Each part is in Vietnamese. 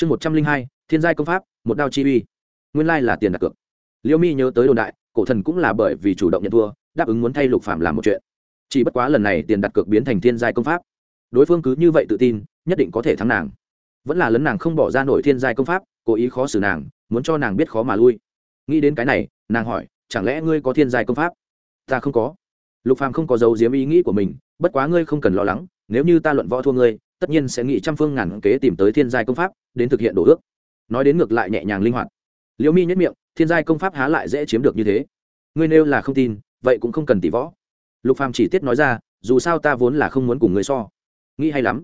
chương một trăm linh hai, thiên giai công pháp, một đao chi uy. Nguyên lai là tiền đặt cược. Liêu mi nhớ tới đồn đại, cổ thần cũng là bởi vì chủ động nhận thua, đáp ứng muốn thay lục phạm làm một chuyện. Chỉ bất quá lần này tiền đặt cược biến thành thiên giai công pháp. Đối phương cứ như vậy tự tin, nhất định có thể thắng nàng. Vẫn là lấn nàng không bỏ ra nổi thiên giai công pháp, cố ý khó xử nàng, muốn cho nàng biết khó mà lui. Nghĩ đến cái này, nàng hỏi, chẳng lẽ ngươi có thiên giai công pháp? Ta không có. Lục phàm không có dấu diếm ý nghĩ của mình, bất quá ngươi không cần lo lắng, nếu như ta luận võ thua ngươi tất nhiên sẽ nghĩ trăm phương ngàn kế tìm tới thiên giai công pháp, đến thực hiện đổ ước. Nói đến ngược lại nhẹ nhàng linh hoạt. Liễu mi nhất miệng, thiên giai công pháp há lại dễ chiếm được như thế. Ngươi nêu là không tin, vậy cũng không cần tỷ võ. Lục phàm chỉ tiết nói ra, dù sao ta vốn là không muốn cùng ngươi so. Nghĩ hay lắm.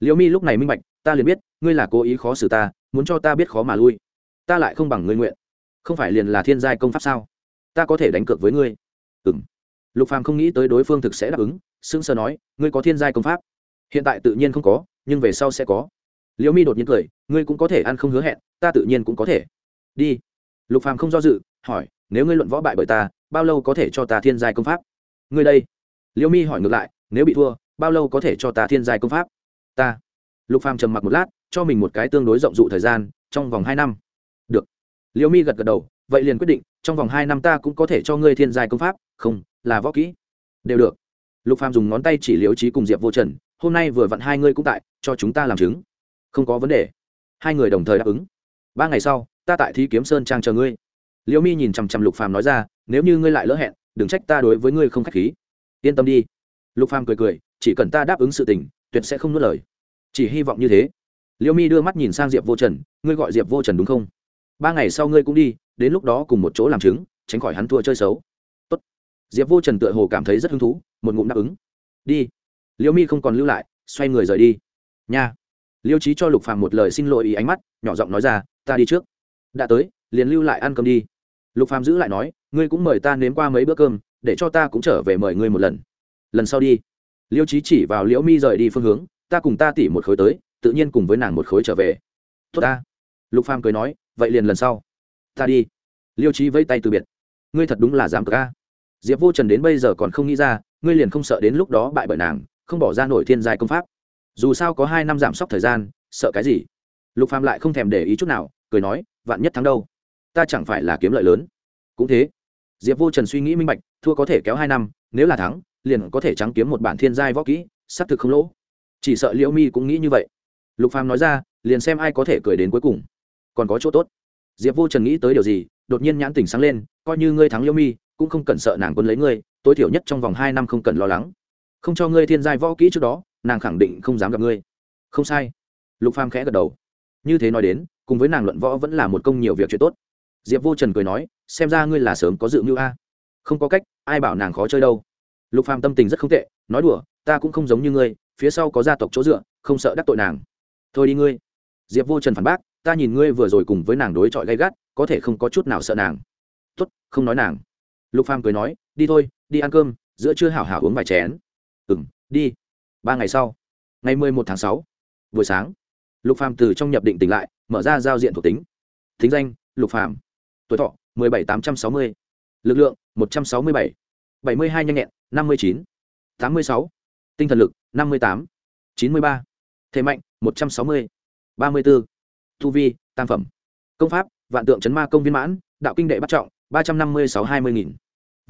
Liễu mi lúc này minh bạch, ta liền biết, ngươi là cố ý khó xử ta, muốn cho ta biết khó mà lui. Ta lại không bằng ngươi nguyện. Không phải liền là thiên giai công pháp sao? Ta có thể đánh cược với ngươi. Ừng lục phàm không nghĩ tới đối phương thực sẽ đáp ứng, sững sờ nói, ngươi có thiên giai công pháp hiện tại tự nhiên không có, nhưng về sau sẽ có. Liễu mi đột nhiên cười, ngươi cũng có thể ăn không hứa hẹn, ta tự nhiên cũng có thể. Đi. Lục phàm không do dự, hỏi, nếu ngươi luận võ bại bởi ta, bao lâu có thể cho ta thiên giai công pháp? Ngươi đây. Liễu mi hỏi ngược lại, nếu bị thua, bao lâu có thể cho ta thiên giai công pháp? Ta. Lục phàm trầm mặc một lát, cho mình một cái tương đối rộng dụ thời gian, trong vòng hai năm. Được. Liễu mi gật gật đầu, vậy liền quyết định, trong vòng hai năm ta cũng có thể cho ngươi thiên giai công pháp, không, là võ kỹ. Đều được lục phàm dùng ngón tay chỉ liễu trí cùng diệp vô trần, hôm nay vừa vặn hai ngươi cũng tại, cho chúng ta làm chứng. Không có vấn đề. Hai người đồng thời đáp ứng. Ba ngày sau, ta tại thí kiếm sơn trang chờ ngươi. Liễu mi nhìn chằm chằm lục phàm nói ra, nếu như ngươi lại lỡ hẹn, đừng trách ta đối với ngươi không khách khí. Yên tâm đi. Lục phàm cười cười, chỉ cần ta đáp ứng sự tình, tuyệt sẽ không nuốt lời. Chỉ hy vọng như thế. Liễu mi đưa mắt nhìn sang diệp vô trần, ngươi gọi diệp vô trần đúng không? Ba ngày sau ngươi cũng đi, đến lúc đó cùng một chỗ làm chứng, tránh khỏi hắn thua chơi xấu diệp vô trần tựa hồ cảm thấy rất hứng thú, một ngụm đáp ứng. Đi. Liễu mi không còn lưu lại, xoay người rời đi. Nha. Liêu trí cho lục phàm một lời xin lỗi ý ánh mắt, nhỏ giọng nói ra, ta đi trước. Đã tới, liền lưu lại ăn cơm đi. Lục phàm giữ lại nói, ngươi cũng mời ta nếm qua mấy bữa cơm, để cho ta cũng trở về mời ngươi một lần. Lần sau đi. Liêu trí chỉ vào liễu mi rời đi phương hướng, ta cùng ta tỉ một khối tới, tự nhiên cùng với nàng một khối trở về. Tốt ta. Lục phàm cười nói, vậy liền lần sau. Ta đi. Liêu trí vẫy tay từ biệt. Ngươi thật đúng là dám ca diệp vô trần đến bây giờ còn không nghĩ ra, ngươi liền không sợ đến lúc đó bại bởi nàng, không bỏ ra nổi thiên giai công pháp. Dù sao có hai năm giảm sốc thời gian, sợ cái gì? Lục phàm lại không thèm để ý chút nào, cười nói, vạn nhất thắng đâu? Ta chẳng phải là kiếm lợi lớn. Cũng thế. Diệp vô trần suy nghĩ minh bạch, thua có thể kéo hai năm, nếu là thắng, liền có thể trắng kiếm một bản thiên giai võ kỹ, xác thực không lỗ. Chỉ sợ liễu mi cũng nghĩ như vậy. Lục phàm nói ra, liền xem ai có thể cười đến cuối cùng. Còn có chỗ tốt. Diệp vô trần nghĩ tới điều gì, đột nhiên nhãn tỉnh sáng lên, coi như ngươi thắng liễu mi cũng không cần sợ nàng quân lấy ngươi, tối thiểu nhất trong vòng hai năm không cần lo lắng. Không cho ngươi thiên giai võ kỹ trước đó, nàng khẳng định không dám gặp ngươi. Không sai. Lục phàm khẽ gật đầu. Như thế nói đến, cùng với nàng luận võ vẫn là một công nhiều việc chuyện tốt. Diệp vô trần cười nói, xem ra ngươi là sớm có dự mưu a. Không có cách, ai bảo nàng khó chơi đâu. Lục phàm tâm tình rất không tệ, nói đùa, ta cũng không giống như ngươi, phía sau có gia tộc chỗ dựa, không sợ đắc tội nàng. Thôi đi ngươi. Diệp vô trần phản bác, ta nhìn ngươi vừa rồi cùng với nàng đối chọi gay gắt, có thể không có chút nào sợ nàng. Tốt, không nói nàng lục phàm cười nói, đi thôi, đi ăn cơm, giữa trưa hảo hảo uống vài chén. Ừ m đi. Ba ngày sau, ngày mười một tháng sáu, buổi sáng, lục phàm từ trong nhập định tỉnh lại, mở ra giao diện thuộc tính. Thính danh, lục phàm. Tuổi thọ, mười bảy tám trăm sáu mươi. Lực lượng, một trăm sáu mươi bảy. bảy mươi hai nhanh nhẹn, năm mươi chín. tám mươi sáu. Tinh thần lực, năm mươi tám. chín mươi ba. Thể mạnh, một trăm sáu mươi. ba mươi bốn thu vi, tam phẩm. Công pháp, vạn tượng chấn ma công viên mãn, đạo kinh đệ bắt trọng ba trăm năm mươi sáu hai mươi nghìn.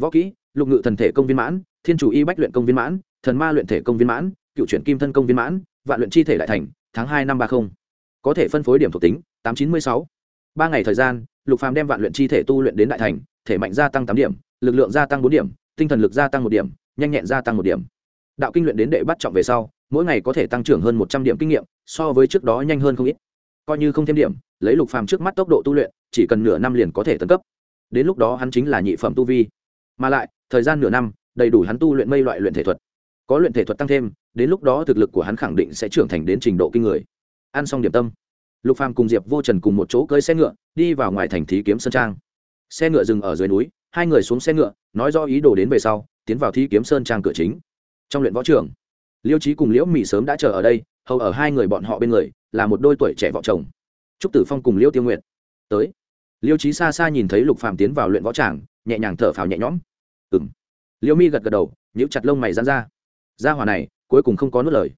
Võ kỹ, lục ngự thần thể công viên mãn, thiên chủ y bách luyện công viên mãn, thần ma luyện thể công viên mãn, cựu chuyển kim thân công viên mãn, vạn luyện chi thể đại thành, tháng hai năm ba mươi có thể phân phối điểm thuộc tính, tám chín mươi sáu. Ba ngày thời gian, lục phàm đem vạn luyện chi thể tu luyện đến đại thành, thể mạnh gia tăng tám điểm, lực lượng gia tăng bốn điểm, tinh thần lực gia tăng một điểm, nhanh nhẹn gia tăng một điểm. Đạo kinh luyện đến đệ bắt trọng về sau, mỗi ngày có thể tăng trưởng hơn một trăm điểm kinh nghiệm, so với trước đó nhanh hơn không ít. Coi như không thêm điểm, lấy lục phàm trước mắt tốc độ tu luyện, chỉ cần nửa năm liền có thể tấn cấp đến lúc đó hắn chính là nhị phẩm tu vi. Mà lại, thời gian nửa năm, đầy đủ hắn tu luyện mây loại luyện thể thuật. Có luyện thể thuật tăng thêm, đến lúc đó thực lực của hắn khẳng định sẽ trưởng thành đến trình độ kinh người. Ăn xong điểm tâm, lục phàm cùng diệp vô trần cùng một chỗ cưỡi xe ngựa, đi vào ngoài thành thí kiếm sơn trang. Xe ngựa dừng ở dưới núi, hai người xuống xe ngựa, nói do ý đồ đến về sau, tiến vào thí kiếm sơn trang cửa chính. Trong luyện võ trường, liêu trí cùng liễu mỹ sớm đã chờ ở đây, hầu ở hai người bọn họ bên người, là một đôi tuổi trẻ vợ chồng. Trúc tử phong cùng liêu tiêu Nguyệt tới liêu trí xa xa nhìn thấy lục phàm tiến vào luyện võ tràng, nhẹ nhàng thở phào nhẹ nhõm. Ừng liêu mi gật gật đầu, nhíu chặt lông mày dán ra. Ra hỏa này, cuối cùng không có nuốt lời.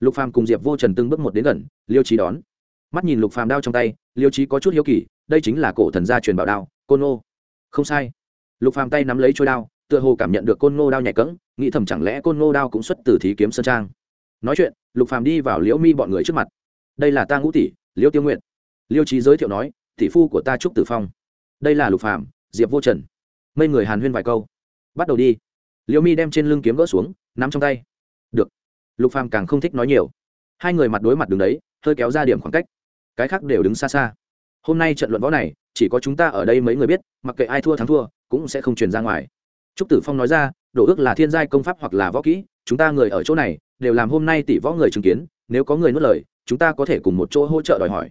Lục phàm cùng diệp vô trần từng bước một đến gần, liêu trí đón. Mắt nhìn lục phàm đao trong tay, liêu trí có chút hiếu kỳ, đây chính là cổ thần gia truyền bảo đao, côn ngô không sai. Lục phàm tay nắm lấy trôi đao, tựa hồ cảm nhận được côn ngô đao nhạy cẫng, nghĩ thầm chẳng lẽ côn ngô đao cũng xuất từ thí kiếm sơn trang. Nói chuyện, lục phàm đi vào liễu mi bọn người trước mặt. Đây là ta ngũ tỷ, liễu tiêu nguyện liêu trí giới thiệu nói tỷ phu của ta trúc tử phong. Đây là lục phàm, diệp vô trần. Mấy người hàn huyên vài câu. Bắt đầu đi. Liễu mi đem trên lưng kiếm gỡ xuống, nắm trong tay. Được. Lục phàm càng không thích nói nhiều. Hai người mặt đối mặt đứng đấy, hơi kéo ra điểm khoảng cách. Cái khác đều đứng xa xa. Hôm nay trận luận võ này, chỉ có chúng ta ở đây mấy người biết, mặc kệ ai thua thắng thua, cũng sẽ không truyền ra ngoài. Trúc tử phong nói ra đổ ước là thiên giai công pháp hoặc là võ kỹ, chúng ta người ở chỗ này, đều làm hôm nay tỷ võ người chứng kiến, nếu có người nuốt lời, chúng ta có thể cùng một chỗ hỗ trợ đòi hỏi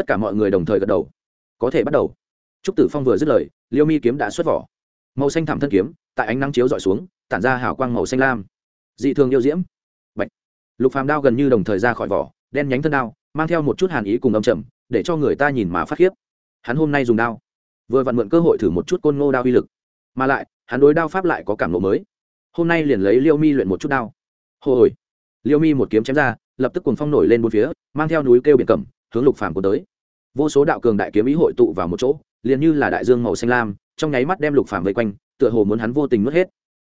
tất cả mọi người đồng thời gật đầu. Có thể bắt đầu. Trúc tử phong vừa dứt lời, liêu mi kiếm đã xuất vỏ. Màu xanh thảm thân kiếm, tại ánh nắng chiếu dọi xuống, tản ra hào quang màu xanh lam. Dị thường yêu diễm. Bạch. lục phàm đao gần như đồng thời ra khỏi vỏ, đen nhánh thân đao, mang theo một chút hàn ý cùng âm trầm, để cho người ta nhìn mà phát khiếp. Hắn hôm nay dùng đao. Vừa vặn mượn cơ hội thử một chút côn ngô đao uy lực. Mà lại, hắn đối đao pháp lại có cảm lộ mới. Hôm nay liền lấy liêu mi luyện một chút đao. Hồ hồi liêu mi một kiếm chém ra, lập tức cuồng phong nổi lên bốn phía, mang theo núi kêu biển cẩm, hướng lục phàm cuốn tới vô số đạo cường đại kiếm ý hội tụ vào một chỗ, liền như là đại dương màu xanh lam, trong nháy mắt đem lục phàm vây quanh, tựa hồ muốn hắn vô tình mất hết.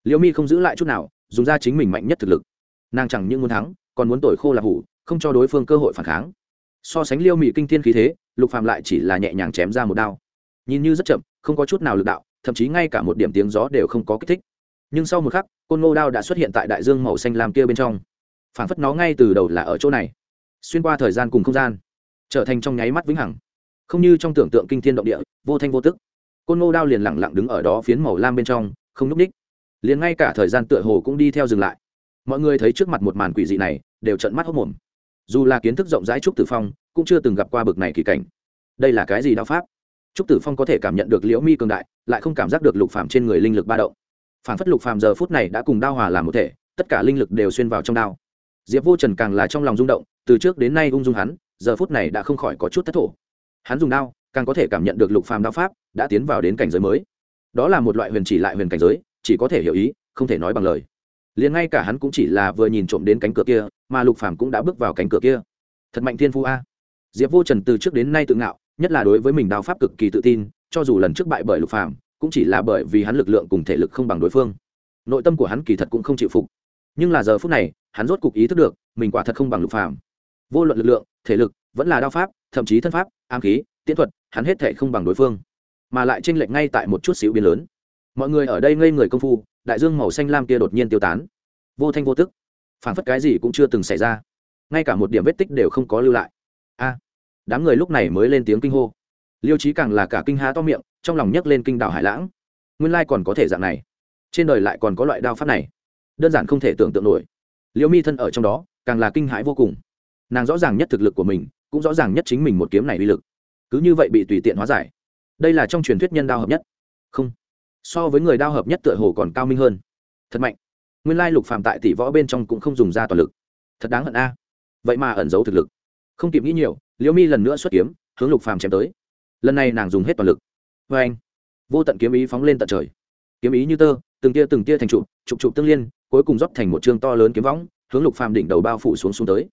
Liêu mi không giữ lại chút nào, dùng ra chính mình mạnh nhất thực lực. Nàng chẳng những muốn thắng, còn muốn tội khô là hủ, không cho đối phương cơ hội phản kháng. So sánh liêu mị kinh thiên khí thế, lục phàm lại chỉ là nhẹ nhàng chém ra một đao. Nhìn như rất chậm, không có chút nào lực đạo, thậm chí ngay cả một điểm tiếng gió đều không có kích thích. Nhưng sau một khắc, côn ngô đao đã xuất hiện tại đại dương màu xanh lam kia bên trong. Phản phất nó ngay từ đầu là ở chỗ này. Xuyên qua thời gian cùng không gian trở thành trong nháy mắt vĩnh hằng. Không như trong tưởng tượng kinh thiên động địa, vô thanh vô tức. Côn ngô đao liền lặng lặng đứng ở đó phiến màu lam bên trong, không núp ních liền ngay cả thời gian tựa hồ cũng đi theo dừng lại. Mọi người thấy trước mặt một màn quỷ dị này, đều trận mắt hốc mồm. Dù là kiến thức rộng rãi trúc tử phong, cũng chưa từng gặp qua bực này kỳ cảnh. Đây là cái gì đạo pháp? Trúc tử phong có thể cảm nhận được liễu mi cường đại, lại không cảm giác được lục phàm trên người linh lực ba động. Phản phất lục phàm giờ phút này đã cùng đao hòa làm một thể, tất cả linh lực đều xuyên vào trong đao. Diệp vô trần càng là trong lòng rung động, từ trước đến nay ung dung hắn giờ phút này đã không khỏi có chút thất thổ. Hắn dùng đao, càng có thể cảm nhận được lục phàm đao pháp, đã tiến vào đến cảnh giới mới. Đó là một loại huyền chỉ lại huyền cảnh giới, chỉ có thể hiểu ý, không thể nói bằng lời. Liền ngay cả hắn cũng chỉ là vừa nhìn trộm đến cánh cửa kia, mà lục phàm cũng đã bước vào cánh cửa kia. Thật mạnh thiên phu a. Diệp vô trần từ trước đến nay tự ngạo, nhất là đối với mình đao pháp cực kỳ tự tin, cho dù lần trước bại bởi lục phàm, cũng chỉ là bởi vì hắn lực lượng cùng thể lực không bằng đối phương. Nội tâm của hắn kỳ thật cũng không chịu phục. Nhưng là giờ phút này, hắn rốt cục ý thức được, mình quả thật không bằng lục phàm. Vô luận lực lượng thể lực, vẫn là đao pháp, thậm chí thân pháp am khí, tiễn thuật, hắn hết thể không bằng đối phương, mà lại tranh lệch ngay tại một chút xíu biến lớn. Mọi người ở đây ngây người công phu, đại dương màu xanh lam kia đột nhiên tiêu tán. Vô thanh vô tức. Phản phất cái gì cũng chưa từng xảy ra. Ngay cả một điểm vết tích đều không có lưu lại. A, đám người lúc này mới lên tiếng kinh hô. Liêu trí càng là cả kinh há to miệng, trong lòng nhấc lên kinh đảo hải lãng. Nguyên lai còn có thể dạng này. Trên đời lại còn có loại đao pháp này. Đơn giản không thể tưởng tượng nổi. Liêu mi thân ở trong đó, càng là kinh hãi vô cùng nàng rõ ràng nhất thực lực của mình, cũng rõ ràng nhất chính mình một kiếm này uy lực. Cứ như vậy bị tùy tiện hóa giải. Đây là trong truyền thuyết nhân đao hợp nhất. Không. So với người đao hợp nhất tựa hồ còn cao minh hơn. Thật mạnh. Nguyên lai lục phàm tại tỷ võ bên trong cũng không dùng ra toàn lực. Thật đáng hận a. Vậy mà ẩn giấu thực lực. Không kịp nghĩ nhiều, liễu mi lần nữa xuất kiếm, hướng lục phàm chém tới. Lần này nàng dùng hết toàn lực. Vê anh, vô tận kiếm ý phóng lên tận trời. Kiếm ý như tơ, từng tia từng tia thành trụ trục trụ tương liên, cuối cùng dốc thành một chương to lớn kiếm võng, hướng lục phàm đỉnh đầu bao phủ xuống xuống tới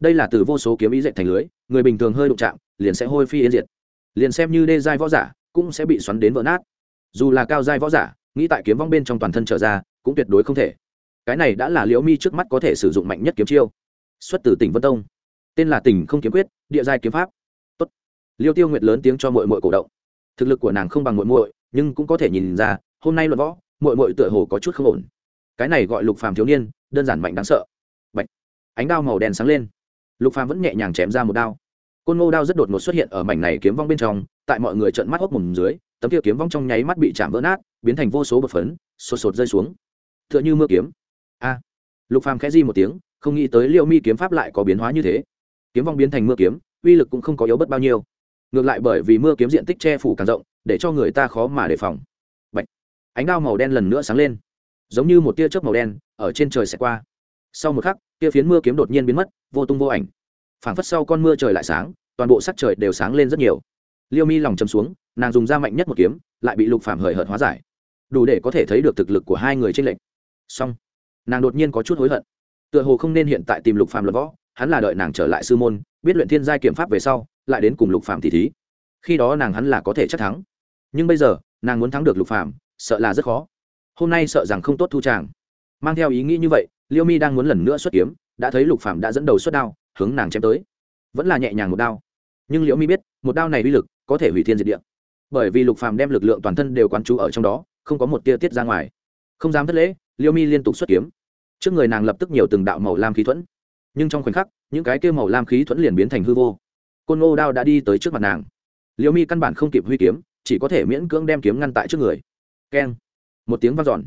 đây là từ vô số kiếm ý dệt thành lưới, người bình thường hơi đụng chạm, liền sẽ hôi phi yên diệt. Liền xem như đê giai võ giả, cũng sẽ bị xoắn đến vỡ nát. Dù là cao giai võ giả, nghĩ tại kiếm vong bên trong toàn thân trở ra, cũng tuyệt đối không thể. Cái này đã là liễu mi trước mắt có thể sử dụng mạnh nhất kiếm chiêu. Xuất từ tỉnh vân tông. Tên là tỉnh không kiếm quyết, địa giai kiếm pháp. Tốt. liêu tiêu nguyệt lớn tiếng cho mội mội cổ động. Thực lực của nàng không bằng mội mội nhưng cũng có thể nhìn ra, hôm nay luận võ mội mội tựa hồ có chút không ổn. Cái này gọi lục phàm thiếu niên, đơn giản mạnh đáng sợ. Bạch. ánh đao màu đen sáng lên lục phàm vẫn nhẹ nhàng chém ra một đao. Côn ngô đao rất đột ngột xuất hiện ở mảnh này kiếm vong bên trong, tại mọi người trợn mắt hốc mồm dưới, tấm kia kiếm vong trong nháy mắt bị chạm vỡ nát, biến thành vô số bột phấn, sột sột rơi xuống. Tựa như mưa kiếm. A. Lục phàm khẽ di một tiếng, không nghĩ tới liệu mi kiếm pháp lại có biến hóa như thế. Kiếm vong biến thành mưa kiếm, uy lực cũng không có yếu bất bao nhiêu. Ngược lại bởi vì mưa kiếm diện tích che phủ càng rộng, để cho người ta khó mà đề phòng. Bạch. ánh đao màu đen lần nữa sáng lên. Giống như một tia chớp màu đen, ở trên trời sẽ qua. Sau một khắc kia phiến mưa kiếm đột nhiên biến mất, vô tung vô ảnh. Phảng phất sau con mưa trời lại sáng, toàn bộ sắc trời đều sáng lên rất nhiều. Liêu mi lòng chầm xuống, nàng dùng ra mạnh nhất một kiếm, lại bị lục phạm hời hợt hóa giải. Đủ để có thể thấy được thực lực của hai người trên lệnh. Song nàng đột nhiên có chút hối hận. Tựa hồ không nên hiện tại tìm lục phạm luật võ, hắn là đợi nàng trở lại sư môn, biết luyện thiên giai kiểm pháp về sau, lại đến cùng lục phạm thì thí. Khi đó nàng hắn là có thể chắc thắng. Nhưng bây giờ, nàng muốn thắng được lục phạm sợ là rất khó. Hôm nay sợ rằng không tốt thu tràng. Mang theo ý nghĩ như vậy liêu mi đang muốn lần nữa xuất kiếm, đã thấy lục phạm đã dẫn đầu xuất đao, hướng nàng chém tới. Vẫn là nhẹ nhàng một đao. Nhưng liễu mi biết, một đao này uy lực có thể hủy thiên diệt địa. Bởi vì lục Phạm đem lực lượng toàn thân đều quán trú ở trong đó, không có một tia tiết ra ngoài. Không dám thất lễ, liễu mi liên tục xuất kiếm. Trước người nàng lập tức nhiều từng đạo màu lam khí thuẫn. Nhưng trong khoảnh khắc, những cái kia màu lam khí thuẫn liền biến thành hư vô. Côn ngô đao đã đi tới trước mặt nàng. Liễu mi căn bản không kịp huy kiếm, chỉ có thể miễn cưỡng đem kiếm ngăn tại trước người. Keng. Một tiếng vang dọn.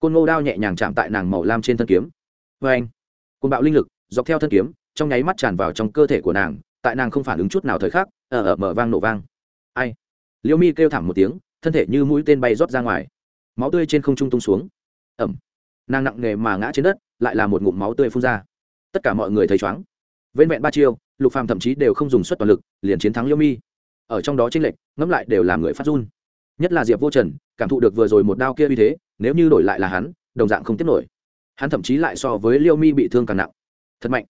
Côn ngô đao nhẹ nhàng chạm tại nàng màu lam trên thân kiếm vê anh côn bạo linh lực, dọc theo thân kiếm, trong nháy mắt tràn vào trong cơ thể của nàng, tại nàng không phản ứng chút nào thời khắc ở ở mở vang nổ vang. Ai? Liễu mi kêu thảm một tiếng, thân thể như mũi tên bay rót ra ngoài. Máu tươi trên không trung tung xuống. Ẩm. Nàng nặng nề mà ngã trên đất, lại là một ngụm máu tươi phun ra. Tất cả mọi người thấy chóng vên vẹn ba chiêu, lục phàm thậm chí đều không dùng suất toàn lực, liền chiến thắng liễu mi. Ở trong đó tranh lệch, ngẫm lại đều làm người phát run. Nhất là diệp vô trần, cảm thụ được vừa rồi một đao kia uy thế, nếu như đổi lại là hắn, đồng dạng không tiếp nổi hắn thậm chí lại so với liêu mi bị thương càng nặng. Thật mạnh.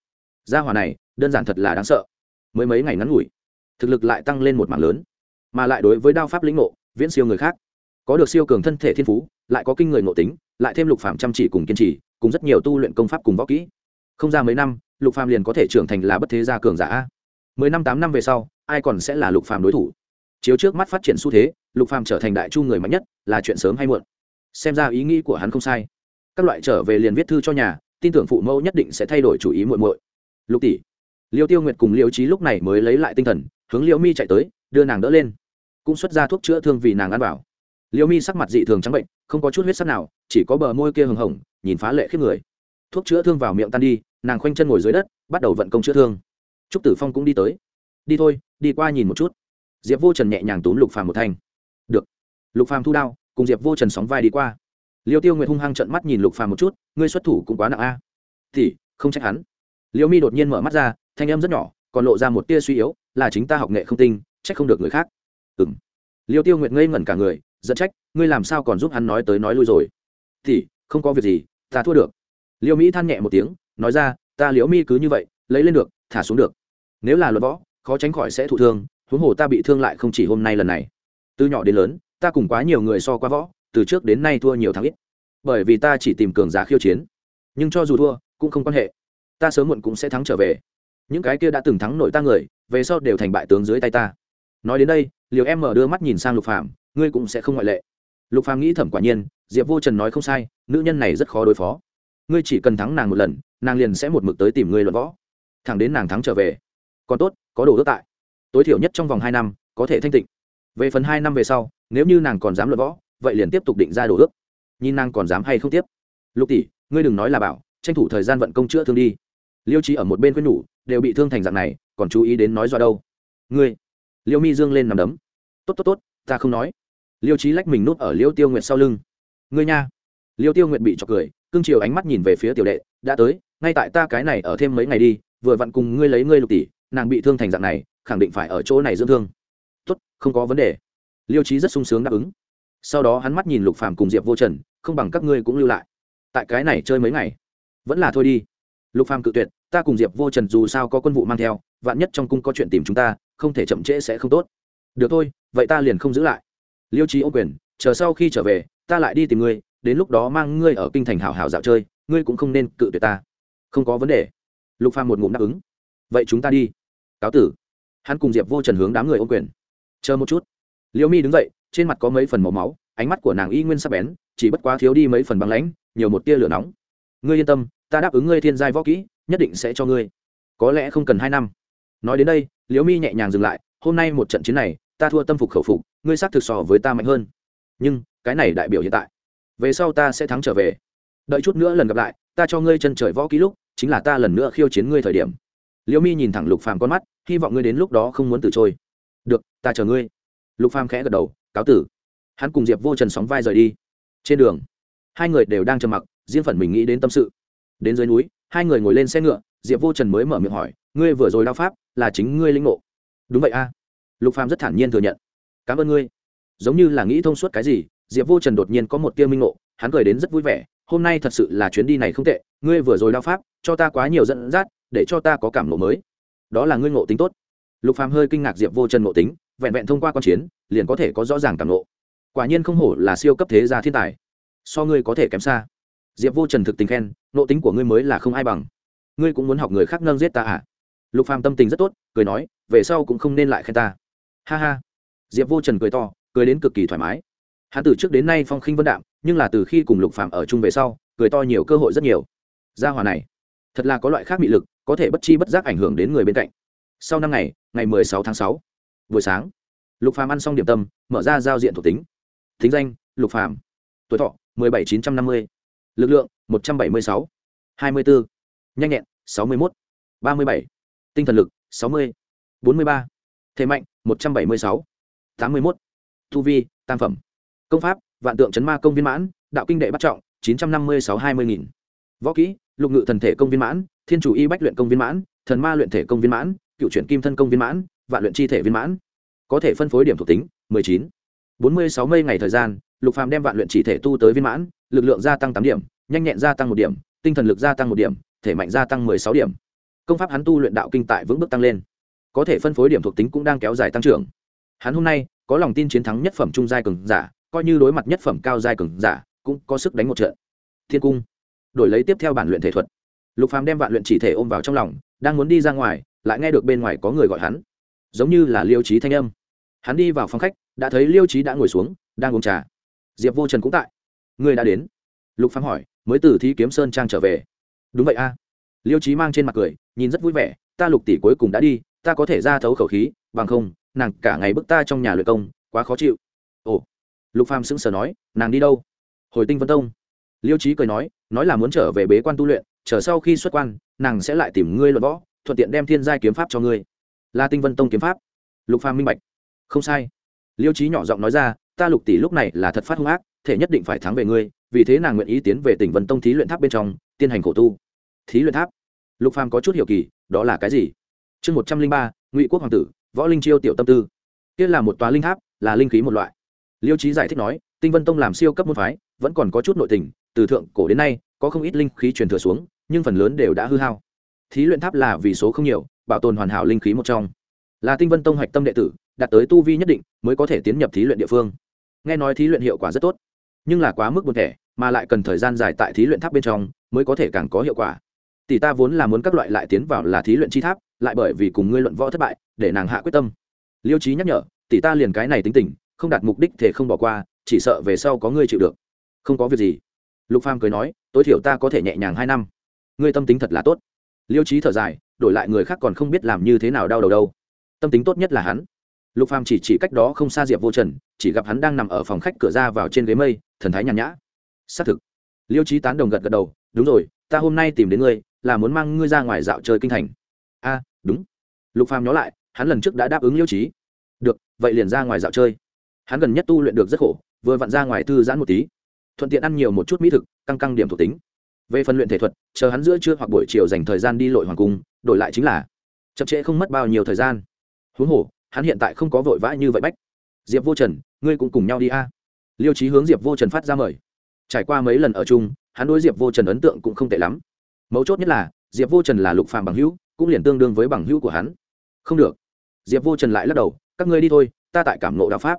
Gia hỏa này, đơn giản thật là đáng sợ. Mới mấy ngày ngắn ngủi, thực lực lại tăng lên một mảng lớn. Mà lại đối với đao pháp lĩnh ngộ, viễn siêu người khác. Có được siêu cường thân thể thiên phú, lại có kinh người ngộ tính, lại thêm lục phạm chăm chỉ cùng kiên trì, cùng rất nhiều tu luyện công pháp cùng võ kỹ. Không ra mấy năm, lục phàm liền có thể trưởng thành là bất thế gia cường giả. Mười năm, tám năm về sau, ai còn sẽ là lục phàm đối thủ? Chiếu trước mắt phát triển xu thế, lục phàm trở thành đại chu người mạnh nhất, là chuyện sớm hay muộn. Xem ra ý nghĩ của hắn không sai các loại trở về liền viết thư cho nhà, tin tưởng phụ mẫu nhất định sẽ thay đổi chủ ý muội muội. Lục tỷ. Liêu tiêu nguyệt cùng liêu trí lúc này mới lấy lại tinh thần, hướng liêu mi chạy tới, đưa nàng đỡ lên. Cũng xuất ra thuốc chữa thương vì nàng ăn bảo liêu mi sắc mặt dị thường trắng bệnh, không có chút huyết sắc nào, chỉ có bờ môi kia hừng hồng, nhìn phá lệ khiếp người. Thuốc chữa thương vào miệng tan đi, nàng khoanh chân ngồi dưới đất, bắt đầu vận công chữa thương. Trúc tử phong cũng đi tới. Đi thôi, đi qua nhìn một chút. Diệp vô trần nhẹ nhàng túm lục phàm một thanh. Được. Lục phàm thu đao, cùng diệp vô trần sóng vai đi qua liêu tiêu nguyệt hung hăng trận mắt nhìn lục phàm một chút, ngươi xuất thủ cũng quá nặng a. Thì, không trách hắn. Liêu mi đột nhiên mở mắt ra, thanh âm rất nhỏ, còn lộ ra một tia suy yếu, là chính ta học nghệ không tinh, trách không được người khác. Ừng liêu tiêu nguyệt ngây ngẩn cả người, giận trách, ngươi làm sao còn giúp hắn nói tới nói lui rồi? Thì, không có việc gì, ta thua được. Liêu mỹ than nhẹ một tiếng, nói ra, ta liễu mi cứ như vậy, lấy lên được, thả xuống được. Nếu là luật võ, khó tránh khỏi sẽ thụ thương, huống hồ ta bị thương lại không chỉ hôm nay lần này. Từ nhỏ đến lớn, ta cùng quá nhiều người so qua võ từ trước đến nay thua nhiều thắng ít. Bởi vì ta chỉ tìm cường giả khiêu chiến. Nhưng cho dù thua, cũng không quan hệ. Ta sớm muộn cũng sẽ thắng trở về. Những cái kia đã từng thắng nội ta người, về sau đều thành bại tướng dưới tay ta. Nói đến đây, liều em mở đưa mắt nhìn sang lục phàm, ngươi cũng sẽ không ngoại lệ. Lục phàm nghĩ thẩm quả nhiên, diệp vô trần nói không sai, nữ nhân này rất khó đối phó. Ngươi chỉ cần thắng nàng một lần, nàng liền sẽ một mực tới tìm ngươi luận võ. Thẳng đến nàng thắng trở về. Còn tốt, có đồ ước tại. Tối thiểu nhất trong vòng hai năm, có thể thanh tịnh. Về phần hai năm về sau, nếu như nàng còn dám luận võ vậy liền tiếp tục định ra đồ ước. Nhìn nàng còn dám hay không tiếp. Lục tỷ, ngươi đừng nói là bảo, tranh thủ thời gian vận công chữa thương đi. Liêu trí ở một bên quên nhủ, đều bị thương thành dạng này, còn chú ý đến nói do đâu. Ngươi. Liêu mi dương lên nằm đấm. Tốt tốt tốt, ta không nói. Liêu trí lách mình nút ở liêu tiêu nguyệt sau lưng. Ngươi nha. Liêu tiêu nguyệt bị trọc cười, cương chiều ánh mắt nhìn về phía tiểu đệ, đã tới, ngay tại ta cái này ở thêm mấy ngày đi, vừa vặn cùng ngươi lấy ngươi lục tỷ, nàng bị thương thành dạng này, khẳng định phải ở chỗ này dưỡng thương. Tốt, không có vấn đề. Liêu trí rất sung sướng đáp ứng sau đó hắn mắt nhìn lục phàm cùng diệp vô trần, không bằng các ngươi cũng lưu lại. Tại cái này chơi mấy ngày, vẫn là thôi đi. Lục phàm cự tuyệt, ta cùng diệp vô trần dù sao có quân vụ mang theo, vạn nhất trong cung có chuyện tìm chúng ta, không thể chậm trễ sẽ không tốt. Được thôi, vậy ta liền không giữ lại. Liêu trí ô quyền, chờ sau khi trở về, ta lại đi tìm ngươi, đến lúc đó mang ngươi ở kinh thành hảo hảo dạo chơi, ngươi cũng không nên cự tuyệt ta. Không có vấn đề. Lục phàm một ngụm đáp ứng. Vậy chúng ta đi. Cáo tử. Hắn cùng diệp vô trần hướng đám người ô quyền. Chờ một chút. Liêu mi đứng dậy trên mặt có mấy phần màu máu, ánh mắt của nàng y nguyên sắc bén, chỉ bất quá thiếu đi mấy phần băng lãnh, nhiều một tia lửa nóng. Ngươi yên tâm, ta đáp ứng ngươi thiên giai võ kỹ, nhất định sẽ cho ngươi. Có lẽ không cần hai năm. Nói đến đây, liễu mi nhẹ nhàng dừng lại, hôm nay một trận chiến này, ta thua tâm phục khẩu phục, ngươi xác thực so với ta mạnh hơn. Nhưng, cái này đại biểu hiện tại. Về sau ta sẽ thắng trở về. Đợi chút nữa lần gặp lại, ta cho ngươi chân trời võ ký lúc, chính là ta lần nữa khiêu chiến ngươi thời điểm. Liễu mi nhìn thẳng lục phàm con mắt, hy vọng ngươi đến lúc đó không muốn từ trôi được, ta chờ ngươi. Lục phàm khẽ gật đầu cáo tử. Hắn cùng diệp vô trần sóng vai rời đi. Trên đường, hai người đều đang trầm mặc, riêng phần mình nghĩ đến tâm sự. Đến dưới núi, hai người ngồi lên xe ngựa, diệp vô trần mới mở miệng hỏi, ngươi vừa rồi đao pháp là chính ngươi linh ngộ? Đúng vậy a. Lục phàm rất thản nhiên thừa nhận. Cảm ơn ngươi. Giống như là nghĩ thông suốt cái gì, diệp vô trần đột nhiên có một tia minh ngộ, hắn cười đến rất vui vẻ, hôm nay thật sự là chuyến đi này không tệ, ngươi vừa rồi đao pháp, cho ta quá nhiều dẫn dắt, để cho ta có cảm ngộ mới. Đó là ngươi ngộ tính tốt. Lục phàm hơi kinh ngạc diệp vô trần ngộ tính vẹn vẹn thông qua quan chiến, liền có thể có rõ ràng cảm ngộ. Quả nhiên không hổ là siêu cấp thế gia thiên tài. So ngươi có thể kém xa. Diệp vô trần thực tình khen ngộ tính của ngươi mới là không ai bằng. Ngươi cũng muốn học người khác nâng giết ta à? Lục phàm tâm tình rất tốt, cười nói, về sau cũng không nên lại khen ta. Ha ha. Diệp vô trần cười to, cười đến cực kỳ thoải mái. Hắn từ trước đến nay phong khinh vân đạm, nhưng là từ khi cùng lục phàm ở chung về sau, cười to nhiều cơ hội rất nhiều. Gia hòa này, thật là có loại khác bị lực, có thể bất chi bất giác ảnh hưởng đến người bên cạnh. Sau năm ngày ngày mười sáu tháng sáu buổi sáng, lục phàm ăn xong điểm tâm, mở ra giao diện thuộc tính. Thính danh, lục phàm. Tuổi thọ, mười bảy chín trăm năm mươi. Lực lượng, một trăm bảy mươi sáu. hai mươi bốn nhanh nhẹn, sáu mươi một ba mươi bảy. Tinh thần lực, sáu mươi. bốn mươi ba. Thế mạnh, một trăm bảy mươi sáu. tám mươi một thu vi, tam phẩm. Công pháp, vạn tượng chấn ma công viên mãn, đạo kinh đệ bắt trọng, chín trăm năm mươi sáu hai mươi nghìn. Võ kỹ, lục ngự thần thể công viên mãn, thiên chủ y bách luyện công viên mãn, thần ma luyện thể công viên mãn, cựu chuyển kim thân công viên mãn vạn luyện chi thể viên mãn. Có thể phân phối điểm thuộc tính, mười chín. Bốn mươi sáu mây ngày thời gian, lục phàm đem vạn luyện chỉ thể tu tới viên mãn, lực lượng gia tăng tám điểm, nhanh nhẹn gia tăng một điểm, tinh thần lực gia tăng một điểm, thể mạnh gia tăng mười sáu điểm. Công pháp hắn tu luyện đạo kinh tại vững bước tăng lên. Có thể phân phối điểm thuộc tính cũng đang kéo dài tăng trưởng. Hắn hôm nay, có lòng tin chiến thắng nhất phẩm trung giai cường giả, coi như đối mặt nhất phẩm cao giai cường giả, cũng có sức đánh một trận. Thiên cung. Đổi lấy tiếp theo bản luyện thể thuật. Lục phàm đem vạn luyện chỉ thể ôm vào trong lòng, đang muốn đi ra ngoài, lại nghe được bên ngoài có người gọi hắn giống như là liêu trí thanh âm. Hắn đi vào phòng khách, đã thấy liêu trí đã ngồi xuống, đang uống trà. Diệp vô trần cũng tại. Người đã đến. Lục phàm hỏi, mới từ thí kiếm sơn trang trở về? Đúng vậy a. Liêu trí mang trên mặt cười, nhìn rất vui vẻ, ta lục tỷ cuối cùng đã đi, ta có thể ra thấu khẩu khí, bằng không, nàng cả ngày bức ta trong nhà luyện công, quá khó chịu. Ồ. Lục phàm sững sờ nói, nàng đi đâu? Hồi tinh vân tông. Liêu trí cười nói nói là muốn trở về bế quan tu luyện, chờ sau khi xuất quan, nàng sẽ lại tìm ngươi luận võ, thuận tiện đem thiên giai kiếm pháp cho ngươi là tinh vân tông kiếm pháp. Lục phàm minh bạch. Không sai. Liêu trí nhỏ giọng nói ra, ta lục tỷ lúc này là thật phát hung ác, thể nhất định phải thắng về ngươi, vì thế nàng nguyện ý tiến về tỉnh vân tông thí luyện tháp bên trong tiến hành khổ tu. Thí luyện tháp? Lục phàm có chút hiểu kỳ, đó là cái gì? Chương một trăm linh ba, ngụy quốc hoàng tử, võ linh chiêu tiểu tâm tư. Kia là một tòa linh tháp, là linh khí một loại. Liêu trí giải thích nói, tinh vân tông làm siêu cấp môn phái, vẫn còn có chút nội tình, từ thượng cổ đến nay, có không ít linh khí truyền thừa xuống, nhưng phần lớn đều đã hư hao. Thí luyện tháp là vì số không nhiều bảo tồn hoàn hảo linh khí một trong. Là tinh vân tông hạch tâm đệ tử, đạt tới tu vi nhất định mới có thể tiến nhập thí luyện địa phương. Nghe nói thí luyện hiệu quả rất tốt, nhưng là quá mức buồn thẻ, mà lại cần thời gian dài tại thí luyện tháp bên trong mới có thể càng có hiệu quả. Tỷ ta vốn là muốn các loại lại tiến vào là thí luyện chi tháp, lại bởi vì cùng ngươi luận võ thất bại, để nàng hạ quyết tâm. Liêu trí nhắc nhở, tỷ ta liền cái này tính tình, không đạt mục đích thể không bỏ qua, chỉ sợ về sau có ngươi chịu được. Không có việc gì. Lục phàm cười nói, tối thiểu ta có thể nhẹ nhàng hai năm. Ngươi tâm tính thật là tốt. Liêu trí thở dài đổi lại người khác còn không biết làm như thế nào đau đầu đâu. Tâm tính tốt nhất là hắn. Lục phàm chỉ chỉ cách đó không xa diệp vô trần, chỉ gặp hắn đang nằm ở phòng khách cửa ra vào trên ghế mây, thần thái nhàn nhã. Xác thực. Liêu trí tán đồng gật gật đầu, đúng rồi, ta hôm nay tìm đến ngươi, là muốn mang ngươi ra ngoài dạo chơi kinh thành. A, đúng. Lục phàm nhớ lại, hắn lần trước đã đáp ứng liêu trí được, vậy liền ra ngoài dạo chơi. Hắn gần nhất tu luyện được rất khổ, vừa vặn ra ngoài thư giãn một tí. Thuận tiện ăn nhiều một chút mỹ thực, căng căng điểm thuộc tính. Về phần luyện thể thuật, chờ hắn giữa trưa hoặc buổi chiều dành thời gian đi lội hoàng cung đổi lại chính là chậm trễ không mất bao nhiêu thời gian. Huống hồ, hắn hiện tại không có vội vã như vậy bách. Diệp vô trần, ngươi cũng cùng nhau đi a. Liêu trí hướng diệp vô trần phát ra mời. Trải qua mấy lần ở chung, hắn đối diệp vô trần ấn tượng cũng không tệ lắm. Mấu chốt nhất là, diệp vô trần là lục phàm bằng hữu, cũng liền tương đương với bằng hữu của hắn. Không được. Diệp vô trần lại lắc đầu, các ngươi đi thôi, ta tại cảm nộ đạo pháp.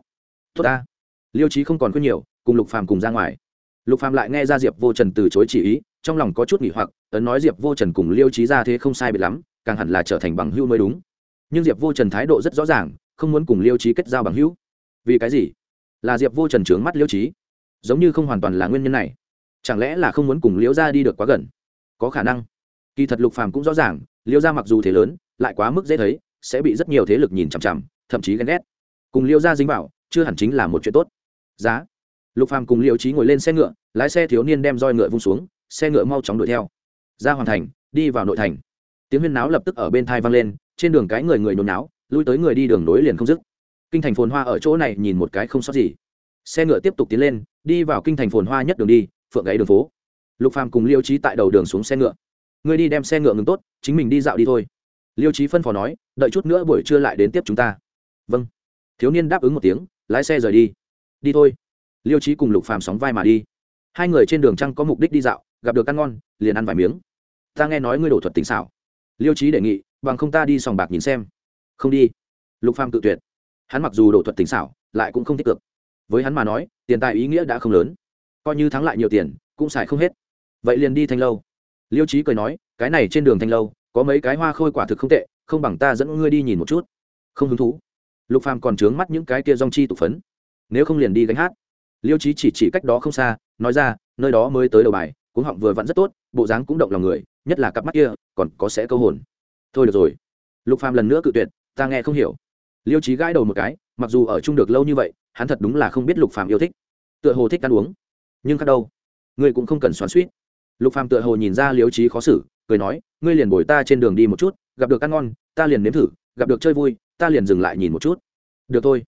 Tốt ta. Liêu trí không còn khuyên nhiều, cùng lục phàm cùng ra ngoài. Lục phàm lại nghe ra diệp vô trần từ chối chỉ ý trong lòng có chút nghỉ hoặc ấn nói diệp vô trần cùng liêu trí ra thế không sai biệt lắm, càng hẳn là trở thành bằng hữu mới đúng. Nhưng diệp vô trần thái độ rất rõ ràng, không muốn cùng liêu trí kết giao bằng hữu. Vì cái gì? Là diệp vô trần trướng mắt liêu trí giống như không hoàn toàn là nguyên nhân này. Chẳng lẽ là không muốn cùng liễu gia đi được quá gần? Có khả năng. Kỳ thật lục phàm cũng rõ ràng liễu gia mặc dù thế lớn, lại quá mức dễ thấy, sẽ bị rất nhiều thế lực nhìn chằm chằm, thậm chí ghen ghét. Cùng liễu gia dính vào, chưa hẳn chính là một chuyện tốt. Giá. Lục phàm cùng liễu trí ngồi lên xe ngựa, lái xe thiếu niên đem roi ngựa vung xuống xe ngựa mau chóng đuổi theo. Ra hoàn thành, đi vào nội thành. Tiếng huyên náo lập tức ở bên thai vang lên, trên đường cái người người nôn náo lui tới người đi đường nối liền không dứt. Kinh thành phồn hoa ở chỗ này nhìn một cái không sót gì. Xe ngựa tiếp tục tiến lên, đi vào kinh thành phồn hoa nhất đường đi, phượng gáy đường phố. Lục phàm cùng liêu trí tại đầu đường xuống xe ngựa. Người đi đem xe ngựa ngừng tốt, chính mình đi dạo đi thôi. Liêu trí phân phó nói, đợi chút nữa buổi trưa lại đến tiếp chúng ta. Vâng. Thiếu niên đáp ứng một tiếng, lái xe rời đi. Đi thôi. Liêu trí cùng lục phàm sóng vai mà đi. Hai người trên đường trăng có mục đích đi dạo gặp được ăn ngon, liền ăn vài miếng. Ta nghe nói ngươi đổ thuật tính xảo. Liêu trí đề nghị, bằng không ta đi sòng bạc nhìn xem. Không đi. Lục phàm tự tuyệt. Hắn mặc dù đổ thuật tính xảo, lại cũng không tích cực. Với hắn mà nói, tiền tài ý nghĩa đã không lớn. Coi như thắng lại nhiều tiền, cũng xài không hết. Vậy liền đi thanh lâu. Liêu trí cười nói, cái này trên đường thanh lâu, có mấy cái hoa khôi quả thực không tệ, không bằng ta dẫn ngươi đi nhìn một chút. Không hứng thú. Lục phàm còn trướng mắt những cái kia dong chi tụ phấn. Nếu không liền đi gánh hát. Liêu trí chỉ chỉ cách đó không xa, nói ra, nơi đó mới tới đầu bài cuống họng vừa vặn rất tốt, bộ dáng cũng động lòng người, nhất là cặp mắt kia, còn có sẽ câu hồn. Thôi được rồi. Lục phàm lần nữa cự tuyệt, ta nghe không hiểu. Liêu trí gãi đầu một cái, mặc dù ở chung được lâu như vậy, hắn thật đúng là không biết lục phàm yêu thích. Tựa hồ thích ăn uống. Nhưng khác đâu. Ngươi cũng không cần xoắn suýt lục phàm tựa hồ nhìn ra liêu trí khó xử, cười nói, ngươi liền bồi ta trên đường đi một chút, gặp được ăn ngon, ta liền nếm thử, gặp được chơi vui, ta liền dừng lại nhìn một chút. Được thôi.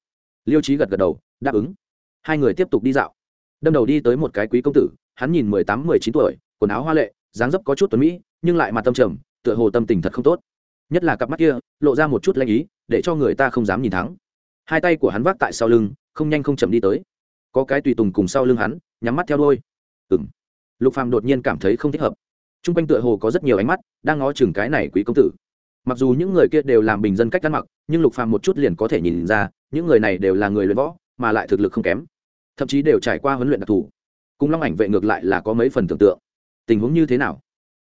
Liêu trí gật gật đầu, đáp ứng. Hai người tiếp tục đi dạo. Đâm đầu đi tới một cái quý công tử hắn nhìn mười tám, mười chín tuổi, quần áo hoa lệ, dáng dấp có chút tuấn mỹ, nhưng lại mặt tâm trầm, tựa hồ tâm tình thật không tốt. Nhất là cặp mắt kia, lộ ra một chút lanh ý, để cho người ta không dám nhìn thắng hai tay của hắn vác tại sau lưng, không nhanh không chậm đi tới. Có cái tùy tùng cùng sau lưng hắn, nhắm mắt theo đôi ừng lục phàm đột nhiên cảm thấy không thích hợp. T r u n g quanh tựa hồ có rất nhiều ánh mắt đang ngó chừng cái này quý công tử. Mặc dù những người kia đều làm bình dân cách ăn mặc, nhưng lục phàm một chút liền có thể nhìn ra, những người này đều là người luyện võ, mà lại thực lực không kém. Thậm chí đều trải qua huấn luyện đặc thù cùng long ảnh vệ ngược lại là có mấy phần tưởng tượng. Tình huống như thế nào?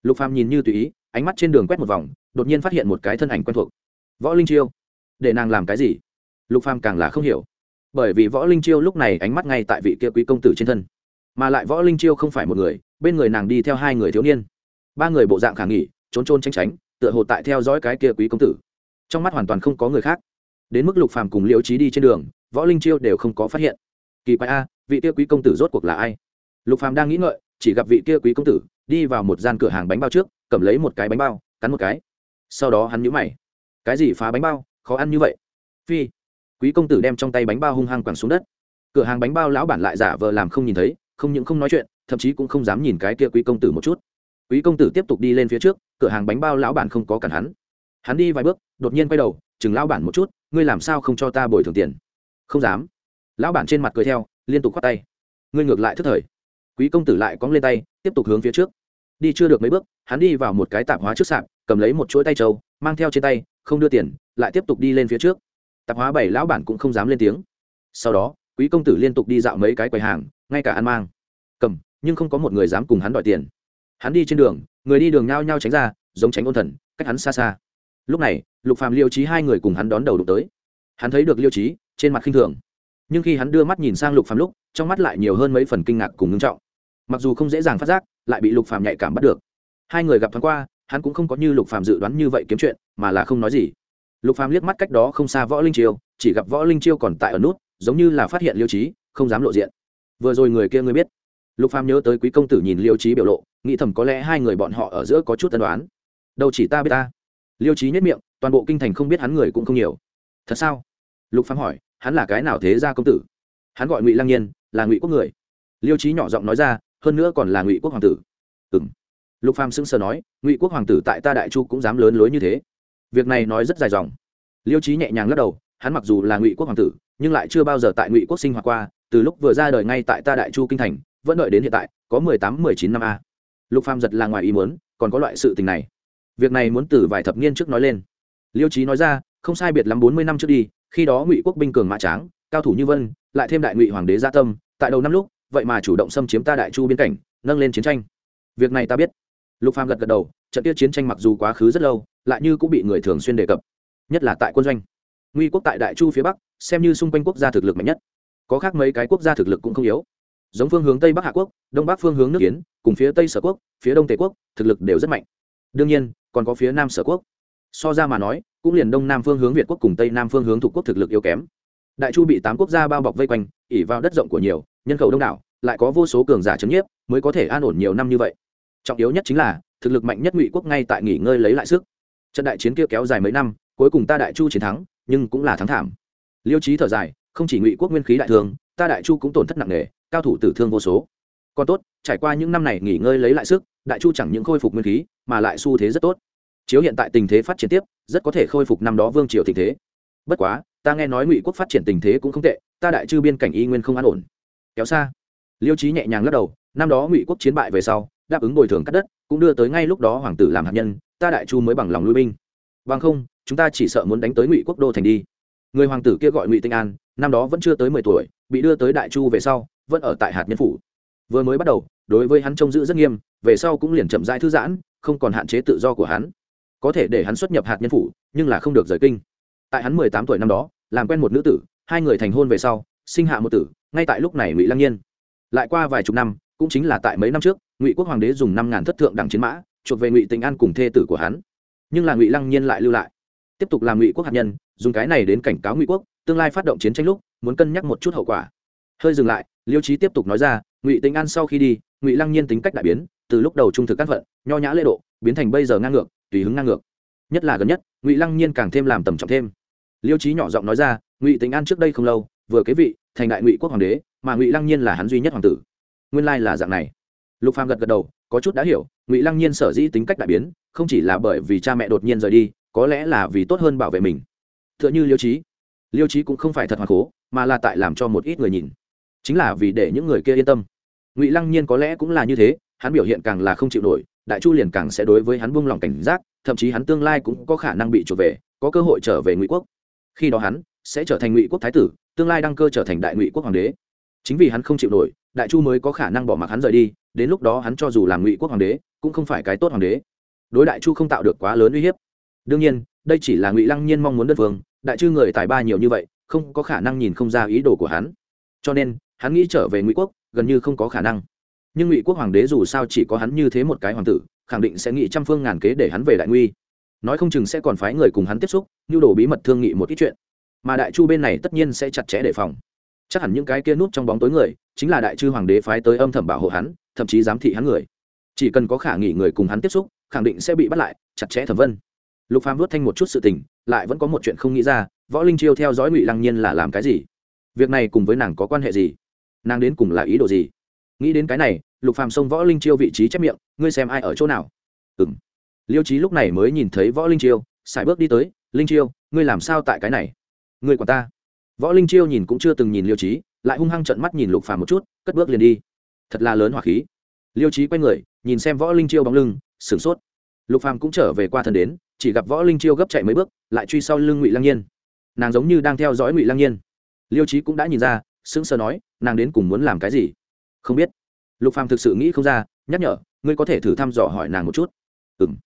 Lục phàm nhìn như tùy ý, ánh mắt trên đường quét một vòng, đột nhiên phát hiện một cái thân ảnh quen thuộc. Võ linh chiêu. Để nàng làm cái gì? Lục phàm càng là không hiểu. Bởi vì võ linh chiêu lúc này ánh mắt ngay tại vị kia quý công tử trên thân. Mà lại võ linh chiêu không phải một người, bên người nàng đi theo hai người thiếu niên. Ba người bộ dạng khả nghỉ trốn trôn tránh tránh, tựa hồ tại theo dõi cái kia quý công tử. Trong mắt hoàn toàn không có người khác. Đến mức lục phàm cùng liễu trí đi trên đường, võ linh chiêu đều không có phát hiện. Kỳ quái a, vị kia quý công tử rốt cuộc là ai? Lục phàm đang nghĩ ngợi, chỉ gặp vị kia quý công tử đi vào một gian cửa hàng bánh bao trước, cầm lấy một cái bánh bao, cắn một cái. Sau đó hắn nhíu mày. Cái gì phá bánh bao? Khó ăn như vậy. Phi. Quý công tử đem trong tay bánh bao hung hăng quẳng xuống đất. Cửa hàng bánh bao lão bản lại giả vờ làm không nhìn thấy, không những không nói chuyện, thậm chí cũng không dám nhìn cái kia quý công tử một chút. Quý công tử tiếp tục đi lên phía trước, cửa hàng bánh bao lão bản không có cản hắn. Hắn đi vài bước, đột nhiên quay đầu, chừng lão bản một chút, ngươi làm sao không cho ta bồi thường tiền? Không dám. Lão bản trên mặt cười theo, liên tục khoát tay. Ngươi ngược lại thức thời quý công tử lại cóng lên tay, tiếp tục hướng phía trước. Đi chưa được mấy bước, hắn đi vào một cái tạp hóa trước sạp, cầm lấy một chuỗi tay trâu, mang theo trên tay, không đưa tiền, lại tiếp tục đi lên phía trước. Tạp hóa bảy lão bản cũng không dám lên tiếng. Sau đó, quý công tử liên tục đi dạo mấy cái quầy hàng, ngay cả ăn mang. Cầm, nhưng không có một người dám cùng hắn đòi tiền. Hắn đi trên đường, người đi đường nhao nhao tránh ra, giống tránh ôn thần, cách hắn xa xa. Lúc này, lục phàm, liêu trí hai người cùng hắn đón đầu đụng tới. Hắn thấy được liêu trí trên mặt khinh thường. Nhưng khi hắn đưa mắt nhìn sang lục phàm lúc, trong mắt lại nhiều hơn mấy phần kinh ngạc cùng ngưng trọng mặc dù không dễ dàng phát giác, lại bị lục phàm nhạy cảm bắt được. Hai người gặp thoáng qua, hắn cũng không có như lục phàm dự đoán như vậy kiếm chuyện, mà là không nói gì. Lục phàm liếc mắt cách đó không xa võ linh chiêu, chỉ gặp võ linh chiêu còn tại ở nút, giống như là phát hiện liêu trí không dám lộ diện. Vừa rồi người kia ngươi biết. Lục phàm nhớ tới quý công tử nhìn liêu trí biểu lộ, nghĩ thầm có lẽ hai người bọn họ ở giữa có chút tân đoán đâu chỉ ta biết ta. Liêu trí nhất miệng, toàn bộ kinh thành không biết hắn người cũng không nhiều. Thật sao? Lục phàm hỏi, hắn là cái nào thế gia công tử? Hắn gọi ngụy lang nhiên, là ngụy quốc người. Liêu trí nhỏ giọng nói ra hơn nữa còn là ngụy quốc hoàng tử. Ừm. Lục phàm sững sờ nói, ngụy quốc hoàng tử tại ta đại chu cũng dám lớn lối như thế. Việc này nói rất dài dòng. Liêu trí nhẹ nhàng lắc đầu, hắn mặc dù là ngụy quốc hoàng tử, nhưng lại chưa bao giờ tại ngụy quốc sinh hoạt qua, từ lúc vừa ra đời ngay tại ta đại chu kinh thành, vẫn đợi đến hiện tại, có mười tám, mười chín năm a. Lục phàm giật là ngoài ý muốn, còn có loại sự tình này. Việc này muốn từ vài thập niên trước nói lên. Liêu trí nói ra, không sai biệt lắm bốn mươi năm trước đi, khi đó ngụy quốc binh cường mã tráng, cao thủ như vân, lại thêm đại ngụy hoàng đế gia tâm, tại đầu năm lúc vậy mà chủ động xâm chiếm ta đại chu biên cảnh, nâng lên chiến tranh. Việc này ta biết. Lục phàm gật gật đầu, trận kia chiến tranh mặc dù quá khứ rất lâu, lại như cũng bị người thường xuyên đề cập, nhất là tại quân doanh. Nguy quốc tại đại chu phía bắc, xem như xung quanh quốc gia thực lực mạnh nhất. Có khác mấy cái quốc gia thực lực cũng không yếu. Giống phương hướng tây bắc hạ quốc, đông bắc phương hướng nước kiến cùng phía tây sở quốc, phía đông tề quốc, thực lực đều rất mạnh. Đương nhiên, còn có phía nam sở quốc. So ra mà nói, cũng liền đông nam phương hướng việt quốc cùng tây nam phương hướng thuộc quốc thực lực yếu kém đại chu bị tám quốc gia bao bọc vây quanh, ỉ vào đất rộng của nhiều, nhân khẩu đông đảo, lại có vô số cường giả chấn nhiếp, mới có thể an ổn nhiều năm như vậy. Trọng yếu nhất chính là, thực lực mạnh nhất ngụy quốc ngay tại nghỉ ngơi lấy lại sức. Trận đại chiến kia kéo dài mấy năm, cuối cùng ta đại chu chiến thắng, nhưng cũng là thắng thảm. Liêu trí thở dài, không chỉ ngụy quốc nguyên khí đại thương, ta đại chu cũng tổn thất nặng nề, cao thủ tử thương vô số. Còn tốt, trải qua những năm này nghỉ ngơi lấy lại sức, đại chu chẳng những khôi phục nguyên khí, mà lại xu thế rất tốt. Chiếu hiện tại tình thế phát triển tiếp, rất có thể khôi phục năm đó vương triều tình thế. Bất quá ta nghe nói ngụy quốc phát triển tình thế cũng không tệ, ta đại chư biên cảnh y nguyên không an ổn. Kéo xa. Liêu trí nhẹ nhàng lắc đầu, năm đó ngụy quốc chiến bại về sau, đáp ứng bồi thường cắt đất, cũng đưa tới ngay lúc đó hoàng tử làm hạt nhân, ta đại chu mới bằng lòng lui binh. Bằng không, chúng ta chỉ sợ muốn đánh tới ngụy quốc đô thành đi. Người hoàng tử kia gọi ngụy tinh an, năm đó vẫn chưa tới mười tuổi, bị đưa tới đại chu về sau, vẫn ở tại hạt nhân phủ. Vừa mới bắt đầu, đối với hắn trông giữ rất nghiêm, về sau cũng liền chậm rãi thư giãn, không còn hạn chế tự do của hắn. Có thể để hắn xuất nhập hạt nhân phủ, nhưng là không được rời kinh. Tại hắn mười tám tuổi năm đó làm quen một nữ tử, hai người thành hôn về sau, sinh hạ một tử, ngay tại lúc này ngụy lăng nhiên. Lại qua vài chục năm, cũng chính là tại mấy năm trước, ngụy quốc hoàng đế dùng năm ngàn thất thượng đẳng chiến mã, chuộc về ngụy tình an cùng thê tử của hắn. Nhưng là ngụy lăng nhiên lại lưu lại. Tiếp tục làm ngụy quốc hạt nhân, dùng cái này đến cảnh cáo ngụy quốc, tương lai phát động chiến tranh lúc, muốn cân nhắc một chút hậu quả. Hơi dừng lại, liêu trí tiếp tục nói ra, ngụy tình an sau khi đi, ngụy lăng nhiên tính cách đại biến, từ lúc đầu trung thực cát vận, nho nhã lễ độ, biến thành bây giờ ngang ngược, tùy hứng ngang ngược. Nhất là gần nhất, ngụy lăng nhiên càng thêm làm tầm trọng thêm liêu trí nhỏ giọng nói ra, ngụy tính an trước đây không lâu, vừa kế vị, thành đại ngụy quốc hoàng đế, mà ngụy lăng nhiên là hắn duy nhất hoàng tử. Nguyên lai là dạng này. Lục phàm gật gật đầu, có chút đã hiểu, ngụy lăng nhiên sở dĩ tính cách đại biến, không chỉ là bởi vì cha mẹ đột nhiên rời đi, có lẽ là vì tốt hơn bảo vệ mình. T h ư ợ n h ư liêu trí liêu trí cũng không phải thật hoàng cố, mà là tại làm cho một ít người nhìn. Chính là vì để những người kia yên tâm. Ngụy lăng nhiên có lẽ cũng là như thế, hắn biểu hiện càng là không chịu nổi, đại chu liền càng sẽ đối với hắn buông lòng cảnh giác, thậm chí hắn tương lai cũng có khả năng bị trục về, có cơ hội trở về ngụy quốc khi đó hắn sẽ trở thành ngụy quốc thái tử, tương lai đăng cơ trở thành đại ngụy quốc hoàng đế. Chính vì hắn không chịu nổi, đại chu mới có khả năng bỏ mặc hắn rời đi, đến lúc đó hắn cho dù làm ngụy quốc hoàng đế, cũng không phải cái tốt hoàng đế. Đối đại chu không tạo được quá lớn uy hiếp. Đương nhiên, đây chỉ là ngụy lăng nhiên mong muốn đất vương đại chư người tài ba nhiều như vậy, không có khả năng nhìn không ra ý đồ của hắn. Cho nên, hắn nghĩ trở về ngụy quốc, gần như không có khả năng. Nhưng ngụy quốc hoàng đế dù sao chỉ có hắn như thế một cái hoàng tử, khẳng định sẽ nghĩ trăm phương ngàn kế để hắn về đại nguy nói không chừng sẽ còn phái người cùng hắn tiếp xúc, nhu đồ bí mật thương nghị một ít chuyện. Mà đại chu bên này tất nhiên sẽ chặt chẽ đề phòng. Chắc hẳn những cái kia núp trong bóng tối người, chính là đại chư hoàng đế phái tới âm thầm bảo hộ hắn, thậm chí giám thị hắn người. Chỉ cần có khả nghỉ người cùng hắn tiếp xúc, khẳng định sẽ bị bắt lại, chặt chẽ thẩm vân. Lục phàm vớt thanh một chút sự tình, lại vẫn có một chuyện không nghĩ ra, võ linh chiêu theo dõi ngụy lăng nhiên là làm cái gì? Việc này cùng với nàng có quan hệ gì? Nàng đến cùng là ý đồ gì? Nghĩ đến cái này, lục phàm xông võ linh chiêu vị trí chép miệng, ngươi xem ai ở chỗ nào? Ừng liêu trí lúc này mới nhìn thấy võ linh chiêu, sải bước đi tới, linh chiêu, ngươi làm sao tại cái này? Ngươi quản ta. Võ linh chiêu nhìn cũng chưa từng nhìn liêu trí lại hung hăng trận mắt nhìn lục phàm một chút, cất bước liền đi. Thật là lớn hỏa khí. Liêu trí quay người, nhìn xem võ linh chiêu bóng lưng, sửng sốt. Lục phàm cũng trở về qua thân đến, chỉ gặp võ linh chiêu gấp chạy mấy bước, lại truy sau lưng ngụy lăng nhiên. Nàng giống như đang theo dõi ngụy lăng nhiên. Liêu trí cũng đã nhìn ra, sững sờ nói, nàng đến cùng muốn làm cái gì? Không biết. Lục phàm thực sự nghĩ không ra, nhắc nhở, ngươi có thể thử thăm dò hỏi nàng một chút. Ừm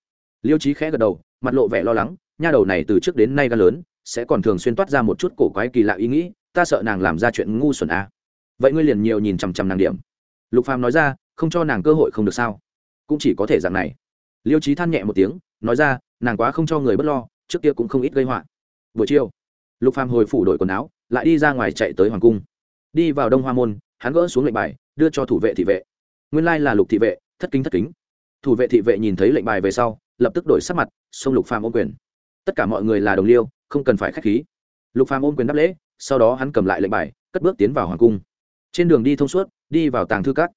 liêu trí khẽ gật đầu, mặt lộ vẻ lo lắng, nha đầu này từ trước đến nay ga lớn, sẽ còn thường xuyên toát ra một chút cổ quái kỳ lạ ý nghĩ, ta sợ nàng làm ra chuyện ngu xuẩn à. vậy ngươi liền nhiều nhìn chằm chằm nàng điểm. Lục phàm nói ra, không cho nàng cơ hội không được sao? Cũng chỉ có thể dạng này. Liêu trí than nhẹ một tiếng, nói ra, nàng quá không cho người bất lo, trước kia cũng không ít gây họa. Buổi chiều, lục phàm hồi phủ đổi quần áo, lại đi ra ngoài chạy tới hoàng cung. Đi vào đông hoa môn, hắn gỡ xuống lệnh bài, đưa cho thủ vệ thị vệ. Nguyên lai là lục thị vệ, thất kính thất kính. Thủ vệ thị vệ nhìn thấy lệnh bài về sau lập tức đổi sắc mặt, xông lục phàm ôm quyền. Tất cả mọi người là đồng liêu, không cần phải khách khí. Lục phàm ôm quyền đáp lễ, sau đó hắn cầm lại lệnh bài, cất bước tiến vào hoàng cung. Trên đường đi thông suốt, đi vào tàng thư các.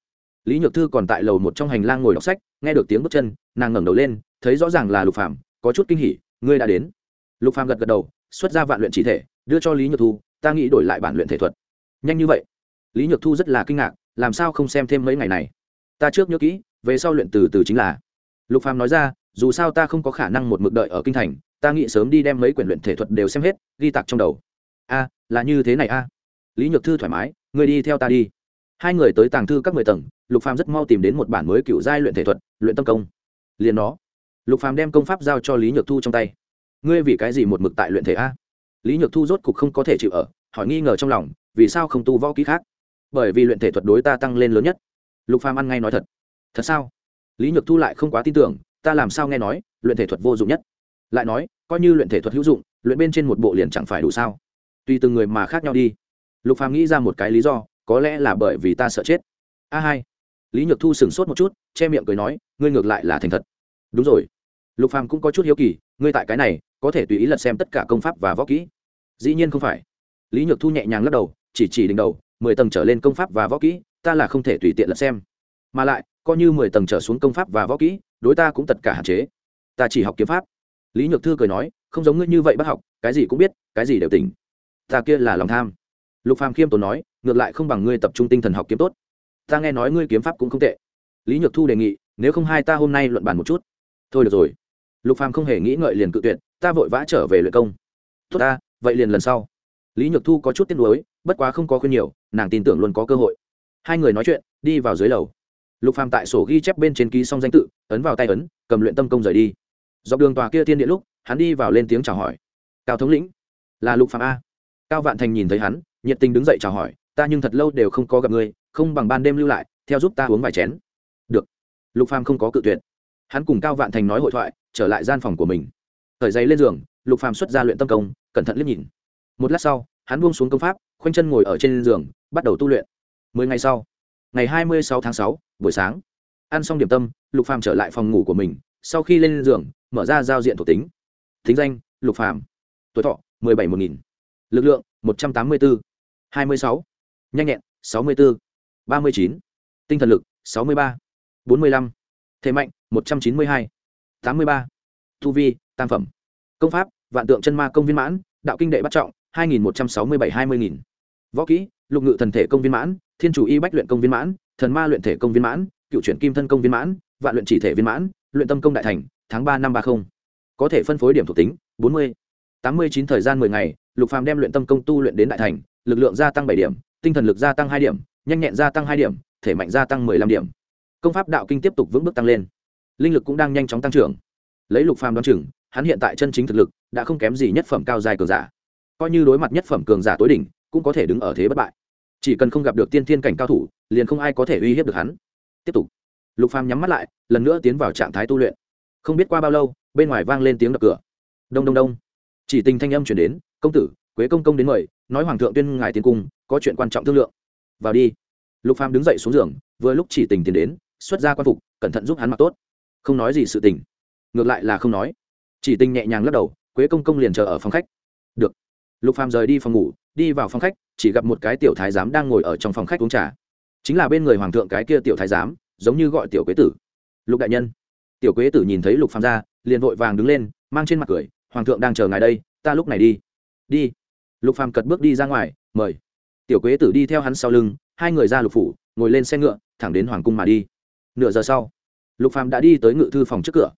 Lý nhược thư còn tại lầu một trong hành lang ngồi đọc sách, nghe được tiếng bước chân, nàng ngẩng đầu lên, thấy rõ ràng là lục phàm, có chút kinh hỉ, ngươi đã đến. Lục phàm gật gật đầu, xuất ra vạn luyện chỉ thể, đưa cho lý nhược thu, ta nghĩ đổi lại bản luyện thể thuật. Nhanh như vậy? Lý nhược thu rất là kinh ngạc, làm sao không xem thêm mấy ngày này? Ta trước nhớ kỹ, về sau luyện từ từ chính là. Lục phàm nói ra dù sao ta không có khả năng một mực đợi ở kinh thành, ta nghĩ sớm đi đem mấy quyển luyện thể thuật đều xem hết, ghi tặc trong đầu. A, là như thế này a. Lý nhược thư thoải mái người đi theo ta đi. Hai người tới tàng thư các mười tầng, lục phàm rất mau tìm đến một bản mới cựu giai luyện thể thuật, luyện tâm công. Liền nó. Lục phàm đem công pháp giao cho lý nhược thu trong tay. Ngươi vì cái gì một mực tại luyện thể a? Lý nhược thu rốt cục không có thể chịu ở, hỏi nghi ngờ trong lòng, vì sao không tu võ kỹ khác? Bởi vì luyện thể thuật đối ta tăng lên lớn nhất. Lục phàm ăn ngay nói thật. Thật sao? Lý nhược thu lại không quá tin tưởng ta làm sao nghe nói, luyện thể thuật vô dụng nhất? Lại nói, coi như luyện thể thuật hữu dụng, luyện bên trên một bộ liền chẳng phải đủ sao? Tùy từng người mà khác nhau đi. Lục phàm nghĩ ra một cái lý do, có lẽ là bởi vì ta sợ chết. A hai. Lý nhược thu sửng sốt một chút, che miệng cười nói, ngươi ngược lại là thành thật. Đúng rồi. Lục phàm cũng có chút hiếu kỳ, ngươi tại cái này, có thể tùy ý lật xem tất cả công pháp và võ kỹ. Dĩ nhiên không phải. Lý nhược thu nhẹ nhàng lắc đầu, chỉ chỉ đỉnh đầu, mười tầng trở lên công pháp và võ kỹ, ta là không thể tùy tiện lật xem. Mà lại, coi như mười tầng trở xuống công pháp và võ kỹ đối ta cũng tất cả hạn chế. Ta chỉ học kiếm pháp. Lý nhược thư cười nói, không giống ngươi như vậy bác học, cái gì cũng biết, cái gì đều tỉnh. Ta kia là lòng tham. Lục phàm khiêm tốn nói, ngược lại không bằng ngươi tập trung tinh thần học kiếm tốt. Ta nghe nói ngươi kiếm pháp cũng không tệ. Lý nhược thu đề nghị, nếu không hai ta hôm nay luận bàn một chút. Thôi được rồi. Lục phàm không hề nghĩ ngợi liền cự tuyệt, ta vội vã trở về luyện công. Tốt ta, vậy liền lần sau. Lý nhược thu có chút tiếc nuối, bất quá không có khuyên nhiều, nàng tin tưởng luôn có cơ hội. Hai người nói chuyện, đi vào dưới lầu lục phàm tại sổ ghi chép bên trên ký xong danh tự, ấn vào tay ấn, cầm luyện tâm công rời đi. Dọc đường tòa kia thiên địa lúc, hắn đi vào lên tiếng chào hỏi. Cao thống lĩnh, là lục phàm a? Cao vạn thành nhìn thấy hắn, nhiệt tình đứng dậy chào hỏi, ta nhưng thật lâu đều không có gặp ngươi, không bằng ban đêm lưu lại, theo giúp ta uống vài chén. Được. Lục phàm không có cự tuyệt. Hắn cùng cao vạn thành nói hội thoại, trở lại gian phòng của mình. Thời giấy lên giường, lục phàm xuất ra luyện tâm công, cẩn thận liếc nhìn. Một lát sau, hắn buông xuống công pháp, khoanh chân ngồi ở trên giường, bắt đầu tu luyện. Mười ngày sau ngày hai mươi sáu tháng sáu, buổi sáng. Ăn xong điểm tâm, lục phàm trở lại phòng ngủ của mình, sau khi lên giường, mở ra giao diện thuộc tính. Thính danh, lục phàm. Tuổi thọ, mười bảy một nghìn. Lực lượng, một trăm tám mươi bốn hai mươi sáu. Nhanh nhẹn, sáu mươi bốn ba mươi chín. Tinh thần lực, sáu mươi ba. bốn mươi lăm. Thế mạnh, một trăm chín mươi hai. tám mươi ba. Thu vi, tam phẩm. Công pháp, vạn tượng chân ma công viên mãn, đạo kinh đệ bắt trọng, hai nghìn một trăm sáu mươi bảy hai mươi nghìn. Võ kỹ, lục ngự thần thể công viên mãn thiên chủ y bách luyện công viên mãn, thần ma luyện thể công viên mãn, cựu chuyển kim thân công viên mãn, vạn luyện chỉ thể viên mãn, luyện tâm công đại thành, tháng ba năm ba mươi có thể phân phối điểm thuộc tính, bốn mươi, tám mươi chín thời gian mười ngày, lục phàm đem luyện tâm công tu luyện đến đại thành, lực lượng gia tăng bảy điểm, tinh thần lực gia tăng hai điểm, nhanh nhẹn gia tăng hai điểm, thể mạnh gia tăng mười lăm điểm. Công pháp đạo kinh tiếp tục vững bước tăng lên. Linh lực cũng đang nhanh chóng tăng trưởng. Lấy lục phàm đoán chừng, hắn hiện tại chân chính thực lực đã không kém gì nhất phẩm cao dài cường giả. Coi như đối mặt nhất phẩm cường giả tối đỉnh, cũng có thể đứng ở thế bất bại chỉ cần không gặp được tiên thiên cảnh cao thủ, liền không ai có thể uy hiếp được hắn. Tiếp tục. Lục phàm nhắm mắt lại, lần nữa tiến vào trạng thái tu luyện. Không biết qua bao lâu, bên ngoài vang lên tiếng đập cửa. Đông đông đông. Chỉ tình thanh âm chuyển đến, công tử, quế công công đến mời, nói hoàng thượng tuyên ngài tiến cung, có chuyện quan trọng thương lượng. Vào đi. Lục phàm đứng dậy xuống giường, vừa lúc chỉ tình tiến đến, xuất ra quan phục, cẩn thận giúp hắn mặc tốt. Không nói gì sự tình. Ngược lại là không nói. Chỉ tình nhẹ nhàng lắc đầu, quế công công liền chờ ở phòng khách. Được. Lục phàm rời đi phòng ngủ, đi vào phòng khách chỉ gặp một cái tiểu thái giám đang ngồi ở trong phòng khách uống trà. Chính là bên người hoàng thượng cái kia tiểu thái giám, giống như gọi tiểu quế tử. Lục đại nhân. Tiểu quế tử nhìn thấy lục phàm ra, liền vội vàng đứng lên, mang trên mặt cười, hoàng thượng đang chờ ngài đây, ta lúc này đi. Đi. Lục phàm cật bước đi ra ngoài, mời. Tiểu quế tử đi theo hắn sau lưng, hai người ra lục phủ, ngồi lên xe ngựa, thẳng đến hoàng cung mà đi. Nửa giờ sau, lục phàm đã đi tới ngự thư phòng trước cửa.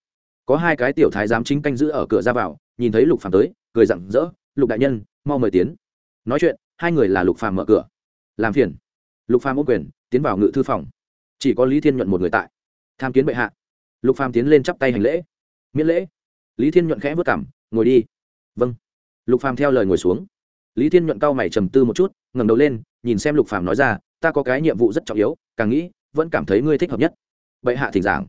Có hai cái tiểu thái giám chính canh giữ ở cửa ra vào, nhìn thấy lục phàm tới, cười rặng rỡ, lục đại nhân, mau mời tiến. Nói chuyện hai người là lục phàm mở cửa. Làm phiền. Lục phàm ôm quyền, tiến vào ngự thư phòng. Chỉ có lý thiên nhuận một người tại. Tham kiến bệ hạ. Lục phàm tiến lên chắp tay hành lễ. Miễn lễ. Lý thiên nhuận khẽ vất cảm, ngồi đi. Vâng. Lục phàm theo lời ngồi xuống. Lý thiên nhuận cau mày trầm tư một chút, ngẩng đầu lên, nhìn xem lục phàm nói ra, ta có cái nhiệm vụ rất trọng yếu, càng nghĩ, vẫn cảm thấy ngươi thích hợp nhất. Bệ hạ thỉnh giảng.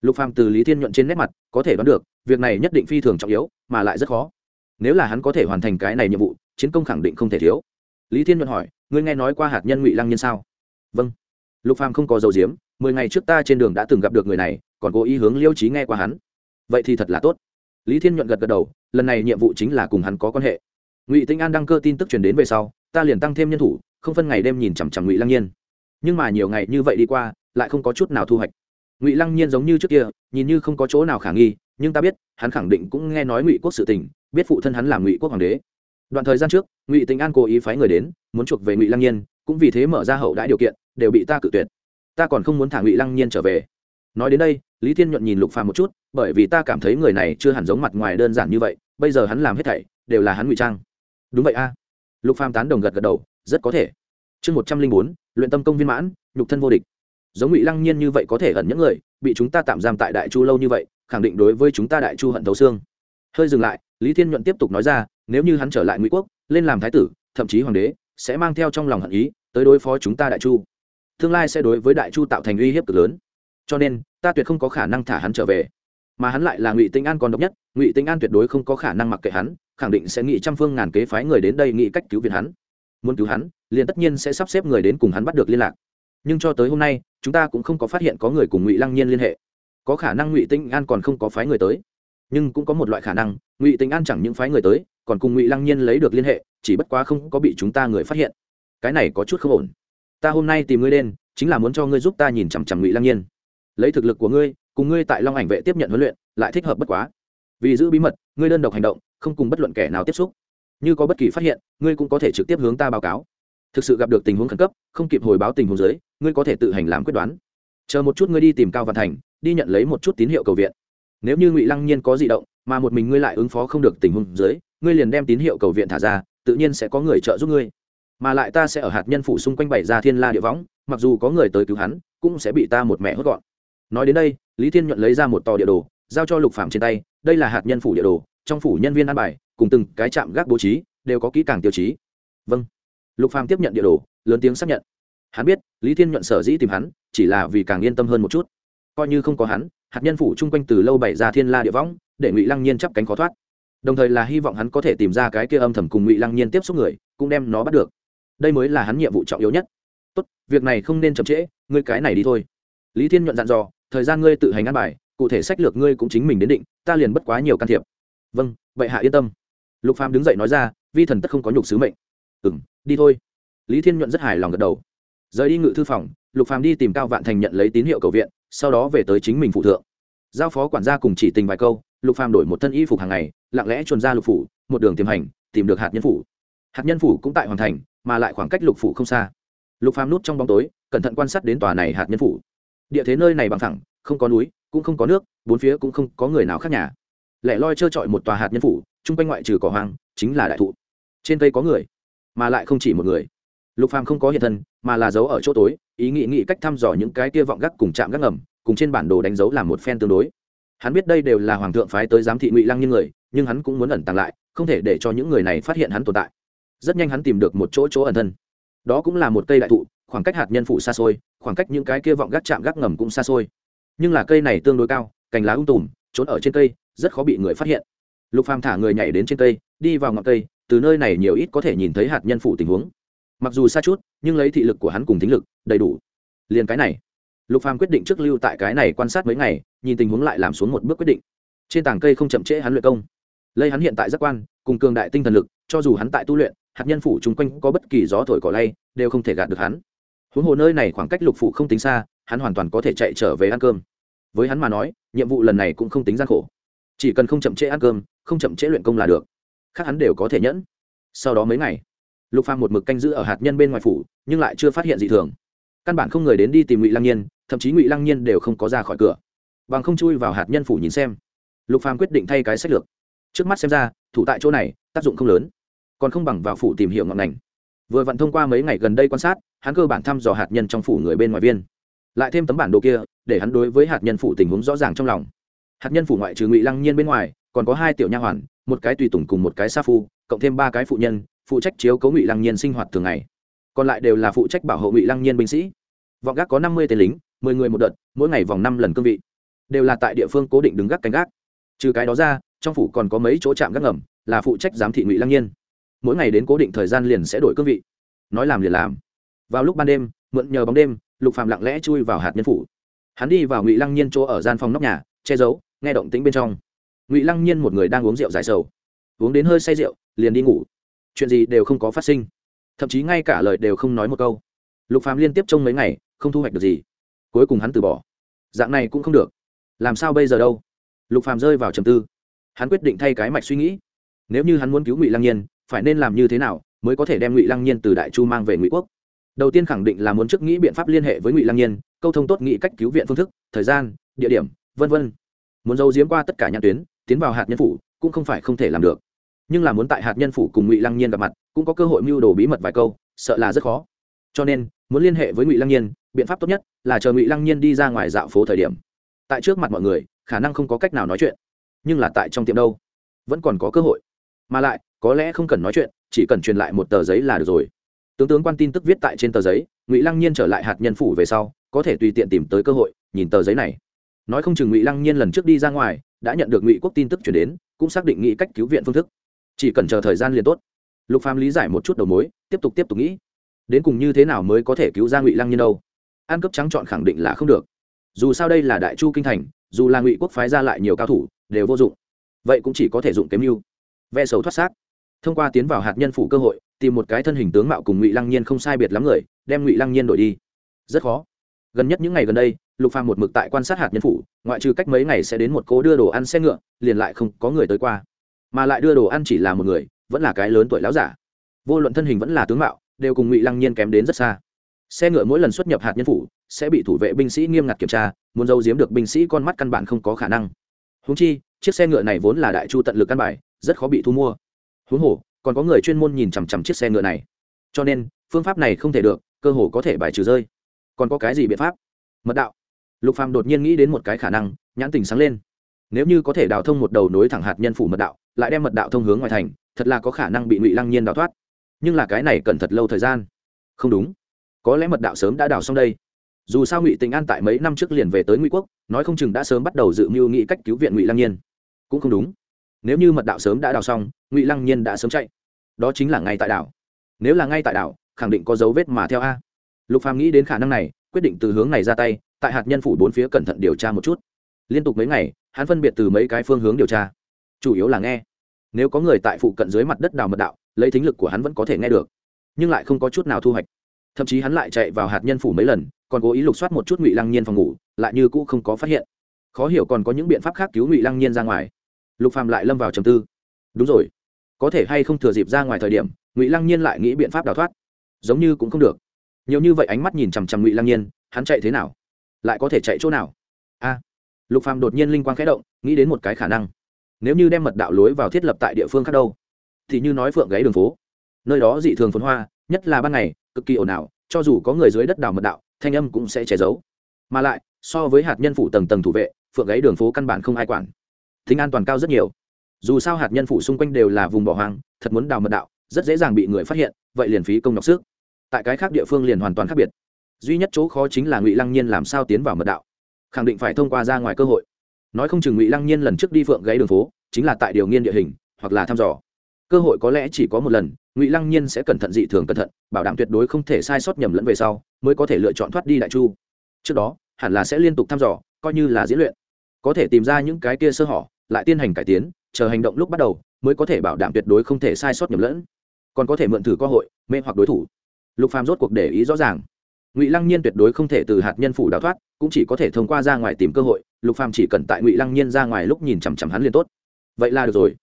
Lục phàm từ lý thiên nhuận trên nét mặt, có thể đoán được, việc này nhất định phi thường trọng yếu, mà lại rất khó. Nếu là hắn có thể hoàn thành cái này nhiệm vụ, chiến công khẳng định không thể thiếu lý thiên nhuận hỏi, ngươi nghe nói qua hạt nhân ngụy lăng nhân sao? Vâng. Lục phàm không có dầu diếm mười ngày trước ta trên đường đã từng gặp được người này, còn cố ý hướng liêu trí nghe qua hắn. Vậy thì thật là tốt. Lý thiên nhuận gật gật đầu, lần này nhiệm vụ chính là cùng hắn có quan hệ. Ngụy tinh an đăng cơ tin tức truyền đến về sau, ta liền tăng thêm nhân thủ, không phân ngày đêm nhìn chằm chằm ngụy lăng nhiên. Nhưng mà nhiều ngày như vậy đi qua, lại không có chút nào thu hoạch. Ngụy lăng nhiên giống như trước kia, nhìn như không có chỗ nào khả nghi, nhưng ta biết, hắn khẳng định cũng nghe nói ngụy quốc sự tình, biết phụ thân hắn là ngụy quốc hoàng đế đoạn thời gian trước, ngụy tinh an cố ý phái người đến, muốn chuộc về ngụy lăng nhiên, cũng vì thế mở ra hậu đãi điều kiện, đều bị ta cự tuyệt. Ta còn không muốn thả ngụy lăng nhiên trở về. Nói đến đây, lý thiên nhuận nhìn lục phàm một chút, bởi vì ta cảm thấy người này chưa hẳn giống mặt ngoài đơn giản như vậy, bây giờ hắn làm hết thảy, đều là hắn ngụy trang. Đúng vậy a. Lục phàm tán đồng gật gật đầu, rất có thể. Chương một trăm linh bốn, luyện tâm công viên mãn, nhục thân vô địch. Giống ngụy lăng nhiên như vậy có thể ẩn những người, bị chúng ta tạm giam tại đại chu lâu như vậy, khẳng định đối với chúng ta đại chu hận thấu xương. Hơi dừng lại, lý thiên nhuận tiếp tục nói ra nếu như hắn trở lại ngụy quốc, lên làm thái tử, thậm chí hoàng đế, sẽ mang theo trong lòng hận ý tới đối phó chúng ta đại chu. Tương lai sẽ đối với đại chu tạo thành uy hiếp cực lớn. Cho nên, ta tuyệt không có khả năng thả hắn trở về. Mà hắn lại là ngụy tinh an còn độc nhất, ngụy tinh an tuyệt đối không có khả năng mặc kệ hắn, khẳng định sẽ nghĩ trăm phương ngàn kế phái người đến đây nghĩ cách cứu viện hắn. Muốn cứu hắn, liền tất nhiên sẽ sắp xếp người đến cùng hắn bắt được liên lạc. Nhưng cho tới hôm nay, chúng ta cũng không có phát hiện có người cùng ngụy lăng nhiên liên hệ. Có khả năng ngụy tinh an còn không có phái người tới. Nhưng cũng có một loại khả năng, ngụy tinh an chẳng những phái người tới còn cùng ngụy lăng nhiên lấy được liên hệ chỉ bất quá không có bị chúng ta người phát hiện cái này có chút không ổn ta hôm nay tìm ngươi lên chính là muốn cho ngươi giúp ta nhìn chằm chằm ngụy lăng nhiên lấy thực lực của ngươi cùng ngươi tại long ảnh vệ tiếp nhận huấn luyện lại thích hợp bất quá vì giữ bí mật ngươi đơn độc hành động không cùng bất luận kẻ nào tiếp xúc như có bất kỳ phát hiện ngươi cũng có thể trực tiếp hướng ta báo cáo thực sự gặp được tình huống khẩn cấp không kịp hồi báo tình huống dưới ngươi có thể tự hành làm quyết đoán chờ một chút ngươi đi tìm cao văn thành đi nhận lấy một chút tín hiệu cầu viện nếu như ngụy lăng nhiên có di động mà một mình ngươi lại ứng phó không được tình huống dưới ngươi liền đem tín hiệu cầu viện thả ra, tự nhiên sẽ có người trợ giúp ngươi. Mà lại ta sẽ ở hạt nhân phủ xung quanh bảy ra thiên la địa võng, mặc dù có người tới cứu hắn, cũng sẽ bị ta một mẹ hốt gọn. Nói đến đây, lý thiên nhuận lấy ra một tò địa đồ, giao cho lục phạm trên tay, đây là hạt nhân phủ địa đồ, trong phủ nhân viên an bài, cùng từng cái trạm gác bố trí, đều có kỹ càng tiêu chí. Vâng. Lục phạm tiếp nhận địa đồ, lớn tiếng xác nhận. Hắn biết, lý thiên nhuận sở dĩ tìm hắn, chỉ là vì càng yên tâm hơn một chút. Coi như không có hắn, hạt nhân phủ chung quanh từ lâu bày ra thiên la địa võng, để ngụy lăng nhiên chắp cánh khó thoát đồng thời là hy vọng hắn có thể tìm ra cái kia âm thầm cùng ngụy lăng nhiên tiếp xúc người, cũng đem nó bắt được. Đây mới là hắn nhiệm vụ trọng yếu nhất. Tốt, việc này không nên chậm trễ, ngươi cái này đi thôi. Lý thiên nhuận dặn dò, thời gian ngươi tự hành ăn bài, cụ thể sách lược ngươi cũng chính mình đến định, ta liền bất quá nhiều can thiệp. Vâng vậy hạ yên tâm. Lục phàm đứng dậy nói ra, vi thần tất không có nhục sứ mệnh. Ừ m đi thôi. Lý thiên nhuận rất hài lòng gật đầu. Rời đi ngự thư phòng, lục phàm đi tìm cao vạn thành nhận lấy tín hiệu cầu viện, sau đó về tới chính mình phụ thượng. Giao phó quản gia cùng chỉ tình vài câu lục phàm đổi một thân y phục hàng ngày, lặng lẽ chuồn ra lục phủ, một đường tiềm hành, tìm được hạt nhân phủ. Hạt nhân phủ cũng tại hoàn thành, mà lại khoảng cách lục phủ không xa. Lục phàm nút trong bóng tối, cẩn thận quan sát đến tòa này hạt nhân phủ. Địa thế nơi này bằng thẳng không có núi, cũng không có nước, bốn phía cũng không có người nào khác nhà. Lẻ loi trơ trọi một tòa hạt nhân phủ, chung quanh ngoại trừ cỏ hoang, chính là đại thụ. Trên cây có người, mà lại không chỉ một người. Lục phàm không có hiện thân, mà là giấu ở chỗ tối, ý nghĩ nghĩ cách thăm dò những cái kia vọng gác cùng chạm gác ngầm, cùng trên bản đồ đánh dấu làm một phen tương đối hắn biết đây đều là hoàng thượng phái tới giám thị ngụy lăng như người, nhưng hắn cũng muốn ẩn tàng lại, không thể để cho những người này phát hiện hắn tồn tại. Rất nhanh hắn tìm được một chỗ chỗ ẩn thân. Đó cũng là một cây đại thụ, khoảng cách hạt nhân phủ xa xôi, khoảng cách những cái kia vọng gác chạm gác ngầm cũng xa xôi. Nhưng là cây này tương đối cao, cành lá ung tùm, trốn ở trên cây, rất khó bị người phát hiện. Lục phàm thả người nhảy đến trên cây, đi vào ngọn cây, từ nơi này nhiều ít có thể nhìn thấy hạt nhân phủ tình huống. Mặc dù xa chút, nhưng lấy thị lực của hắn cùng thính lực, đầy đủ. Liền cái này. Lục phàm quyết định trước lưu tại cái này quan sát mấy ngày nhìn tình huống lại làm xuống một bước quyết định. Trên tảng cây không chậm trễ hắn luyện công. Lây hắn hiện tại giác quan, cùng cường đại tinh thần lực, cho dù hắn tại tu luyện, hạt nhân phủ chung quanh có bất kỳ gió thổi cỏ lay, đều không thể gạt được hắn. Huống hồ nơi này khoảng cách lục phủ không tính xa, hắn hoàn toàn có thể chạy trở về ăn cơm. Với hắn mà nói, nhiệm vụ lần này cũng không tính gian khổ. Chỉ cần không chậm trễ ăn cơm, không chậm trễ luyện công là được. Khác hắn đều có thể nhẫn. Sau đó mấy ngày, lục phàm một mực canh giữ ở hạt nhân bên ngoài phủ, nhưng lại chưa phát hiện gì thường. Căn bản không người đến đi tìm ngụy lăng nhiên, thậm chí ngụy lăng nhiên đều không có ra khỏi cửa bằng không chui vào hạt nhân phủ nhìn xem. Lục phàm quyết định thay cái sách lược. Trước mắt xem ra, thủ tại chỗ này, tác dụng không lớn. Còn không bằng vào phủ tìm hiểu ngọn ngành. Vừa vặn thông qua mấy ngày gần đây quan sát, hắn cơ bản thăm dò hạt nhân trong phủ người bên ngoài viên. Lại thêm tấm bản đồ kia, để hắn đối với hạt nhân phủ tình huống rõ ràng trong lòng. Hạt nhân phủ ngoại trừ ngụy lăng nhiên bên ngoài, còn có hai tiểu nha hoàn, một cái tùy tùng cùng một cái sa phu, cộng thêm ba cái phụ nhân, phụ trách chiếu cấu ngụy lăng nhiên sinh hoạt thường ngày. Còn lại đều là phụ trách bảo hộ ngụy lăng nhiên binh sĩ. Vọng gác có năm mươi tên lính, mười người một đợt, mỗi ngày vòng năm lần cương vị đều là tại địa phương cố định đứng gác canh gác. Trừ cái đó ra, trong phủ còn có mấy chỗ trạm gác ngầm, là phụ trách giám thị ngụy lăng nhiên. Mỗi ngày đến cố định thời gian liền sẽ đổi cương vị. Nói làm liền làm. Vào lúc ban đêm, mượn nhờ bóng đêm, lục phạm lặng lẽ chui vào hạt nhân phủ. Hắn đi vào ngụy lăng nhiên chỗ ở gian phòng nóc nhà, che giấu, nghe động tĩnh bên trong. Ngụy lăng nhiên một người đang uống rượu giải sầu. Uống đến hơi say rượu, liền đi ngủ. Chuyện gì đều không có phát sinh. Thậm chí ngay cả lời đều không nói một câu. Lục phàm liên tiếp trong mấy ngày, không thu hoạch được gì. Cuối cùng hắn từ bỏ. Dạng này cũng không được làm sao bây giờ đâu? Lục phàm rơi vào trầm tư. Hắn quyết định thay cái mạch suy nghĩ. Nếu như hắn muốn cứu ngụy lăng nhiên, phải nên làm như thế nào mới có thể đem ngụy lăng nhiên từ đại chu mang về ngụy quốc? Đầu tiên khẳng định là muốn trước nghĩ biện pháp liên hệ với ngụy lăng nhiên, câu thông tốt nghĩ cách cứu viện phương thức, thời gian, địa điểm, vân vân. Muốn giấu giếm qua tất cả nhãn tuyến, tiến vào hạt nhân phủ cũng không phải không thể làm được. Nhưng là muốn tại hạt nhân phủ cùng ngụy lăng nhiên gặp mặt, cũng có cơ hội mưu đồ bí mật vài câu, sợ là rất khó. Cho nên, muốn liên hệ với ngụy lăng nhiên, biện pháp tốt nhất là chờ ngụy lăng nhiên đi ra ngoài dạo phố thời điểm tại trước mặt mọi người, khả năng không có cách nào nói chuyện. Nhưng là tại trong tiệm đâu? Vẫn còn có cơ hội. Mà lại, có lẽ không cần nói chuyện, chỉ cần truyền lại một tờ giấy là được rồi. Tướng tướng quan tin tức viết tại trên tờ giấy, ngụy lăng nhiên trở lại hạt nhân phủ về sau, có thể tùy tiện tìm tới cơ hội, nhìn tờ giấy này. Nói không chừng ngụy lăng nhiên lần trước đi ra ngoài, đã nhận được ngụy quốc tin tức chuyển đến, cũng xác định nghĩ cách cứu viện phương thức. Chỉ cần chờ thời gian liền tốt. Lục phàm lý giải một chút đầu mối, tiếp tục tiếp tục nghĩ. Đến cùng như thế nào mới có thể cứu ra ngụy lăng nhiên đâu? Ăn cấp trắng chọn khẳng định là không được dù sao đây là đại chu kinh thành, dù là ngụy quốc phái ra lại nhiều cao thủ, đều vô dụng. Vậy cũng chỉ có thể dụng kiếm mưu. Ve sầu thoát xác. Thông qua tiến vào hạt nhân phủ cơ hội, tìm một cái thân hình tướng mạo cùng ngụy lăng nhiên không sai biệt lắm người, đem ngụy lăng nhiên đổi đi. Rất khó. Gần nhất những ngày gần đây, lục phàm một mực tại quan sát hạt nhân phủ, ngoại trừ cách mấy ngày sẽ đến một cố đưa đồ ăn xe ngựa, liền lại không có người tới qua. Mà lại đưa đồ ăn chỉ là một người, vẫn là cái lớn tuổi láo giả. Vô luận thân hình vẫn là tướng mạo, đều cùng ngụy lăng nhiên kém đến rất xa. Xe ngựa mỗi lần xuất nhập hạt nhân phủ sẽ bị thủ vệ binh sĩ nghiêm ngặt kiểm tra, muốn giấu giếm được binh sĩ con mắt căn bản không có khả năng. Húng chi, chiếc xe ngựa này vốn là đại chu tận lực căn bài, rất khó bị thu mua. Huống hồ, còn có người chuyên môn nhìn chằm chằm chiếc xe ngựa này. Cho nên, phương pháp này không thể được, cơ hồ có thể bài trừ rơi. Còn có cái gì biện pháp? Mật đạo. Lục phàm đột nhiên nghĩ đến một cái khả năng, nhãn tình sáng lên. Nếu như có thể đào thông một đầu nối thẳng hạt nhân phủ mật đạo, lại đem mật đạo thông hướng ngoài thành, thật là có khả năng bị ngụy lăng nhiên đào thoát. Nhưng là cái này cần thật lâu thời gian. Không đúng. Có lẽ mật đạo sớm đã đào xong đây dù sao ngụy tình an tại mấy năm trước liền về tới ngụy quốc, nói không chừng đã sớm bắt đầu dự mưu nghĩ cách cứu viện ngụy lăng nhiên. Cũng không đúng. Nếu như mật đạo sớm đã đào xong, ngụy lăng nhiên đã sớm chạy. Đó chính là ngay tại đảo. Nếu là ngay tại đảo, khẳng định có dấu vết mà theo a. Lục phàm nghĩ đến khả năng này, quyết định từ hướng này ra tay, tại hạt nhân phủ bốn phía cẩn thận điều tra một chút. Liên tục mấy ngày, hắn phân biệt từ mấy cái phương hướng điều tra. Chủ yếu là nghe. Nếu có người tại phụ cận dưới mặt đất đào mật đạo, lấy thính lực của hắn vẫn có thể nghe được, nhưng lại không có chút nào thu hoạch. Thậm chí hắn lại chạy vào hạt nhân phủ mấy lần còn cố ý lục soát một chút ngụy lăng nhiên phòng ngủ, lại như cũ không có phát hiện. Khó hiểu còn có những biện pháp khác cứu ngụy lăng nhiên ra ngoài. Lục phàm lại lâm vào trầm tư. Đúng rồi. Có thể hay không thừa dịp ra ngoài thời điểm, ngụy lăng nhiên lại nghĩ biện pháp đào thoát. Giống như cũng không được. Nhiều như vậy ánh mắt nhìn chằm chằm ngụy lăng nhiên, hắn chạy thế nào? Lại có thể chạy chỗ nào? A. Lục phàm đột nhiên linh quang khẽ động, nghĩ đến một cái khả năng. Nếu như đem mật đạo lối vào thiết lập tại địa phương khác đâu, thì như nói phượng gáy đường phố. Nơi đó dị thường phồn hoa, nhất là ban ngày, cực kỳ ồn ào, cho dù có người dưới đất đào mật đạo thanh âm cũng sẽ che giấu. Mà lại, so với hạt nhân phủ tầng tầng thủ vệ, phượng gáy đường phố căn bản không ai quản. Tính an toàn cao rất nhiều. Dù sao hạt nhân phủ xung quanh đều là vùng bỏ hoang, thật muốn đào mật đạo, rất dễ dàng bị người phát hiện, vậy liền phí công nhọc sức. Tại cái khác địa phương liền hoàn toàn khác biệt. Duy nhất chỗ khó chính là ngụy lăng nhiên làm sao tiến vào mật đạo. Khẳng định phải thông qua ra ngoài cơ hội. Nói không chừng ngụy lăng nhiên lần trước đi phượng gáy đường phố, chính là tại điều nghiên địa hình, hoặc là thăm dò. Cơ hội có lẽ chỉ có một lần ngụy lăng nhiên sẽ cẩn thận dị thường cẩn thận, bảo đảm tuyệt đối không thể sai sót nhầm lẫn về sau, mới có thể lựa chọn thoát đi đại chu. Trước đó, hẳn là sẽ liên tục thăm dò, coi như là diễn luyện. Có thể tìm ra những cái kia sơ hỏ lại tiến hành cải tiến, chờ hành động lúc bắt đầu, mới có thể bảo đảm tuyệt đối không thể sai sót nhầm lẫn. Còn có thể mượn thử cơ hội, mê hoặc đối thủ. Lục phàm rốt cuộc để ý rõ ràng. Ngụy lăng nhiên tuyệt đối không thể từ hạt nhân phủ đào thoát, cũng chỉ có thể thông qua ra ngoài tìm cơ hội, lục phàm chỉ cần tại ngụy lăng nhiên ra ngoài lúc nhìn chằm chằm hắn liền tốt. Vậy là được rồi.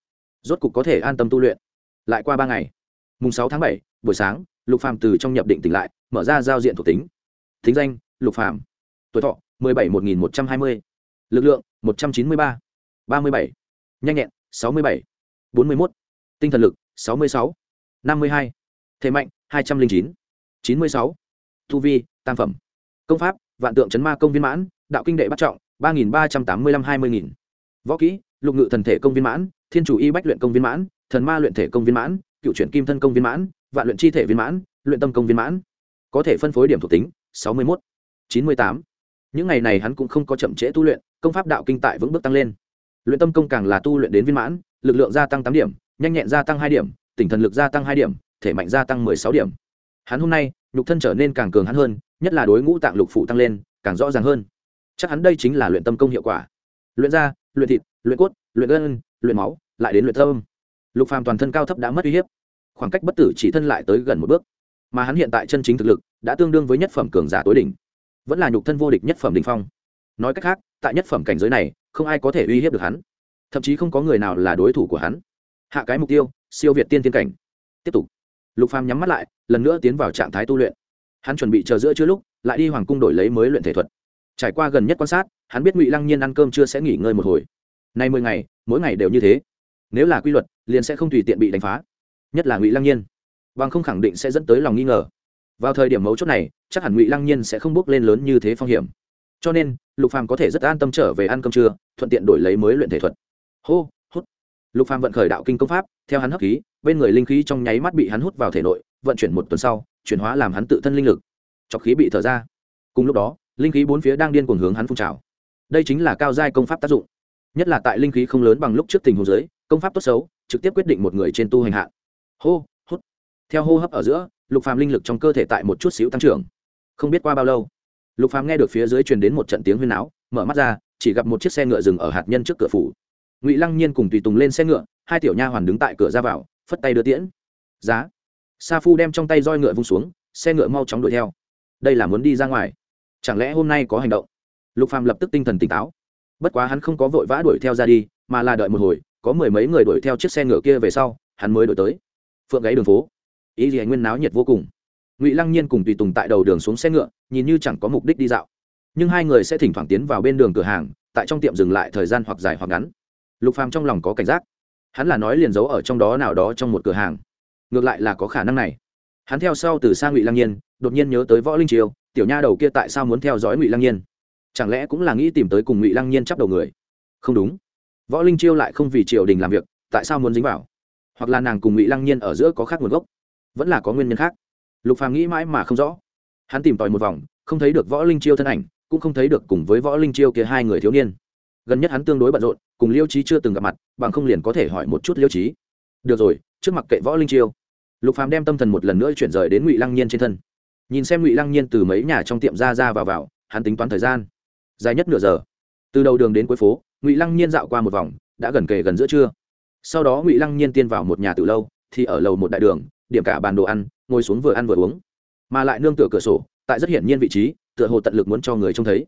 Rốt cục có thể an tâm tu luyện. Lại qua ba ngày mùng sáu tháng bảy, buổi sáng, lục phàm từ trong nhập định tỉnh lại, mở ra giao diện thuộc tính. Thính danh, lục phàm. Tuổi thọ, mười bảy một nghìn một trăm hai mươi. Lực lượng, một trăm chín mươi ba. ba mươi bảy. Nhanh nhẹn, sáu mươi bảy. bốn mươi mốt. Tinh thần lực, sáu mươi sáu. năm mươi hai. Thế mạnh, hai trăm linh chín. chín mươi sáu. Thu vi, tam phẩm. Công pháp, vạn tượng chấn ma công viên mãn, đạo kinh đệ bắt trọng, ba nghìn ba trăm tám mươi lăm hai mươi nghìn. Võ kỹ, lục ngự thần thể công viên mãn, thiên chủ y bách luyện công viên mãn, thần ma luyện thể công viên mãn cựu chuyển kim thân công viên mãn, vạn luyện chi thể viên mãn, luyện tâm công viên mãn. Có thể phân phối điểm thuộc tính, sáu mươi một chín mươi tám. Những ngày này hắn cũng không có chậm trễ tu luyện, công pháp đạo kinh tại vững bước tăng lên. Luyện tâm công càng là tu luyện đến viên mãn, lực lượng gia tăng tám điểm, nhanh nhẹn gia tăng hai điểm tỉnh thần lực gia tăng hai điểm, thể mạnh gia tăng mười sáu điểm. Hắn hôm nay, nhục thân trở nên càng cường hắn hơn, nhất là đối ngũ tạng lục phụ tăng lên, càng rõ ràng hơn. Chắc hắn đây chính là luyện tâm công hiệu quả. Luyện da, luyện thịt, luyện cốt, luyện gân, luyện máu, lại đến luyện thơm lục phàm toàn thân cao thấp đã mất uy hiếp. Khoảng cách bất tử chỉ thân lại tới gần một bước. Mà hắn hiện tại chân chính thực lực đã tương đương với nhất phẩm cường giả tối đỉnh. Vẫn là nhục thân vô địch nhất phẩm đỉnh phong. Nói cách khác, tại nhất phẩm cảnh giới này, không ai có thể uy hiếp được hắn. Thậm chí không có người nào là đối thủ của hắn. Hạ cái mục tiêu, siêu việt tiên tiên cảnh. Tiếp tục. Lục phàm nhắm mắt lại, lần nữa tiến vào trạng thái tu luyện. Hắn chuẩn bị chờ giữa chưa lúc, lại đi hoàng cung đổi lấy mới luyện thể thuật. Trải qua gần nhất quan sát, hắn biết ngụy lăng nhiên ăn cơm chưa sẽ nghỉ ngơi một hồi. Nay mười ngày, mỗi ngày đều như thế nếu là quy luật, liền sẽ không tùy tiện bị đánh phá. Nhất là ngụy lăng nhiên. Bằng không khẳng định sẽ dẫn tới lòng nghi ngờ. Vào thời điểm mấu chốt này, chắc hẳn ngụy lăng nhiên sẽ không bước lên lớn như thế phong hiểm. Cho nên, lục phàm có thể rất an tâm trở về ăn cơm trưa, thuận tiện đổi lấy mới luyện thể thuật. Hô, hút. Lục phàm vận khởi đạo kinh công pháp, theo hắn hấp khí, bên người linh khí trong nháy mắt bị hắn hút vào thể nội, vận chuyển một tuần sau, chuyển hóa làm hắn tự thân linh lực. Chọc khí bị thở ra. Cùng lúc đó, linh khí bốn phía đang điên cuồng hướng hắn phun trào. Đây chính là cao giai công pháp tác dụng. Nhất là tại linh khí không lớn bằng lúc trước tình huống dưới công pháp tốt xấu, trực tiếp quyết định một người trên tu hành hạn. Hô, hút. Theo hô hấp ở giữa, lục phàm linh lực trong cơ thể tại một chút xíu tăng trưởng. Không biết qua bao lâu, lục phàm nghe được phía dưới truyền đến một trận tiếng huyên náo, mở mắt ra, chỉ gặp một chiếc xe ngựa dừng ở hạt nhân trước cửa phủ. Ngụy lăng nhiên cùng tùy tùng lên xe ngựa, hai tiểu nha hoàn đứng tại cửa ra vào, phất tay đưa tiễn. Giá. Sa phu đem trong tay roi ngựa vung xuống, xe ngựa mau chóng đuổi theo. Đây là muốn đi ra ngoài. Chẳng lẽ hôm nay có hành động? Lục phàm lập tức tinh thần tỉnh táo. Bất quá hắn không có vội vã đuổi theo ra đi, mà là đợi một hồi có mười mấy người đuổi theo chiếc xe ngựa kia về sau, hắn mới đuổi tới. Phượng gáy đường phố. Ý gì anh nguyên náo nhiệt vô cùng. Ngụy lăng nhiên cùng tùy tùng tại đầu đường xuống xe ngựa, nhìn như chẳng có mục đích đi dạo. Nhưng hai người sẽ thỉnh thoảng tiến vào bên đường cửa hàng, tại trong tiệm dừng lại thời gian hoặc dài hoặc ngắn. Lục phàm trong lòng có cảnh giác. Hắn là nói liền giấu ở trong đó nào đó trong một cửa hàng. Ngược lại là có khả năng này. Hắn theo sau từ xa ngụy lăng nhiên, đột nhiên nhớ tới võ linh triều, tiểu nha đầu kia tại sao muốn theo dõi ngụy lăng nhiên? Chẳng lẽ cũng là nghĩ tìm tới cùng ngụy lăng nhiên chắp đầu người? Không đúng võ linh chiêu lại không vì triều đình làm việc, tại sao muốn dính vào? Hoặc là nàng cùng ngụy lăng nhiên ở giữa có khác nguồn gốc? Vẫn là có nguyên nhân khác? Lục phàm nghĩ mãi mà không rõ. Hắn tìm tòi một vòng, không thấy được võ linh chiêu thân ảnh, cũng không thấy được cùng với võ linh chiêu kia hai người thiếu niên. Gần nhất hắn tương đối bận rộn, cùng liêu trí chưa từng gặp mặt, bằng không liền có thể hỏi một chút liêu trí được rồi, trước mặt kệ võ linh chiêu. Lục phàm đem tâm thần một lần nữa chuyển rời đến ngụy lăng nhiên trên thân. Nhìn xem ngụy lăng nhiên từ mấy nhà trong tiệm ra ra vào vào, hắn tính toán thời gian. Dài nhất nửa giờ. Từ đầu đường đến cuối phố ngụy lăng nhiên dạo qua một vòng, đã gần kề gần giữa trưa. Sau đó ngụy lăng nhiên tiên vào một nhà từ lâu, thì ở lầu một đại đường, điểm cả bàn đồ ăn, ngồi xuống vừa ăn vừa uống. Mà lại nương tựa cửa sổ, tại rất hiển nhiên vị trí, tựa hồ tận lực muốn cho người trông thấy.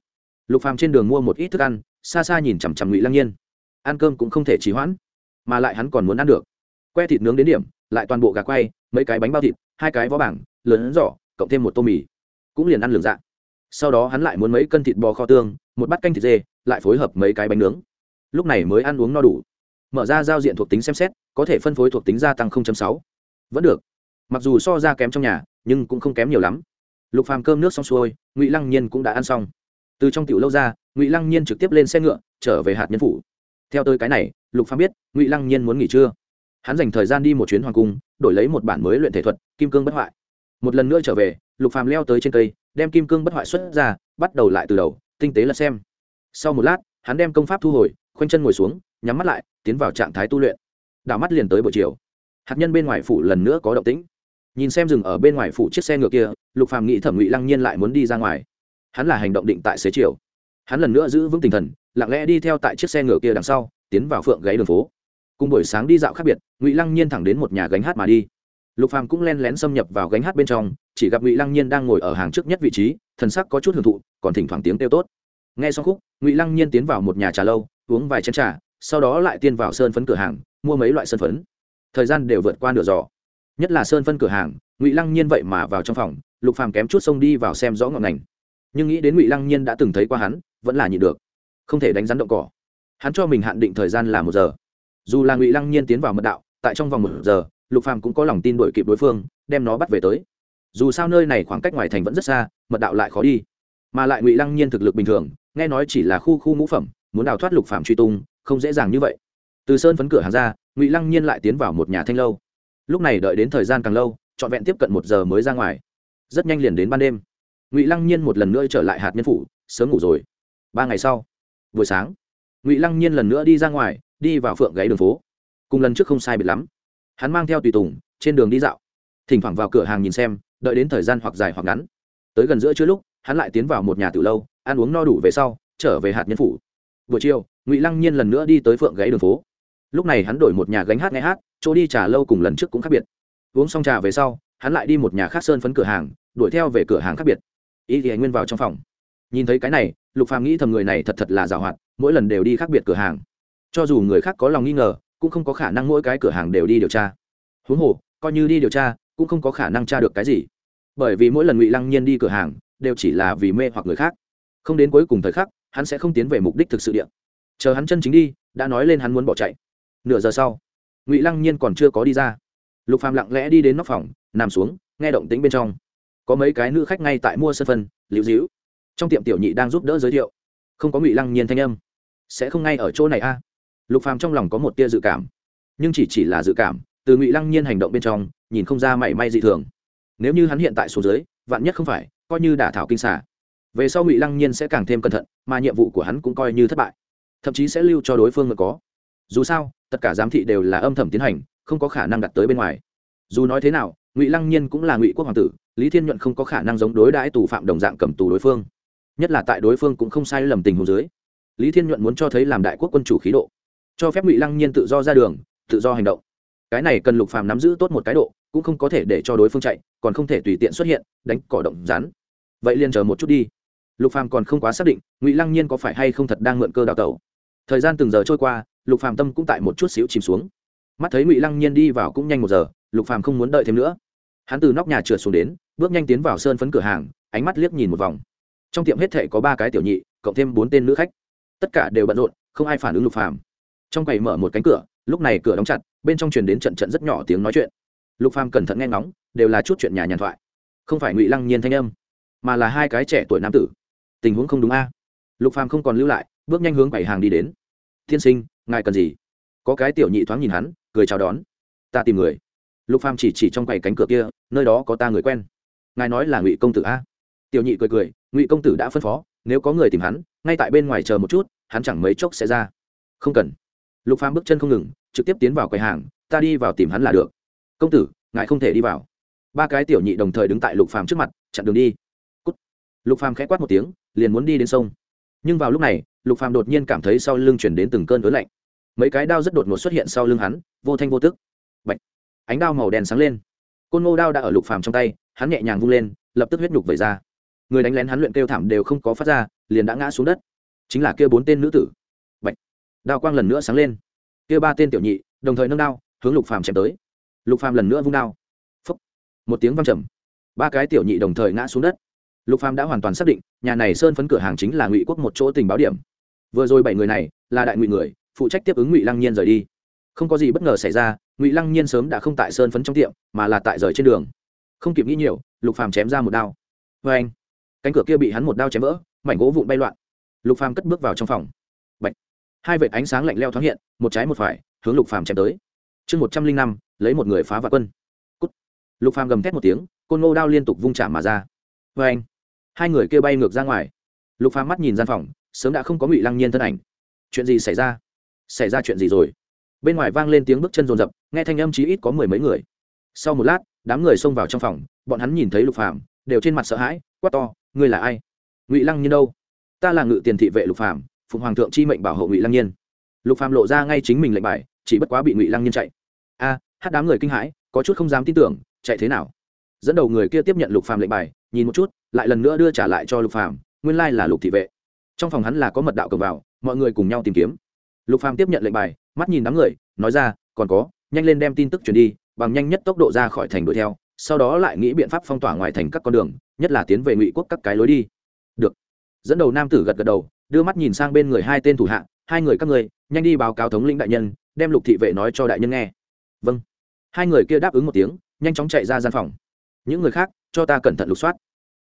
Lục phàm trên đường mua một ít thức ăn, xa xa nhìn chằm chằm ngụy lăng nhiên. Ăn cơm cũng không thể trì hoãn, mà lại hắn còn muốn ăn được. Que thịt nướng đến điểm, lại toàn bộ gà quay, mấy cái bánh bao thịt, hai cái vó bảng, lớn giỏ, cộng thêm một tô mì. Cũng liền ăn lường dạ. Sau đó hắn lại muốn mấy cân thịt bò kho tương, một bát canh thịt dê lại phối hợp mấy cái bánh nướng. Lúc này mới ăn uống no đủ. Mở ra giao diện thuộc tính xem xét, có thể phân phối thuộc tính gia tăng 0.6. vẫn được. Mặc dù so ra kém trong nhà, nhưng cũng không kém nhiều lắm. Lục phàm cơm nước xong xuôi, ngụy lăng nhiên cũng đã ăn xong. Từ trong tiểu lâu ra, ngụy lăng nhiên trực tiếp lên xe ngựa, trở về hạt nhân phủ. Theo tôi cái này, lục phàm biết, ngụy lăng nhiên muốn nghỉ trưa. Hắn dành thời gian đi một chuyến hoàng cung, đổi lấy một bản mới luyện thể thuật, kim cương bất hoại. Một lần nữa trở về, lục phàm leo tới trên cây, đem kim cương bất hoại xuất ra, bắt đầu lại từ đầu, tinh tế là xem sau một lát, hắn đem công pháp thu hồi, khoanh chân ngồi xuống, nhắm mắt lại, tiến vào trạng thái tu luyện. Đảo mắt liền tới buổi chiều. Hạt nhân bên ngoài phủ lần nữa có động tĩnh. Nhìn xem rừng ở bên ngoài phủ chiếc xe ngựa kia, lục phàm nghĩ thẩm ngụy lăng nhiên lại muốn đi ra ngoài. Hắn là hành động định tại xế chiều. Hắn lần nữa giữ vững tinh thần, lặng lẽ đi theo tại chiếc xe ngựa kia đằng sau, tiến vào phượng gáy đường phố. Cùng buổi sáng đi dạo khác biệt, ngụy lăng nhiên thẳng đến một nhà gánh hát mà đi. Lục phàm cũng len lén xâm nhập vào gánh hát bên trong, chỉ gặp ngụy lăng nhiên đang ngồi ở hàng trước nhất vị trí, thần sắc có chút hưởng thụ, còn thỉnh thoảng tiếng kêu tốt nghe xong khúc, ngụy lăng nhiên tiến vào một nhà trà lâu, uống vài chén trà, sau đó lại tiên vào sơn phấn cửa hàng, mua mấy loại sơn phấn. Thời gian đều vượt qua nửa giò nhất là sơn phân cửa hàng, ngụy lăng nhiên vậy mà vào trong phòng, lục phàm kém chút xông đi vào xem rõ ngọn ngành. Nhưng nghĩ đến ngụy lăng nhiên đã từng thấy qua hắn, vẫn là nhịn được. Không thể đánh rắn động cỏ. Hắn cho mình hạn định thời gian là một giờ. Dù là ngụy lăng nhiên tiến vào mật đạo, tại trong vòng một giờ, lục phàm cũng có lòng tin đuổi kịp đối phương, đem nó bắt về tới. Dù sao nơi này khoảng cách ngoài thành vẫn rất xa, mật đạo lại khó đi. Mà lại ngụy lăng nhiên thực lực bình thường nghe nói chỉ là khu khu ngũ phẩm, muốn đào thoát lục phàm truy tung, không dễ dàng như vậy. Từ sơn phấn cửa hàng ra, ngụy lăng nhiên lại tiến vào một nhà thanh lâu. Lúc này đợi đến thời gian càng lâu, trọn vẹn tiếp cận một giờ mới ra ngoài. Rất nhanh liền đến ban đêm. Ngụy lăng nhiên một lần nữa trở lại hạt nhân phủ, sớm ngủ rồi. Ba ngày sau, buổi sáng, ngụy lăng nhiên lần nữa đi ra ngoài, đi vào phượng gáy đường phố. Cùng lần trước không sai biệt lắm. Hắn mang theo tùy tùng, trên đường đi dạo. Thỉnh thoảng vào cửa hàng nhìn xem, đợi đến thời gian hoặc dài hoặc ngắn. Tới gần giữa chưa lúc, hắn lại tiến vào một nhà từ lâu ăn uống no đủ về sau, trở về hạt nhân phủ. Buổi chiều, ngụy lăng nhiên lần nữa đi tới phượng gáy đường phố. Lúc này hắn đổi một nhà gánh hát nghe hát, chỗ đi trà lâu cùng lần trước cũng khác biệt. Uống xong trà về sau, hắn lại đi một nhà khác sơn phấn cửa hàng, đuổi theo về cửa hàng khác biệt. Ý thì anh nguyên vào trong phòng. Nhìn thấy cái này, lục phàm nghĩ thầm người này thật thật là giàu hoạt, mỗi lần đều đi khác biệt cửa hàng. Cho dù người khác có lòng nghi ngờ, cũng không có khả năng mỗi cái cửa hàng đều đi điều tra. Huống hồ, coi như đi điều tra, cũng không có khả năng tra được cái gì. Bởi vì mỗi lần ngụy lăng nhiên đi cửa hàng, đều chỉ là vì mê hoặc người khác không đến cuối cùng thời khắc, hắn sẽ không tiến về mục đích thực sự điện chờ hắn chân chính đi, đã nói lên hắn muốn bỏ chạy. Nửa giờ sau, ngụy lăng nhiên còn chưa có đi ra. Lục phàm lặng lẽ đi đến nóc phòng, nằm xuống, nghe động tĩnh bên trong. Có mấy cái nữ khách ngay tại mua sân phân liễu dĩu trong tiệm tiểu nhị đang giúp đỡ giới thiệu. Không có ngụy lăng nhiên thanh âm. Sẽ không ngay ở chỗ này a? À? Lục phàm trong lòng có một tia dự cảm. Nhưng chỉ chỉ là dự cảm, từ ngụy lăng nhiên hành động bên trong, nhìn không ra mảy may dị thường. Nếu như hắn hiện tại xuống dưới, vạn nhất không phải, coi như đả thảo kinh xả về sau ngụy lăng nhiên sẽ càng thêm cẩn thận mà nhiệm vụ của hắn cũng coi như thất bại thậm chí sẽ lưu cho đối phương mà có dù sao tất cả giám thị đều là âm thầm tiến hành không có khả năng đặt tới bên ngoài dù nói thế nào ngụy lăng nhiên cũng là ngụy quốc hoàng tử lý thiên nhuận không có khả năng giống đối đãi tù phạm đồng dạng cầm tù đối phương nhất là tại đối phương cũng không sai lầm tình hồ dưới lý thiên nhuận muốn cho thấy làm đại quốc quân chủ khí độ cho phép ngụy lăng nhiên tự do ra đường tự do hành động cái này cần lục phàm nắm giữ tốt một cái độ cũng không có thể để cho đối phương chạy còn không thể tùy tiện xuất hiện đánh cỏ động rán vậy liền chờ một chút đi lục phàm còn không quá xác định, ngụy lăng nhiên có phải hay không thật đang mượn cơ đào tẩu. Thời gian từng giờ trôi qua, lục phàm tâm cũng tại một chút xíu chìm xuống. Mắt thấy ngụy lăng nhiên đi vào cũng nhanh một giờ, lục phàm không muốn đợi thêm nữa. Hắn từ nóc nhà trượt xuống đến, bước nhanh tiến vào sơn phấn cửa hàng, ánh mắt liếc nhìn một vòng. Trong tiệm hết thệ có ba cái tiểu nhị, cộng thêm bốn tên nữ khách. Tất cả đều bận rộn, không ai phản ứng lục phàm. Trong quầy mở một cánh cửa, lúc này cửa đóng chặt, bên trong truyền đến trận trận rất nhỏ tiếng nói chuyện. Lục phàm cẩn thận nghe ngóng, đều là chút chuyện nhà nhàn thoại. Không phải ngụy lăng nhiên thanh âm, mà là hai cái trẻ tuổi nam tử tình huống không đúng a. Lục phàm không còn lưu lại, bước nhanh hướng quầy hàng đi đến. Tiên sinh, ngài cần gì? Có cái tiểu nhị thoáng nhìn hắn, cười chào đón. Ta tìm người. Lục phàm chỉ chỉ trong quầy cánh cửa kia, nơi đó có ta người quen. Ngài nói là ngụy công tử a? Tiểu nhị cười cười, ngụy công tử đã phân phó, nếu có người tìm hắn, ngay tại bên ngoài chờ một chút, hắn chẳng mấy chốc sẽ ra. Không cần. Lục phàm bước chân không ngừng, trực tiếp tiến vào quầy hàng, ta đi vào tìm hắn là được. Công tử, ngài không thể đi vào. Ba cái tiểu nhị đồng thời đứng tại lục phàm trước mặt, chặn đường đi. Cút. lục phàm khẽ quát một tiếng liền muốn đi đến sông. Nhưng vào lúc này, lục phàm đột nhiên cảm thấy sau lưng chuyển đến từng cơn ớn lạnh. Mấy cái đao rất đột ngột xuất hiện sau lưng hắn, vô thanh vô tức. Bạch. ánh đao màu đen sáng lên. Côn ngô đao đã ở lục phàm trong tay, hắn nhẹ nhàng vung lên, lập tức huyết nhục vẩy ra. Người đánh lén hắn luyện kêu thảm đều không có phát ra, liền đã ngã xuống đất. Chính là kia bốn tên nữ tử. Bạch. đao quang lần nữa sáng lên. Kia ba tên tiểu nhị, đồng thời nâng đao, hướng lục phàm chém tới. Lục phàm lần nữa vung đao. Phúc. một tiếng vang trầm. Ba cái tiểu nhị đồng thời ngã xuống đất lục phàm đã hoàn toàn xác định, nhà này sơn phấn cửa hàng chính là ngụy quốc một chỗ tình báo điểm. Vừa rồi bảy người này, là đại ngụy người, phụ trách tiếp ứng ngụy lăng nhiên rời đi. Không có gì bất ngờ xảy ra, ngụy lăng nhiên sớm đã không tại sơn phấn trong tiệm, mà là tại rời trên đường. Không kịp nghĩ nhiều, lục phàm chém ra một đao. Vê anh, cánh cửa kia bị hắn một đao chém vỡ, mảnh gỗ vụn bay loạn. Lục phàm cất bước vào trong phòng. Bạch. hai vệt ánh sáng lạnh leo thoáng hiện, một trái một phải, hướng lục phàm chém tới. Chương một trăm linh năm, lấy một người phá vạn quân. Cút. lục phàm gầm thét một tiếng, côn ngô đao liên tục vung chạm mà ra vê anh. Hai người kia bay ngược ra ngoài. Lục phàm mắt nhìn gian phòng, sớm đã không có ngụy lăng nhiên thân ảnh. Chuyện gì xảy ra? Xảy ra chuyện gì rồi? Bên ngoài vang lên tiếng bước chân rồn rập nghe thanh âm chí ít có mười mấy người. Sau một lát, đám người xông vào trong phòng, bọn hắn nhìn thấy lục phàm, đều trên mặt sợ hãi, quát to, ngươi là ai? Ngụy lăng nhiên đâu? Ta là ngự tiền thị vệ lục phàm, phụng hoàng thượng chi mệnh bảo hộ ngụy lăng nhiên. Lục phàm lộ ra ngay chính mình lệnh bài, chỉ bất quá bị ngụy lăng nhiên chạy. A, hát đám người kinh hãi, có chút không dám tin tưởng, chạy thế nào? Dẫn đầu người kia tiếp nhận lục phàm lệnh bài nhìn một chút, lại lần nữa đưa trả lại cho lục phàm, nguyên lai là lục thị vệ. Trong phòng hắn là có mật đạo cầm vào, mọi người cùng nhau tìm kiếm. Lục phàm tiếp nhận lệnh bài, mắt nhìn đám người, nói ra, còn có, nhanh lên đem tin tức truyền đi, bằng nhanh nhất tốc độ ra khỏi thành đuổi theo, sau đó lại nghĩ biện pháp phong tỏa ngoài thành các con đường, nhất là tiến về ngụy quốc các cái lối đi. Được. Dẫn đầu nam tử gật gật đầu, đưa mắt nhìn sang bên người hai tên thủ hạ, hai người các người nhanh đi báo cáo thống lĩnh đại nhân, đem lục thị vệ nói cho đại nhân nghe. Vâng. Hai người kia đáp ứng một tiếng, nhanh chóng chạy ra gian phòng những người khác, cho ta cẩn thận lục soát.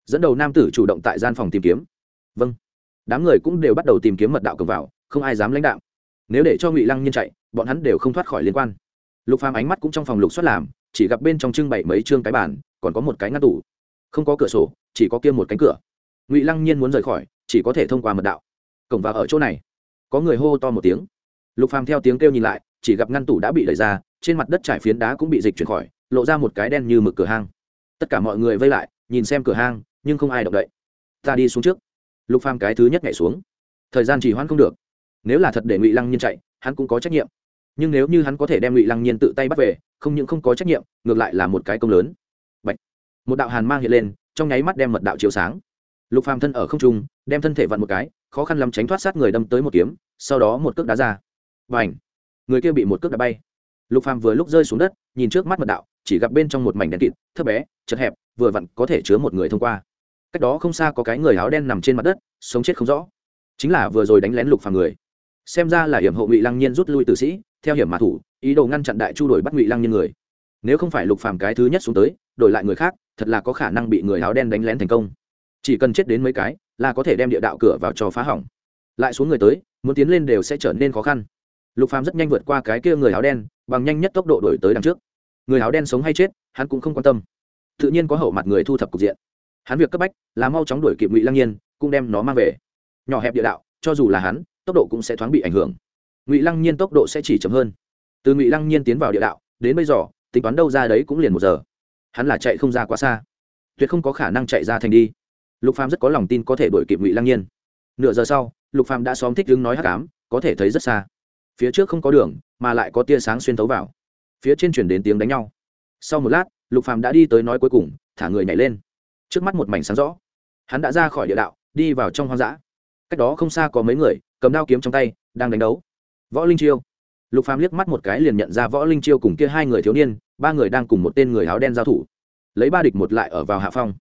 Dẫn đầu nam tử chủ động tại gian phòng tìm kiếm. Vâng. Đám người cũng đều bắt đầu tìm kiếm mật đạo cầm vào, không ai dám lãnh đạo. Nếu để cho ngụy lăng nhiên chạy, bọn hắn đều không thoát khỏi liên quan. Lục phàm ánh mắt cũng trong phòng lục soát làm, chỉ gặp bên trong trưng bày mấy chương cái bàn, còn có một cái ngăn tủ. Không có cửa sổ, chỉ có kia một cánh cửa. Ngụy lăng nhiên muốn rời khỏi, chỉ có thể thông qua mật đạo. Cổng vào ở chỗ này. Có người hô to một tiếng. Lục phàm theo tiếng kêu nhìn lại, chỉ gặp ngăn tủ đã bị đẩy ra, trên mặt đất trải phiến đá cũng bị dịch chuyển khỏi, lộ ra một cái đen như mực cửa hang tất cả mọi người vây lại, nhìn xem cửa hang, nhưng không ai động đậy. Ta đi xuống trước. Lục phàm cái thứ nhất nhảy xuống. Thời gian chỉ hoãn không được. Nếu là thật để ngụy lăng nhiên chạy, hắn cũng có trách nhiệm. Nhưng nếu như hắn có thể đem ngụy lăng nhiên tự tay bắt về, không những không có trách nhiệm, ngược lại là một cái công lớn. Bạch. một đạo hàn mang hiện lên, trong nháy mắt đem mật đạo chiếu sáng. Lục phàm thân ở không trung, đem thân thể vặn một cái, khó khăn lắm tránh thoát sát người đâm tới một kiếm, sau đó một cước đá ra. Và ảnh người kia bị một cước đá bay. Lục phàm vừa lúc rơi xuống đất, nhìn trước mắt mật đạo chỉ gặp bên trong một mảnh đen kịt, thấp bé, chật hẹp, vừa vặn có thể chứa một người thông qua. Cách đó không xa có cái người áo đen nằm trên mặt đất, sống chết không rõ. Chính là vừa rồi đánh lén lục phàm người. Xem ra là hiểm hộ ngụy lăng nhiên rút lui tử sĩ, theo hiểm mã thủ, ý đồ ngăn chặn đại chu đổi bắt ngụy lăng nhiên người. Nếu không phải lục phàm cái thứ nhất xuống tới, đổi lại người khác, thật là có khả năng bị người áo đen đánh lén thành công. Chỉ cần chết đến mấy cái, là có thể đem địa đạo cửa vào cho phá hỏng. Lại xuống người tới, muốn tiến lên đều sẽ trở nên khó khăn. Lục phàm rất nhanh vượt qua cái kia người áo đen, bằng nhanh nhất tốc độ đổi tới đằng trước người áo đen sống hay chết, hắn cũng không quan tâm. Tự nhiên có hậu mặt người thu thập cục diện. Hắn việc cấp bách là mau chóng đuổi kịp ngụy lăng nhiên, cũng đem nó mang về. Nhỏ hẹp địa đạo, cho dù là hắn, tốc độ cũng sẽ thoáng bị ảnh hưởng. Ngụy lăng nhiên tốc độ sẽ chỉ chậm hơn. Từ ngụy lăng nhiên tiến vào địa đạo, đến bây giờ, tính toán đâu ra đấy cũng liền một giờ. Hắn là chạy không ra quá xa. Tuyệt không có khả năng chạy ra thành đi. Lục phàm rất có lòng tin có thể đuổi kịp ngụy lăng nhiên. Nửa giờ sau, lục phàm đã xóm thích đứng nói hắc ám, có thể thấy rất xa. Phía trước không có đường, mà lại có tia sáng xuyên thấu vào phía trên chuyển đến tiếng đánh nhau. Sau một lát, lục phàm đã đi tới nói cuối cùng, thả người nhảy lên. Trước mắt một mảnh sáng rõ, hắn đã ra khỏi địa đạo, đi vào trong hoang dã. Cách đó không xa có mấy người, cầm đao kiếm trong tay, đang đánh đấu. Võ linh chiêu. Lục phàm liếc mắt một cái liền nhận ra võ linh chiêu cùng kia hai người thiếu niên, ba người đang cùng một tên người áo đen giao thủ. Lấy ba địch một lại ở vào hạ phong.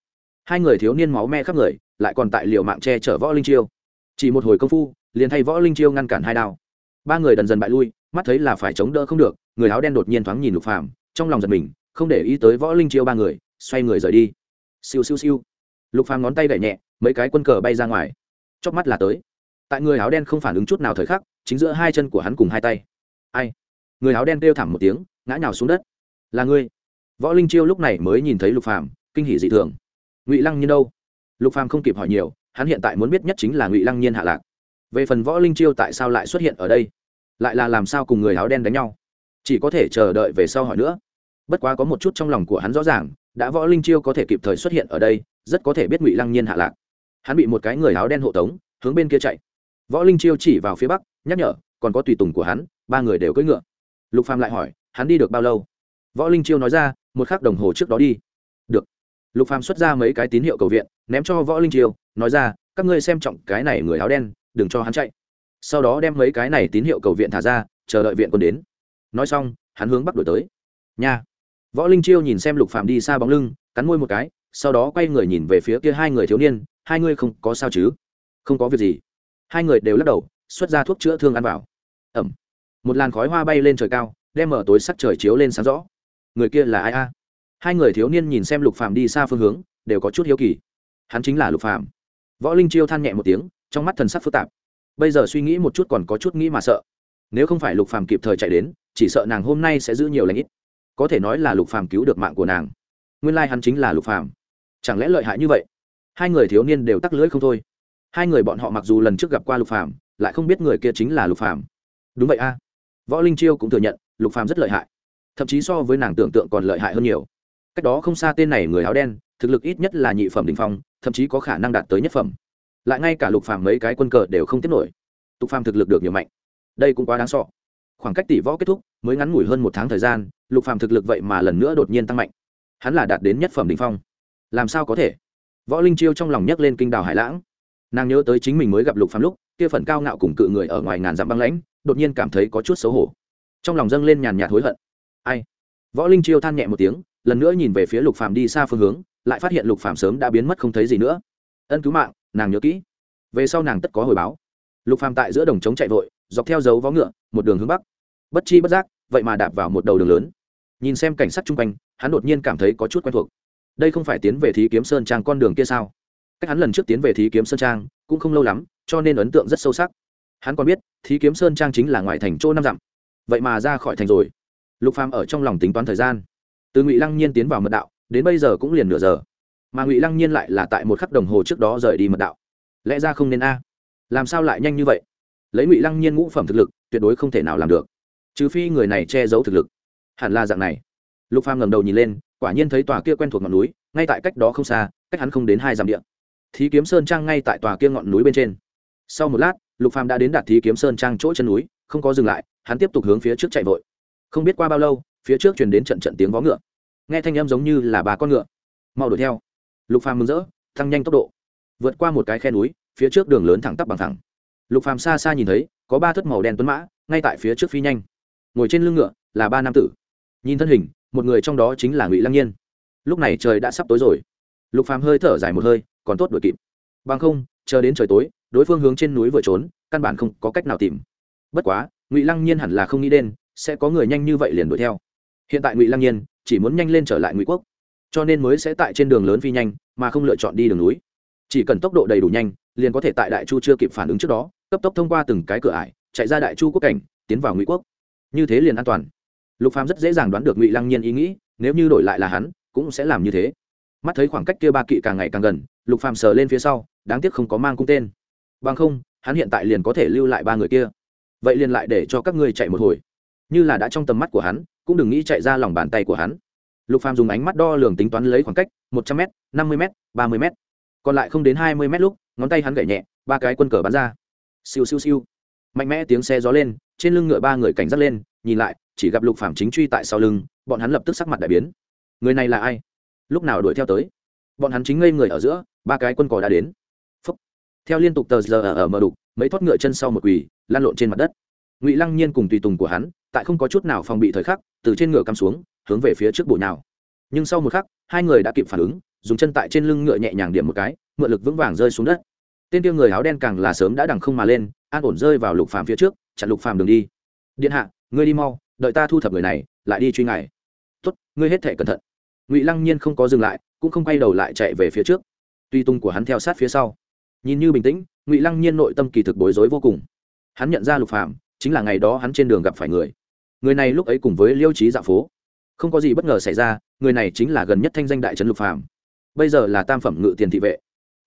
Hai người thiếu niên máu me khắp người, lại còn tại liều mạng che chở võ linh chiêu. Chỉ một hồi công phu, liền thay võ linh chiêu ngăn cản hai đao. Ba người dần dần bại lui, mắt thấy là phải chống đỡ không được người áo đen đột nhiên thoáng nhìn lục phàm, trong lòng giật mình, không để ý tới võ linh chiêu ba người, xoay người rời đi. Siêu siêu siêu. Lục phàm ngón tay gảy nhẹ, mấy cái quân cờ bay ra ngoài. Chóp mắt là tới. Tại người áo đen không phản ứng chút nào thời khắc, chính giữa hai chân của hắn cùng hai tay. Ai? Người áo đen kêu thảm một tiếng, ngã nhào xuống đất. Là ngươi. Võ linh chiêu lúc này mới nhìn thấy lục phàm, kinh hỉ dị thường. Ngụy lăng nhiên đâu? Lục phàm không kịp hỏi nhiều, hắn hiện tại muốn biết nhất chính là ngụy lăng nhiên hạ lạc. Về phần võ linh chiêu tại sao lại xuất hiện ở đây? Lại là làm sao cùng người áo đen đánh nhau? Chỉ có thể chờ đợi về sau hỏi nữa. Bất quá có một chút trong lòng của hắn rõ ràng, đã võ linh chiêu có thể kịp thời xuất hiện ở đây, rất có thể biết ngụy lăng nhiên hạ lạc. Hắn bị một cái người áo đen hộ tống, hướng bên kia chạy. Võ linh chiêu chỉ vào phía bắc, nhắc nhở, còn có tùy tùng của hắn, ba người đều cưỡi ngựa. Lục phàm lại hỏi, hắn đi được bao lâu? Võ linh chiêu nói ra, một khắc đồng hồ trước đó đi. Được. Lục phàm xuất ra mấy cái tín hiệu cầu viện, ném cho võ linh chiêu, nói ra, các ngươi xem trọng cái này người áo đen, đừng cho hắn chạy. Sau đó đem mấy cái này tín hiệu cầu viện thả ra, chờ đợi viện quân đến nói xong, hắn hướng bắc đổi tới. Nha! Võ linh chiêu nhìn xem lục phạm đi xa bóng lưng, cắn môi một cái, sau đó quay người nhìn về phía kia hai người thiếu niên, hai người không có sao chứ? Không có việc gì. Hai người đều lắc đầu, xuất ra thuốc chữa thương ăn vào. Ẩm. Một làn khói hoa bay lên trời cao, đem mở tối sắc trời chiếu lên sáng rõ. Người kia là ai a? Hai người thiếu niên nhìn xem lục phạm đi xa phương hướng, đều có chút hiếu kỳ. Hắn chính là lục phạm. võ linh chiêu than nhẹ một tiếng, trong mắt thần sắc phức tạp. Bây giờ suy nghĩ một chút còn có chút nghĩ mà sợ nếu không phải lục phàm kịp thời chạy đến, chỉ sợ nàng hôm nay sẽ giữ nhiều lãnh ít. Có thể nói là lục phàm cứu được mạng của nàng. Nguyên lai like hắn chính là lục phàm. Chẳng lẽ lợi hại như vậy? Hai người thiếu niên đều tắc lưỡi không thôi. Hai người bọn họ mặc dù lần trước gặp qua lục phàm, lại không biết người kia chính là lục phàm. Đúng vậy a. Võ linh chiêu cũng thừa nhận, lục phàm rất lợi hại. Thậm chí so với nàng tưởng tượng còn lợi hại hơn nhiều. Cách đó không xa tên này người áo đen, thực lực ít nhất là nhị phẩm đỉnh phong, thậm chí có khả năng đạt tới nhất phẩm. Lại ngay cả lục phàm mấy cái quân cờ đều không tiếp nổi. Tục phàm thực lực được nhiều mạnh đây cũng quá đáng sợ. Khoảng cách tỷ võ kết thúc mới ngắn ngủi hơn một tháng thời gian, lục phàm thực lực vậy mà lần nữa đột nhiên tăng mạnh. Hắn là đạt đến nhất phẩm đỉnh phong. Làm sao có thể? Võ linh chiêu trong lòng nhấc lên kinh đào hải lãng. Nàng nhớ tới chính mình mới gặp lục phàm lúc, kia phần cao ngạo cùng cự người ở ngoài ngàn dặm băng lãnh, đột nhiên cảm thấy có chút xấu hổ. Trong lòng dâng lên nhàn nhạt hối hận. Ai? Võ linh chiêu than nhẹ một tiếng, lần nữa nhìn về phía lục phàm đi xa phương hướng, lại phát hiện lục phàm sớm đã biến mất không thấy gì nữa. Ân cứu mạng, nàng nhớ kỹ. Về sau nàng tất có hồi báo. Lục phàm tại giữa đồng trống chạy vội dọc theo dấu vó ngựa, một đường hướng bắc. Bất chi bất giác, vậy mà đạp vào một đầu đường lớn. Nhìn xem cảnh sát chung quanh, hắn đột nhiên cảm thấy có chút quen thuộc. Đây không phải tiến về thí kiếm sơn trang con đường kia sao? Cách hắn lần trước tiến về thí kiếm sơn trang cũng không lâu lắm, cho nên ấn tượng rất sâu sắc. Hắn còn biết, thí kiếm sơn trang chính là ngoài thành chỗ năm dặm. Vậy mà ra khỏi thành rồi. Lục phàm ở trong lòng tính toán thời gian. Từ ngụy lăng nhiên tiến vào mật đạo, đến bây giờ cũng liền nửa giờ. Mà ngụy lăng nhiên lại là tại một khắc đồng hồ trước đó rời đi mật đạo. Lẽ ra không nên a? Làm sao lại nhanh như vậy? Lấy ngụy lăng nhiên ngũ phẩm thực lực, tuyệt đối không thể nào làm được. Trừ phi người này che giấu thực lực. Hẳn là dạng này. Lục phàm ngẩng đầu nhìn lên, quả nhiên thấy tòa kia quen thuộc ngọn núi, ngay tại cách đó không xa, cách hắn không đến hai dặm địa. Thí kiếm sơn trang ngay tại tòa kia ngọn núi bên trên. Sau một lát, lục phàm đã đến đạt thí kiếm sơn trang chỗ chân núi, không có dừng lại, hắn tiếp tục hướng phía trước chạy vội. Không biết qua bao lâu, phía trước truyền đến trận trận tiếng vó ngựa. Nghe thanh âm giống như là bà con ngựa. Mau đuổi theo. Lục phàm mừng rỡ, tăng nhanh tốc độ. Vượt qua một cái khe núi, phía trước đường lớn thẳng tắp bằng thẳng lục phàm xa xa nhìn thấy, có ba thất màu đen tuấn mã, ngay tại phía trước phi nhanh. Ngồi trên lưng ngựa, là ba nam tử. Nhìn thân hình, một người trong đó chính là ngụy lăng nhiên. Lúc này trời đã sắp tối rồi. Lục phàm hơi thở dài một hơi, còn tốt đuổi kịp. Bằng không, chờ đến trời tối, đối phương hướng trên núi vừa trốn, căn bản không có cách nào tìm. Bất quá, ngụy lăng nhiên hẳn là không nghĩ đến, sẽ có người nhanh như vậy liền đuổi theo. Hiện tại ngụy lăng nhiên chỉ muốn nhanh lên trở lại ngụy quốc, cho nên mới sẽ tại trên đường lớn phi nhanh, mà không lựa chọn đi đường núi chỉ cần tốc độ đầy đủ nhanh, liền có thể tại đại chu chưa kịp phản ứng trước đó, cấp tốc thông qua từng cái cửa ải, chạy ra đại chu quốc cảnh, tiến vào ngụy quốc. Như thế liền an toàn. Lục phàm rất dễ dàng đoán được ngụy lăng nhiên ý nghĩ, nếu như đổi lại là hắn, cũng sẽ làm như thế. Mắt thấy khoảng cách kia ba kỵ càng ngày càng gần, lục phàm sờ lên phía sau, đáng tiếc không có mang cung tên. Bằng không, hắn hiện tại liền có thể lưu lại ba người kia. Vậy liền lại để cho các ngươi chạy một hồi. Như là đã trong tầm mắt của hắn, cũng đừng nghĩ chạy ra lòng bàn tay của hắn. Lục phàm dùng ánh mắt đo lường tính toán lấy khoảng cách, một trăm m năm mươi m ba mươi m còn lại không đến hai mươi mét lúc ngón tay hắn gảy nhẹ ba cái quân cờ bắn ra. Siêu siêu siêu. Mạnh mẽ tiếng xe gió lên trên lưng ngựa ba người cảnh giác lên nhìn lại chỉ gặp lục phàm chính truy tại sau lưng bọn hắn lập tức sắc mặt đại biến. Người này là ai? Lúc nào đuổi theo tới? Bọn hắn chính ngây người ở giữa ba cái quân cờ đã đến. Phúc. theo liên tục tờ giờ ở, ở mở đục mấy thoát ngựa chân sau một quỳ lan lộn trên mặt đất. Ngụy lăng nhiên cùng tùy tùng của hắn tại không có chút nào phòng bị thời khắc từ trên ngựa cắm xuống hướng về phía trước bụi nào nhưng sau một khắc hai người đã kịp phản ứng dùng chân tại trên lưng ngựa nhẹ nhàng điểm một cái, mượn lực vững vàng rơi xuống đất. Tên tiêu người áo đen càng là sớm đã đằng không mà lên, an ổn rơi vào lục phàm phía trước, chặn lục phàm đường đi. Điện hạ, ngươi đi mau, đợi ta thu thập người này, lại đi truy ngài. Tốt, ngươi hết thể cẩn thận. Ngụy lăng nhiên không có dừng lại, cũng không quay đầu lại chạy về phía trước. Tuy tung của hắn theo sát phía sau, nhìn như bình tĩnh, ngụy lăng nhiên nội tâm kỳ thực bối rối vô cùng. Hắn nhận ra lục phàm, chính là ngày đó hắn trên đường gặp phải người. Người này lúc ấy cùng với liêu trí dạo phố. Không có gì bất ngờ xảy ra, người này chính là gần nhất thanh danh đại trấn lục phàm bây giờ là tam phẩm ngự tiền thị vệ.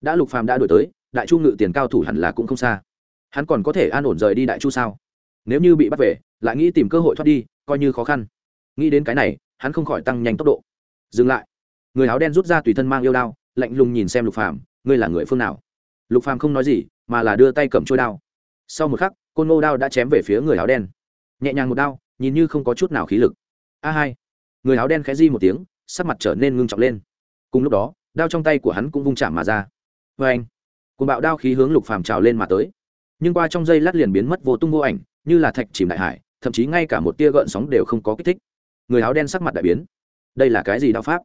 Đã lục phàm đã đổi tới, đại chu ngự tiền cao thủ hẳn là cũng không xa. Hắn còn có thể an ổn rời đi đại chu sao? Nếu như bị bắt về, lại nghĩ tìm cơ hội thoát đi, coi như khó khăn. Nghĩ đến cái này, hắn không khỏi tăng nhanh tốc độ. Dừng lại. Người áo đen rút ra tùy thân mang yêu đao, lạnh lùng nhìn xem lục phàm, ngươi là người phương nào? Lục phàm không nói gì, mà là đưa tay cầm trôi đao. Sau một khắc, côn ngô đao đã chém về phía người áo đen. Nhẹ nhàng một đao, nhìn như không có chút nào khí lực. A hai. Người áo đen khẽ di một tiếng, sắc mặt trở nên ngưng trọng lên. Cùng lúc đó đao trong tay của hắn cũng vung chạm mà ra. Vê anh cùng bạo đao khí hướng lục phàm trào lên mà tới. Nhưng qua trong giây lát liền biến mất vô tung vô ảnh, như là thạch chìm đại hải, thậm chí ngay cả một tia gợn sóng đều không có kích thích. Người áo đen sắc mặt đại biến. Đây là cái gì đao pháp?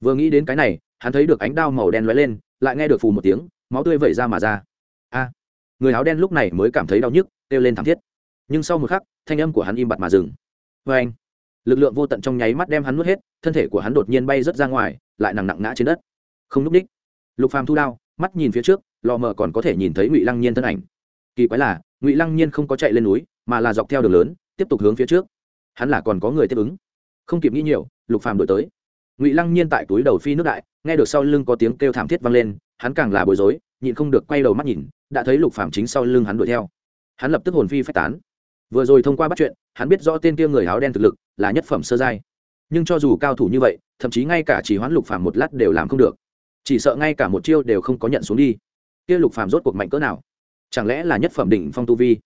Vừa nghĩ đến cái này, hắn thấy được ánh đao màu đen lóe lên, lại nghe được phù một tiếng, máu tươi vẩy ra mà ra. A, người áo đen lúc này mới cảm thấy đau nhức, kêu lên thảm thiết. Nhưng sau một khắc, thanh âm của hắn im bặt mà dừng. Vê anh, lực lượng vô tận trong nháy mắt đem hắn nuốt hết, thân thể của hắn đột nhiên bay rớt ra ngoài, lại nặng nặng ngã trên đất không núp đích. Lục phàm thu đao, mắt nhìn phía trước lò mờ còn có thể nhìn thấy ngụy lăng nhiên thân ảnh. Kỳ quái là, ngụy lăng nhiên không có chạy lên núi, mà là dọc theo đường lớn, tiếp tục hướng phía trước. Hắn là còn có người tiếp ứng. Không kịp nghĩ nhiều, lục phàm đổi tới. Ngụy lăng nhiên tại túi đầu phi nước đại, nghe được sau lưng có tiếng kêu thảm thiết vang lên, hắn càng là bối rối, nhịn không được quay đầu mắt nhìn, đã thấy lục phàm chính sau lưng hắn đuổi theo. Hắn lập tức hồn phi phách tán. Vừa rồi thông qua bắt chuyện, hắn biết rõ tên kia người áo đen thực lực, là nhất phẩm sơ giai. Nhưng cho dù cao thủ như vậy, thậm chí ngay cả chỉ hoán lục phàm một lát đều làm không được chỉ sợ ngay cả một chiêu đều không có nhận xuống đi. Kia lục phàm rốt cuộc mạnh cỡ nào? Chẳng lẽ là nhất phẩm đỉnh phong tu vi?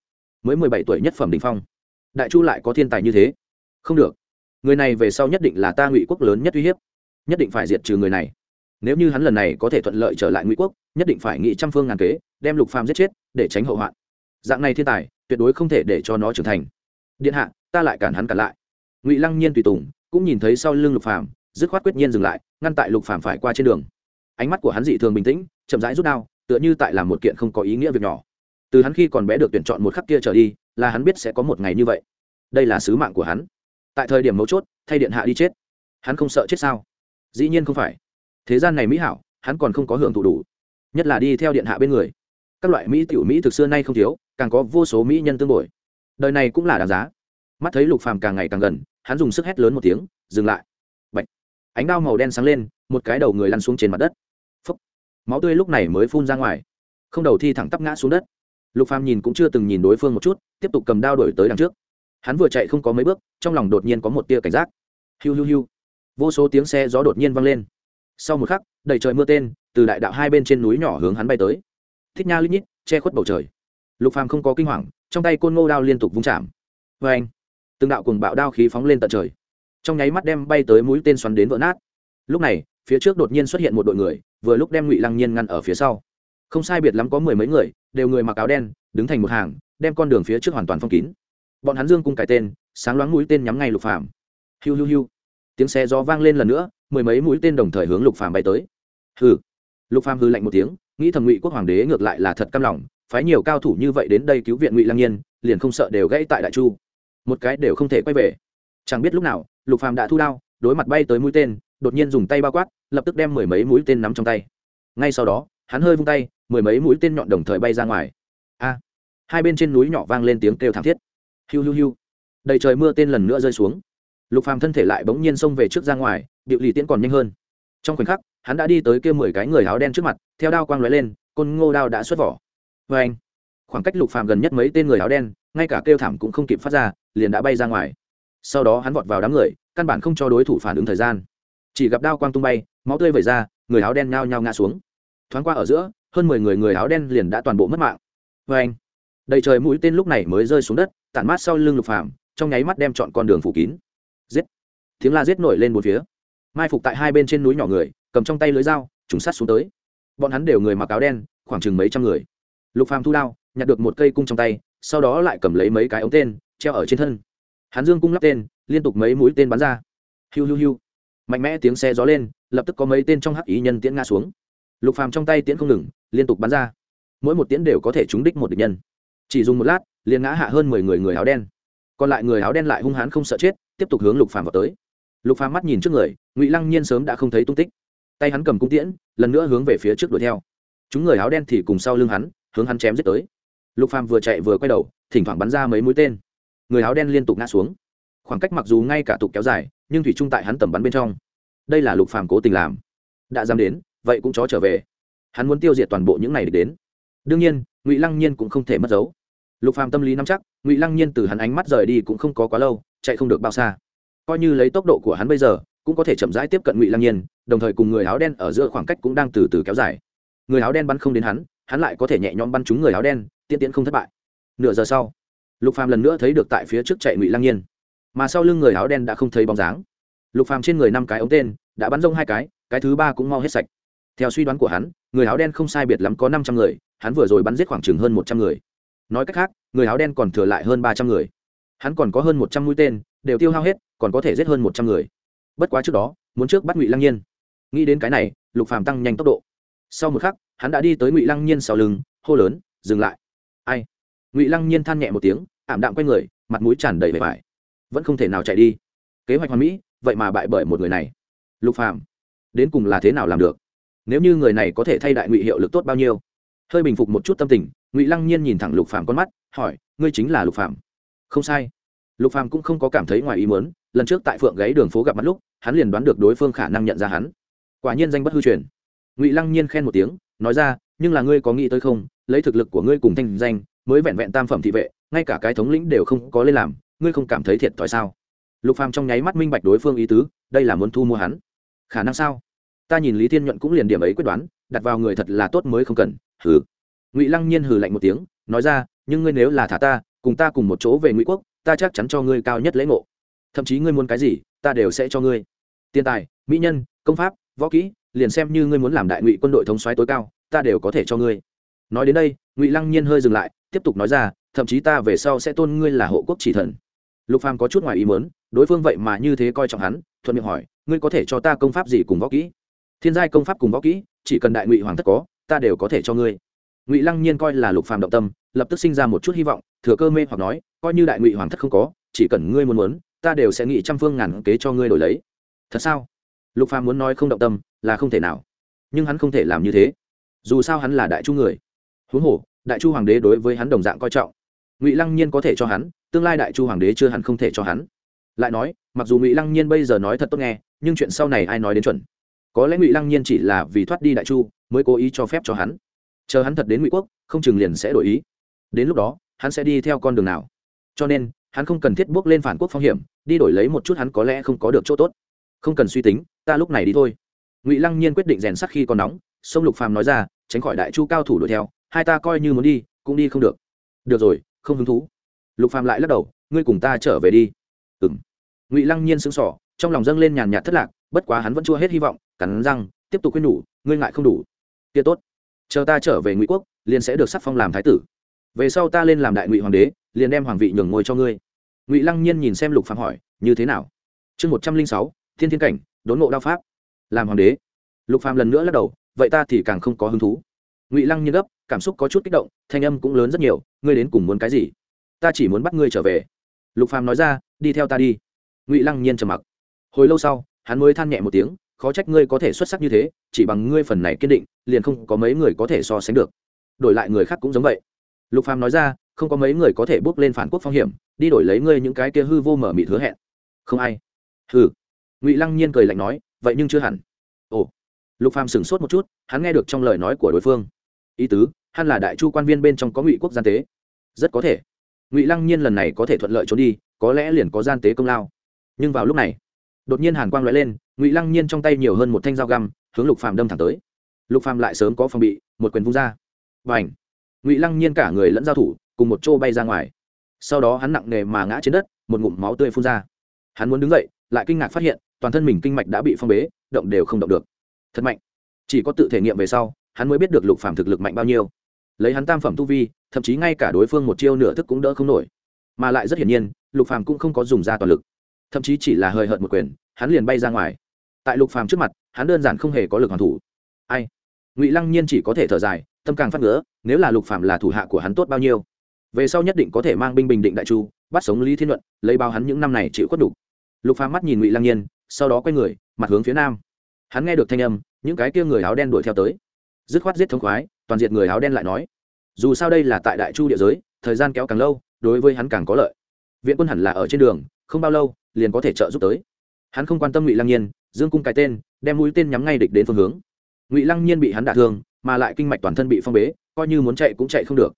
Mới mười bảy tuổi nhất phẩm đỉnh phong. Đại chu lại có thiên tài như thế? Không được. Người này về sau nhất định là ta ngụy quốc lớn nhất uy hiếp. Nhất định phải diệt trừ người này. Nếu như hắn lần này có thể thuận lợi trở lại ngụy quốc, nhất định phải nghị trăm phương ngàn kế, đem lục phàm giết chết, để tránh hậu hoạn. Dạng này thiên tài, tuyệt đối không thể để cho nó trưởng thành. Điện hạ, ta lại cản hắn cản lại. Ngụy lăng nhiên tùy tùng, cũng nhìn thấy sau lưng lục phàm, dứt khoát quyết nhiên dừng lại, ngăn tại lục phàm phải qua trên đường ánh mắt của hắn dị thường bình tĩnh, chậm rãi rút đao, tựa như tại làm một kiện không có ý nghĩa việc nhỏ. Từ hắn khi còn bé được tuyển chọn một khắc kia trở đi, là hắn biết sẽ có một ngày như vậy. Đây là sứ mạng của hắn. Tại thời điểm mấu chốt, thay điện hạ đi chết. Hắn không sợ chết sao? Dĩ nhiên không phải. Thế gian này mỹ hảo, hắn còn không có hưởng thụ đủ. Nhất là đi theo điện hạ bên người. Các loại mỹ tiểu mỹ thực xưa nay không thiếu, càng có vô số mỹ nhân tương bồi. Đời này cũng là đáng giá. Mắt thấy lục phàm càng ngày càng gần, hắn dùng sức hét lớn một tiếng, dừng lại. Bạch. ánh đao màu đen sáng lên, một cái đầu người lăn xuống trên mặt đất máu tươi lúc này mới phun ra ngoài. Không đầu thi thẳng tắp ngã xuống đất. Lục phàm nhìn cũng chưa từng nhìn đối phương một chút, tiếp tục cầm đao đổi tới đằng trước. Hắn vừa chạy không có mấy bước, trong lòng đột nhiên có một tia cảnh giác. Hiu hiu hiu. Vô số tiếng xe gió đột nhiên vang lên. Sau một khắc, đầy trời mưa tên, từ đại đạo hai bên trên núi nhỏ hướng hắn bay tới. Thích nha lít nhít, che khuất bầu trời. Lục phàm không có kinh hoàng, trong tay côn ngô đao liên tục vung chạm. Vê anh từng đạo cùng bạo đao khí phóng lên tận trời. Trong nháy mắt đem bay tới mũi tên xoắn đến vỡ nát. Lúc này phía trước đột nhiên xuất hiện một đội người, vừa lúc đem ngụy lăng nhiên ngăn ở phía sau. Không sai biệt lắm có mười mấy người, đều người mặc áo đen, đứng thành một hàng, đem con đường phía trước hoàn toàn phong kín. Bọn hắn dương cung cải tên, sáng loáng mũi tên nhắm ngay lục phàm. Hiu hiu hiu. Tiếng xe gió vang lên lần nữa, mười mấy mũi tên đồng thời hướng lục phàm bay tới. Hừ. Lục phàm hư lạnh một tiếng, nghĩ thầm ngụy quốc hoàng đế ngược lại là thật căm lòng, phái nhiều cao thủ như vậy đến đây cứu viện ngụy lăng nhiên, liền không sợ đều gãy tại đại chu. Một cái đều không thể quay về. Chẳng biết lúc nào, lục phàm đã thu đao, đối mặt bay tới mũi tên đột nhiên dùng tay bao quát, lập tức đem mười mấy mũi tên nắm trong tay. Ngay sau đó, hắn hơi vung tay, mười mấy mũi tên nhọn đồng thời bay ra ngoài. A! Hai bên trên núi nhỏ vang lên tiếng kêu thảm thiết. Hiu hiu hiu. Đầy trời mưa tên lần nữa rơi xuống. Lục phàm thân thể lại bỗng nhiên xông về trước ra ngoài, điệu lì tiễn còn nhanh hơn. Trong khoảnh khắc, hắn đã đi tới kia mười cái người áo đen trước mặt, theo đao quang lóe lên, côn ngô đao đã xuất vỏ. Vê anh, khoảng cách lục phàm gần nhất mấy tên người áo đen, ngay cả kêu thảm cũng không kịp phát ra, liền đã bay ra ngoài. Sau đó hắn vọt vào đám người, căn bản không cho đối thủ phản ứng thời gian chỉ gặp đao quang tung bay, máu tươi vẩy ra, người áo đen nhao nhao ngã xuống. Thoáng qua ở giữa, hơn mười người người áo đen liền đã toàn bộ mất mạng. Vê anh, đầy trời mũi tên lúc này mới rơi xuống đất, tản mát sau lưng lục phàm, trong nháy mắt đem chọn con đường phủ kín. Giết! Tiếng la giết nổi lên một phía. Mai phục tại hai bên trên núi nhỏ người, cầm trong tay lưới dao, trùng sát xuống tới. Bọn hắn đều người mặc áo đen, khoảng chừng mấy trăm người. Lục phàm thu đao, nhặt được một cây cung trong tay, sau đó lại cầm lấy mấy cái ống tên, treo ở trên thân. Hắn dương cung lắp tên, liên tục mấy mũi tên bắn ra. Hiu hiu hiu mạnh mẽ tiếng xe gió lên, lập tức có mấy tên trong hắc ý nhân tiễn ngã xuống. Lục phàm trong tay tiễn không ngừng, liên tục bắn ra. Mỗi một tiễn đều có thể trúng đích một địch nhân. Chỉ dùng một lát, liền ngã hạ hơn mười người người áo đen. Còn lại người áo đen lại hung hãn không sợ chết, tiếp tục hướng lục phàm vào tới. Lục phàm mắt nhìn trước người, ngụy lăng nhiên sớm đã không thấy tung tích. Tay hắn cầm cung tiễn, lần nữa hướng về phía trước đuổi theo. Chúng người áo đen thì cùng sau lưng hắn, hướng hắn chém giết tới. Lục phàm vừa chạy vừa quay đầu, thỉnh thoảng bắn ra mấy mũi tên. Người áo đen liên tục ngã xuống khoảng cách mặc dù ngay cả tục kéo dài, nhưng thủy trung tại hắn tầm bắn bên trong. Đây là lục phàm cố tình làm. Đã dám đến, vậy cũng chó trở về. Hắn muốn tiêu diệt toàn bộ những này để đến. Đương nhiên, ngụy lăng nhiên cũng không thể mất dấu. Lục phàm tâm lý nắm chắc, ngụy lăng nhiên từ hắn ánh mắt rời đi cũng không có quá lâu, chạy không được bao xa. Coi như lấy tốc độ của hắn bây giờ, cũng có thể chậm rãi tiếp cận ngụy lăng nhiên, đồng thời cùng người áo đen ở giữa khoảng cách cũng đang từ từ kéo dài. Người áo đen bắn không đến hắn hắn lại có thể nhẹ nhõm bắn trúng người áo đen tiên tiến không thất bại. Nửa giờ sau, lục phàm lần nữa thấy được tại phía trước chạy ngụy lăng nhiên mà sau lưng người áo đen đã không thấy bóng dáng. Lục phàm trên người năm cái ống tên, đã bắn rông hai cái cái thứ ba cũng mau hết sạch. Theo suy đoán của hắn, người áo đen không sai biệt lắm có năm trăm người, hắn vừa rồi bắn giết khoảng chừng hơn một trăm người. Nói cách khác, người áo đen còn thừa lại hơn ba trăm người. Hắn còn có hơn một trăm mũi tên, đều tiêu hao hết, còn có thể giết hơn một trăm người. Bất quá trước đó, muốn trước bắt ngụy lăng nhiên. Nghĩ đến cái này, lục phàm tăng nhanh tốc độ. Sau một khắc, hắn đã đi tới ngụy lăng nhiên sau lưng, hô lớn, dừng lại. Ai? Ngụy lăng nhiên than nhẹ một tiếng, ảm đạm quay người, mặt mũi tràn đầy vẻ vải vẫn không thể nào chạy đi. Kế hoạch hoàn mỹ, vậy mà bại bởi một người này. Lục phạm đến cùng là thế nào làm được? Nếu như người này có thể thay đại ngụy hiệu lực tốt bao nhiêu? Hơi bình phục một chút tâm tình, ngụy lăng nhiên nhìn thẳng lục phạm con mắt, hỏi, ngươi chính là lục phạm không sai. Lục phạm cũng không có cảm thấy ngoài ý muốn, lần trước tại phượng gáy đường phố gặp mặt lúc, hắn liền đoán được đối phương khả năng nhận ra hắn. Quả nhiên danh bất hư truyền. Ngụy lăng nhiên khen một tiếng, nói ra, nhưng là ngươi có nghĩ tới không, lấy thực lực của ngươi cùng thanh danh, mới vẹn vẹn tam phẩm thị vệ, ngay cả cái thống lĩnh đều không có lên làm ngươi không cảm thấy thiệt thòi sao? Lục phàm trong nháy mắt minh bạch đối phương ý tứ, đây là muốn thu mua hắn. Khả năng sao? Ta nhìn lý thiên nhuận cũng liền điểm ấy quyết đoán, đặt vào người thật là tốt mới không cần, hừ. Ngụy lăng nhiên hừ lạnh một tiếng, nói ra, nhưng ngươi nếu là thả ta, cùng ta cùng một chỗ về ngụy quốc, ta chắc chắn cho ngươi cao nhất lễ ngộ. Thậm chí ngươi muốn cái gì, ta đều sẽ cho ngươi. Tiền tài, mỹ nhân, công pháp, võ kỹ, liền xem như ngươi muốn làm đại ngụy quân đội thống soái tối cao, ta đều có thể cho ngươi. Nói đến đây, ngụy lăng nhiên hơi dừng lại, tiếp tục nói ra, thậm chí ta về sau sẽ tôn ngươi là hộ quốc chỉ thần lục phàm có chút ngoài ý muốn, đối phương vậy mà như thế coi trọng hắn, thuận miệng hỏi, ngươi có thể cho ta công pháp gì cùng võ kỹ? Thiên giai công pháp cùng võ kỹ, chỉ cần đại ngụy hoàng thất có, ta đều có thể cho ngươi. Ngụy lăng nhiên coi là lục phàm động tâm, lập tức sinh ra một chút hy vọng, thừa cơ mê hoặc nói, coi như đại ngụy hoàng thất không có, chỉ cần ngươi muốn muốn, ta đều sẽ nghĩ trăm phương ngàn kế cho ngươi đổi lấy. Thật sao? Lục phàm muốn nói không động tâm, là không thể nào. Nhưng hắn không thể làm như thế. Dù sao hắn là đại chu người. Huống hồ, đại chu hoàng đế đối với hắn đồng dạng coi trọng. Ngụy lăng nhiên có thể cho hắn tương lai đại chu hoàng đế chưa hẳn không thể cho hắn. Lại nói, mặc dù ngụy lăng nhiên bây giờ nói thật tốt nghe, nhưng chuyện sau này ai nói đến chuẩn? Có lẽ ngụy lăng nhiên chỉ là vì thoát đi đại chu, mới cố ý cho phép cho hắn. Chờ hắn thật đến ngụy quốc, không chừng liền sẽ đổi ý. Đến lúc đó, hắn sẽ đi theo con đường nào? Cho nên, hắn không cần thiết bước lên phản quốc phong hiểm, đi đổi lấy một chút hắn có lẽ không có được chỗ tốt. Không cần suy tính, ta lúc này đi thôi. Ngụy lăng nhiên quyết định rèn sắc khi còn nóng, sông lục phàm nói ra, tránh khỏi đại chu cao thủ đuổi theo, hai ta coi như muốn đi, cũng đi không được. Được rồi, không hứng thú lục phàm lại lắc đầu, ngươi cùng ta trở về đi. Ừng ngụy lăng nhiên sững sỏ trong lòng dâng lên nhàn nhạt thất lạc, bất quá hắn vẫn chưa hết hy vọng, cắn răng, tiếp tục khuyên nhủ, ngươi ngại không đủ. Kia tốt. Chờ ta trở về ngụy quốc, liền sẽ được sắc phong làm thái tử. Về sau ta lên làm đại ngụy hoàng đế, liền đem hoàng vị nhường ngôi cho ngươi. Ngụy lăng nhiên nhìn xem lục phàm hỏi, như thế nào? Chương một trăm linh sáu, thiên thiên cảnh, đốn ngộ đao pháp. Làm hoàng đế. Lục phàm lần nữa lắc đầu, vậy ta thì càng không có hứng thú. Ngụy lăng nhiên gấp, cảm xúc có chút kích động, thanh âm cũng lớn rất nhiều, ngươi đến cùng muốn cái gì? Ta chỉ muốn bắt ngươi trở về. Lục phàm nói ra, đi theo ta đi. Ngụy lăng nhiên trầm mặc. Hồi lâu sau, hắn mới than nhẹ một tiếng, khó trách ngươi có thể xuất sắc như thế, chỉ bằng ngươi phần này kiên định, liền không có mấy người có thể so sánh được. Đổi lại người khác cũng giống vậy. Lục phàm nói ra, không có mấy người có thể bước lên phản quốc phong hiểm, đi đổi lấy ngươi những cái kia hư vô mở mịt hứa hẹn. Không ai. Hừ. Ngụy lăng nhiên cười lạnh nói, vậy nhưng chưa hẳn. Ồ. Lục phàm sửng sốt một chút, hắn nghe được trong lời nói của đối phương. Ý tứ, hắn là đại chu quan viên bên trong có ngụy quốc gian tế. Rất có thể ngụy lăng nhiên lần này có thể thuận lợi trốn đi, có lẽ liền có gian tế công lao. Nhưng vào lúc này, đột nhiên hàn quang lóe lên, ngụy lăng nhiên trong tay nhiều hơn một thanh dao găm, hướng lục phàm đâm thẳng tới. Lục phàm lại sớm có phòng bị, một quyền vung ra. Và ảnh ngụy lăng nhiên cả người lẫn giao thủ, cùng một chỗ bay ra ngoài. Sau đó hắn nặng nề mà ngã trên đất, một ngụm máu tươi phun ra. Hắn muốn đứng dậy, lại kinh ngạc phát hiện, toàn thân mình kinh mạch đã bị phong bế, động đều không động được. Thật mạnh! Chỉ có tự thể nghiệm về sau, hắn mới biết được lục phàm thực lực mạnh bao nhiêu lấy hắn tam phẩm tu vi, thậm chí ngay cả đối phương một chiêu nửa thức cũng đỡ không nổi. Mà lại rất hiển nhiên, lục phàm cũng không có dùng ra toàn lực. Thậm chí chỉ là hơi hợt một quyền, hắn liền bay ra ngoài. Tại lục phàm trước mặt, hắn đơn giản không hề có lực hoàn thủ. Ai? Ngụy lăng nhiên chỉ có thể thở dài, tâm càng phát ngứa, nếu là lục phàm là thủ hạ của hắn tốt bao nhiêu? Về sau nhất định có thể mang binh bình định đại chu, bắt sống lý thiên luận, lấy bao hắn những năm này chịu khuất đủ lục phàm mắt nhìn ngụy lăng nhiên, sau đó quay người, mặt hướng phía nam. Hắn nghe được thanh âm, những cái kia người áo đen đuổi theo tới dứt khoát giết thống khoái, toàn diện người áo đen lại nói, dù sao đây là tại đại chu địa giới, thời gian kéo càng lâu, đối với hắn càng có lợi. Viện quân hẳn là ở trên đường, không bao lâu, liền có thể trợ giúp tới. Hắn không quan tâm ngụy lăng nhiên, dương cung cái tên, đem mũi tên nhắm ngay địch đến phương hướng. Ngụy lăng nhiên bị hắn đả thương, mà lại kinh mạch toàn thân bị phong bế, coi như muốn chạy cũng chạy không được.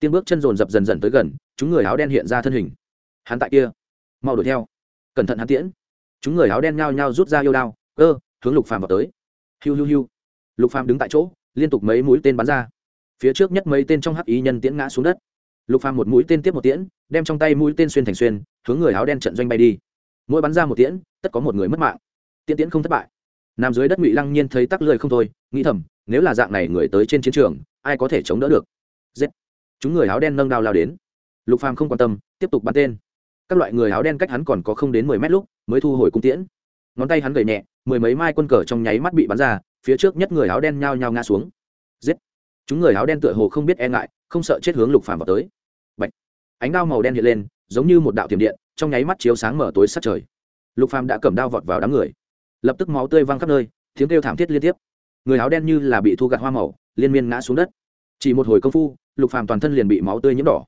Tiên bước chân dồn dập dần dần tới gần, chúng người áo đen hiện ra thân hình. Hắn tại kia, mau đuổi theo. Cẩn thận hắn tiễn. Chúng người áo đen nhao nhao rút ra yêu đao, cơ, hướng lục phàm vào tới. Hiu hiu hiu. Lục phàm đứng tại chỗ liên tục mấy mũi tên bắn ra. Phía trước nhất mấy tên trong hắc ý nhân tiễn ngã xuống đất. Lục phàm một mũi tên tiếp một tiễn, đem trong tay mũi tên xuyên thành xuyên, hướng người áo đen trận doanh bay đi. Mỗi bắn ra một tiễn, tất có một người mất mạng. Tiễn tiễn không thất bại. Nằm dưới đất ngụy lăng nhiên thấy tắc lười không thôi, nghĩ thầm, nếu là dạng này người tới trên chiến trường, ai có thể chống đỡ được? Giết. Chúng người áo đen nâng đao lao đến. Lục phàm không quan tâm, tiếp tục bắn tên. Các loại người áo đen cách hắn còn có không đến mười mét lúc, mới thu hồi cung tiễn. Ngón tay hắn gầy nhẹ, mười mấy mai quân cờ trong nháy mắt bị bắn ra phía trước nhất người áo đen nhao nhao ngã xuống. Giết! Chúng người áo đen tựa hồ không biết e ngại, không sợ chết hướng lục phàm vào tới. Bạch. ánh đao màu đen hiện lên, giống như một đạo tiềm điện, trong nháy mắt chiếu sáng mở tối sát trời. Lục phàm đã cầm đao vọt vào đám người. Lập tức máu tươi văng khắp nơi, tiếng kêu thảm thiết liên tiếp. Người áo đen như là bị thu gặt hoa màu, liên miên ngã xuống đất. Chỉ một hồi công phu, lục phàm toàn thân liền bị máu tươi nhiễm đỏ.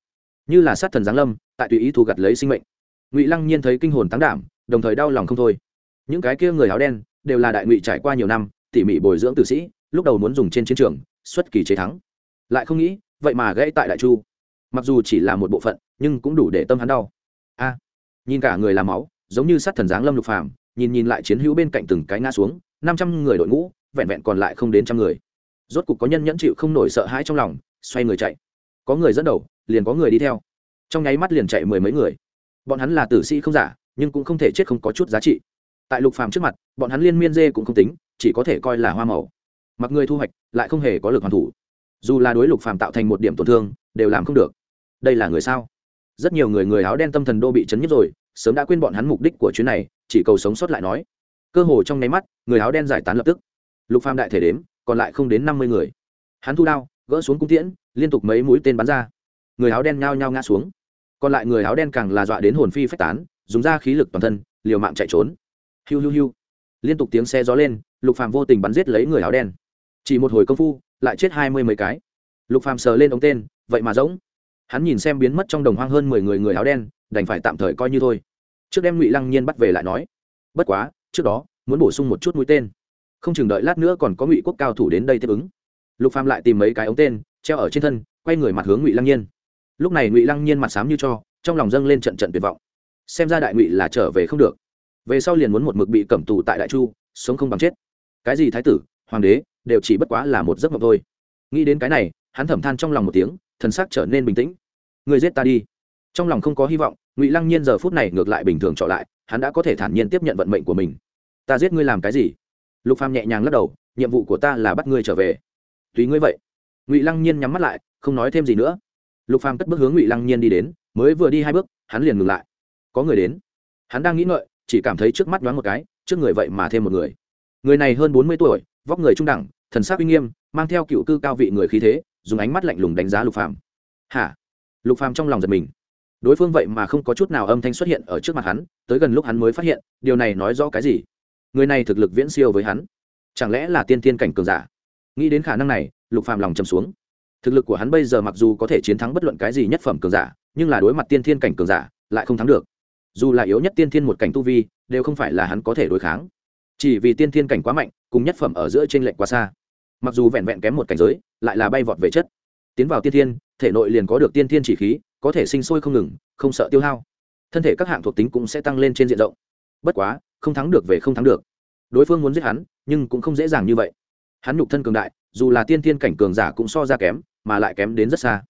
Như là sát thần giáng lâm, tại tùy ý thu gặt lấy sinh mệnh. Ngụy lăng nhiên thấy kinh hồn tán đảm, đồng thời đau lòng không thôi. Những cái kia người áo đen, đều là đại ngụy trải qua nhiều năm tỉ mỉ bồi dưỡng tử sĩ, lúc đầu muốn dùng trên chiến trường, xuất kỳ chế thắng. Lại không nghĩ, vậy mà gãy tại đại chu. Mặc dù chỉ là một bộ phận, nhưng cũng đủ để tâm hắn đau. A, nhìn cả người làm máu, giống như sát thần giáng lâm lục phàm, nhìn nhìn lại chiến hữu bên cạnh từng cái ngã xuống, năm trăm người đội ngũ, vẹn vẹn còn lại không đến trăm người. Rốt cục có nhân nhẫn chịu không nổi sợ hãi trong lòng, xoay người chạy. Có người dẫn đầu, liền có người đi theo. Trong nháy mắt liền chạy mười mấy người. Bọn hắn là tử sĩ không giả, nhưng cũng không thể chết không có chút giá trị. Tại lục phàm trước mặt, bọn hắn liên miên dê cũng không tính chỉ có thể coi là hoa màu. Mặc người thu hoạch, lại không hề có lực hoàn thủ. Dù là đối lục phàm tạo thành một điểm tổn thương, đều làm không được. Đây là người sao? Rất nhiều người người áo đen tâm thần đô bị chấn nhất rồi, sớm đã quên bọn hắn mục đích của chuyến này, chỉ cầu sống sót lại nói. Cơ hồ trong nháy mắt, người áo đen giải tán lập tức. Lục phàm đại thể đếm, còn lại không đến năm mươi người. Hắn thu đao, gỡ xuống cung tiễn, liên tục mấy mũi tên bắn ra. Người áo đen nhao nhao ngã xuống. Còn lại người áo đen càng là dọa đến hồn phi phách tán, dùng ra khí lực toàn thân, liều mạng chạy trốn. Hiu hiu hiu. Liên tục tiếng xe gió lên lục phàm vô tình bắn giết lấy người áo đen. Chỉ một hồi công phu, lại chết hai mươi mấy cái. Lục phàm sờ lên ống tên, vậy mà giống. Hắn nhìn xem biến mất trong đồng hoang hơn mười người người áo đen, đành phải tạm thời coi như thôi. Trước đem ngụy lăng nhiên bắt về lại nói. Bất quá, trước đó, muốn bổ sung một chút mũi tên. Không chừng đợi lát nữa còn có ngụy quốc cao thủ đến đây tiếp ứng. Lục phàm lại tìm mấy cái ống tên, treo ở trên thân, quay người mặt hướng ngụy lăng nhiên. Lúc này ngụy lăng nhiên mặt xám như cho, trong lòng dâng lên trận trận tuyệt vọng. Xem ra đại ngụy là trở về không được. Về sau liền muốn một mực bị cẩm tù tại đại chu, sống không bằng chết cái gì thái tử, hoàng đế, đều chỉ bất quá là một giấc mộng thôi. Nghĩ đến cái này, hắn thầm than trong lòng một tiếng, thần sắc trở nên bình tĩnh. Người giết ta đi. Trong lòng không có hy vọng, ngụy lăng nhiên giờ phút này ngược lại bình thường trọ lại, hắn đã có thể thản nhiên tiếp nhận vận mệnh của mình. Ta giết ngươi làm cái gì? Lục phàm nhẹ nhàng lắc đầu, nhiệm vụ của ta là bắt ngươi trở về. Tùy ngươi vậy. Ngụy lăng nhiên nhắm mắt lại, không nói thêm gì nữa. Lục phàm cất bước hướng ngụy lăng nhiên đi đến, mới vừa đi hai bước, hắn liền ngừng lại. Có người đến. Hắn đang nghĩ ngợi, chỉ cảm thấy trước mắt đoán một cái, trước người vậy mà thêm một người người này hơn bốn mươi tuổi, vóc người trung đẳng, thần sắc uy nghiêm, mang theo cựu cư cao vị người khí thế, dùng ánh mắt lạnh lùng đánh giá lục phàm. Hả? Lục phàm trong lòng giật mình. Đối phương vậy mà không có chút nào âm thanh xuất hiện ở trước mặt hắn, tới gần lúc hắn mới phát hiện, điều này nói rõ cái gì? Người này thực lực viễn siêu với hắn. Chẳng lẽ là tiên thiên cảnh cường giả? Nghĩ đến khả năng này, lục phàm lòng trầm xuống. Thực lực của hắn bây giờ mặc dù có thể chiến thắng bất luận cái gì nhất phẩm cường giả, nhưng là đối mặt tiên thiên cảnh cường giả, lại không thắng được. Dù là yếu nhất tiên thiên một cảnh tu vi, đều không phải là hắn có thể đối kháng chỉ vì tiên thiên cảnh quá mạnh, cùng nhất phẩm ở giữa trên lệnh quá xa. Mặc dù vẹn vẹn kém một cảnh giới, lại là bay vọt về chất. Tiến vào tiên thiên, thể nội liền có được tiên thiên chỉ khí, có thể sinh sôi không ngừng, không sợ tiêu hao. Thân thể các hạng thuộc tính cũng sẽ tăng lên trên diện rộng. Bất quá, không thắng được về không thắng được. Đối phương muốn giết hắn, nhưng cũng không dễ dàng như vậy. Hắn nhục thân cường đại, dù là tiên thiên cảnh cường giả cũng so ra kém, mà lại kém đến rất xa.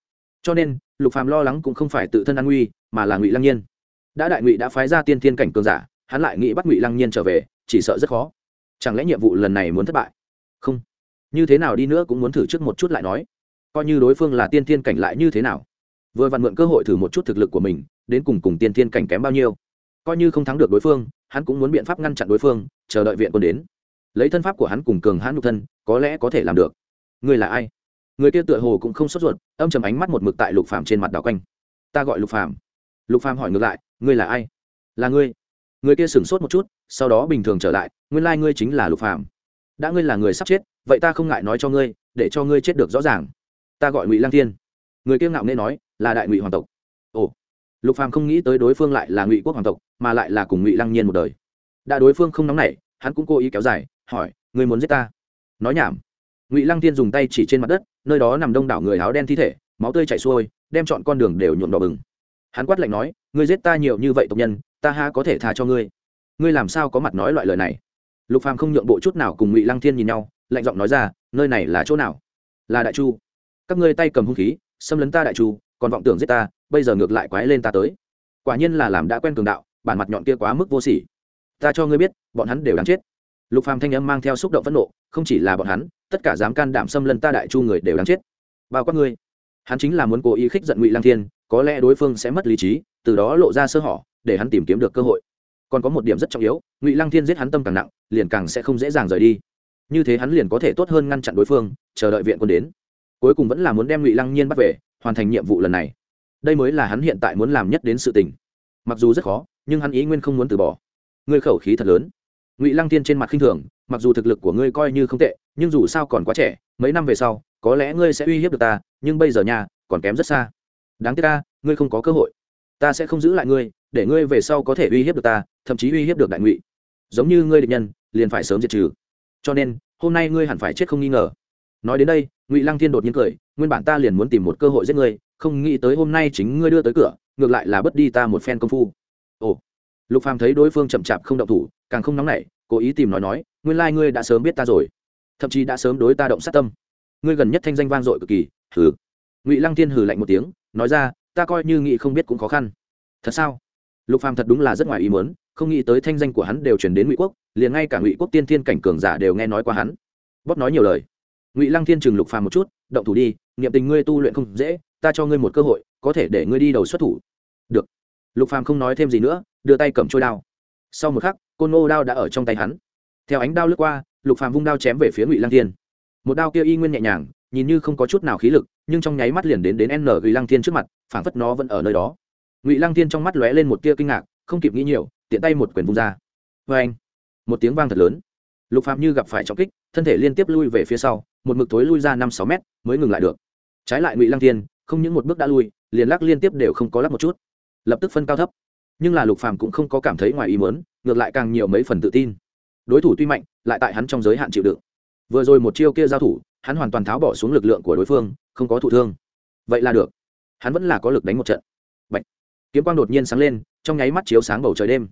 Cho nên, lục phàm lo lắng cũng không phải tự thân an nguy, mà là ngụy lăng nhiên. Đã đại ngụy đã phái ra tiên thiên cảnh cường giả hắn lại nghĩ bắt ngụy lăng nhiên trở về, chỉ sợ rất khó. Chẳng lẽ nhiệm vụ lần này muốn thất bại? Không. Như thế nào đi nữa cũng muốn thử trước một chút lại nói. Coi như đối phương là tiên thiên cảnh lại như thế nào? Vừa vặn mượn cơ hội thử một chút thực lực của mình, đến cùng cùng tiên thiên cảnh kém bao nhiêu? Coi như không thắng được đối phương, hắn cũng muốn biện pháp ngăn chặn đối phương, chờ đợi viện quân đến. Lấy thân pháp của hắn cùng cường hãn nhục thân, có lẽ có thể làm được. Ngươi là ai? Người kia tựa hồ cũng không sốt ruột, âm chầm ánh mắt một mực tại lục phàm trên mặt đảo quanh. Ta gọi lục phàm. Lục phàm hỏi ngược lại, ngươi là ai? Là ngươi người kia sửng sốt một chút, sau đó bình thường trở lại, nguyên lai ngươi chính là lục phàm. Đã ngươi là người sắp chết, vậy ta không ngại nói cho ngươi, để cho ngươi chết được rõ ràng. Ta gọi ngụy lang thiên. Người kia ngạo nghễ nói, là đại ngụy hoàng tộc. Ồ. Lục phàm không nghĩ tới đối phương lại là ngụy quốc hoàng tộc, mà lại là cùng ngụy lăng nhiên một đời. Đã đối phương không nóng nảy, hắn cũng cố ý kéo dài, hỏi, ngươi muốn giết ta? Nói nhảm. Ngụy lăng thiên dùng tay chỉ trên mặt đất, nơi đó nằm đông đảo người áo đen thi thể, máu tươi chảy xuôi, đem chọn con đường đều nhuộm đỏ bừng. Hắn quát lạnh nói, ngươi giết ta nhiều như vậy tộc nhân ta ha có thể tha cho ngươi. Ngươi làm sao có mặt nói loại lời này? Lục phàm không nhượng bộ chút nào cùng ngụy lăng thiên nhìn nhau, lạnh giọng nói ra, nơi này là chỗ nào? Là đại chu. Các ngươi tay cầm hung khí, xâm lấn ta đại chu, còn vọng tưởng giết ta, bây giờ ngược lại quái lên ta tới. Quả nhiên là làm đã quen cường đạo, bản mặt nhọn kia quá mức vô sỉ. Ta cho ngươi biết, bọn hắn đều đáng chết. Lục phàm thanh âm mang theo xúc động phẫn nộ, không chỉ là bọn hắn, tất cả dám can đảm xâm lấn ta đại chu người đều đáng chết. Bao quát ngươi. Hắn chính là muốn cố ý khích giận ngụy lang thiên có lẽ đối phương sẽ mất lý trí, từ đó lộ ra sơ hở, để hắn tìm kiếm được cơ hội. Còn có một điểm rất trọng yếu, ngụy lăng thiên giết hắn tâm càng nặng, liền càng sẽ không dễ dàng rời đi. Như thế hắn liền có thể tốt hơn ngăn chặn đối phương, chờ đợi viện quân đến. Cuối cùng vẫn là muốn đem ngụy lăng nhiên bắt về, hoàn thành nhiệm vụ lần này. Đây mới là hắn hiện tại muốn làm nhất đến sự tình. Mặc dù rất khó, nhưng hắn ý nguyên không muốn từ bỏ. Ngươi khẩu khí thật lớn. Ngụy lăng tiên trên mặt khinh thường, mặc dù thực lực của ngươi coi như không tệ, nhưng dù sao còn quá trẻ, mấy năm về sau, có lẽ ngươi sẽ uy hiếp được ta, nhưng bây giờ nhà còn kém rất xa đáng tiếc ta ngươi không có cơ hội. Ta sẽ không giữ lại ngươi, để ngươi về sau có thể uy hiếp được ta, thậm chí uy hiếp được đại ngụy. Giống như ngươi địch nhân, liền phải sớm diệt trừ. Cho nên, hôm nay ngươi hẳn phải chết không nghi ngờ. Nói đến đây, ngụy lăng thiên đột nhiên cười, nguyên bản ta liền muốn tìm một cơ hội giết ngươi, không nghĩ tới hôm nay chính ngươi đưa tới cửa, ngược lại là bất đi ta một phen công phu. Ồ. Lục phàm thấy đối phương chậm chạp không động thủ, càng không nóng nảy, cố ý tìm nói nói, nguyên lai ngươi đã sớm biết ta rồi, thậm chí đã sớm đối ta động sát tâm. Ngươi gần nhất thanh danh vang dội cực kỳ. Hừ. Ngụy lăng thiên hừ lạnh một tiếng nói ra, ta coi như nghị không biết cũng khó khăn. Thật sao? Lục phàm thật đúng là rất ngoài ý muốn, không nghĩ tới thanh danh của hắn đều truyền đến ngụy quốc, liền ngay cả ngụy quốc tiên thiên cảnh cường giả đều nghe nói qua hắn. Bóp nói nhiều lời. Ngụy lăng thiên chừng lục phàm một chút, động thủ đi, niệm tình ngươi tu luyện không dễ, ta cho ngươi một cơ hội, có thể để ngươi đi đầu xuất thủ. Được. Lục phàm không nói thêm gì nữa, đưa tay cầm trôi đao. Sau một khắc, côn ngô đao đã ở trong tay hắn. Theo ánh đao lướt qua, lục phàm vung đao chém về phía ngụy lăng thiên. Một đao kia y nguyên nhẹ nhàng, nhìn như không có chút nào khí lực nhưng trong nháy mắt liền đến đến n ngụy lăng thiên trước mặt, phảng phất nó vẫn ở nơi đó. Ngụy lăng thiên trong mắt lóe lên một tia kinh ngạc, không kịp nghĩ nhiều, tiện tay một quyền vung ra. Vê anh, một tiếng vang thật lớn. Lục phạm như gặp phải trọng kích, thân thể liên tiếp lui về phía sau, một mực thối lui ra năm sáu mét, mới ngừng lại được. Trái lại ngụy lăng thiên, không những một bước đã lui, liền lắc liên tiếp đều không có lắc một chút. Lập tức phân cao thấp. Nhưng là lục phàm cũng không có cảm thấy ngoài ý mớn ngược lại càng nhiều mấy phần tự tin. Đối thủ tuy mạnh, lại tại hắn trong giới hạn chịu đựng. Vừa rồi một chiêu kia giao thủ hắn hoàn toàn tháo bỏ xuống lực lượng của đối phương, không có thụ thương. Vậy là được. Hắn vẫn là có lực đánh một trận. Bạch. kiếm quang đột nhiên sáng lên, trong nháy mắt chiếu sáng bầu trời đêm.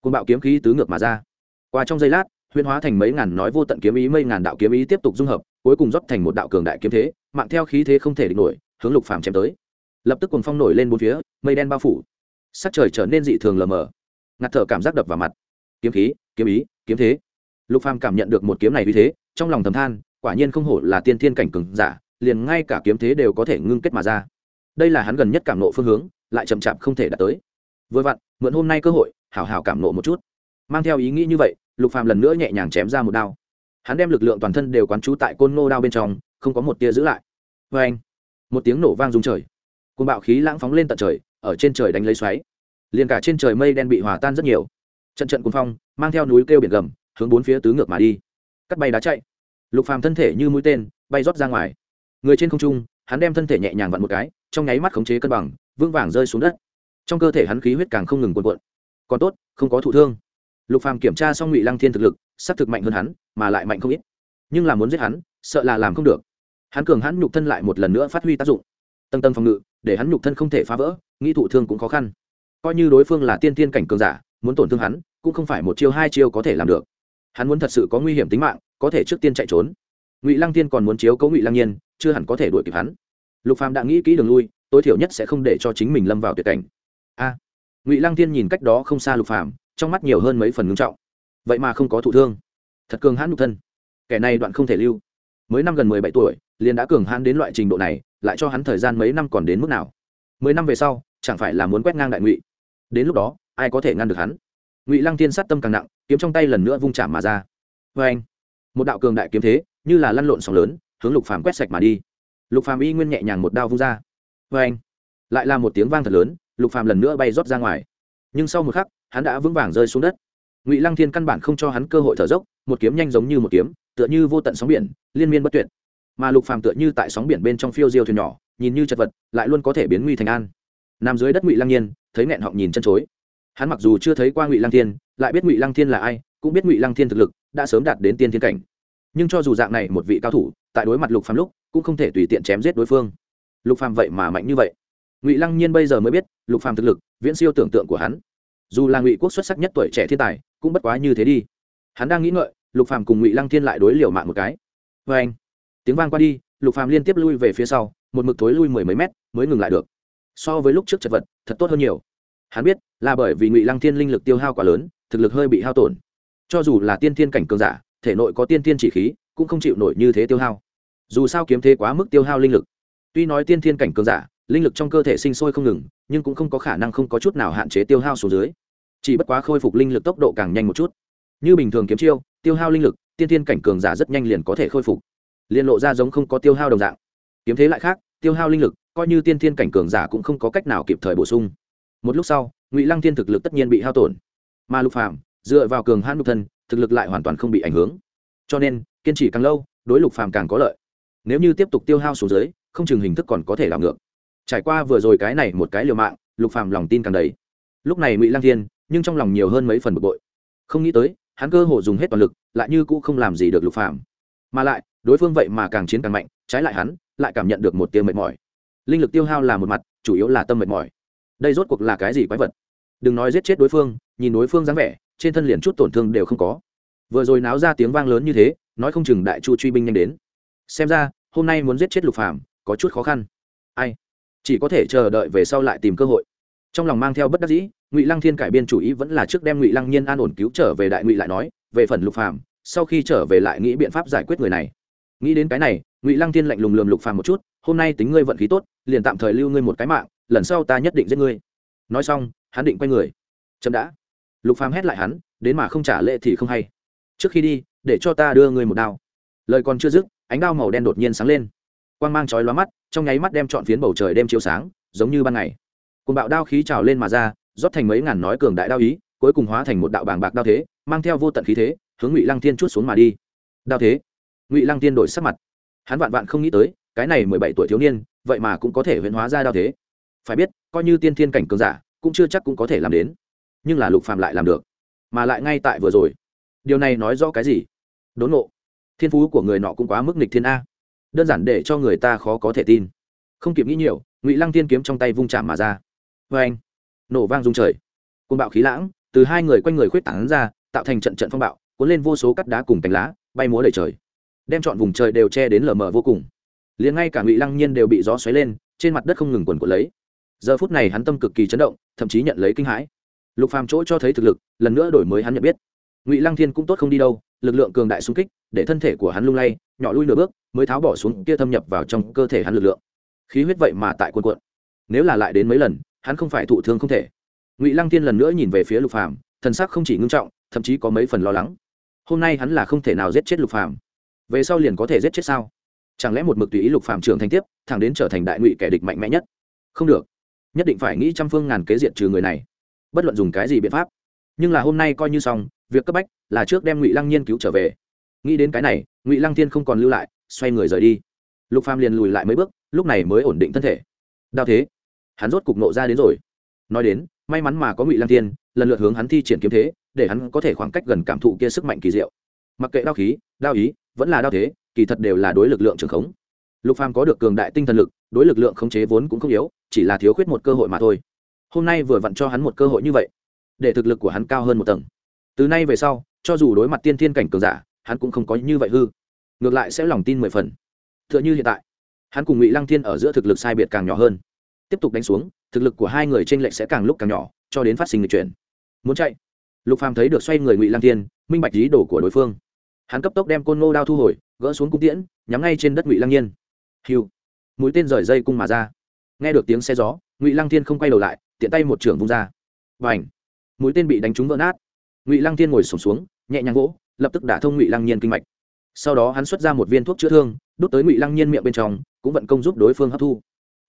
Côn bạo kiếm khí tứ ngược mà ra. Qua trong giây lát huyên hóa thành mấy ngàn nói vô tận kiếm ý, mấy ngàn đạo kiếm ý tiếp tục dung hợp, cuối cùng rót thành một đạo cường đại kiếm thế, mạng theo khí thế không thể địch nổi, hướng lục phàm chém tới. Lập tức cùng phong nổi lên bốn phía, mây đen bao phủ. Sắc trời trở nên dị thường lờ mờ. Ngạt thở cảm giác đập vào mặt. Kiếm khí, kiếm ý, kiếm thế. Lục phàm cảm nhận được một kiếm này vì thế, trong lòng thầm than quả nhiên không hổ là tiên thiên cảnh cường giả, liền ngay cả kiếm thế đều có thể ngưng kết mà ra. Đây là hắn gần nhất cảm nộ phương hướng, lại chậm chạp không thể đạt tới. Vừa vặn, mượn hôm nay cơ hội, hảo hảo cảm nộ một chút. Mang theo ý nghĩ như vậy, lục phàm lần nữa nhẹ nhàng chém ra một đao. Hắn đem lực lượng toàn thân đều quán trú tại côn ngô đao bên trong, không có một tia giữ lại. Vê anh, một tiếng nổ vang rung trời. Côn bạo khí lãng phóng lên tận trời, ở trên trời đánh lấy xoáy. Liền cả trên trời mây đen bị hòa tan rất nhiều. Trận trận cuồng phong, mang theo núi kêu biển gầm, hướng bốn phía tứ ngược mà đi. Cắt bay đá chạy lục phàm thân thể như mũi tên, bay rót ra ngoài. Người trên không trung, hắn đem thân thể nhẹ nhàng vặn một cái, trong nháy mắt khống chế cân bằng, vững vàng rơi xuống đất. Trong cơ thể hắn khí huyết càng không ngừng cuộn cuộn. Còn tốt, không có thụ thương. Lục phàm kiểm tra xong ngụy lăng thiên thực lực sắp thực mạnh hơn hắn, mà lại mạnh không ít. Nhưng là muốn giết hắn, sợ là làm không được. Hắn cường hắn nhục thân lại một lần nữa phát huy tác dụng. Tầng tầng phòng ngự, để hắn nhục thân không thể phá vỡ, nghĩ thụ thương cũng khó khăn. Coi như đối phương là tiên tiên cảnh cường giả, muốn tổn thương hắn, cũng không phải một chiêu hai chiêu có thể làm được. Hắn muốn thật sự có nguy hiểm tính mạng có thể trước tiên chạy trốn. Ngụy lăng tiên còn muốn chiếu cấu ngụy lăng nhiên, chưa hẳn có thể đuổi kịp hắn. Lục phàm đã nghĩ kỹ đường lui, tối thiểu nhất sẽ không để cho chính mình lâm vào tuyệt cảnh. A! Ngụy lăng tiên nhìn cách đó không xa lục phàm, trong mắt nhiều hơn mấy phần ngưng trọng. Vậy mà không có thụ thương. Thật cường hãn nhục thân. Kẻ này đoạn không thể lưu. Mới năm gần mười bảy tuổi, liền đã cường hãn đến loại trình độ này, lại cho hắn thời gian mấy năm còn đến mức nào? Mười năm về sau, chẳng phải là muốn quét ngang đại ngụy? Đến lúc đó, ai có thể ngăn được hắn? Ngụy lăng tiên sát tâm càng nặng, kiếm trong tay lần nữa vung chạm mà ra. Vê anh! Một đạo cường đại kiếm thế, như là lăn lộn sóng lớn, hướng lục phàm quét sạch mà đi. Lục phàm y nguyên nhẹ nhàng một đao vung ra. Vê anh, lại là một tiếng vang thật lớn, lục phàm lần nữa bay rót ra ngoài. Nhưng sau một khắc, hắn đã vững vàng rơi xuống đất. Ngụy lăng thiên căn bản không cho hắn cơ hội thở dốc, một kiếm nhanh giống như một kiếm, tựa như vô tận sóng biển, liên miên bất tuyệt. Mà lục phàm tựa như tại sóng biển bên trong phiêu diêu thuyền nhỏ, nhìn như chật vật, lại luôn có thể biến nguy thành an. Nằm dưới đất ngụy lăng nhiên thấy nghẹn họng nhìn chân chối. Hắn mặc dù chưa thấy qua ngụy lăng thiên, lại biết ngụy lăng thiên là ai cũng biết ngụy lăng thiên thực lực đã sớm đạt đến tiên thiên cảnh nhưng cho dù dạng này một vị cao thủ tại đối mặt lục phàm lúc cũng không thể tùy tiện chém giết đối phương lục phàm vậy mà mạnh như vậy ngụy lăng nhiên bây giờ mới biết lục phàm thực lực viễn siêu tưởng tượng của hắn dù là ngụy quốc xuất sắc nhất tuổi trẻ thiên tài cũng bất quá như thế đi hắn đang nghĩ ngợi lục phàm cùng ngụy lăng thiên lại đối liều mạng một cái vê anh tiếng vang qua đi lục phàm liên tiếp lui về phía sau một mực thối lui mười mấy mét mới ngừng lại được so với lúc trước chật vật thật tốt hơn nhiều hắn biết là bởi vì ngụy lăng thiên linh lực tiêu hao quá lớn thực lực hơi bị hao tổn cho dù là tiên thiên cảnh cường giả, thể nội có tiên thiên chỉ khí, cũng không chịu nổi như thế tiêu hao. Dù sao kiếm thế quá mức tiêu hao linh lực. Tuy nói tiên thiên cảnh cường giả, linh lực trong cơ thể sinh sôi không ngừng, nhưng cũng không có khả năng không có chút nào hạn chế tiêu hao xuống dưới. Chỉ bất quá khôi phục linh lực tốc độ càng nhanh một chút. Như bình thường kiếm chiêu, tiêu hao linh lực, tiên thiên cảnh cường giả rất nhanh liền có thể khôi phục. Liền lộ ra giống không có tiêu hao đồng dạng. Kiếm thế lại khác, tiêu hao linh lực, coi như tiên thiên cảnh cường giả cũng không có cách nào kịp thời bổ sung. Một lúc sau, ngụy lăng thiên thực lực tất nhiên bị hao tổn. Mà lục phàm dựa vào cường hãn nhục thân, thực lực lại hoàn toàn không bị ảnh hưởng. Cho nên, kiên trì càng lâu, đối lục phàm càng có lợi. Nếu như tiếp tục tiêu hao số dưới không chừng hình thức còn có thể làm ngược. Trải qua vừa rồi cái này một cái liều mạng, lục phàm lòng tin càng đầy. Lúc này ngụy lang thiên, nhưng trong lòng nhiều hơn mấy phần bực bội. Không nghĩ tới, hắn cơ hồ dùng hết toàn lực, lại như cũ không làm gì được lục phàm. Mà lại, đối phương vậy mà càng chiến càng mạnh, trái lại hắn, lại cảm nhận được một tiêu mệt mỏi. Linh lực tiêu hao là một mặt, chủ yếu là tâm mệt mỏi. Đây rốt cuộc là cái gì quái vật? Đừng nói giết chết đối phương, nhìn đối phương dáng vẻ trên thân liền chút tổn thương đều không có. Vừa rồi náo ra tiếng vang lớn như thế, nói không chừng đại chu truy binh nhanh đến. Xem ra, hôm nay muốn giết chết lục phàm, có chút khó khăn. Ai? Chỉ có thể chờ đợi về sau lại tìm cơ hội. Trong lòng mang theo bất đắc dĩ, ngụy lăng thiên cải biên chủ ý vẫn là trước đem ngụy lăng nhiên an ổn cứu trở về đại ngụy lại nói, về phần lục phàm, sau khi trở về lại nghĩ biện pháp giải quyết người này. Nghĩ đến cái này, ngụy lăng thiên lạnh lùng lườm lục phàm một chút, hôm nay tính ngươi vận khí tốt, liền tạm thời lưu ngươi một cái mạng, lần sau ta nhất định giết ngươi. Nói xong, hắn định quay người. Chậm đã lục phàm hét lại hắn, đến mà không trả lệ thì không hay. Trước khi đi, để cho ta đưa ngươi một đao. Lời còn chưa dứt, ánh đao màu đen đột nhiên sáng lên. Quang mang chói lóa mắt, trong nháy mắt đem trọn phiến bầu trời đêm chiếu sáng, giống như ban ngày. Cùng bạo đao khí trào lên mà ra, rót thành mấy ngàn nói cường đại đao ý, cuối cùng hóa thành một đạo bàng bạc đao thế, mang theo vô tận khí thế, hướng ngụy lăng thiên chút xuống mà đi. Đao thế. Ngụy lăng thiên đổi sắc mặt. Hắn vạn vạn không nghĩ tới, cái này mười bảy tuổi thiếu niên, vậy mà cũng có thể huyễn hóa ra đao thế. Phải biết, coi như tiên thiên cảnh cường giả, cũng chưa chắc cũng có thể làm đến nhưng là lục phàm lại làm được, mà lại ngay tại vừa rồi. Điều này nói rõ cái gì? Đốn ngộ. Thiên phú của người nọ cũng quá mức nghịch thiên a. Đơn giản để cho người ta khó có thể tin. Không kịp nghĩ nhiều, ngụy lăng tiên kiếm trong tay vung chạm mà ra. Vê anh, nổ vang rung trời. Côn bạo khí lãng, từ hai người quanh người khuyết tảng ra, tạo thành trận trận phong bạo, cuốn lên vô số cắt đá cùng cánh lá, bay múa đầy trời. Đem chọn vùng trời đều che đến lờ mờ vô cùng. Liền ngay cả ngụy lăng nhiên đều bị gió xoáy lên, trên mặt đất không ngừng quần của lấy. Giờ phút này hắn tâm cực kỳ chấn động, thậm chí nhận lấy kinh hãi lục phàm chỗ cho thấy thực lực, lần nữa đổi mới hắn nhận biết. Ngụy lăng thiên cũng tốt không đi đâu, lực lượng cường đại xung kích, để thân thể của hắn lung lay, nhỏ lui nửa bước, mới tháo bỏ xuống kia thâm nhập vào trong cơ thể hắn lực lượng. Khí huyết vậy mà tại quân quận nếu là lại đến mấy lần, hắn không phải thụ thương không thể. Ngụy lăng thiên lần nữa nhìn về phía lục phàm, thần sắc không chỉ ngưng trọng, thậm chí có mấy phần lo lắng. Hôm nay hắn là không thể nào giết chết lục phàm. Về sau liền có thể giết chết sao? Chẳng lẽ một mực tùy ý lục phàm trưởng thành tiếp, thẳng đến trở thành đại ngụy kẻ địch mạnh mẽ nhất? Không được. Nhất định phải nghĩ trăm phương ngàn kế diện trừ người này bất luận dùng cái gì biện pháp. Nhưng là hôm nay coi như xong, việc cấp bách là trước đem ngụy lăng nhiên cứu trở về. Nghĩ đến cái này, ngụy lăng thiên không còn lưu lại, xoay người rời đi. Lục phàm liền lùi lại mấy bước, lúc này mới ổn định thân thể. Đao thế, hắn rốt cục nộ ra đến rồi. Nói đến, may mắn mà có ngụy lăng thiên, lần lượt hướng hắn thi triển kiếm thế, để hắn có thể khoảng cách gần cảm thụ kia sức mạnh kỳ diệu. Mặc kệ đao khí, đao ý, vẫn là đao thế, kỳ thật đều là đối lực lượng trường khống. Lục phàm có được cường đại tinh thần lực, đối lực lượng khống chế vốn cũng không yếu, chỉ là thiếu khuyết một cơ hội mà thôi hôm nay vừa vặn cho hắn một cơ hội như vậy, để thực lực của hắn cao hơn một tầng. Từ nay về sau, cho dù đối mặt tiên thiên cảnh cường giả, hắn cũng không có như vậy hư. Ngược lại sẽ lòng tin mười phần. T h ư ợ n h ư hiện tại, hắn cùng ngụy lăng thiên ở giữa thực lực sai biệt càng nhỏ hơn. Tiếp tục đánh xuống, thực lực của hai người t r ê n lệch sẽ càng lúc càng nhỏ, cho đến phát sinh người chuyển. Muốn chạy, lục phàm thấy được xoay người ngụy lăng thiên, minh bạch lý đồ của đối phương. Hắn cấp tốc đem côn ngô đao thu hồi, gỡ xuống cung tiễn, nhắm ngay trên đất ngụy lăng nhiên hiu mũi tên rời dây cung mà ra. Nghe được tiếng xe gió, ngụy lăng thiên không quay đầu lại tiện tay một trưởng vung ra. Và ảnh mũi tên bị đánh trúng vỡ nát. Ngụy lăng thiên ngồi sổm xuống, nhẹ nhàng gỗ lập tức đả thông ngụy lăng nhiên kinh mạch. Sau đó hắn xuất ra một viên thuốc chữa thương, đút tới ngụy lăng nhiên miệng bên trong, cũng vận công giúp đối phương hấp thu.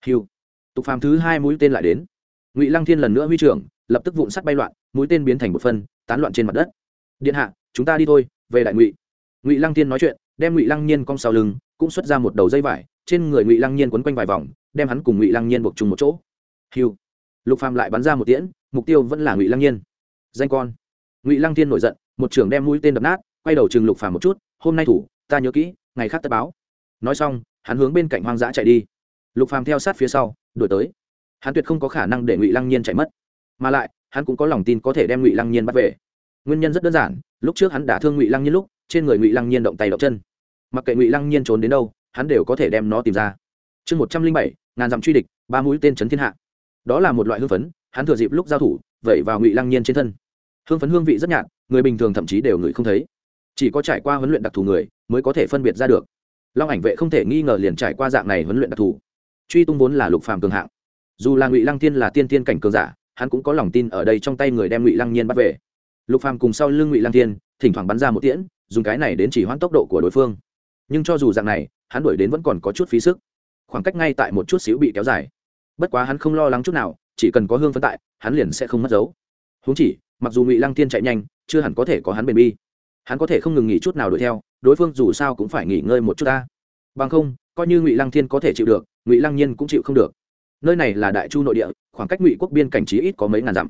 Hiu! Tục phàm thứ hai mũi tên lại đến. Ngụy lăng thiên lần nữa huy trưởng, lập tức vụn sắt bay loạn, mũi tên biến thành một phân, tán loạn trên mặt đất. Điện hạ, chúng ta đi thôi, về đại ngụy. Ngụy lăng thiên nói chuyện, đem ngụy lăng nhiên cong sau lưng, cũng xuất ra một đầu dây vải, trên người ngụy lăng nhiên quấn quanh vài vòng, đem hắn cùng ngụy lăng nhiên buộc chung một chỗ. Hiu! Lục phàm lại bắn ra một tiễn, mục tiêu vẫn là ngụy lăng nhiên. Danh con. Ngụy lăng thiên nổi giận, một trưởng đem mũi tên đập nát, quay đầu chừng lục phàm một chút, hôm nay thủ, ta nhớ kỹ, ngày khác tất báo. Nói xong, hắn hướng bên cạnh hoang dã chạy đi. Lục phàm theo sát phía sau, đuổi tới. Hắn tuyệt không có khả năng để ngụy lăng nhiên chạy mất. Mà lại, hắn cũng có lòng tin có thể đem ngụy lăng nhiên bắt về. Nguyên nhân rất đơn giản, lúc trước hắn đã thương ngụy lăng nhiên lúc, trên người ngụy lăng nhiên động tay động chân. Mặc kệ ngụy lăng nhiên trốn đến đâu, hắn đều có thể đem nó tìm ra. Chương một trăm linh bảy, ngàn dặm truy địch, ba mũi tên trấn thiên hạ đó là một loại hương phấn, hắn thừa dịp lúc giao thủ, vẩy vào ngụy lăng nhiên trên thân. Hương phấn hương vị rất nhạt, người bình thường thậm chí đều ngửi không thấy. Chỉ có trải qua huấn luyện đặc thù người mới có thể phân biệt ra được. Long ảnh vệ không thể nghi ngờ liền trải qua dạng này huấn luyện đặc thù. Truy tung vốn là lục phàm cường hạng. Dù là ngụy lăng tiên là tiên tiên cảnh cường giả, hắn cũng có lòng tin ở đây trong tay người đem ngụy lăng nhiên bắt về. Lục phàm cùng sau lưng ngụy lăng tiên thỉnh thoảng bắn ra một tiễn, dùng cái này đến chỉ hoãn tốc độ của đối phương. Nhưng cho dù dạng này, hắn đuổi đến vẫn còn có chút phí sức. Khoảng cách ngay tại một chút xíu bị kéo dài bất quá hắn không lo lắng chút nào, chỉ cần có hương phân tại, hắn liền sẽ không mất dấu. Huống chỉ, mặc dù ngụy lăng tiên chạy nhanh, chưa hẳn có thể có hắn bền bi. Hắn có thể không ngừng nghỉ chút nào đuổi theo, đối phương dù sao cũng phải nghỉ ngơi một chút ta. Bằng không, coi như ngụy lăng thiên có thể chịu được, ngụy lăng nhiên cũng chịu không được. Nơi này là đại chu nội địa, khoảng cách ngụy quốc biên cảnh trí ít có mấy ngàn dặm.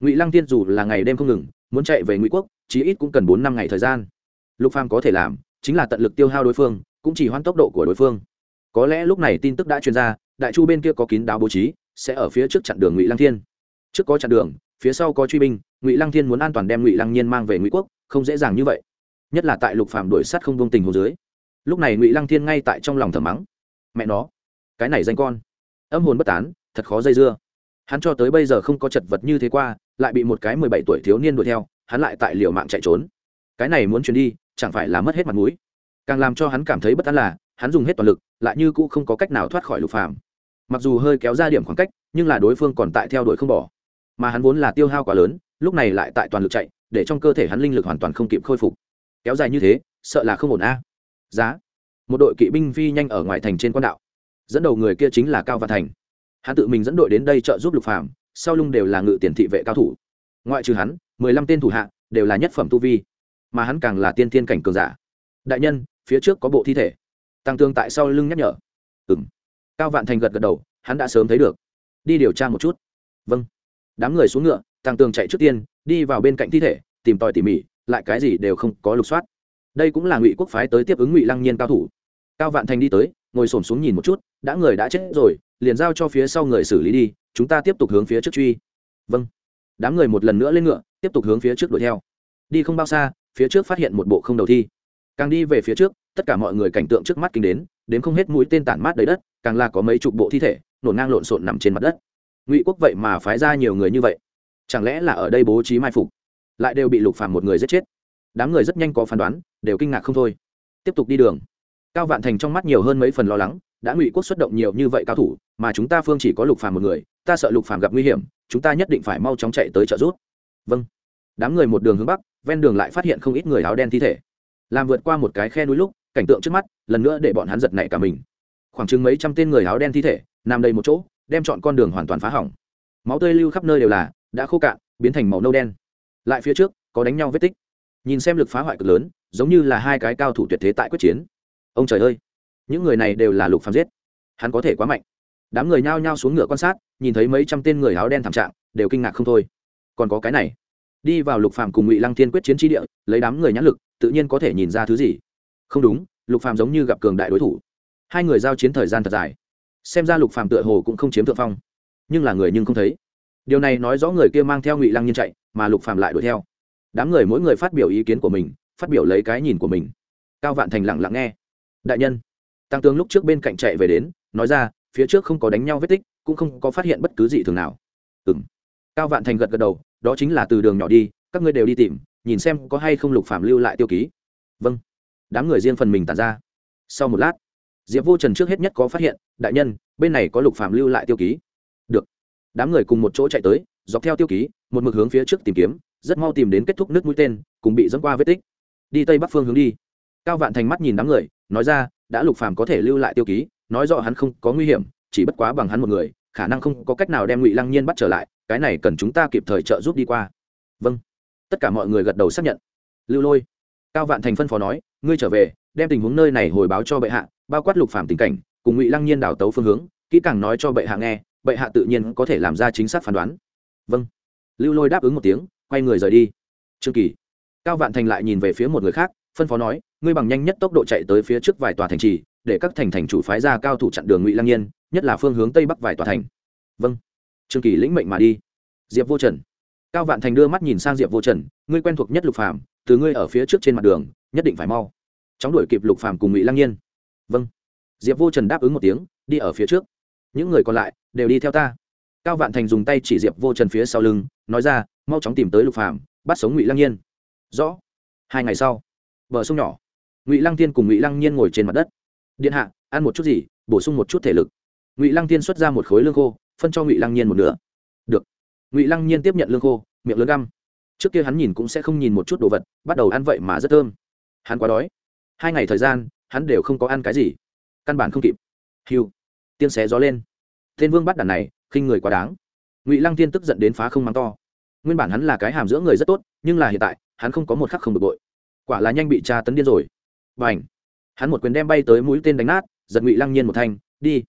Ngụy lăng tiên dù là ngày đêm không ngừng, muốn chạy về ngụy quốc, chí ít cũng cần bốn năm ngày thời gian. Lục phàm có thể làm, chính là tận lực tiêu hao đối phương, cũng chỉ hoãn tốc độ của đối phương. Có lẽ lúc này tin tức đã truyền ra đại chu bên kia có kín đáo bố trí, sẽ ở phía trước chặn đường ngụy lăng thiên. Trước có chặn đường, phía sau có truy binh, ngụy lăng thiên muốn an toàn đem ngụy lăng nhiên mang về ngụy quốc, không dễ dàng như vậy. Nhất là tại lục Phạm đuổi sát không vương tình hồ dưới. Lúc này ngụy lăng thiên ngay tại trong lòng thầm mắng. Mẹ nó, cái này danh con, âm hồn bất tán, thật khó dây dưa. Hắn cho tới bây giờ không có chật vật như thế qua, lại bị một cái mười bảy tuổi thiếu niên đuổi theo, hắn lại tại liều mạng chạy trốn. Cái này muốn chuyển đi, chẳng phải là mất hết mặt mũi. Càng làm cho hắn cảm thấy bất an là, hắn dùng hết toàn lực, lại như cũ không có cách nào thoát khỏi lục Phạm mặc dù hơi kéo ra điểm khoảng cách, nhưng là đối phương còn tại theo đuổi không bỏ. Mà hắn vốn là tiêu hao quá lớn, lúc này lại tại toàn lực chạy, để trong cơ thể hắn linh lực hoàn toàn không kịp khôi phục. Kéo dài như thế, sợ là không ổn a. Giá. Một đội kỵ binh phi nhanh ở ngoài thành trên quan đạo. Dẫn đầu người kia chính là cao văn thành. Hắn tự mình dẫn đội đến đây trợ giúp lục phàm, sau lưng đều là ngự tiền thị vệ cao thủ. Ngoại trừ hắn, mười lăm tên thủ hạ đều là nhất phẩm tu vi. Mà hắn càng là tiên thiên cảnh cường giả. Đại nhân, phía trước có bộ thi thể. Tăng tương tại sau lưng nhắc nhở. Ừng cao vạn thành gật gật đầu, hắn đã sớm thấy được. Đi điều tra một chút. Vâng. Đám người xuống ngựa tăng tường chạy trước tiên, đi vào bên cạnh thi thể, tìm tòi tỉ mỉ, lại cái gì đều không có lục soát. Đây cũng là ngụy quốc phái tới tiếp ứng ngụy lăng nhiên cao thủ. Cao vạn thành đi tới, ngồi xổm xuống nhìn một chút, đã người đã chết rồi, liền giao cho phía sau người xử lý đi, chúng ta tiếp tục hướng phía trước truy. Vâng. Đám người một lần nữa lên ngựa, tiếp tục hướng phía trước đuổi theo. Đi không bao xa, phía trước phát hiện một bộ không đầu thi càng đi về phía trước, tất cả mọi người cảnh tượng trước mắt kinh đến đến không hết mũi tên tản mát đầy đất, càng là có mấy chục bộ thi thể, nổ ngang lộn xộn nằm trên mặt đất. Ngụy quốc vậy mà phái ra nhiều người như vậy? Chẳng lẽ là ở đây bố trí mai phục? Lại đều bị lục phàm một người giết chết. Đám người rất nhanh có phán đoán, đều kinh ngạc không thôi. Tiếp tục đi đường. Cao vạn thành trong mắt nhiều hơn mấy phần lo lắng, đã ngụy quốc xuất động nhiều như vậy cao thủ, mà chúng ta phương chỉ có lục phàm một người, ta sợ lục phàm gặp nguy hiểm, chúng ta nhất định phải mau chóng chạy tới trợ giúp. Vâng. Đám người một đường hướng bắc, ven đường lại phát hiện không ít người áo đen thi thể làm vượt qua một cái khe núi lúc, cảnh tượng trước mắt, lần nữa để bọn hắn giật nảy cả mình. Khoảng chừng mấy trăm tên người áo đen thi thể, nằm đầy một chỗ, đem chọn con đường hoàn toàn phá hỏng. Máu tươi lưu khắp nơi đều là, đã khô cạn, biến thành màu nâu đen. Lại phía trước, có đánh nhau vết tích. Nhìn xem lực phá hoại cực lớn, giống như là hai cái cao thủ tuyệt thế tại quyết chiến. Ông trời ơi! Những người này đều là lục phàm giết. Hắn có thể quá mạnh. Đám người nhao nhao xuống ngựa quan sát, nhìn thấy mấy trăm tên người áo đen thảm trạng, đều kinh ngạc không thôi. Còn có cái này đi vào lục phàm cùng ngụy lăng thiên quyết chiến tri địa, lấy đám người nhãn lực, tự nhiên có thể nhìn ra thứ gì. Không đúng, lục phàm giống như gặp cường đại đối thủ. Hai người giao chiến thời gian thật dài. Xem ra lục phàm tựa hồ cũng không chiếm thượng phong. Nhưng là người nhưng không thấy. Điều này nói rõ người kia mang theo ngụy lăng nhiên chạy, mà lục phàm lại đuổi theo. Đám người mỗi người phát biểu ý kiến của mình, phát biểu lấy cái nhìn của mình. Cao vạn thành lặng lặng nghe. Đại nhân. Tăng tướng lúc trước bên cạnh chạy về đến, nói ra, phía trước không có đánh nhau vết tích, cũng không có phát hiện bất cứ gì thường nào. Ừng cao vạn thành gật gật đầu đó chính là từ đường nhỏ đi, các ngươi đều đi tìm, nhìn xem có hay không lục phạm lưu lại tiêu ký. Vâng. Đám người riêng phần mình tàn ra. Sau một lát, diệp vô trần trước hết nhất có phát hiện, đại nhân, bên này có lục phạm lưu lại tiêu ký. Được. Đám người cùng một chỗ chạy tới, dọc theo tiêu ký, một mực hướng phía trước tìm kiếm, rất mau tìm đến kết thúc nước mũi tên, cùng bị dẫn qua vết tích. Đi tây bắc phương hướng đi. Cao vạn thành mắt nhìn đám người, nói ra, đã lục phàm có thể lưu lại tiêu ký, nói rõ hắn không có nguy hiểm, chỉ bất quá bằng hắn một người, khả năng không có cách nào đem ngụy lăng nhiên bắt trở lại cái này cần chúng ta kịp thời trợ giúp đi qua. Vâng. Tất cả mọi người gật đầu xác nhận. Lưu lôi, cao vạn thành phân phó nói, ngươi trở về, đem tình huống nơi này hồi báo cho bệ hạ, bao quát lục phạm tình cảnh, cùng ngụy lăng nhiên đảo tấu phương hướng, kỹ càng nói cho bệ hạ nghe, bệ hạ tự nhiên có thể làm ra chính xác phán đoán. Vâng. Lưu lôi đáp ứng một tiếng, quay người rời đi. Trương kỳ, cao vạn thành lại nhìn về phía một người khác, phân phó nói, ngươi bằng nhanh nhất tốc độ chạy tới phía trước vài tòa thành trì, để các thành thành chủ phái ra cao thủ chặn đường ngụy lăng nhiên, nhất là phương hướng tây bắc vài tòa thành. Vâng trương kỳ lĩnh mệnh mà đi. Diệp vô trần. Cao vạn thành đưa mắt nhìn sang diệp vô trần, ngươi quen thuộc nhất lục phàm, từ ngươi ở phía trước trên mặt đường, nhất định phải mau. Chóng đuổi kịp lục phàm cùng ngụy lăng nhiên. Vâng. Diệp vô trần đáp ứng một tiếng, đi ở phía trước. Những người còn lại, đều đi theo ta. Cao vạn thành dùng tay chỉ diệp vô trần phía sau lưng, nói ra, mau chóng tìm tới lục phàm, bắt sống ngụy lăng nhiên. Rõ. Hai ngày sau, bờ sông nhỏ. Ngụy lăng tiên cùng ngụy lăng nhiên ngồi trên mặt đất. Điện hạ, ăn một chút gì, bổ sung một chút thể lực. Ngụy lăng tiên xuất ra một khối lương khô phân cho ngụy lăng nhiên một nửa. Được. Ngụy lăng nhiên tiếp nhận lương khô, miệng lớn găm. Trước kia hắn nhìn cũng sẽ không nhìn một chút đồ vật, bắt đầu ăn vậy mà rất thơm. Hắn quá đói. Hai ngày thời gian, hắn đều không có ăn cái gì. Căn bản không kịp. Hiu tiên xé gió lên. Tên vương bắt đàn này, khinh người quá đáng. Ngụy lăng tiên tức giận đến phá không mắng to. Nguyên bản hắn là cái hàm giữa người rất tốt, nhưng là hiện tại, hắn không có một khắc không bực bội. Quả là nhanh bị tra tấn điên rồi. B à n h hắn một quyền đem bay tới mũi tên đánh nát, giật ngụy lăng nhiên một thanh, đi.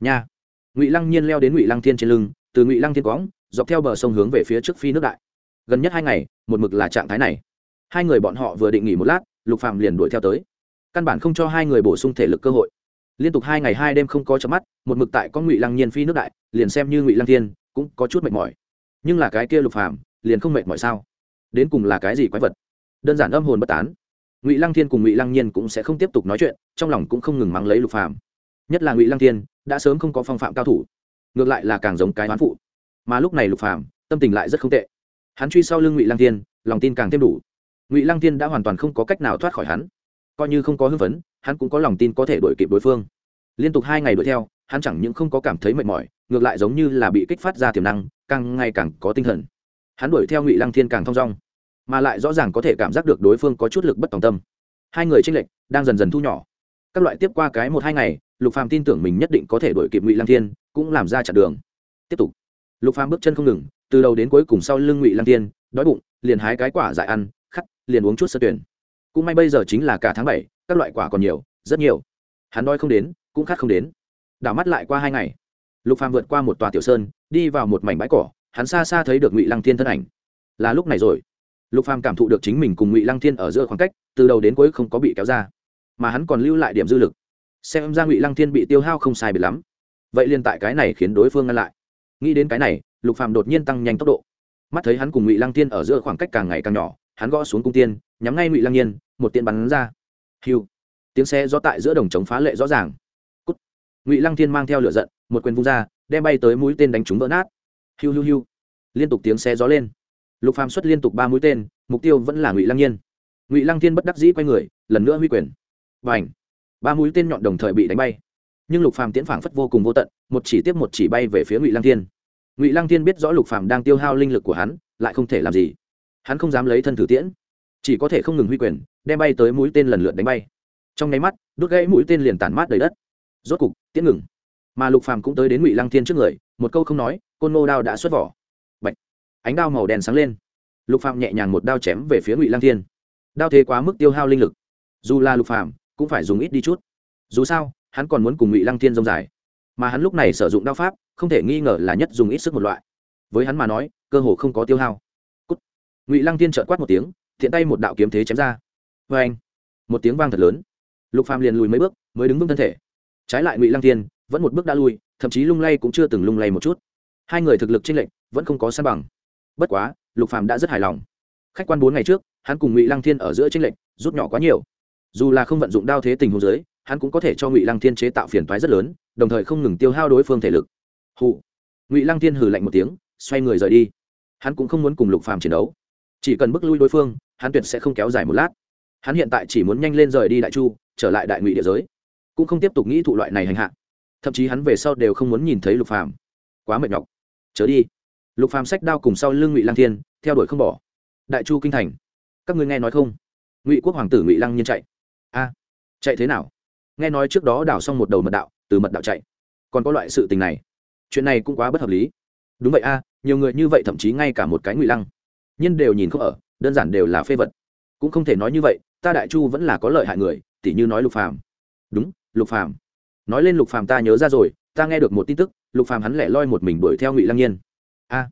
Nha ngụy lăng nhiên leo đến ngụy lăng thiên trên lưng, từ ngụy lăng thiên quõng dọc theo bờ sông hướng về phía trước phi nước đại. Gần nhất hai ngày, một mực là trạng thái này. Hai người bọn họ vừa định nghỉ một lát, lục phạm liền đuổi theo tới. Căn bản không cho hai người bổ sung thể lực cơ hội. Liên tục hai ngày hai đêm không có chớp mắt, một mực tại con ngụy lăng nhiên phi nước đại, liền xem như ngụy lăng thiên, cũng có chút mệt mỏi. Nhưng là cái kia lục phạm liền không mệt mỏi sao? Đến cùng là cái gì quái vật? Đơn giản âm hồn bất tán. Ngụy lăng thiên cùng ngụy lăng nhiên cũng sẽ không tiếp tục nói chuyện, trong lòng cũng không ngừng mắng lấy lục Phạm nhất là ngụy lăng thiên đã sớm không có phong phạm cao thủ ngược lại là càng giống cái hoán phụ mà lúc này lục phàm tâm tình lại rất không tệ hắn truy sau lưng ngụy lăng thiên lòng tin càng thêm đủ ngụy lăng thiên đã hoàn toàn không có cách nào thoát khỏi hắn coi như không có hưng phấn hắn cũng có lòng tin có thể đuổi kịp đối phương liên tục hai ngày đuổi theo hắn chẳng những không có cảm thấy mệt mỏi ngược lại giống như là bị kích phát ra tiềm năng càng ngày càng có tinh thần hắn đuổi theo ngụy lăng thiên càng thong dong mà lại rõ ràng có thể cảm giác được đối phương có chút lực bất tòng tâm hai người tranh lệch đang dần dần thu nhỏ các loại tiếp qua cái một hai ngày lục phàm tin tưởng mình nhất định có thể đuổi kịp ngụy lăng thiên, cũng làm ra chặn đường. Tiếp tục. Lục phàm bước chân không ngừng, từ đầu đến cuối cùng sau lưng ngụy lăng thiên, đói bụng, liền hái cái quả dại ăn, khắt, liền uống chút sơ tuyển. Cũng may bây giờ chính là cả tháng bảy, các loại quả còn nhiều, rất nhiều. Hắn đói không đến, cũng khát không đến. Đảo mắt lại qua hai ngày. Lục phàm vượt qua một tòa tiểu sơn, đi vào một mảnh bãi cỏ, hắn xa xa thấy được ngụy lăng thiên thân ảnh. Là lúc này rồi. Lục phàm cảm thụ được chính mình cùng ngụy lăng thiên ở giữa khoảng cách, từ đầu đến cuối không có bị kéo ra. Mà hắn còn lưu lại điểm dư lực xem ra ngụy lăng thiên bị tiêu hao không sai biệt lắm vậy liên tại cái này khiến đối phương ngăn lại nghĩ đến cái này lục phàm đột nhiên tăng nhanh tốc độ mắt thấy hắn cùng ngụy lăng thiên ở giữa khoảng cách càng ngày càng nhỏ hắn gõ xuống cung tiên nhắm ngay ngụy lăng nhiên một tiên bắn ra hiu tiếng xe gió tại giữa đồng trống phá lệ rõ ràng Cút. ngụy lăng thiên mang theo lửa giận một quyền vung ra đem bay tới mũi tên đánh trúng vỡ nát hiu hiu hiu liên tục tiếng xe gió lên lục phàm xuất liên tục ba mũi tên mục tiêu vẫn là ngụy lăng nhiên ngụy lăng thiên bất đắc dĩ quay người lần nữa huy quyền và ảnh ba mũi tên nhọn đồng thời bị đánh bay. Nhưng lục phàm tiễn phảng phất vô cùng vô tận, một chỉ tiếp một chỉ bay về phía ngụy lăng thiên. Ngụy lăng thiên biết rõ lục phàm đang tiêu hao linh lực của hắn, lại không thể làm gì. Hắn không dám lấy thân thử tiễn, chỉ có thể không ngừng huy quyền, đem bay tới mũi tên lần lượt đánh bay. Trong nháy mắt, đốt gãy mũi tên liền tản mát đầy đất. Rốt cục, tiễn ngừng. Mà lục phàm cũng tới đến ngụy lăng thiên trước người, một câu không nói, côn ngô đao đã xuất vỏ. Bạch. ánh đao màu đen sáng lên. Lục phàm nhẹ nhàng một đao chém về phía ngụy lăng thiên. Đao thế quá mức tiêu hao linh lực. Dù là lục phàm cũng phải dùng ít đi chút. Dù sao, hắn còn muốn cùng ngụy lăng thiên dông dài. Mà hắn lúc này sử dụng đao pháp, không thể nghi ngờ là nhất dùng ít sức một loại. Với hắn mà nói, cơ hồ không có tiêu hao. Cút. ngụy lăng thiên trợn quát một tiếng, thiện tay một đạo kiếm thế chém ra. Vê anh, một tiếng vang thật lớn. Lục phàm liền lùi mấy bước, mới đứng vững thân thể. Trái lại ngụy lăng thiên vẫn một bước đã lui, thậm chí lung lay cũng chưa từng lung lay một chút. Hai người thực lực chênh lệch, vẫn không có san bằng. Bất quá, lục phàm đã rất hài lòng. Khách quan bốn ngày trước, hắn cùng ngụy lăng thiên ở giữa tranh lệch, rút nhỏ quá nhiều dù là không vận dụng đao thế tình huống giới hắn cũng có thể cho ngụy lăng thiên chế tạo phiền toái rất lớn, đồng thời không ngừng tiêu hao đối phương thể lực. Hụ ngụy lăng thiên hừ lạnh một tiếng, xoay người rời đi. Hắn cũng không muốn cùng lục phàm chiến đấu. Chỉ cần bước lui đối phương, hắn tuyệt sẽ không kéo dài một lát. Hắn hiện tại chỉ muốn nhanh lên rời đi đại chu, trở lại đại ngụy địa giới. Cũng không tiếp tục nghĩ thụ loại này hành hạ. Thậm chí hắn về sau đều không muốn nhìn thấy lục phàm. Quá mệt nhọc. Chớ đi. Lục phàm sách đao cùng sau lưng ngụy lăng thiên, theo đuổi không bỏ. Đại chu kinh thành. Các ngươi nghe nói không? Ngụy quốc hoàng tử ngụy lăng nhiên chạy a, chạy thế nào? Nghe nói trước đó đào xong một đầu mật đạo, từ mật đạo chạy. Còn có loại sự tình này. Chuyện này cũng quá bất hợp lý. Đúng vậy a, nhiều người như vậy thậm chí ngay cả một cái ngụy lăng. Nhân đều nhìn không ở, đơn giản đều là phê vật. Cũng không thể nói như vậy, ta đại chu vẫn là có lợi hại người, tỉ như nói lục phàm. Đúng, lục phàm. Nói lên lục phàm ta nhớ ra rồi, ta nghe được một tin tức, lục phàm hắn lẻ loi một mình đuổi theo ngụy lăng nhiên. A,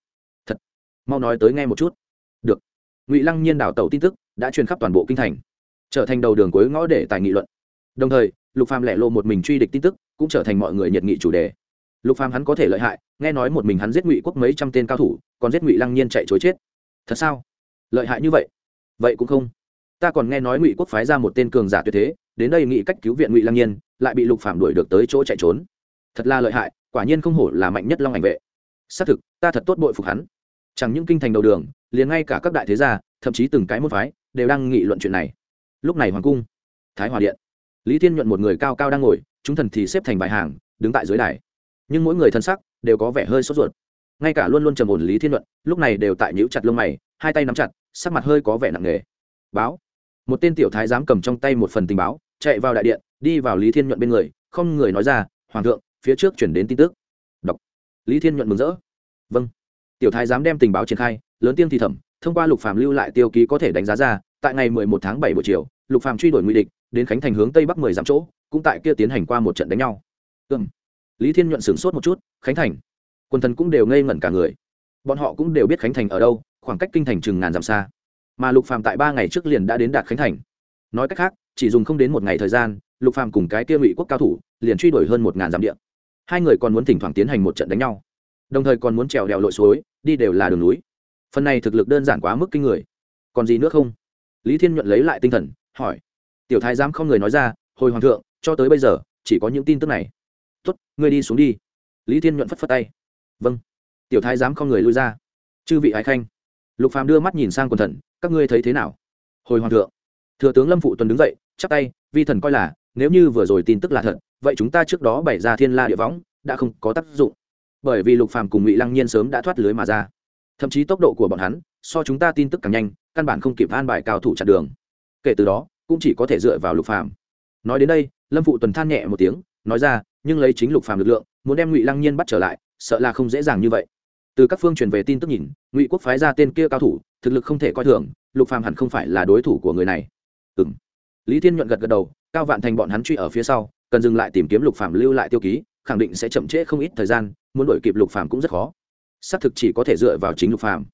thật. Mau nói tới nghe một chút. Được. Ngụy lăng nhiên đảo tàu tin tức, đã truyền khắp toàn bộ kinh thành trở thành đầu đường cuối ngõ để tài nghị luận. Đồng thời, lục phàm lẻ lộ một mình truy địch tin tức, cũng trở thành mọi người nhiệt nghị chủ đề. Lục phàm hắn có thể lợi hại, nghe nói một mình hắn giết ngụy quốc mấy trăm tên cao thủ, còn giết ngụy lăng nhiên chạy chối chết. Thật sao? Lợi hại như vậy? Vậy cũng không. Ta còn nghe nói ngụy quốc phái ra một tên cường giả tuyệt thế, đến đây nghị cách cứu viện ngụy lăng nhiên, lại bị lục phàm đuổi được tới chỗ chạy trốn. Thật là lợi hại, quả nhiên không hổ là mạnh nhất long ảnh vệ. Xác thực, ta thật tốt bội phục hắn. Chẳng những kinh thành đầu đường, liền ngay cả các đại thế gia, thậm chí từng cái môn phái, đều đang nghị luận chuyện này lúc này hoàng cung, thái hòa điện, lý thiên nhuận một người cao cao đang ngồi, chúng thần thì xếp thành bài hàng, đứng tại dưới đài. Nhưng mỗi người thân sắc đều có vẻ hơi sốt ruột. Ngay cả luôn luôn trầm ổn lý thiên nhuận, lúc này đều tại nhíu chặt lông mày, hai tay nắm chặt, sắc mặt hơi có vẻ nặng nề. Báo. Một tên tiểu thái giám cầm trong tay một phần tình báo, chạy vào đại điện, đi vào lý thiên nhuận bên người, không người nói ra, hoàng thượng, phía trước chuyển đến tin tức. Đọc. Lý thiên nhuận mừng rỡ. Vâng. Tiểu thái giám đem tình báo triển khai, lớn tiên thì thẩm thông qua lục phàm lưu lại tiêu ký có thể đánh giá ra tại ngày 11 tháng 7 buổi chiều, lục phàm truy đuổi nguy địch, đến khánh thành hướng tây bắc 10 dặm chỗ, cũng tại kia tiến hành qua một trận đánh nhau. Ừm. Lý thiên nhuận sửng sốt một chút, khánh thành? Quân thần cũng đều ngây ngẩn cả người. Bọn họ cũng đều biết khánh thành ở đâu, khoảng cách kinh thành chừng ngàn dặm xa. Mà lục phàm tại ba ngày trước liền đã đến đạt khánh thành. Nói cách khác, chỉ dùng không đến một ngày thời gian, lục phàm cùng cái kia ngụy quốc cao thủ liền truy đuổi hơn một ngàn dặm địa. Hai người còn muốn thỉnh thoảng tiến hành một trận đánh nhau. Đồng thời còn muốn trèo đèo lội suối, đi đều là đường núi. Phần này thực lực đơn giản quá mức kinh người. Còn gì nữa không? Lý thiên nhuận lấy lại tinh thần, hỏi, tiểu thái giám không người nói ra, hồi hoàng thượng, cho tới bây giờ, chỉ có những tin tức này. Tốt, ngươi đi xuống đi. Lý thiên nhuận phất phất tay. Vâng. Tiểu thái giám không người lui ra. Chư vị ái khanh. Lục phàm đưa mắt nhìn sang quần thần, các ngươi thấy thế nào? Hồi hoàng thượng. Thừa tướng lâm phụ tuần đứng dậy, chắp tay, vi thần coi là, nếu như vừa rồi tin tức là thật, vậy chúng ta trước đó bày ra thiên la địa võng, đã không có tác dụng. Bởi vì lục phàm cùng ngụy lăng nhiên sớm đã thoát lưới mà ra. Thậm chí tốc độ của bọn hắn, so chúng ta tin tức càng nhanh căn bản không kịp an bài cao thủ chặn đường. Kể từ đó, cũng chỉ có thể dựa vào lục phàm. Nói đến đây, lâm phụ tuần than nhẹ một tiếng, nói ra, nhưng lấy chính lục phàm lực lượng, muốn đem ngụy lăng nhiên bắt trở lại, sợ là không dễ dàng như vậy. Từ các phương truyền về tin tức nhìn, ngụy quốc phái ra tên kia cao thủ, thực lực không thể coi thường, lục phàm hẳn không phải là đối thủ của người này. Ừ m lý thiên nhuận gật gật đầu, cao vạn thành bọn hắn truy ở phía sau, cần dừng lại tìm kiếm lục phàm lưu lại tiêu ký, khẳng định sẽ chậm trễ không ít thời gian, muốn đổi kịp lục phàm cũng rất khó. Xác thực chỉ có thể dựa vào chính lục phàm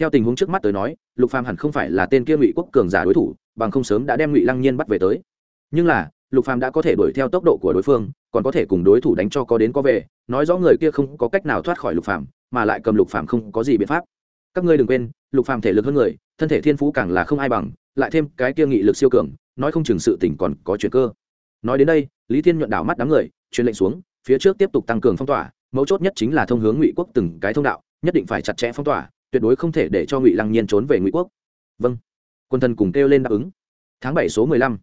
theo tình huống trước mắt tới nói, lục phàm hẳn không phải là tên kia ngụy quốc cường giả đối thủ, bằng không sớm đã đem ngụy lăng nhiên bắt về tới. Nhưng là, lục phàm đã có thể đuổi theo tốc độ của đối phương, còn có thể cùng đối thủ đánh cho có đến có về, nói rõ người kia không có cách nào thoát khỏi lục phàm, mà lại cầm lục phàm không có gì biện pháp. Các ngươi đừng quên, lục phàm thể lực hơn người, thân thể thiên phú càng là không ai bằng, lại thêm cái kia nghị lực siêu cường, nói không chừng sự tỉnh còn có chuyện cơ. Nói đến đây, lý thiên nhuận đảo mắt đám người, truyền lệnh xuống, phía trước tiếp tục tăng cường phong tỏa, mấu chốt nhất chính là thông hướng ngụy quốc từng cái thông đạo, nhất định phải chặt chẽ phong tỏa tuyệt đối không thể để cho ngụy lăng nhiên trốn về ngụy quốc vâng quân thần cùng kêu lên đáp ứng tháng bảy số mười lăm,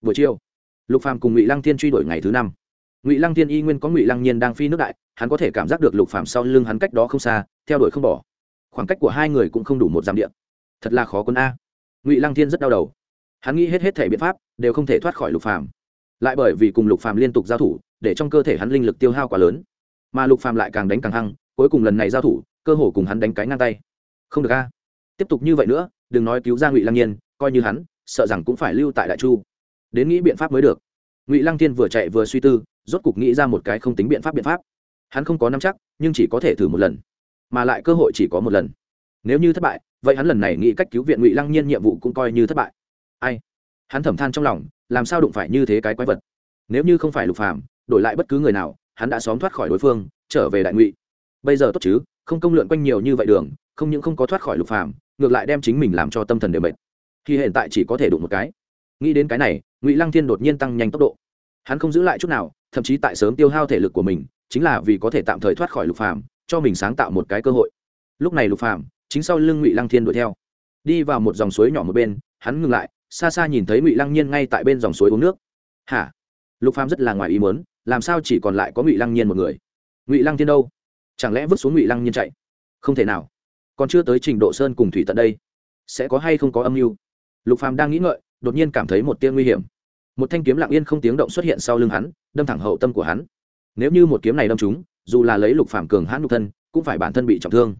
buổi chiều lục phàm cùng ngụy lăng thiên truy đuổi ngày thứ năm ngụy lăng thiên y nguyên có ngụy lăng nhiên đang phi nước đại hắn có thể cảm giác được lục phàm sau lưng hắn cách đó không xa theo đuổi không bỏ khoảng cách của hai người cũng không đủ một dặm điện thật là khó quân a ngụy lăng thiên rất đau đầu hắn nghĩ hết hết thể biện pháp đều không thể thoát khỏi lục phàm lại bởi vì cùng lục phàm liên tục giao thủ để trong cơ thể hắn linh lực tiêu hao quá lớn mà lục phàm lại càng đánh càng hăng cuối cùng lần này giao thủ cơ hồ cùng hắn đánh cái ngang tay không được a. Tiếp tục như vậy nữa, đừng nói cứu ra ngụy lăng nhiên, coi như hắn, sợ rằng cũng phải lưu tại đại chu. Đến nghĩ biện pháp mới được. Ngụy lăng thiên vừa chạy vừa suy tư, rốt cục nghĩ ra một cái không tính biện pháp biện pháp. Hắn không có nắm chắc, nhưng chỉ có thể thử một lần. Mà lại cơ hội chỉ có một lần. Nếu như thất bại, vậy hắn lần này nghĩ cách cứu viện ngụy lăng nhiên nhiệm vụ cũng coi như thất bại. Ai? Hắn thẩm than trong lòng, làm sao đụng phải như thế cái quái vật? Nếu như không phải lục phàm, đổi lại bất cứ người nào, hắn đã xóm thoát khỏi đối phương, trở về đại ngụy. Bây giờ tốt chứ, không công lượn quanh nhiều như vậy đường không những không có thoát khỏi lục phàm, ngược lại đem chính mình làm cho tâm thần đều mệt. Khi hiện tại chỉ có thể đụng một cái. Nghĩ đến cái này, ngụy lăng thiên đột nhiên tăng nhanh tốc độ. Hắn không giữ lại chút nào, thậm chí tại sớm tiêu hao thể lực của mình, chính là vì có thể tạm thời thoát khỏi lục phàm, cho mình sáng tạo một cái cơ hội. Lúc này lục phàm, chính sau lưng ngụy lăng thiên đuổi theo. Đi vào một dòng suối nhỏ một bên, hắn ngừng lại, xa xa nhìn thấy ngụy lăng nhiên ngay tại bên dòng suối uống nước. Hả? Lục phàm rất là ngoài ý muốn, làm sao chỉ còn lại có ngụy lăng nhiên một người? Ngụy lăng thiên đâu? Chẳng lẽ vứt xuống ngụy lăng nhiên chạy? Không thể nào còn chưa tới trình độ sơn cùng thủy tận đây, sẽ có hay không có âm mưu? Lục phàm đang nghĩ ngợi, đột nhiên cảm thấy một tia nguy hiểm. Một thanh kiếm lặng yên không tiếng động xuất hiện sau lưng hắn, đâm thẳng hậu tâm của hắn. Nếu như một kiếm này đâm trúng, dù là lấy lục phàm cường hãn nhục thân, cũng phải bản thân bị trọng thương.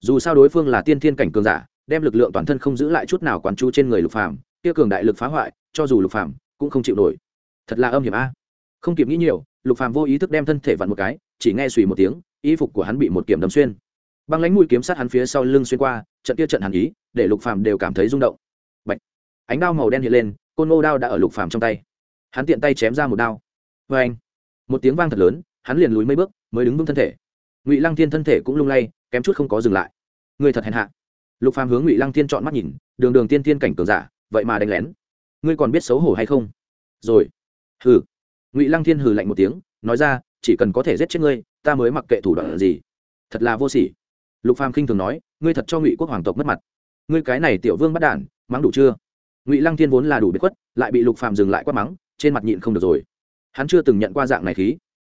Dù sao đối phương là tiên thiên cảnh cường giả, đem lực lượng toàn thân không giữ lại chút nào quán chú trên người lục phàm, kia cường đại lực phá hoại, cho dù lục phàm cũng không chịu nổi. Thật là âm hiểm a. Không kịp nghĩ nhiều, lục phàm vô ý thức đem thân thể vặn một cái, chỉ nghe suy một tiếng, y phục của hắn bị một kiếm đâm xuyên băng lánh mũi kiếm sát hắn phía sau lưng xuyên qua, trận kia trận hàn ý, để lục phàm đều cảm thấy rung động. Bạch. ánh đao màu đen hiện lên, côn ngô đao đã ở lục phàm trong tay. Hắn tiện tay chém ra một đao. Vê anh một tiếng vang thật lớn, hắn liền lùi mấy bước, mới đứng vững thân thể. Ngụy lăng thiên thân thể cũng lung lay, kém chút không có dừng lại. Người thật hèn hạ. Lục phàm hướng ngụy lăng thiên chọn mắt nhìn, đường đường tiên tiên cảnh cường giả, vậy mà đánh lén. Ngươi còn biết xấu hổ hay không? Rồi. Hừ. Ngụy lăng thiên hừ lạnh một tiếng, nói ra, chỉ cần có thể giết chết ngươi, ta mới mặc kệ thủ đoạn gì. Thật là vô sỉ lục phàm khinh thường nói, ngươi thật cho ngụy quốc hoàng tộc mất mặt. Ngươi cái này tiểu vương bắt đản, mắng đủ chưa? Ngụy lăng thiên vốn là đủ biết khuất, lại bị lục phàm dừng lại quát mắng, trên mặt nhịn không được rồi. Hắn chưa từng nhận qua dạng này khí.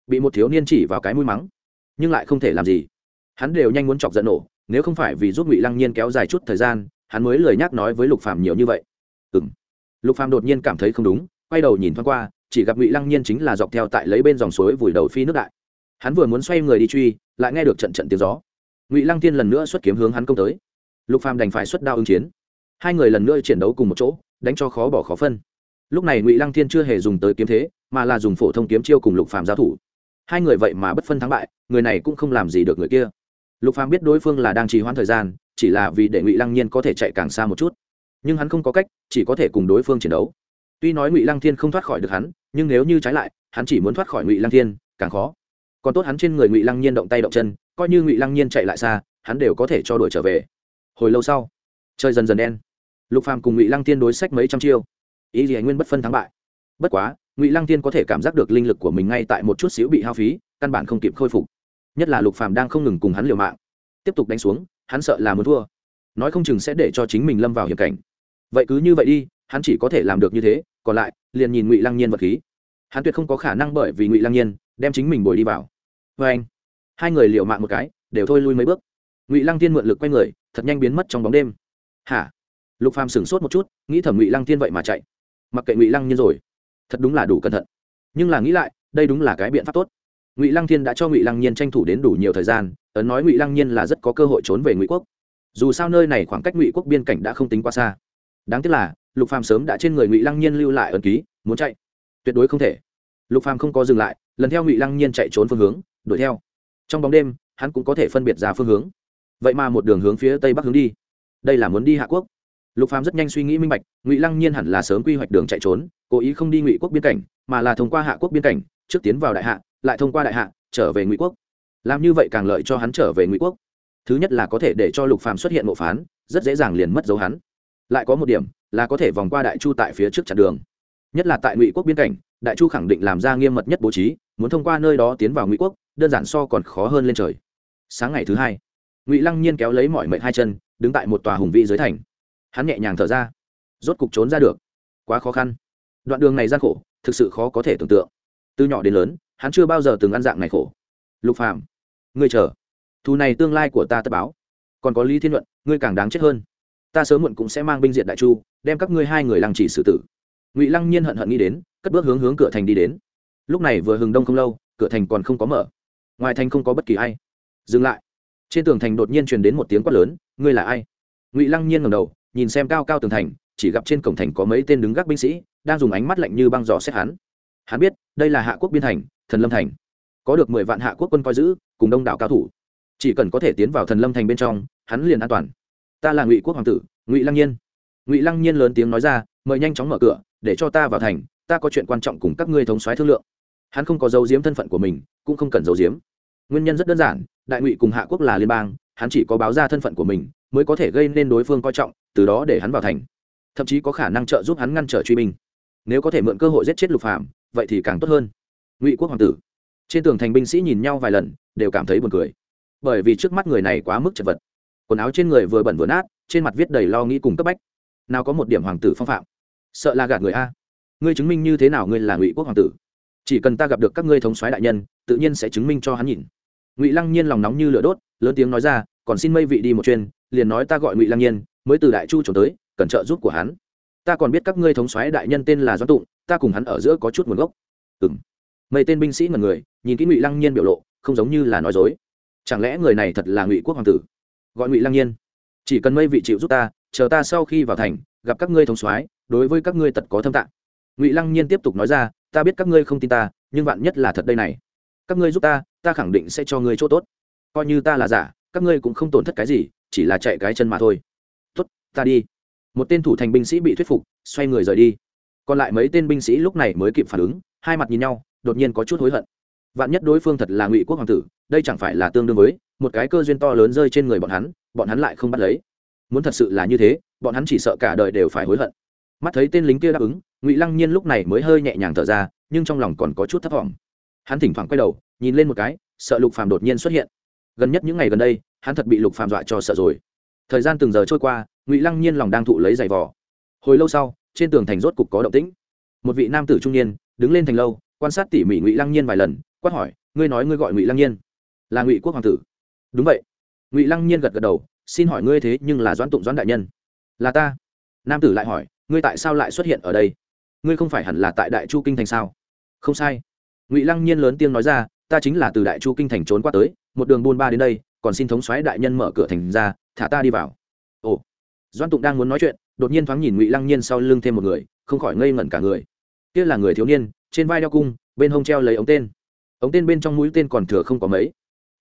Bị một thiếu niên chỉ vào cái mũi mắng, nhưng lại không thể làm gì. Hắn đều nhanh muốn chọc giận nổ, nếu không phải vì giúp ngụy lăng nhiên kéo dài chút thời gian, hắn mới lời nhắc nói với lục phàm nhiều như vậy. Ừm. Lục phàm đột nhiên cảm thấy không đúng, quay đầu nhìn thoáng qua, chỉ gặp ngụy lăng nhiên chính là dọc theo tại lấy bên dòng suối vùi đầu phi nước đại. Hắn vừa muốn xoay người đi truy, lại nghe được trận trận tiếng gió ngụy lăng tiên lần nữa xuất kiếm hướng hắn công tới lục phàm đành phải xuất đao ứng chiến hai người lần nữa chiến đấu cùng một chỗ đánh cho khó bỏ khó phân lúc này ngụy lăng thiên chưa hề dùng tới kiếm thế mà là dùng phổ thông kiếm chiêu cùng lục phàm giao thủ hai người vậy mà bất phân thắng bại người này cũng không làm gì được người kia lục phàm biết đối phương là đang trì hoãn thời gian chỉ là vì để ngụy lăng nhiên có thể chạy càng xa một chút nhưng hắn không có cách chỉ có thể cùng đối phương chiến đấu tuy nói ngụy lăng thiên không thoát khỏi được hắn nhưng nếu như trái lại hắn chỉ muốn thoát khỏi ngụy lăng thiên càng khó còn tốt hắn trên người ngụy lăng nhiên động tay động chân coi như ngụy lăng nhiên chạy lại xa, hắn đều có thể cho đuổi trở về. Hồi lâu sau, trời dần dần đen. Lục phàm cùng ngụy lăng tiên đối sách mấy trăm chiêu. Ý gì anh nguyên bất phân thắng bại. Bất quá, ngụy lăng tiên có thể cảm giác được linh lực của mình ngay tại một chút xíu bị hao phí, căn bản không kịp khôi phục. Nhất là lục phàm đang không ngừng cùng hắn liều mạng. Tiếp tục đánh xuống, hắn sợ là muốn thua. Nói không chừng sẽ để cho chính mình lâm vào hiểm cảnh. Vậy cứ như vậy đi, hắn chỉ có thể làm được như thế, còn lại, liền nhìn ngụy lăng nhiên vật khí. Hắn tuyệt không có khả năng bởi vì ngụy lăng nhiên, đem chính mình bồi đi vào. Vê anh hai người liều mạng một cái, đều thôi lui mấy bước. Ngụy lăng tiên mượn lực quay người, thật nhanh biến mất trong bóng đêm. Hả? Lục phàm sửng sốt một chút, nghĩ thẩm ngụy lăng tiên vậy mà chạy. Mặc kệ ngụy lăng nhiên rồi, thật đúng là đủ cẩn thận. Nhưng là nghĩ lại, đây đúng là cái biện pháp tốt. Ngụy lăng thiên đã cho ngụy lăng nhiên tranh thủ đến đủ nhiều thời gian, ấn nói ngụy lăng nhiên là rất có cơ hội trốn về ngụy quốc. Dù sao nơi này khoảng cách ngụy quốc biên cảnh đã không tính quá xa. Đáng tiếc là, lục phàm sớm đã trên người ngụy lăng nhiên lưu lại ấn ký, muốn chạy. Tuyệt đối không thể. Lục phàm không có dừng lại, lần theo ngụy lăng nhiên chạy trốn phương hướng, đuổi theo trong bóng đêm, hắn cũng có thể phân biệt ra phương hướng. Vậy mà một đường hướng phía tây bắc hướng đi. Đây là muốn đi hạ quốc. Lục phàm rất nhanh suy nghĩ minh bạch, ngụy lăng nhiên hẳn là sớm quy hoạch đường chạy trốn, cố ý không đi ngụy quốc biên cảnh, mà là thông qua hạ quốc biên cảnh, trước tiến vào đại hạ, lại thông qua đại hạ, trở về ngụy quốc. Làm như vậy càng lợi cho hắn trở về ngụy quốc. Thứ nhất là có thể để cho lục phàm xuất hiện mộ phán, rất dễ dàng liền mất dấu hắn. Lại có một điểm là có thể vòng qua đại chu tại phía trước chặn đường. Nhất là tại ngụy quốc biên cảnh đại chu khẳng định làm ra nghiêm mật nhất bố trí, muốn thông qua nơi đó tiến vào ngụy quốc, đơn giản so còn khó hơn lên trời. Sáng ngày thứ hai, ngụy lăng nhiên kéo lấy mọi mệnh hai chân, đứng tại một tòa hùng vị dưới thành. Hắn nhẹ nhàng thở ra. Rốt cục trốn ra được. Quá khó khăn. Đoạn đường này gian khổ, thực sự khó có thể tưởng tượng. Từ nhỏ đến lớn, hắn chưa bao giờ từng ăn dạng này khổ. Lục phàm, ngươi chờ. Thù này tương lai của ta tất báo. Còn có lý thiên luận, ngươi càng đáng chết hơn. Ta sớm muộn cũng sẽ mang binh diện đại chu, đem các ngươi hai người lăng chỉ xử tử ngụy lăng nhiên hận hận nghĩ đến, cất bước hướng hướng cửa thành đi đến. Lúc này vừa hừng đông không lâu, cửa thành còn không có mở. Ngoài thành không có bất kỳ ai. Dừng lại. Trên tường thành đột nhiên truyền đến một tiếng quát lớn, ngươi là ai? Ngụy lăng nhiên ngầm đầu, nhìn xem cao cao tường thành, chỉ gặp trên cổng thành có mấy tên đứng gác binh sĩ, đang dùng ánh mắt lạnh như băng giò xét hắn. Hắn biết, đây là hạ quốc biên thành, thần lâm thành. Có được mười vạn hạ quốc quân coi giữ, cùng đông đảo cao thủ. Chỉ cần có thể tiến vào thần lâm thành bên trong, hắn liền an toàn. Ta là ngụy quốc hoàng tử, ngụy lăng nhiên. Ngụy lăng nhiên lớn tiếng nói ra, mời nhanh chóng mở cửa để cho ta vào thành, ta có chuyện quan trọng cùng các ngươi thống soái thương lượng. Hắn không có dấu diếm thân phận của mình, cũng không cần dấu diếm nguyên nhân rất đơn giản, đại ngụy cùng hạ quốc là liên bang, hắn chỉ có báo ra thân phận của mình, mới có thể gây nên đối phương coi trọng, từ đó để hắn vào thành. Thậm chí có khả năng trợ giúp hắn ngăn trở truy binh. Nếu có thể mượn cơ hội giết chết lục phạm vậy thì càng tốt hơn. Ngụy quốc hoàng tử. Trên tường thành binh sĩ nhìn nhau vài lần, đều cảm thấy buồn cười. Bởi vì trước mắt người này quá mức chật vật. Quần áo trên người vừa bẩn vừa nát, trên mặt viết đầy lo nghĩ cùng cấp bách. Nào có một điểm hoàng tử phong phạm sợ là gạt người a. Ngươi chứng minh như thế nào ngươi là ngụy quốc hoàng tử? Chỉ cần ta gặp được các ngươi thống soái đại nhân, tự nhiên sẽ chứng minh cho hắn nhìn. Ngụy lăng nhiên lòng nóng như lửa đốt, lớn tiếng nói ra, còn xin mây vị đi một chuyên liền nói ta gọi ngụy lăng nhiên, mới từ đại chu trốn tới, cần trợ giúp của hắn. Ta còn biết các ngươi thống soái đại nhân tên là doãn tụng, ta cùng hắn ở giữa có chút nguồn gốc. Ừ m mấy tên binh sĩ ngần người, nhìn kỹ ngụy lăng nhiên biểu lộ, không giống như là nói dối. Chẳng lẽ người này thật là ngụy quốc hoàng tử? Gọi ngụy lăng nhiên. Chỉ cần mây vị chịu giúp ta, chờ ta sau khi vào thành, gặp các ngươi thống soái đối với các ngươi tật có thâm tạng. Ngụy lăng nhiên tiếp tục nói ra, ta biết các ngươi không tin ta, nhưng vạn nhất là thật đây này, các ngươi giúp ta ta khẳng định sẽ cho ngươi chỗ tốt. Coi như ta là giả, các ngươi cũng không tổn thất cái gì, chỉ là chạy cái chân mà thôi. Tốt, ta đi. Một tên thủ thành binh sĩ bị thuyết phục, xoay người rời đi. Còn lại mấy tên binh sĩ lúc này mới kịp phản ứng, hai mặt nhìn nhau, đột nhiên có chút hối hận. Vạn nhất đối phương thật là ngụy quốc hoàng tử, đây chẳng phải là tương đương với một cái cơ duyên to lớn rơi trên người bọn hắn bọn hắn lại không bắt lấy. Muốn thật sự là như thế, bọn hắn chỉ sợ cả đời đều phải hối hận mắt thấy tên lính kia đáp ứng, ngụy lăng nhiên lúc này mới hơi nhẹ nhàng thở ra, nhưng trong lòng còn có chút thấp t hắn thỉnh thoảng quay đầu, nhìn lên một cái, sợ lục phàm đột nhiên xuất hiện. Gần nhất những ngày gần đây, hắn thật bị lục phàm dọa cho sợ rồi. Thời gian từng giờ trôi qua, ngụy lăng nhiên lòng đang thụ lấy giày vò. Hồi lâu sau, trên tường thành rốt cục có động tĩnh. Một vị nam tử trung niên, đứng lên thành lâu, quan sát tỉ mỉ ngụy lăng nhiên vài lần, quát hỏi, ngươi nói ngươi gọi ngụy lăng nhiên? Là ngụy quốc hoàng tử. Đúng vậy. Ngụy lăng nhiên gật gật đầu, xin hỏi ngươi thế nhưng là doãn tụng doãn đại nhân? Là ta. Nam tử lại hỏi ngươi tại sao lại xuất hiện ở đây? Ngươi không phải hẳn là tại đại chu kinh thành sao? Không sai. Ngụy lăng nhiên lớn tiếng nói ra, ta chính là từ đại chu kinh thành trốn qua tới, một đường buôn ba đến đây, còn xin thống soái đại nhân mở cửa thành ra, thả ta đi vào. Ồ. Doan tụng đang muốn nói chuyện, đột nhiên thoáng nhìn ngụy lăng nhiên sau lưng thêm một người, không khỏi ngây ngẩn cả người. Kia là người thiếu niên, trên vai đeo cung, bên hông treo lấy ống tên. Ống tên bên trong mũi tên còn thừa không có mấy.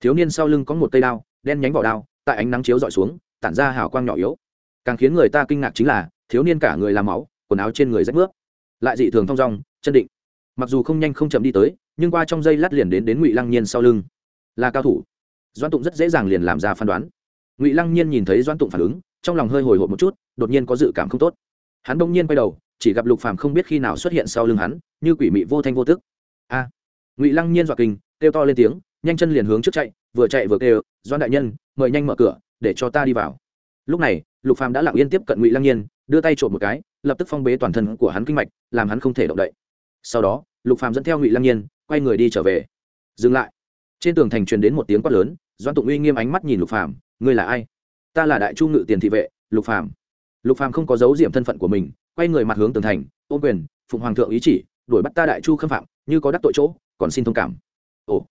Thiếu niên sau lưng có một cây đao, đen nhánh vỏ đao, tại ánh nắng chiếu dọi xuống, tản ra hào quang nhỏ yếu. Càng khiến người ta kinh ngạc chính là thiếu niên cả người làm máu, quần áo trên người rách nước. Lại dị thường thong dong, chân định. Mặc dù không nhanh không chậm đi tới, nhưng qua trong giây lát liền đến đến ngụy lăng nhiên sau lưng. Là cao thủ. Doan tụng rất dễ dàng liền làm ra phán đoán. Ngụy lăng nhiên nhìn thấy doan tụng phản ứng, trong lòng hơi hồi hộp một chút, đột nhiên có dự cảm không tốt. Hắn bỗng nhiên quay đầu, chỉ gặp lục phàm không biết khi nào xuất hiện sau lưng hắn, như quỷ mị vô thanh vô tức. A! Ngụy lăng nhiên dọa kinh, kêu to lên tiếng, nhanh chân liền hướng trước chạy, vừa chạy vừa kêu doan đại nhân, mời nhanh mở cửa, để cho ta đi vào. Lúc này, lục phàm đã lặng yên tiếp cận ngụy lăng nhiên đưa tay trộm một cái, lập tức phong bế toàn thân của hắn kinh mạch, làm hắn không thể động đậy. Sau đó, lục phàm dẫn theo ngụy lăng nhiên, quay người đi trở về. Dừng lại. Trên tường thành truyền đến một tiếng quát lớn doan tụng uy nghiêm ánh mắt nhìn lục phàm, ngươi là ai? Ta là đại chu ngự tiền thị vệ, lục phàm. Lục phàm không có dấu diệm thân phận của mình, quay người mặt hướng tường thành ôm quyền, phụng hoàng thượng ý chỉ, đuổi bắt ta đại chu khâm phạm, như có đắc tội chỗ, còn xin thông cảm. Ồ.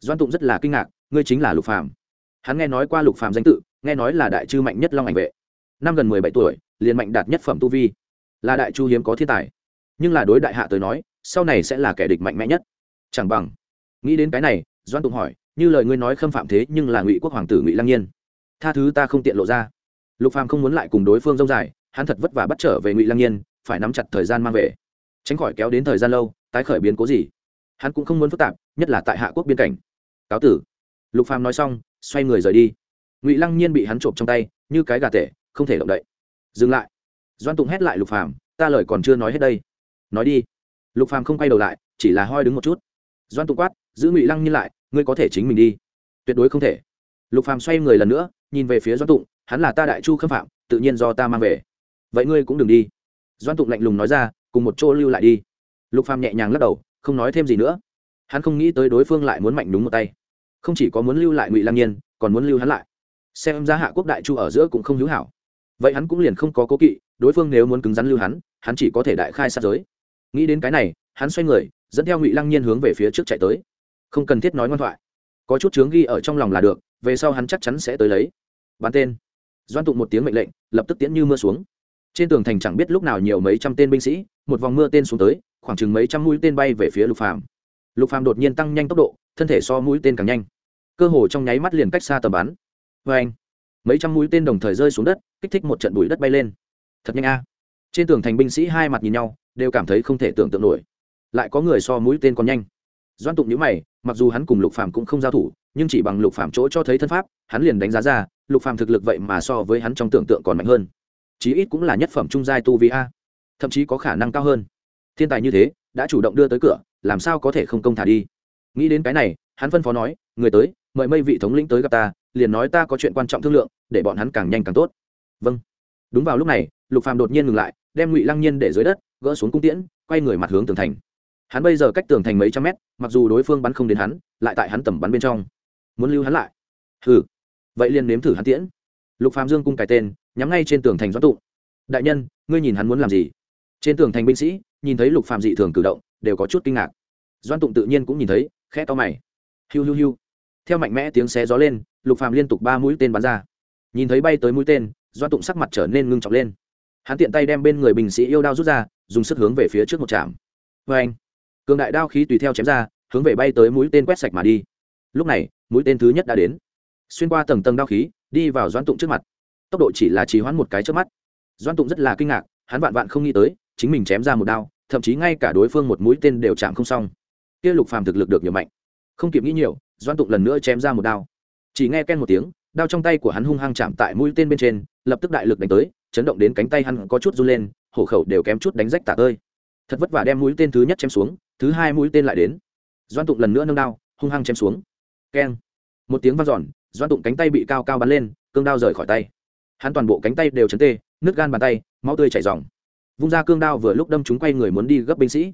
Doan tụng rất là kinh ngạc, ngươi chính là lục phàm. Hắn nghe nói qua lục phàm danh tự, nghe nói là đại chư mạnh nhất long ảnh vệ. Năm gần mười bảy tuổi liền mạnh đạt nhất phẩm tu vi. Là đại chu hiếm có thiên tài. Nhưng là đối đại hạ tới nói, sau này sẽ là kẻ địch mạnh mẽ nhất. Chẳng bằng, nghĩ đến cái này doan tụng hỏi, như lời ngươi nói khâm phạm thế nhưng là ngụy quốc hoàng tử ngụy lăng nhiên. Tha thứ ta không tiện lộ ra. Lục phàm không muốn lại cùng đối phương dông dài, hắn thật vất vả bắt trở về ngụy lăng nhiên, phải nắm chặt thời gian mang về. Tránh khỏi kéo đến thời gian lâu, tái khởi biến cố gì? Hắn cũng không muốn phức tạp, nhất là tại hạ quốc biên cảnh. Cáo tử. Lục phàm nói xong, xoay người rời đi. Ngụy lăng nhiên bị hắn trộm trong tay, như cái gà tể, không thể động đậy dừng lại. Doan tụng hét lại lục phàm, ta lời còn chưa nói hết đây. Nói đi. Lục phàm không quay đầu lại, chỉ là hoi đứng một chút. Doan tụng quát, giữ ngụy lăng nhiên lại, ngươi có thể chính mình đi. Tuyệt đối không thể. Lục phàm xoay người lần nữa, nhìn về phía doan tụng, hắn là ta đại chu khâm phạm, tự nhiên do ta mang về. Vậy ngươi cũng đừng đi. Doan tụng lạnh lùng nói ra, cùng một chỗ lưu lại đi. Lục phàm nhẹ nhàng lắc đầu, không nói thêm gì nữa. Hắn không nghĩ tới đối phương lại muốn mạnh đúng một tay. Không chỉ có muốn lưu lại ngụy lăng nhiên, còn muốn lưu hắn lại. Xem ra hạ quốc đại chu ở giữa cũng không hữu hảo vậy hắn cũng liền không có cố kỵ, đối phương nếu muốn cứng rắn lưu hắn hắn chỉ có thể đại khai sát giới. Nghĩ đến cái này, hắn xoay người, dẫn theo ngụy lăng nhiên hướng về phía trước chạy tới. Không cần thiết nói ngoan thoại. Có chút chướng ghi ở trong lòng là được, về sau hắn chắc chắn sẽ tới lấy. Bán tên. Doan tụng một tiếng mệnh lệnh, lập tức tiễn như mưa xuống. Trên tường thành chẳng biết lúc nào nhiều mấy trăm tên binh sĩ, một vòng mưa tên xuống tới, khoảng chừng mấy trăm mũi tên bay về phía lục phàm. Lục phàm đột nhiên tăng nhanh tốc độ, thân thể so mũi tên càng nhanh. Cơ hồ trong nháy mắt liền cách xa tầm bắn. Vê anh mấy trăm mũi tên đồng thời rơi xuống đất, kích thích một trận bụi đất bay lên. Thật nhanh a. Trên tường thành binh sĩ hai mặt nhìn nhau, đều cảm thấy không thể tưởng tượng nổi. Lại có người so mũi tên còn nhanh. Doan tụng nhữ mày, mặc dù hắn cùng lục phàm cũng không giao thủ, nhưng chỉ bằng lục phàm chỗ cho thấy thân pháp, hắn liền đánh giá ra, lục phàm thực lực vậy mà so với hắn trong tưởng tượng còn mạnh hơn. Chí ít cũng là nhất phẩm trung giai tu vi a. Thậm chí có khả năng cao hơn. Thiên tài như thế, đã chủ động đưa tới cửa, làm sao có thể không công thả đi? Nghĩ đến cái này, hắn phân phó nói, người tới mời mây vị thống lĩnh tới gặp ta, liền nói ta có chuyện quan trọng thương lượng, để bọn hắn càng nhanh càng tốt. Vâng. Đúng vào lúc này, lục phàm đột nhiên ngừng lại, đem ngụy lăng nhiên để dưới đất, gỡ xuống cung tiễn, quay người mặt hướng tường thành. Hắn bây giờ cách tường thành mấy trăm mét, mặc dù đối phương bắn không đến hắn, lại tại hắn tầm bắn bên trong. Muốn lưu hắn lại? Hừ. Vậy liền nếm thử hắn tiễn. Lục phàm dương cung cài tên, nhắm ngay trên tường thành doãn tụ. đại nhân, ngươi nhìn hắn muốn làm gì? Trên tường thành binh sĩ, nhìn thấy lục phàm dị thường cử động, đều có chút kinh ngạc. Doãn tụng tự nhiên cũng nhìn thấy, khẽ to mày. Hiu hiu hiu theo mạnh mẽ tiếng xé gió lên, lục phàm liên tục ba mũi tên bắn ra. Nhìn thấy bay tới mũi tên doan tụng sắc mặt trở nên ngưng trọng lên. Hắn tiện tay đem bên người binh sĩ yêu đao rút ra, dùng sức hướng về phía trước một trạm. Vê anh cường đại đao khí tùy theo chém ra, hướng về bay tới mũi tên quét sạch mà đi. Lúc này, mũi tên thứ nhất đã đến. Xuyên qua tầng tầng đao khí, đi vào doan tụng trước mặt. Tốc độ chỉ là trì hoãn một cái trước mắt. Doan tụng rất là kinh ngạc, hắn vạn vạn không nghĩ tới, chính mình chém ra một đao, thậm chí ngay cả đối phương một mũi tên đều chạm không xong. Kia lục phàm thực lực được nhiều mạnh. Không kịp nghĩ nhiều doan tụng lần nữa chém ra một đao. Chỉ nghe ken một tiếng đao trong tay của hắn hung hăng chạm tại mũi tên bên trên lập tức đại lực đánh tới chấn động đến cánh tay hắn có chút run lên hổ khẩu đều kém chút đánh rách tả tơi. Thật vất vả đem mũi tên thứ nhất chém xuống thứ hai mũi tên lại đến. Doan tụng lần nữa nâng đao hung hăng chém xuống. Keng. Một tiếng vang giòn doan tụng cánh tay bị cao cao bắn lên cương đao rời khỏi tay. Hắn toàn bộ cánh tay đều chấn tê nước gan bàn tay máu tươi chảy dòng vung ra cương đao vừa lúc đâm chúng quay người muốn đi gấp binh sĩ.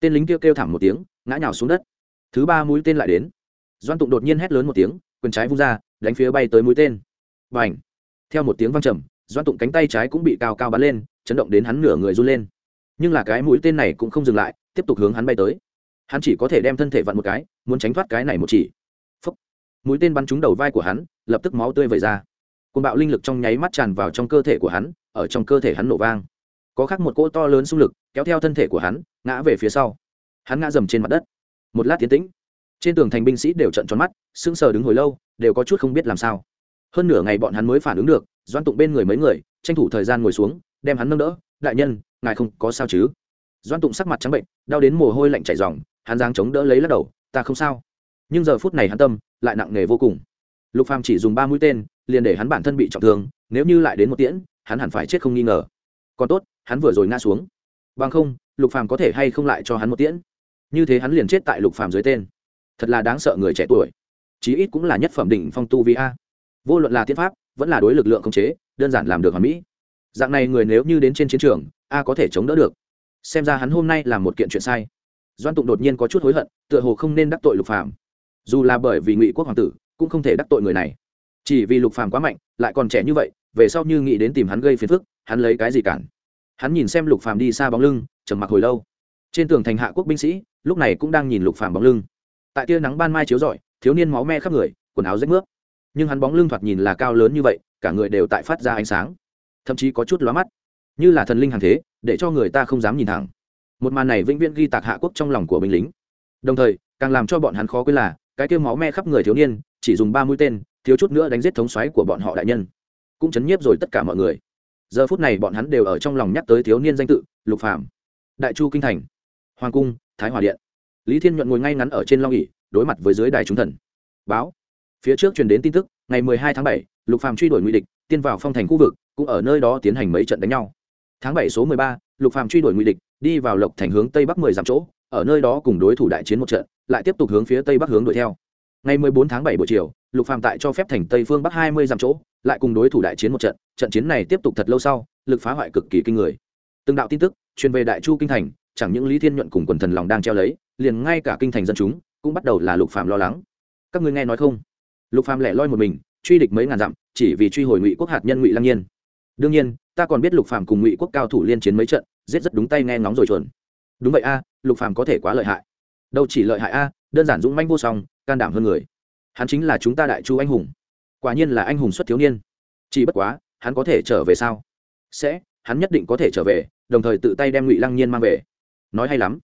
Tên lính kia kêu, kêu thảm một tiếng ngã nhào xuống đất. Thứ ba mũi tên lại đến doan tụng đột nhiên hét lớn một tiếng, quyền trái vung ra, đánh phía bay tới mũi tên. Và ảnh theo một tiếng văng trầm, doan tụng cánh tay trái cũng bị cao cao bắn lên, chấn động đến hắn nửa người run lên. Nhưng là cái mũi tên này cũng không dừng lại, tiếp tục hướng hắn bay tới. Hắn chỉ có thể đem thân thể vặn một cái, muốn tránh thoát cái này một chỉ. Phúc. mũi tên bắn trúng đầu vai của hắn, lập tức máu tươi vẩy ra. Côn bạo linh lực trong nháy mắt tràn vào trong cơ thể của hắn, ở trong cơ thể hắn nổ vang. Có khác một cỗ to lớn xung lực, kéo theo thân thể của hắn, ngã về phía sau. Hắn ngã dầm trên mặt đất. Một lát tiến tĩnh trên tường thành binh sĩ đều trận tròn mắt, sững sờ đứng hồi lâu, đều có chút không biết làm sao. Hơn nửa ngày bọn hắn mới phản ứng được doan tụng bên người mấy người, tranh thủ thời gian ngồi xuống, đem hắn nâng đỡ, đại nhân, ngài không có sao chứ? Doan tụng sắc mặt trắng bệnh, đau đến mồ hôi lạnh chảy dòng hắn giang chống đỡ lấy lắc đầu, ta không sao. Nhưng giờ phút này hắn tâm lại nặng nề vô cùng. Lục phàm chỉ dùng ba mũi tên, liền để hắn bản thân bị trọng thương, nếu như lại đến một tiễn, hắn hẳn phải chết không nghi ngờ. Còn tốt, hắn vừa rồi ngã xuống. Bằng không, lục phàm có thể hay không lại cho hắn một tiễn? Như thế hắn liền chết tại lục phàm dưới tên thật là đáng sợ người trẻ tuổi. Chí ít cũng là nhất phẩm đỉnh phong tu vi a. Vô luận là tiến pháp, vẫn là đối lực lượng khống chế, đơn giản làm được hoàn mỹ. Dạng này người nếu như đến trên chiến trường, a có thể chống đỡ được. Xem ra hắn hôm nay là một kiện chuyện sai. Doan tụng đột nhiên có chút hối hận, tựa hồ không nên đắc tội lục phàm. Dù là bởi vì ngụy quốc hoàng tử, cũng không thể đắc tội người này. Chỉ vì lục phàm quá mạnh, lại còn trẻ như vậy, về sau như nghĩ đến tìm hắn gây phiền phức, hắn lấy cái gì cản? Hắn nhìn xem lục phàm đi xa bóng lưng, trầm mặc hồi lâu. Trên tường thành hạ quốc binh sĩ, lúc này cũng đang nhìn lục phàm bóng lưng tại tia nắng ban mai chiếu rọi, thiếu niên máu me khắp người, quần áo rách nước nhưng hắn bóng lưng thoạt nhìn là cao lớn như vậy, cả người đều tại phát ra ánh sáng. Thậm chí có chút lóa mắt. Như là thần linh hàng thế, để cho người ta không dám nhìn thẳng. Một màn này vĩnh viễn ghi tạc hạ quốc trong lòng của binh lính. Đồng thời, càng làm cho bọn hắn khó quên là, cái kêu máu me khắp người thiếu niên, chỉ dùng ba mũi tên, thiếu chút nữa đánh giết thống xoáy của bọn họ đại nhân. Cũng chấn nhiếp rồi tất cả mọi người. Giờ phút này bọn hắn đều ở trong lòng nhắc tới thiếu niên danh tự, lục phạm đại chu kinh thành, hoàng cung, thái hòa điện lý thiên nhuận ngồi ngay ngắn ở trên long ỉ đối mặt với dưới đài chúng thần. Báo. Phía trước truyền đến tin tức, ngày mười hai tháng bảy, lục phàm truy đuổi ngụy địch, tiên vào phong thành khu vực, cũng ở nơi đó tiến hành mấy trận đánh nhau. Tháng bảy số mười ba, lục phàm truy đuổi ngụy địch, đi vào lộc thành hướng tây bắc mười dặm chỗ, ở nơi đó cùng đối thủ đại chiến một trận, lại tiếp tục hướng phía tây bắc hướng đuổi theo. Ngày mười bốn tháng bảy buổi chiều, lục phàm tại cho phép thành tây phương bắc hai mươi dặm chỗ, lại cùng đối thủ đại chiến một trận trận chiến này tiếp tục thật lâu sau, lực phá hoại cực kỳ kinh người. Từng đạo tin tức truyền về đại chu kinh thành, chẳng những lý thiên nhuận cùng quần thần lòng đang treo lấy liền ngay cả kinh thành dân chúng cũng bắt đầu là lục phàm lo lắng. Các ngươi nghe nói không? Lục phàm lẻ loi một mình, truy địch mấy ngàn dặm, chỉ vì truy hồi ngụy quốc hạt nhân ngụy lăng nhiên. Đương nhiên, ta còn biết lục phàm cùng ngụy quốc cao thủ liên chiến mấy trận, giết rất đúng tay nghe ngóng rồi chuẩn. Đúng vậy a, lục phàm có thể quá lợi hại. Đâu chỉ lợi hại a, đơn giản dũng manh vô song, can đảm hơn người. Hắn chính là chúng ta đại chu anh hùng. Quả nhiên là anh hùng xuất thiếu niên. Chỉ bất quá, hắn có thể trở về sao? Sẽ, hắn nhất định có thể trở về, đồng thời tự tay đem ngụy lăng nhiên mang về. Nói hay lắm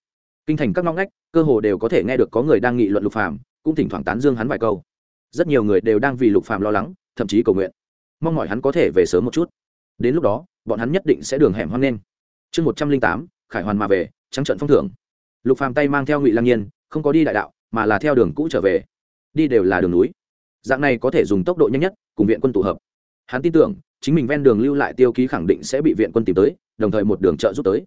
kinh thành các ngõ ngách, cơ hồ đều có thể nghe được có người đang nghị luận lục phàm, cũng thỉnh thoảng tán dương hắn vài câu. Rất nhiều người đều đang vì lục phàm lo lắng, thậm chí cầu nguyện. Mong mỏi hắn có thể về sớm một chút. Đến lúc đó, bọn hắn nhất định sẽ đường hẻm hoang lên. Chương một trăm linh tám, khải hoàn mà về, trắng trận phong thưởng. Lục phàm tay mang theo ngụy lăng nhiên, không có đi đại đạo, mà là theo đường cũ trở về. Đi đều là đường núi. Dạng này có thể dùng tốc độ nhanh nhất, cùng viện quân tụ hợp. Hắn tin tưởng, chính mình ven đường lưu lại tiêu ký khẳng định sẽ bị viện quân tìm tới, đồng thời một đường trợ giúp tới.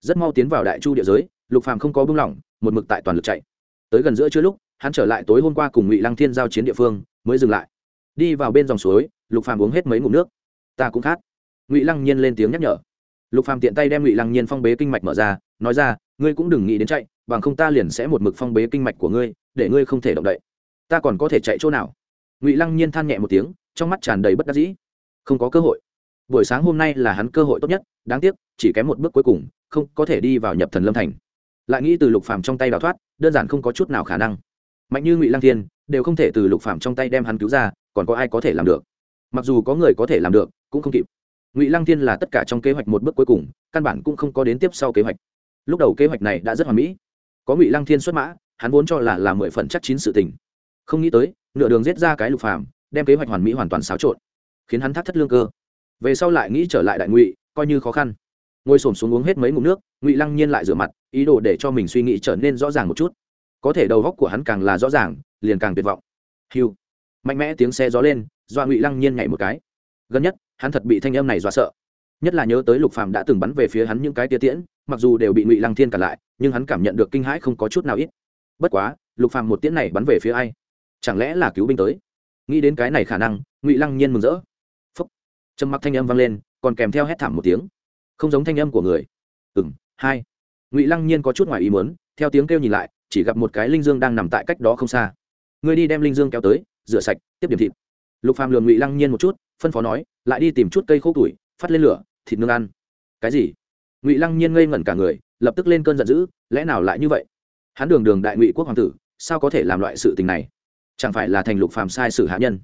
Rất mau tiến vào đại chu địa giới lục phàm không có buông lỏng, một mực tại toàn lực chạy. Tới gần giữa trưa lúc, hắn trở lại tối hôm qua cùng ngụy lăng thiên giao chiến địa phương, mới dừng lại. Đi vào bên dòng suối, lục phàm uống hết mấy ngụm nước. Ta cũng khát. Ngụy lăng nhiên lên tiếng nhắc nhở. Lục phàm tiện tay đem ngụy lăng nhiên phong bế kinh mạch mở ra, nói ra, ngươi cũng đừng nghĩ đến chạy, bằng không ta liền sẽ một mực phong bế kinh mạch của ngươi, để ngươi không thể động đậy. Ta còn có thể chạy chỗ nào? Ngụy lăng nhiên than nhẹ một tiếng, trong mắt tràn đầy bất đắc dĩ. Không có cơ hội. Buổi sáng hôm nay là hắn cơ hội tốt nhất, đáng tiếc, chỉ kém một bước cuối cùng, không có thể đi vào nhập thần lâm thành lại nghĩ từ lục phàm trong tay đào thoát, đơn giản không có chút nào khả năng. Mạnh như ngụy lăng thiên, đều không thể từ lục phàm trong tay đem hắn cứu ra, còn có ai có thể làm được? Mặc dù có người có thể làm được, cũng không kịp. Ngụy lăng thiên là tất cả trong kế hoạch một bước cuối cùng, căn bản cũng không có đến tiếp sau kế hoạch. Lúc đầu kế hoạch này đã rất hoàn mỹ. Có ngụy lăng thiên xuất mã, hắn vốn cho là là mười phần chắc chín sự tình. Không nghĩ tới, nửa đường giết ra cái lục phàm, đem kế hoạch hoàn mỹ hoàn toàn xáo trộn, khiến hắn thắt thất lương cơ. Về sau lại nghĩ trở lại đại ngụy, coi như khó khăn. Ngồi xổm xuống uống hết mấy ngụm nước, ngụy lăng nhiên lại rửa mặt ý đồ để cho mình suy nghĩ trở nên rõ ràng một chút. Có thể đầu góc của hắn càng là rõ ràng, liền càng tuyệt vọng. Hiu mạnh mẽ tiếng xe gió lên, doa ngụy lăng nhiên nhảy một cái. Gần nhất, hắn thật bị thanh âm này dọa sợ. Nhất là nhớ tới lục phàm đã từng bắn về phía hắn những cái tia tiễn, mặc dù đều bị ngụy lăng thiên cản lại, nhưng hắn cảm nhận được kinh hãi không có chút nào ít. Bất quá, lục phàm một tiễn này bắn về phía ai? Chẳng lẽ là cứu binh tới? Nghĩ đến cái này khả năng, ngụy lăng nhiên mừng rỡ. Phúc. Trầm mặc thanh âm vang lên, còn kèm theo hét thảm một tiếng. Không giống thanh âm của người. Ừng hai ngụy lăng nhiên có chút ngoài ý muốn, theo tiếng kêu nhìn lại, chỉ gặp một cái linh dương đang nằm tại cách đó không xa. Ngươi đi đem linh dương kéo tới, rửa sạch, tiếp điểm thịt. Lục phàm lường ngụy lăng nhiên một chút, phân phó nói, lại đi tìm chút cây khô tuổi, phát lên lửa, thịt nương ăn. Cái gì? Ngụy lăng nhiên ngây ngẩn cả người, lập tức lên cơn giận dữ, lẽ nào lại như vậy? Hắn đường đường đại ngụy quốc hoàng tử, sao có thể làm loại sự tình này? Chẳng phải là thành lục phàm sai sự hạ nhân?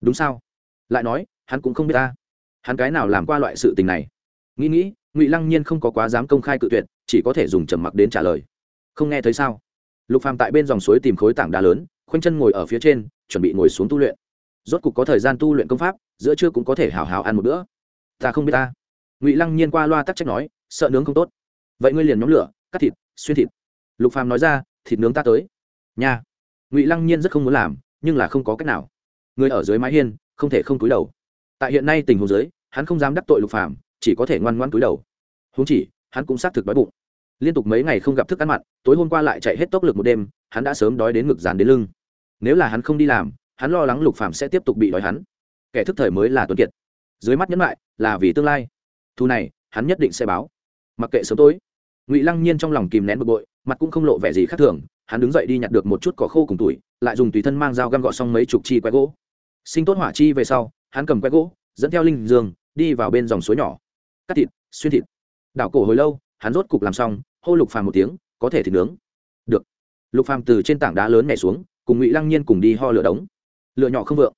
Đúng sao? Lại nói, hắn cũng không biết ta. Hắn cái nào làm qua loại sự tình này? Nghĩ nghĩ ngụy lăng nhiên không có quá dám công khai cự tuyệt chỉ có thể dùng trầm mặc đến trả lời không nghe thấy sao lục phàm tại bên dòng suối tìm khối tảng đá lớn khoanh chân ngồi ở phía trên chuẩn bị ngồi xuống tu luyện rốt cục có thời gian tu luyện công pháp giữa trưa cũng có thể hào hào ăn một bữa ta không biết ta ngụy lăng nhiên qua loa tắc trách nói sợ nướng không tốt vậy ngươi liền nhóm lửa cắt thịt xuyên thịt lục phàm nói ra thịt nướng ta tới nha ngụy lăng nhiên rất không muốn làm nhưng là không có cách nào người ở dưới mái hiên không thể không túi đầu tại hiện nay tình huống dưới hắn không dám đắc tội lục phàm chỉ có thể ngoan ngoãn túi đầu huống chỉ, hắn cũng xác thực đói bụng. Liên tục mấy ngày không gặp thức ăn mặn, tối hôm qua lại chạy hết tốc lực một đêm, hắn đã sớm đói đến ngực dàn đến lưng. Nếu là hắn không đi làm, hắn lo lắng lục phạm sẽ tiếp tục bị đói hắn. Kẻ thức thời mới là tuấn kiệt. Dưới mắt nhẫn lại, là vì tương lai. Thu này, hắn nhất định sẽ báo. Mặc kệ sớm tối. Ngụy lăng nhiên trong lòng kìm nén bực bội, mặt cũng không lộ vẻ gì khác thường, hắn đứng dậy đi nhặt được một chút cỏ khô cùng tuổi, lại dùng tùy thân mang dao găm gọ xong mấy chục chi quái gỗ. Sinh tốt hỏa chi về sau, hắn cầm quái gỗ, dẫn theo linh dương, đi vào bên dòng suối nhỏ. Cắt thịt, xuyên thịt đảo cổ hồi lâu, hắn rốt cục làm xong, hô lục phàm một tiếng, có thể thịt nướng. Được. Lục phàm từ trên tảng đá lớn nhảy xuống, cùng ngụy lăng nhiên cùng đi ho lửa đống. Lửa nhỏ không vượng,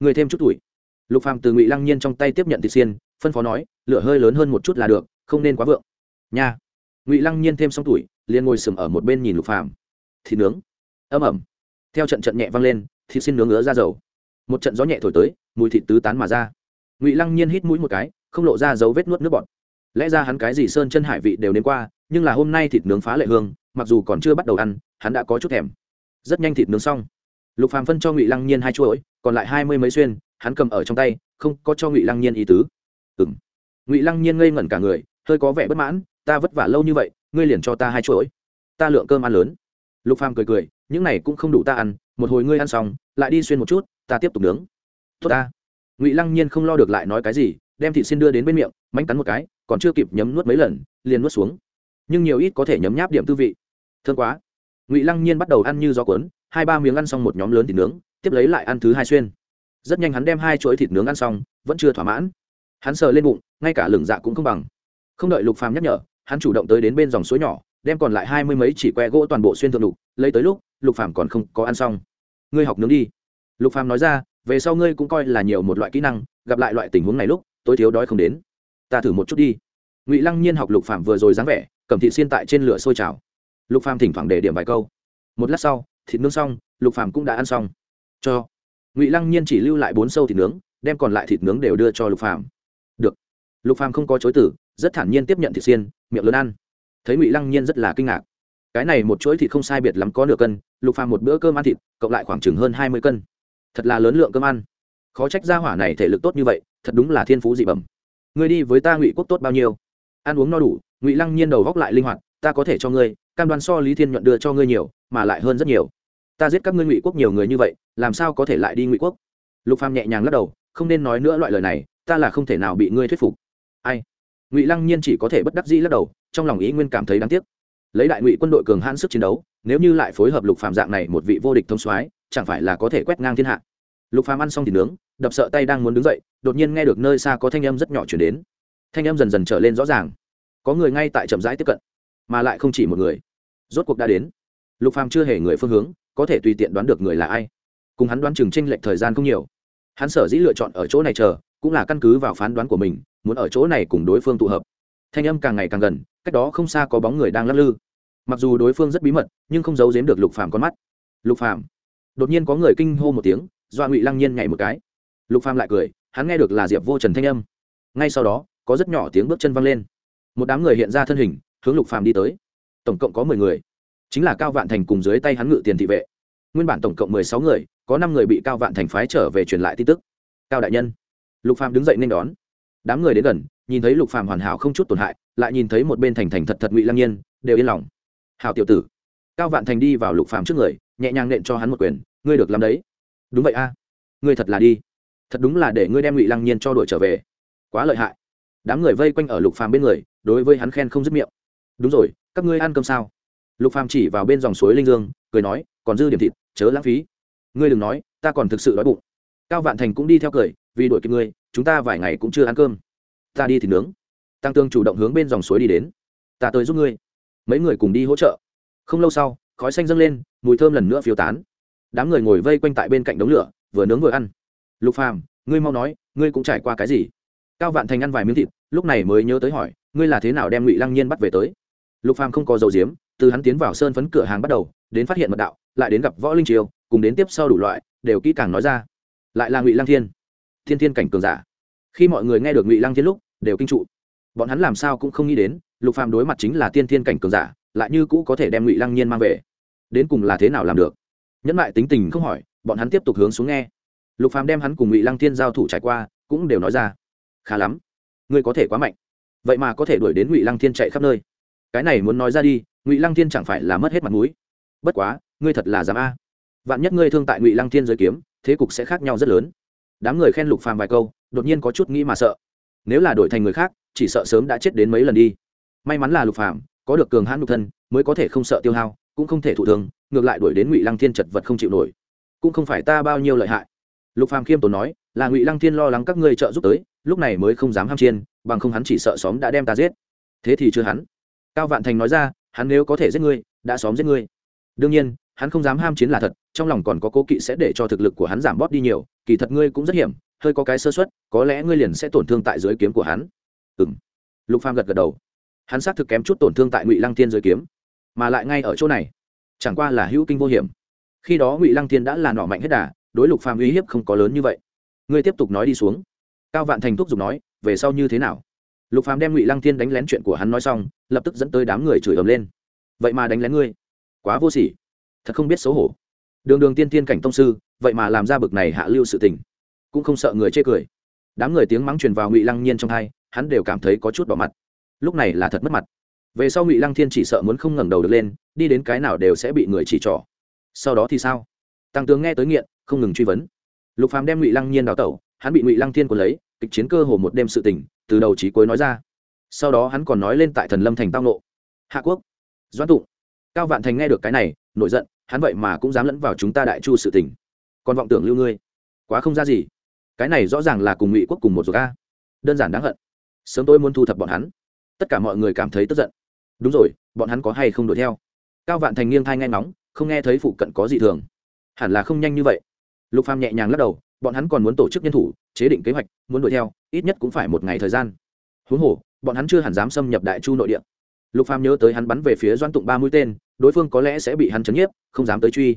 người thêm chút tuổi. Lục phàm từ ngụy lăng nhiên trong tay tiếp nhận thịt xiên, phân phó nói, lửa hơi lớn hơn một chút là được, không nên quá vượng. Nha. Ngụy lăng nhiên thêm xong tuổi, liền ngồi sừng ở một bên nhìn lục phàm. Thịt nướng. Âm ẩm theo trận trận nhẹ vang lên, thịt xiên nướng ngứa ra dầu. Một trận gió nhẹ thổi tới, mùi thịt tứ tán mà ra. Ngụy lăng nhiên hít mũi một cái, không lộ ra dấu vết nuốt nước bọt lẽ ra hắn cái gì sơn chân hải vị đều đến qua, nhưng là hôm nay thịt nướng phá lệ hương, mặc dù còn chưa bắt đầu ăn, hắn đã có chút thèm. Rất nhanh thịt nướng xong. Lục phàm phân cho ngụy lăng nhiên hai chuỗi, còn lại hai mươi mấy xuyên, hắn cầm ở trong tay, không có cho ngụy lăng nhiên ý tứ. Ừng ngụy lăng nhiên ngây ngẩn cả người, hơi có vẻ bất mãn, ta vất vả lâu như vậy, ngươi liền cho ta hai chuỗi. Ta lượng cơm ăn lớn. Lục phàm cười cười, những này cũng không đủ ta ăn, một hồi ngươi ăn xong, lại đi xuyên một chút, ta tiếp tục nướng. Tốt ta. Ngụy lăng nhiên không lo được lại nói cái gì, đem thịt xin đưa đến bên miệng, mánh cắn một cái còn chưa kịp nhấm nuốt mấy lần, liền nuốt xuống. Nhưng nhiều ít có thể nhấm nháp điểm tư vị. Thương quá. Ngụy lăng nhiên bắt đầu ăn như gió cuốn, hai ba miếng ăn xong một nhóm lớn thịt nướng, tiếp lấy lại ăn thứ hai xuyên. Rất nhanh hắn đem hai chuỗi thịt nướng ăn xong, vẫn chưa thỏa mãn. Hắn sờ lên bụng, ngay cả lửng dạ cũng không bằng. Không đợi lục phàm nhắc nhở, hắn chủ động tới đến bên dòng suối nhỏ, đem còn lại hai mươi mấy chỉ que gỗ toàn bộ xuyên thượng đục, lấy tới lúc, lục phàm còn không có ăn xong. Ngươi học nướng đi. Lục phàm nói ra, về sau ngươi cũng coi là nhiều một loại kỹ năng, gặp lại loại tình huống này lúc, tối thiếu đói không đến ta thử một chút đi. Ngụy lăng nhiên học lục phàm vừa rồi dáng vẻ, cầm thịt xiên tại trên lửa sôi trào. Lục phàm thỉnh thoảng để điểm vài câu. Một lát sau, thịt nướng xong, lục phàm cũng đã ăn xong. Cho. Ngụy lăng nhiên chỉ lưu lại bốn sâu thịt nướng, đem còn lại thịt nướng đều đưa cho lục phàm. Được. Lục phàm không có chối tử rất thản nhiên tiếp nhận thịt xiên, miệng lớn ăn. Thấy ngụy lăng nhiên rất là kinh ngạc. Cái này một chuỗi thịt không sai biệt lắm có nửa cân, lục phàm một bữa cơm ăn thịt, cộng lại khoảng chừng hơn hai mươi cân. Thật là lớn lượng cơm ăn. Khó trách gia hỏa này thể lực tốt như vậy, thật đúng là thiên phú dị bẩm ngươi đi với ta ngụy quốc tốt bao nhiêu? Ăn uống no đủ, ngụy lăng nhiên đầu góc lại linh hoạt, ta có thể cho ngươi, cam đoan so lý thiên nhuận đưa cho ngươi nhiều, mà lại hơn rất nhiều. Ta giết các ngươi ngụy quốc nhiều người như vậy, làm sao có thể lại đi ngụy quốc? Lục phàm nhẹ nhàng lắc đầu, không nên nói nữa loại lời này, ta là không thể nào bị ngươi thuyết phục. Ai? Ngụy lăng nhiên chỉ có thể bất đắc dĩ lắc đầu, trong lòng ý nguyên cảm thấy đáng tiếc. Lấy đại ngụy quân đội cường hãn sức chiến đấu, nếu như lại phối hợp lục phàm dạng này một vị vô địch thông soái, chẳng phải là có thể quét ngang thiên hạ? Lục phàm ăn xong thì nướng, đập sợ tay đang muốn đứng dậy, đột nhiên nghe được nơi xa có thanh âm rất nhỏ chuyển đến. Thanh âm dần dần trở lên rõ ràng. Có người ngay tại chậm rãi tiếp cận, mà lại không chỉ một người. Rốt cuộc đã đến. Lục phàm chưa hề người phương hướng, có thể tùy tiện đoán được người là ai. Cùng hắn đoán chừng tranh lệch thời gian không nhiều. Hắn sở dĩ lựa chọn ở chỗ này chờ, cũng là căn cứ vào phán đoán của mình, muốn ở chỗ này cùng đối phương tụ hợp. Thanh âm càng ngày càng gần, cách đó không xa có bóng người đang lắc lư. Mặc dù đối phương rất bí mật, nhưng không giấu giếm được lục phàm con mắt. Lục phàm. Đột nhiên có người kinh hô một tiếng doa ngụy lăng nhiên nhảy một cái. Lục phàm lại cười, hắn nghe được là diệp vô trần thanh âm. Ngay sau đó, có rất nhỏ tiếng bước chân văng lên. Một đám người hiện ra thân hình, hướng lục phàm đi tới. Tổng cộng có mười người. Chính là cao vạn thành cùng dưới tay hắn ngự tiền thị vệ. Nguyên bản tổng cộng mười sáu người, có năm người bị cao vạn thành phái trở về truyền lại tin tức. Cao đại nhân. Lục phàm đứng dậy nên đón. Đám người đến gần, nhìn thấy lục phàm hoàn hảo không chút tổn hại, lại nhìn thấy một bên thành thành thật thật ngụy lăng nhiên, đều yên lòng. Hảo tiểu tử. Cao vạn thành đi vào lục phàm trước người, nhẹ nhàng nện cho hắn một quyền, ngươi được làm đấy đúng vậy a. Ngươi thật là đi. Thật đúng là để ngươi đem ngụy lăng nhiên cho đội trở về. Quá lợi hại. Đám người vây quanh ở lục phàm bên người, đối với hắn khen không dứt miệng. Đúng rồi, các ngươi ăn cơm sao? Lục phàm chỉ vào bên dòng suối linh dương, cười nói, còn dư điểm thịt, chớ lãng phí. Ngươi đừng nói, ta còn thực sự đói bụng. Cao vạn thành cũng đi theo cười, vì đuổi kịp ngươi, chúng ta vài ngày cũng chưa ăn cơm. Ta đi thì nướng. Tăng tương chủ động hướng bên dòng suối đi đến. Ta tới giúp ngươi. Mấy người cùng đi hỗ trợ. Không lâu sau, khói xanh dâng lên, mùi thơm lần nữa phiêu tán đám người ngồi vây quanh tại bên cạnh đống lửa, vừa nướng vừa ăn. Lục phàm, ngươi mau nói, ngươi cũng trải qua cái gì? Cao vạn thành ăn vài miếng thịt, lúc này mới nhớ tới hỏi, ngươi là thế nào đem ngụy lăng nhiên bắt về tới? Lục phàm không có dầu diếm, từ hắn tiến vào sơn phấn cửa hàng bắt đầu, đến phát hiện mật đạo, lại đến gặp võ linh triều, cùng đến tiếp sau đủ loại, đều kỹ càng nói ra. Lại là ngụy lăng thiên. Thiên thiên cảnh cường giả. Khi mọi người nghe được ngụy lăng thiên lúc, đều kinh trụ. Bọn hắn làm sao cũng không nghĩ đến, lục phàm đối mặt chính là tiên thiên cảnh cường giả, lại như cũ có thể đem ngụy lăng nhiên mang về. Đến cùng là thế nào làm được? Nhẫn lại tính tình không hỏi, bọn hắn tiếp tục hướng xuống nghe. Lục phàm đem hắn cùng ngụy lăng thiên giao thủ trải qua, cũng đều nói ra. Khá lắm. Ngươi có thể quá mạnh. Vậy mà có thể đuổi đến ngụy lăng thiên chạy khắp nơi. Cái này muốn nói ra đi, ngụy lăng thiên chẳng phải là mất hết mặt mũi. Bất quá, ngươi thật là dám a. Vạn nhất ngươi thương tại ngụy lăng thiên giới kiếm, thế cục sẽ khác nhau rất lớn. Đám người khen lục phàm vài câu, đột nhiên có chút nghĩ mà sợ. Nếu là đổi thành người khác, chỉ sợ sớm đã chết đến mấy lần đi. May mắn là lục phàm, có được cường hãn lục thân, mới có thể không sợ tiêu hao cũng không thể thụ thương, ngược lại đuổi đến ngụy lăng thiên chật vật không chịu nổi. Cũng không phải ta bao nhiêu lợi hại. Lục phàm khiêm tốn nói, là ngụy lăng thiên lo lắng các ngươi trợ giúp tới, lúc này mới không dám ham chiên, bằng không hắn chỉ sợ xóm đã đem ta giết. Thế thì chưa hắn. Cao vạn thành nói ra, hắn nếu có thể giết ngươi, đã xóm giết ngươi. Đương nhiên, hắn không dám ham chiến là thật, trong lòng còn có cố kỵ sẽ để cho thực lực của hắn giảm bóp đi nhiều, kỳ thật ngươi cũng rất hiểm, hơi có cái sơ suất, có lẽ ngươi liền sẽ tổn thương tại dưới kiếm của hắn. Ừng lục phàm gật gật đầu. Hắn xác thực kém chút tổn thương tại ngụy lăng thiên dưới kiếm mà lại ngay ở chỗ này. Chẳng qua là hữu kinh vô hiểm. Khi đó ngụy lăng thiên đã là nọ mạnh hết đà, đối lục phàm uy hiếp không có lớn như vậy. Ngươi tiếp tục nói đi xuống. Cao vạn thành thúc giục nói, về sau như thế nào? Lục phàm đem ngụy lăng thiên đánh lén chuyện của hắn nói xong, lập tức dẫn tới đám người chửi ầm lên. Vậy mà đánh lén ngươi? Quá vô sỉ. Thật không biết xấu hổ. Đường đường tiên tiên cảnh tông sư, vậy mà làm ra bực này hạ lưu sự tình. Cũng không sợ người chê cười. Đám người tiếng mắng truyền vào ngụy lăng nhiên trong hai, hắn đều cảm thấy có chút bỏ mặt. Lúc này là thật mất mặt về sau ngụy lăng thiên chỉ sợ muốn không ngẩng đầu được lên, đi đến cái nào đều sẽ bị người chỉ trỏ. Sau đó thì sao? Tăng tướng nghe tới nghiện, không ngừng truy vấn. Lục phàm đem ngụy lăng nhiên đào tẩu, hắn bị ngụy lăng thiên quân lấy, kịch chiến cơ hồ một đêm sự tình, từ đầu trí cuối nói ra. Sau đó hắn còn nói lên tại thần lâm thành tang nộ. Hạ quốc, doãn tụng cao vạn thành nghe được cái này, nổi giận, hắn vậy mà cũng dám lẫn vào chúng ta đại chu sự tình. Còn vọng tưởng lưu ngươi. Quá không ra gì. Cái này rõ ràng là cùng ngụy quốc cùng một ruột ga đơn giản đáng hận. Sớm tôi muốn thu thập bọn hắn. Tất cả mọi người cảm thấy tức giận đúng rồi, bọn hắn có hay không đuổi theo? Cao vạn thành nghiêng thai nghe ngóng, không nghe thấy phụ cận có gì thường. Hẳn là không nhanh như vậy. Lục phàm nhẹ nhàng lắc đầu, bọn hắn còn muốn tổ chức nhân thủ, chế định kế hoạch, muốn đuổi theo, ít nhất cũng phải một ngày thời gian. Huống hồ, bọn hắn chưa hẳn dám xâm nhập đại chu nội địa. Lục phàm nhớ tới hắn bắn về phía doan tụng ba mũi tên, đối phương có lẽ sẽ bị hắn chấn nhiếp, không dám tới truy.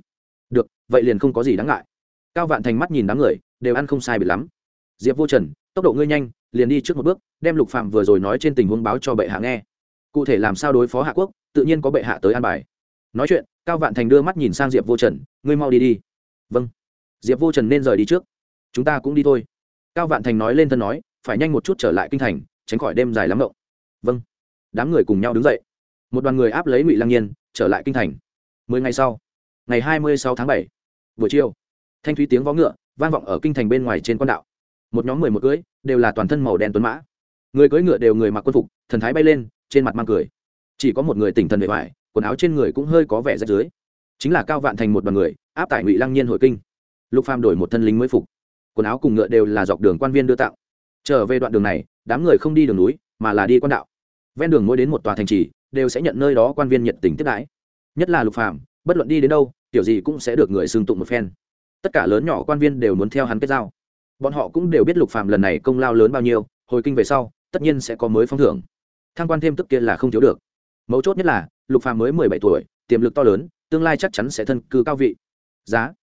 Được, vậy liền không có gì đáng ngại. Cao vạn thành mắt nhìn đám người, đều ăn không sai bị lắm. Diệp vô trần, tốc độ ngươi nhanh, liền đi trước một bước, đem lục phạm vừa rồi nói trên tình huống báo cho bệ hạ nghe cụ thể làm sao đối phó hạ quốc, tự nhiên có bệ hạ tới an bài. Nói chuyện, cao vạn thành đưa mắt nhìn sang diệp vô trần, ngươi mau đi đi. Vâng. Diệp vô trần nên rời đi trước. Chúng ta cũng đi thôi. Cao vạn thành nói lên thân nói, phải nhanh một chút trở lại kinh thành, tránh khỏi đêm dài lắm rộng vâng. Đám người cùng nhau đứng dậy. Một đoàn người áp lấy ngụy lăng nhiên, trở lại kinh thành. Mười ngày sau, ngày hai mươi sáu tháng bảy, buổi chiều, thanh thúy tiếng vó ngựa vang vọng ở kinh thành bên ngoài trên con đạo. Một nhóm mười một cưỡi đều là toàn thân màu đen tuấn mã. Người cưỡi ngựa đều người mặc quân phục, thần thái bay lên trên mặt mang cười. Chỉ có một người tỉnh thần bề ngoài, quần áo trên người cũng hơi có vẻ rách dưới chính là cao vạn thành một đoàn người, áp tải ngụy lăng nhiên hội kinh. Lục phàm đổi một thân lính mới phục. Quần áo cùng ngựa đều là dọc đường quan viên đưa tặng. Trở về đoạn đường này, đám người không đi đường núi, mà là đi quan đạo. Ven đường mỗi đến một tòa thành trì, đều sẽ nhận nơi đó quan viên nhiệt tình tiếp đãi. Nhất là lục phàm, bất luận đi đến đâu, kiểu gì cũng sẽ được người xưng tụng một phen. Tất cả lớn nhỏ quan viên đều muốn theo hắn kết giao. Bọn họ cũng đều biết lục phàm lần này công lao lớn bao nhiêu, hồi kinh về sau, tất nhiên sẽ có mới phong thưởng thăng quan thêm tức kia là không thiếu được. Mấu chốt nhất là, lục phàm mới mười bảy tuổi, tiềm lực to lớn, tương lai chắc chắn sẽ thân cư cao vị. Giá.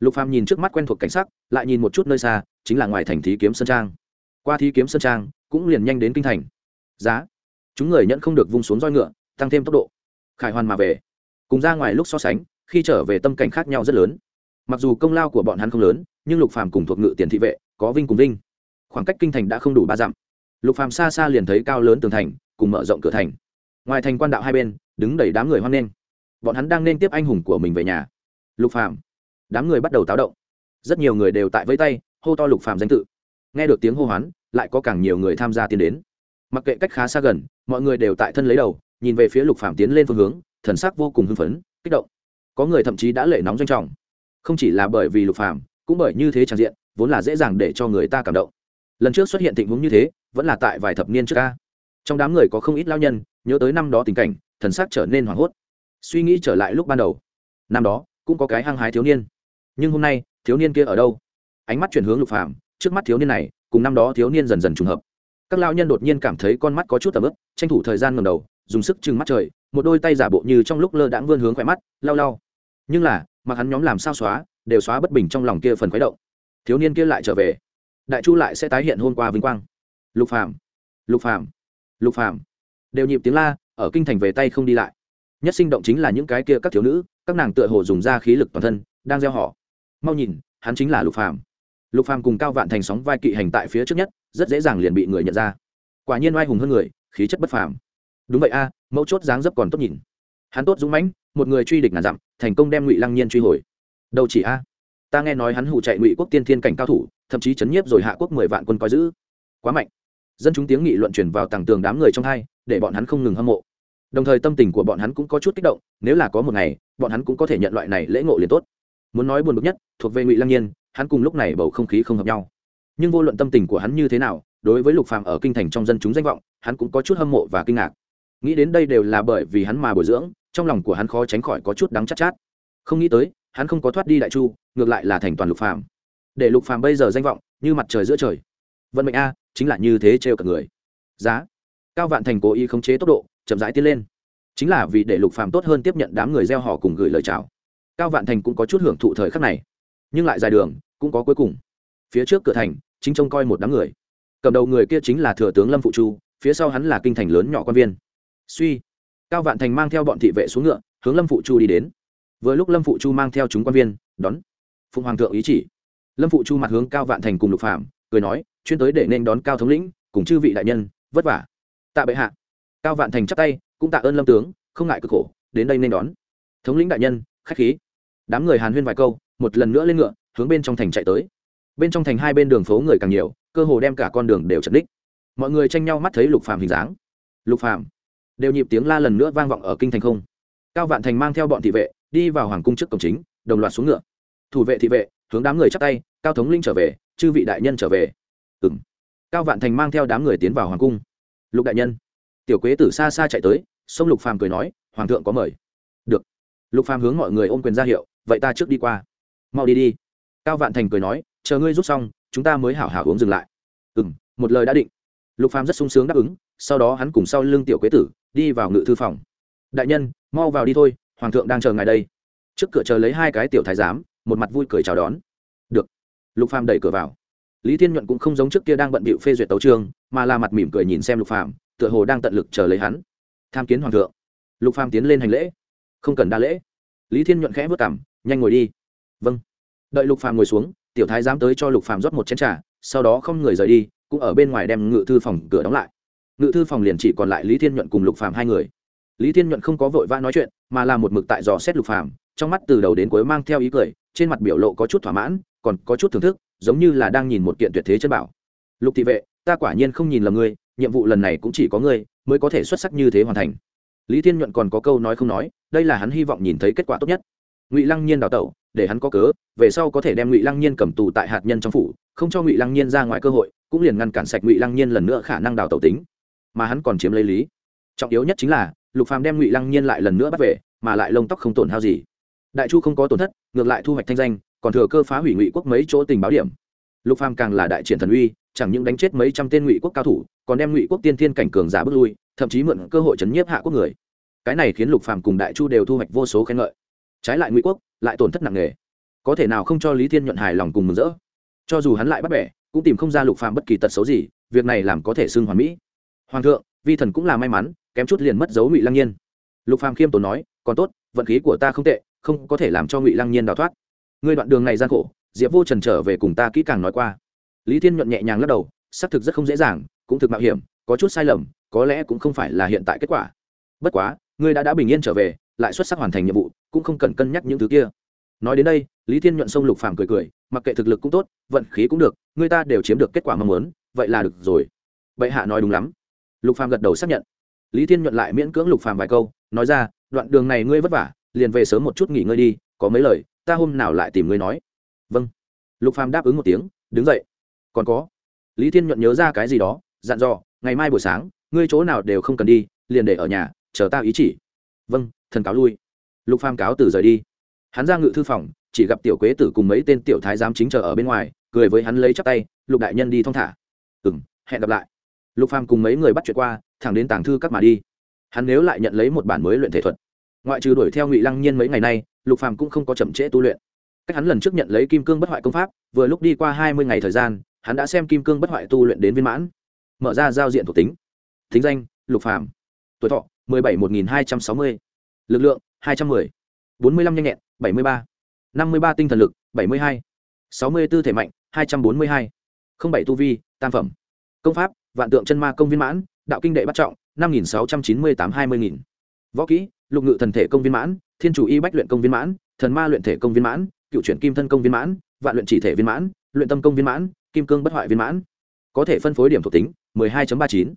Lục phàm nhìn trước mắt quen thuộc cảnh sắc, lại nhìn một chút nơi xa, chính là ngoài thành thí kiếm sơn trang. Qua thí kiếm sơn trang, cũng liền nhanh đến kinh thành. Giá. Chúng người nhận không được vung xuống roi ngựa, tăng thêm tốc độ. Khải hoàn mà về. Cùng ra ngoài lúc so sánh, khi trở về tâm cảnh khác nhau rất lớn. Mặc dù công lao của bọn hắn không lớn, nhưng lục phàm cùng thuộc ngự tiền thị vệ, có vinh cùng vinh. Khoảng cách kinh thành đã không đủ ba dặm. Lục phàm xa xa liền thấy cao lớn tường thành cùng mở rộng cửa thành. Ngoài thành quan đạo hai bên, đứng đầy đám người hoan nghênh. Bọn hắn đang nên tiếp anh hùng của mình về nhà. Lục phàm. Đám người bắt đầu táo động. Rất nhiều người đều tại vây tay, hô to lục phàm danh tự. Nghe được tiếng hô hoán, lại có càng nhiều người tham gia tiến đến. Mặc kệ cách khá xa gần, mọi người đều tại thân lấy đầu, nhìn về phía lục phàm tiến lên phương hướng, thần sắc vô cùng hưng phấn, kích động. Có người thậm chí đã lệ nóng doanh trọng. Không chỉ là bởi vì lục phàm, cũng bởi như thế tràn diện, vốn là dễ dàng để cho người ta cảm động. Lần trước xuất hiện tình huống như thế, vẫn là tại vài thập niên trước ca trong đám người có không ít lao nhân, nhớ tới năm đó tình cảnh, thần sắc trở nên hoảng hốt. Suy nghĩ trở lại lúc ban đầu. Năm đó, cũng có cái hăng hái thiếu niên. Nhưng hôm nay, thiếu niên kia ở đâu? Ánh mắt chuyển hướng lục phàm, trước mắt thiếu niên này, cùng năm đó thiếu niên dần dần trùng hợp. Các lao nhân đột nhiên cảm thấy con mắt có chút tầm ướp tranh thủ thời gian ngầm đầu, dùng sức chừng mắt trời, một đôi tay giả bộ như trong lúc lơ đãng vươn hướng khỏe mắt lao lao nhưng là, mặc hắn nhóm làm sao xóa, đều xóa bất bình trong lòng kia phần khuấy động. Thiếu niên kia lại trở về. Đại chu lại sẽ tái hiện hôm qua vinh quang. Lục phàm lục phàm lục phàm đều nhịp tiếng la, ở kinh thành về tay không đi lại. Nhất sinh động chính là những cái kia các thiếu nữ, các nàng tựa hồ dùng ra khí lực toàn thân, đang gieo họ. Mau nhìn, hắn chính là lục phàm. Lục phàm cùng cao vạn thành sóng vai kỵ hành tại phía trước nhất, rất dễ dàng liền bị người nhận ra. Quả nhiên oai hùng hơn người, khí chất bất phàm. Đúng vậy a, mẫu chốt dáng dấp còn tốt nhìn. Hắn tốt dũng mãnh, một người truy địch ngàn dặm, thành công đem ngụy lăng nhiên truy hồi. Đâu chỉ a? Ta nghe nói hắn hụ chạy ngụy quốc tiên thiên cảnh cao thủ, thậm chí chấn nhiếp rồi hạ quốc mười vạn quân coi giữ. Quá mạnh dân chúng tiếng nghị luận truyền vào tàng tường đám người trong hai, để bọn hắn không ngừng hâm mộ. Đồng thời tâm tình của bọn hắn cũng có chút kích động, nếu là có một ngày, bọn hắn cũng có thể nhận loại này lễ ngộ liền tốt. Muốn nói buồn bực nhất, thuộc về ngụy lăng nhiên, hắn cùng lúc này bầu không khí không hợp nhau. Nhưng vô luận tâm tình của hắn như thế nào, đối với lục phàm ở kinh thành trong dân chúng danh vọng, hắn cũng có chút hâm mộ và kinh ngạc. Nghĩ đến đây đều là bởi vì hắn mà bồi dưỡng, trong lòng của hắn khó tránh khỏi có chút đắng chát chát. Không nghĩ tới, hắn không có thoát đi đại chu, ngược lại là thành toàn lục phàm. Để lục phàm bây giờ danh vọng như mặt trời giữa trời. Vận mệnh a chính là như thế trêu cả người. Giá. Cao vạn thành cố ý khống chế tốc độ, chậm rãi tiến lên. Chính là vì để lục phàm tốt hơn tiếp nhận đám người gieo họ cùng gửi lời chào. Cao vạn thành cũng có chút hưởng thụ thời khắc này. Nhưng lại dài đường, cũng có cuối cùng. Phía trước cửa thành, chính trông coi một đám người. Cầm đầu người kia chính là thừa tướng lâm phụ chu, phía sau hắn là kinh thành lớn nhỏ quan viên. Suy. Cao vạn thành mang theo bọn thị vệ xuống ngựa, hướng lâm phụ chu đi đến. Vừa lúc lâm phụ chu mang theo chúng quan viên, đón. Phụng hoàng thượng ý chỉ. Lâm phụ chu mặt hướng cao vạn thành cùng lục phạm cười nói, chuyên tới để nên đón cao thống lĩnh, cùng chư vị đại nhân, vất vả. Tạ bệ hạ. Cao vạn thành chắp tay, cũng tạ ơn lâm tướng, không ngại cực khổ, đến đây nên đón. Thống lĩnh đại nhân, khách khí. Đám người hàn huyên vài câu, một lần nữa lên ngựa, hướng bên trong thành chạy tới. Bên trong thành hai bên đường phố người càng nhiều, cơ hồ đem cả con đường đều chật đích mọi người tranh nhau mắt thấy lục phàm hình dáng. Lục phàm. Đều nhịp tiếng la lần nữa vang vọng ở kinh thành không. Cao vạn thành mang theo bọn thị vệ, đi vào hoàng cung trước cổng chính, đồng loạt xuống ngựa. Thủ vệ thị vệ, hướng đám người chắp tay, cao thống linh trở về chư vị đại nhân trở về. Ừ m cao vạn thành mang theo đám người tiến vào hoàng cung. Lục đại nhân. Tiểu quế tử xa xa chạy tới, sông lục phàm cười nói, hoàng thượng có mời. Được. Lục phàm hướng mọi người ôm quyền ra hiệu, vậy ta trước đi qua. Mau đi đi. Cao vạn thành cười nói, chờ ngươi rút xong, chúng ta mới hảo hảo uống dừng lại. Ừ m một lời đã định. Lục phàm rất sung sướng đáp ứng, sau đó hắn cùng sau lưng tiểu quế tử đi vào ngự thư phòng. Đại nhân, mau vào đi thôi, hoàng thượng đang chờ ngài đây. Trước cửa chờ lấy hai cái tiểu thái giám, một mặt vui cười chào đón lục phàm đẩy cửa vào. Lý thiên nhuận cũng không giống trước kia đang bận bịu phê duyệt tấu trường mà là mặt mỉm cười nhìn xem lục phàm, tựa hồ đang tận lực chờ lấy hắn. Tham kiến hoàng thượng. Lục phàm tiến lên hành lễ. Không cần đa lễ. Lý thiên nhuận khẽ vất cảm nhanh ngồi đi. Vâng. Đợi lục phàm ngồi xuống, tiểu thái giám tới cho lục phàm rót một chén trà, sau đó không người rời đi, cũng ở bên ngoài đem ngự thư phòng cửa đóng lại. Ngự thư phòng liền chỉ còn lại lý thiên nhuận cùng lục phàm hai người. Lý thiên nhuận không có vội vã nói chuyện, mà là một mực tại dò xét lục phàm, trong mắt từ đầu đến cuối mang theo ý cười trên mặt biểu lộ có chút thỏa mãn, còn có chút thưởng thức, giống như là đang nhìn một kiện tuyệt thế chân bảo. Lục thị vệ, ta quả nhiên không nhìn lầm ngươi, nhiệm vụ lần này cũng chỉ có ngươi mới có thể xuất sắc như thế hoàn thành. Lý thiên nhuận còn có câu nói không nói, đây là hắn hy vọng nhìn thấy kết quả tốt nhất. Ngụy lăng nhiên đào tẩu, để hắn có cớ, về sau có thể đem ngụy lăng nhiên cầm tù tại hạt nhân trong phủ, không cho ngụy lăng nhiên ra ngoài cơ hội, cũng liền ngăn cản sạch ngụy lăng nhiên lần nữa khả năng đào tẩu tính. Mà hắn còn chiếm lấy lý. Trọng yếu nhất chính là, lục phàm đem ngụy lăng nhiên lại lần nữa bắt về, mà lại lông tóc không tổn hao gì. Đại chu không có tổn thất ngược lại thu hoạch thanh danh, còn thừa cơ phá hủy ngụy quốc mấy chỗ tình báo điểm. Lục phàm càng là đại triển thần uy, chẳng những đánh chết mấy trăm tên ngụy quốc cao thủ, còn đem ngụy quốc tiên thiên cảnh cường giả bước lui, thậm chí mượn cơ hội chấn nhiếp hạ quốc người. Cái này khiến lục phàm cùng đại chu đều thu hoạch vô số khen ngợi. Trái lại ngụy quốc lại tổn thất nặng nề. Có thể nào không cho lý thiên nhuận hài lòng cùng mừng rỡ? Cho dù hắn lại bắt bẻ, cũng tìm không ra lục phàm bất kỳ tật xấu gì, việc này làm có thể xưng hoàn mỹ. Hoàng thượng, vi thần cũng là may mắn, kém chút liền mất dấu ngụy lăng nhiên. Lục phàm khiêm tốn nói, còn tốt, vận khí của ta không tệ không có thể làm cho ngụy lăng nhiên đào thoát ngươi đoạn đường này gian khổ diệp vô trần trở về cùng ta kỹ càng nói qua lý thiên nhuận nhẹ nhàng lắc đầu xác thực rất không dễ dàng cũng thực mạo hiểm có chút sai lầm có lẽ cũng không phải là hiện tại kết quả bất quá ngươi đã đã bình yên trở về lại xuất sắc hoàn thành nhiệm vụ cũng không cần cân nhắc những thứ kia nói đến đây lý thiên nhuận sông lục phàm cười cười mặc kệ thực lực cũng tốt vận khí cũng được người ta đều chiếm được kết quả mong muốn vậy là được rồi bệ hạ nói đúng lắm lục phàm gật đầu xác nhận lý thiên nhuận lại miễn cưỡng lục phàm vài câu nói ra đoạn đường này ngươi vất vả liền về sớm một chút nghỉ ngơi đi, có mấy lời, ta hôm nào lại tìm ngươi nói. Vâng. Lục phàm đáp ứng một tiếng, đứng dậy. Còn có. Lý thiên nhuận nhớ ra cái gì đó, dặn dò, ngày mai buổi sáng, ngươi chỗ nào đều không cần đi, liền để ở nhà, chờ ta ý chỉ. Vâng thần cáo lui. Lục phàm cáo từ rời đi. Hắn ra ngự thư phòng, chỉ gặp tiểu quế tử cùng mấy tên tiểu thái giám chính chờ ở bên ngoài, cười với hắn lấy chắp tay, lục đại nhân đi thong thả. Ừ m hẹn gặp lại. Lục phàm cùng mấy người bắt chuyện qua, thẳng đến tàng thư các mà đi. Hắn nếu lại nhận lấy một bản mới luyện thể thuật ngoại trừ đuổi theo ngụy lăng nhiên mấy ngày nay, lục phàm cũng không có chậm trễ tu luyện. Cách hắn lần trước nhận lấy kim cương bất hoại công pháp, vừa lúc đi qua hai mươi ngày thời gian, hắn đã xem kim cương bất hoại tu luyện đến viên mãn. Mở ra giao diện thuộc tính. Thính danh, lục phàm. Tuổi thọ, mười bảy một nghìn hai trăm sáu mươi. Lực lượng, hai trăm mười. Bốn mươi lăm nhanh nhẹn, bảy mươi ba. Năm mươi ba tinh thần lực, bảy mươi hai. Sáu mươi b ố thể mạnh, hai trăm bốn mươi hai. Không bảy tu vi, tam phẩm. Công pháp, vạn tượng chân ma công viên mãn, đạo kinh đệ bắt trọng, năm nghìn sáu trăm chín mươi tám hai mươi nghìn. Võ kỹ lục ngự thần thể công viên mãn, thiên chủ y bách luyện công viên mãn, thần ma luyện thể công viên mãn, cựu chuyển kim thân công viên mãn, vạn luyện chỉ thể viên mãn, luyện tâm công viên mãn, kim cương bất hoại viên mãn. Có thể phân phối điểm thuộc tính 12.39.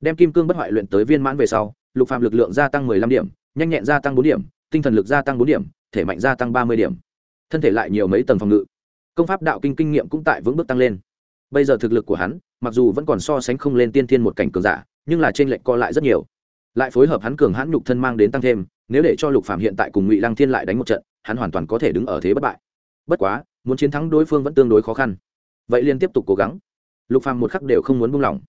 đem kim cương bất hoại luyện tới viên mãn về sau, lục phạm lực lượng gia tăng 15 điểm, nhanh nhẹn gia tăng 4 điểm, tinh thần lực gia tăng 4 điểm, thể mạnh gia tăng 30 điểm. Thân thể lại nhiều mấy tầng phòng ngự. Công pháp đạo kinh kinh nghiệm cũng tại vững bước tăng lên. Bây giờ thực lực của hắn, mặc dù vẫn còn so sánh không lên tiên thiên một cảnh cường giả, nhưng là trên lệnh co lại rất nhiều lại phối hợp hắn cường hãn nhục thân mang đến tăng thêm, nếu để cho lục phạm hiện tại cùng ngụy lăng thiên lại đánh một trận, hắn hoàn toàn có thể đứng ở thế bất bại. Bất quá, muốn chiến thắng đối phương vẫn tương đối khó khăn. Vậy liên tiếp tục cố gắng. Lục phàm một khắc đều không muốn buông lỏng.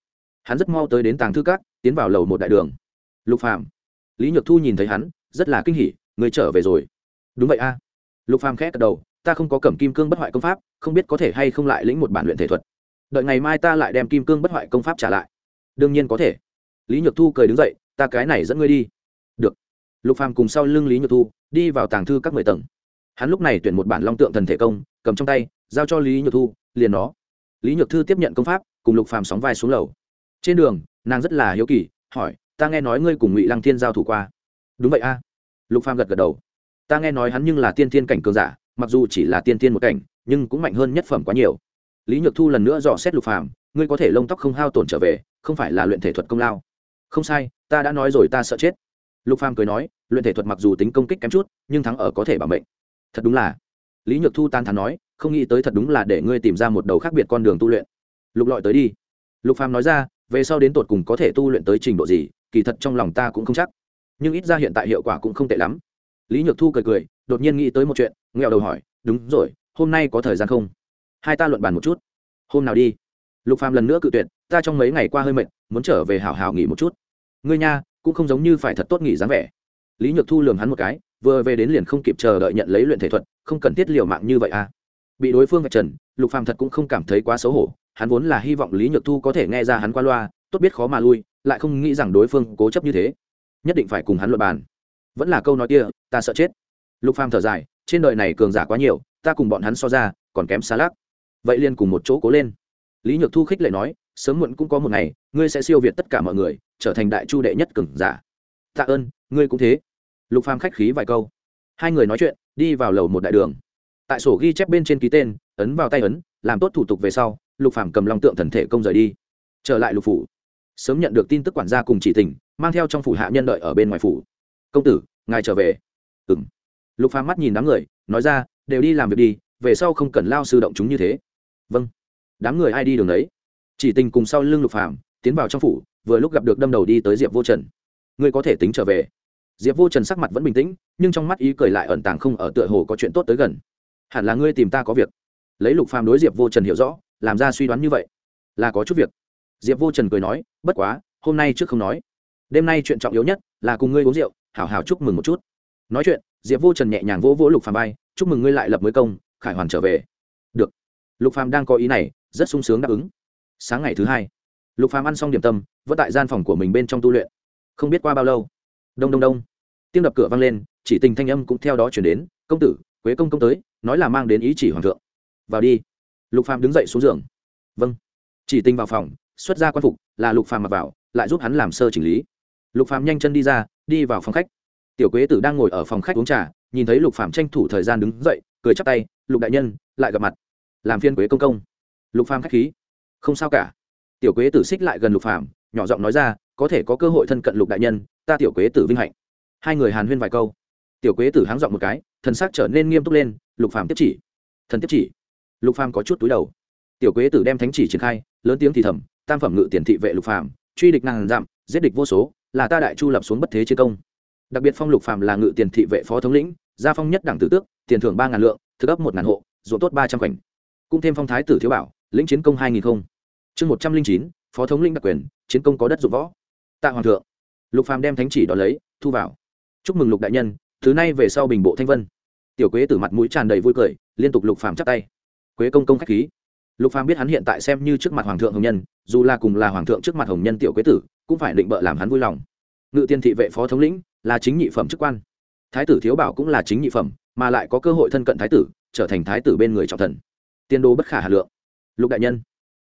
Hắn rất mau tới đến tàng thư cát tiến vào lầu một đại đường. Lục phàm, lý nhược thu nhìn thấy hắn, rất là kinh hỉ, người trở về rồi. Đúng vậy a. Lục phàm khẽ gật đầu, ta không có cẩm kim cương bất hoại công pháp, không biết có thể hay không lại lĩnh một bản luyện thể thuật. Đợi ngày mai ta lại đem kim cương bất hoại công pháp trả lại. Đương nhiên có thể. Lý nhược thu cười đứng dậy ta cái này dẫn ngươi đi. Được. Lục phàm cùng sau lưng lý nhược thu đi vào tàng thư các mười tầng. Hắn lúc này tuyển một bản long tượng thần thể công, cầm trong tay, giao cho lý nhược thu, liền nó. Lý nhược thư tiếp nhận công pháp, cùng lục phàm sóng vai xuống lầu. Trên đường, nàng rất là hiếu kỳ, hỏi, ta nghe nói ngươi cùng ngụy lăng thiên giao thủ qua. Đúng vậy a. Lục phàm gật gật đầu. Ta nghe nói hắn nhưng là tiên thiên cảnh cường giả, mặc dù chỉ là tiên thiên một cảnh, nhưng cũng mạnh hơn nhất phẩm quá nhiều. Lý nhược thu lần nữa dò xét lục phàm, ngươi có thể lông tóc không hao tổn trở về, không phải là luyện thể thuật công lao không sai, ta đã nói rồi, ta sợ chết. Lục phàm cười nói, luyện thể thuật mặc dù tính công kích kém chút, nhưng thắng ở có thể bảo mệnh. Thật đúng là. Lý nhược thu tan thắn nói, không nghĩ tới thật đúng là để ngươi tìm ra một đầu khác biệt con đường tu luyện. Lục lọi tới đi. Lục phàm nói ra, về sau đến tột cùng có thể tu luyện tới trình độ gì, kỳ thật trong lòng ta cũng không chắc. Nhưng ít ra hiện tại hiệu quả cũng không tệ lắm. Lý nhược thu cười cười, đột nhiên nghĩ tới một chuyện nghèo đầu hỏi, đúng rồi, hôm nay có thời gian không? Hai ta luận bàn một chút. Hôm nào đi. Lục phàm lần nữa cự tuyệt, ta trong mấy ngày qua hơi mệt, muốn trở về hảo hảo nghỉ một chút ngươi nha, cũng không giống như phải thật tốt nghỉ dáng vẻ. Lý nhược thu lường hắn một cái, vừa về đến liền không kịp chờ đợi nhận lấy luyện thể thuật, không cần thiết liều mạng như vậy à. Bị đối phương vạch trần, lục phàm thật cũng không cảm thấy quá xấu hổ, hắn vốn là hy vọng lý nhược thu có thể nghe ra hắn qua loa, tốt biết khó mà lui, lại không nghĩ rằng đối phương cố chấp như thế. Nhất định phải cùng hắn luận bàn. Vẫn là câu nói kia, ta sợ chết. Lục phàm thở dài, trên đời này cường giả quá nhiều, ta cùng bọn hắn so ra, còn kém xa lắc. Vậy liền cùng một chỗ cố lên. Lý nhược thu khích lệ nói, sớm muộn cũng có một ngày, ngươi sẽ siêu việt tất cả mọi người trở thành đại chu đệ nhất cường giả. Tạ ơn, ngươi cũng thế. Lục phàm khách khí vài câu. Hai người nói chuyện, đi vào lầu một đại đường. Tại sổ ghi chép bên trên ký tên, ấn vào tay ấn, làm tốt thủ tục về sau, lục phàm cầm long tượng thần thể công rời đi. Trở lại lục phủ. Sớm nhận được tin tức quản gia cùng chỉ tình, mang theo trong phủ hạ nhân đợi ở bên ngoài phủ. Công tử, ngài trở về. Ừm. Lục phàm mắt nhìn đám người, nói ra, đều đi làm việc đi, về sau không cần lao sư động chúng như thế. Vâng. Đám người ai đi đường đấy? Chỉ tình cùng sau lưng lục phàm, tiến vào trong phủ vừa lúc gặp được đâm đầu đi tới diệp vô trần. Ngươi có thể tính trở về. Diệp vô trần sắc mặt vẫn bình tĩnh, nhưng trong mắt ý cười lại ẩn tàng không ở tựa hồ có chuyện tốt tới gần. Hẳn là ngươi tìm ta có việc. Lấy lục phàm đối diệp vô trần hiểu rõ, làm ra suy đoán như vậy. Là có chút việc. Diệp vô trần cười nói, bất quá, hôm nay trước không nói. Đêm nay chuyện trọng yếu nhất là cùng ngươi uống rượu, hảo hảo chúc mừng một chút. Nói chuyện, diệp vô trần nhẹ nhàng vỗ vỗ lục phàm bay chúc mừng ngươi lại lập mới công, khải hoàn trở về. Được. Lục phàm đang có ý này, rất sung sướng đáp ứng. Sáng ngày thứ hai lục phàm ăn xong điểm tâm, vẫn tại gian phòng của mình bên trong tu luyện. Không biết qua bao lâu. Đông đông đông. Tiếng đập cửa vang lên, chỉ tình thanh âm cũng theo đó chuyển đến, công tử, quế công công tới, nói là mang đến ý chỉ hoàng thượng. Vào đi. Lục phàm đứng dậy xuống giường. Vâng. Chỉ tình vào phòng, xuất ra quan phục, là lục phàm mặc vào, lại giúp hắn làm sơ chỉnh lý. Lục phàm nhanh chân đi ra, đi vào phòng khách. Tiểu quế tử đang ngồi ở phòng khách uống trà, nhìn thấy lục phàm tranh thủ thời gian đứng dậy, cười chắp tay, lục đại nhân, lại gặp mặt. Làm phiên quế công công. Lục phàm khách khí. Không sao cả tiểu quế tử xích lại gần lục phàm, nhỏ giọng nói ra, có thể có cơ hội thân cận lục đại nhân, ta tiểu quế tử vinh hạnh. Hai người hàn huyên vài câu. Tiểu quế tử háng giọng một cái, thần sắc trở nên nghiêm túc lên, lục phàm tiếp chỉ. Thần tiếp chỉ. Lục phàm có chút túi đầu. Tiểu quế tử đem thánh chỉ triển khai, lớn tiếng thì thầm, tam phẩm ngự tiền thị vệ lục phàm, truy địch ngàn dặm, giết địch vô số, là ta đại chu lập xuống bất thế chiến công. Đặc biệt phong lục phàm là ngự tiền thị vệ phó thống lĩnh, gia phong nhất đẳng tử tước, tiền thưởng ba ngàn lượng, thực ấp một ngàn hộ, ruộng tốt ba trăm khoảnh. Cũng thêm phong thái tử thiếu bảo, lĩnh chiến công hai nghìn không chương một trăm linh chín, phó thống lĩnh đặc quyền, chiến công có đất dụng võ. Tạ hoàng thượng. Lục phàm đem thánh chỉ đó lấy, thu vào. Chúc mừng lục đại nhân, thứ nay về sau bình bộ thanh vân. Tiểu quế tử mặt mũi tràn đầy vui cười, liên tục lục phàm chắp tay. Quế công công khách khí. Lục phàm biết hắn hiện tại xem như trước mặt hoàng thượng hồng nhân, dù là cùng là hoàng thượng trước mặt hồng nhân tiểu quế tử, cũng phải định bợ làm hắn vui lòng. Ngự tiên thị vệ phó thống lĩnh, là chính nhị phẩm chức quan. Thái tử thiếu bảo cũng là chính nhị phẩm, mà lại có cơ hội thân cận thái tử, trở thành thái tử bên người trọng thần. Tiên đô bất khả hà lượng. Lục đại nhân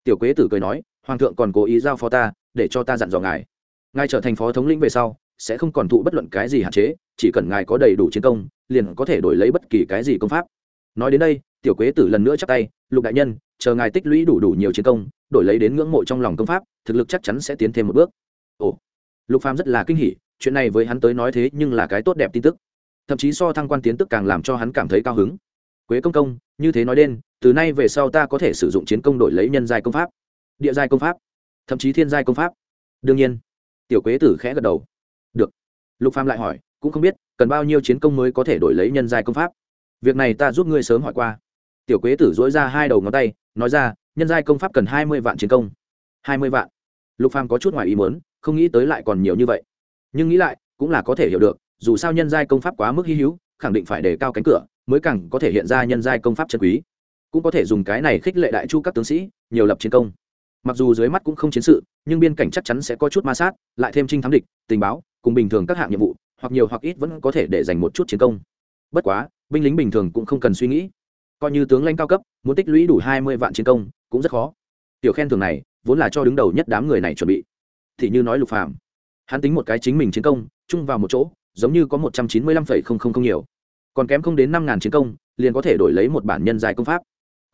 tiểu quế tử cười nói, hoàng thượng còn cố ý giao phó ta, để cho ta dặn dò ngài. Ngài trở thành phó thống lĩnh về sau, sẽ không còn thụ bất luận cái gì hạn chế, chỉ cần ngài có đầy đủ chiến công, liền có thể đổi lấy bất kỳ cái gì công pháp. Nói đến đây, tiểu quế tử lần nữa chắc tay, lục đại nhân, chờ ngài tích lũy đủ đủ nhiều chiến công, đổi lấy đến ngưỡng mộ trong lòng công pháp, thực lực chắc chắn sẽ tiến thêm một bước. Ồ, lục phàm rất là kinh hỉ, chuyện này với hắn tới nói thế nhưng là cái tốt đẹp tin tức. Thậm chí so thăng quan tiến tức càng làm cho hắn cảm thấy cao hứng. Quế công công, như thế nói đến từ nay về sau ta có thể sử dụng chiến công đổi lấy nhân giai công pháp, địa giai công pháp, thậm chí thiên giai công pháp. Đương nhiên, tiểu quế tử khẽ gật đầu. Được. Lục phàm lại hỏi, cũng không biết, cần bao nhiêu chiến công mới có thể đổi lấy nhân giai công pháp? Việc này ta giúp ngươi sớm hỏi qua. Tiểu quế tử dỗi ra hai đầu ngón tay, nói ra, nhân giai công pháp cần hai mươi vạn chiến công. Hai mươi vạn. Lục phàm có chút ngoài ý muốn, không nghĩ tới lại còn nhiều như vậy. Nhưng nghĩ lại, cũng là có thể hiểu được, dù sao nhân giai công pháp quá mức hy hữu, khẳng định phải đề cao cánh cửa, mới càng có thể hiện ra nhân giai công pháp chân quý cũng có thể dùng cái này khích lệ đại chu các tướng sĩ, nhiều lập chiến công. Mặc dù dưới mắt cũng không chiến sự, nhưng biên cảnh chắc chắn sẽ có chút ma sát, lại thêm trinh thám địch, tình báo, cùng bình thường các hạng nhiệm vụ, hoặc nhiều hoặc ít vẫn có thể để dành một chút chiến công. Bất quá, binh lính bình thường cũng không cần suy nghĩ. Coi như tướng lãnh cao cấp, muốn tích lũy đủ hai mươi vạn chiến công, cũng rất khó. Tiểu khen thường này, vốn là cho đứng đầu nhất đám người này chuẩn bị. Thì như nói lục phàm, hắn tính một cái chính mình chiến công, chung vào một chỗ, giống như có một trăm chín mươi lăm phẩy không không không nhiều. Còn kém không đến năm ngàn chiến công, liền có thể đổi lấy một bản nhân dài công pháp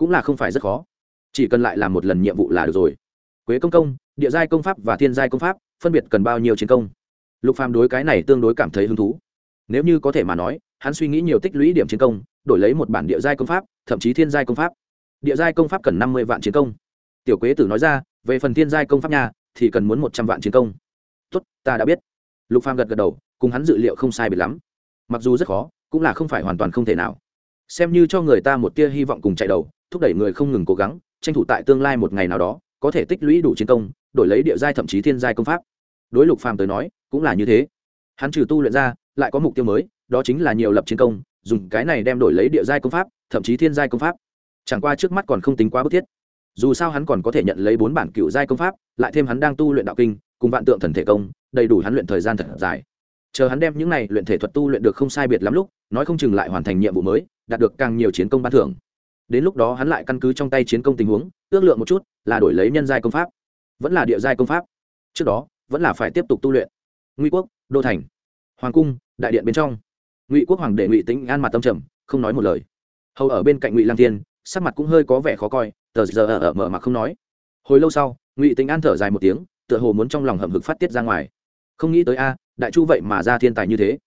cũng là không phải rất khó. Chỉ cần lại làm một lần nhiệm vụ là được rồi. Quế công công, địa giai công pháp và thiên giai công pháp, phân biệt cần bao nhiêu chiến công? Lục phàm đối cái này tương đối cảm thấy hứng thú. Nếu như có thể mà nói, hắn suy nghĩ nhiều tích lũy điểm chiến công, đổi lấy một bản địa giai công pháp, thậm chí thiên giai công pháp. Địa giai công pháp cần năm mươi vạn chiến công. Tiểu quế tử nói ra, về phần thiên giai công pháp nhà thì cần muốn một trăm vạn chiến công. Tốt, ta đã biết. Lục phàm gật gật đầu, cùng hắn dự liệu không sai biệt lắm. Mặc dù rất khó, cũng là không phải hoàn toàn không thể nào. Xem như cho người ta một tia hy vọng cùng chạy đầu thúc đẩy người không ngừng cố gắng, tranh thủ tại tương lai một ngày nào đó, có thể tích lũy đủ chiến công, đổi lấy địa giai thậm chí thiên giai công pháp. Đối lục phàm tới nói, cũng là như thế. Hắn trừ tu luyện ra, lại có mục tiêu mới, đó chính là nhiều lập chiến công, dùng cái này đem đổi lấy địa giai công pháp, thậm chí thiên giai công pháp. Chẳng qua trước mắt còn không tính quá bức thiết. Dù sao hắn còn có thể nhận lấy bốn bản cựu giai công pháp, lại thêm hắn đang tu luyện đạo kinh, cùng vạn tượng thần thể công, đầy đủ hắn luyện thời gian thật dài. Chờ hắn đem những này luyện thể thuật tu luyện được không sai biệt lắm lúc, nói không chừng lại hoàn thành nhiệm vụ mới, đạt được càng nhiều chiến công ban thưởng đến lúc đó hắn lại căn cứ trong tay chiến công tình huống ước lượng một chút là đổi lấy nhân giai công pháp. Vẫn là địa giai công pháp. Trước đó vẫn là phải tiếp tục tu luyện. Nguy quốc đô thành hoàng cung đại điện bên trong. Ngụy quốc hoàng đệ ngụy tính an mặt tâm trầm không nói một lời. Hầu ở bên cạnh ngụy lang Thiên sắc mặt cũng hơi có vẻ khó coi tờ giờ ở, ở mở mặt không nói. Hồi lâu sau ngụy tính an thở dài một tiếng tựa hồ muốn trong lòng hầm hực phát tiết ra ngoài. Không nghĩ tới a đại chu vậy mà ra thiên tài như thế.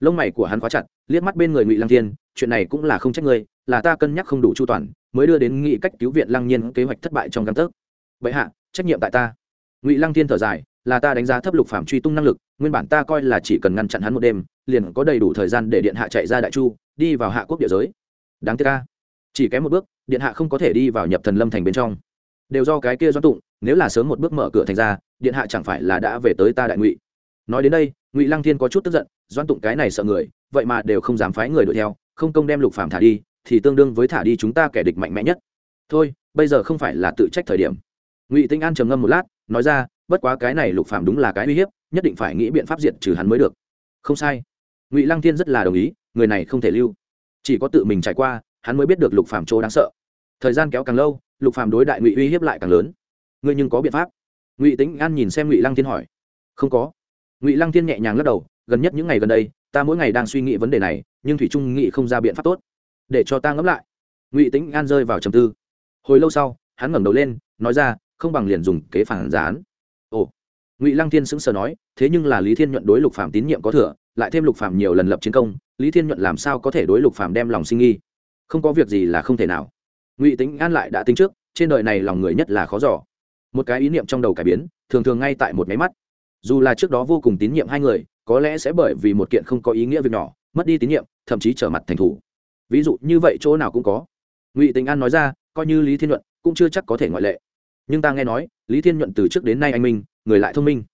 Lông mày của hắn khóa chặt liếc mắt bên người ngụy lang Thiên, chuyện này cũng là không trách ngươi là ta cân nhắc không đủ chu toàn, mới đưa đến nghị cách cứu viện lăng nhiên kế hoạch thất bại trong căn tấc. Vậy hạ, trách nhiệm tại ta. Ngụy lăng thiên thở dài, là ta đánh giá thấp lục phạm truy tung năng lực, nguyên bản ta coi là chỉ cần ngăn chặn hắn một đêm, liền có đầy đủ thời gian để điện hạ chạy ra đại chu, đi vào hạ quốc địa giới. Đáng tiếc ca chỉ kém một bước, điện hạ không có thể đi vào nhập thần lâm thành bên trong. Đều do cái kia doan tụng, nếu là sớm một bước mở cửa thành ra, điện hạ chẳng phải là đã về tới ta đại ngụy. Nói đến đây, ngụy lăng thiên có chút tức giận doan tụng cái này sợ người, vậy mà đều không dám phái người đuổi theo, không công đem lục phàm thả đi thì tương đương với thả đi chúng ta kẻ địch mạnh mẽ nhất. Thôi, bây giờ không phải là tự trách thời điểm. Ngụy tinh an trầm ngâm một lát, nói ra, bất quá cái này lục Phạm đúng là cái uy hiếp, nhất định phải nghĩ biện pháp diệt trừ hắn mới được. Không sai. Ngụy lăng thiên rất là đồng ý, người này không thể lưu. Chỉ có tự mình trải qua, hắn mới biết được lục Phạm chỗ đáng sợ. Thời gian kéo càng lâu, lục Phạm đối đại ngụy uy hiếp lại càng lớn. Ngươi nhưng có biện pháp? Ngụy tính an nhìn xem ngụy lăng thiên hỏi. Không có. Ngụy lăng thiên nhẹ nhàng lắc đầu, gần nhất những ngày gần đây, ta mỗi ngày đang suy nghĩ vấn đề này, nhưng thủy trung nghị không ra biện pháp tốt để cho ta ngẫm lại. Ngụy tính an rơi vào trầm tư. Hồi lâu sau, hắn ngẩng đầu lên, nói ra, không bằng liền dùng kế phản gián. Ồ. Ngụy lăng thiên sững sờ nói, thế nhưng là lý thiên nhuận đối lục phạm tín nhiệm có thừa, lại thêm lục phạm nhiều lần lập chiến công, lý thiên nhuận làm sao có thể đối lục phạm đem lòng sinh nghi? Không có việc gì là không thể nào. Ngụy tính an lại đã tính trước, trên đời này lòng người nhất là khó giỏ một cái ý niệm trong đầu cải biến, thường thường ngay tại một máy mắt. Dù là trước đó vô cùng tín nhiệm hai người, có lẽ sẽ bởi vì một kiện không có ý nghĩa việc nhỏ, mất đi tín nhiệm, thậm chí trở mặt thành thủ ví dụ như vậy chỗ nào cũng có. Ngụy tình an nói ra, coi như lý thiên nhuận cũng chưa chắc có thể ngoại lệ. Nhưng ta nghe nói, lý thiên nhuận từ trước đến nay anh minh, người lại thông minh.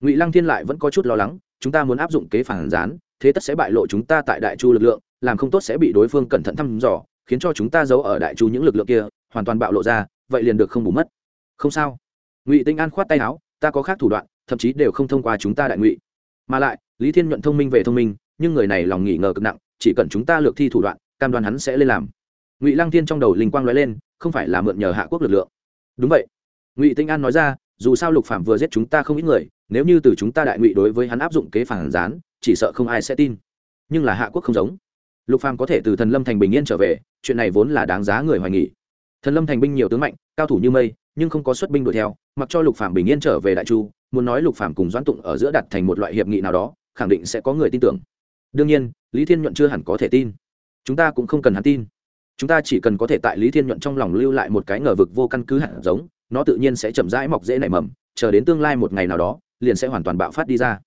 Ngụy lăng thiên lại vẫn có chút lo lắng, chúng ta muốn áp dụng kế phản gián, thế tất sẽ bại lộ chúng ta tại đại chu lực lượng, làm không tốt sẽ bị đối phương cẩn thận thăm dò, khiến cho chúng ta giấu ở đại chu những lực lượng kia, hoàn toàn bạo lộ ra, vậy liền được không bù mất. Không sao. Ngụy tinh an khoát tay áo, ta có khác thủ đoạn, thậm chí đều không thông qua chúng ta đại ngụy. Mà lại, lý thiên nhuận thông minh về thông minh, nhưng người này lòng nghỉ ngờ cực nặng, chỉ cần chúng ta lược thi thủ đoạn cam đoan hắn sẽ lên làm. Ngụy lăng thiên trong đầu linh quang nói lên, không phải là mượn nhờ hạ quốc lực lượng. Đúng vậy. Ngụy tinh an nói ra, dù sao lục phạm vừa giết chúng ta không ít người, nếu như từ chúng ta đại ngụy đối với hắn áp dụng kế phản gián, chỉ sợ không ai sẽ tin. Nhưng là hạ quốc không giống. Lục phàm có thể từ thần lâm thành bình yên trở về, chuyện này vốn là đáng giá người hoài nghỉ thần lâm thành binh nhiều tướng mạnh, cao thủ như mây, nhưng không có xuất binh đuổi theo, mặc cho lục phàm bình yên trở về đại chu, muốn nói lục phàm cùng doãn tụng ở giữa đặt thành một loại hiệp nghị nào đó, khẳng định sẽ có người tin tưởng. Đương nhiên, lý thiên nhuận chưa hẳn có thể tin chúng ta cũng không cần hắn tin. Chúng ta chỉ cần có thể tại lý thiên nhuận trong lòng lưu lại một cái ngờ vực vô căn cứ hạt giống, nó tự nhiên sẽ chậm rãi mọc dễ nảy mầm, chờ đến tương lai một ngày nào đó, liền sẽ hoàn toàn bạo phát đi ra.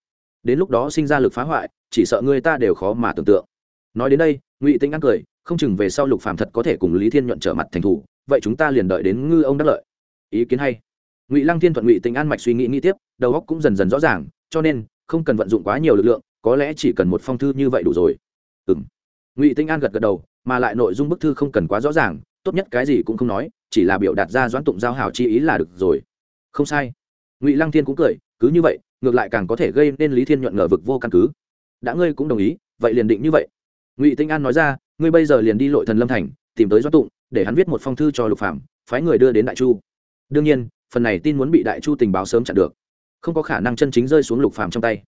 Đến lúc đó sinh ra lực phá hoại, chỉ sợ người ta đều khó mà tưởng tượng. Nói đến đây, ngụy tĩnh ăn cười, không chừng về sau lục phàm thật có thể cùng lý thiên nhuận trở mặt thành thủ, vậy chúng ta liền đợi đến ngư ông đắc lợi. Ý kiến hay. Ngụy lăng thiên thuận ngụy tĩnh an mạch suy nghĩ nghĩ tiếp, đầu óc cũng dần dần rõ ràng, cho nên không cần vận dụng quá nhiều lực lượng, có lẽ chỉ cần một phong thư như vậy đủ rồi. Ừ m ngụy Tinh an gật gật đầu mà lại nội dung bức thư không cần quá rõ ràng tốt nhất cái gì cũng không nói chỉ là biểu đạt ra doãn tụng giao hảo chi ý là được rồi không sai ngụy lăng thiên cũng cười cứ như vậy ngược lại càng có thể gây nên lý thiên nhuận ngờ vực vô căn cứ đã ngươi cũng đồng ý vậy liền định như vậy ngụy tinh an nói ra ngươi bây giờ liền đi lội thần lâm thành tìm tới doãn tụng để hắn viết một phong thư cho lục phạm phái người đưa đến đại chu đương nhiên phần này tin muốn bị đại chu tình báo sớm chặn được không có khả năng chân chính rơi xuống lục phàm trong tay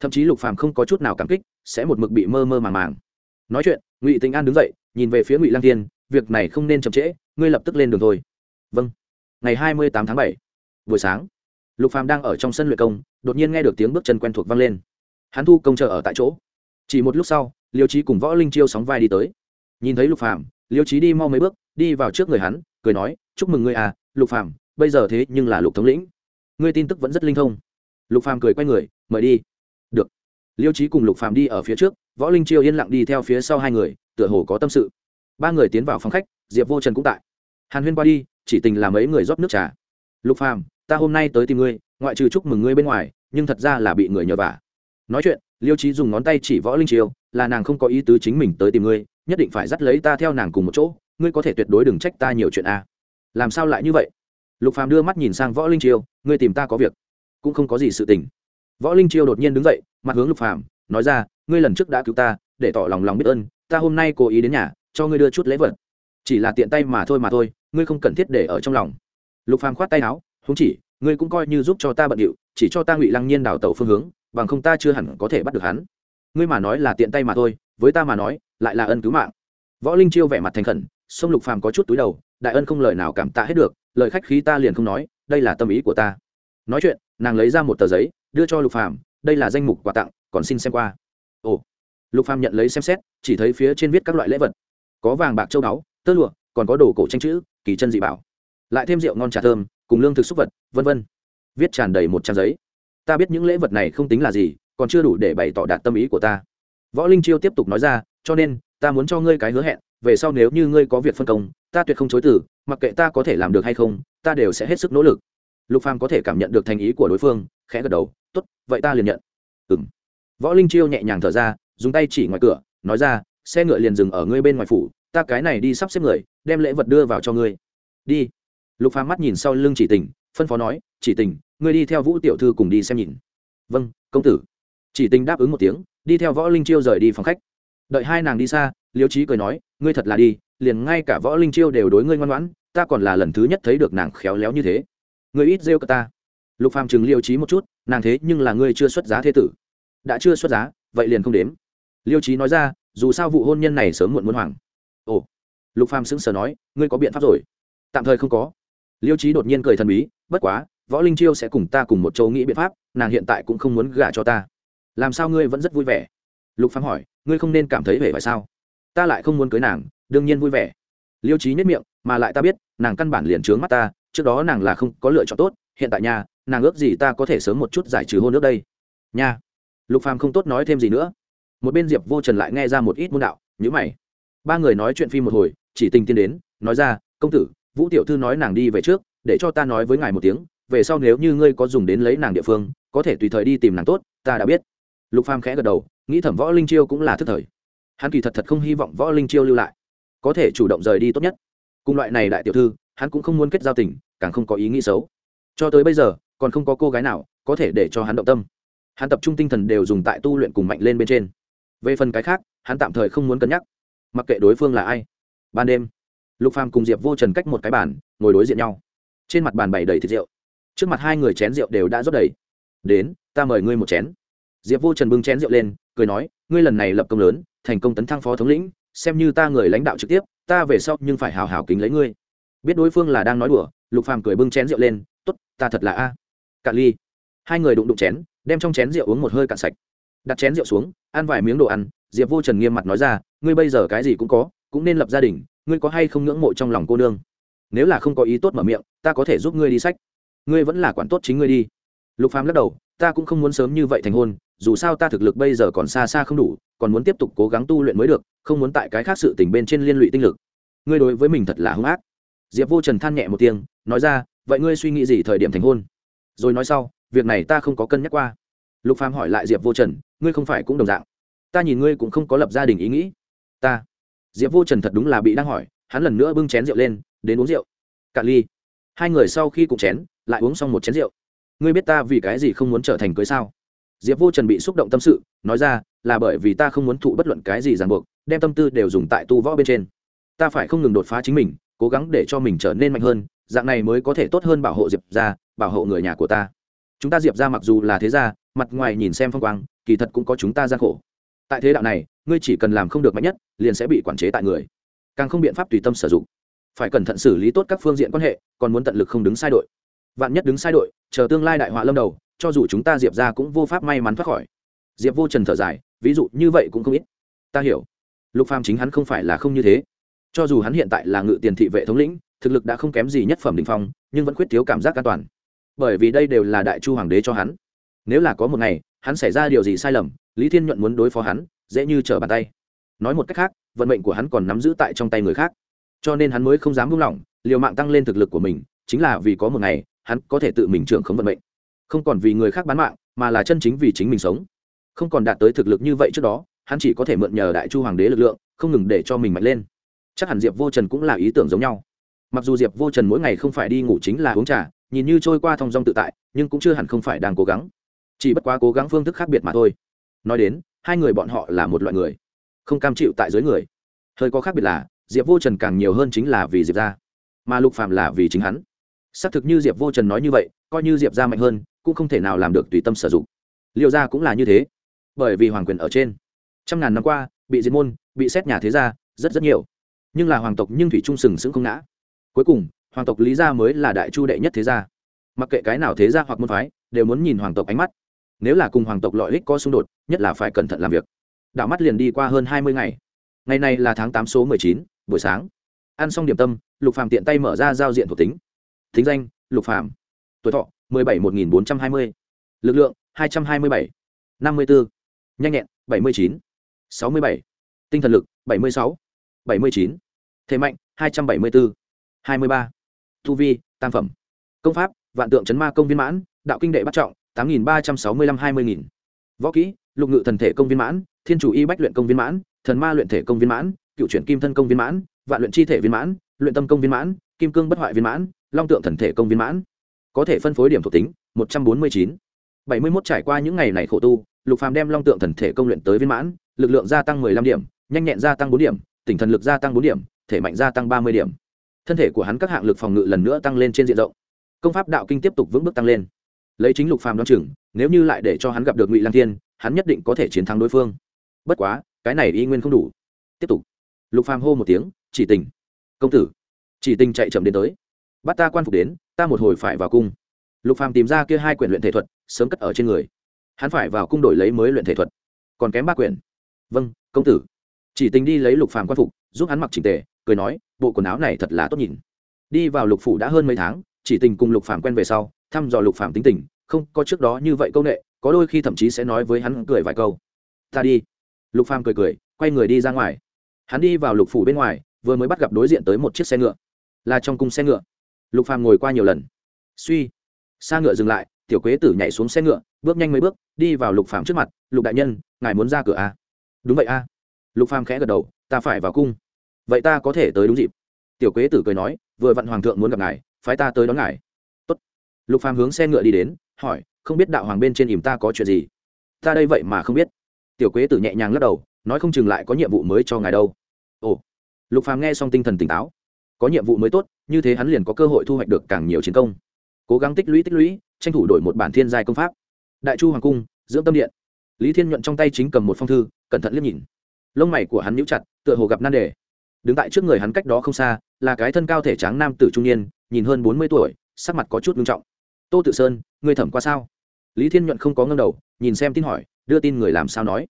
thậm chí lục phàm không có chút nào cảm kích sẽ một mực bị mơ mơ màng màng nói chuyện, ngụy tinh an đứng dậy, nhìn về phía ngụy lang thiên, việc này không nên chậm trễ, ngươi lập tức lên đường thôi. Vâng. Ngày hai mươi tám tháng bảy, buổi sáng, lục phàm đang ở trong sân luyện công, đột nhiên nghe được tiếng bước chân quen thuộc vang lên. Hắn thu công chờ ở tại chỗ. Chỉ một lúc sau, liêu trí cùng võ linh chiêu sóng vai đi tới. Nhìn thấy lục phàm, liêu trí đi mau mấy bước, đi vào trước người hắn, cười nói, chúc mừng ngươi à lục phàm, bây giờ thế nhưng là lục thống lĩnh. Ngươi tin tức vẫn rất linh thông. Lục phàm cười quay người, mời đi. Được. Liêu trí cùng lục phàm đi ở phía trước võ linh chiêu yên lặng đi theo phía sau hai người, tựa hồ có tâm sự. Ba người tiến vào phòng khách, diệp vô trần cũng tại. Hàn huyên qua đi, chỉ tình là mấy người rót nước trà. Lục phàm, ta hôm nay tới tìm ngươi, ngoại trừ chúc mừng ngươi bên ngoài, nhưng thật ra là bị người nhờ vả. Nói chuyện, liêu trí dùng ngón tay chỉ võ linh chiêu, là nàng không có ý tứ chính mình tới tìm ngươi, nhất định phải dắt lấy ta theo nàng cùng một chỗ, ngươi có thể tuyệt đối đừng trách ta nhiều chuyện a à. làm sao lại như vậy? Lục phàm đưa mắt nhìn sang võ linh chiêu, ngươi tìm ta có việc. Cũng không có gì sự tình. Võ linh chiêu đột nhiên đứng dậy, mặt hướng lục phàm, nói ra ngươi lần trước đã cứu ta, để tỏ lòng lòng biết ơn, ta hôm nay cố ý đến nhà, cho ngươi đưa chút lễ vật. Chỉ là tiện tay mà thôi mà thôi, ngươi không cần thiết để ở trong lòng. Lục phàm khoát tay áo không chỉ, ngươi cũng coi như giúp cho ta bận điệu, chỉ cho ta ngụy lăng nhiên đào tẩu phương hướng, bằng không ta chưa hẳn có thể bắt được hắn. Ngươi mà nói là tiện tay mà thôi, với ta mà nói, lại là ân cứu mạng. Võ linh chiêu vẻ mặt thành khẩn, sông lục phàm có chút túi đầu, đại ân không lời nào cảm tạ hết được, lời khách khí ta liền không nói, đây là tâm ý của ta. Nói chuyện, nàng lấy ra một tờ giấy, đưa cho lục phàm, đây là danh mục quà tặng, còn xin xem qua ồ. Lục phàm nhận lấy xem xét, chỉ thấy phía trên viết các loại lễ vật. Có vàng bạc châu báu, tơ lụa, còn có đồ cổ tranh chữ, kỳ chân dị bảo. Lại thêm rượu ngon trà thơm, cùng lương thực súc vật, vân vân. Viết tràn đầy một trang giấy. Ta biết những lễ vật này không tính là gì, còn chưa đủ để bày tỏ đạt tâm ý của ta. Võ linh chiêu tiếp tục nói ra, cho nên, ta muốn cho ngươi cái hứa hẹn, về sau nếu như ngươi có việc phân công, ta tuyệt không chối từ, mặc kệ ta có thể làm được hay không, ta đều sẽ hết sức nỗ lực. Lục phàm có thể cảm nhận được thành ý của đối phương, khẽ gật đầu, tốt, vậy ta liền nhận. Ừm võ linh chiêu nhẹ nhàng thở ra, dùng tay chỉ ngoài cửa, nói ra, xe ngựa liền dừng ở ngươi bên ngoài phủ, ta cái này đi sắp xếp người, đem lễ vật đưa vào cho ngươi. Đi. Lục phàm mắt nhìn sau lưng chỉ tình, phân phó nói, chỉ tình, ngươi đi theo vũ tiểu thư cùng đi xem nhìn. Vâng công tử. Chỉ tình đáp ứng một tiếng, đi theo võ linh chiêu rời đi phòng khách. Đợi hai nàng đi xa, liêu trí cười nói, ngươi thật là đi, liền ngay cả võ linh chiêu đều đối ngươi ngoan ngoãn, ta còn là lần thứ nhất thấy được nàng khéo léo như thế. Ngươi ít rêu cả ta. Lục phàm chừng liêu trí một chút, nàng thế nhưng là ngươi chưa xuất giá thế tử đã chưa xuất giá, vậy liền không đếm. Liêu trí nói ra, dù sao vụ hôn nhân này sớm muộn muốn hoàng ồ, lục phàm sững sờ nói, ngươi có biện pháp rồi. Tạm thời không có. Liêu trí đột nhiên cười thần bí, bất quá, võ linh chiêu sẽ cùng ta cùng một châu nghĩ biện pháp, nàng hiện tại cũng không muốn gả cho ta. Làm sao ngươi vẫn rất vui vẻ? Lục phàm hỏi, ngươi không nên cảm thấy vẻ phải sao? Ta lại không muốn cưới nàng, đương nhiên vui vẻ. Liêu trí nhất miệng, mà lại ta biết, nàng căn bản liền trướng mắt ta, trước đó nàng là không có lựa chọn tốt, hiện tại nhà nàng ước gì ta có thể sớm một chút giải trừ hôn nước đây. Nha lục phàm không tốt nói thêm gì nữa. Một bên diệp vô trần lại nghe ra một ít môn đạo nhữ mày. Ba người nói chuyện phim một hồi, chỉ tình tiên đến, nói ra, công tử, vũ tiểu thư nói nàng đi về trước, để cho ta nói với ngài một tiếng, về sau nếu như ngươi có dùng đến lấy nàng địa phương, có thể tùy thời đi tìm nàng tốt, ta đã biết. Lục phàm khẽ gật đầu, nghĩ thẩm võ linh chiêu cũng là thức thời. Hắn kỳ thật thật không hy vọng võ linh chiêu lưu lại, có thể chủ động rời đi tốt nhất. Cùng loại này đại tiểu thư, hắn cũng không muốn kết giao tình, càng không có ý nghĩ xấu. Cho tới bây giờ, còn không có cô gái nào có thể để cho hắn động tâm hắn tập trung tinh thần đều dùng tại tu luyện cùng mạnh lên bên trên. Về phần cái khác, hắn tạm thời không muốn cân nhắc. Mặc kệ đối phương là ai. Ban đêm, lục phàm cùng diệp vô trần cách một cái bàn, ngồi đối diện nhau. Trên mặt bàn bày đầy thịt rượu. Trước mặt hai người chén rượu đều đã rót đầy. Đến, ta mời ngươi một chén. Diệp vô trần bưng chén rượu lên, cười nói, ngươi lần này lập công lớn, thành công tấn thăng phó thống lĩnh, xem như ta người lãnh đạo trực tiếp, ta về sau nhưng phải hào hào kính lấy ngươi. Biết đối phương là đang nói đùa, lục phàm cười bưng chén rượu lên, tốt, ta thật là a. Cạn ly. Hai người đụng đụng chén đem trong chén rượu uống một hơi cạn sạch. Đặt chén rượu xuống, ăn vài miếng đồ ăn, diệp vô trần nghiêm mặt nói ra, ngươi bây giờ cái gì cũng có, cũng nên lập gia đình, ngươi có hay không ngưỡng mộ trong lòng cô nương? Nếu là không có ý tốt mở miệng, ta có thể giúp ngươi đi sách. Ngươi vẫn là quản tốt chính ngươi đi. Lục phàm lắc đầu, ta cũng không muốn sớm như vậy thành hôn, dù sao ta thực lực bây giờ còn xa xa không đủ, còn muốn tiếp tục cố gắng tu luyện mới được, không muốn tại cái khác sự tình bên trên liên lụy tinh lực. Ngươi đối với mình thật là hung ác. Diệp vô trần than nhẹ một tiếng, nói ra, vậy ngươi suy nghĩ gì thời điểm thành hôn? Rồi nói sau việc này ta không có cân nhắc qua. Lục phàm hỏi lại diệp vô trần, ngươi không phải cũng đồng dạng? Ta nhìn ngươi cũng không có lập gia đình ý nghĩ. Ta. Diệp vô trần thật đúng là bị đang hỏi, hắn lần nữa bưng chén rượu lên, đến uống rượu. Cạn ly. Hai người sau khi cùng chén, lại uống xong một chén rượu. Ngươi biết ta vì cái gì không muốn trở thành cưới sao? Diệp vô trần bị xúc động tâm sự, nói ra, là bởi vì ta không muốn thụ bất luận cái gì ràng buộc, đem tâm tư đều dùng tại tu võ bên trên. Ta phải không ngừng đột phá chính mình, cố gắng để cho mình trở nên mạnh hơn, dạng này mới có thể tốt hơn bảo hộ diệp ra bảo hộ người nhà của ta chúng ta diệp ra mặc dù là thế gia, mặt ngoài nhìn xem phong quang, kỳ thật cũng có chúng ta gian khổ. Tại thế đạo này, ngươi chỉ cần làm không được mạnh nhất, liền sẽ bị quản chế tại người. Càng không biện pháp tùy tâm sử dụng. Phải cẩn thận xử lý tốt các phương diện quan hệ, còn muốn tận lực không đứng sai đội. Vạn nhất đứng sai đội, chờ tương lai đại họa lâm đầu, cho dù chúng ta diệp ra cũng vô pháp may mắn thoát khỏi. Diệp vô trần thở dài, ví dụ như vậy cũng không ít. Ta hiểu. Lục phàm chính hắn không phải là không như thế. Cho dù hắn hiện tại là ngự tiền thị vệ thống lĩnh, thực lực đã không kém gì nhất phẩm đình phong, nhưng vẫn khuyết thiếu cảm giác an toàn bởi vì đây đều là đại chu hoàng đế cho hắn. Nếu là có một ngày, hắn xảy ra điều gì sai lầm, lý thiên nhuận muốn đối phó hắn, dễ như trở bàn tay. Nói một cách khác, vận mệnh của hắn còn nắm giữ tại trong tay người khác. Cho nên hắn mới không dám buông lỏng, liều mạng tăng lên thực lực của mình, chính là vì có một ngày, hắn có thể tự mình trưởng khống vận mệnh. Không còn vì người khác bán mạng, mà là chân chính vì chính mình sống. Không còn đạt tới thực lực như vậy trước đó, hắn chỉ có thể mượn nhờ đại chu hoàng đế lực lượng, không ngừng để cho mình mạnh lên. Chắc hẳn diệp vô trần cũng là ý tưởng giống nhau. Mặc dù diệp vô trần mỗi ngày không phải đi ngủ chính là uống trà nhìn như trôi qua thong dong tự tại, nhưng cũng chưa hẳn không phải đang cố gắng. Chỉ bất quá cố gắng phương thức khác biệt mà thôi. Nói đến, hai người bọn họ là một loại người, không cam chịu tại dưới người. Hơi có khác biệt là, diệp vô trần càng nhiều hơn chính là vì diệp ra mà lục phạm là vì chính hắn. Xác thực như diệp vô trần nói như vậy, coi như diệp ra mạnh hơn, cũng không thể nào làm được tùy tâm sử dụng. Liệu ra cũng là như thế, bởi vì hoàng quyền ở trên. Trăm ngàn năm qua, bị diệt môn, bị xét nhà thế gia, rất rất nhiều. Nhưng là hoàng tộc nhưng thủy trung sừng sững không ngã. Cuối cùng hoàng tộc lý gia mới là đại chu đệ nhất thế gia. Mặc kệ cái nào thế gia hoặc môn phái, đều muốn nhìn hoàng tộc ánh mắt. Nếu là cùng hoàng tộc lợi ích có xung đột, nhất là phải cẩn thận làm việc. Đạo mắt liền đi qua hơn hai mươi ngày. Ngày này là tháng tám số mười chín, buổi sáng. Ăn xong điểm tâm, lục phàm tiện tay mở ra giao diện thuộc tính. Thính danh, lục phàm. Tuổi thọ, mười bảy một nghìn bốn trăm hai mươi. Lực lượng, hai trăm hai mươi bảy. Năm mươi bốn nhanh nhẹn, bảy mươi chín. Sáu mươi bảy. Tinh thần lực, bảy mươi sáu. Bảy mươi chín. Thế mạnh, hai trăm bảy mươi bốn hai mươi ba thu vi, tam phẩm. Công pháp, vạn tượng chấn ma công viên mãn, đạo kinh đệ bắt trọng, tám nghìn ba trăm sáu mươi lăm hai mươi nghìn. Võ kỹ, lục ngự thần thể công viên mãn, thiên chủ y bách luyện công viên mãn, thần ma luyện thể công viên mãn, cựu chuyển kim thân công viên mãn, vạn luyện chi thể viên mãn, luyện tâm công viên mãn, kim cương bất hoại viên mãn, long tượng thần thể công viên mãn. Có thể phân phối điểm thuộc tính, một trăm bốn mươi chín. Bảy mươi mốt trải qua những ngày này khổ tu, lục phàm đem long tượng thần thể công luyện tới viên mãn, lực lượng gia tăng mười lăm điểm, nhanh nhẹn gia tăng bốn điểm tỉnh thần lực gia tăng bốn điểm, thể mạnh gia tăng ba mươi điểm thân thể của hắn các hạng lực phòng ngự lần nữa tăng lên trên diện rộng. Công pháp đạo kinh tiếp tục vững bước tăng lên. Lấy chính lục phàm đoan chừng, nếu như lại để cho hắn gặp được ngụy lang thiên, hắn nhất định có thể chiến thắng đối phương. Bất quá, cái này y nguyên không đủ. Tiếp tục. Lục phàm hô một tiếng, chỉ tình. Công tử. Chỉ tình chạy chậm đến tới. Bắt ta quan phục đến, ta một hồi phải vào cung. Lục phàm tìm ra kia hai quyển luyện thể thuật, sớm cất ở trên người. Hắn phải vào cung đổi lấy mới luyện thể thuật. Còn kém ba quyển. Vâng công tử. Chỉ tình đi lấy lục phàm quan phục, giúp hắn mặc chỉnh tề cười nói bộ quần áo này thật là tốt nhìn. Đi vào lục phủ đã hơn mấy tháng chỉ tình cùng lục phàm quen về sau thăm dò lục phàm tính tình không có trước đó như vậy công nghệ, có đôi khi thậm chí sẽ nói với hắn cười vài câu. Ta đi. Lục phàm cười cười quay người đi ra ngoài. Hắn đi vào lục phủ bên ngoài vừa mới bắt gặp đối diện tới một chiếc xe ngựa. Là trong cung xe ngựa. Lục phàm ngồi qua nhiều lần. Suy. Xa ngựa dừng lại tiểu quế tử nhảy xuống xe ngựa bước nhanh mấy bước đi vào lục phàm trước mặt. Lục đại nhân ngài muốn ra cửa à? đúng vậy a à? lục phàm khẽ gật đầu ta phải vào cung vậy ta có thể tới đúng dịp. Tiểu quế tử cười nói, vừa vặn hoàng thượng muốn gặp ngài, phái ta tới đón ngài. Tốt. lục phàm hướng xe ngựa đi đến, hỏi, không biết đạo hoàng bên trên ìm ta có chuyện gì? Ta đây vậy mà không biết. Tiểu quế tử nhẹ nhàng lắc đầu, nói không chừng lại có nhiệm vụ mới cho ngài đâu. Ồ. Lục phàm nghe xong tinh thần tỉnh táo. Có nhiệm vụ mới tốt, như thế hắn liền có cơ hội thu hoạch được càng nhiều chiến công. Cố gắng tích lũy tích lũy, tranh thủ đổi một bản thiên giai công pháp. Đại chu hoàng cung, dưỡng tâm điện. Lý thiên nhuận trong tay chính cầm một phong thư, cẩn thận liếc nhìn. Lông mày của hắn nhíu chặt, tựa hồ gặp nan đề đứng tại trước người hắn cách đó không xa, là cái thân cao thể tráng nam tử trung niên, nhìn hơn bốn mươi tuổi, sắc mặt có chút nghiêm trọng. Tô tự sơn người thẩm qua sao? Lý thiên nhuận không có ngâm đầu, nhìn xem tin hỏi, đưa tin người làm sao nói.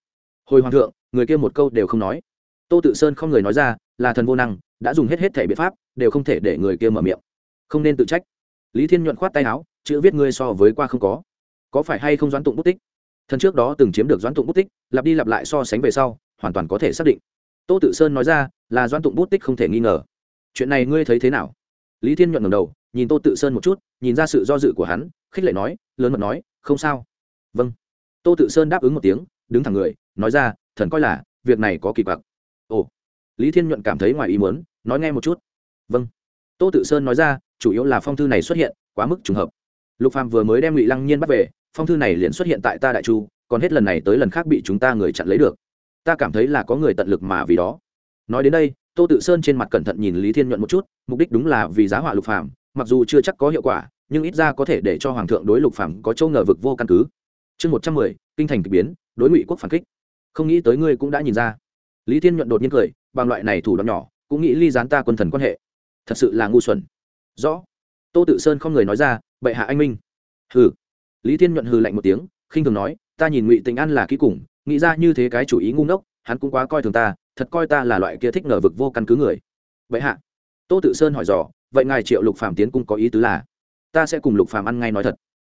Hồi hoàng thượng, người kia một câu đều không nói. Tô tự sơn không người nói ra, là thần vô năng, đã dùng hết hết thể biện pháp, đều không thể để người kia mở miệng. Không nên tự trách. Lý thiên nhuận khoát tay áo, chữ viết ngươi so với qua không có. Có phải hay không doãn tụng bút tích? Thần trước đó từng chiếm được doãn tụng bút tích, lặp đi lặp lại so sánh về sau, hoàn toàn có thể xác định tô tự sơn nói ra, là Doan tụng bút tích không thể nghi ngờ. Chuyện này ngươi thấy thế nào? Lý thiên nhuận ngầm đầu, nhìn tô tự sơn một chút, nhìn ra sự do dự của hắn, khích lệ nói, lớn mật nói, không sao. Vâng. Tô tự sơn đáp ứng một tiếng, đứng thẳng người, nói ra, thần coi là, việc này có kỳ quặc. Ồ. Lý thiên nhuận cảm thấy ngoài ý muốn, nói nghe một chút. Vâng. Tô tự sơn nói ra, chủ yếu là phong thư này xuất hiện, quá mức trùng hợp. Lục phàm vừa mới đem ngụy lăng nhiên bắt về, phong thư này liền xuất hiện tại ta đại chu, còn hết lần này tới lần khác bị chúng ta người chặn lấy được ta cảm thấy là có người tận lực mà vì đó. Nói đến đây, tô tự sơn trên mặt cẩn thận nhìn lý thiên nhuận một chút, mục đích đúng là vì giá họa lục phàm, mặc dù chưa chắc có hiệu quả, nhưng ít ra có thể để cho hoàng thượng đối lục phàm có châu ngờ vực vô căn cứ. Chương một trăm mười, kinh thành kịch biến, đối ngụy quốc phản kích. Không nghĩ tới ngươi cũng đã nhìn ra. Lý thiên nhuận đột nhiên cười, bằng loại này thủ đoạn nhỏ, cũng nghĩ ly gián ta quân thần quan hệ. Thật sự là ngu xuẩn. Rõ. Tô tự sơn không người nói ra, bệ hạ anh minh. Hừ. Lý thiên nhuận hừ lạnh một tiếng, khinh thường nói, ta nhìn ngụy tình an là kỹ cùng nghĩ ra như thế cái chủ ý ngu ngốc, hắn cũng quá coi thường ta, thật coi ta là loại kia thích ngờ vực vô căn cứ người. Vậy hạ, tô tự sơn hỏi dò, vậy ngài triệu lục phàm tiến cung có ý tứ là, ta sẽ cùng lục phàm ăn ngay nói thật.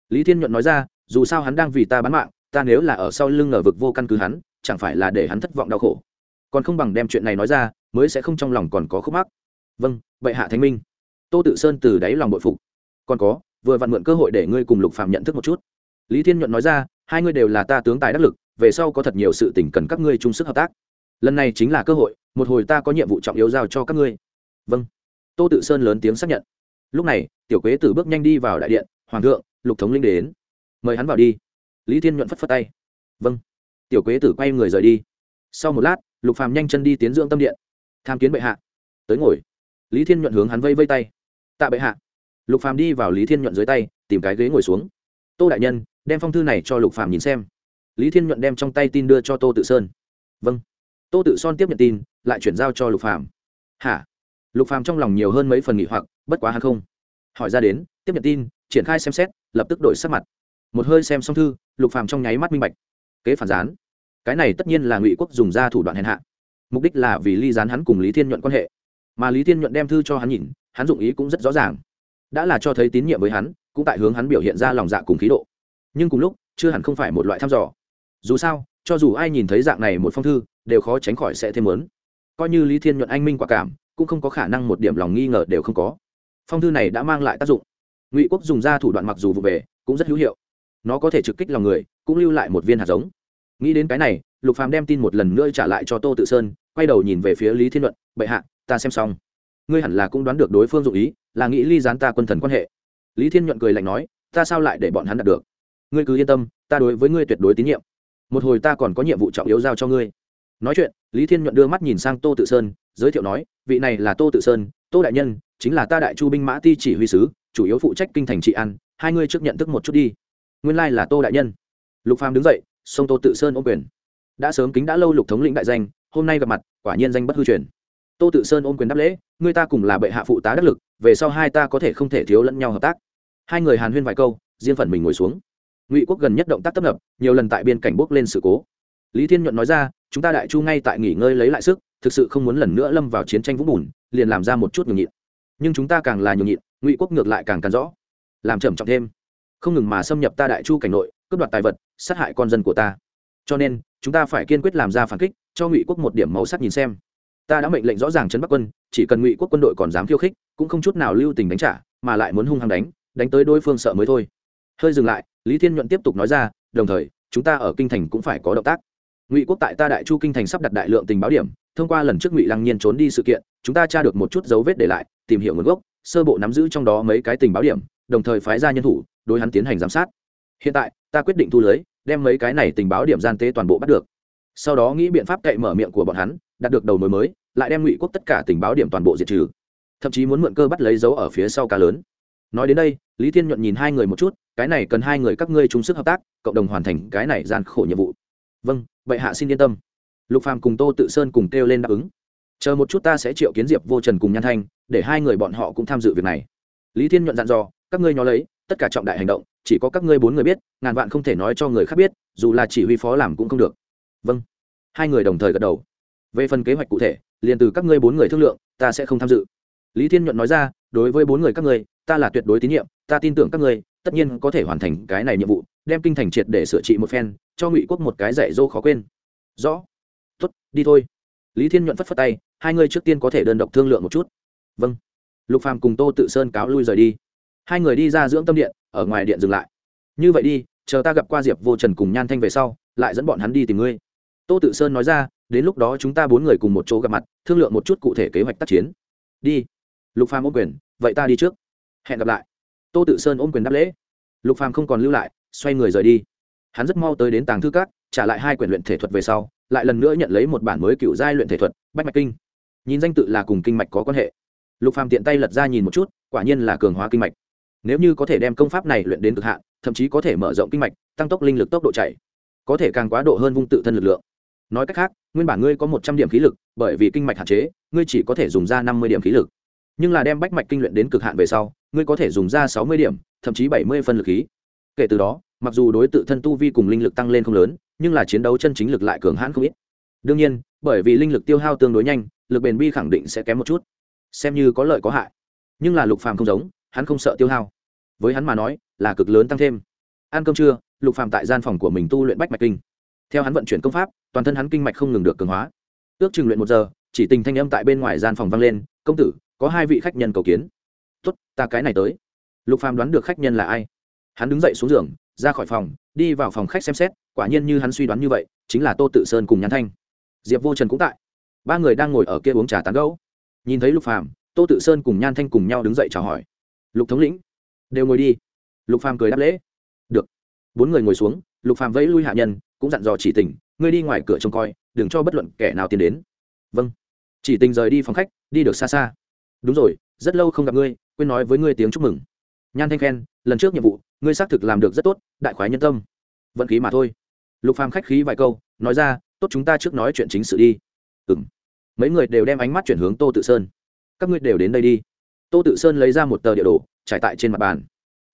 Lý thiên nhuận nói ra, dù sao hắn đang vì ta bán mạng, ta nếu là ở sau lưng ngờ vực vô căn cứ hắn, chẳng phải là để hắn thất vọng đau khổ. Còn không bằng đem chuyện này nói ra, mới sẽ không trong lòng còn có khúc mắc. Vâng vậy hạ thánh minh. Tô tự sơn từ đáy lòng bội phục. Còn có, vừa vặn mượn cơ hội để ngươi cùng lục phạm nhận thức một chút. Lý thiên nhuận nói ra, hai ngươi đều là ta tướng tài đắc lực về sau có thật nhiều sự tình cần các ngươi chung sức hợp tác. Lần này chính là cơ hội, một hồi ta có nhiệm vụ trọng yếu giao cho các ngươi. Vâng. Tô tự sơn lớn tiếng xác nhận. Lúc này, tiểu quế tử bước nhanh đi vào đại điện, hoàng thượng, lục thống linh đến. Mời hắn vào đi. Lý thiên nhuận phất phất tay. Vâng. Tiểu quế tử quay người rời đi. Sau một lát, lục phàm nhanh chân đi tiến dưỡng tâm điện. Tham kiến bệ hạ. Tới ngồi. Lý thiên nhuận hướng hắn vây vây tay. Tạ bệ hạ. Lục phàm đi vào lý thiên nhuận dưới tay, tìm cái ghế ngồi xuống. Tô đại nhân, đem phong thư này cho lục phàm nhìn xem lý thiên nhuận đem trong tay tin đưa cho tô tự sơn. Vâng. Tô tự son tiếp nhận tin, lại chuyển giao cho lục phàm. Hả? Lục phàm trong lòng nhiều hơn mấy phần nghỉ hoặc, bất quá hắn không. Hỏi ra đến, tiếp nhận tin, triển khai xem xét, lập tức đổi sắc mặt. Một hơi xem xong thư, lục phàm trong nháy mắt minh bạch. Kế phản gián. Cái này tất nhiên là ngụy quốc dùng ra thủ đoạn hèn hạ. Mục đích là vì ly gián hắn cùng lý thiên nhuận quan hệ. Mà lý thiên nhuận đem thư cho hắn nhìn, hắn dụng ý cũng rất rõ ràng. Đã là cho thấy tín nhiệm với hắn, cũng tại hướng hắn biểu hiện ra lòng dạ cùng khí độ. Nhưng cùng lúc, chưa hẳn không phải một loại thăm dò dù sao, cho dù ai nhìn thấy dạng này một phong thư, đều khó tránh khỏi sẽ thêm lớn coi như lý thiên nhuận anh minh quả cảm, cũng không có khả năng một điểm lòng nghi ngờ đều không có. Phong thư này đã mang lại tác dụng. Ngụy quốc dùng ra thủ đoạn mặc dù vụ về, cũng rất hữu hiệu. Nó có thể trực kích lòng người, cũng lưu lại một viên hạt giống. Nghĩ đến cái này, lục phàm đem tin một lần nữa trả lại cho tô tự sơn, quay đầu nhìn về phía lý thiên luận bệ hạ, ta xem xong. Ngươi hẳn là cũng đoán được đối phương dụng ý, là nghĩ ly gián ta quân thần quan hệ. Lý thiên nhuận cười lạnh nói, ta sao lại để bọn hắn đạt được? Ngươi cứ yên tâm, ta đối với ngươi tuyệt đối tín nhiệm một hồi ta còn có nhiệm vụ trọng yếu giao cho ngươi. Nói chuyện, lý thiên nhuận đưa mắt nhìn sang tô tự sơn, giới thiệu nói, vị này là tô tự sơn, tô đại nhân, chính là ta đại chu binh mã ti chỉ huy sứ, chủ yếu phụ trách kinh thành trị an, hai ngươi trước nhận thức một chút đi. Nguyên lai là tô đại nhân. Lục phàm đứng dậy sông tô tự sơn ôm quyền. Đã sớm kính đã lâu lục thống lĩnh đại danh, hôm nay gặp mặt, quả nhiên danh bất hư truyền. Tô tự sơn ôm quyền đáp lễ, ngươi ta cùng là bệ hạ phụ tá đắc lực, về sau hai ta có thể không thể thiếu lẫn nhau hợp tác. Hai người hàn huyên vài câu, riêng phần mình ngồi xuống ngụy quốc gần nhất động tác tấp nập, nhiều lần tại biên cảnh bốc lên sự cố. Lý thiên nhuận nói ra, chúng ta đại chu ngay tại nghỉ ngơi lấy lại sức, thực sự không muốn lần nữa lâm vào chiến tranh vũng bùn, liền làm ra một chút nhường nhịn. Nhưng chúng ta càng là nhường nhịn, ngụy quốc ngược lại càng càng rõ. Làm trầm trọng thêm, không ngừng mà xâm nhập ta đại chu cảnh nội, cướp đoạt tài vật, sát hại con dân của ta. Cho nên, chúng ta phải kiên quyết làm ra phản kích, cho ngụy quốc một điểm màu sắc nhìn xem. Ta đã mệnh lệnh rõ ràng trấn bắc quân, chỉ cần ngụy quốc quân đội còn dám khiêu khích, cũng không chút nào lưu tình đánh trả, mà lại muốn hung hăng đánh đánh tới đối phương sợ mới thôi hơi dừng lại, lý thiên nhuận tiếp tục nói ra, đồng thời, chúng ta ở kinh thành cũng phải có động tác. Ngụy quốc tại ta đại chu kinh thành sắp đặt đại lượng tình báo điểm, thông qua lần trước ngụy lăng nhiên trốn đi sự kiện, chúng ta tra được một chút dấu vết để lại, tìm hiểu nguồn gốc, sơ bộ nắm giữ trong đó mấy cái tình báo điểm, đồng thời phái ra nhân thủ, đối hắn tiến hành giám sát. Hiện tại, ta quyết định thu lưới, đem mấy cái này tình báo điểm gian tế toàn bộ bắt được. Sau đó nghĩ biện pháp cậy mở miệng của bọn hắn, đạt được đầu mối mới, lại đem ngụy quốc tất cả tình báo điểm toàn bộ diệt trừ. Thậm chí muốn mượn cơ bắt lấy dấu ở phía sau cá lớn nói đến đây, lý thiên nhuận nhìn hai người một chút, cái này cần hai người các ngươi chung sức hợp tác, cộng đồng hoàn thành cái này gian khổ nhiệm vụ. Vâng vậy hạ xin yên tâm. Lục phàm cùng tô tự sơn cùng kêu lên đáp ứng. Chờ một chút ta sẽ triệu kiến diệp vô trần cùng nhan thanh, để hai người bọn họ cũng tham dự việc này. Lý thiên nhuận dặn dò, các ngươi nhó lấy, tất cả trọng đại hành động, chỉ có các ngươi bốn người biết, ngàn vạn không thể nói cho người khác biết, dù là chỉ huy phó làm cũng không được. Vâng. Hai người đồng thời gật đầu. Về phần kế hoạch cụ thể, liền từ các ngươi bốn người thương lượng, ta sẽ không tham dự. Lý thiên nhuận nói ra, đối với bốn người các ngươi ta là tuyệt đối tín nhiệm, ta tin tưởng các ngươi, tất nhiên có thể hoàn thành cái này nhiệm vụ, đem kinh thành triệt để sửa trị một phen, cho ngụy quốc một cái dạy dỗ khó quên. Rõ. Tuất đi thôi. Lý thiên nhuận phất phất tay, hai người trước tiên có thể đơn độc thương lượng một chút. Vâng. Lục phàm cùng tô tự sơn cáo lui rời đi. Hai người đi ra dưỡng tâm điện, ở ngoài điện dừng lại. Như vậy đi, chờ ta gặp qua diệp vô trần cùng nhan thanh về sau, lại dẫn bọn hắn đi tìm ngươi. Tô tự sơn nói ra, đến lúc đó chúng ta bốn người cùng một chỗ gặp mặt, thương lượng một chút cụ thể kế hoạch tác chiến. Đi. Lục phàm ôm quyền, vậy ta đi trước hẹn gặp lại. Tô tự sơn ôm quyền đáp lễ. Lục phàm không còn lưu lại, xoay người rời đi. Hắn rất mau tới đến tàng thư cát trả lại hai quyển luyện thể thuật về sau, lại lần nữa nhận lấy một bản mới cựu giai luyện thể thuật, bách mạch kinh. Nhìn danh tự là cùng kinh mạch có quan hệ. Lục phàm tiện tay lật ra nhìn một chút, quả nhiên là cường hóa kinh mạch. Nếu như có thể đem công pháp này luyện đến cực hạn, thậm chí có thể mở rộng kinh mạch, tăng tốc linh lực tốc độ chạy, có thể càng quá độ hơn vung tự thân lực lượng. Nói cách khác, nguyên bản ngươi có một trăm điểm khí lực, bởi vì kinh mạch hạn chế, ngươi chỉ có thể dùng ra năm mươi điểm khí lực nhưng là đem bách mạch kinh luyện đến cực hạn về sau, ngươi có thể dùng ra sáu mươi điểm, thậm chí bảy mươi phân lực khí. Kể từ đó, mặc dù đối tự thân tu vi cùng linh lực tăng lên không lớn, nhưng là chiến đấu chân chính lực lại cường hãn không ít. Đương nhiên, bởi vì linh lực tiêu hao tương đối nhanh, lực bền bi khẳng định sẽ kém một chút. Xem như có lợi có hại. Nhưng là lục phàm không giống, hắn không sợ tiêu hao. Với hắn mà nói, là cực lớn tăng thêm. Ăn cơm trưa, lục phàm tại gian phòng của mình tu luyện bách mạch kinh. Theo hắn vận chuyển công pháp, toàn thân hắn kinh mạch không ngừng được cường hóa. Ước chừng luyện một giờ, chỉ tình thanh âm tại bên ngoài gian phòng vang lên, công tử có hai vị khách nhân cầu kiến. Tốt, ta cái này tới. Lục phàm đoán được khách nhân là ai. Hắn đứng dậy xuống giường, ra khỏi phòng, đi vào phòng khách xem xét, quả nhiên như hắn suy đoán như vậy, chính là tô tự sơn cùng nhắn thanh. Diệp vô trần cũng tại. Ba người đang ngồi ở kia uống trà tán gẫu. Nhìn thấy lục phàm, tô tự sơn cùng nhan thanh cùng nhau đứng dậy chào hỏi. Lục thống lĩnh, đều ngồi đi. Lục phàm cười đáp lễ. Được. Bốn người ngồi xuống, lục phàm vẫy lui hạ nhân, cũng dặn dò chỉ tình, ngươi đi ngoài cửa trông coi, đừng cho bất luận kẻ nào tiến đến. Vâng. Chỉ tình rời đi phòng khách, đi được xa xa đúng rồi, rất lâu không gặp ngươi, quên nói với ngươi tiếng chúc mừng. Nhan thanh khen, lần trước nhiệm vụ, ngươi xác thực làm được rất tốt, đại khoái nhân tâm. Vận khí mà thôi. Lục phàm khách khí vài câu, nói ra, tốt chúng ta trước nói chuyện chính sự đi. Ừm. Mấy người đều đem ánh mắt chuyển hướng tô tự sơn. Các ngươi đều đến đây đi. Tô tự sơn lấy ra một tờ địa đồ, trải tại trên mặt bàn.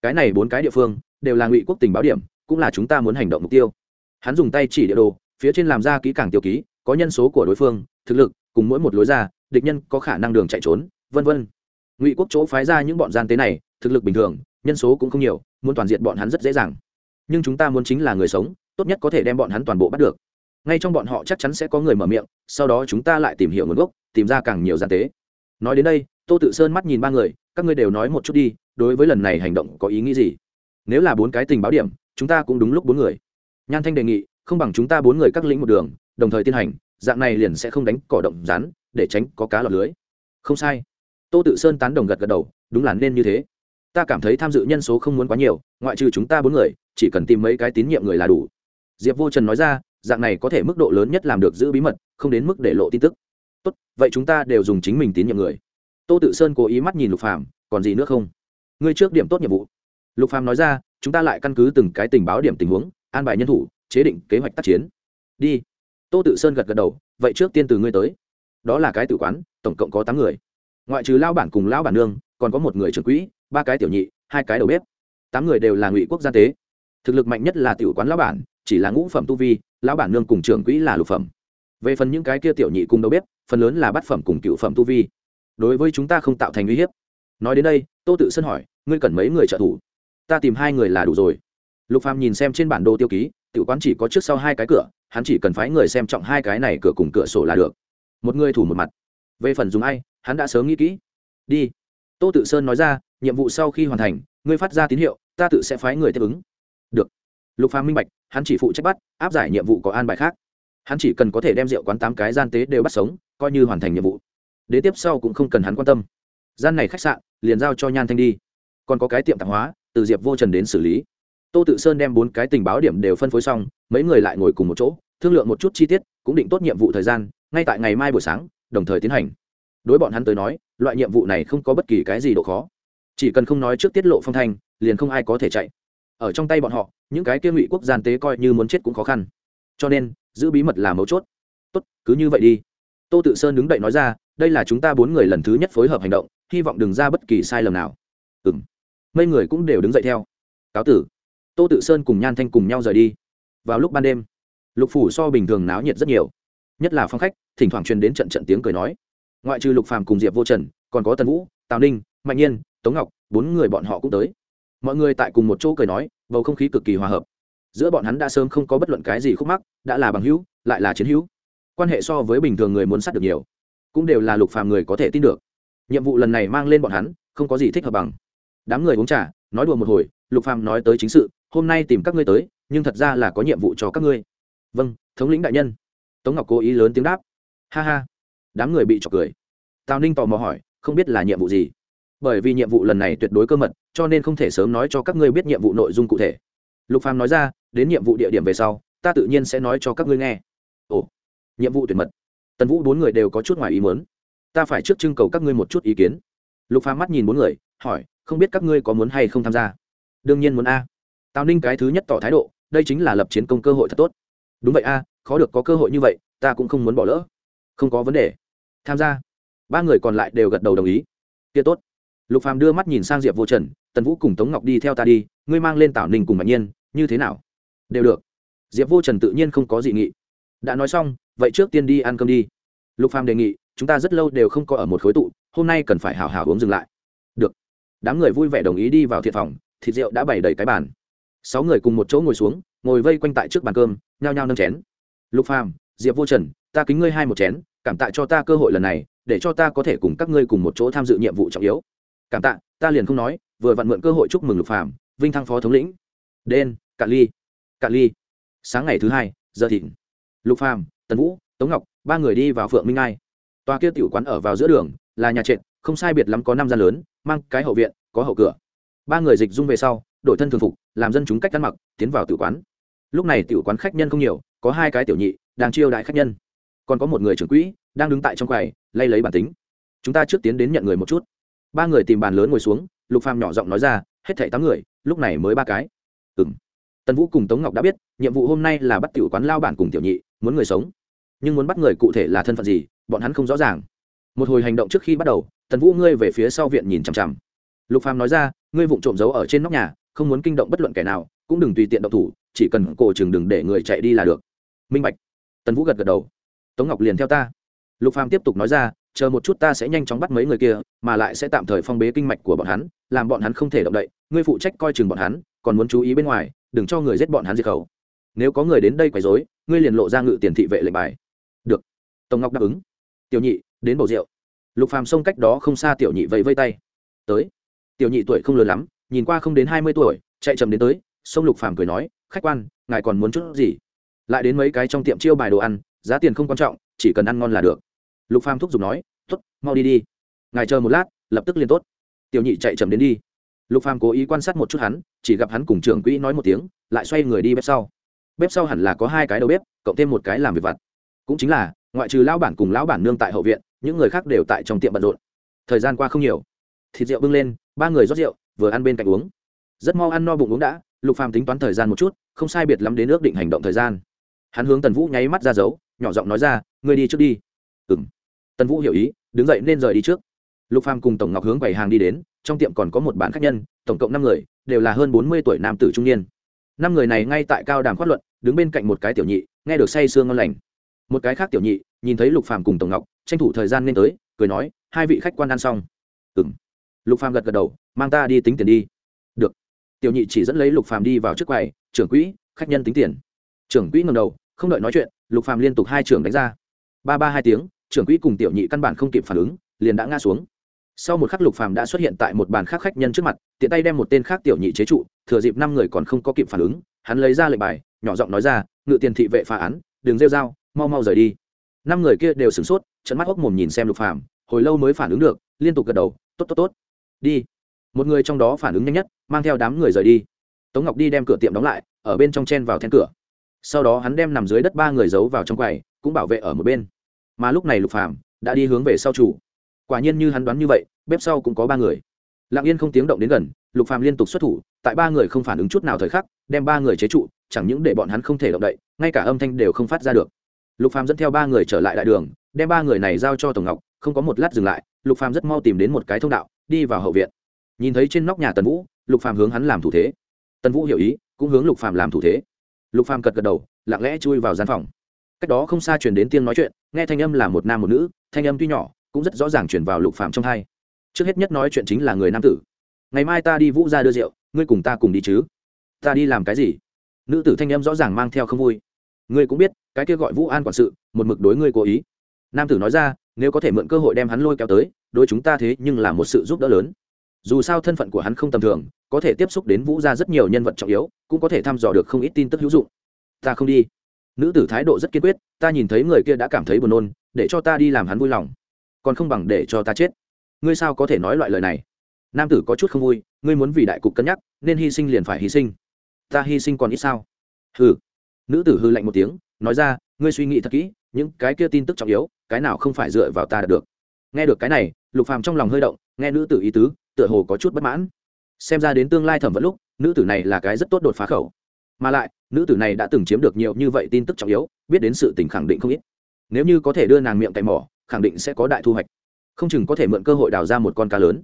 Cái này bốn cái địa phương, đều là ngụy quốc tình báo điểm, cũng là chúng ta muốn hành động mục tiêu. Hắn dùng tay chỉ địa đồ, phía trên làm ra kỹ càng tiêu ký, có nhân số của đối phương, thực lực, cùng mỗi một lối ra, địch nhân có khả năng đường chạy trốn vân vân. Ngụy quốc chỗ phái ra những bọn gian tế này, thực lực bình thường, nhân số cũng không nhiều, muốn toàn diện bọn hắn rất dễ dàng. Nhưng chúng ta muốn chính là người sống, tốt nhất có thể đem bọn hắn toàn bộ bắt được. Ngay trong bọn họ chắc chắn sẽ có người mở miệng, sau đó chúng ta lại tìm hiểu nguồn gốc, tìm ra càng nhiều gian tế. Nói đến đây, tô tự sơn mắt nhìn ba người, các ngươi đều nói một chút đi, đối với lần này hành động có ý nghĩ gì? Nếu là bốn cái tình báo điểm, chúng ta cũng đúng lúc bốn người. Nhan thanh đề nghị, không bằng chúng ta bốn người các lĩnh một đường, đồng thời tiến hành, dạng này liền sẽ không đánh cỏ động rán để tránh có cá lọt lưới. Không sai tô tự sơn tán đồng gật gật đầu, đúng là nên như thế. Ta cảm thấy tham dự nhân số không muốn quá nhiều, ngoại trừ chúng ta bốn người, chỉ cần tìm mấy cái tín nhiệm người là đủ. Diệp vô trần nói ra, dạng này có thể mức độ lớn nhất làm được giữ bí mật, không đến mức để lộ tin tức. Tốt, vậy chúng ta đều dùng chính mình tín nhiệm người. Tô tự sơn cố ý mắt nhìn lục phàm, còn gì nữa không? Ngươi trước điểm tốt nhiệm vụ. Lục phàm nói ra, chúng ta lại căn cứ từng cái tình báo điểm tình huống, an bài nhân thủ, chế định kế hoạch tác chiến. Đi. Tô tự sơn gật gật đầu, vậy trước tiên từ ngươi tới. Đó là cái tử quán, tổng cộng có tám người ngoại trừ lao bản cùng lao bản nương, còn có một người trưởng quỹ, ba cái tiểu nhị, hai cái đầu bếp. Tám người đều là ngụy quốc gia tế. Thực lực mạnh nhất là tiểu quán lão bản, chỉ là ngũ phẩm tu vi lão bản nương cùng trưởng quỹ là lục phẩm. Về phần những cái kia tiểu nhị cùng đầu bếp, phần lớn là bát phẩm cùng cựu phẩm tu vi. Đối với chúng ta không tạo thành uy hiếp. Nói đến đây, tô tự sân hỏi, ngươi cần mấy người trợ thủ? Ta tìm hai người là đủ rồi. Lục phàm nhìn xem trên bản đồ tiêu ký, tiểu quán chỉ có trước sau hai cái cửa, hắn chỉ cần phái người xem trọng hai cái này cửa cùng cửa sổ là được. Một người thủ một mặt. Về phần dùng ai hắn đã sớm nghĩ kỹ. Đi. Tô tự sơn nói ra, nhiệm vụ sau khi hoàn thành, ngươi phát ra tín hiệu, ta tự sẽ phái người tiếp ứng. Được. Lục phàm minh bạch, hắn chỉ phụ trách bắt, áp giải nhiệm vụ có an bài khác. Hắn chỉ cần có thể đem rượu quán tám cái gian tế đều bắt sống, coi như hoàn thành nhiệm vụ. Đế tiếp sau cũng không cần hắn quan tâm. Gian này khách sạn, liền giao cho nhan thanh đi. Còn có cái tiệm tạp hóa, từ diệp vô trần đến xử lý. Tô tự sơn đem bốn cái tình báo điểm đều phân phối xong, mấy người lại ngồi cùng một chỗ, thương lượng một chút chi tiết, cũng định tốt nhiệm vụ thời gian, ngay tại ngày mai buổi sáng, đồng thời tiến hành đối bọn hắn tới nói, loại nhiệm vụ này không có bất kỳ cái gì độ khó. Chỉ cần không nói trước tiết lộ phong thanh, liền không ai có thể chạy. Ở trong tay bọn họ, những cái kia ngụy quốc gian tế coi như muốn chết cũng khó khăn. Cho nên, giữ bí mật là mấu chốt. Tốt, cứ như vậy đi. Tô tự sơn đứng đậy nói ra, đây là chúng ta bốn người lần thứ nhất phối hợp hành động, hy vọng đừng ra bất kỳ sai lầm nào. Ừ m mấy người cũng đều đứng dậy theo. Cáo tử. Tô tự sơn cùng nhan thanh cùng nhau rời đi. Vào lúc ban đêm, lục phủ so bình thường náo nhiệt rất nhiều. Nhất là phong khách, thỉnh thoảng truyền đến trận trận tiếng cười nói ngoại trừ lục phàm cùng diệp vô trần, còn có tần vũ, tào ninh, mạnh nhiên, tống ngọc, bốn người bọn họ cũng tới. Mọi người tại cùng một chỗ cười nói, bầu không khí cực kỳ hòa hợp. Giữa bọn hắn đã sớm không có bất luận cái gì khúc mắc, đã là bằng hữu, lại là chiến hữu. Quan hệ so với bình thường người muốn sát được nhiều, cũng đều là lục phàm người có thể tin được. Nhiệm vụ lần này mang lên bọn hắn, không có gì thích hợp bằng. Đám người uống trà, nói đùa một hồi, lục phàm nói tới chính sự, hôm nay tìm các ngươi tới, nhưng thật ra là có nhiệm vụ cho các ngươi. Vâng thống lĩnh đại nhân. Tống ngọc cố ý lớn tiếng đáp. Ha ha đám người bị chọc cười. Tào ninh tò mò hỏi, không biết là nhiệm vụ gì? Bởi vì nhiệm vụ lần này tuyệt đối cơ mật, cho nên không thể sớm nói cho các ngươi biết nhiệm vụ nội dung cụ thể. Lục phàm nói ra, đến nhiệm vụ địa điểm về sau, ta tự nhiên sẽ nói cho các ngươi nghe. Ồ, nhiệm vụ tuyệt mật. Tần vũ bốn người đều có chút ngoài ý muốn. Ta phải trước trưng cầu các ngươi một chút ý kiến. Lục phàm mắt nhìn bốn người, hỏi, không biết các ngươi có muốn hay không tham gia? Đương nhiên muốn a. Tào ninh cái thứ nhất tỏ thái độ, đây chính là lập chiến công cơ hội thật tốt. Đúng vậy a, khó được có cơ hội như vậy, ta cũng không muốn bỏ lỡ. Không có vấn đề tham gia. Ba người còn lại đều gật đầu đồng ý. Kia tốt. Lục phàm đưa mắt nhìn sang diệp vô trần, tần vũ cùng tống ngọc đi theo ta đi, ngươi mang lên tảo ninh cùng mạnh nhiên, như thế nào? Đều được. Diệp vô trần tự nhiên không có dị nghị. Đã nói xong, vậy trước tiên đi ăn cơm đi. Lục phàm đề nghị, chúng ta rất lâu đều không có ở một khối tụ, hôm nay cần phải hào hào uống dừng lại. Được. Đám người vui vẻ đồng ý đi vào thiệt phòng, thịt rượu đã bày đầy cái bàn. Sáu người cùng một chỗ ngồi xuống, ngồi vây quanh tại trước bàn cơm, nhao nhao nâng chén. Lục phàm, diệp vô trần ta kính ngươi hai một chén, cảm tạ cho ta cơ hội lần này, để cho ta có thể cùng các ngươi cùng một chỗ tham dự nhiệm vụ trọng yếu. Cảm tạ, ta liền không nói, vừa vặn mượn cơ hội chúc mừng lục phàm, vinh thăng phó thống lĩnh. Đen cạn ly cạn ly. Sáng ngày thứ hai, giờ thịnh. Lục phàm, tần vũ, tống ngọc, ba người đi vào phượng minh ai. Tòa kia tiểu quán ở vào giữa đường, là nhà trệt, không sai biệt lắm có năm gian lớn, mang cái hậu viện, có hậu cửa. Ba người dịch dung về sau, đổi thân thường phục, làm dân chúng cách ăn mặc, tiến vào tiểu quán. Lúc này tiểu quán khách nhân không nhiều, có hai cái tiểu nhị, đang chiêu đại khách nhân còn có một người trưởng quỹ đang đứng tại trong quầy, lay lấy bản tính. Chúng ta trước tiến đến nhận người một chút. Ba người tìm bàn lớn ngồi xuống, lục phàm nhỏ giọng nói ra, hết thảy tám người, lúc này mới ba cái. Ừ m tần vũ cùng tống ngọc đã biết, nhiệm vụ hôm nay là bắt tiểu quán lao bản cùng tiểu nhị, muốn người sống. Nhưng muốn bắt người cụ thể là thân phận gì, bọn hắn không rõ ràng. Một hồi hành động trước khi bắt đầu, tần vũ ngươi về phía sau viện nhìn chằm chằm. Lục phàm nói ra, ngươi vụng trộm giấu ở trên nóc nhà, không muốn kinh động bất luận kẻ nào, cũng đừng tùy tiện động thủ, chỉ cần cổ chừng đừng để người chạy đi là được. Minh bạch. Tần vũ gật gật đầu tống ngọc liền theo ta. Lục phàm tiếp tục nói ra, chờ một chút ta sẽ nhanh chóng bắt mấy người kia, mà lại sẽ tạm thời phong bế kinh mạch của bọn hắn, làm bọn hắn không thể động đậy, ngươi phụ trách coi chừng bọn hắn, còn muốn chú ý bên ngoài, đừng cho người giết bọn hắn diệt khẩu. Nếu có người đến đây quấy rối, ngươi liền lộ ra ngự tiền thị vệ lệnh bài. Được. Tống ngọc đáp ứng. Tiểu nhị, đến bầu rượu. Lục phàm xông cách đó không xa tiểu nhị vẫy vây tay. Tới. Tiểu nhị tuổi không lớn lắm, nhìn qua không đến hai mươi tuổi, chạy chậm đến tới sông lục phàm cười nói, khách quan, ngài còn muốn chút gì? Lại đến mấy cái trong tiệm chiêu bài đồ ăn giá tiền không quan trọng, chỉ cần ăn ngon là được. Lục phàm thúc giục nói, tốt, mau đi đi. Ngài chờ một lát, lập tức liền tốt. Tiểu nhị chạy chậm đến đi. Lục phàm cố ý quan sát một chút hắn, chỉ gặp hắn cùng trưởng quỹ nói một tiếng, lại xoay người đi bếp sau. Bếp sau hẳn là có hai cái đầu bếp, cộng thêm một cái làm việc vặt. Cũng chính là, ngoại trừ lão bản cùng lão bản nương tại hậu viện, những người khác đều tại trong tiệm bận rộn. Thời gian qua không nhiều. Thịt rượu bưng lên, ba người rót rượu, vừa ăn bên cạnh uống. Rất mau ăn no bụng uống đã, lục phàm tính toán thời gian một chút, không sai biệt lắm đến ước định hành động thời gian. Hắn hướng tần vũ nháy mắt ra dấu nhỏ giọng nói ra, ngươi đi trước đi. Ừng tần vũ hiểu ý, đứng dậy nên rời đi trước. Lục phàm cùng tổng ngọc hướng quầy hàng đi đến, trong tiệm còn có một bạn khách nhân, tổng cộng năm người, đều là hơn bốn mươi tuổi nam tử trung niên. Năm người này ngay tại cao đàm khoát luận, đứng bên cạnh một cái tiểu nhị, nghe được say sương ngon lành. Một cái khác tiểu nhị, nhìn thấy lục phàm cùng tổng ngọc, tranh thủ thời gian nên tới, cười nói, hai vị khách quan ăn xong. Ừng lục phàm gật gật đầu, mang ta đi tính tiền đi. Được. Tiểu nhị chỉ dẫn lấy lục phàm đi vào trước quầy, trưởng quỹ, khách nhân tính tiền. Trưởng quỹ ngầm đầu không đợi nói chuyện, lục phàm liên tục hai trưởng đánh ra. Ba ba hai tiếng, trưởng quỹ cùng tiểu nhị căn bản không kịp phản ứng, liền đã ngã xuống. Sau một khắc lục phàm đã xuất hiện tại một bàn khác khách nhân trước mặt, tiện tay đem một tên khác tiểu nhị chế trụ, thừa dịp năm người còn không có kịp phản ứng, hắn lấy ra lệnh bài, nhỏ giọng nói ra, ngự tiền thị vệ phá án, đừng rêu dao mau mau rời đi. Năm người kia đều sửng sốt trận mắt hốc mồm nhìn xem lục phàm, hồi lâu mới phản ứng được, liên tục gật đầu, tốt tốt tốt, đi. Một người trong đó phản ứng nhanh nhất, mang theo đám người rời đi. Tống ngọc đi đem cửa tiệm đóng lại, ở bên trong chen vào then cửa sau đó hắn đem nằm dưới đất ba người giấu vào trong quầy, cũng bảo vệ ở một bên. Mà lúc này lục phàm đã đi hướng về sau chủ. Quả nhiên như hắn đoán như vậy, bếp sau cũng có ba người. Lặng yên không tiếng động đến gần, lục phàm liên tục xuất thủ, tại ba người không phản ứng chút nào thời khắc, đem ba người chế trụ, chẳng những để bọn hắn không thể động đậy, ngay cả âm thanh đều không phát ra được. Lục phàm dẫn theo ba người trở lại đại đường, đem ba người này giao cho tổng ngọc, không có một lát dừng lại, lục phàm rất mau tìm đến một cái thông đạo, đi vào hậu viện. Nhìn thấy trên nóc nhà tần vũ, lục phàm hướng hắn làm thủ thế. Tần vũ hiểu ý, cũng hướng lục phàm làm thủ thế lục phàm cật gật đầu, lặng lẽ chui vào gian phòng. Cách đó không xa truyền đến tiếng nói chuyện, nghe thanh âm là một nam một nữ, thanh âm tuy nhỏ, cũng rất rõ ràng truyền vào lục phàm trong hai. Trước hết nhất nói chuyện chính là người nam tử. Ngày mai ta đi vũ ra đưa rượu, ngươi cùng ta cùng đi chứ? Ta đi làm cái gì? Nữ tử thanh âm rõ ràng mang theo không vui. Ngươi cũng biết, cái kia gọi vũ an quản sự, một mực đối ngươi cố ý. Nam tử nói ra, nếu có thể mượn cơ hội đem hắn lôi kéo tới, đối chúng ta thế nhưng là một sự giúp đỡ lớn dù sao thân phận của hắn không tầm thường, có thể tiếp xúc đến vũ gia rất nhiều nhân vật trọng yếu, cũng có thể thăm dò được không ít tin tức hữu dụng. Ta không đi. Nữ tử thái độ rất kiên quyết, ta nhìn thấy người kia đã cảm thấy buồn nôn, để cho ta đi làm hắn vui lòng. Còn không bằng để cho ta chết. Ngươi sao có thể nói loại lời này? Nam tử có chút không vui, ngươi muốn vì đại cục cân nhắc, nên hy sinh liền phải hy sinh. Ta hy sinh còn ít sao? Hừ. Nữ tử hư lạnh một tiếng, nói ra, ngươi suy nghĩ thật kỹ, những cái kia tin tức trọng yếu, cái nào không phải dựa vào ta được? Nghe được cái này, lục phàm trong lòng hơi động, nghe nữ tử ý tứ tựa hồ có chút bất mãn. Xem ra đến tương lai thẩm vẫn lúc, nữ tử này là cái rất tốt đột phá khẩu. Mà lại, nữ tử này đã từng chiếm được nhiều như vậy tin tức trọng yếu, biết đến sự tình khẳng định không ít. Nếu như có thể đưa nàng miệng cày mỏ, khẳng định sẽ có đại thu hoạch. Không chừng có thể mượn cơ hội đào ra một con cá lớn.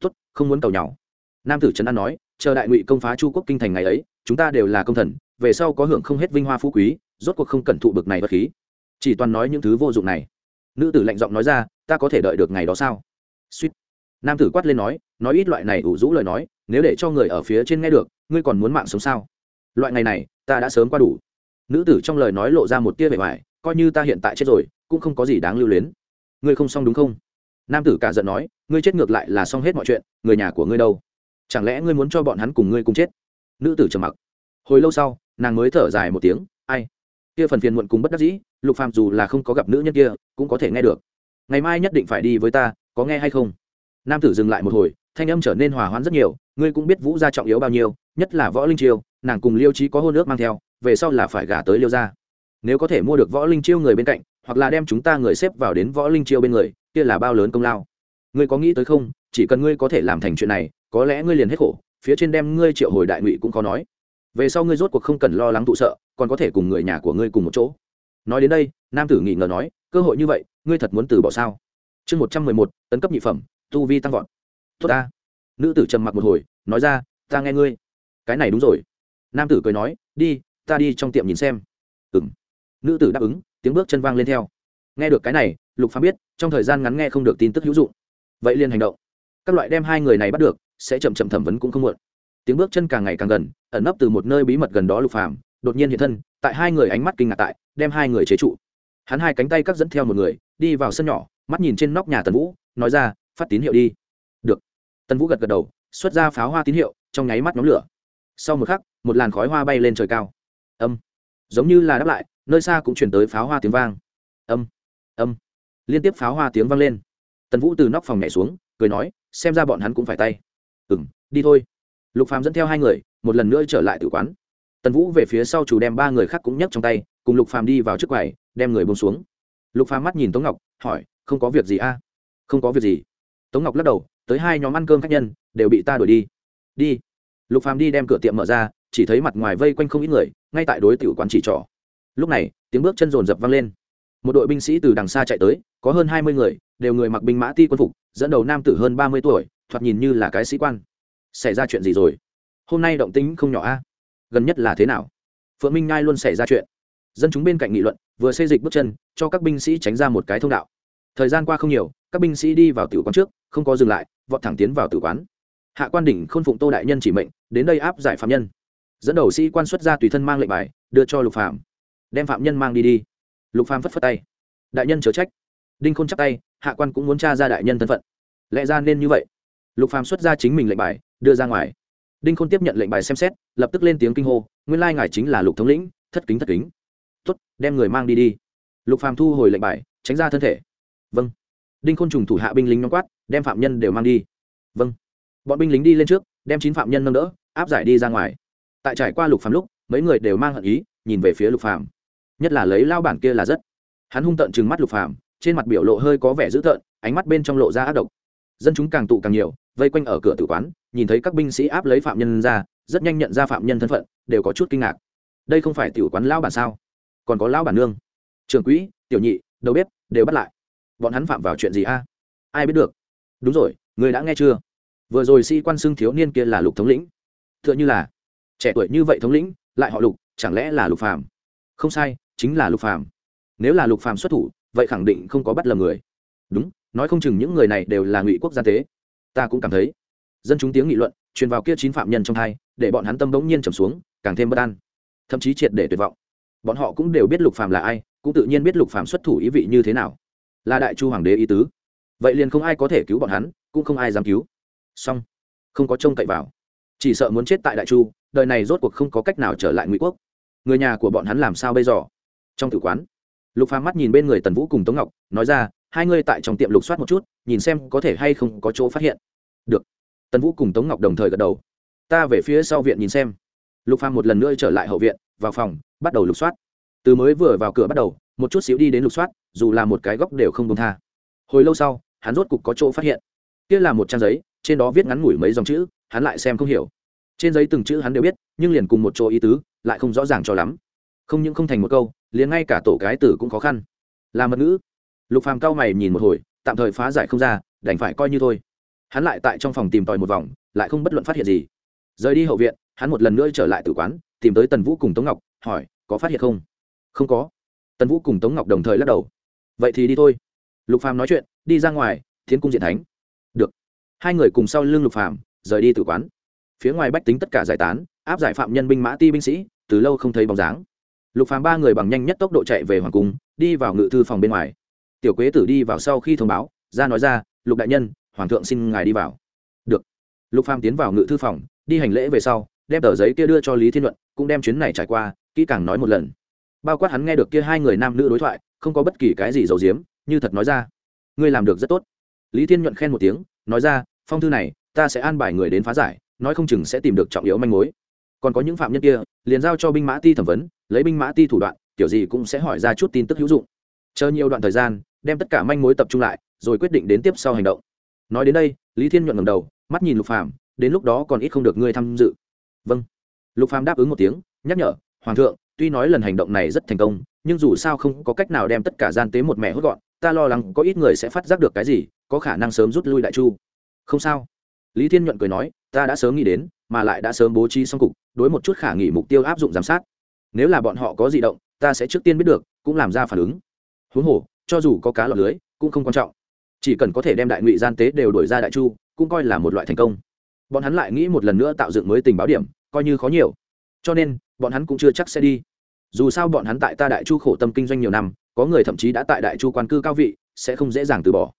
Tốt, không muốn cầu nhau nam tử trấn an nói, chờ đại ngụy công phá chu quốc kinh thành ngày ấy, chúng ta đều là công thần, về sau có hưởng không hết vinh hoa phú quý, rốt cuộc không cẩn thụ bực này vật khí. Chỉ toàn nói những thứ vô dụng này. Nữ tử lạnh giọng nói ra, ta có thể đợi được ngày đó sao? Suýt. Nam tử quát lên nói nói ít loại này ủ rũ lời nói, nếu để cho người ở phía trên nghe được, ngươi còn muốn mạng sống sao? Loại ngày này, ta đã sớm qua đủ. Nữ tử trong lời nói lộ ra một tia vẻ vải coi như ta hiện tại chết rồi, cũng không có gì đáng lưu luyến. Ngươi không xong đúng không? Nam tử cả giận nói, ngươi chết ngược lại là xong hết mọi chuyện, người nhà của ngươi đâu? Chẳng lẽ ngươi muốn cho bọn hắn cùng ngươi cùng chết? Nữ tử trầm mặc. Hồi lâu sau, nàng mới thở dài một tiếng, ai? Kia phần phiền muộn cùng bất đắc dĩ, lục phàm dù là không có gặp nữ nhân kia, cũng có thể nghe được. Ngày mai nhất định phải đi với ta, có nghe hay không? Nam tử dừng lại một hồi thanh âm trở nên hòa hoãn rất nhiều, ngươi cũng biết vũ gia trọng yếu bao nhiêu, nhất là võ linh chiêu, nàng cùng liêu trí có hôn ước mang theo, về sau là phải gả tới liêu gia. Nếu có thể mua được võ linh chiêu người bên cạnh, hoặc là đem chúng ta người xếp vào đến võ linh chiêu bên người, kia là bao lớn công lao. Ngươi có nghĩ tới không? Chỉ cần ngươi có thể làm thành chuyện này, có lẽ ngươi liền hết khổ, phía trên đem ngươi triệu hồi đại ngụy cũng có nói. Về sau ngươi rốt cuộc không cần lo lắng tụ sợ, còn có thể cùng người nhà của ngươi cùng một chỗ. Nói đến đây, nam tử nghi ngờ nói, cơ hội như vậy, ngươi thật muốn từ bỏ sao? Chương một trăm mười một, tấn cấp nhị phẩm, tu vi tăng vọt tốt ta. Nữ tử trầm mặc một hồi, nói ra, ta nghe ngươi. Cái này đúng rồi. Nam tử cười nói, đi, ta đi trong tiệm nhìn xem. Ừng nữ tử đáp ứng, tiếng bước chân vang lên theo. Nghe được cái này, lục phàm biết, trong thời gian ngắn nghe không được tin tức hữu dụng. Vậy liền hành động. Các loại đem hai người này bắt được, sẽ chậm chậm thẩm vấn cũng không muộn. Tiếng bước chân càng ngày càng gần, ẩn nấp từ một nơi bí mật gần đó lục phàm đột nhiên hiện thân, tại hai người ánh mắt kinh ngạc tại, đem hai người chế trụ. Hắn hai cánh tay cắt dẫn theo một người, đi vào sân nhỏ, mắt nhìn trên nóc nhà tần vũ, nói ra, phát tín hiệu đi tần vũ gật gật đầu, xuất ra pháo hoa tín hiệu, trong nháy mắt nhóm lửa. Sau một khắc, một làn khói hoa bay lên trời cao. Âm. Giống như là đáp lại, nơi xa cũng chuyển tới pháo hoa tiếng vang. Âm. Âm. Liên tiếp pháo hoa tiếng vang lên. Tần vũ từ nóc phòng nhảy xuống, cười nói, xem ra bọn hắn cũng phải tay. Ừ m đi thôi. Lục phàm dẫn theo hai người, một lần nữa trở lại tử quán. Tần vũ về phía sau chủ đem ba người khác cũng nhấc trong tay, cùng lục phàm đi vào trước quầy, đem người bông xuống. Lục phàm mắt nhìn tống ngọc, hỏi, không có việc gì a? Không có việc gì. Tống ngọc lắc đầu tới hai nhóm ăn cơm khách nhân, đều bị ta đuổi đi. Đi. Lục phàm đi đem cửa tiệm mở ra, chỉ thấy mặt ngoài vây quanh không ít người, ngay tại đối tiểu quán chỉ trỏ. Lúc này, tiếng bước chân rồn rập vang lên. Một đội binh sĩ từ đằng xa chạy tới, có hơn hai mươi người, đều người mặc binh mã ti quân phục, dẫn đầu nam tử hơn ba mươi tuổi, thoạt nhìn như là cái sĩ quan. Xảy ra chuyện gì rồi? Hôm nay động tính không nhỏ a. Gần nhất là thế nào? Phượng minh ngai luôn xảy ra chuyện. Dân chúng bên cạnh nghị luận, vừa xây dịch bước chân, cho các binh sĩ tránh ra một cái thông đạo. Thời gian qua không nhiều, các binh sĩ đi vào tiểu quán trước không có dừng lại, vọt thẳng tiến vào tử quán. Hạ quan đỉnh khôn phụng tô đại nhân chỉ mệnh, đến đây áp giải phạm nhân. Dẫn đầu sĩ quan xuất ra tùy thân mang lệnh bài, đưa cho lục phạm đem phạm nhân mang đi đi. Lục phạm phất phất tay. Đại nhân chớ trách. Đinh khôn chắc tay, hạ quan cũng muốn tra ra đại nhân thân phận. Lẽ ra nên như vậy. Lục phạm xuất ra chính mình lệnh bài, đưa ra ngoài. Đinh khôn tiếp nhận lệnh bài xem xét, lập tức lên tiếng kinh hô, nguyên lai ngài chính là lục thống lĩnh, thất kính thất kính. Tuất đem người mang đi đi. Lục phàm thu hồi lệnh bài, tránh ra thân thể. Vâng. Đinh khôn trùng thủ hạ binh lính nhóm quát đem phạm nhân đều mang đi. Vâng. Bọn binh lính đi lên trước đem chín phạm nhân nâng đỡ áp giải đi ra ngoài. Tại trải qua lục phạm lúc mấy người đều mang hận ý nhìn về phía lục phạm, nhất là lấy lao bản kia là rất. Hắn hung tợn trừng mắt lục phạm, trên mặt biểu lộ hơi có vẻ dữ tợn ánh mắt bên trong lộ ra ác độc. Dân chúng càng tụ càng nhiều vây quanh ở cửa tử quán nhìn thấy các binh sĩ áp lấy phạm nhân ra rất nhanh nhận ra phạm nhân thân phận đều có chút kinh ngạc. Đây không phải tiểu quán lão bản sao? Còn có lão bản nương. Trưởng quỹ tiểu nhị đầu bếp đều bắt lại. Bọn hắn phạm vào chuyện gì a? Ai biết được? Đúng rồi người đã nghe chưa? Vừa rồi sĩ quan xưng thiếu niên kia là lục thống lĩnh. T h ư ợ n h ư là, trẻ tuổi như vậy thống lĩnh, lại họ lục, chẳng lẽ là lục phàm? Không sai, chính là lục phàm. Nếu là lục phàm xuất thủ, vậy khẳng định không có bắt lầm người. Đúng, nói không chừng những người này đều là ngụy quốc gia tế. Ta cũng cảm thấy. Dân chúng tiếng nghị luận, truyền vào kia chín phạm nhân trong hai, để bọn hắn tâm bỗng nhiên trầm xuống, càng thêm bất an. Thậm chí triệt để tuyệt vọng. Bọn họ cũng đều biết lục phàm là ai, cũng tự nhiên biết lục phàm xuất thủ ý vị như thế nào. Là đại chu hoàng đế ý tứ vậy liền không ai có thể cứu bọn hắn, cũng không ai dám cứu. Song không có trông cậy vào. Chỉ sợ muốn chết tại đại chu, đời này rốt cuộc không có cách nào trở lại ngụy quốc. Người nhà của bọn hắn làm sao bây giờ? Trong tử quán, lục phàm mắt nhìn bên người tần vũ cùng tống ngọc, nói ra, hai ngươi tại trong tiệm lục soát một chút, nhìn xem có thể hay không có chỗ phát hiện. Được. Tần vũ cùng tống ngọc đồng thời gật đầu. Ta về phía sau viện nhìn xem. Lục phàm một lần nữa trở lại hậu viện, vào phòng, bắt đầu lục soát. Từ mới vừa vào cửa bắt đầu, một chút xíu đi đến lục soát, dù là một cái góc đều không công tha hồi lâu sau, hắn rốt cục có chỗ phát hiện. Kia là một trang giấy, trên đó viết ngắn ngủi mấy dòng chữ, hắn lại xem không hiểu. Trên giấy từng chữ hắn đều biết, nhưng liền cùng một chỗ ý tứ, lại không rõ ràng cho lắm. Không những không thành một câu, liền ngay cả tổ cái tử cũng khó khăn. Là mật ngữ. Lục phàm cao mày nhìn một hồi, tạm thời phá giải không ra, đành phải coi như thôi. Hắn lại tại trong phòng tìm tòi một vòng, lại không bất luận phát hiện gì. Rời đi hậu viện, hắn một lần nữa trở lại tử quán, tìm tới tần vũ cùng tống ngọc, hỏi, có phát hiện không? Không có. Tần vũ cùng tống ngọc đồng thời lắc đầu. Vậy thì đi thôi lục phàm nói chuyện, đi ra ngoài thiên cung diện thánh. Được. Hai người cùng sau lưng lục phàm, rời đi tử quán. Phía ngoài bách tính tất cả giải tán, áp giải phạm nhân binh mã ti binh sĩ, từ lâu không thấy bóng dáng. Lục phàm ba người bằng nhanh nhất tốc độ chạy về hoàng cung, đi vào ngự thư phòng bên ngoài. Tiểu quế tử đi vào sau khi thông báo, ra nói ra, lục đại nhân, hoàng thượng xin ngài đi vào. Được. Lục phàm tiến vào ngự thư phòng, đi hành lễ về sau, đem tờ giấy kia đưa cho lý thiên luận, cũng đem chuyến này trải qua, kỹ càng nói một lần. Bao quát hắn nghe được kia hai người nam nữ đối thoại, không có bất kỳ cái gì giấu giếm như thật nói ra. Ngươi làm được rất tốt. Lý thiên nhuận khen một tiếng, nói ra, phong thư này, ta sẽ an bài người đến phá giải, nói không chừng sẽ tìm được trọng yếu manh mối. Còn có những phạm nhân kia, liền giao cho binh mã ti thẩm vấn, lấy binh mã ti thủ đoạn, kiểu gì cũng sẽ hỏi ra chút tin tức hữu dụng. Chờ nhiều đoạn thời gian, đem tất cả manh mối tập trung lại, rồi quyết định đến tiếp sau hành động. Nói đến đây, lý thiên nhuận ngầm đầu, mắt nhìn lục phàm, đến lúc đó còn ít không được ngươi tham dự. Vâng. Lục phàm đáp ứng một tiếng, nhắc nhở, hoàng thượng, tuy nói lần hành động này rất thành công, nhưng dù sao không có cách nào đem tất cả gian tế một mẹ hốt gọn ta lo lắng có ít người sẽ phát giác được cái gì, có khả năng sớm rút lui đại chu. Không sao. Lý thiên nhuận cười nói, ta đã sớm nghĩ đến, mà lại đã sớm bố trí xong cục, đối một chút khả nghỉ mục tiêu áp dụng giám sát. Nếu là bọn họ có di động, ta sẽ trước tiên biết được, cũng làm ra phản ứng. Huống hồ, cho dù có cá lọt lưới, cũng không quan trọng. Chỉ cần có thể đem đại ngụy gian tế đều đổi ra đại chu, cũng coi là một loại thành công. Bọn hắn lại nghĩ một lần nữa tạo dựng mới tình báo điểm, coi như khó nhiều. Cho nên, bọn hắn cũng chưa chắc sẽ đi. Dù sao bọn hắn tại ta đại chu khổ tâm kinh doanh nhiều năm có người thậm chí đã tại đại chu quan cư cao vị, sẽ không dễ dàng từ bỏ.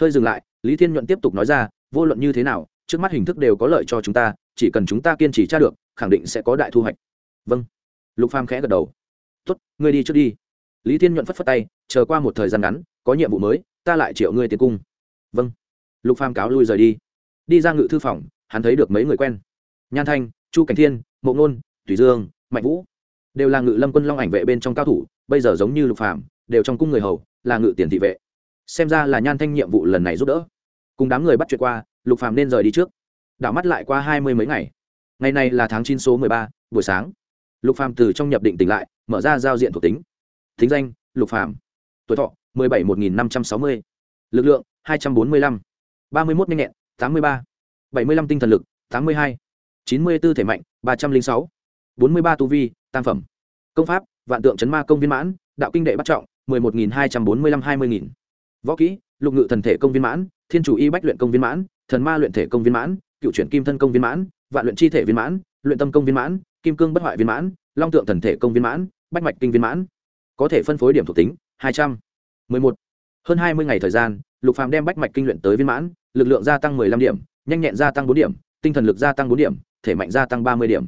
Hơi dừng lại, lý thiên nhuận tiếp tục nói ra, vô luận như thế nào, trước mắt hình thức đều có lợi cho chúng ta, chỉ cần chúng ta kiên trì tra được, khẳng định sẽ có đại thu hoạch. Vâng. Lục phàm khẽ gật đầu. Tuất ngươi đi trước đi. Lý thiên nhuận phất phất tay, chờ qua một thời gian ngắn, có nhiệm vụ mới, ta lại triệu ngươi tiến cung. Vâng. Lục phàm cáo lui rời đi. Đi ra ngự thư phòng, hắn thấy được mấy người quen. Nhan thanh, chu cảnh thiên, mộ ngôn thủy dương, mạnh vũ. Đều là ngự lâm quân long ảnh vệ bên trong cao thủ, bây giờ giống như lục phàm đều trong cung người hầu, là ngự tiền thị vệ. Xem ra là nhan thanh nhiệm vụ lần này giúp đỡ. Cùng đám người bắt chuyện qua, lục phàm nên rời đi trước. Đảo mắt lại qua hai mươi mấy ngày. Ngày này là tháng chín số mười ba, buổi sáng. Lục phàm từ trong nhập định tỉnh lại, mở ra giao diện thuộc tính. Thính danh, lục phàm. Tuổi thọ, mười bảy một nghìn năm trăm sáu mươi. Lực lượng, hai trăm bốn mươi lăm. Ba mươi một nhanh nhẹn, tám mươi ba. Bảy mươi lăm tinh thần lực, tám mươi hai. Chín mươi b ố thể mạnh, ba trăm linh sáu. Bốn mươi ba tu vi, tam phẩm. Công pháp, vạn tượng chấn ma công viên mãn, đạo kinh đệ bắt trọng mười một nghìn hai trăm bốn mươi lăm hai mươi nghìn. Võ kỹ, lục ngự thần thể công viên mãn, thiên chủ y bách luyện công viên mãn, thần ma luyện thể công viên mãn, cựu chuyển kim thân công viên mãn, vạn luyện chi thể viên mãn, luyện tâm công viên mãn, kim cương bất hoại viên mãn, long tượng thần thể công viên mãn, bách mạch kinh viên mãn. Có thể phân phối điểm thuộc tính, hai trăm. Mười một. Hơn hai mươi ngày thời gian, lục phàm đem bách mạch kinh luyện tới viên mãn, lực lượng gia tăng mười lăm điểm, nhanh nhẹn gia tăng bốn điểm, tinh thần lực gia tăng bốn điểm, thể mạnh gia tăng ba mươi điểm.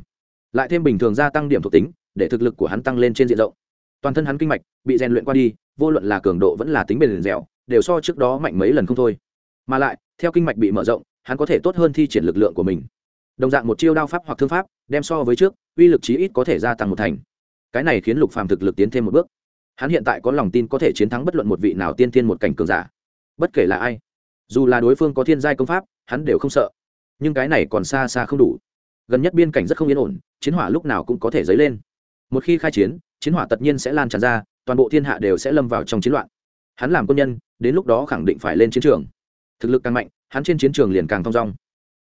Lại thêm bình thường gia tăng điểm thuộc tính, để thực lực của hắn tăng lên trên diện rộng toàn thân hắn kinh mạch bị rèn luyện qua đi, vô luận là cường độ vẫn là tính bền dẻo, đều so trước đó mạnh mấy lần không thôi. Mà lại, theo kinh mạch bị mở rộng, hắn có thể tốt hơn thi triển lực lượng của mình. Đồng dạng một chiêu đao pháp hoặc thương pháp, đem so với trước, uy lực chí ít có thể gia tăng một thành. Cái này khiến lục phàm thực lực tiến thêm một bước. Hắn hiện tại có lòng tin có thể chiến thắng bất luận một vị nào tiên thiên một cảnh cường giả. Bất kể là ai, dù là đối phương có thiên giai công pháp, hắn đều không sợ. Nhưng cái này còn xa xa không đủ. Gần nhất biên cảnh rất không yên ổn, chiến hỏa lúc nào cũng có thể dấy lên. Một khi khai chiến chiến hỏa tất nhiên sẽ lan tràn ra, toàn bộ thiên hạ đều sẽ lâm vào trong chiến loạn. Hắn làm quân nhân, đến lúc đó khẳng định phải lên chiến trường. Thực lực càng mạnh, hắn trên chiến trường liền càng thong dong.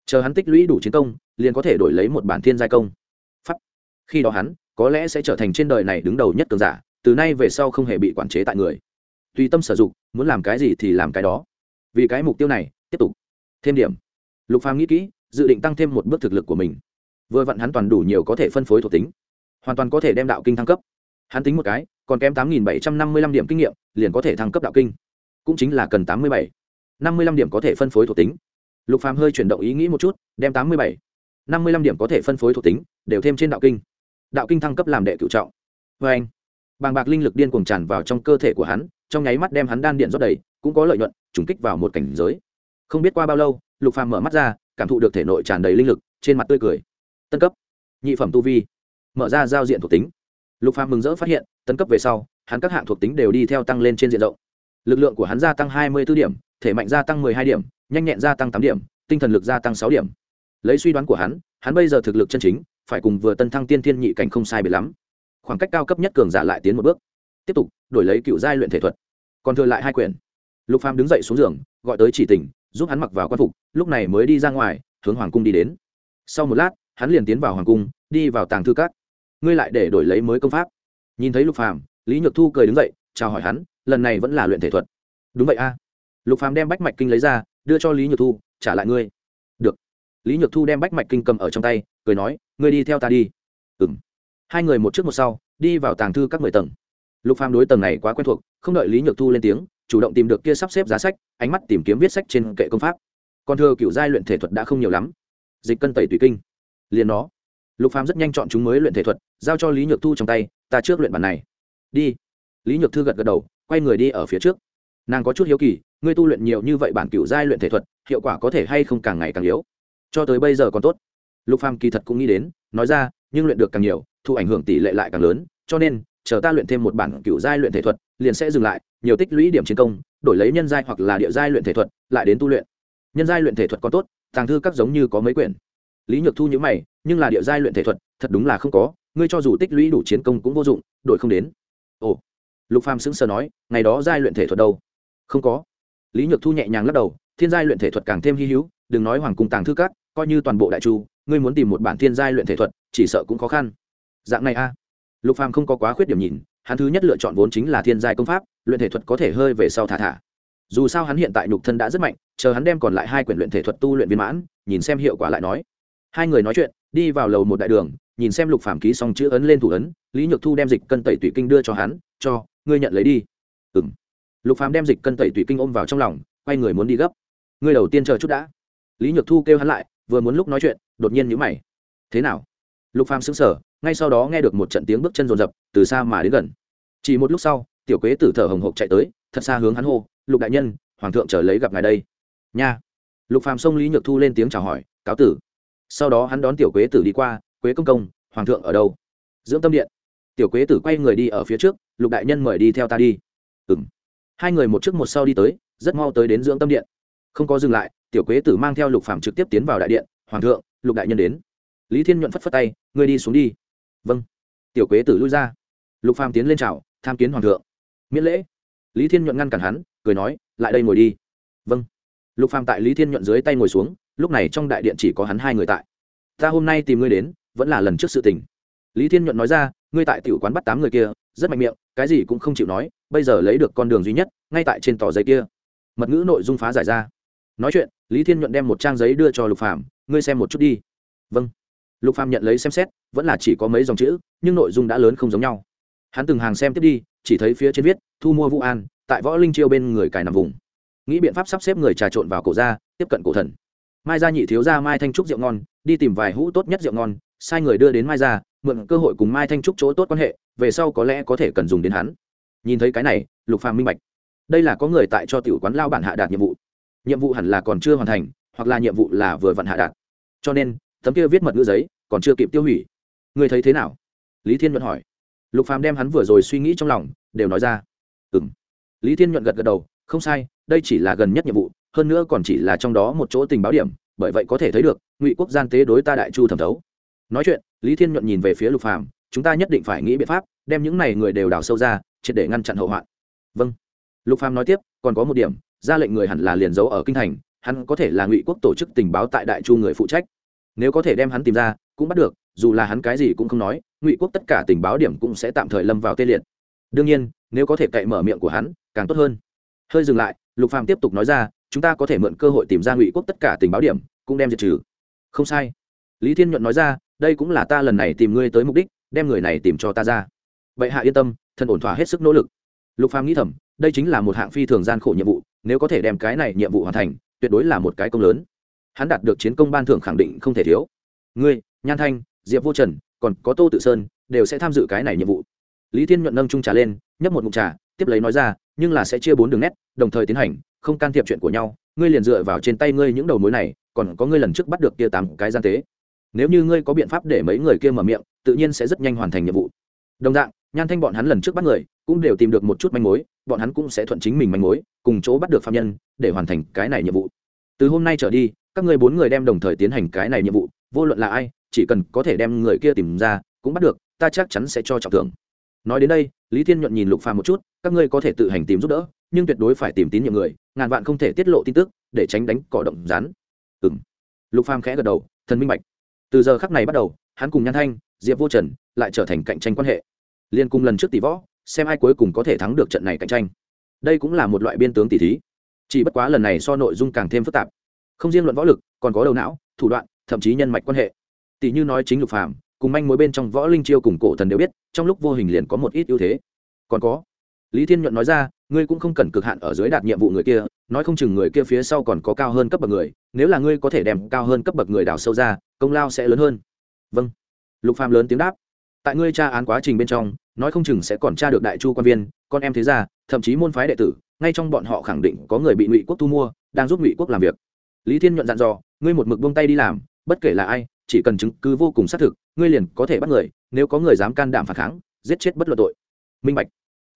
Chờ hắn tích lũy đủ chiến công, liền có thể đổi lấy một bản thiên giai công. Pháp. Khi đó hắn, có lẽ sẽ trở thành trên đời này đứng đầu nhất cường giả, từ nay về sau không hề bị quản chế tại người. Tùy tâm sử dụng, muốn làm cái gì thì làm cái đó. Vì cái mục tiêu này, tiếp tục. Thêm điểm. Lục phàm nghĩ kỹ, dự định tăng thêm một bước thực lực của mình. Vừa vặn hắn toàn đủ nhiều có thể phân phối thuộc tính. Hoàn toàn có thể đem đạo kinh thăng cấp hắn tính một cái, còn kém tám nghìn bảy trăm năm mươi lăm điểm kinh nghiệm, liền có thể thăng cấp đạo kinh. Cũng chính là cần tám mươi bảy. năm mươi lăm điểm có thể phân phối thuộc tính. Lục phàm hơi chuyển động ý nghĩ một chút, đem tám mươi bảy. năm mươi lăm điểm có thể phân phối thuộc tính, đều thêm trên đạo kinh. Đạo kinh thăng cấp làm đệ cựu trọng. Vê anh, bàng bạc linh lực điên cuồng tràn vào trong cơ thể của hắn, trong nháy mắt đem hắn đan điện rót đầy, cũng có lợi nhuận, trùng kích vào một cảnh giới. Không biết qua bao lâu, lục phàm mở mắt ra, cảm thụ được thể nội tràn đầy linh lực, trên mặt tươi cười. Tân cấp. Nhị phẩm tu vi. Mở ra giao diện thuộc tính lục phàm mừng rỡ phát hiện tân cấp về sau, hắn các hạng thuộc tính đều đi theo tăng lên trên diện rộng. Lực lượng của hắn gia tăng hai mươi 24 điểm, thể mạnh gia tăng hai điểm, nhanh nhẹn gia tăng tám điểm, tinh thần lực gia tăng sáu điểm. Lấy suy đoán của hắn hắn bây giờ thực lực chân chính, phải cùng vừa tân thăng tiên thiên nhị cảnh không sai biệt lắm. Khoảng cách cao cấp nhất cường giả lại tiến một bước. Tiếp tục, đổi lấy cựu giai luyện thể thuật. Còn thừa lại hai quyển. Lục phàm đứng dậy xuống giường, gọi tới chỉ tình, giúp hắn mặc vào quan phục, lúc này mới đi ra ngoài, hướng hoàng cung đi đến. Sau một lát, hắn liền tiến vào hoàng cung, đi vào tàng thư các ngươi lại để đổi lấy mới công pháp. Nhìn thấy lục phàm, lý nhược thu cười đứng dậy, chào hỏi hắn, lần này vẫn là luyện thể thuật. Đúng vậy a. Lục phàm đem bách mạch kinh lấy ra, đưa cho lý nhược thu, trả lại ngươi. Được. Lý nhược thu đem bách mạch kinh cầm ở trong tay, cười nói, ngươi đi theo ta đi. Ừm. Hai người một trước một sau, đi vào tàng thư các mười tầng. Lục phàm đối tầng này quá quen thuộc, không đợi lý nhược thu lên tiếng, chủ động tìm được kia sắp xếp giá sách, ánh mắt tìm kiếm viết sách trên kệ công pháp. Còn thưa cựu giai luyện thể thuật đã không nhiều lắm. Dịch cân tẩy tùy kinh. Liền nó lục phàm rất nhanh chọn chúng mới luyện thể thuật, giao cho lý nhược thu trong tay, ta trước luyện bản này. Đi. Lý nhược thư gật gật đầu, quay người đi ở phía trước. Nàng có chút hiếu kỳ, ngươi tu luyện nhiều như vậy bản cựu giai luyện thể thuật, hiệu quả có thể hay không càng ngày càng yếu? Cho tới bây giờ còn tốt. Lục phàm kỳ thật cũng nghĩ đến, nói ra, nhưng luyện được càng nhiều, thu ảnh hưởng tỷ lệ lại càng lớn, cho nên, chờ ta luyện thêm một bản cựu giai luyện thể thuật, liền sẽ dừng lại, nhiều tích lũy điểm chiến công, đổi lấy nhân giai hoặc là địa giai luyện thể thuật, lại đến tu luyện. Nhân giai luyện thể thuật còn tốt, tàng thư các giống như có mấy quyển. Lý nhược thu nhữ mày nhưng là địa giai luyện thể thuật, thật đúng là không có, ngươi cho dù tích lũy đủ chiến công cũng vô dụng đội không đến. Ồ, lục phàm sững sờ nói, ngày đó giai luyện thể thuật đâu? Không có. Lý nhược thu nhẹ nhàng lắc đầu, thiên giai luyện thể thuật càng thêm hy hữu, đừng nói hoàng cung tàng thư cát coi như toàn bộ đại chu, ngươi muốn tìm một bản thiên giai luyện thể thuật, chỉ sợ cũng khó khăn. Dạng này a. Lục phàm không có quá khuyết điểm nhìn, hắn thứ nhất lựa chọn vốn chính là thiên giai công pháp, luyện thể thuật có thể hơi về sau thả thả. Dù sao hắn hiện tại nhục thân đã rất mạnh, chờ hắn đem còn lại hai quyển luyện thể thuật tu luyện viên mãn, nhìn xem hiệu quả lại nói. Hai người nói chuyện đi vào lầu một đại đường, nhìn xem lục phàm ký xong chữ ấn lên thủ ấn, lý nhược thu đem dịch cân tẩy tủy kinh đưa cho hắn, cho, ngươi nhận lấy đi. Ừ m lục phàm đem dịch cân tẩy tủy kinh ôm vào trong lòng, quay người muốn đi gấp. Ngươi đầu tiên chờ chút đã. Lý nhược thu kêu hắn lại, vừa muốn lúc nói chuyện, đột nhiên nhíu mày. Thế nào? Lục phàm sững sờ, ngay sau đó nghe được một trận tiếng bước chân rồn rập, từ xa mà đến gần. Chỉ một lúc sau, tiểu quế tử thở hồng hộc chạy tới, thật xa hướng hắn hô, lục đại nhân, hoàng thượng chờ lấy gặp ngài đây. Nha. Lục phàm xông lý nhược thu lên tiếng chào hỏi, cáo tử sau đó hắn đón tiểu quế tử đi qua, quế công công, hoàng thượng ở đâu? Dưỡng tâm điện. Tiểu quế tử quay người đi ở phía trước, lục đại nhân mời đi theo ta đi. Ừng hai người một trước một sau đi tới, rất mau tới đến dưỡng tâm điện. Không có dừng lại, tiểu quế tử mang theo lục phàm trực tiếp tiến vào đại điện, hoàng thượng, lục đại nhân đến. Lý thiên nhuận phất phất tay, ngươi đi xuống đi. Vâng. Tiểu quế tử lui ra. Lục phàm tiến lên chào, tham kiến hoàng thượng. Miễn lễ. Lý thiên nhuận ngăn cản hắn, cười nói, lại đây ngồi đi. Vâng. Lục phàm tại lý thiên nhuận dưới tay ngồi xuống lúc này trong đại điện chỉ có hắn hai người tại. Ta hôm nay tìm ngươi đến, vẫn là lần trước sự tình. Lý thiên nhuận nói ra, ngươi tại tiểu quán bắt tám người kia, rất mạnh miệng, cái gì cũng không chịu nói, bây giờ lấy được con đường duy nhất, ngay tại trên tỏ giấy kia. Mật ngữ nội dung phá giải ra. Nói chuyện, lý thiên nhuận đem một trang giấy đưa cho lục phàm, ngươi xem một chút đi. Vâng. Lục phàm nhận lấy xem xét, vẫn là chỉ có mấy dòng chữ, nhưng nội dung đã lớn không giống nhau. Hắn từng hàng xem tiếp đi, chỉ thấy phía trên viết, thu mua vũ an, tại võ linh chiêu bên người cài nằm vùng. Nghĩ biện pháp sắp xếp người trà trộn vào cổ ra, tiếp cận cổ thần mai gia nhị thiếu gia mai thanh trúc rượu ngon, đi tìm vài hũ tốt nhất rượu ngon, sai người đưa đến mai gia, mượn cơ hội cùng mai thanh trúc chỗ tốt quan hệ, về sau có lẽ có thể cần dùng đến hắn. Nhìn thấy cái này, lục phàm minh bạch. Đây là có người tại cho tiểu quán lao bản hạ đạt nhiệm vụ. Nhiệm vụ hẳn là còn chưa hoàn thành, hoặc là nhiệm vụ là vừa vặn hạ đạt. Cho nên, tấm kia viết mật ngữ giấy còn chưa kịp tiêu hủy. Người thấy thế nào? Lý thiên nhuận hỏi. Lục phàm đem hắn vừa rồi suy nghĩ trong lòng, đều nói ra. Ừm. Lý thiên nhuận gật gật đầu, không sai, đây chỉ là gần nhất nhiệm vụ hơn nữa còn chỉ là trong đó một chỗ tình báo điểm, bởi vậy có thể thấy được, ngụy quốc gian tế đối ta đại chu thẩm thấu. Nói chuyện, lý thiên nhuận nhìn về phía lục phàm, chúng ta nhất định phải nghĩ biện pháp, đem những này người đều đào sâu ra, triệt để ngăn chặn hậu hoạn. Vâng. Lục phàm nói tiếp, còn có một điểm, ra lệnh người hẳn là liền giấu ở kinh thành, hắn có thể là ngụy quốc tổ chức tình báo tại đại chu người phụ trách. Nếu có thể đem hắn tìm ra, cũng bắt được, dù là hắn cái gì cũng không nói, ngụy quốc tất cả tình báo điểm cũng sẽ tạm thời lâm vào tê liệt. Đương nhiên, nếu có thể cậy mở miệng của hắn, càng tốt hơn. Hơi dừng lại, lục phàm tiếp tục nói ra chúng ta có thể mượn cơ hội tìm ra ngụy quốc tất cả tình báo điểm, cũng đem diệt trừ. Không sai. Lý thiên nhuận nói ra, đây cũng là ta lần này tìm ngươi tới mục đích, đem người này tìm cho ta ra. Vậy hạ yên tâm thân ổn thỏa hết sức nỗ lực. Lục phàm nghĩ thầm, đây chính là một hạng phi thường gian khổ nhiệm vụ, nếu có thể đem cái này nhiệm vụ hoàn thành, tuyệt đối là một cái công lớn. Hắn đạt được chiến công ban thưởng khẳng định không thể thiếu. Ngươi, nhan thanh, diệp vô trần, còn có tô tự sơn, đều sẽ tham dự cái này nhiệm vụ. Lý thiên nhuận nâng trung trà lên, nhấp một ngụm trà, tiếp lấy nói ra, nhưng là sẽ chia bốn đường nét, đồng thời tiến hành không can thiệp chuyện của nhau, ngươi liền dựa vào trên tay ngươi những đầu mối này, còn có ngươi lần trước bắt được kia tám cái gian tế. Nếu như ngươi có biện pháp để mấy người kia mở miệng, tự nhiên sẽ rất nhanh hoàn thành nhiệm vụ. Đồng dạng, nhan thanh bọn hắn lần trước bắt người, cũng đều tìm được một chút manh mối, bọn hắn cũng sẽ thuận chính mình manh mối, cùng chỗ bắt được phạm nhân, để hoàn thành cái này nhiệm vụ. Từ hôm nay trở đi, các ngươi bốn người đem đồng thời tiến hành cái này nhiệm vụ, vô luận là ai, chỉ cần có thể đem người kia tìm ra, cũng bắt được, ta chắc chắn sẽ cho trọng thưởng. Nói đến đây, lý thiên nhuận nhìn lục phàm một chút, các ngươi có thể tự hành tìm giúp đỡ nhưng tuyệt đối phải tìm tín nhiệm người, ngàn vạn không thể tiết lộ tin tức, để tránh đánh cỏ động rán ừng lục phàm khẽ gật đầu, thần minh bạch. Từ giờ khắc này bắt đầu, hắn cùng nhan thanh, diệp vô trần lại trở thành cạnh tranh quan hệ. Liên cùng lần trước tỷ võ, xem ai cuối cùng có thể thắng được trận này cạnh tranh. Đây cũng là một loại biên tướng tỷ thí. Chỉ bất quá lần này so nội dung càng thêm phức tạp. Không riêng luận võ lực, còn có đầu não, thủ đoạn, thậm chí nhân mạch quan hệ. Tỷ như nói chính lục phàm, cùng manh mối bên trong võ linh chiêu cùng cổ thần đều biết, trong lúc vô hình liền có một ít ưu thế. Còn có lý thiên nhuận nói ra, ngươi cũng không cần cực hạn ở dưới đạt nhiệm vụ người kia, nói không chừng người kia phía sau còn có cao hơn cấp bậc người, nếu là ngươi có thể đem cao hơn cấp bậc người đào sâu ra, công lao sẽ lớn hơn. Vâng. Lục phàm lớn tiếng đáp. Tại ngươi tra án quá trình bên trong, nói không chừng sẽ còn tra được đại chu quan viên, con em thế gia, thậm chí môn phái đệ tử, ngay trong bọn họ khẳng định có người bị ngụy quốc thu mua, đang giúp ngụy quốc làm việc. Lý thiên nhuận dặn dò, ngươi một mực buông tay đi làm, bất kể là ai, chỉ cần chứng cứ vô cùng xác thực, ngươi liền có thể bắt người, nếu có người dám can đảm phản kháng, giết chết bất luận tội. Minh bạch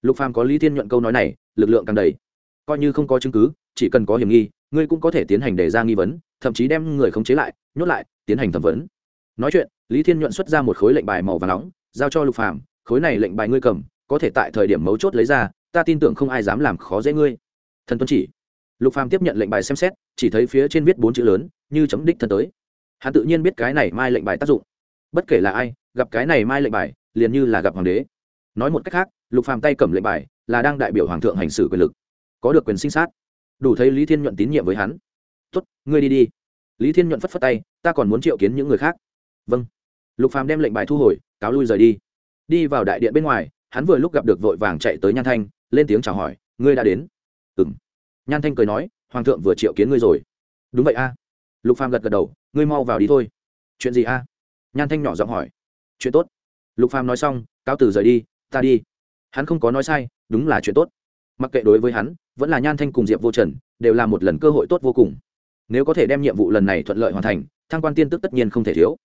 lục phàm có lý thiên nhuận câu nói này, lực lượng càng đầy. Coi như không có chứng cứ, chỉ cần có hiểm nghi, ngươi cũng có thể tiến hành đề ra nghi vấn, thậm chí đem người khống chế lại, nhốt lại, tiến hành thẩm vấn. Nói chuyện, lý thiên nhuận xuất ra một khối lệnh bài màu và nóng, giao cho lục phàm, khối này lệnh bài ngươi cầm, có thể tại thời điểm mấu chốt lấy ra, ta tin tưởng không ai dám làm khó dễ ngươi. Thần tuân chỉ. Lục phàm tiếp nhận lệnh bài xem xét, chỉ thấy phía trên viết bốn chữ lớn, như chấm đích thần tới. Hắn tự nhiên biết cái này mai lệnh bài tác dụng. Bất kể là ai, gặp cái này mai lệnh bài, liền như là gặp hoàng đế. Nói một cách khác lục phàm tay cầm lệnh bài, là đang đại biểu hoàng thượng hành xử quyền lực. Có được quyền sinh sát. Đủ thấy lý thiên nhuận tín nhiệm với hắn. Tốt, ngươi đi đi. Lý thiên nhuận phất phất tay, ta còn muốn triệu kiến những người khác. Vâng. Lục phàm đem lệnh bài thu hồi, cáo lui rời đi. Đi vào đại điện bên ngoài, hắn vừa lúc gặp được vội vàng chạy tới nhan thanh, lên tiếng chào hỏi, ngươi đã đến. Ừng nhan thanh cười nói, hoàng thượng vừa triệu kiến ngươi rồi. Đúng vậy a. Lục phàm gật gật đầu, ngươi mau vào đi thôi. Chuyện gì a? Nhan thanh nhỏ giọng hỏi. Chuyện tốt. Lục phàm nói xong, cáo từ rời đi, ta đi hắn không có nói sai, đúng là chuyện tốt. Mặc kệ đối với hắn, vẫn là nhan thanh cùng diệp vô trần, đều là một lần cơ hội tốt vô cùng. Nếu có thể đem nhiệm vụ lần này thuận lợi hoàn thành, thăng quan tiên tức tất nhiên không thể thiếu.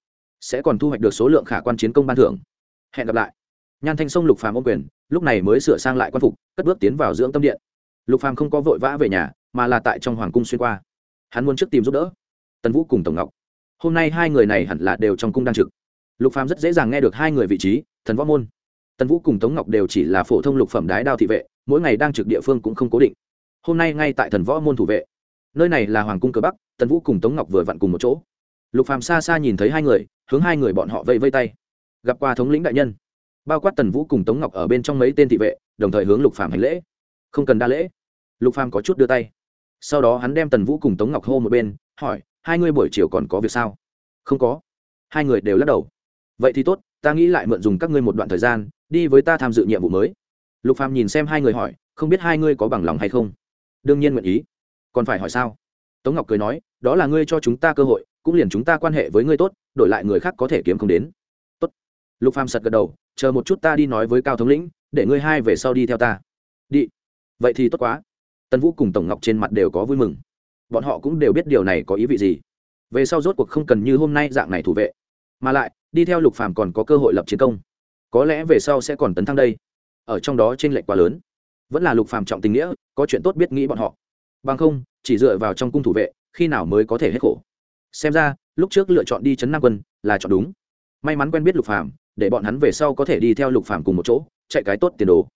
Sẽ còn thu hoạch được số lượng khả quan chiến công ban thưởng. Hẹn gặp lại. Nhan thanh sông lục phàm ôm quyền, lúc này mới sửa sang lại quan phục, cất bước tiến vào dưỡng tâm điện. Lục phàm không có vội vã về nhà, mà là tại trong hoàng cung xuyên qua. Hắn muốn trước tìm giúp đỡ tần vũ cùng tổng ngọc. Hôm nay hai người này hẳn là đều trong cung đang trực. Lục phàm rất dễ dàng nghe được hai người vị trí, thần võ môn tần vũ cùng tống ngọc đều chỉ là phổ thông lục phẩm đái đao thị vệ, mỗi ngày đang trực địa phương cũng không cố định. Hôm nay ngay tại thần võ môn thủ vệ. Nơi này là hoàng cung cờ bắc, tần vũ cùng tống ngọc vừa vặn cùng một chỗ. Lục phàm xa xa nhìn thấy hai người, hướng hai người bọn họ vây vây tay. Gặp qua thống lĩnh đại nhân. Bao quát tần vũ cùng tống ngọc ở bên trong mấy tên thị vệ, đồng thời hướng lục phàm hành lễ. Không cần đa lễ. Lục phàm có chút đưa tay. Sau đó hắn đem tần vũ cùng tống ngọc hô một bên, hỏi, hai người buổi chiều còn có việc sao? Không có. Hai người đều lắc đầu. Vậy thì tốt, ta nghĩ lại mượn dùng các ngươi một đoạn thời gian đi với ta tham dự nhiệm vụ mới. Lục phàm nhìn xem hai người hỏi, không biết hai ngươi có bằng lòng hay không? Đương nhiên nguyện ý. Còn phải hỏi sao? Tống ngọc cười nói, đó là ngươi cho chúng ta cơ hội, cũng liền chúng ta quan hệ với ngươi tốt, đổi lại người khác có thể kiếm không đến. Tốt. Lục phàm sật gật đầu, chờ một chút ta đi nói với cao thống lĩnh, để ngươi hai về sau đi theo ta. Đi. Vậy thì tốt quá. Tân vũ cùng tổng ngọc trên mặt đều có vui mừng. Bọn họ cũng đều biết điều này có ý vị gì. Về sau rốt cuộc không cần như hôm nay dạng này thủ vệ. Mà lại, đi theo lục phàm còn có cơ hội lập chiến công có lẽ về sau sẽ còn tấn thăng đây. Ở trong đó trên lệch quá lớn. Vẫn là lục phàm trọng tình nghĩa, có chuyện tốt biết nghĩ bọn họ. Bằng không, chỉ dựa vào trong cung thủ vệ, khi nào mới có thể hết khổ. Xem ra, lúc trước lựa chọn đi chấn nam quân là chọn đúng. May mắn quen biết lục phàm, để bọn hắn về sau có thể đi theo lục phàm cùng một chỗ, chạy cái tốt tiền đồ.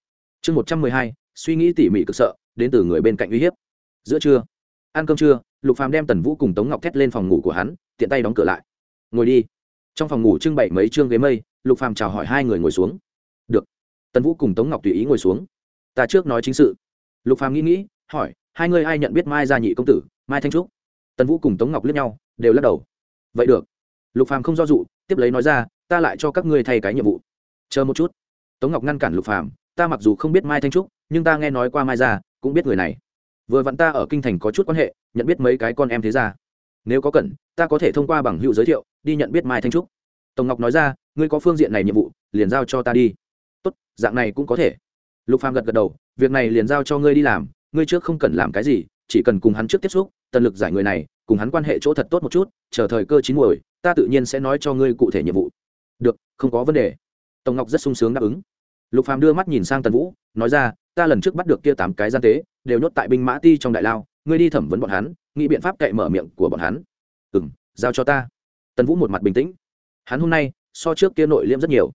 Chương một trăm mười hai, suy nghĩ tỉ mỉ cực sợ, đến từ người bên cạnh uy hiếp. Giữa trưa, ăn cơm trưa, lục phàm đem tần vũ cùng tống ngọc thét lên phòng ngủ của hắn, tiện tay đóng cửa lại. Ngồi đi trong phòng ngủ trưng bày mấy chương ghế mây, lục phàm chào hỏi hai người ngồi xuống. Được. Tần vũ cùng tống ngọc tùy ý ngồi xuống. Ta trước nói chính sự. Lục phàm nghĩ nghĩ, hỏi, hai người ai nhận biết mai gia nhị công tử, mai thanh trúc? Tần vũ cùng tống ngọc liếc nhau, đều lắc đầu. Vậy được. Lục phàm không do dụ tiếp lấy nói ra, ta lại cho các ngươi thay cái nhiệm vụ. Chờ một chút. Tống ngọc ngăn cản lục phàm, ta mặc dù không biết mai thanh trúc, nhưng ta nghe nói qua mai gia, cũng biết người này. Vừa vặn ta ở kinh thành có chút quan hệ, nhận biết mấy cái con em thế gia. Nếu có cần, ta có thể thông qua bằng hữu giới thiệu đi nhận biết mai thanh trúc. Tổng ngọc nói ra, ngươi có phương diện này nhiệm vụ, liền giao cho ta đi. Tốt, dạng này cũng có thể. Lục phàm gật gật đầu, việc này liền giao cho ngươi đi làm, ngươi trước không cần làm cái gì, chỉ cần cùng hắn trước tiếp xúc tần lực giải người này, cùng hắn quan hệ chỗ thật tốt một chút, chờ thời cơ chín muồi, ta tự nhiên sẽ nói cho ngươi cụ thể nhiệm vụ. Được, không có vấn đề. Tổng ngọc rất sung sướng đáp ứng. Lục phàm đưa mắt nhìn sang tần vũ, nói ra, ta lần trước bắt được kia tám cái gian tế, đều nhốt tại binh mã ti trong đại lao, ngươi đi thẩm vấn bọn hắn, nghĩ biện pháp cậy mở miệng của bọn hắn. Ừ giao cho ta tần vũ một mặt bình tĩnh. Hắn hôm nay, so trước kia nội liêm rất nhiều.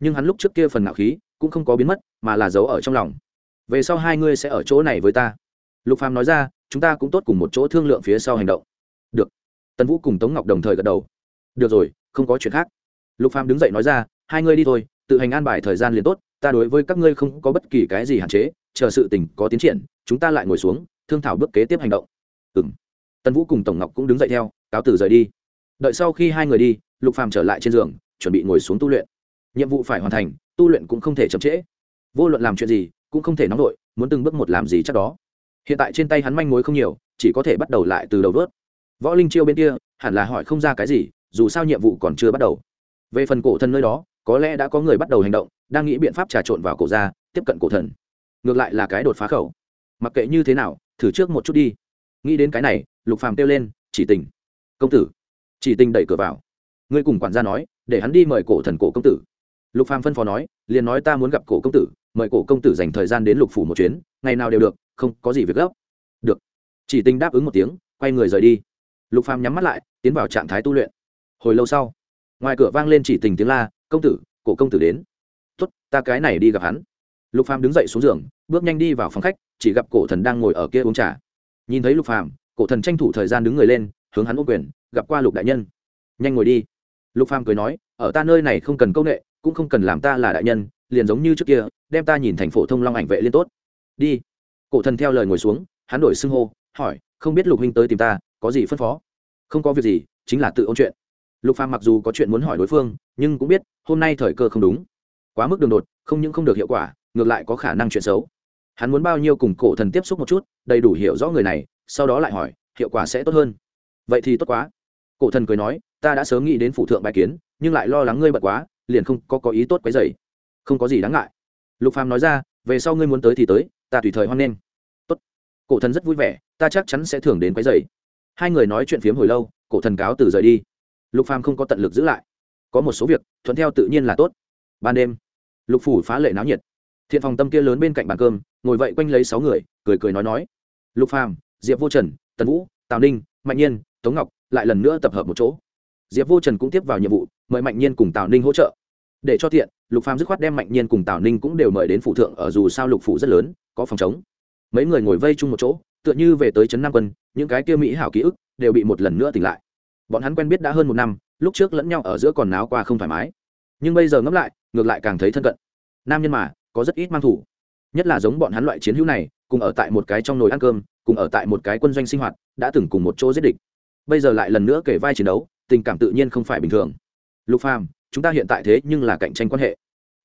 Nhưng hắn lúc trước kia phần ngạo khí, cũng không có biến mất, mà là giấu ở trong lòng. Về sau hai ngươi sẽ ở chỗ này với ta. Lục phàm nói ra, chúng ta cũng tốt cùng một chỗ thương lượng phía sau hành động. Được. Tần vũ cùng tống ngọc đồng thời gật đầu. Được rồi, không có chuyện khác. Lục phàm đứng dậy nói ra, hai ngươi đi thôi, tự hành an bài thời gian liền tốt, ta đối với các ngươi không có bất kỳ cái gì hạn chế, chờ sự tình có tiến triển, chúng ta lại ngồi xuống, thương thảo bước kế tiếp hành động. Ừng tần vũ cùng tổng ngọc cũng đứng dậy theo, cáo tử rời đi đợi sau khi hai người đi, lục phàm trở lại trên giường, chuẩn bị ngồi xuống tu luyện. Nhiệm vụ phải hoàn thành, tu luyện cũng không thể chậm trễ. Vô luận làm chuyện gì, cũng không thể nóng vội muốn từng bước một làm gì chắc đó. Hiện tại trên tay hắn manh mối không nhiều, chỉ có thể bắt đầu lại từ đầu vớt. Võ linh chiêu bên kia, hẳn là hỏi không ra cái gì, dù sao nhiệm vụ còn chưa bắt đầu. Về phần cổ thần nơi đó, có lẽ đã có người bắt đầu hành động, đang nghĩ biện pháp trà trộn vào cổ ra, tiếp cận cổ thần. Ngược lại là cái đột phá khẩu. Mặc kệ như thế nào, thử trước một chút đi. Nghĩ đến cái này, lục phàm kêu lên, chỉ tình công tử chỉ tình đẩy cửa vào. Ngươi cùng quản gia nói, để hắn đi mời cổ thần cổ công tử. Lục phàm phân phó nói, liền nói ta muốn gặp cổ công tử, mời cổ công tử dành thời gian đến lục phủ một chuyến, ngày nào đều được, không có gì việc gấp. Được. Chỉ tình đáp ứng một tiếng, quay người rời đi. Lục phàm nhắm mắt lại, tiến vào trạng thái tu luyện. Hồi lâu sau, ngoài cửa vang lên chỉ tình tiếng la, công tử, cổ công tử đến. Tốt, ta cái này đi gặp hắn. Lục phàm đứng dậy xuống giường, bước nhanh đi vào phòng khách, chỉ gặp cổ thần đang ngồi ở kia uống trà. Nhìn thấy lục phàm, cổ thần tranh thủ thời gian đứng người lên hướng hắn ôm quyền, gặp qua lục đại nhân. Nhanh ngồi đi. Lục phàm cười nói, ở ta nơi này không cần công nghệ cũng không cần làm ta là đại nhân, liền giống như trước kia, đem ta nhìn thành phổ thông long ảnh vệ liên tốt. Đi. Cổ thần theo lời ngồi xuống, hắn đổi xưng hô, hỏi, không biết lục huynh tới tìm ta, có gì phân phó? Không có việc gì, chính là tự ôn chuyện. Lục phàm mặc dù có chuyện muốn hỏi đối phương, nhưng cũng biết, hôm nay thời cơ không đúng. Quá mức đường đột, không những không được hiệu quả, ngược lại có khả năng chuyện xấu. Hắn muốn bao nhiêu cùng cổ thần tiếp xúc một chút, đầy đủ hiểu rõ người này, sau đó lại hỏi, hiệu quả sẽ tốt hơn vậy thì tốt quá. Cổ thần cười nói, ta đã sớm nghĩ đến phủ thượng bài kiến, nhưng lại lo lắng ngươi bật quá, liền không có có ý tốt cái dày không có gì đáng ngại. Lục phàm nói ra, về sau ngươi muốn tới thì tới, ta tùy thời hoan nghênh. Tốt. Cổ thần rất vui vẻ, ta chắc chắn sẽ thưởng đến cái dày hai người nói chuyện phiếm hồi lâu, cổ thần cáo từ rời đi. Lục phàm không có tận lực giữ lại. Có một số việc, thuận theo tự nhiên là tốt. Ban đêm, lục phủ phá lệ náo nhiệt. Thiện phòng tâm kia lớn bên cạnh bàn cơm, ngồi vậy quanh lấy sáu người, cười cười nói nói. Lục phàm, diệp vô trần, tần vũ, tào ninh, mạnh nhiên tống ngọc lại lần nữa tập hợp một chỗ. Diệp vô trần cũng tiếp vào nhiệm vụ, mời mạnh nhiên cùng tào ninh hỗ trợ. Để cho tiện, lục phàm dứt khoát đem mạnh nhiên cùng tào ninh cũng đều mời đến phụ thượng ở dù sao lục phủ rất lớn, có phòng chống. Mấy người ngồi vây chung một chỗ, tựa như về tới trấn nam quân, những cái kia mỹ hảo ký ức đều bị một lần nữa tỉnh lại. Bọn hắn quen biết đã hơn một năm, lúc trước lẫn nhau ở giữa còn náo qua không thoải mái. Nhưng bây giờ ngẫm lại, ngược lại càng thấy thân cận. Nam nhân mà, có rất ít mang thủ. Nhất là giống bọn hắn loại chiến hữu này, cùng ở tại một cái trong nồi ăn cơm, cùng ở tại một cái quân doanh sinh hoạt, đã từng cùng một chỗ giết địch bây giờ lại lần nữa kể vai chiến đấu, tình cảm tự nhiên không phải bình thường. Lục phàm, chúng ta hiện tại thế nhưng là cạnh tranh quan hệ.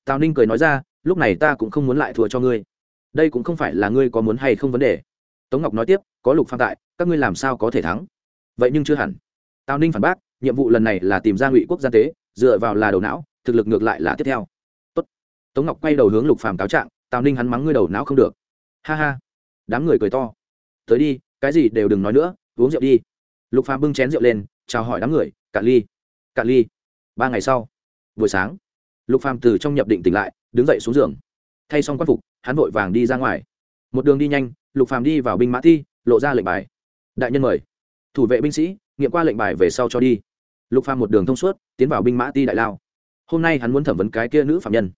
Tào ninh cười nói ra, lúc này ta cũng không muốn lại thua cho ngươi. Đây cũng không phải là ngươi có muốn hay không vấn đề. Tống ngọc nói tiếp, có lục phàm tại, các ngươi làm sao có thể thắng? Vậy nhưng chưa hẳn. Tào ninh phản bác, nhiệm vụ lần này là tìm ra ngụy quốc gia tế, dựa vào là đầu não, thực lực ngược lại là tiếp theo. Tốt. tống ngọc quay đầu hướng lục phàm cáo trạng, tào ninh hắn mắng ngươi đầu não không được. Ha ha. Đám người cười to. Tới đi, cái gì đều đừng nói nữa, uống rượu đi lục phàm bưng chén rượu lên, chào hỏi đám người, cạn ly cạn ly. Ba ngày sau, buổi sáng, lục phàm từ trong nhập định tỉnh lại, đứng dậy xuống giường. Thay xong quan phục, hắn vội vàng đi ra ngoài. Một đường đi nhanh, lục phàm đi vào binh mã thi, lộ ra lệnh bài. Đại nhân mời. Thủ vệ binh sĩ, nghiệm qua lệnh bài về sau cho đi. Lục phàm một đường thông suốt, tiến vào binh mã ti đại lao. Hôm nay hắn muốn thẩm vấn cái kia nữ phạm nhân.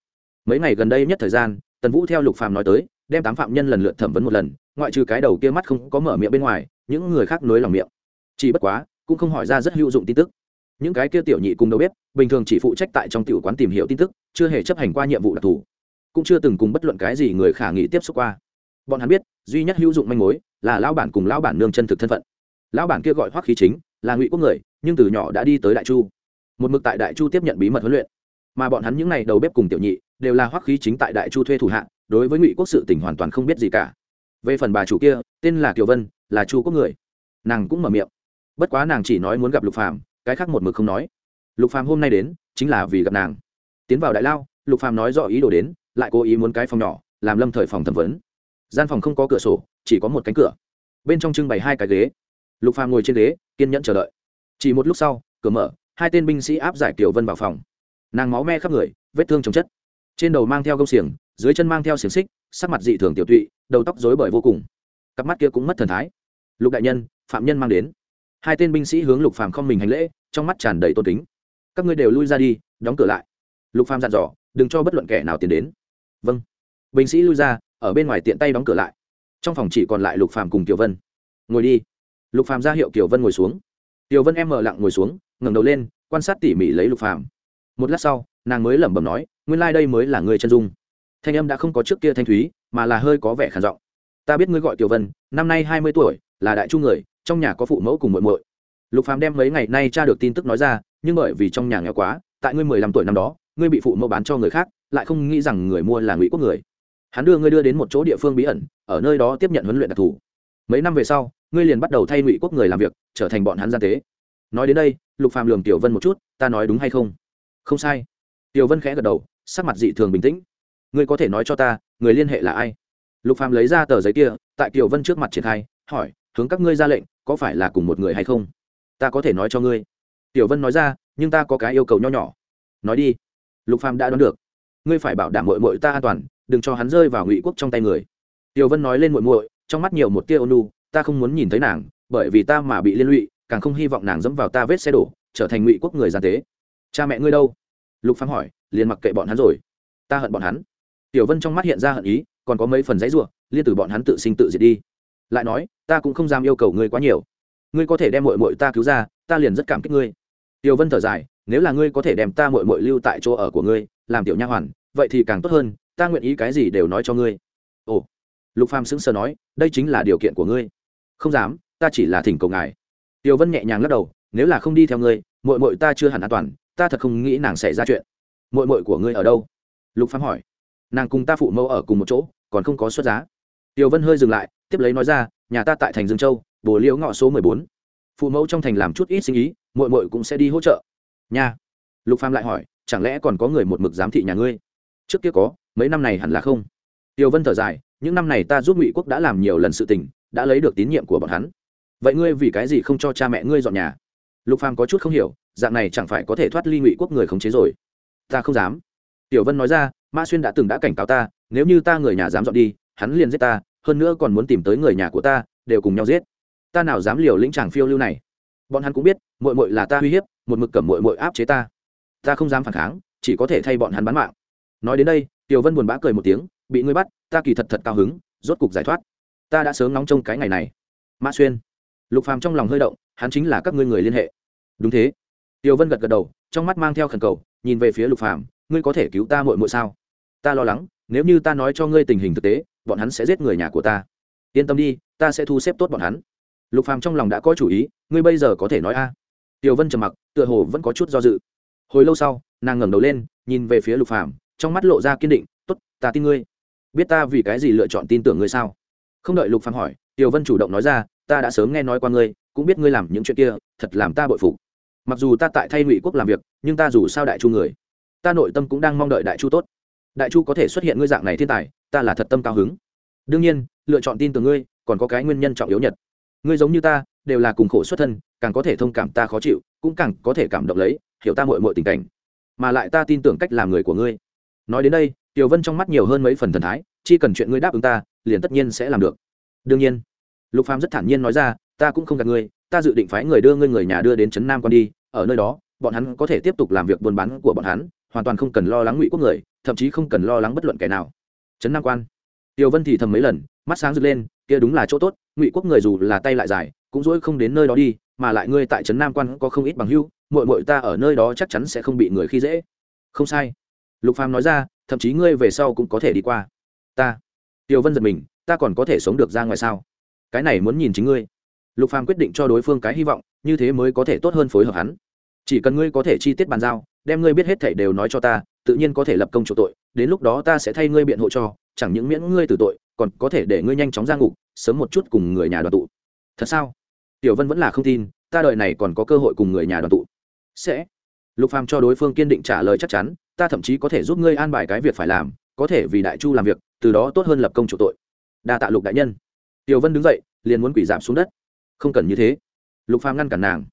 Mấy ngày gần đây nhất thời gian, tần vũ theo lục phàm nói tới, đem tám phạm nhân lần lượt thẩm vấn một lần, ngoại trừ cái đầu kia mắt không có mở miệng bên ngoài, những người khác nối lòng miệng chỉ bất quá, cũng không hỏi ra rất hữu dụng tin tức. Những cái kia tiểu nhị cùng đầu bếp, bình thường chỉ phụ trách tại trong tiểu quán tìm hiểu tin tức, chưa hề chấp hành qua nhiệm vụ đặc thù. Cũng chưa từng cùng bất luận cái gì người khả nghị tiếp xúc qua. Bọn hắn biết, duy nhất hữu dụng manh mối, là lão bản cùng lão bản nương chân thực thân phận. Lão bản kia gọi hoắc khí chính, là ngụy quốc người, nhưng từ nhỏ đã đi tới đại chu. Một mực tại đại chu tiếp nhận bí mật huấn luyện. Mà bọn hắn những n à y đầu bếp cùng tiểu nhị, đều là hoắc khí chính tại đại chu thuê thủ hạ, đối với ngụy quốc sự tỉnh hoàn toàn không biết gì cả. Về phần bà chủ kia, tên là kiều vân, là chu quốc người. Nàng cũng mở miệng bất quá nàng chỉ nói muốn gặp lục phàm, cái khác một mực không nói. Lục phàm hôm nay đến, chính là vì gặp nàng. Tiến vào đại lao, lục phàm nói rõ ý đồ đến, lại cố ý muốn cái phòng nhỏ, làm lâm thời phòng thẩm vấn. Gian phòng không có cửa sổ, chỉ có một cánh cửa. Bên trong trưng bày hai cái ghế. Lục phàm ngồi trên ghế, kiên nhẫn chờ đợi. Chỉ một lúc sau, cửa mở, hai tên binh sĩ áp giải kiều vân vào phòng. Nàng máu me khắp người, vết thương chồng chất. Trên đầu mang theo gông xiềng, dưới chân mang theo xiềng xích, sắc mặt dị thường tiểu tụy, đầu tóc rối bời vô cùng. Cặp mắt kia cũng mất thần thái. Lục đại nhân, phạm nhân mang đến hai tên binh sĩ hướng lục phàm không mình hành lễ, trong mắt tràn đầy tôn kính. Các ngươi đều lui ra đi, đóng cửa lại. Lục phàm dặn dò, đừng cho bất luận kẻ nào tiến đến. Vâng. Binh sĩ lui ra, ở bên ngoài tiện tay đóng cửa lại. Trong phòng chỉ còn lại lục phàm cùng tiểu vân. Ngồi đi. Lục phàm ra hiệu tiểu vân ngồi xuống. Tiểu vân em mở lặng ngồi xuống, ngẩng đầu lên, quan sát tỉ mỉ lấy lục phàm. Một lát sau, nàng mới lẩm bẩm nói, nguyên lai đây mới là người chân dung. Thanh âm đã không có trước kia thanh thúy, mà là hơi có vẻ khàn giọng. Ta biết ngươi gọi tiểu vân, năm nay hai mươi tuổi, là đại trung người trong nhà có phụ mẫu cùng muội muội. Lục phàm đem mấy ngày nay tra được tin tức nói ra, nhưng bởi vì trong nhà nghèo quá, tại ngươi mười lăm tuổi năm đó, ngươi bị phụ mẫu bán cho người khác, lại không nghĩ rằng người mua là ngụy quốc người. Hắn đưa ngươi đưa đến một chỗ địa phương bí ẩn, ở nơi đó tiếp nhận huấn luyện đặc thù. Mấy năm về sau, ngươi liền bắt đầu thay ngụy quốc người làm việc, trở thành bọn hắn gian tế. Nói đến đây, lục phàm lường tiểu vân một chút, ta nói đúng hay không? Không sai. Tiểu vân khẽ gật đầu, sắc mặt dị thường bình tĩnh. Ngươi có thể nói cho ta, người liên hệ là ai? Lục phàm lấy ra tờ giấy kia, tại tiểu vân trước mặt triển khai, hỏi hướng các ngươi ra lệnh, có phải là cùng một người hay không? Ta có thể nói cho ngươi. Tiểu vân nói ra, nhưng ta có cái yêu cầu nho nhỏ. Nói đi. Lục phàm đã đoán được. Ngươi phải bảo đảm muội muội ta an toàn, đừng cho hắn rơi vào ngụy quốc trong tay người. Tiểu vân nói lên muội muội, trong mắt nhiều một tia ônu ta không muốn nhìn thấy nàng, bởi vì ta mà bị liên lụy, càng không hy vọng nàng dẫm vào ta vết xe đổ, trở thành ngụy quốc người gian tế. Cha mẹ ngươi đâu? Lục phàm hỏi, liền mặc kệ bọn hắn rồi. Ta hận bọn hắn. Tiểu vân trong mắt hiện ra hận ý, còn có mấy phần giấy ruộng liên từ bọn hắn tự sinh tự diệt đi lại nói, ta cũng không dám yêu cầu ngươi quá nhiều. Ngươi có thể đem mội mội ta cứu ra, ta liền rất cảm kích ngươi. Tiểu vân thở dài, nếu là ngươi có thể đem ta mội mội lưu tại chỗ ở của ngươi, làm tiểu nha hoàn, vậy thì càng tốt hơn, ta nguyện ý cái gì đều nói cho ngươi. Ồ. Lục phàm sững sờ nói, đây chính là điều kiện của ngươi. Không dám, ta chỉ là thỉnh cầu ngài. Tiểu vân nhẹ nhàng lắc đầu, nếu là không đi theo ngươi mội mội ta chưa hẳn an toàn, ta thật không nghĩ nàng sẽ ra chuyện. Mội mội của ngươi ở đâu? Lục phàm hỏi. Nàng cùng ta phụ mẫu ở cùng một chỗ, còn không có xuất giá. Tiêu vân hơi dừng lại, tiếp lấy nói ra, nhà ta tại thành dương châu, bồ liễu ngõ số mười bốn. Phụ mẫu trong thành làm chút ít sinh ý, muội muội cũng sẽ đi hỗ trợ. Nha. Lục phàm lại hỏi, chẳng lẽ còn có người một mực giám thị nhà ngươi? Trước kia có, mấy năm này hẳn là không. Tiêu vân thở dài, những năm này ta giúp ngụy quốc đã làm nhiều lần sự tình, đã lấy được tín nhiệm của bọn hắn. Vậy ngươi vì cái gì không cho cha mẹ ngươi dọn nhà? Lục phàm có chút không hiểu, dạng này chẳng phải có thể thoát ly ngụy quốc người khống chế rồi. Ta không dám. Tiểu vân nói ra mã xuyên đã từng đã cảnh cáo ta, nếu như ta người nhà dám dọn đi hắn liền giết ta, hơn nữa còn muốn tìm tới người nhà của ta, đều cùng nhau giết. Ta nào dám liều lĩnh chàng phiêu lưu này? Bọn hắn cũng biết mội mội là ta uy hiếp, một mực cầm mội mội áp chế ta. Ta không dám phản kháng, chỉ có thể thay bọn hắn bán mạng. Nói đến đây, tiểu vân buồn bã cười một tiếng, bị ngươi bắt, ta kỳ thật thật cao hứng, rốt cục giải thoát. Ta đã sớm nóng trong cái ngày này. Mã xuyên. Lục phàm trong lòng hơi động, hắn chính là các ngươi người liên hệ. Đúng thế. Tiểu vân gật gật đầu, trong mắt mang theo khẩn cầu, nhìn về phía lục phàm, ngươi có thể cứu ta muội muội sao? Ta lo lắng, nếu như ta nói cho ngươi tình hình thực tế bọn hắn sẽ giết người nhà của ta. Yên tâm đi, ta sẽ thu xếp tốt bọn hắn. Lục phàm trong lòng đã có chủ ý, ngươi bây giờ có thể nói a. Tiểu vân trầm mặc, tựa hồ vẫn có chút do dự. Hồi lâu sau, nàng ngẩng đầu lên, nhìn về phía lục phàm, trong mắt lộ ra kiên định, tốt, ta tin ngươi. Biết ta vì cái gì lựa chọn tin tưởng ngươi sao? Không đợi lục phàm hỏi, tiểu vân chủ động nói ra, ta đã sớm nghe nói qua ngươi, cũng biết ngươi làm những chuyện kia, thật làm ta bội phục. Mặc dù ta tại thay ngụy quốc làm việc, nhưng ta dù sao đại chu người. Ta nội tâm cũng đang mong đợi đại chu tốt. Đại chu có thể xuất hiện ngươi dạng này thiên tài ta là thật tâm cao hứng. Đương nhiên, lựa chọn tin tưởng ngươi, còn có cái nguyên nhân trọng yếu nhất. Ngươi giống như ta, đều là cùng khổ xuất thân, càng có thể thông cảm ta khó chịu, cũng càng có thể cảm động lấy, hiểu ta mội mội tình cảnh. Mà lại ta tin tưởng cách làm người của ngươi. Nói đến đây, tiểu vân trong mắt nhiều hơn mấy phần thần thái chỉ cần chuyện ngươi đáp ứng ta, liền tất nhiên sẽ làm được. Đương nhiên, lục phàm rất thản nhiên nói ra, ta cũng không gạt ngươi, ta dự định phái người đưa ngươi người nhà đưa đến trấn nam quan đi, ở nơi đó, bọn hắn có thể tiếp tục làm việc buôn bán của bọn hắn, hoàn toàn không cần lo lắng ngụy quốc người, thậm chí không cần lo lắng bất luận kẻ nào trấn nam quan. Tiểu vân thì thầm mấy lần, mắt sáng rực lên, kia đúng là chỗ tốt, ngụy quốc người dù là tay lại dài, cũng dỗi không đến nơi đó đi, mà lại ngươi tại trấn nam quan có không ít bằng hưu muội muội ta ở nơi đó chắc chắn sẽ không bị người khi dễ. Không sai. Lục phàm nói ra, thậm chí ngươi về sau cũng có thể đi qua. Ta. Tiểu vân giật mình, ta còn có thể sống được ra ngoài sao? Cái này muốn nhìn chính ngươi. Lục phàm quyết định cho đối phương cái hy vọng, như thế mới có thể tốt hơn phối hợp hắn. Chỉ cần ngươi có thể chi tiết bàn giao, đem ngươi biết hết thảy đều nói cho ta, tự nhiên có thể lập công chủ tội đến lúc đó ta sẽ thay ngươi biện hộ cho, chẳng những miễn ngươi tử tội, còn có thể để ngươi nhanh chóng ra ngục, sớm một chút cùng người nhà đoàn tụ. Thật sao? Tiểu vân vẫn là không tin, ta đợi này còn có cơ hội cùng người nhà đoàn tụ. Sẽ. Lục phàm cho đối phương kiên định trả lời chắc chắn, ta thậm chí có thể giúp ngươi an bài cái việc phải làm, có thể vì đại chu làm việc, từ đó tốt hơn lập công chủ tội. Đa tạ lục đại nhân. Tiểu vân đứng dậy, liền muốn quỷ giảm xuống đất. Không cần như thế. Lục phàm ngăn cản nàng.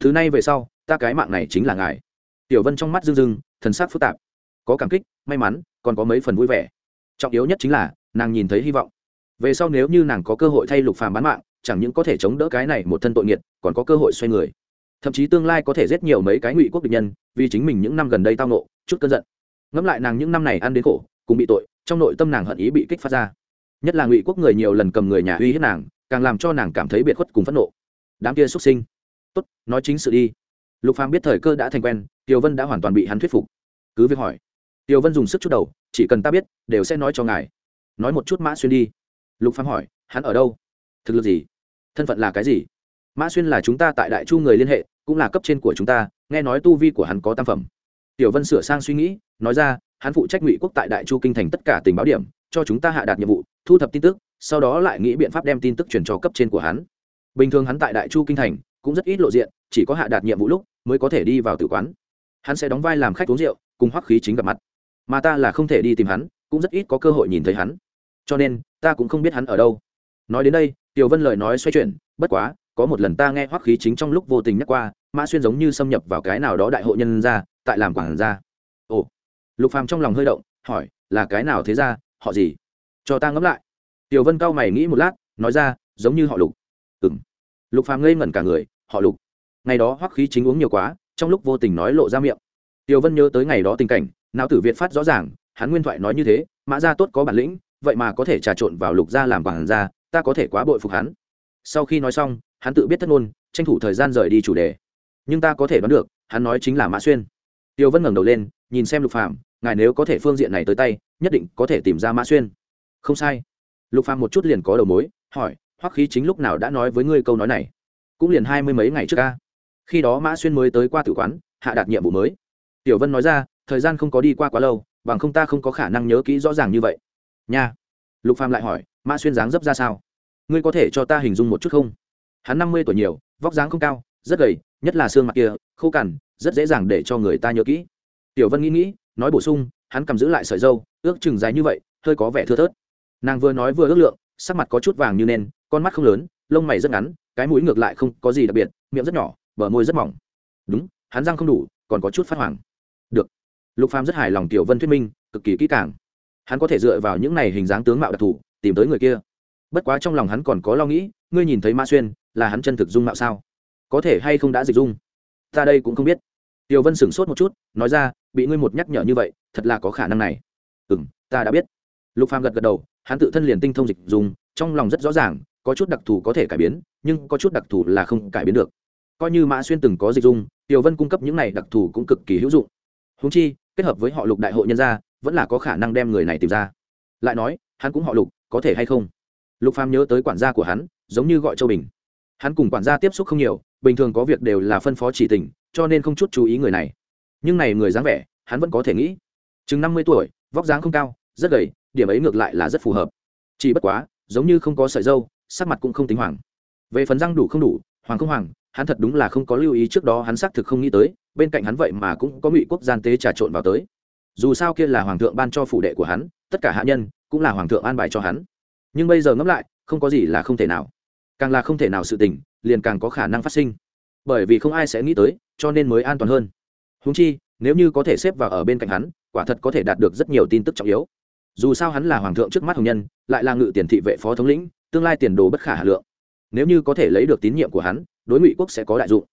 Thứ này về sau, ta cái mạng này chính là ngài. Tiểu vân trong mắt rưng rưng, thần sắc phức tạp có cảm kích, may mắn, còn có mấy phần vui vẻ. Trọng yếu nhất chính là, nàng nhìn thấy hy vọng. Về sau nếu như nàng có cơ hội thay lục phàm bán mạng, chẳng những có thể chống đỡ cái này một thân tội nghiệt, còn có cơ hội xoay người. Thậm chí tương lai có thể giết nhiều mấy cái ngụy quốc địch nhân, vì chính mình những năm gần đây tao nộ chút cơn giận. Ngẫm lại nàng những năm này ăn đến khổ, cùng bị tội, trong nội tâm nàng hận ý bị kích phát ra. Nhất là ngụy quốc người nhiều lần cầm người nhà uy hiếp nàng, càng làm cho nàng cảm thấy biệt khuất cùng phẫn nộ. Đám kia xuất sinh. Tốt, nói chính sự đi. Lục phàm biết thời cơ đã thành quen tiểu vân đã hoàn toàn bị hắn thuyết phục. Cứ việc hỏi tiểu vân dùng sức chút đầu, chỉ cần ta biết, đều sẽ nói cho ngài. Nói một chút mã xuyên đi. Lục phàm hỏi, hắn ở đâu? Thực lực gì? Thân phận là cái gì? Mã xuyên là chúng ta tại đại chu người liên hệ, cũng là cấp trên của chúng ta, nghe nói tu vi của hắn có tam phẩm. Tiểu vân sửa sang suy nghĩ, nói ra, hắn phụ trách ngụy quốc tại đại chu kinh thành tất cả tình báo điểm, cho chúng ta hạ đạt nhiệm vụ, thu thập tin tức, sau đó lại nghĩ biện pháp đem tin tức chuyển cho cấp trên của hắn. Bình thường hắn tại đại chu kinh thành, cũng rất ít lộ diện, chỉ có hạ đạt nhiệm vụ lúc mới có thể đi vào tử quán. Hắn sẽ đóng vai làm khách uống rượu, cùng hoắc khí chính gặp mặt mà ta là không thể đi tìm hắn, cũng rất ít có cơ hội nhìn thấy hắn. Cho nên, ta cũng không biết hắn ở đâu. Nói đến đây, tiểu vân lời nói xoay chuyển, bất quá, có một lần ta nghe hoắc khí chính trong lúc vô tình nhắc qua, mã xuyên giống như xâm nhập vào cái nào đó đại hội nhân ra, tại làm quản gia. Ồ. Lục phàm trong lòng hơi động, hỏi, là cái nào thế ra họ gì? Cho ta ngẫm lại. Tiểu vân cao mày nghĩ một lát, nói ra, giống như họ lục. Ừm. Lục phàm ngây ngẩn cả người, họ lục. Ngày đó hoắc khí chính uống nhiều quá, trong lúc vô tình nói lộ ra miệng. Tiểu vân nhớ tới ngày đó tình cảnh não tử việt phát rõ ràng, hắn nguyên thoại nói như thế, mã gia tốt có bản lĩnh, vậy mà có thể trà trộn vào lục gia làm quản gia, ta có thể quá bội phục hắn. Sau khi nói xong, hắn tự biết thất ngôn, tranh thủ thời gian rời đi chủ đề. Nhưng ta có thể đoán được, hắn nói chính là mã xuyên. Tiêu vân ngẩng đầu lên, nhìn xem lục phàm, ngài nếu có thể phương diện này tới tay, nhất định có thể tìm ra mã xuyên. Không sai. Lục phàm một chút liền có đầu mối, hỏi, hoắc khí chính lúc nào đã nói với ngươi câu nói này? Cũng liền hai mươi mấy ngày trước ca khi đó mã xuyên mới tới qua tử quán, hạ đạt nhiệm vụ mới. Tiểu vân nói ra thời gian không có đi qua quá lâu, bằng không ta không có khả năng nhớ kỹ rõ ràng như vậy. Nha. Lục phàm lại hỏi, mã xuyên dáng dấp ra sao? Ngươi có thể cho ta hình dung một chút không? Hắn năm mươi tuổi nhiều, vóc dáng không cao, rất gầy, nhất là xương mặt kia, khô cằn, rất dễ dàng để cho người ta nhớ kỹ. Tiểu vân nghĩ nghĩ, nói bổ sung, hắn cầm giữ lại sợi dâu, ước chừng dài như vậy, hơi có vẻ thưa thớt. Nàng vừa nói vừa ước lượng, sắc mặt có chút vàng như nên con mắt không lớn, lông mày rất ngắn, cái mũi ngược lại không có gì đặc biệt, miệng rất nhỏ, bờ môi rất mỏng. Đúng, hắn răng không đủ, còn có chút phát hoàng lục phàm rất hài lòng tiểu vân thuyết minh, cực kỳ kỹ càng. Hắn có thể dựa vào những này hình dáng tướng mạo đặc thù, tìm tới người kia. Bất quá trong lòng hắn còn có lo nghĩ, ngươi nhìn thấy Ma xuyên, là hắn chân thực dung mạo sao? Có thể hay không đã dịch dung? Ta đây cũng không biết. Tiểu vân sửng sốt một chút, nói ra, bị ngươi một nhắc nhở như vậy, thật là có khả năng này. Ừ m ta đã biết. Lục phàm gật gật đầu, hắn tự thân liền tinh thông dịch dùng trong lòng rất rõ ràng, có chút đặc thù có thể cải biến, nhưng có chút đặc thù là không cải biến được. Coi như mã xuyên từng có dịch dung, tiểu vân cung cấp những này đặc thù cũng cực kỳ hữu dụng. Húng chi kết hợp với họ lục đại hội nhân gia, vẫn là có khả năng đem người này tìm ra. Lại nói, hắn cũng họ lục, có thể hay không? Lục phàm nhớ tới quản gia của hắn, giống như gọi châu bình. Hắn cùng quản gia tiếp xúc không nhiều, bình thường có việc đều là phân phó chỉ tình, cho nên không chút chú ý người này. Nhưng này người dáng vẻ, hắn vẫn có thể nghĩ. Chừng năm mươi tuổi, vóc dáng không cao, rất gầy, điểm ấy ngược lại là rất phù hợp. Chỉ bất quá, giống như không có sợi dâu, sắc mặt cũng không tính hoàng về phần răng đủ không đủ, hoàng không hoàng, hắn thật đúng là không có lưu ý trước đó hắn xác thực không nghĩ tới bên cạnh hắn vậy mà cũng có ngụy quốc gian tế trà trộn vào tới. Dù sao kia là hoàng thượng ban cho phủ đệ của hắn, tất cả hạ nhân cũng là hoàng thượng an bài cho hắn. Nhưng bây giờ ngẫm lại, không có gì là không thể nào. Càng là không thể nào sự tình, liền càng có khả năng phát sinh. Bởi vì không ai sẽ nghĩ tới, cho nên mới an toàn hơn. Húng chi, nếu như có thể xếp vào ở bên cạnh hắn, quả thật có thể đạt được rất nhiều tin tức trọng yếu. Dù sao hắn là hoàng thượng trước mắt hồng nhân, lại là ngự tiền thị vệ phó thống lĩnh, tương lai tiền đồ bất khả hà lượng. Nếu như có thể lấy được tín nhiệm của hắn, đối ngụy quốc sẽ có đại dụng.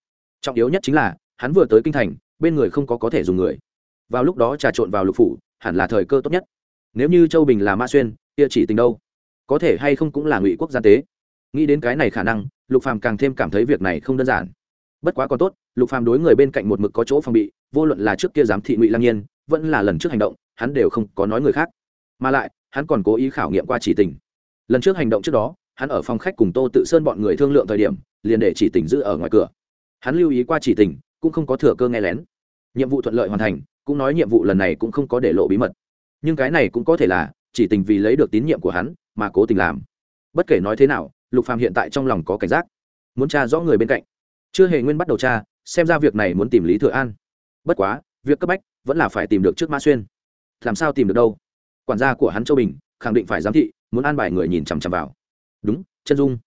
Trọng yếu nhất chính là hắn vừa tới kinh thành, bên người không có có thể dùng người. Vào lúc đó trà trộn vào lục phủ, hẳn là thời cơ tốt nhất. Nếu như châu bình là ma xuyên, kia chỉ tình đâu? Có thể hay không cũng là ngụy quốc gia tế. Nghĩ đến cái này khả năng, lục phàm càng thêm cảm thấy việc này không đơn giản. Bất quá còn tốt, lục phàm đối người bên cạnh một mực có chỗ phòng bị, vô luận là trước kia giám thị ngụy lang nhiên, vẫn là lần trước hành động, hắn đều không có nói người khác. Mà lại, hắn còn cố ý khảo nghiệm qua chỉ tình. Lần trước hành động trước đó, hắn ở phòng khách cùng tô tự sơn bọn người thương lượng thời điểm, liền để chỉ tình giữ ở ngoài cửa. Hắn lưu ý qua chỉ tình cũng không có thừa cơ nghe lén. Nhiệm vụ thuận lợi hoàn thành, cũng nói nhiệm vụ lần này cũng không có để lộ bí mật. Nhưng cái này cũng có thể là, chỉ tình vì lấy được tín nhiệm của hắn, mà cố tình làm. Bất kể nói thế nào, lục phàm hiện tại trong lòng có cảnh giác. Muốn tra rõ người bên cạnh. Chưa hề nguyên bắt đầu tra, xem ra việc này muốn tìm lý thừa an. Bất quá, việc cấp bách vẫn là phải tìm được trước mã xuyên. Làm sao tìm được đâu? Quản gia của hắn châu bình, khẳng định phải giám thị, muốn an bài người nhìn chằm chằm vào. Đúng, chân dung.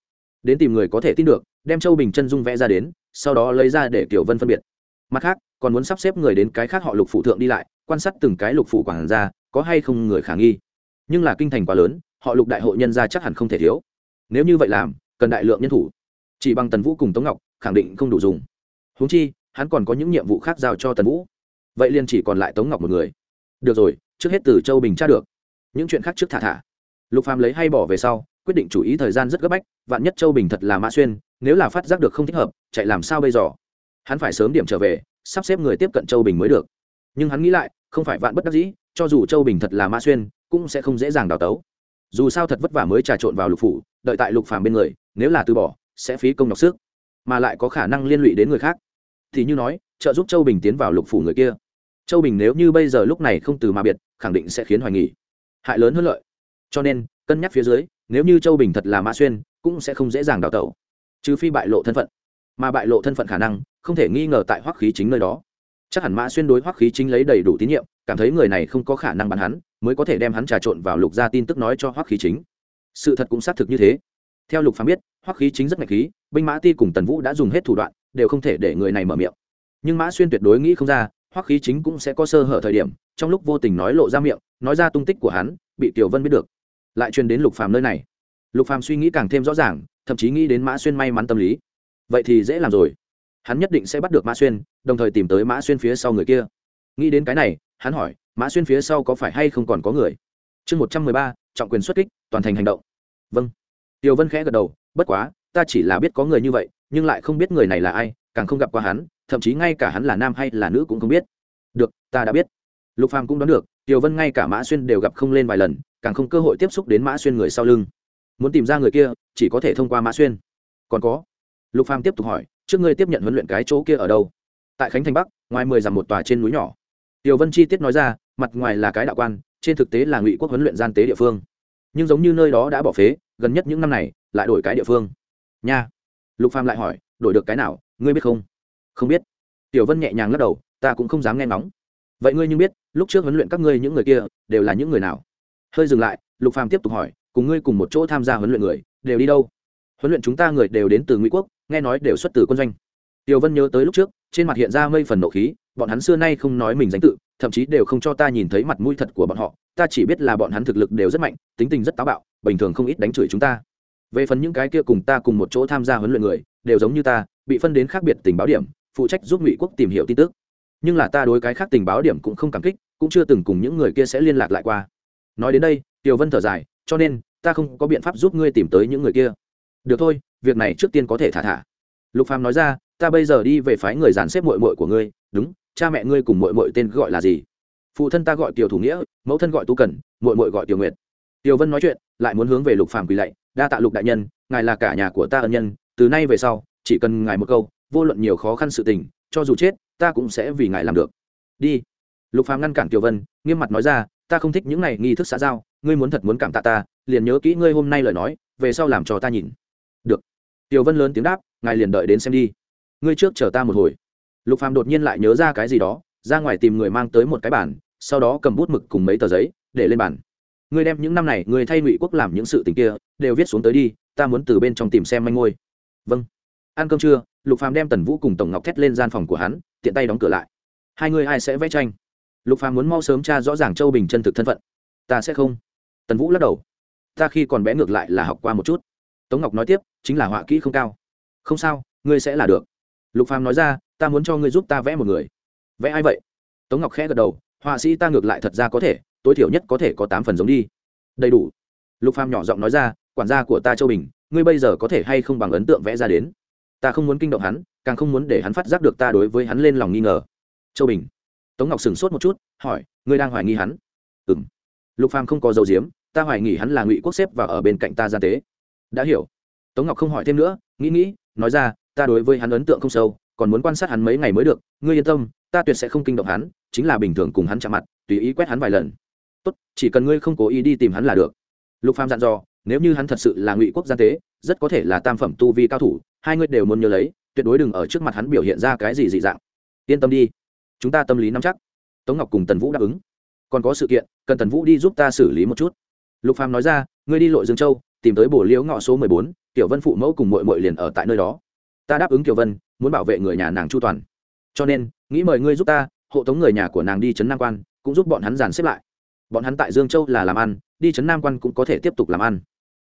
Đến tìm người có thể tin được, đem châu bình chân dung vẽ ra đến, sau đó lấy ra để tiểu vân phân biệt mặt khác, còn muốn sắp xếp người đến cái khác họ lục phủ thượng đi lại, quan sát từng cái lục phủ quản gia, có hay không người khả nghi. Nhưng là kinh thành quá lớn, họ lục đại hội nhân gia chắc hẳn không thể thiếu. Nếu như vậy làm, cần đại lượng nhân thủ. Chỉ bằng tần vũ cùng tống ngọc, khẳng định không đủ dùng. Huống chi, hắn còn có những nhiệm vụ khác giao cho tần vũ. Vậy liền chỉ còn lại tống ngọc một người. Được rồi, trước hết từ châu bình tra được. Những chuyện khác trước thả thả. Lục phàm lấy hay bỏ về sau, quyết định chủ ý thời gian rất gấp bách, vạn nhất châu bình thật là mã xuyên, nếu là phát giác được không thích hợp, chạy làm sao bây giờ? Hắn phải sớm điểm trở về, sắp xếp người tiếp cận châu bình mới được. Nhưng hắn nghĩ lại, không phải vạn bất đắc dĩ, cho dù châu bình thật là mã xuyên, cũng sẽ không dễ dàng đào tấu. Dù sao thật vất vả mới trà trộn vào lục phủ, đợi tại lục phàm bên người, nếu là từ bỏ, sẽ phí công nhọc sức, mà lại có khả năng liên lụy đến người khác. Thì như nói, trợ giúp châu bình tiến vào lục phủ người kia. Châu bình nếu như bây giờ lúc này không từ mà biệt, khẳng định sẽ khiến hoài nghỉ hại lớn hơn lợi. Cho nên, cân nhắc phía dưới, nếu như châu bình thật là mã xuyên, cũng sẽ không dễ dàng đào tẩu. Trừ phi bại lộ thân phận. Mà bại lộ thân phận khả năng không thể nghi ngờ tại hoắc khí chính nơi đó. Chắc hẳn mã xuyên đối hoắc khí chính lấy đầy đủ tín nhiệm, cảm thấy người này không có khả năng bắn hắn, mới có thể đem hắn trà trộn vào lục gia tin tức nói cho hoắc khí chính. Sự thật cũng xác thực như thế. Theo lục phàm biết, hoắc khí chính rất ngạch khí, binh mã ti cùng tần vũ đã dùng hết thủ đoạn, đều không thể để người này mở miệng. Nhưng mã xuyên tuyệt đối nghĩ không ra, hoắc khí chính cũng sẽ có sơ hở thời điểm, trong lúc vô tình nói lộ ra miệng, nói ra tung tích của hắn, bị tiểu vân biết được. Lại truyền đến lục phàm nơi này. Lục phàm suy nghĩ càng thêm rõ ràng, thậm chí nghĩ đến mã xuyên may mắn tâm lý. Vậy thì dễ làm rồi hắn nhất định sẽ bắt được mã xuyên, đồng thời tìm tới mã xuyên phía sau người kia. Nghĩ đến cái này, hắn hỏi, mã xuyên phía sau có phải hay không còn có người? Chương một trăm mười ba, trọng quyền xuất kích, toàn thành hành động. Vâng. Tiều vân khẽ gật đầu, bất quá, ta chỉ là biết có người như vậy, nhưng lại không biết người này là ai, càng không gặp qua hắn, thậm chí ngay cả hắn là nam hay là nữ cũng không biết. Được, ta đã biết. Lục phàm cũng đoán được tiều vân ngay cả mã xuyên đều gặp không lên vài lần, càng không cơ hội tiếp xúc đến mã xuyên người sau lưng. Muốn tìm ra người kia, chỉ có thể thông qua mã xuyên. Còn có lục phàm tiếp tục hỏi, trước ngươi tiếp nhận huấn luyện cái chỗ kia ở đâu? Tại khánh thành bắc, ngoài mười dặm một tòa trên núi nhỏ. Tiểu vân chi tiết nói ra, mặt ngoài là cái đạo quan, trên thực tế là ngụy quốc huấn luyện gian tế địa phương. Nhưng giống như nơi đó đã bỏ phế, gần nhất những năm này, lại đổi cái địa phương. Nha. Lục phàm lại hỏi, đổi được cái nào, ngươi biết không? Không biết. Tiểu vân nhẹ nhàng lắc đầu, ta cũng không dám nghe ngóng. Vậy ngươi như biết, lúc trước huấn luyện các ngươi những người kia, đều là những người nào? Hơi dừng lại, lục phàm tiếp tục hỏi, cùng ngươi cùng một chỗ tham gia huấn luyện người, đều đi đâu? Huấn luyện chúng ta người đều đến từ ngụy quốc nghe nói đều xuất từ quân doanh. Tiểu vân nhớ tới lúc trước, trên mặt hiện ra mây phần nộ khí, bọn hắn xưa nay không nói mình danh tự, thậm chí đều không cho ta nhìn thấy mặt mũi thật của bọn họ, ta chỉ biết là bọn hắn thực lực đều rất mạnh, tính tình rất táo bạo, bình thường không ít đánh chửi chúng ta. Về phần những cái kia cùng ta cùng một chỗ tham gia huấn luyện người, đều giống như ta, bị phân đến khác biệt tình báo điểm, phụ trách giúp ngụy quốc tìm hiểu tin tức. Nhưng là ta đối cái khác tình báo điểm cũng không cảm kích, cũng chưa từng cùng những người kia sẽ liên lạc lại qua. Nói đến đây, tiểu vân thở dài, cho nên, ta không có biện pháp giúp ngươi tìm tới những người kia. Được thôi việc này trước tiên có thể thả thả. Lục phàm nói ra, ta bây giờ đi về phái người dàn xếp muội muội của ngươi, đúng, cha mẹ ngươi cùng muội muội tên gọi là gì? Phụ thân ta gọi tiểu thủ nghĩa, mẫu thân gọi tu cần, muội muội gọi tiểu nguyệt. Tiểu vân nói chuyện, lại muốn hướng về lục phàm quỳ lạy, đa tạ lục đại nhân, ngài là cả nhà của ta ân nhân, từ nay về sau, chỉ cần ngài một câu, vô luận nhiều khó khăn sự tình, cho dù chết, ta cũng sẽ vì ngài làm được. Đi. Lục phàm ngăn cản tiểu vân, nghiêm mặt nói ra, ta không thích những này nghi thức xã giao, ngươi muốn thật muốn cảm tạ ta, liền nhớ kỹ ngươi hôm nay lời nói, về sau làm cho ta nhìn tiểu vân lớn tiếng đáp, ngài liền đợi đến xem đi. Ngươi trước chờ ta một hồi. Lục phàm đột nhiên lại nhớ ra cái gì đó, ra ngoài tìm người mang tới một cái bản sau đó cầm bút mực cùng mấy tờ giấy, để lên bản ngươi đem những năm này người thay ngụy quốc làm những sự tình kia đều viết xuống tới đi, ta muốn từ bên trong tìm xem manh ngôi vâng. Ăn cơm trưa? Lục phàm đem tần vũ cùng tổng ngọc thét lên gian phòng của hắn, tiện tay đóng cửa lại. Hai người ai sẽ vẽ tranh? Lục phàm muốn mau sớm tra rõ ràng châu bình chân thực thân phận. Ta sẽ không. Tần vũ lắc đầu. Ta khi còn bé ngược lại là học qua một chút. Tống ngọc nói tiếp chính là họa kỹ không cao. Không sao, ngươi sẽ là được. Lục phàm nói ra, ta muốn cho ngươi giúp ta vẽ một người. Vẽ ai vậy? Tống ngọc khẽ gật đầu, họa sĩ ta ngược lại thật ra có thể, tối thiểu nhất có thể có tám phần giống đi. Đầy đủ. Lục phàm nhỏ giọng nói ra, quản gia của ta châu bình, ngươi bây giờ có thể hay không bằng ấn tượng vẽ ra đến? Ta không muốn kinh động hắn, càng không muốn để hắn phát giác được ta đối với hắn lên lòng nghi ngờ. Châu bình. Tống ngọc sửng sốt một chút, hỏi, ngươi đang hoài nghi hắn? Ừm. Lục phàm không có dầu diếm, ta hoài nghi hắn là ngụy quốc xếp và ở bên cạnh ta gian tế. Đã hiểu tống ngọc không hỏi thêm nữa, nghĩ nghĩ, nói ra, ta đối với hắn ấn tượng không sâu, còn muốn quan sát hắn mấy ngày mới được, ngươi yên tâm, ta tuyệt sẽ không kinh động hắn, chính là bình thường cùng hắn chạm mặt, tùy ý quét hắn vài lần. Tốt, chỉ cần ngươi không cố ý đi tìm hắn là được. Lục phàm dặn dò, nếu như hắn thật sự là ngụy quốc gian tế, rất có thể là tam phẩm tu vi cao thủ, hai ngươi đều muốn nhớ lấy, tuyệt đối đừng ở trước mặt hắn biểu hiện ra cái gì dị dạng. Yên tâm đi, chúng ta tâm lý nắm chắc. Tống ngọc cùng tần vũ đáp ứng. Còn có sự kiện, cần tần vũ đi giúp ta xử lý một chút. Lục phàm nói ra, ngươi đi lội dương châu, tìm tới bổ liễu ngọ số mười bốn tiểu vân phụ mẫu cùng mội mội liền ở tại nơi đó. Ta đáp ứng tiểu vân, muốn bảo vệ người nhà nàng chu toàn. Cho nên, nghĩ mời ngươi giúp ta, hộ tống người nhà của nàng đi trấn nam quan, cũng giúp bọn hắn dàn xếp lại. Bọn hắn tại dương châu là làm ăn, đi trấn nam quan cũng có thể tiếp tục làm ăn.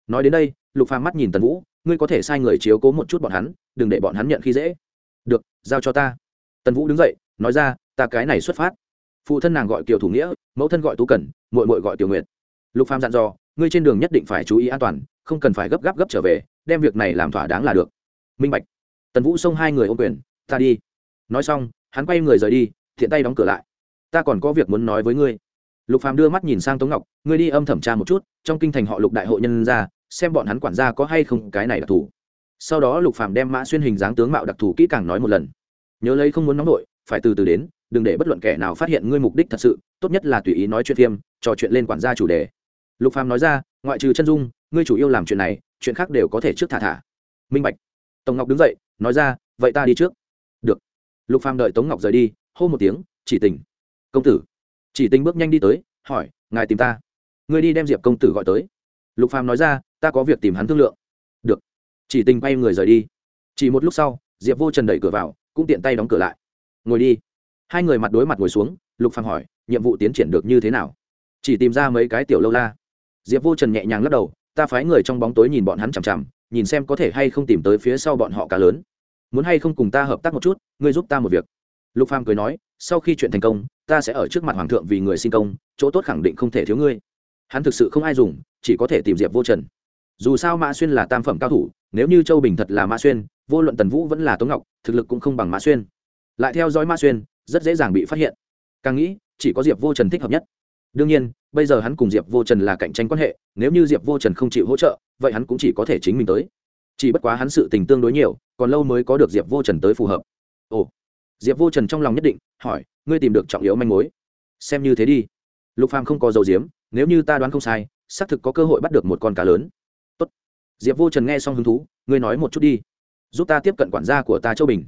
Nói đến đây, lục phàm mắt nhìn tần vũ, ngươi có thể sai người chiếu cố một chút bọn hắn, đừng để bọn hắn nhận khi dễ. Được, giao cho ta. Tần vũ đứng dậy, nói ra, ta cái này xuất phát. Phụ thân nàng gọi kiều thủ nghĩa, mẫu thân gọi tú cẩn, muội muội gọi tiểu nguyệt. Lục phàm dặn dò, ngươi trên đường nhất định phải chú ý an toàn, không cần phải gấp gáp gấp trở về đem việc này làm thỏa đáng là được. Minh bạch. Tần vũ xông hai người ô quyền, ta đi. Nói xong, hắn quay người rời đi, thiện tay đóng cửa lại. Ta còn có việc muốn nói với ngươi. Lục phàm đưa mắt nhìn sang tống ngọc, ngươi đi âm thẩm tra một chút, trong kinh thành họ lục đại hội nhân ra, xem bọn hắn quản gia có hay không cái này đặc thù. Sau đó lục phàm đem mã xuyên hình dáng tướng mạo đặc thù kỹ càng nói một lần. Nhớ lấy không muốn nóng nổi phải từ từ đến, đừng để bất luận kẻ nào phát hiện ngươi mục đích thật sự, tốt nhất là tùy ý nói chuyện phim trò chuyện lên quản gia chủ đề. Lục phàm nói ra, ngoại trừ chân dung, ngươi chủ yêu làm chuyện này chuyện khác đều có thể trước thả thả. Minh bạch. Tống ngọc đứng dậy, nói ra, vậy ta đi trước. Được. Lục phàm đợi tống ngọc rời đi, hô một tiếng, chỉ tình. Công tử. Chỉ tình bước nhanh đi tới, hỏi, ngài tìm ta? Ngươi đi đem diệp công tử gọi tới. Lục phàm nói ra, ta có việc tìm hắn thương lượng. Được. Chỉ tình quay người rời đi. Chỉ một lúc sau, diệp vô trần đẩy cửa vào, cũng tiện tay đóng cửa lại. Ngồi đi. Hai người mặt đối mặt ngồi xuống, lục phàm hỏi, nhiệm vụ tiến triển được như thế nào? Chỉ tìm ra mấy cái tiểu lâu la. Diệp vô trần nhẹ nhàng lắc đầu ta phái người trong bóng tối nhìn bọn hắn chằm chằm, nhìn xem có thể hay không tìm tới phía sau bọn họ cá lớn. Muốn hay không cùng ta hợp tác một chút, ngươi giúp ta một việc. Lục phàm cười nói, sau khi chuyện thành công, ta sẽ ở trước mặt hoàng thượng vì người sinh công, chỗ tốt khẳng định không thể thiếu ngươi. Hắn thực sự không ai dùng, chỉ có thể tìm diệp vô trần. Dù sao mã xuyên là tam phẩm cao thủ, nếu như châu bình thật là mã xuyên, vô luận tần vũ vẫn là tống ngọc, thực lực cũng không bằng mã xuyên. Lại theo dõi mã xuyên, rất dễ dàng bị phát hiện. Càng nghĩ, chỉ có diệp vô trần thích hợp nhất đương nhiên, bây giờ hắn cùng diệp vô trần là cạnh tranh quan hệ, nếu như diệp vô trần không chịu hỗ trợ, vậy hắn cũng chỉ có thể chính mình tới. Chỉ bất quá hắn sự tình tương đối nhiều, còn lâu mới có được diệp vô trần tới phù hợp. Ồ, diệp vô trần trong lòng nhất định, hỏi, ngươi tìm được trọng yếu manh mối? Xem như thế đi. Lục phàm không có dầu diếm nếu như ta đoán không sai, xác thực có cơ hội bắt được một con cá lớn. Tốt. diệp vô trần nghe xong hứng thú, ngươi nói một chút đi, giúp ta tiếp cận quản gia của ta châu bình.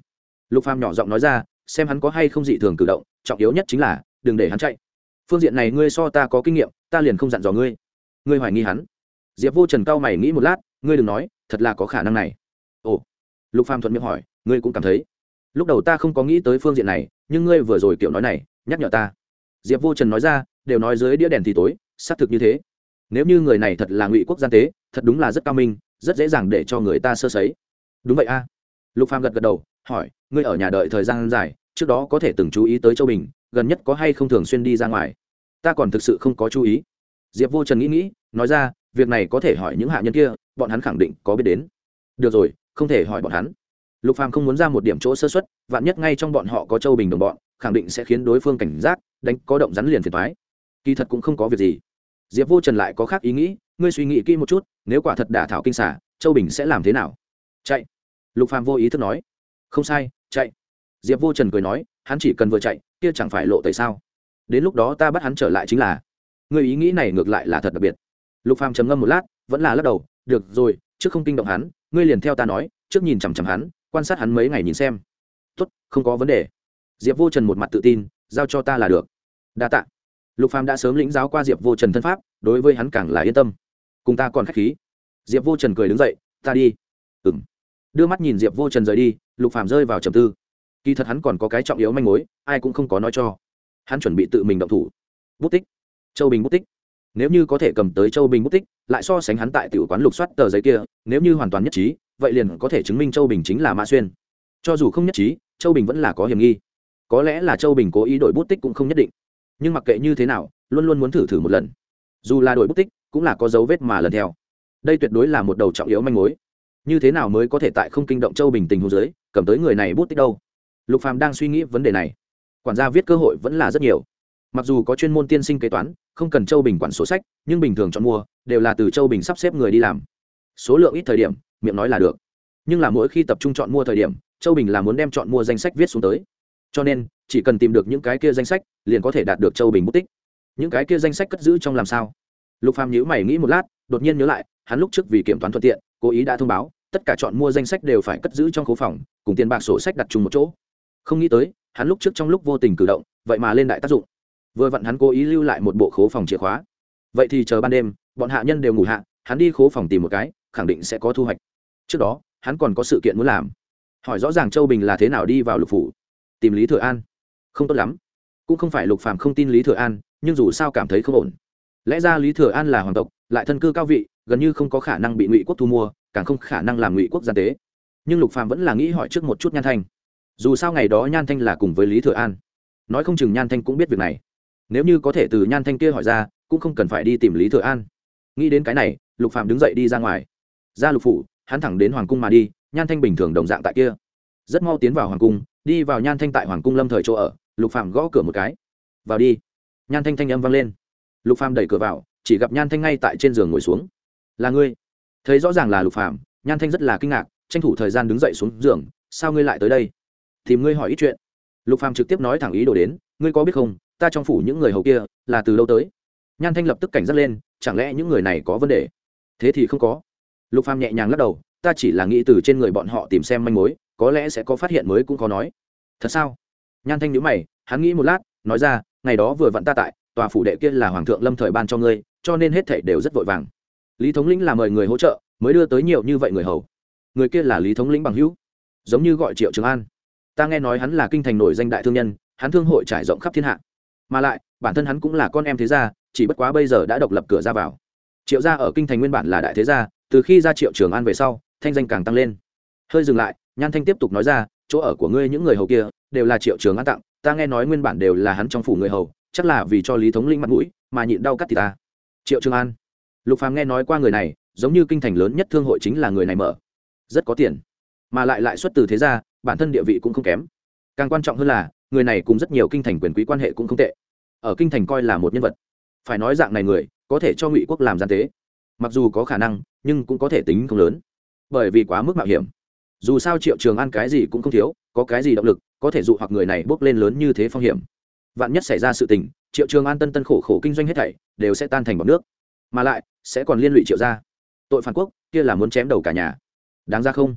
Lục phàm nhỏ giọng nói ra, xem hắn có hay không dị thường cử động, trọng yếu nhất chính là, đừng để hắn chạy phương diện này ngươi so ta có kinh nghiệm, ta liền không dặn dò ngươi. Ngươi hoài nghi hắn. Diệp vô trần cao mày nghĩ một lát, ngươi đừng nói, thật là có khả năng này. Ồ. Lục phàm thuận miệng hỏi, ngươi cũng cảm thấy. Lúc đầu ta không có nghĩ tới phương diện này, nhưng ngươi vừa rồi kiểu nói này, nhắc nhở ta. Diệp vô trần nói ra, đều nói dưới đĩa đèn thì tối, xác thực như thế. Nếu như người này thật là ngụy quốc gian tế, thật đúng là rất cao minh, rất dễ dàng để cho người ta sơ sấy. Đúng vậy a. Lục phàm gật gật đầu, hỏi, ngươi ở nhà đợi thời gian dài, trước đó có thể từng chú ý tới châu bình gần nhất có hay không thường xuyên đi ra ngoài? Ta còn thực sự không có chú ý. Diệp vô trần nghĩ nghĩ, nói ra, việc này có thể hỏi những hạ nhân kia, bọn hắn khẳng định có biết đến. Được rồi, không thể hỏi bọn hắn. Lục phàm không muốn ra một điểm chỗ sơ xuất vạn nhất ngay trong bọn họ có châu bình đồng bọn, khẳng định sẽ khiến đối phương cảnh giác, đánh có động rắn liền thiệt thoái kỳ thật cũng không có việc gì. Diệp vô trần lại có khác ý nghĩ, ngươi suy nghĩ kỹ một chút, nếu quả thật đả thảo kinh xả, châu bình sẽ làm thế nào? Chạy. Lục phàm vô ý thức nói. Không sai, chạy. Diệp vô trần cười nói, hắn chỉ cần vừa chạy kia chẳng phải lộ tẩy sao? Đến lúc đó ta bắt hắn trở lại chính là. Người ý nghĩ này ngược lại là thật đặc biệt. Lục phàm trầm ngâm một lát, vẫn là lắc đầu, được rồi, trước không kinh động hắn, ngươi liền theo ta nói, trước nhìn chằm chằm hắn, quan sát hắn mấy ngày nhìn xem. Tốt, không có vấn đề. Diệp vô trần một mặt tự tin, giao cho ta là được. Đa tạ. Lục phàm đã sớm lĩnh giáo qua diệp vô trần thân pháp, đối với hắn càng là yên tâm. Cùng ta còn khách khí. Diệp vô trần cười đứng dậy, ta đi. Ừng đưa mắt nhìn diệp vô trần rời đi, lục phàm rơi vào trầm tư kỳ thật hắn còn có cái trọng yếu manh mối, ai cũng không có nói cho. Hắn chuẩn bị tự mình động thủ. Bút tích. Châu bình bút tích. Nếu như có thể cầm tới châu bình bút tích, lại so sánh hắn tại tiểu quán lục soát tờ giấy kia, nếu như hoàn toàn nhất trí, vậy liền có thể chứng minh châu bình chính là mã xuyên. Cho dù không nhất trí, châu bình vẫn là có hiểm nghi. Có lẽ là châu bình cố ý đổi bút tích cũng không nhất định. Nhưng mặc kệ như thế nào, luôn luôn muốn thử thử một lần. Dù là đổi bút tích, cũng là có dấu vết mà lần theo. Đây tuyệt đối là một đầu trọng yếu manh mối. Như thế nào mới có thể tại không kinh động châu bình tình hồ dưới, cầm tới người này bút tích đâu? Lục phàm đang suy nghĩ vấn đề này. Quản gia viết cơ hội vẫn là rất nhiều. Mặc dù có chuyên môn tiên sinh kế toán, không cần châu bình quản sổ sách, nhưng bình thường chọn mua, đều là từ châu bình sắp xếp người đi làm. Số lượng ít thời điểm, miệng nói là được. Nhưng là mỗi khi tập trung chọn mua thời điểm, châu bình là muốn đem chọn mua danh sách viết xuống tới. Cho nên, chỉ cần tìm được những cái kia danh sách, liền có thể đạt được châu bình bút tích những cái kia danh sách cất giữ trong làm sao? Lục phàm nhữ mày nghĩ một lát, đột nhiên nhớ lại, hắn lúc trước vì kiểm toán thuận tiện, cố ý đã thông báo, tất cả chọn mua danh sách đều phải cất giữ trong khố phòng, cùng tiền bạc sổ sách đặt chung một chỗ không nghĩ tới, hắn lúc trước trong lúc vô tình cử động, vậy mà lên đại tác dụng. Vừa vặn hắn cố ý lưu lại một bộ khố phòng chìa khóa. Vậy thì chờ ban đêm, bọn hạ nhân đều ngủ hạ, hắn đi khố phòng tìm một cái, khẳng định sẽ có thu hoạch. Trước đó, hắn còn có sự kiện muốn làm. Hỏi rõ ràng châu bình là thế nào đi vào lục phủ. Tìm lý thừa an. Không tốt lắm. Cũng không phải lục phàm không tin lý thừa an, nhưng dù sao cảm thấy không ổn. Lẽ ra lý thừa an là hoàng tộc, lại thân cư cao vị, gần như không có khả năng bị ngụy quốc thu mua, càng không khả năng làm ngụy quốc gia tế. Nhưng lục phàm vẫn là nghĩ hỏi trước một chút nhan thanh dù sao ngày đó nhan thanh là cùng với lý thừa an nói không chừng nhan thanh cũng biết việc này nếu như có thể từ nhan thanh kia hỏi ra cũng không cần phải đi tìm lý thừa an nghĩ đến cái này lục phạm đứng dậy đi ra ngoài ra lục phủ hắn thẳng đến hoàng cung mà đi nhan thanh bình thường đồng dạng tại kia rất mau tiến vào hoàng cung đi vào nhan thanh tại hoàng cung lâm thời chỗ ở lục phạm gõ cửa một cái vào đi nhan thanh thanh âm vang lên lục phạm đẩy cửa vào chỉ gặp nhan thanh ngay tại trên giường ngồi xuống là ngươi thấy rõ ràng là lục phạm nhan thanh rất là kinh ngạc tranh thủ thời gian đứng dậy xuống giường sao ngươi lại tới đây tìm ngươi hỏi ít chuyện. Lục phàm trực tiếp nói thẳng ý đồ đến, ngươi có biết không, ta trong phủ những người hầu kia, là từ lâu tới? Nhan thanh lập tức cảnh giác lên, chẳng lẽ những người này có vấn đề? Thế thì không có. Lục phàm nhẹ nhàng lắc đầu, ta chỉ là nghĩ từ trên người bọn họ tìm xem manh mối, có lẽ sẽ có phát hiện mới cũng có nói. Thật sao? Nhan thanh nhíu mày, hắn nghĩ một lát, nói ra, ngày đó vừa vặn ta tại, tòa phủ đệ kia là hoàng thượng lâm thời ban cho ngươi, cho nên hết thảy đều rất vội vàng. Lý thống lĩnh là mời người hỗ trợ, mới đưa tới nhiều như vậy người hầu. Người kia là lý thống lĩnh bằng hữu, giống như gọi triệu trường an ta nghe nói hắn là kinh thành nổi danh đại thương nhân, hắn thương hội trải rộng khắp thiên hạ. Mà lại, bản thân hắn cũng là con em thế gia, chỉ bất quá bây giờ đã độc lập cửa ra vào. Triệu gia ở kinh thành nguyên bản là đại thế gia, từ khi ra triệu trường an về sau, thanh danh càng tăng lên. Hơi dừng lại, nhan thanh tiếp tục nói ra, chỗ ở của ngươi những người hầu kia, đều là triệu trường an tặng, ta nghe nói nguyên bản đều là hắn trong phủ người hầu, chắc là vì cho lý thống linh mặt mũi, mà nhịn đau cắt thì ta. Triệu trường an. Lục phàm nghe nói qua người này, giống như kinh thành lớn nhất thương hội chính là người này mở. Rất có tiền. Mà lại lại xuất từ thế gia bản thân địa vị cũng không kém. Càng quan trọng hơn là, người này cùng rất nhiều kinh thành quyền quý quan hệ cũng không tệ. Ở kinh thành coi là một nhân vật. Phải nói dạng này người, có thể cho ngụy quốc làm gian tế. Mặc dù có khả năng, nhưng cũng có thể tính không lớn. Bởi vì quá mức mạo hiểm. Dù sao triệu trường an cái gì cũng không thiếu, có cái gì động lực, có thể dụ hoặc người này bước lên lớn như thế phong hiểm. Vạn nhất xảy ra sự tình, triệu trường an tân tân khổ khổ kinh doanh hết thảy, đều sẽ tan thành bọc nước. Mà lại, sẽ còn liên lụy triệu ra tội phản quốc, kia là muốn chém đầu cả nhà. Đáng ra không?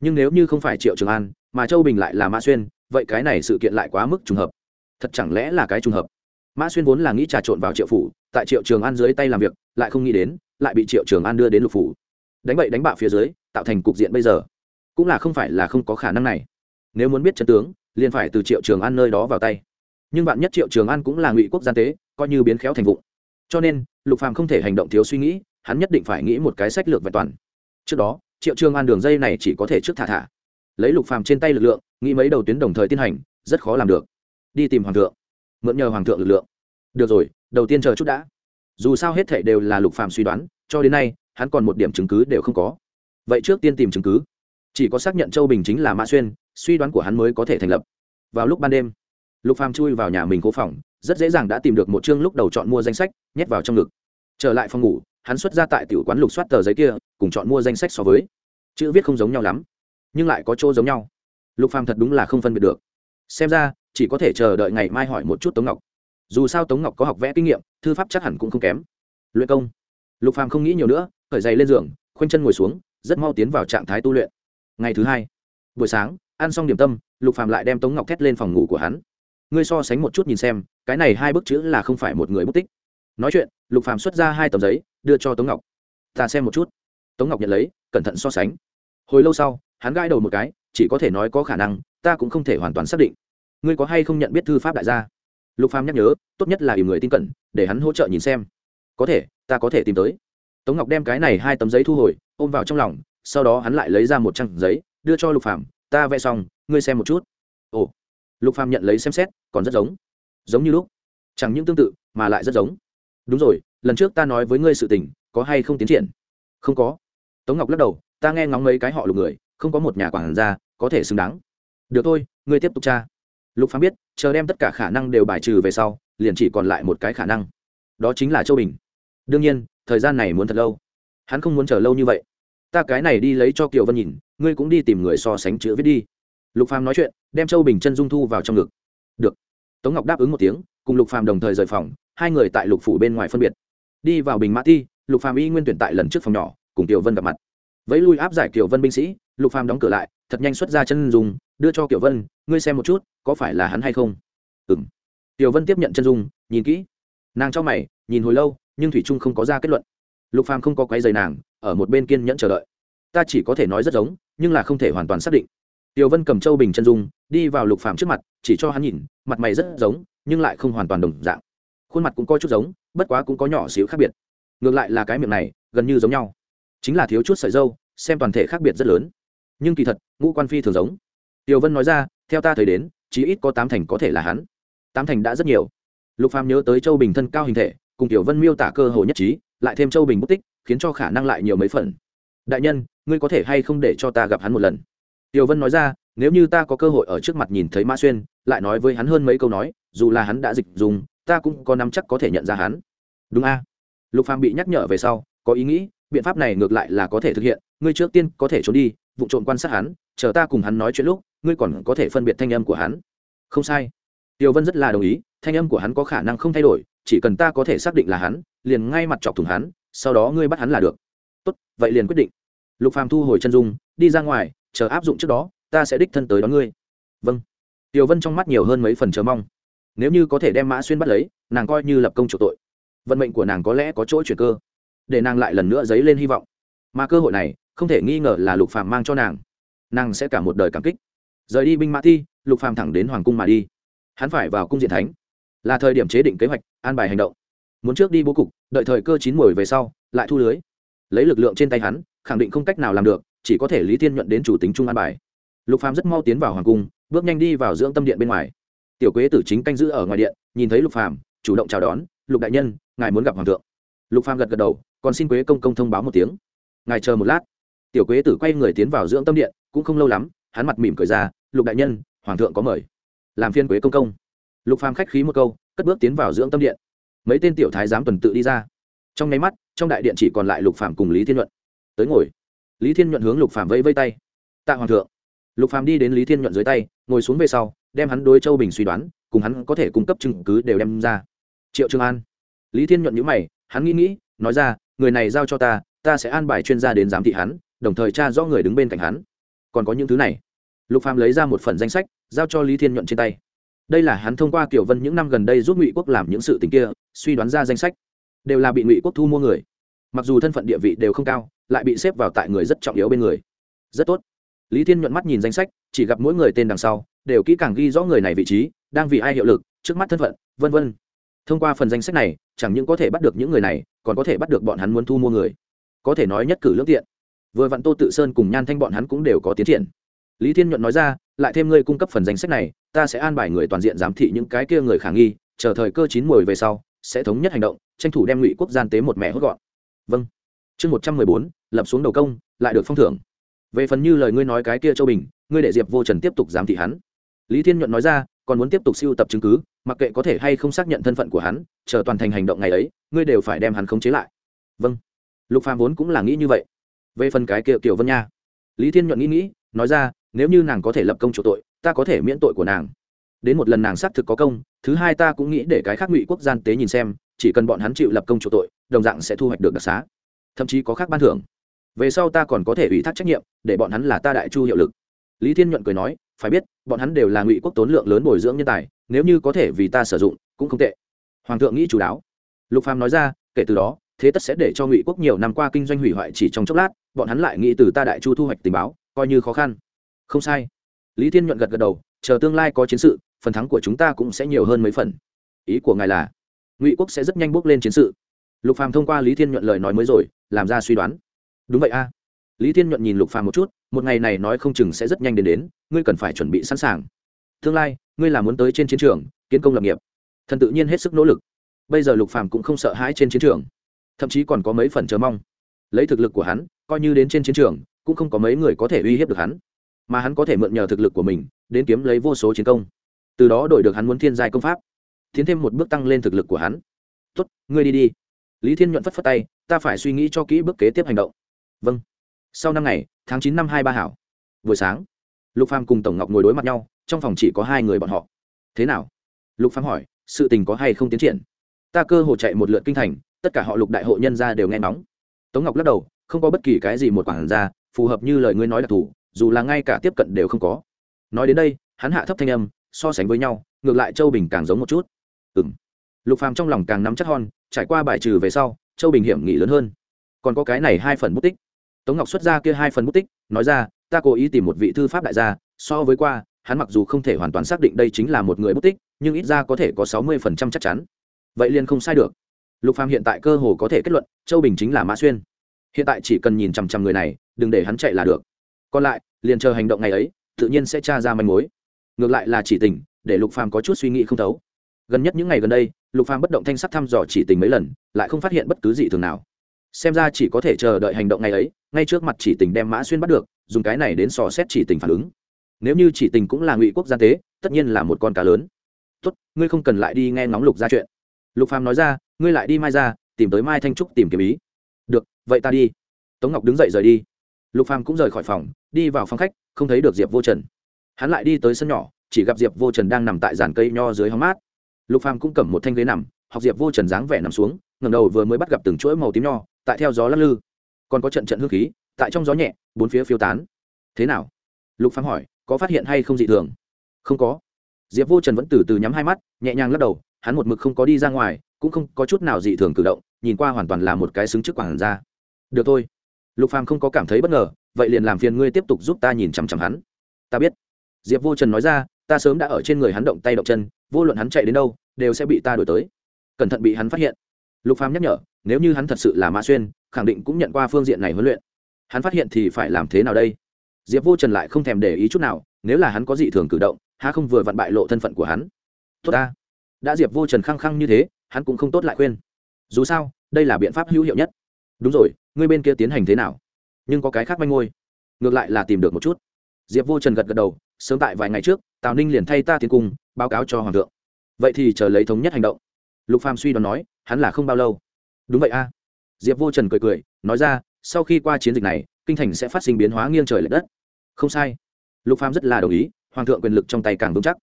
Nhưng nếu như không phải triệu trường an mà châu bình lại là mã xuyên, vậy cái này sự kiện lại quá mức trùng hợp. Thật chẳng lẽ là cái trùng hợp? Mã xuyên vốn là nghĩ trà trộn vào triệu phủ, tại triệu trường an dưới tay làm việc, lại không nghĩ đến, lại bị triệu trường an đưa đến lục phủ. Đánh bậy đánh bạo phía dưới, tạo thành cục diện bây giờ. Cũng là không phải là không có khả năng này. Nếu muốn biết chân tướng, liền phải từ triệu trường an nơi đó vào tay. Nhưng bạn nhất triệu trường an cũng là ngụy quốc gian tế, coi như biến khéo thành vụng. Cho nên, lục phàm không thể hành động thiếu suy nghĩ, hắn nhất định phải nghĩ một cái sách lược vẹn toàn. Trước đó, triệu trường an đường dây này chỉ có thể trước thả thả lấy lục phàm trên tay lực lượng, nghĩ mấy đầu tuyến đồng thời tiến hành, rất khó làm được. Đi tìm hoàng thượng, mượn nhờ hoàng thượng lực lượng. Được rồi, đầu tiên chờ chút đã. Dù sao hết thảy đều là lục phàm suy đoán, cho đến nay, hắn còn một điểm chứng cứ đều không có. Vậy trước tiên tìm chứng cứ. Chỉ có xác nhận châu bình chính là mã xuyên, suy đoán của hắn mới có thể thành lập. Vào lúc ban đêm, lục phàm chui vào nhà mình cố phòng, rất dễ dàng đã tìm được một chương lúc đầu chọn mua danh sách, nhét vào trong ngực. Trở lại phòng ngủ, hắn xuất ra tại tiểu quán lục soát tờ giấy kia, cùng chọn mua danh sách so với. Chữ viết không giống nhau lắm nhưng lại có chỗ giống nhau. Lục phàm thật đúng là không phân biệt được. Xem ra, chỉ có thể chờ đợi ngày mai hỏi một chút tống ngọc. Dù sao tống ngọc có học vẽ kinh nghiệm, thư pháp chắc hẳn cũng không kém. Luyện công. Lục phàm không nghĩ nhiều nữa, khởi giày lên giường, khoanh chân ngồi xuống, rất mau tiến vào trạng thái tu luyện. Ngày thứ hai, buổi sáng, ăn xong điểm tâm, lục phàm lại đem tống ngọc thét lên phòng ngủ của hắn. Ngươi so sánh một chút nhìn xem, cái này hai bức chữ là không phải một người mất tích. Nói chuyện, lục phàm xuất ra hai tấm giấy, đưa cho tống ngọc. Ta xem một chút. Tống ngọc nhận lấy, cẩn thận so sánh. Hồi lâu sau hắn gãi đầu một cái, chỉ có thể nói có khả năng, ta cũng không thể hoàn toàn xác định. Ngươi có hay không nhận biết thư pháp đại gia? Lục phàm nhắc nhớ tốt nhất là ìm người tin cẩn, để hắn hỗ trợ nhìn xem. Có thể, ta có thể tìm tới. Tống ngọc đem cái này hai tấm giấy thu hồi, ôm vào trong lòng, sau đó hắn lại lấy ra một trang giấy, đưa cho lục phàm, ta vẽ xong, ngươi xem một chút. Ồ. Lục phàm nhận lấy xem xét, còn rất giống. Giống như lúc. Chẳng những tương tự, mà lại rất giống. Đúng rồi, lần trước ta nói với ngươi sự tình, có hay không tiến triển? Không có. Tống ngọc lắc đầu, ta nghe ngóng mấy cái họ lục người không có một nhà quản gia có thể xứng đáng. Được thôi, ngươi tiếp tục tra. Lục phàm biết, chờ đem tất cả khả năng đều bài trừ về sau, liền chỉ còn lại một cái khả năng. Đó chính là châu bình. Đương nhiên, thời gian này muốn thật lâu. Hắn không muốn chờ lâu như vậy. Ta cái này đi lấy cho kiều vân nhìn, ngươi cũng đi tìm người so sánh chữ viết đi. Lục phàm nói chuyện, đem châu bình chân dung thu vào trong ngực. Được. Tống ngọc đáp ứng một tiếng, cùng lục phàm đồng thời rời phòng, hai người tại lục phủ bên ngoài phân biệt. Đi vào bình mã thi lục phàm y nguyên tuyển tại lần trước phòng nhỏ, cùng kiều vân gặp mặt vẫy lui áp giải kiểu vân binh sĩ lục phàm đóng cửa lại thật nhanh xuất ra chân dung đưa cho kiểu vân ngươi xem một chút có phải là hắn hay không ừm Tiểu vân tiếp nhận chân dung nhìn kỹ nàng cho mày nhìn hồi lâu nhưng thủy trung không có ra kết luận lục phàm không có quấy giày nàng ở một bên kiên nhẫn chờ đợi ta chỉ có thể nói rất giống nhưng là không thể hoàn toàn xác định Tiểu Vân cầm châu bình chân dung, đi vào Lục Phàm trước mặt, chỉ cho hắn nhìn, mặt mày rất giống, nhưng lại không hoàn toàn đồng dạng. Khuôn mặt cũng có chút giống, bất quá cũng có nhỏ xíu khác biệt. Ngược lại là cái miệng này, gần như giống nhau. Chính là thiếu chút sợi râu, xem toàn thể khác biệt rất lớn. Nhưng kỳ thật, ngũ quan phi thường giống. Tiểu Vân nói ra, theo ta thấy đến, chí ít có tám thành có thể là hắn. Tám thành đã rất nhiều. Lục Phàm nhớ tới Châu Bình thân cao hình thể, cùng Tiểu Vân miêu tả cơ hồ nhất trí, lại thêm Châu Bình bút tích, khiến cho khả năng lại nhiều mấy phần. Đại nhân, ngươi có thể hay không để cho ta gặp hắn một lần? Tiểu Vân nói ra, nếu như ta có cơ hội ở trước mặt nhìn thấy Mã Xuyên, lại nói với hắn hơn mấy câu nói, dù là hắn đã dịch dùng, ta cũng có nắm chắc có thể nhận ra hắn. Đúng a? Lục Phàm bị nhắc nhở về sau, có ý nghĩ, biện pháp này ngược lại là có thể thực hiện, ngươi trước tiên có thể trốn đi, vụ trộm quan sát hắn, chờ ta cùng hắn nói chuyện lúc, ngươi còn có thể phân biệt thanh âm của hắn. Không sai. Tiểu Vân rất là đồng ý, thanh âm của hắn có khả năng không thay đổi, chỉ cần ta có thể xác định là hắn, liền ngay mặt chọc thủng hắn, sau đó ngươi bắt hắn là được. Tốt, vậy liền quyết định. Lục Phàm thu hồi chân dung, đi ra ngoài, chờ áp dụng trước đó ta sẽ đích thân tới đón ngươi vâng tiểu vân trong mắt nhiều hơn mấy phần chờ mong nếu như có thể đem mã xuyên bắt lấy nàng coi như lập công chủ tội vận mệnh của nàng có lẽ có chỗ chuyển cơ để nàng lại lần nữa dấy lên hy vọng. Mà cơ hội này, không thể nghi ngờ là lục phàm mang cho nàng. Nàng sẽ cả một đời cảm kích. Rời đi binh mã thi, lục phàm thẳng đến hoàng cung mà đi. Hắn phải vào cung diện thánh. Là thời điểm chế định kế hoạch, an bài hành động. Muốn trước đi bố cục, đợi thời cơ chín mồi về sau, lại thu lưới. Lấy lực lượng trên tay hắn, khẳng định không cách nào làm được, chỉ có thể lý thiên nhuận đến chủ tính trung an bài. Lục phàm rất mau tiến vào hoàng cung, bước nhanh đi vào dưỡng tâm điện bên ngoài. Tiểu quế tử chính canh giữ ở ngoài điện, nhìn thấy lục phàm, chủ động chào đón, lục đại nhân, ngài muốn gặp hoàng thượng lục phàm gật gật đầu, còn xin quế công công thông báo một tiếng. Ngài chờ một lát. Tiểu quế tử quay người tiến vào dưỡng tâm điện, cũng không lâu lắm, hắn mặt mỉm cười ra, lục đại nhân, hoàng thượng có mời. Làm phiên quế công công. Lục phàm khách khí một câu, cất bước tiến vào dưỡng tâm điện. Mấy tên tiểu thái giám tuần tự đi ra. Trong nháy mắt, trong đại điện chỉ còn lại lục Phàm cùng lý thiên nhuận. Tới ngồi. Lý thiên nhuận hướng lục Phàm vẫy vây tay. Tạ hoàng thượng. Lục Phàm đi đến lý thiên nhuận dưới tay, ngồi xuống về sau, đem hắn đối châu bình suy đoán, cùng hắn có thể cung cấp chứng cứ đều đem ra. Triệu trương an lý thiên nhuận nhữ mày, hắn nghĩ nghĩ, nói ra, người này giao cho ta ta sẽ an bài chuyên gia đến giám thị hắn, đồng thời tra rõ người đứng bên cạnh hắn. Còn có những thứ này. Lục phàm lấy ra một phần danh sách, giao cho lý thiên nhuận trên tay. Đây là hắn thông qua kiểu vân những năm gần đây giúp ngụy quốc làm những sự tình kia, suy đoán ra danh sách. Đều là bị ngụy quốc thu mua người. Mặc dù thân phận địa vị đều không cao, lại bị xếp vào tại người rất trọng yếu bên người. Rất tốt. Lý thiên nhuận mắt nhìn danh sách, chỉ gặp mỗi người tên đằng sau, đều kỹ càng ghi rõ người này vị trí, đang vì ai hiệu lực, trước mắt thân phận, vân vân thông qua phần danh sách này, chẳng những có thể bắt được những người này, còn có thể bắt được bọn hắn muốn thu mua người. Có thể nói nhất cử lương tiện. Vừa vặn tô tự sơn cùng nhan thanh bọn hắn cũng đều có tiến triển. Lý thiên nhuận nói ra, lại thêm ngươi cung cấp phần danh sách này, ta sẽ an bài người toàn diện giám thị những cái kia người khả nghi, chờ thời cơ chín mùi về sau, sẽ thống nhất hành động, tranh thủ đem ngụy quốc gian tế một mẹ hốt gọn. Vâng. Chương một trăm mười bốn, lập xuống đầu công, lại được phong thưởng. Về phần như lời ngươi nói cái kia châu bình, ngươi để diệp vô trần tiếp tục giám thị hắn. Lý thiên nhuận nói ra, còn muốn tiếp tục siêu tập chứng cứ mặc kệ có thể hay không xác nhận thân phận của hắn, chờ toàn thành hành động ngày ấy, ngươi đều phải đem hắn khống chế lại. Vâng. Lục phàm vốn cũng là nghĩ như vậy. Về phần cái kia tiểu vân nha, lý thiên nhuận nghĩ nghĩ, nói ra, nếu như nàng có thể lập công chủ tội, ta có thể miễn tội của nàng. Đến một lần nàng xác thực có công, thứ hai ta cũng nghĩ để cái khác ngụy quốc gian tế nhìn xem, chỉ cần bọn hắn chịu lập công chủ tội, đồng dạng sẽ thu hoạch được đặc xá. Thậm chí có khác ban thưởng. Về sau ta còn có thể ủy thác trách nhiệm, để bọn hắn là ta đại chu hiệu lực. Lý thiên nhuận cười nói, phải biết, bọn hắn đều là ngụy quốc tốn lượng lớn bồi dưỡng nhân tài nếu như có thể vì ta sử dụng, cũng không tệ. Hoàng thượng nghĩ chủ đáo. Lục phàm nói ra, kể từ đó, thế tất sẽ để cho ngụy quốc nhiều năm qua kinh doanh hủy hoại chỉ trong chốc lát, bọn hắn lại nghĩ từ ta đại chu thu hoạch tình báo, coi như khó khăn. Không sai. Lý thiên nhuận gật gật đầu, chờ tương lai có chiến sự, phần thắng của chúng ta cũng sẽ nhiều hơn mấy phần. Ý của ngài là, ngụy quốc sẽ rất nhanh bước lên chiến sự. Lục phàm thông qua lý thiên nhuận lời nói mới rồi, làm ra suy đoán. Đúng vậy a. Lý thiên nhuận nhìn lục phàm một chút, một ngày này nói không chừng sẽ rất nhanh đến đến, ngươi cần phải chuẩn bị sẵn sàng. Tương lai ngươi là muốn tới trên chiến trường, kiến công lập nghiệp. Thần tự nhiên hết sức nỗ lực. Bây giờ lục phàm cũng không sợ hãi trên chiến trường. Thậm chí còn có mấy phần chờ mong. Lấy thực lực của hắn, coi như đến trên chiến trường, cũng không có mấy người có thể uy hiếp được hắn. Mà hắn có thể mượn nhờ thực lực của mình, đến kiếm lấy vô số chiến công. Từ đó đổi được hắn muốn thiên giai công pháp. Tiến thêm một bước tăng lên thực lực của hắn. Tốt, ngươi đi đi. Lý thiên nhuận phất phất tay, ta phải suy nghĩ cho kỹ bước kế tiếp hành động. Vâng. Sau năm ngày, tháng chín năm hai ba hảo. Buổi sáng, lục phàm cùng tổng ngọc ngồi đối mặt nhau trong phòng chỉ có hai người bọn họ. Thế nào? Lục phàm hỏi, sự tình có hay không tiến triển? Ta cơ hồ chạy một lượt kinh thành, tất cả họ lục đại hộ nhân gia đều nghe nóng tống ngọc lắc đầu, không có bất kỳ cái gì một quản gia, phù hợp như lời ngươi nói đặc thù, dù là ngay cả tiếp cận đều không có. Nói đến đây, hắn hạ thấp thanh âm, so sánh với nhau, ngược lại châu bình càng giống một chút. Ừ lục phàm trong lòng càng nắm chắc hon, trải qua bài trừ về sau, châu bình hiểm nghị lớn hơn. Còn có cái này hai phần bút tích. Tống ngọc xuất ra kia hai phần bút tích, nói ra, ta cố ý tìm một vị thư pháp đại gia, so với qua hắn mặc dù không thể hoàn toàn xác định đây chính là một người bất tích, nhưng ít ra có thể có sáu mươi phần trăm chắc chắn. Vậy liền không sai được. Lục phàm hiện tại cơ hồ có thể kết luận, châu bình chính là mã xuyên. Hiện tại chỉ cần nhìn chằm chằm người này, đừng để hắn chạy là được. Còn lại, liền chờ hành động ngày ấy, tự nhiên sẽ tra ra manh mối. Ngược lại là chỉ tình, để lục phàm có chút suy nghĩ không thấu. Gần nhất những ngày gần đây, lục phàm bất động thanh sắc thăm dò chỉ tình mấy lần, lại không phát hiện bất cứ gì thường nào. Xem ra chỉ có thể chờ đợi hành động ngày ấy, ngay trước mặt chỉ tình đem mã xuyên bắt được, dùng cái này đến sò xét chỉ tình phản ứng nếu như chỉ tình cũng là ngụy quốc gia tế, tất nhiên là một con cá lớn. Tốt, ngươi không cần lại đi nghe ngóng lục ra chuyện. Lục phàm nói ra, ngươi lại đi mai ra, tìm tới mai thanh trúc tìm kiếm ý. Được, vậy ta đi. Tống ngọc đứng dậy rời đi. Lục phàm cũng rời khỏi phòng, đi vào phòng khách, không thấy được diệp vô trần. Hắn lại đi tới sân nhỏ, chỉ gặp diệp vô trần đang nằm tại giàn cây nho dưới hóng mát. Lục phàm cũng cầm một thanh ghế nằm, học diệp vô trần dáng vẻ nằm xuống, ngẩng đầu vừa mới bắt gặp từng chuỗi màu tím nho, tại theo gió lắc lư. Còn có trận trận hương khí, tại trong gió nhẹ, bốn phía phiêu tán. Thế nào? Lục phàm hỏi có phát hiện hay không dị thường? Không có. Diệp vô trần vẫn từ từ nhắm hai mắt, nhẹ nhàng lắc đầu, hắn một mực không có đi ra ngoài, cũng không có chút nào dị thường cử động, nhìn qua hoàn toàn là một cái xứng trước quảng ra được thôi. Lục phàm không có cảm thấy bất ngờ, vậy liền làm phiền ngươi tiếp tục giúp ta nhìn chằm chằm hắn. Ta biết. Diệp vô trần nói ra, ta sớm đã ở trên người hắn động tay động chân, vô luận hắn chạy đến đâu, đều sẽ bị ta đổi tới. Cẩn thận bị hắn phát hiện. Lục phàm nhắc nhở, nếu như hắn thật sự là mã xuyên, khẳng định cũng nhận qua phương diện này huấn luyện. Hắn phát hiện thì phải làm thế nào đây? Diệp vô trần lại không thèm để ý chút nào, nếu là hắn có dị thường cử động, há không vừa vặn bại lộ thân phận của hắn. Tốt ta. Đã diệp vô trần khăng khăng như thế, hắn cũng không tốt lại khuyên. Dù sao, đây là biện pháp hữu hiệu nhất. Đúng rồi, ngươi bên kia tiến hành thế nào? Nhưng có cái khác manh ngôi ngược lại là tìm được một chút. Diệp vô trần gật gật đầu, sớm tại vài ngày trước, tào ninh liền thay ta tiến cung, báo cáo cho hoàng thượng. Vậy thì chờ lấy thống nhất hành động. Lục phàm suy đoán nói, hắn là không bao lâu. Đúng vậy a. Diệp vô trần cười cười, nói ra, sau khi qua chiến dịch này, kinh thành sẽ phát sinh biến hóa nghiêng trời l ệ đất không sai. Lục phàm rất là đồng ý, hoàng thượng quyền lực trong tay càng vững chắc.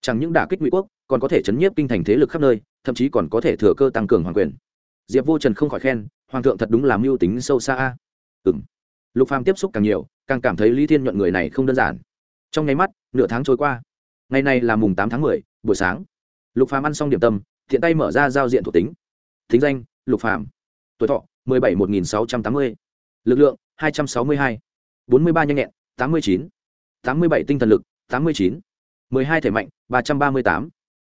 Chẳng những đả kích ngụy quốc, còn có thể chấn nhiếp kinh thành thế lực khắp nơi, thậm chí còn có thể thừa cơ tăng cường hoàng quyền. Diệp vô trần không khỏi khen, hoàng thượng thật đúng là mưu tính sâu xa a. Ừng lục phàm tiếp xúc càng nhiều, càng cảm thấy lý thiên nhuận người này không đơn giản. Trong nháy mắt, nửa tháng trôi qua. Ngày này là mùng tám tháng mười, buổi sáng. Lục phàm ăn xong điểm tâm, thiện tay mở ra giao diện thuộc tính. Thính danh, lục phàm. Tuổi thọ, mười bảy một nghìn sáu trăm tám mươi. Lực lượng, hai trăm sáu mươi hai. Bốn mươi ba nhanh nhẹn tám mươi chín, tám mươi bảy tinh thần lực, tám mươi chín, mười hai thể mạnh, ba trăm ba mươi tám,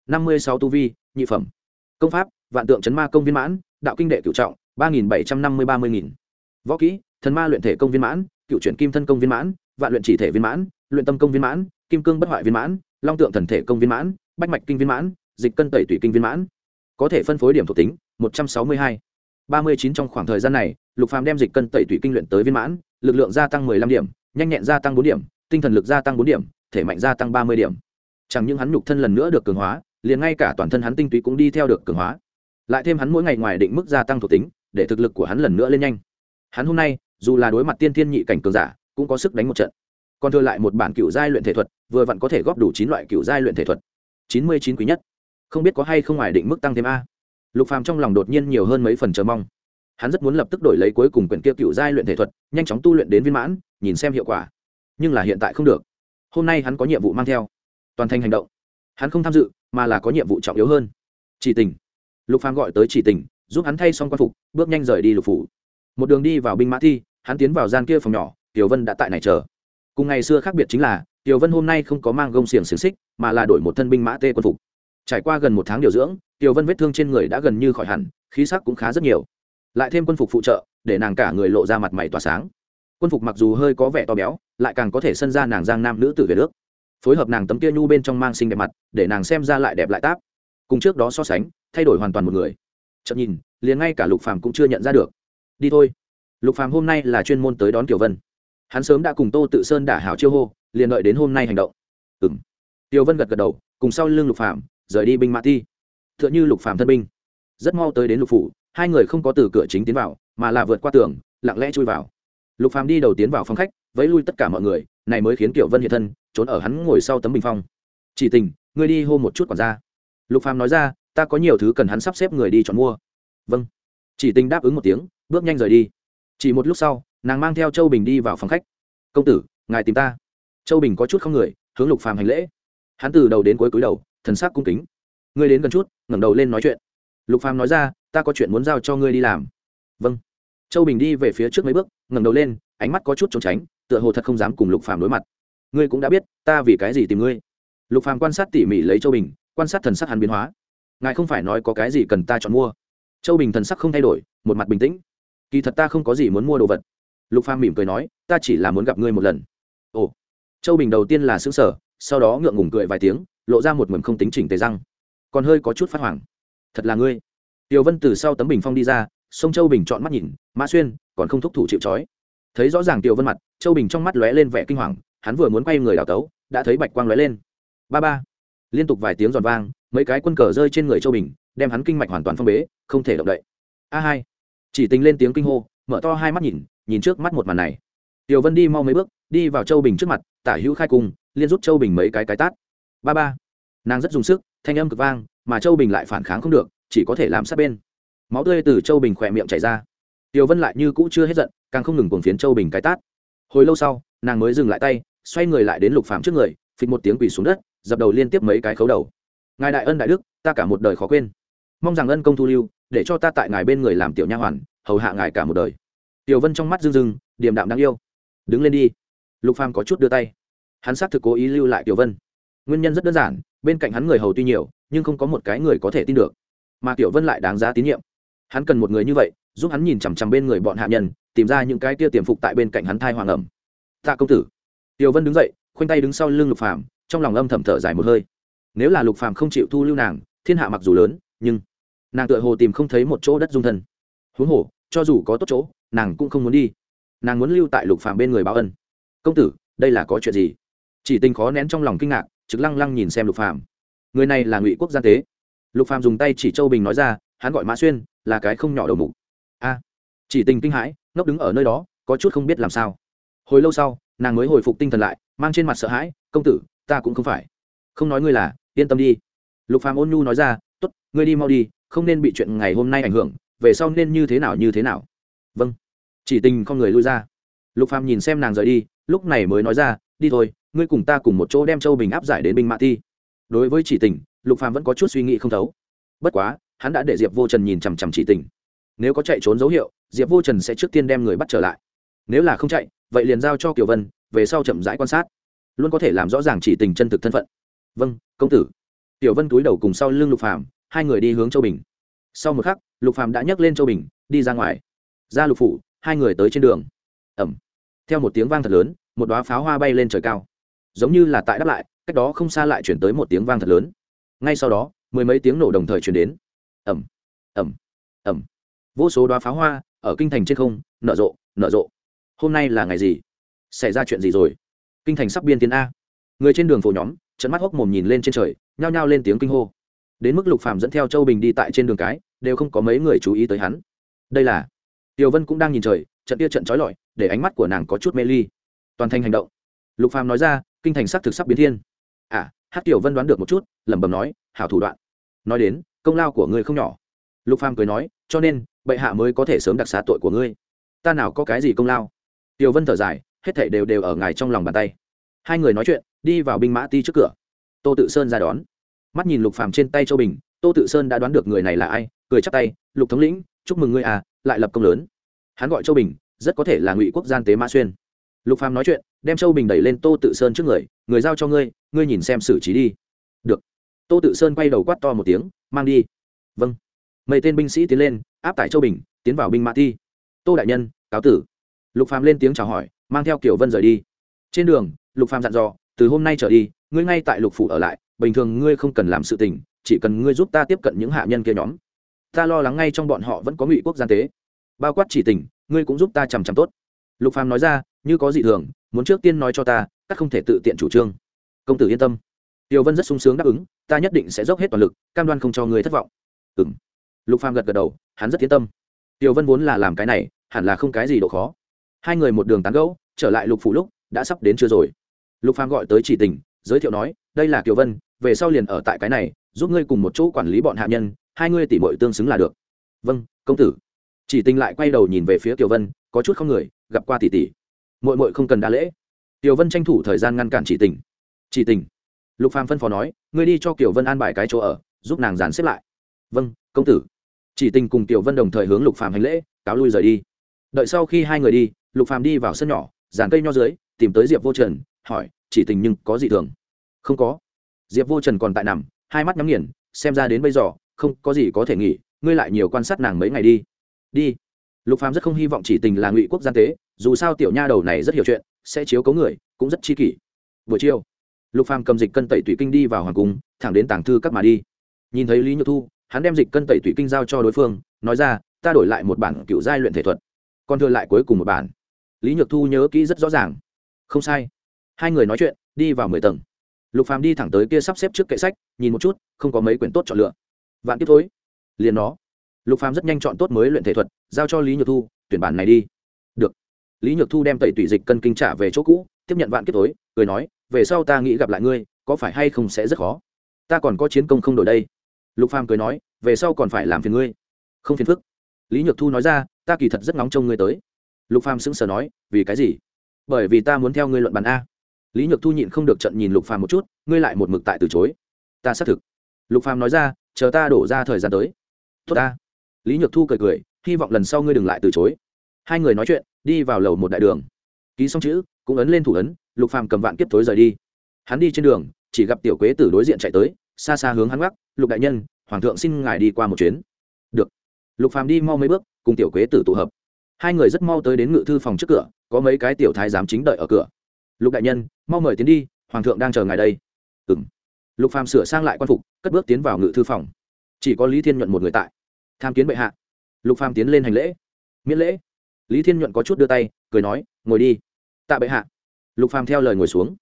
năm mươi sáu tu vi, nhị phẩm. Công pháp, vạn tượng chấn ma công viên mãn, đạo kinh đệ cựu trọng, ba nghìn bảy trăm năm mươi ba mươi nghìn. Võ kỹ, thần ma luyện thể công viên mãn, cựu chuyển kim thân công viên mãn, vạn luyện chỉ thể viên mãn, luyện tâm công viên mãn, kim cương bất hoại viên mãn, long tượng thần thể công viên mãn, bách mạch kinh viên mãn, dịch cân tẩy tủy kinh viên mãn. Có thể phân phối điểm thuộc tính, một trăm sáu mươi hai. ba mươi chín trong khoảng thời gian này, lục phàm đem dịch cân tẩy tủy kinh luyện tới viên mãn, lực lượng gia tăng mười lăm điểm nhanh nhẹn gia tăng bốn điểm, tinh thần lực gia tăng bốn điểm, thể mạnh gia tăng ba mươi điểm. Chẳng những hắn nhục thân lần nữa được cường hóa, liền ngay cả toàn thân hắn tinh túy cũng đi theo được cường hóa. Lại thêm hắn mỗi ngày ngoài định mức gia tăng thuộc tính, để thực lực của hắn lần nữa lên nhanh. Hắn hôm nay, dù là đối mặt tiên thiên nhị cảnh cường giả, cũng có sức đánh một trận. Còn thừa lại một bản cựu giai luyện thể thuật, vừa vặn có thể góp đủ chín loại cựu giai luyện thể thuật. Chín mươi chín quý nhất. Không biết có hay không ngoài định mức tăng thêm a. Lục phàm trong lòng đột nhiên nhiều hơn mấy phần chờ mong hắn rất muốn lập tức đổi lấy cuối cùng quyển kia cựu giai luyện thể thuật, nhanh chóng tu luyện đến viên mãn, nhìn xem hiệu quả. Nhưng là hiện tại không được. Hôm nay hắn có nhiệm vụ mang theo. Toàn thành hành động. Hắn không tham dự, mà là có nhiệm vụ trọng yếu hơn. Chỉ tình. Lục phàm gọi tới chỉ tình, giúp hắn thay xong quan phục, bước nhanh rời đi lục phủ. Một đường đi vào binh mã thi, hắn tiến vào gian kia phòng nhỏ, tiểu vân đã tại này chờ. Cùng ngày xưa khác biệt chính là, tiểu vân hôm nay không có mang gông xiềng xiềng xích, mà là đổi một thân binh mã tê quân phục. Trải qua gần một tháng điều dưỡng, tiểu vân vết thương trên người đã gần như khỏi hẳn, khí sắc cũng khá rất nhiều lại thêm quân phục phụ trợ, để nàng cả người lộ ra mặt mày tỏa sáng. Quân phục mặc dù hơi có vẻ to béo, lại càng có thể sân ra nàng giang nam nữ tử về nước. Phối hợp nàng tấm kia nhu bên trong mang xinh đẹp mặt, để nàng xem ra lại đẹp lại táp. Cùng trước đó so sánh, thay đổi hoàn toàn một người. Chậm nhìn, liền ngay cả lục phàm cũng chưa nhận ra được. Đi thôi. Lục phàm hôm nay là chuyên môn tới đón tiểu vân. Hắn sớm đã cùng tô tự sơn đả hảo chiêu hô, liền đợi đến hôm nay hành động. Ừm. Tiểu vân gật gật đầu, cùng sau lưng lục phàm, rời đi binh mã ti tựa như lục phàm thân binh. Rất mau tới đến lục phủ hai người không có từ cửa chính tiến vào, mà là vượt qua tường, lặng lẽ chui vào. Lục phàm đi đầu tiến vào phòng khách, vẫy lui tất cả mọi người, này mới khiến kiểu vân hiện thân, trốn ở hắn ngồi sau tấm bình phong. Chỉ tình, ngươi đi hô một chút quản gia. Lục phàm nói ra, ta có nhiều thứ cần hắn sắp xếp người đi chọn mua. Vâng. Chỉ tình đáp ứng một tiếng, bước nhanh rời đi. Chỉ một lúc sau, nàng mang theo châu bình đi vào phòng khách. Công tử, ngài tìm ta. Châu bình có chút không người, hướng lục phàm hành lễ. Hắn từ đầu đến cuối cúi đầu, thần sắc cung kính. Ngươi đến gần chút, ngẩng đầu lên nói chuyện. Lục phàm nói ra ta có chuyện muốn giao cho ngươi đi làm. Vâng. Châu bình đi về phía trước mấy bước, ngẩng đầu lên, ánh mắt có chút trốn tránh, tựa hồ thật không dám cùng lục phàm đối mặt. Ngươi cũng đã biết, ta vì cái gì tìm ngươi? Lục phàm quan sát tỉ mỉ lấy châu bình, quan sát thần sắc hắn biến hóa. Ngài không phải nói có cái gì cần ta chọn mua. Châu bình thần sắc không thay đổi, một mặt bình tĩnh. Kỳ thật ta không có gì muốn mua đồ vật. Lục phàm mỉm cười nói, ta chỉ là muốn gặp ngươi một lần. Ồ. Châu bình đầu tiên là xứng sở sau đó ngượng ngùng cười vài tiếng, lộ ra một mầm không tính chỉnh tề răng. Còn hơi có chút phát hoảng. Thật là ngươi. Tiêu vân từ sau tấm bình phong đi ra, sông châu bình chọn mắt nhìn, mã xuyên, còn không thúc thủ chịu trói. Thấy rõ ràng Tiêu vân mặt, châu bình trong mắt lóe lên vẻ kinh hoàng, hắn vừa muốn quay người đảo tấu, đã thấy bạch quang lóe lên. Ba ba. Liên tục vài tiếng giòn vang, mấy cái quân cờ rơi trên người châu bình, đem hắn kinh mạch hoàn toàn phong bế, không thể động đậy. A hai. Chỉ tính lên tiếng kinh hô, mở to hai mắt nhìn nhìn trước mắt một màn này. Tiêu vân đi mau mấy bước, đi vào châu bình trước mặt, tả hữu khai cung liên rút châu bình mấy cái cái tát. Ba ba. Nàng rất dùng sức, thanh âm cực vang, mà châu bình lại phản kháng không được chỉ có thể làm sát bên. Máu tươi từ châu bình khỏe miệng chảy ra. Tiểu vân lại như cũ chưa hết giận, càng không ngừng cuồng phiến châu bình cái tát. Hồi lâu sau, nàng mới dừng lại tay, xoay người lại đến lục phàm trước người, phịch một tiếng quỳ xuống đất, dập đầu liên tiếp mấy cái khấu đầu. Ngài đại ân đại đức, ta cả một đời khó quên. Mong rằng ân công thu lưu, để cho ta tại ngài bên người làm tiểu nha hoàn, hầu hạ ngài cả một đời. Tiểu vân trong mắt rưng rưng, điềm đạm đáng yêu. Đứng lên đi. Lục phàm có chút đưa tay. Hắn xác thực cố ý lưu lại tiểu vân. Nguyên nhân rất đơn giản, bên cạnh hắn người hầu tuy nhiều, nhưng không có một cái người có thể tin được mà tiểu vân lại đáng giá tín nhiệm. Hắn cần một người như vậy, giúp hắn nhìn chằm chằm bên người bọn hạ nhân, tìm ra những cái kia tiềm phục tại bên cạnh hắn thai hoàng ẩm. Tạ công tử. Tiểu vân đứng dậy, khoanh tay đứng sau lưng lục phàm, trong lòng âm thầm thở dài một hơi. Nếu là lục phàm không chịu thu lưu nàng, thiên hạ mặc dù lớn, nhưng nàng tựa hồ tìm không thấy một chỗ đất dung thân. Huống hồ, cho dù có tốt chỗ, nàng cũng không muốn đi. Nàng muốn lưu tại lục phàm bên người báo ân. Công tử, đây là có chuyện gì? Chỉ tình khó nén trong lòng kinh ngạc, trực lăng lăng nhìn xem lục phàm. Người này là ngụy quốc gia tế lục phàm dùng tay chỉ châu bình nói ra hắn gọi mã xuyên là cái không nhỏ đầu mục. A chỉ tình kinh hãi ngốc đứng ở nơi đó có chút không biết làm sao. Hồi lâu sau nàng mới hồi phục tinh thần lại mang trên mặt sợ hãi công tử ta cũng không phải. Không nói ngươi là yên tâm đi. Lục phàm ôn nhu nói ra tốt, ngươi đi mau đi không nên bị chuyện ngày hôm nay ảnh hưởng về sau nên như thế nào như thế nào. Vâng. Chỉ tình con người lui ra. Lục phàm nhìn xem nàng rời đi lúc này mới nói ra đi thôi ngươi cùng ta cùng một chỗ đem châu bình áp giải đến binh mã Thi. đối với chỉ tình lục phàm vẫn có chút suy nghĩ không thấu. Bất quá, hắn đã để diệp vô trần nhìn chằm chằm chỉ tình. Nếu có chạy trốn dấu hiệu, diệp vô trần sẽ trước tiên đem người bắt trở lại. Nếu là không chạy, vậy liền giao cho kiều vân, về sau chậm rãi quan sát. Luôn có thể làm rõ ràng chỉ tình chân thực thân phận. Vâng công tử. Tiểu vân túi đầu cùng sau lưng lục phàm, hai người đi hướng châu bình. Sau một khắc, lục phàm đã nhấc lên châu bình, đi ra ngoài. Ra lục phủ, hai người tới trên đường. Ẩm. Theo một tiếng vang thật lớn, một đóa pháo hoa bay lên trời cao. Giống như là tại đáp lại, cách đó không xa lại chuyển tới một tiếng vang thật lớn ngay sau đó, mười mấy tiếng nổ đồng thời chuyển đến. Ẩm ẩm ẩm vô số đoá pháo hoa ở kinh thành trên không, nở rộ nở rộ. Hôm nay là ngày gì? Xảy ra chuyện gì rồi? Kinh thành sắp biên tiến a. Người trên đường phố nhóm trận mắt hốc mồm nhìn lên trên trời, nhao nhao lên tiếng kinh hô. Đến mức lục phàm dẫn theo châu bình đi tại trên đường cái, đều không có mấy người chú ý tới hắn. Đây là, tiểu vân cũng đang nhìn trời, trận kia trận trói lọi, để ánh mắt của nàng có chút mê ly. Toàn thành hành động. Lục phàm nói ra, kinh thành sắc thực sắc biến thiên. À hát tiểu vân đoán được một chút, lẩm bẩm nói, hảo thủ đoạn. Nói đến, công lao của ngươi không nhỏ. Lục phàm cười nói, cho nên, bệ hạ mới có thể sớm đặc xá tội của ngươi. Ta nào có cái gì công lao? Tiểu vân thở dài, hết thảy đều đều ở ngài trong lòng bàn tay. Hai người nói chuyện, đi vào binh mã ti trước cửa. Tô tự sơn ra đón. Mắt nhìn lục phàm trên tay châu bình, tô tự sơn đã đoán được người này là ai, cười chắp tay, lục thống lĩnh, chúc mừng ngươi à lại lập công lớn. Hắn gọi châu bình, rất có thể là ngụy quốc gian tế mã xuyên lục phàm nói chuyện, đem châu bình đẩy lên tô tự sơn trước người người giao cho ngươi ngươi nhìn xem xử trí đi. Được. Tô tự sơn quay đầu quát to một tiếng, mang đi. Vâng. Mấy tên binh sĩ tiến lên, áp tải châu bình, tiến vào binh mã thi. Tô đại nhân, cáo tử. Lục phàm lên tiếng chào hỏi, mang theo kiểu vân rời đi. Trên đường, lục phàm dặn dò, từ hôm nay trở đi, ngươi ngay tại lục phủ ở lại, bình thường ngươi không cần làm sự tình, chỉ cần ngươi giúp ta tiếp cận những hạ nhân kia nhóm. Ta lo lắng ngay trong bọn họ vẫn có ngụy quốc gian tế. Bao quát chỉ tình, ngươi cũng giúp ta chằm chằm tốt. Lục phàm nói ra như có gì thường, muốn trước tiên nói cho ta, các không thể tự tiện chủ trương. Công tử yên tâm. Tiêu vân rất sung sướng đáp ứng, ta nhất định sẽ dốc hết toàn lực, cam đoan không cho người thất vọng. Ừm. Lục phàm gật gật đầu, hắn rất yên tâm. Tiêu vân vốn là làm cái này, hẳn là không cái gì độ khó. Hai người một đường tán gẫu, trở lại lục phủ lúc, đã sắp đến chưa rồi. Lục phàm gọi tới chỉ tình, giới thiệu nói, đây là tiểu vân, về sau liền ở tại cái này, giúp ngươi cùng một chỗ quản lý bọn hạ nhân, hai ngươi tỷ mội tương xứng là được. Vâng công tử. Chỉ tình lại quay đầu nhìn về phía tiểu vân, có chút không người, gặp qua tỷ tỷ muội muội không cần đa lễ. Tiểu vân tranh thủ thời gian ngăn cản chỉ tình. Chỉ tình. Lục phàm phân phó nói, ngươi đi cho Tiểu vân an bài cái chỗ ở, giúp nàng dàn xếp lại. Vâng công tử. Chỉ tình cùng Tiểu vân đồng thời hướng lục phàm hành lễ, cáo lui rời đi. Đợi sau khi hai người đi, lục phàm đi vào sân nhỏ, dàn cây nho dưới, tìm tới diệp vô trần, hỏi, chỉ tình nhưng có gì thường? Không có. Diệp vô trần còn tại nằm, hai mắt nhắm nghiền, xem ra đến bây giờ, không có gì có thể nghỉ, ngươi lại nhiều quan sát nàng mấy ngày đi. Đi. Lục phàm rất không hy vọng chỉ tình là ngụy quốc gian tế dù sao tiểu nha đầu này rất hiểu chuyện, sẽ chiếu cấu người, cũng rất chi kỷ. Buổi chiều, lục phàm cầm dịch cân tẩy tủy kinh đi vào hoàng cung, thẳng đến tàng thư các mà đi. Nhìn thấy lý nhược thu, hắn đem dịch cân tẩy tủy kinh giao cho đối phương, nói ra, ta đổi lại một bản cựu giai luyện thể thuật, còn thừa lại cuối cùng một bản. Lý nhược thu nhớ kỹ rất rõ ràng. Không sai. Hai người nói chuyện, đi vào mười tầng. Lục phàm đi thẳng tới kia sắp xếp trước kệ sách, nhìn một chút, không có mấy quyển tốt chọn lựa. Vạn tiếp thối liền nó. Lục phàm rất nhanh chọn tốt mới luyện thể thuật, giao cho lý nhược thu, tuyển bản này đi lý nhược thu đem tẩy tủy dịch cân kinh trả về chỗ cũ, tiếp nhận vạn kiếp tối, cười nói, về sau ta nghĩ gặp lại ngươi, có phải hay không sẽ rất khó? Ta còn có chiến công không đổi đây. Lục phàm cười nói, về sau còn phải làm phiền ngươi. Không phiền phức. Lý nhược thu nói ra, ta kỳ thật rất nóng trông ngươi tới. Lục phàm sững sờ nói, vì cái gì? Bởi vì ta muốn theo ngươi luận bàn a. Lý nhược thu nhịn không được trận nhìn lục phàm một chút, ngươi lại một mực tại từ chối. Ta xác thực. Lục phàm nói ra, chờ ta đổ ra thời gian tới. Tốt ta. Lý nhược thu cười cười, hy vọng lần sau ngươi đừng lại từ chối. Hai người nói chuyện đi vào lầu một đại đường. Ký xong chữ, cũng ấn lên thủ ấn, lục phàm cầm vạn kiếp tối rời đi. Hắn đi trên đường, chỉ gặp tiểu quế tử đối diện chạy tới, xa xa hướng hắn gác, lục đại nhân, hoàng thượng xin ngài đi qua một chuyến. Được. Lục phàm đi mau mấy bước, cùng tiểu quế tử tụ hợp. Hai người rất mau tới đến ngự thư phòng trước cửa, có mấy cái tiểu thái giám chính đợi ở cửa. Lục đại nhân, mau mời tiến đi, hoàng thượng đang chờ ngài đây. Ừng lục phàm sửa sang lại quan phục, cất bước tiến vào ngự thư phòng. Chỉ có lý thiên nhuận một người tại. Tham kiến bệ hạ. Lục phàm tiến lên hành lễ. Miễn lễ lý thiên nhuận có chút đưa tay, cười nói, ngồi đi. Tạ bệ hạ. Lục phàm theo lời ngồi xuống.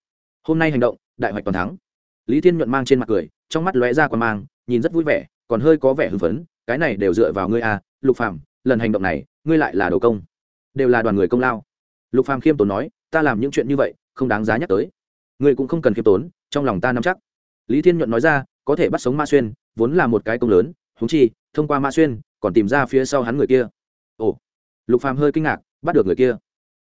Hôm nay hành động, đại hoạch toàn thắng. Lý thiên nhuận mang trên mặt cười, trong mắt lóe ra còn mang, nhìn rất vui vẻ, còn hơi có vẻ hưng phấn, cái này đều dựa vào ngươi à lục phàm, lần hành động này, ngươi lại là đầu công, đều là đoàn người công lao. Lục phàm khiêm tốn nói, ta làm những chuyện như vậy, không đáng giá nhắc tới. Ngươi cũng không cần khiêm tốn, trong lòng ta nắm chắc. Lý thiên nhuận nói ra, có thể bắt sống ma xuyên, vốn là một cái công lớn húng chi, thông qua ma xuyên, còn tìm ra phía sau hắn người kia. Ồ lục phàm hơi kinh ngạc, bắt được người kia.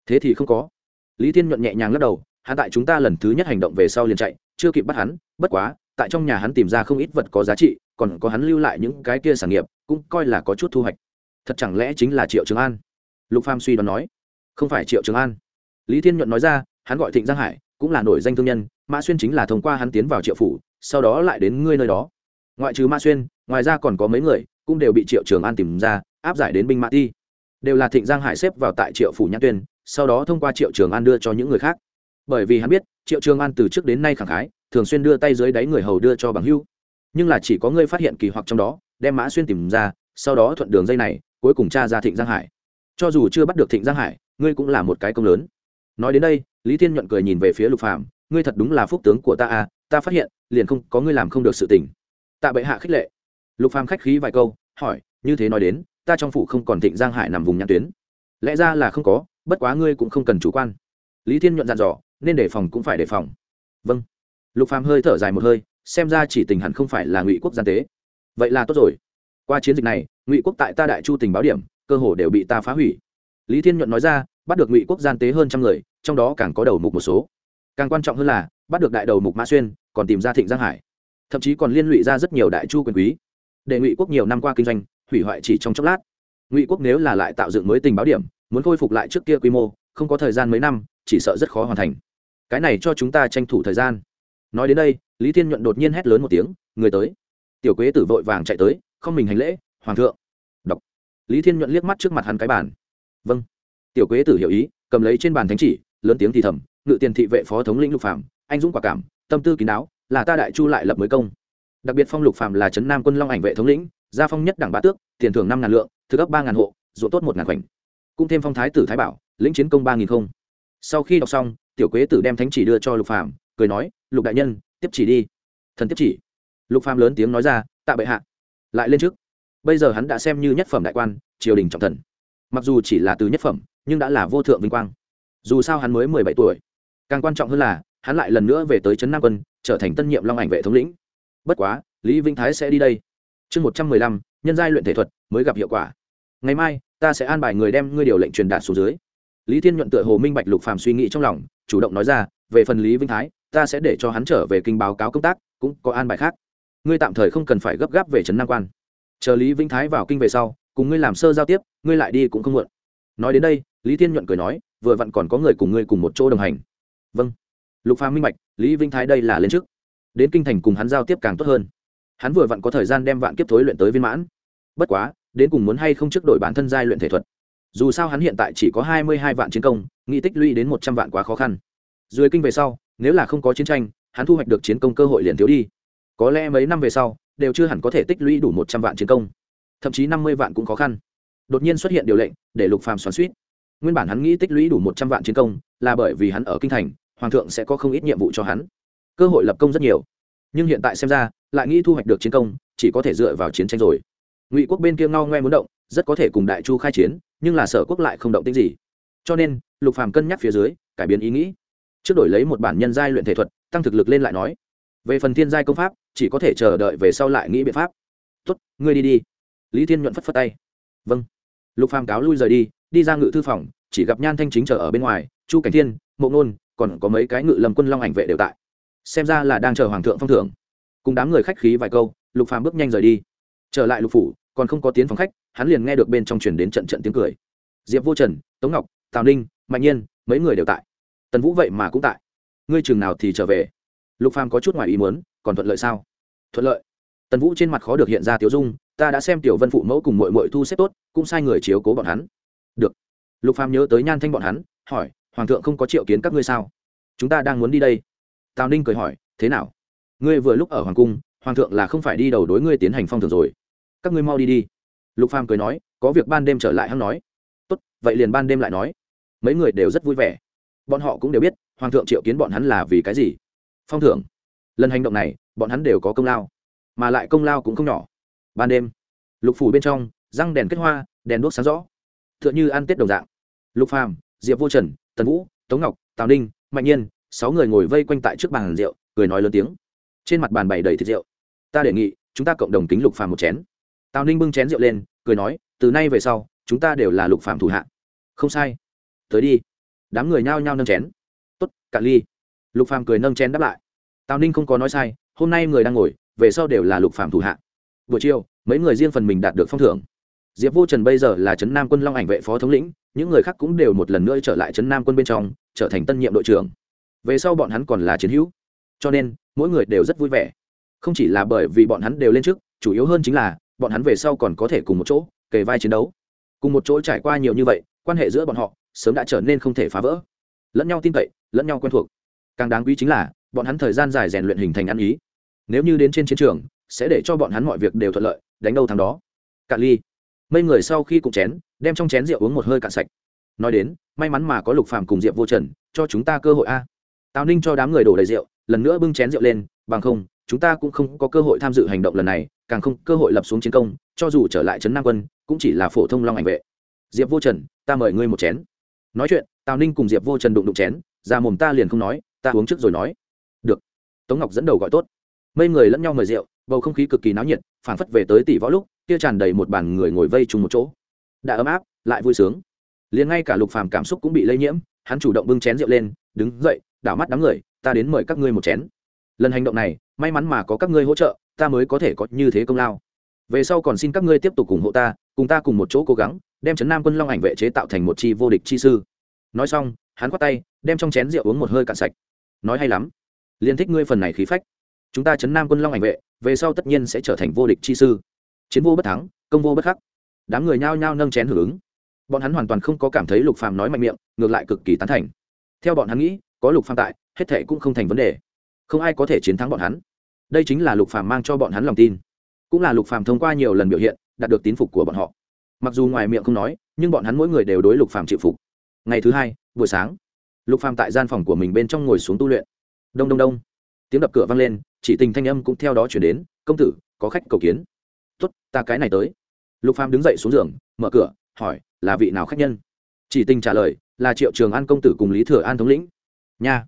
Thế thì không có. Lý thiên nhuận nhẹ nhàng lắc đầu hắn tại chúng ta lần thứ nhất hành động về sau liền chạy, chưa kịp bắt hắn, bất quá, tại trong nhà hắn tìm ra không ít vật có giá trị, còn có hắn lưu lại những cái kia sản nghiệp, cũng coi là có chút thu hoạch. Thật chẳng lẽ chính là triệu trường an? Lục phàm suy đoán nói. Không phải triệu trường an. Lý thiên nhuận nói ra, hắn gọi thịnh giang hải, cũng là nổi danh thương nhân, mã xuyên chính là thông qua hắn tiến vào triệu phủ, sau đó lại đến ngươi nơi đó. Ngoại trừ mã xuyên, ngoài ra còn có mấy người, cũng đều bị triệu trường an tìm ra, áp giải đến binh mã ti đều là thịnh giang hải xếp vào tại triệu phủ nhãn tuyên, sau đó thông qua triệu trường an đưa cho những người khác. Bởi vì hắn biết, triệu trường an từ trước đến nay khẳng khái, thường xuyên đưa tay dưới đáy người hầu đưa cho bằng hưu nhưng là chỉ có ngươi phát hiện kỳ hoặc trong đó, đem mã xuyên tìm ra, sau đó thuận đường dây này, cuối cùng tra ra thịnh giang hải. Cho dù chưa bắt được thịnh giang hải, ngươi cũng là một cái công lớn. Nói đến đây, lý thiên nhuận cười nhìn về phía lục phạm ngươi thật đúng là phúc tướng của ta à ta phát hiện, liền không có ngươi làm không được sự tình. Tạ bệ hạ khích lệ. Lục phàm khách khí vài câu, hỏi, như thế nói đến ta trong phủ không còn thịnh giang hải nằm vùng nhãn tuyến. Lẽ ra là không có, bất quá ngươi cũng không cần chủ quan. Lý thiên nhuận dặn dò, nên đề phòng cũng phải đề phòng. Vâng. Lục phàm hơi thở dài một hơi, xem ra chỉ tình hẳn không phải là ngụy quốc gian tế. Vậy là tốt rồi. Qua chiến dịch này, ngụy quốc tại ta đại chu tình báo điểm, cơ hồ đều bị ta phá hủy. Lý thiên nhuận nói ra, bắt được ngụy quốc gian tế hơn trăm người, trong đó càng có đầu mục một số. Càng quan trọng hơn là, bắt được đại đầu mục mã xuyên, còn tìm ra thịnh giang hải. Thậm chí còn liên lụy ra rất nhiều đại chu quyền quý. Để ngụy quốc nhiều năm qua kinh doanh hủy hoại chỉ trong chốc lát. Ngụy quốc nếu là lại tạo dựng mới tình báo điểm, muốn khôi phục lại trước kia quy mô, không có thời gian mấy năm, chỉ sợ rất khó hoàn thành. Cái này cho chúng ta tranh thủ thời gian. Nói đến đây, lý thiên nhuận đột nhiên hét lớn một tiếng, người tới. Tiểu quế tử vội vàng chạy tới, không mình hành lễ, hoàng thượng. Đọc. Lý thiên nhuận liếc mắt trước mặt hắn cái bàn. Vâng. Tiểu quế tử hiểu ý, cầm lấy trên bàn thánh chỉ, lớn tiếng thì thầm, ngự tiền thị vệ phó thống lĩnh lục phạm anh dũng quả cảm, tâm tư kín đáo, là ta đại chu lại lập mới công. Đặc biệt phong lục phạm là trấn nam quân long ảnh vệ thống lĩnh gia phong nhất đẳng bá tước, tiền thưởng năm ngàn lượng, thực ấp ba ngàn hộ, ruộng tốt một ngàn khoảnh. Cũng thêm phong thái tử thái bảo, lĩnh chiến công ba nghìn không. Sau khi đọc xong, tiểu quế tử đem thánh chỉ đưa cho lục phạm cười nói, lục đại nhân, tiếp chỉ đi. Thần tiếp chỉ. Lục phạm lớn tiếng nói ra, tạ bệ hạ. Lại lên trước. Bây giờ hắn đã xem như nhất phẩm đại quan, triều đình trọng thần. Mặc dù chỉ là từ nhất phẩm, nhưng đã là vô thượng vinh quang. Dù sao hắn mới mười bảy tuổi. Càng quan trọng hơn là, hắn lại lần nữa về tới trấn nam quân, trở thành tân nhiệm long ảnh vệ thống lĩnh. Bất quá, lý vĩnh thái sẽ đi đây chương một trăm mười lăm, nhân giai luyện thể thuật mới gặp hiệu quả. Ngày mai, ta sẽ an bài người đem ngươi điều lệnh truyền đạt xuống dưới. Lý thiên nhuận tựa hồ minh bạch lục phàm suy nghĩ trong lòng, chủ động nói ra, về phần lý Vinh thái, ta sẽ để cho hắn trở về kinh báo cáo công tác, cũng có an bài khác. Ngươi tạm thời không cần phải gấp gáp về trấn nam quan. Chờ lý Vinh thái vào kinh về sau, cùng ngươi làm sơ giao tiếp, ngươi lại đi cũng không muộn. Nói đến đây, lý thiên nhuận cười nói, vừa vặn còn có người cùng ngươi cùng một chỗ đồng hành. Vâng. Lục phàm minh bạch, lý Vinh thái đây là lên trước. Đến kinh thành cùng hắn giao tiếp càng tốt hơn hắn vừa vặn có thời gian đem vạn kiếp thối luyện tới viên mãn. Bất quá, đến cùng muốn hay không trước đổi bản thân giai luyện thể thuật. Dù sao hắn hiện tại chỉ có hai mươi hai vạn chiến công nghị tích lũy đến một trăm vạn quá khó khăn. Dưới kinh về sau, nếu là không có chiến tranh, hắn thu hoạch được chiến công cơ hội liền thiếu đi. Có lẽ mấy năm về sau, đều chưa hẳn có thể tích lũy đủ một trăm vạn chiến công. Thậm chí năm mươi vạn cũng khó khăn. Đột nhiên xuất hiện điều lệnh, để lục phàm xoắn suýt nguyên bản hắn nghĩ tích lũy đủ một trăm vạn chiến công, là bởi vì hắn ở kinh thành, hoàng thượng sẽ có không ít nhiệm vụ cho hắn. Cơ hội lập công rất nhiều. Nhưng hiện tại xem ra lại nghĩ thu hoạch được chiến công, chỉ có thể dựa vào chiến tranh rồi. Ngụy quốc bên kia ngao ngoe muốn động, rất có thể cùng đại chu khai chiến, nhưng là sở quốc lại không động tính gì. Cho nên, lục phàm cân nhắc phía dưới, cải biến ý nghĩ. Trước đổi lấy một bản nhân giai luyện thể thuật, tăng thực lực lên lại nói, về phần thiên giai công pháp, chỉ có thể chờ đợi về sau lại nghĩ biện pháp. Tốt, ngươi đi đi. Lý thiên nhuận phất phất tay. Vâng. Lục phàm cáo lui rời đi đi ra ngự thư phòng, chỉ gặp nhan thanh chính chờ ở bên ngoài, chu cảnh thiên, mộ nôn, còn có mấy cái ngự lâm quân long ảnh vệ đều tại. Xem ra là đang chờ hoàng thượng phong thưởng cùng đám người khách khí vài câu, lục phàm bước nhanh rời đi. Trở lại lục phủ, còn không có tiến phòng khách, hắn liền nghe được bên trong truyền đến trận trận tiếng cười. Diệp vô trần, tống ngọc, tào ninh, mạnh nhiên, mấy người đều tại. Tần vũ vậy mà cũng tại. Ngươi chừng nào thì trở về? Lục phàm có chút ngoài ý muốn, còn thuận lợi sao? Thuận lợi. Tần vũ trên mặt khó được hiện ra tiểu dung, ta đã xem tiểu vân phụ mẫu cùng mội mội thu xếp tốt, cũng sai người chiếu cố bọn hắn. Được. Lục phàm nhớ tới nhan thanh bọn hắn, hỏi, hoàng thượng không có triệu kiến các ngươi sao? Chúng ta đang muốn đi đây. Tào ninh cười hỏi, thế nào? Ngươi vừa lúc ở hoàng cung, hoàng thượng là không phải đi đầu đối ngươi tiến hành phong thường rồi. Các ngươi mau đi đi. Lục phàm cười nói, có việc ban đêm trở lại hắn nói. Tốt, vậy liền ban đêm lại nói. Mấy người đều rất vui vẻ. Bọn họ cũng đều biết, hoàng thượng triệu kiến bọn hắn là vì cái gì? Phong thưởng. Lần hành động này, bọn hắn đều có công lao, mà lại công lao cũng không nhỏ. Ban đêm, lục phủ bên trong, răng đèn kết hoa, đèn đuốc sáng rõ. T h ư ợ n h ư ăn tết đồng dạng. Lục phàm, diệp vô trần, tần vũ, tống ngọc, tào ninh, mạnh nhiên, sáu người ngồi vây quanh tại trước bàn rượu, cười nói lớn tiếng trên mặt bàn bày đầy thịt rượu. Ta đề nghị, chúng ta cộng đồng kính lục phàm một chén. Tào ninh bưng chén rượu lên, cười nói, từ nay về sau, chúng ta đều là lục phàm thủ hạ. Không sai. Tới đi. Đám người nhao nhao nâng chén. Tốt, cạn ly. Lục phàm cười nâng chén đáp lại. Tào ninh không có nói sai, hôm nay người đang ngồi, về sau đều là lục phàm thủ hạ. Buổi chiều, mấy người riêng phần mình đạt được phong thưởng. Diệp vô trần bây giờ là trấn nam quân long ảnh vệ phó thống lĩnh, những người khác cũng đều một lần nữa trở lại trấn nam quân bên trong, trở thành tân nhiệm đội trưởng. Về sau bọn hắn còn là chiến hữu cho nên, mỗi người đều rất vui vẻ. Không chỉ là bởi vì bọn hắn đều lên trước, chủ yếu hơn chính là, bọn hắn về sau còn có thể cùng một chỗ, kề vai chiến đấu. Cùng một chỗ trải qua nhiều như vậy, quan hệ giữa bọn họ sớm đã trở nên không thể phá vỡ. Lẫn nhau tin cậy, lẫn nhau quen thuộc. Càng đáng quý chính là, bọn hắn thời gian dài rèn luyện hình thành ăn ý. Nếu như đến trên chiến trường, sẽ để cho bọn hắn mọi việc đều thuận lợi, đánh đâu thằng đó. Cạn ly. Mấy người sau khi cùng chén, đem trong chén rượu uống một hơi cạn sạch. Nói đến, may mắn mà có lục phàm cùng diệp vô trần, cho chúng ta cơ hội a. Tào ninh cho đám người đổ đầy rượu lần nữa bưng chén rượu lên, bằng không, chúng ta cũng không có cơ hội tham dự hành động lần này, càng không cơ hội lập xuống chiến công, cho dù trở lại trấn nam quân, cũng chỉ là phổ thông long ảnh vệ. Diệp vô trần, ta mời ngươi một chén. Nói chuyện, tào ninh cùng diệp vô trần đụng đụng chén, ra mồm ta liền không nói, ta uống trước rồi nói. Được. Tống ngọc dẫn đầu gọi tốt. Mấy người lẫn nhau mời rượu, bầu không khí cực kỳ náo nhiệt, phảng phất về tới tỷ võ lúc, kia tràn đầy một bàn người ngồi vây chung một chỗ. Đã ấm áp, lại vui sướng. Liền ngay cả lục phàm cảm xúc cũng bị lây nhiễm, hắn chủ động bưng chén rượu lên, đứng dậy, đảo mắt đám người ta đến mời các ngươi một chén. Lần hành động này, may mắn mà có các ngươi hỗ trợ, ta mới có thể có như thế công lao. Về sau còn xin các ngươi tiếp tục ủng hộ ta, cùng ta cùng một chỗ cố gắng, đem trấn nam quân long ảnh vệ chế tạo thành một chi vô địch chi sư. Nói xong, hắn quát tay, đem trong chén rượu uống một hơi cạn sạch. Nói hay lắm. Liên thích ngươi phần này khí phách. Chúng ta Trấn nam quân long ảnh vệ, về sau tất nhiên sẽ trở thành vô địch chi sư. Chiến vô bất thắng, công vô bất khắc. Đám người nhao nhao nâng chén hưởng ứng. Bọn hắn hoàn toàn không có cảm thấy lục phàm nói mạnh miệng, ngược lại cực kỳ tán thành. Theo bọn hắn nghĩ, có lục phàm tại hết thệ cũng không thành vấn đề. Không ai có thể chiến thắng bọn hắn. Đây chính là lục phàm mang cho bọn hắn lòng tin. Cũng là lục phàm thông qua nhiều lần biểu hiện, đạt được tín phục của bọn họ. Mặc dù ngoài miệng không nói, nhưng bọn hắn mỗi người đều đối lục phàm chịu phục. Ngày thứ hai, buổi sáng, lục phàm tại gian phòng của mình bên trong ngồi xuống tu luyện. Đông đông đông. Tiếng đập cửa vang lên, chỉ tình thanh âm cũng theo đó chuyển đến, công tử, có khách cầu kiến. Tốt, ta cái này tới. Lục phàm đứng dậy xuống giường, mở cửa, hỏi, là vị nào khách nhân? Chỉ tình trả lời, là triệu trường an công tử cùng lý thừa an thống lĩnh. Nha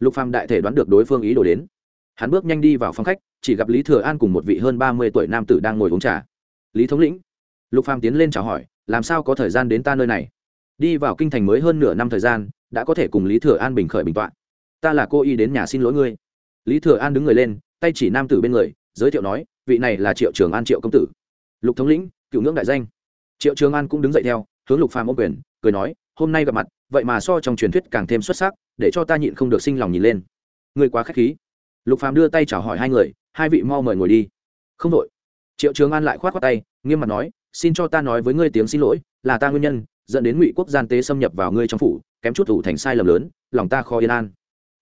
lục phàm đại thể đoán được đối phương ý đồ đến. Hắn bước nhanh đi vào phòng khách, chỉ gặp lý thừa an cùng một vị hơn ba mươi tuổi nam tử đang ngồi uống trà. Lý thống lĩnh. Lục phàm tiến lên chào hỏi, làm sao có thời gian đến ta nơi này? Đi vào kinh thành mới hơn nửa năm thời gian, đã có thể cùng lý thừa an bình khởi bình tọa ta là cô y đến nhà xin lỗi ngươi. Lý thừa an đứng người lên, tay chỉ nam tử bên người, giới thiệu nói, vị này là triệu trường an triệu công tử. Lục thống lĩnh, cựu ngưỡng đại danh. Triệu trường an cũng đứng dậy theo, hướng lục phàm ô quyền, cười nói, hôm nay gặp mặt vậy mà so trong truyền thuyết càng thêm xuất sắc, để cho ta nhịn không được sinh lòng nhìn lên. Người quá khách khí. Lục phàm đưa tay chào hỏi hai người, hai vị mau mời ngồi đi. Không đội triệu trường an lại khoát khoát tay, nghiêm mặt nói, xin cho ta nói với ngươi tiếng xin lỗi, là ta nguyên nhân, dẫn đến ngụy quốc gian tế xâm nhập vào ngươi trong phủ, kém chút thủ thành sai lầm lớn, lòng ta khó yên an.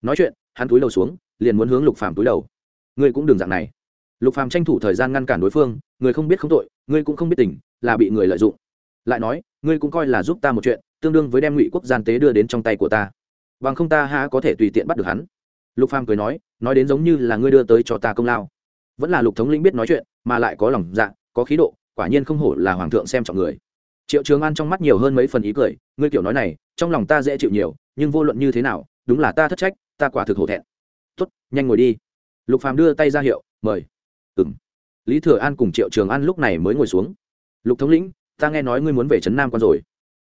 Nói chuyện, hắn túi đầu xuống, liền muốn hướng lục phàm túi đầu. Ngươi cũng đừng dạng này. Lục phàm tranh thủ thời gian ngăn cản đối phương người không biết không tội, ngươi cũng không biết tình, là bị người lợi dụng. Lại nói, ngươi cũng coi là giúp ta một chuyện tương đương với đem ngụy quốc gian tế đưa đến trong tay của ta bằng không ta há có thể tùy tiện bắt được hắn lục phàm cười nói nói đến giống như là ngươi đưa tới cho ta công lao vẫn là lục thống lĩnh biết nói chuyện mà lại có lòng dạ có khí độ quả nhiên không hổ là hoàng thượng xem trọng người triệu trường an trong mắt nhiều hơn mấy phần ý cười ngươi kiểu nói này trong lòng ta dễ chịu nhiều nhưng vô luận như thế nào đúng là ta thất trách ta quả thực hổ thẹn tốt nhanh ngồi đi lục phàm đưa tay ra hiệu mời ừng lý thừa an cùng triệu trường an lúc này mới ngồi xuống lục thống lĩnh ta nghe nói ngươi muốn về trấn nam quan rồi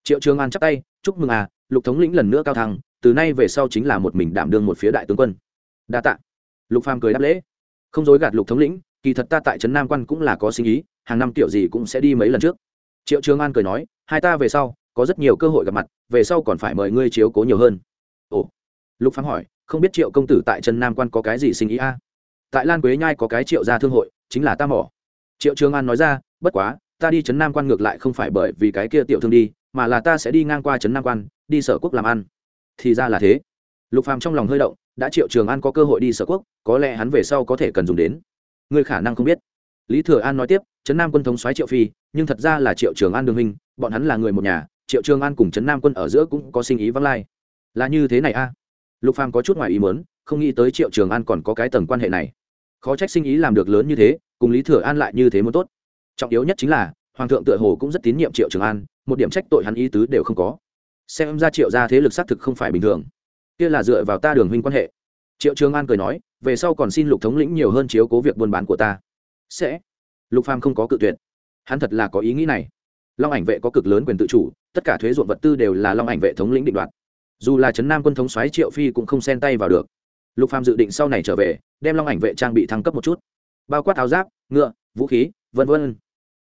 triệu trường an chắp tay, chúc mừng à lục thống lĩnh lần nữa cao thăng, từ nay về sau chính là một mình đảm đương một phía đại tướng quân. Đa tạ. Lục phàm cười đáp lễ. Không dối gạt lục thống lĩnh, kỳ thật ta tại trấn nam quan cũng là có sinh ý hàng năm tiểu gì cũng sẽ đi mấy lần trước. Triệu trường an cười nói, hai ta về sau, có rất nhiều cơ hội gặp mặt, về sau còn phải mời ngươi chiếu cố nhiều hơn. Ồ. Lục phàm hỏi, không biết triệu công tử tại Trấn nam quan có cái gì sinh ý a? Tại lan quế nhai có cái triệu gia thương hội, chính là ta mỏ. Triệu trường an nói ra, bất quá, ta đi trấn nam quan ngược lại không phải bởi vì cái kia tiểu thương đi mà là ta sẽ đi ngang qua trấn nam quan, đi sở quốc làm ăn. Thì ra là thế. Lục phàm trong lòng hơi động, đã triệu trường an có cơ hội đi sở quốc, có lẽ hắn về sau có thể cần dùng đến. Người khả năng không biết. Lý thừa an nói tiếp, trấn nam quân thống soái triệu phi, nhưng thật ra là triệu trường an đường hình bọn hắn là người một nhà, triệu trường an cùng trấn nam quân ở giữa cũng có sinh ý vắng lai. Là như thế này a. Lục phàm có chút ngoài ý muốn, không nghĩ tới triệu trường an còn có cái tầng quan hệ này. Khó trách sinh ý làm được lớn như thế, cùng lý thừa an lại như thế muốn tốt. Trọng yếu nhất chính là hoàng thượng tựa hồ cũng rất tín nhiệm triệu trường an, một điểm trách tội hắn ý tứ đều không có. Xem ra triệu gia thế lực xác thực không phải bình thường. Kia là dựa vào ta đường huynh quan hệ. Triệu trường an cười nói, về sau còn xin lục thống lĩnh nhiều hơn chiếu cố việc buôn bán của ta. Sẽ. Lục phàm không có cự tuyệt. Hắn thật là có ý nghĩ này. Long ảnh vệ có cực lớn quyền tự chủ, tất cả thuế ruộng vật tư đều là long ảnh vệ thống lĩnh định đoạt. Dù là trấn nam quân thống soái triệu phi cũng không xen tay vào được. Lục phàm dự định sau này trở về, đem long ảnh vệ trang bị thăng cấp một chút. Bao quát áo giáp, ngựa, vũ khí, vân vân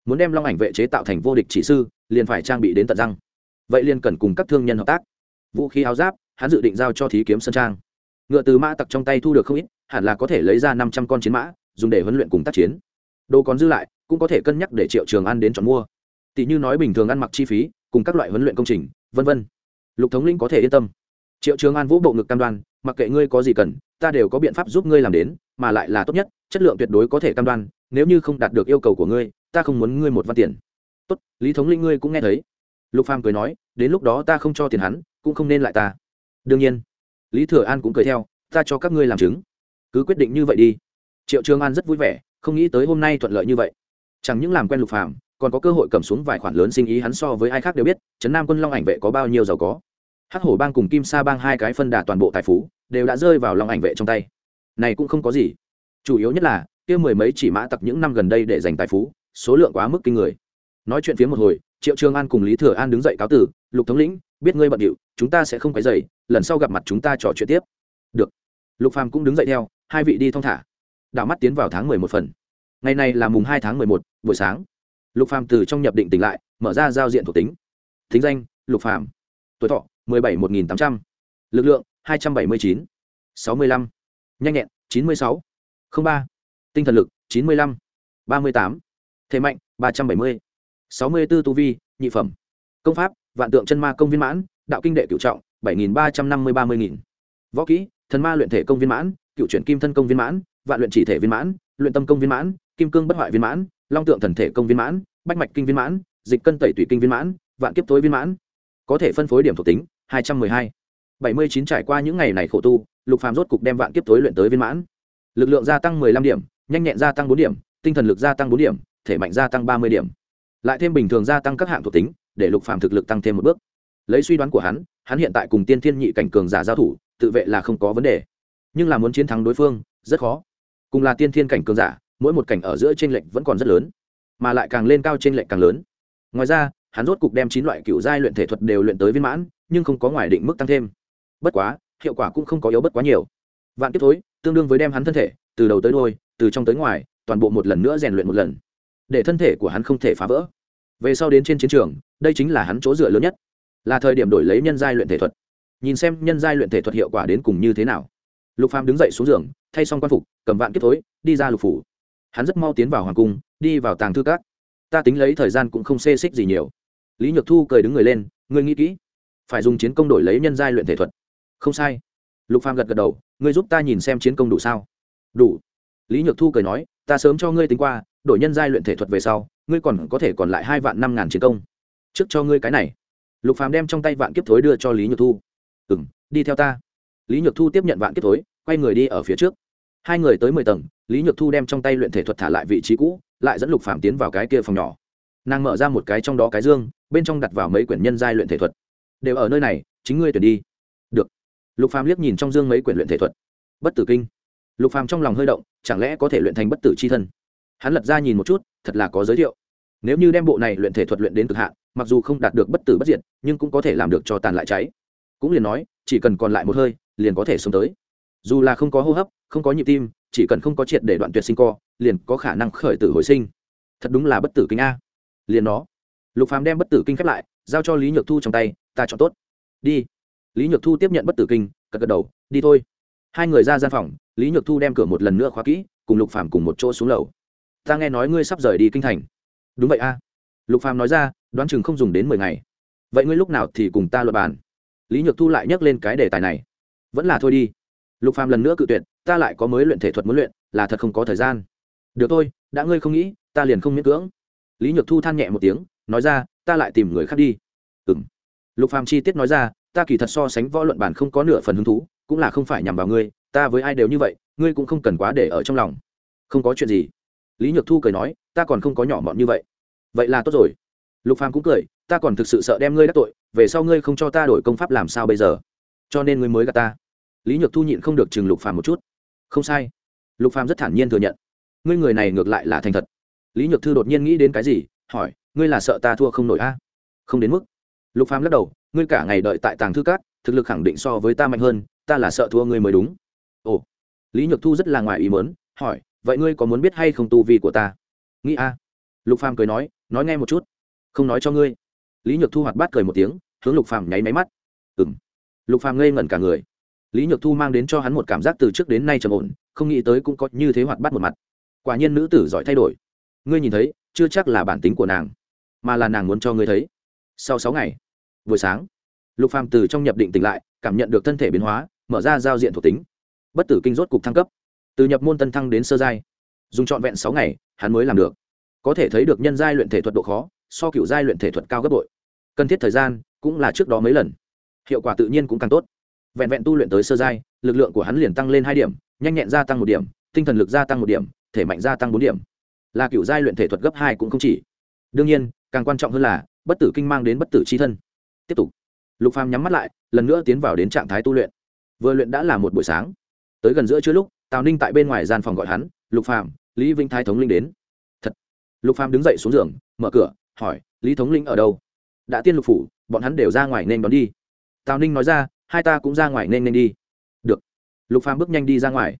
muốn đem long ảnh vệ chế tạo thành vô địch chỉ sư, liền phải trang bị đến tận răng. Vậy liền cần cùng các thương nhân hợp tác. Vũ khí áo giáp, hắn dự định giao cho thí kiếm sơn trang. Ngựa từ mã tặc trong tay thu được không ít, hẳn là có thể lấy ra năm trăm con chiến mã, dùng để huấn luyện cùng tác chiến. Đồ còn dư lại, cũng có thể cân nhắc để triệu trường ăn đến chọn mua. Tỷ như nói bình thường ăn mặc chi phí, cùng các loại huấn luyện công trình, vân vân. Lục thống linh có thể yên tâm. Triệu trường an vũ bộ ngực cam đoan, mặc kệ ngươi có gì cần, ta đều có biện pháp giúp ngươi làm đến, mà lại là tốt nhất, chất lượng tuyệt đối có thể cam đoan, nếu như không đạt được yêu cầu của ngươi ta không muốn ngươi một văn tiền. Tốt, lý thống linh ngươi cũng nghe thấy. Lục phàm cười nói, đến lúc đó ta không cho tiền hắn, cũng không nên lại ta. Đương nhiên, lý thừa an cũng cười theo, ta cho các ngươi làm chứng. Cứ quyết định như vậy đi. Triệu trường an rất vui vẻ, không nghĩ tới hôm nay thuận lợi như vậy. Chẳng những làm quen lục phàm, còn có cơ hội cầm xuống vài khoản lớn sinh ý hắn so với ai khác đều biết, trấn nam quân long ảnh vệ có bao nhiêu giàu có. Hắc hổ bang cùng kim sa bang hai cái phân đà toàn bộ tài phú, đều đã rơi vào long ảnh vệ trong tay. Này cũng không có gì. Chủ yếu nhất là, kia mười mấy chỉ mã tặc những năm gần đây để giành tài phú số lượng quá mức kinh người. Nói chuyện phía một hồi, triệu trường an cùng lý thừa an đứng dậy cáo tử lục thống lĩnh, biết ngươi bận điệu, chúng ta sẽ không quấy dày lần sau gặp mặt chúng ta trò chuyện tiếp. Được. Lục phàm cũng đứng dậy theo, hai vị đi thong thả. Đảo mắt tiến vào tháng mười một phần. Ngày này là mùng hai tháng mười một, buổi sáng. Lục phàm từ trong nhập định tỉnh lại, mở ra giao diện thuộc tính. Thính danh, lục phàm. Tuổi thọ, mười bảy một nghìn tám trăm. Lực lượng, hai trăm bảy mươi chín. sáu mươi lăm. Nhanh nhẹn, chín mươi sáu. Không ba. Tinh thần lực, chín mươi lăm. ba mươi tám thế mạnh, ba trăm bảy mươi. sáu mươi b ố tu vi, nhị phẩm. Công pháp, vạn tượng chân ma công viên mãn, đạo kinh đệ cựu trọng, bảy nghìn ba trăm năm mươi ba mươi nghìn. Võ kỹ, thần ma luyện thể công viên mãn, cựu chuyển kim thân công viên mãn, vạn luyện chỉ thể viên mãn, luyện tâm công viên mãn, kim cương bất hoại viên mãn, long tượng thần thể công viên mãn, bách mạch kinh viên mãn, dịch cân tẩy tủy kinh viên mãn, vạn kiếp tối viên mãn. Có thể phân phối điểm thuộc tính, hai trăm mười hai. bảy mươi chín trải qua những ngày này khổ tu, lục phàm rốt cục đem vạn kiếp tối luyện tới viên mãn. Lực lượng gia tăng mười lăm điểm, nhanh nhẹn gia tăng bốn điểm, tinh thần lực gia tăng bốn điểm thể mạnh gia tăng ba mươi điểm. Lại thêm bình thường gia tăng các hạng thuộc tính, để lục phàm thực lực tăng thêm một bước. Lấy suy đoán của hắn hắn hiện tại cùng tiên thiên nhị cảnh cường giả giao thủ, tự vệ là không có vấn đề. Nhưng là muốn chiến thắng đối phương, rất khó. Cùng là tiên thiên cảnh cường giả, mỗi một cảnh ở giữa t r ê n lệch vẫn còn rất lớn, mà lại càng lên cao t r ê n lệch càng lớn. Ngoài ra, hắn rốt cục đem chín loại cựu giai luyện thể thuật đều luyện tới viên mãn, nhưng không có ngoài định mức tăng thêm. Bất quá, hiệu quả cũng không có yếu bất quá nhiều. Vạn kiếp thối, tương đương với đem hắn thân thể, từ đầu tới đôi từ trong tới ngoài, toàn bộ một lần nữa rèn luyện một lần để thân thể của hắn không thể phá vỡ. Về sau đến trên chiến trường, đây chính là hắn chỗ dựa lớn nhất. Là thời điểm đổi lấy nhân giai luyện thể thuật. Nhìn xem nhân giai luyện thể thuật hiệu quả đến cùng như thế nào. Lục phàm đứng dậy xuống giường, thay xong quan phục, cầm vạn kiếp thối, đi ra lục phủ. Hắn rất mau tiến vào hoàng cung, đi vào tàng thư các. Ta tính lấy thời gian cũng không xê xích gì nhiều. Lý nhược thu cười đứng người lên, ngươi nghĩ kỹ, phải dùng chiến công đổi lấy nhân giai luyện thể thuật. Không sai. Lục phàm gật gật đầu, ngươi giúp ta nhìn xem chiến công đủ sao? Đủ. Lý nhược thu cười nói ta sớm cho ngươi tính qua, đổi nhân giai luyện thể thuật về sau, ngươi còn có thể còn lại hai vạn năm ngàn chiến công. Trước cho ngươi cái này. Lục phàm đem trong tay vạn kiếp thối đưa cho lý nhược thu. Ừ m đi theo ta. Lý nhược thu tiếp nhận vạn kiếp thối, quay người đi ở phía trước. Hai người tới mười tầng, lý nhược thu đem trong tay luyện thể thuật thả lại vị trí cũ, lại dẫn lục phàm tiến vào cái kia phòng nhỏ. Nàng mở ra một cái trong đó cái dương, bên trong đặt vào mấy quyển nhân giai luyện thể thuật. Đều ở nơi này, chính ngươi tuyển đi. Được. Lục phàm liếc nhìn trong dương mấy quyển luyện thể thuật. Bất tử kinh lục phàm trong lòng hơi động, chẳng lẽ có thể luyện thành bất tử c h i thân? Hắn lật ra nhìn một chút, thật là có giới thiệu. Nếu như đem bộ này luyện thể thuật luyện đến cực hạn, mặc dù không đạt được bất tử bất diệt, nhưng cũng có thể làm được cho tàn lại cháy. Cũng liền nói, chỉ cần còn lại một hơi, liền có thể sống tới. Dù là không có hô hấp, không có nhịp tim, chỉ cần không có triệt để đoạn tuyệt sinh co, liền có khả năng khởi tử hồi sinh. Thật đúng là bất tử kinh a. Liền nó. Lục phàm đem bất tử kinh khép lại, giao cho lý nhược thu trong tay, ta chọn tốt. Đi. Lý nhược thu tiếp nhận bất tử kinh, cật gật đầu, đi thôi hai người ra gian phòng, lý nhược thu đem cửa một lần nữa khóa kỹ, cùng lục phàm cùng một chỗ xuống lầu. Ta nghe nói ngươi sắp rời đi kinh thành. Đúng vậy a. Lục phàm nói ra, đoán chừng không dùng đến mười ngày. Vậy ngươi lúc nào thì cùng ta luật bàn? Lý nhược thu lại nhắc lên cái đề tài này. Vẫn là thôi đi. Lục phàm lần nữa cự tuyệt, ta lại có mới luyện thể thuật muốn luyện, là thật không có thời gian. Được thôi, đã ngươi không nghĩ, ta liền không miễn cưỡng. Lý nhược thu than nhẹ một tiếng, nói ra, ta lại tìm người khác đi. Ừm. Lục phàm chi tiết nói ra, ta kỳ thật so sánh võ luận bản không có nửa phần hứng thú cũng là không phải nhằm vào ngươi, ta với ai đều như vậy, ngươi cũng không cần quá để ở trong lòng. Không có chuyện gì. Lý nhược thu cười nói, ta còn không có nhỏ mọn như vậy. Vậy là tốt rồi. Lục phàm cũng cười, ta còn thực sự sợ đem ngươi đắc tội, về sau ngươi không cho ta đổi công pháp làm sao bây giờ? Cho nên ngươi mới gặp ta. Lý nhược thu nhịn không được chừng lục phàm một chút. Không sai. Lục phàm rất thản nhiên thừa nhận. Ngươi người này ngược lại là thành thật. Lý nhược thư đột nhiên nghĩ đến cái gì, hỏi, ngươi là sợ ta thua không nổi a? Không đến mức. Lục phàm lắc đầu, ngươi cả ngày đợi tại tàng thư cát thực lực khẳng định so với ta mạnh hơn ta là sợ thua ngươi mới đúng. Ồ, lý nhược thu rất là ngoài ý mớn hỏi, vậy ngươi có muốn biết hay không tu vi của ta? Nghĩ a. Lục phàm cười nói nói nghe một chút. Không nói cho ngươi. Lý nhược thu hoạt bát cười một tiếng, hướng lục phàm nháy máy mắt. Ừng lục phàm ngây ngẩn cả người. Lý nhược thu mang đến cho hắn một cảm giác từ trước đến nay trầm ổn, không nghĩ tới cũng có như thế hoạt bát một mặt. Quả nhiên nữ tử giỏi thay đổi. Ngươi nhìn thấy, chưa chắc là bản tính của nàng, mà là nàng muốn cho ngươi thấy. Sau sáu ngày, buổi sáng, lục phàm từ trong nhập định tỉnh lại, cảm nhận được thân thể biến hóa mở ra giao diện thuộc tính. Bất tử kinh rốt cục thăng cấp. Từ nhập môn tân thăng đến sơ giai. Dùng trọn vẹn sáu ngày, hắn mới làm được. Có thể thấy được nhân giai luyện thể thuật độ khó, so cựu giai luyện thể thuật cao gấp bội. Cần thiết thời gian, cũng là trước đó mấy lần. Hiệu quả tự nhiên cũng càng tốt. Vẹn vẹn tu luyện tới sơ giai, lực lượng của hắn liền tăng lên hai điểm, nhanh nhẹn gia tăng một điểm, tinh thần lực gia tăng một điểm, thể mạnh gia tăng bốn điểm. Là cựu giai luyện thể thuật gấp hai cũng không chỉ. Đương nhiên, càng quan trọng hơn là, bất tử kinh mang đến bất tử c h i thân. Tiếp tục. Lục phàm nhắm mắt lại, lần nữa tiến vào đến trạng thái tu luyện vừa luyện đã là một buổi sáng. Tới gần giữa trưa lúc, tào ninh tại bên ngoài gian phòng gọi hắn, lục phàm, lý vĩnh thái thống linh đến. Thật. Lục phàm đứng dậy xuống giường, mở cửa, hỏi, lý thống linh ở đâu? Đã tiên lục phủ, bọn hắn đều ra ngoài nên đón đi. Tào ninh nói ra, hai ta cũng ra ngoài nên nên đi. Được. Lục phàm bước nhanh đi ra ngoài.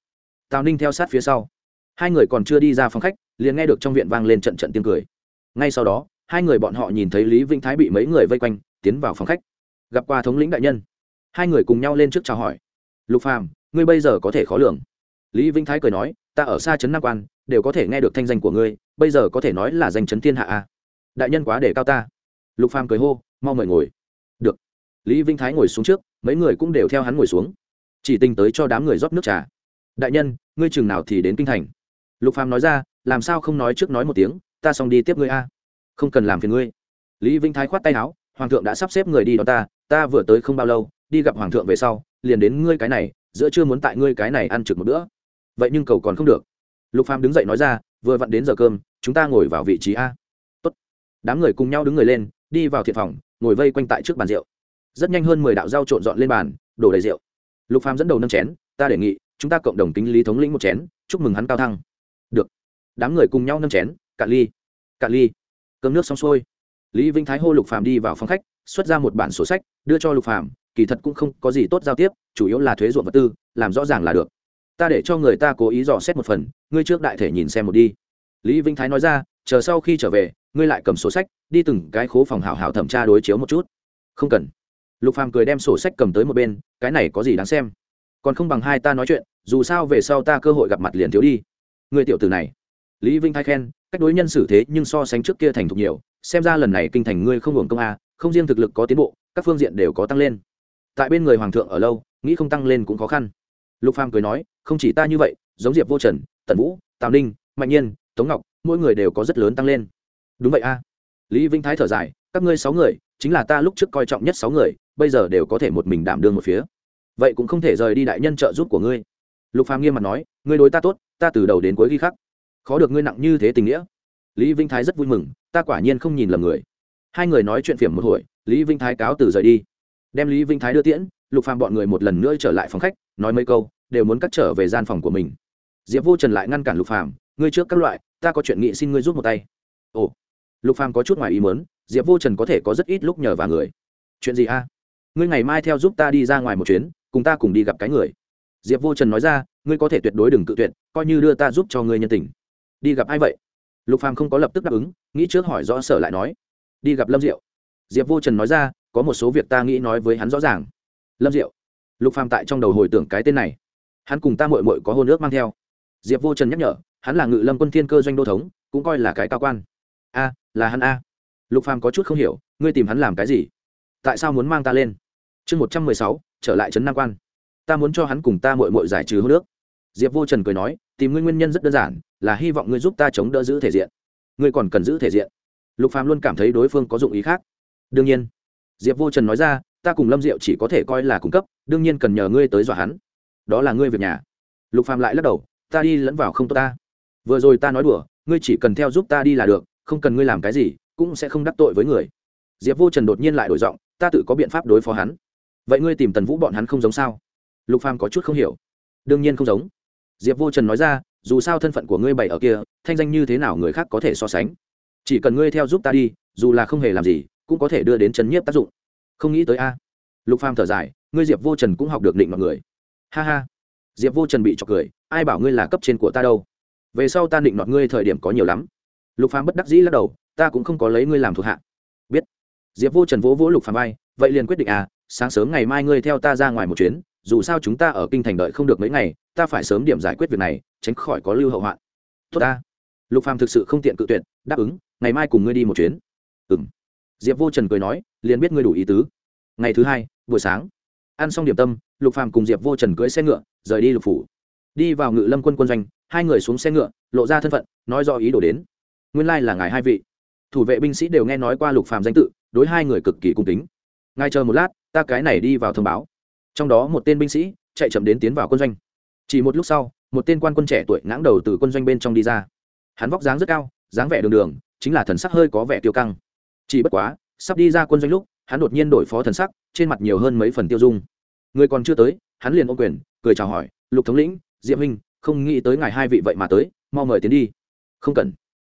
Tào ninh theo sát phía sau. Hai người còn chưa đi ra phòng khách, liền nghe được trong viện vang lên trận trận tiếng cười. Ngay sau đó, hai người bọn họ nhìn thấy lý vĩnh thái bị mấy người vây quanh, tiến vào phòng khách. Gặp qua thống lĩnh đại nhân. Hai người cùng nhau lên trước chào hỏi lục phàm, ngươi bây giờ có thể khó lường. Lý vĩnh thái cười nói, ta ở xa trấn nam quan, đều có thể nghe được thanh danh của ngươi, bây giờ có thể nói là danh chấn thiên hạ a. Đại nhân quá để cao ta. Lục phàm cười hô, mau mời ngồi. Được. Lý vĩnh thái ngồi xuống trước, mấy người cũng đều theo hắn ngồi xuống. Chỉ tình tới cho đám người rót nước trà. Đại nhân, ngươi chừng nào thì đến kinh thành? Lục phàm nói ra, làm sao không nói trước nói một tiếng, ta xong đi tiếp ngươi a. Không cần làm phiền ngươi. Lý vĩnh thái khoát tay áo, hoàng thượng đã sắp xếp người đi đón ta ta vừa tới không bao lâu đi gặp hoàng thượng về sau, liền đến ngươi cái này, giữa chưa muốn tại ngươi cái này ăn trực một bữa. Vậy nhưng cầu còn không được. Lục phàm đứng dậy nói ra, vừa vặn đến giờ cơm, chúng ta ngồi vào vị trí a. Tốt. đám người cùng nhau đứng người lên, đi vào thiện phòng, ngồi vây quanh tại trước bàn rượu. Rất nhanh hơn mười đạo dao trộn dọn lên bàn, đổ đầy rượu. Lục phàm dẫn đầu nâng chén, ta đề nghị, chúng ta cộng đồng tính lý thống lĩnh một chén, chúc mừng hắn cao thăng. Được. Đám người cùng nhau nâng chén, cạn ly. Cạn ly. Cơm nước xong xuôi. Lý Vinh thái hô lục phàm đi vào phòng khách, xuất ra một bản sổ sách, đưa cho lục phàm kỳ thật cũng không có gì tốt giao tiếp, chủ yếu là thuế ruộng vật tư, làm rõ ràng là được. Ta để cho người ta cố ý dò xét một phần, ngươi trước đại thể nhìn xem một đi. Lý vĩnh thái nói ra, chờ sau khi trở về, ngươi lại cầm sổ sách, đi từng cái khố phòng hảo hảo thẩm tra đối chiếu một chút. Không cần. Lục phàm cười đem sổ sách cầm tới một bên, cái này có gì đáng xem? Còn không bằng hai ta nói chuyện, dù sao về sau ta cơ hội gặp mặt liền thiếu đi. Người tiểu tử này. Lý vinh thái khen, cách đối nhân xử thế nhưng so sánh trước kia thành thục nhiều, xem ra lần này kinh thành ngươi không hưởng công a, không riêng thực lực có tiến bộ, các phương diện đều có tăng lên tại bên người hoàng thượng ở lâu, nghĩ không tăng lên cũng khó khăn. Lục phàm cười nói, không chỉ ta như vậy, giống diệp vô trần, tần vũ, tào ninh, mạnh nhiên, tống ngọc, mỗi người đều có rất lớn tăng lên. Đúng vậy a. Lý vĩnh thái thở dài, các ngươi sáu người, chính là ta lúc trước coi trọng nhất sáu người, bây giờ đều có thể một mình đảm đương một phía. Vậy cũng không thể rời đi đại nhân trợ giúp của ngươi. Lục phàm nghiêm mặt nói, ngươi đối ta tốt, ta từ đầu đến cuối ghi khắc. Khó được ngươi nặng như thế tình nghĩa. Lý vĩnh thái rất vui mừng, ta quả nhiên không nhìn lầm người. Hai người nói chuyện phiểm một hồi, lý vĩnh thái cáo từ rời đi đem lý vinh thái đưa tiễn, lục phàm bọn người một lần nữa trở lại phòng khách, nói mấy câu, đều muốn cắt trở về gian phòng của mình. Diệp vô trần lại ngăn cản lục phàm, ngươi trước các loại, ta có chuyện nghị xin ngươi rút một tay. Ồ. Lục phàm có chút ngoài ý muốn, diệp vô trần có thể có rất ít lúc nhờ vào người. Chuyện gì a? Ngươi ngày mai theo giúp ta đi ra ngoài một chuyến, cùng ta cùng đi gặp cái người. Diệp vô trần nói ra, ngươi có thể tuyệt đối đừng cự tuyệt, coi như đưa ta giúp cho ngươi nhân tình. Đi gặp ai vậy? Lục phàm không có lập tức đáp ứng, nghĩ trước hỏi rõ sở lại nói. Đi gặp lâm diệu. Diệp vô trần nói ra có một số việc ta nghĩ nói với hắn rõ ràng. Lâm diệu, lục phàm tại trong đầu hồi tưởng cái tên này. Hắn cùng ta mội mội có hôn ước mang theo. Diệp vô trần nhắc nhở, hắn là ngự lâm quân thiên cơ doanh đô thống, cũng coi là cái cao quan. A, là hắn a. Lục phàm có chút không hiểu, ngươi tìm hắn làm cái gì? Tại sao muốn mang ta lên? Chương một trăm mười sáu, trở lại trấn nam quan. Ta muốn cho hắn cùng ta mội mội giải trừ hôn ước. diệp vô trần cười nói, tìm ngươi nguyên nhân rất đơn giản, là hy vọng ngươi giúp ta chống đỡ giữ thể diện. Ngươi còn cần giữ thể diện. Lục phàm luôn cảm thấy đối phương có dụng ý khác. Đương nhiên diệp vô trần nói ra, ta cùng lâm diệu chỉ có thể coi là cung cấp, đương nhiên cần nhờ ngươi tới dọa hắn. Đó là ngươi việc nhà. Lục phàm lại lắc đầu, ta đi lẫn vào không tốt ta. Vừa rồi ta nói đùa, ngươi chỉ cần theo giúp ta đi là được, không cần ngươi làm cái gì, cũng sẽ không đắc tội với người. Diệp vô trần đột nhiên lại đổi giọng, ta tự có biện pháp đối phó hắn. Vậy ngươi tìm tần vũ bọn hắn không giống sao? Lục phàm có chút không hiểu. Đương nhiên không giống. Diệp vô trần nói ra, dù sao thân phận của ngươi bày ở kia, thanh danh như thế nào người khác có thể so sánh. Chỉ cần ngươi theo giúp ta đi, dù là không hề làm gì cũng có thể đưa đến chấn nhiếp tác dụng. Không nghĩ tới a. Lục phàm thở dài, ngươi diệp vô trần cũng học được định mọi người. Ha ha. Diệp vô trần bị chọc cười, ai bảo ngươi là cấp trên của ta đâu. Về sau ta định nọt ngươi thời điểm có nhiều lắm. Lục phàm bất đắc dĩ lắc đầu, ta cũng không có lấy ngươi làm thuộc hạ. Biết. Diệp vô trần vỗ vỗ lục phàm vai, vậy liền quyết định à sáng sớm ngày mai ngươi theo ta ra ngoài một chuyến, dù sao chúng ta ở kinh thành đợi không được mấy ngày, ta phải sớm điểm giải quyết việc này, tránh khỏi có lưu hậu hoạn. Tốt ta. Lục phàm thực sự không tiện cự tuyệt, đáp ứng, ngày mai cùng ngươi đi một chuyến. Ừng diệp vô trần cười nói, liền biết ngươi đủ ý tứ. Ngày thứ hai, buổi sáng. Ăn xong điểm tâm, lục phàm cùng diệp vô trần cưỡi xe ngựa, rời đi lục phủ. Đi vào ngự lâm quân quân doanh, hai người xuống xe ngựa, lộ ra thân phận, nói do ý đồ đến. Nguyên lai là ngài hai vị. Thủ vệ binh sĩ đều nghe nói qua lục phàm danh tự, đối hai người cực kỳ cung kính. Ngay chờ một lát, ta cái này đi vào thông báo. Trong đó một tên binh sĩ chạy chậm đến tiến vào quân doanh. Chỉ một lúc sau, một tên quan quân trẻ tuổi ngãng đầu từ quân doanh bên trong đi ra. Hắn vóc dáng rất cao, dáng vẻ đường đường, chính là thần sắc hơi có vẻ tiêu căng chỉ bất quá, sắp đi ra quân doanh lúc, hắn đột nhiên đổi phó thần sắc, trên mặt nhiều hơn mấy phần tiêu dung. Người còn chưa tới, hắn liền ô quyền, cười chào hỏi, lục thống lĩnh, diệp minh không nghĩ tới ngài hai vị vậy mà tới, mau mời tiến đi. Không cần.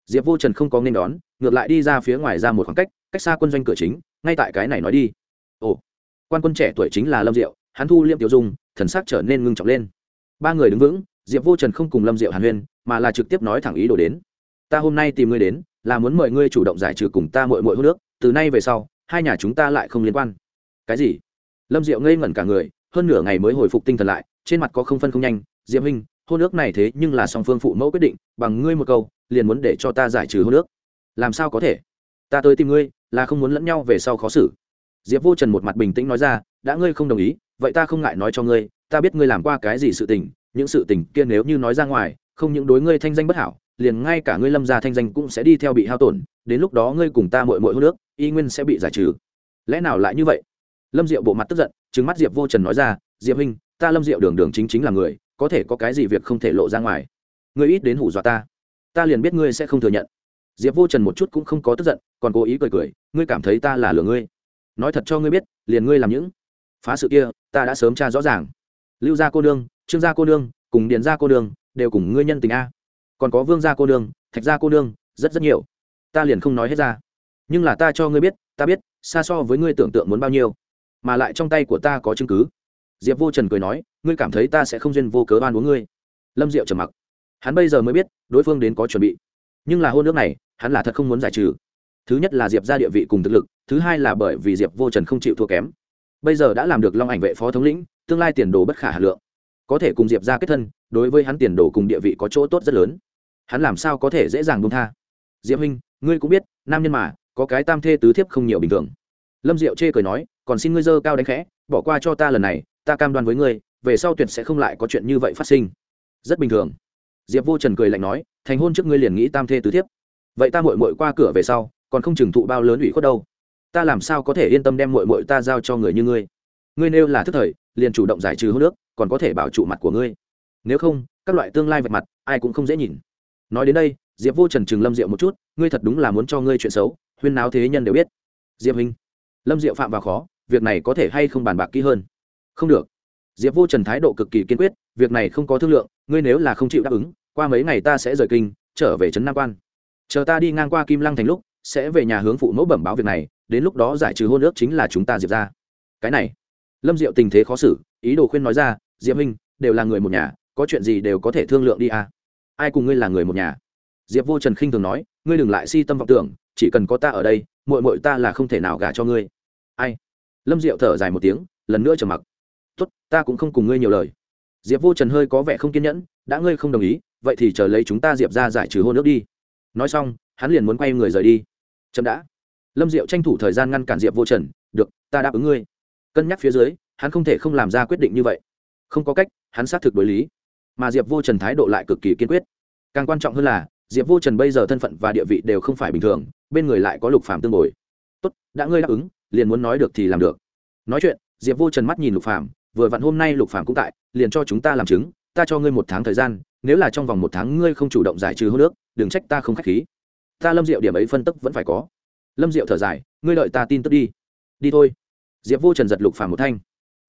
Diệp vô trần không có nên đón, ngược lại đi ra phía ngoài ra một khoảng cách cách xa quân doanh cửa chính, ngay tại cái này nói đi. Ồ, quan quân trẻ tuổi chính là lâm diệu, hắn thu liêm tiêu dung, thần sắc trở nên ngưng trọng lên. Ba người đứng vững, diệp vô trần không cùng lâm diệu hàn huyên, mà là trực tiếp nói thẳng ý đồ đến. Ta hôm nay tìm ngươi đến là muốn mời ngươi chủ động giải trừ cùng ta mội mội hô nước từ nay về sau, hai nhà chúng ta lại không liên quan. Cái gì? Lâm diệu ngây ngẩn cả người, hơn nửa ngày mới hồi phục tinh thần lại, trên mặt có không phân không nhanh, diệp huynh, hôn ước này thế nhưng là song phương phụ mẫu quyết định, bằng ngươi một câu, liền muốn để cho ta giải trừ hôn ước. Làm sao có thể? Ta tới tìm ngươi, là không muốn lẫn nhau về sau khó xử. Diệp vô trần một mặt bình tĩnh nói ra, đã ngươi không đồng ý, vậy ta không ngại nói cho ngươi, ta biết ngươi làm qua cái gì sự tình, những sự tình kia nếu như nói ra ngoài, không những đối ngươi thanh danh bất hảo liền ngay cả ngươi lâm gia thanh danh cũng sẽ đi theo bị hao tổn, đến lúc đó ngươi cùng ta mội mội hô nước y nguyên sẽ bị giải trừ. Lẽ nào lại như vậy? Lâm diệu bộ mặt tức giận trứng mắt diệp vô trần nói ra, diệp huynh, ta lâm diệu đường đường chính chính là người, có thể có cái gì việc không thể lộ ra ngoài. Ngươi ít đến hủ dọa ta ta liền biết ngươi sẽ không thừa nhận. Diệp vô trần một chút cũng không có tức giận, còn cố ý cười cười, ngươi cảm thấy ta là lừa ngươi. Nói thật cho ngươi biết, liền ngươi làm những phá sự kia, ta đã sớm tra rõ ràng. Lưu gia cô nương, trương gia cô nương, cùng điền gia cô nương, đều cùng ngươi nhân tình a còn có vương gia cô nương, thạch gia cô nương, rất rất nhiều. Ta liền không nói hết ra. Nhưng là ta cho ngươi biết, ta biết, xa so với ngươi tưởng tượng muốn bao nhiêu. Mà lại trong tay của ta có chứng cứ. Diệp vô trần cười nói, ngươi cảm thấy ta sẽ không duyên vô cớ oan uống ngươi. Lâm diệu trầm mặc. Hắn bây giờ mới biết, đối phương đến có chuẩn bị. Nhưng là hôn nước này, hắn là thật không muốn giải trừ. Thứ nhất là diệp ra địa vị cùng thực lực, thứ hai là bởi vì diệp vô trần không chịu thua kém. Bây giờ đã làm được long ảnh vệ phó thống lĩnh, tương lai tiền đồ bất khả hà lượng. Có thể cùng diệp ra kết thân, đối với hắn tiền đồ cùng địa vị có chỗ tốt rất lớn hắn làm sao có thể dễ dàng buông tha? Diệp huynh, ngươi cũng biết, nam nhân mà, có cái tam thê tứ thiếp không nhiều bình thường. Lâm diệu chê cười nói, còn xin ngươi dơ cao đánh khẽ, bỏ qua cho ta lần này, ta cam đoan với ngươi, về sau tuyệt sẽ không lại có chuyện như vậy phát sinh. Rất bình thường. Diệp vô trần cười lạnh nói, thành hôn trước ngươi liền nghĩ tam thê tứ thiếp. Vậy ta mội mội qua cửa về sau, còn không chừng thụ bao lớn ủy khuất đâu. Ta làm sao có thể yên tâm đem mội mội ta giao cho người như ngươi? Ngươi nêu là thức thời, liền chủ động giải trừ hô nước còn có thể bảo trụ mặt của ngươi. Nếu không, các loại tương lai vạch mặt, ai cũng không dễ nhìn nói đến đây, diệp vô trần chừng lâm diệu một chút, ngươi thật đúng là muốn cho ngươi chuyện xấu, huyên náo thế nhân đều biết. Diệp hình lâm diệu phạm vào khó, việc này có thể hay không bàn bạc kỹ hơn? Không được. Diệp vô trần thái độ cực kỳ kiên quyết, việc này không có thương lượng, ngươi nếu là không chịu đáp ứng, qua mấy ngày ta sẽ rời kinh, trở về trấn nam quan. Chờ ta đi ngang qua kim lăng thành lúc, sẽ về nhà hướng phụ mẫu bẩm báo việc này, đến lúc đó giải trừ hôn ước chính là chúng ta diệp ra cái này, lâm diệu tình thế khó xử, ý đồ khuyên nói ra, diệp minh đều là người một nhà, có chuyện gì đều có thể thương lượng đi à ai cùng ngươi là người một nhà? Diệp vô trần khinh thường nói, ngươi đừng lại si tâm vọng tưởng, chỉ cần có ta ở đây mội mội ta là không thể nào gả cho ngươi. Ai? Lâm diệu thở dài một tiếng, lần nữa trầm mặc. Tốt, ta cũng không cùng ngươi nhiều lời. Diệp vô trần hơi có vẻ không kiên nhẫn, đã ngươi không đồng ý, vậy thì chờ lấy chúng ta diệp ra giải trừ hôn ước đi. Nói xong, hắn liền muốn quay người rời đi. Chậm đã. Lâm diệu tranh thủ thời gian ngăn cản diệp vô trần, được, ta đáp ứng ngươi. Cân nhắc phía dưới, hắn không thể không làm ra quyết định như vậy. Không có cách, hắn xác thực đối lý mà diệp vô trần thái độ lại cực kỳ kiên quyết. Càng quan trọng hơn là, diệp vô trần bây giờ thân phận và địa vị đều không phải bình thường, bên người lại có lục phạm tương bồi. Tốt, đã ngươi đáp ứng, liền muốn nói được thì làm được. Nói chuyện, diệp vô trần mắt nhìn lục phạm vừa vặn hôm nay lục phạm cũng tại, liền cho chúng ta làm chứng, ta cho ngươi một tháng thời gian, nếu là trong vòng một tháng ngươi không chủ động giải trừ hô nước, đừng trách ta không k h á c h khí. Ta lâm diệu điểm ấy phân tức vẫn phải có. Lâm diệu thở dài, ngươi lợi ta tin tức đi. Đi thôi. Diệp vô trần giật lục phàm một thanh.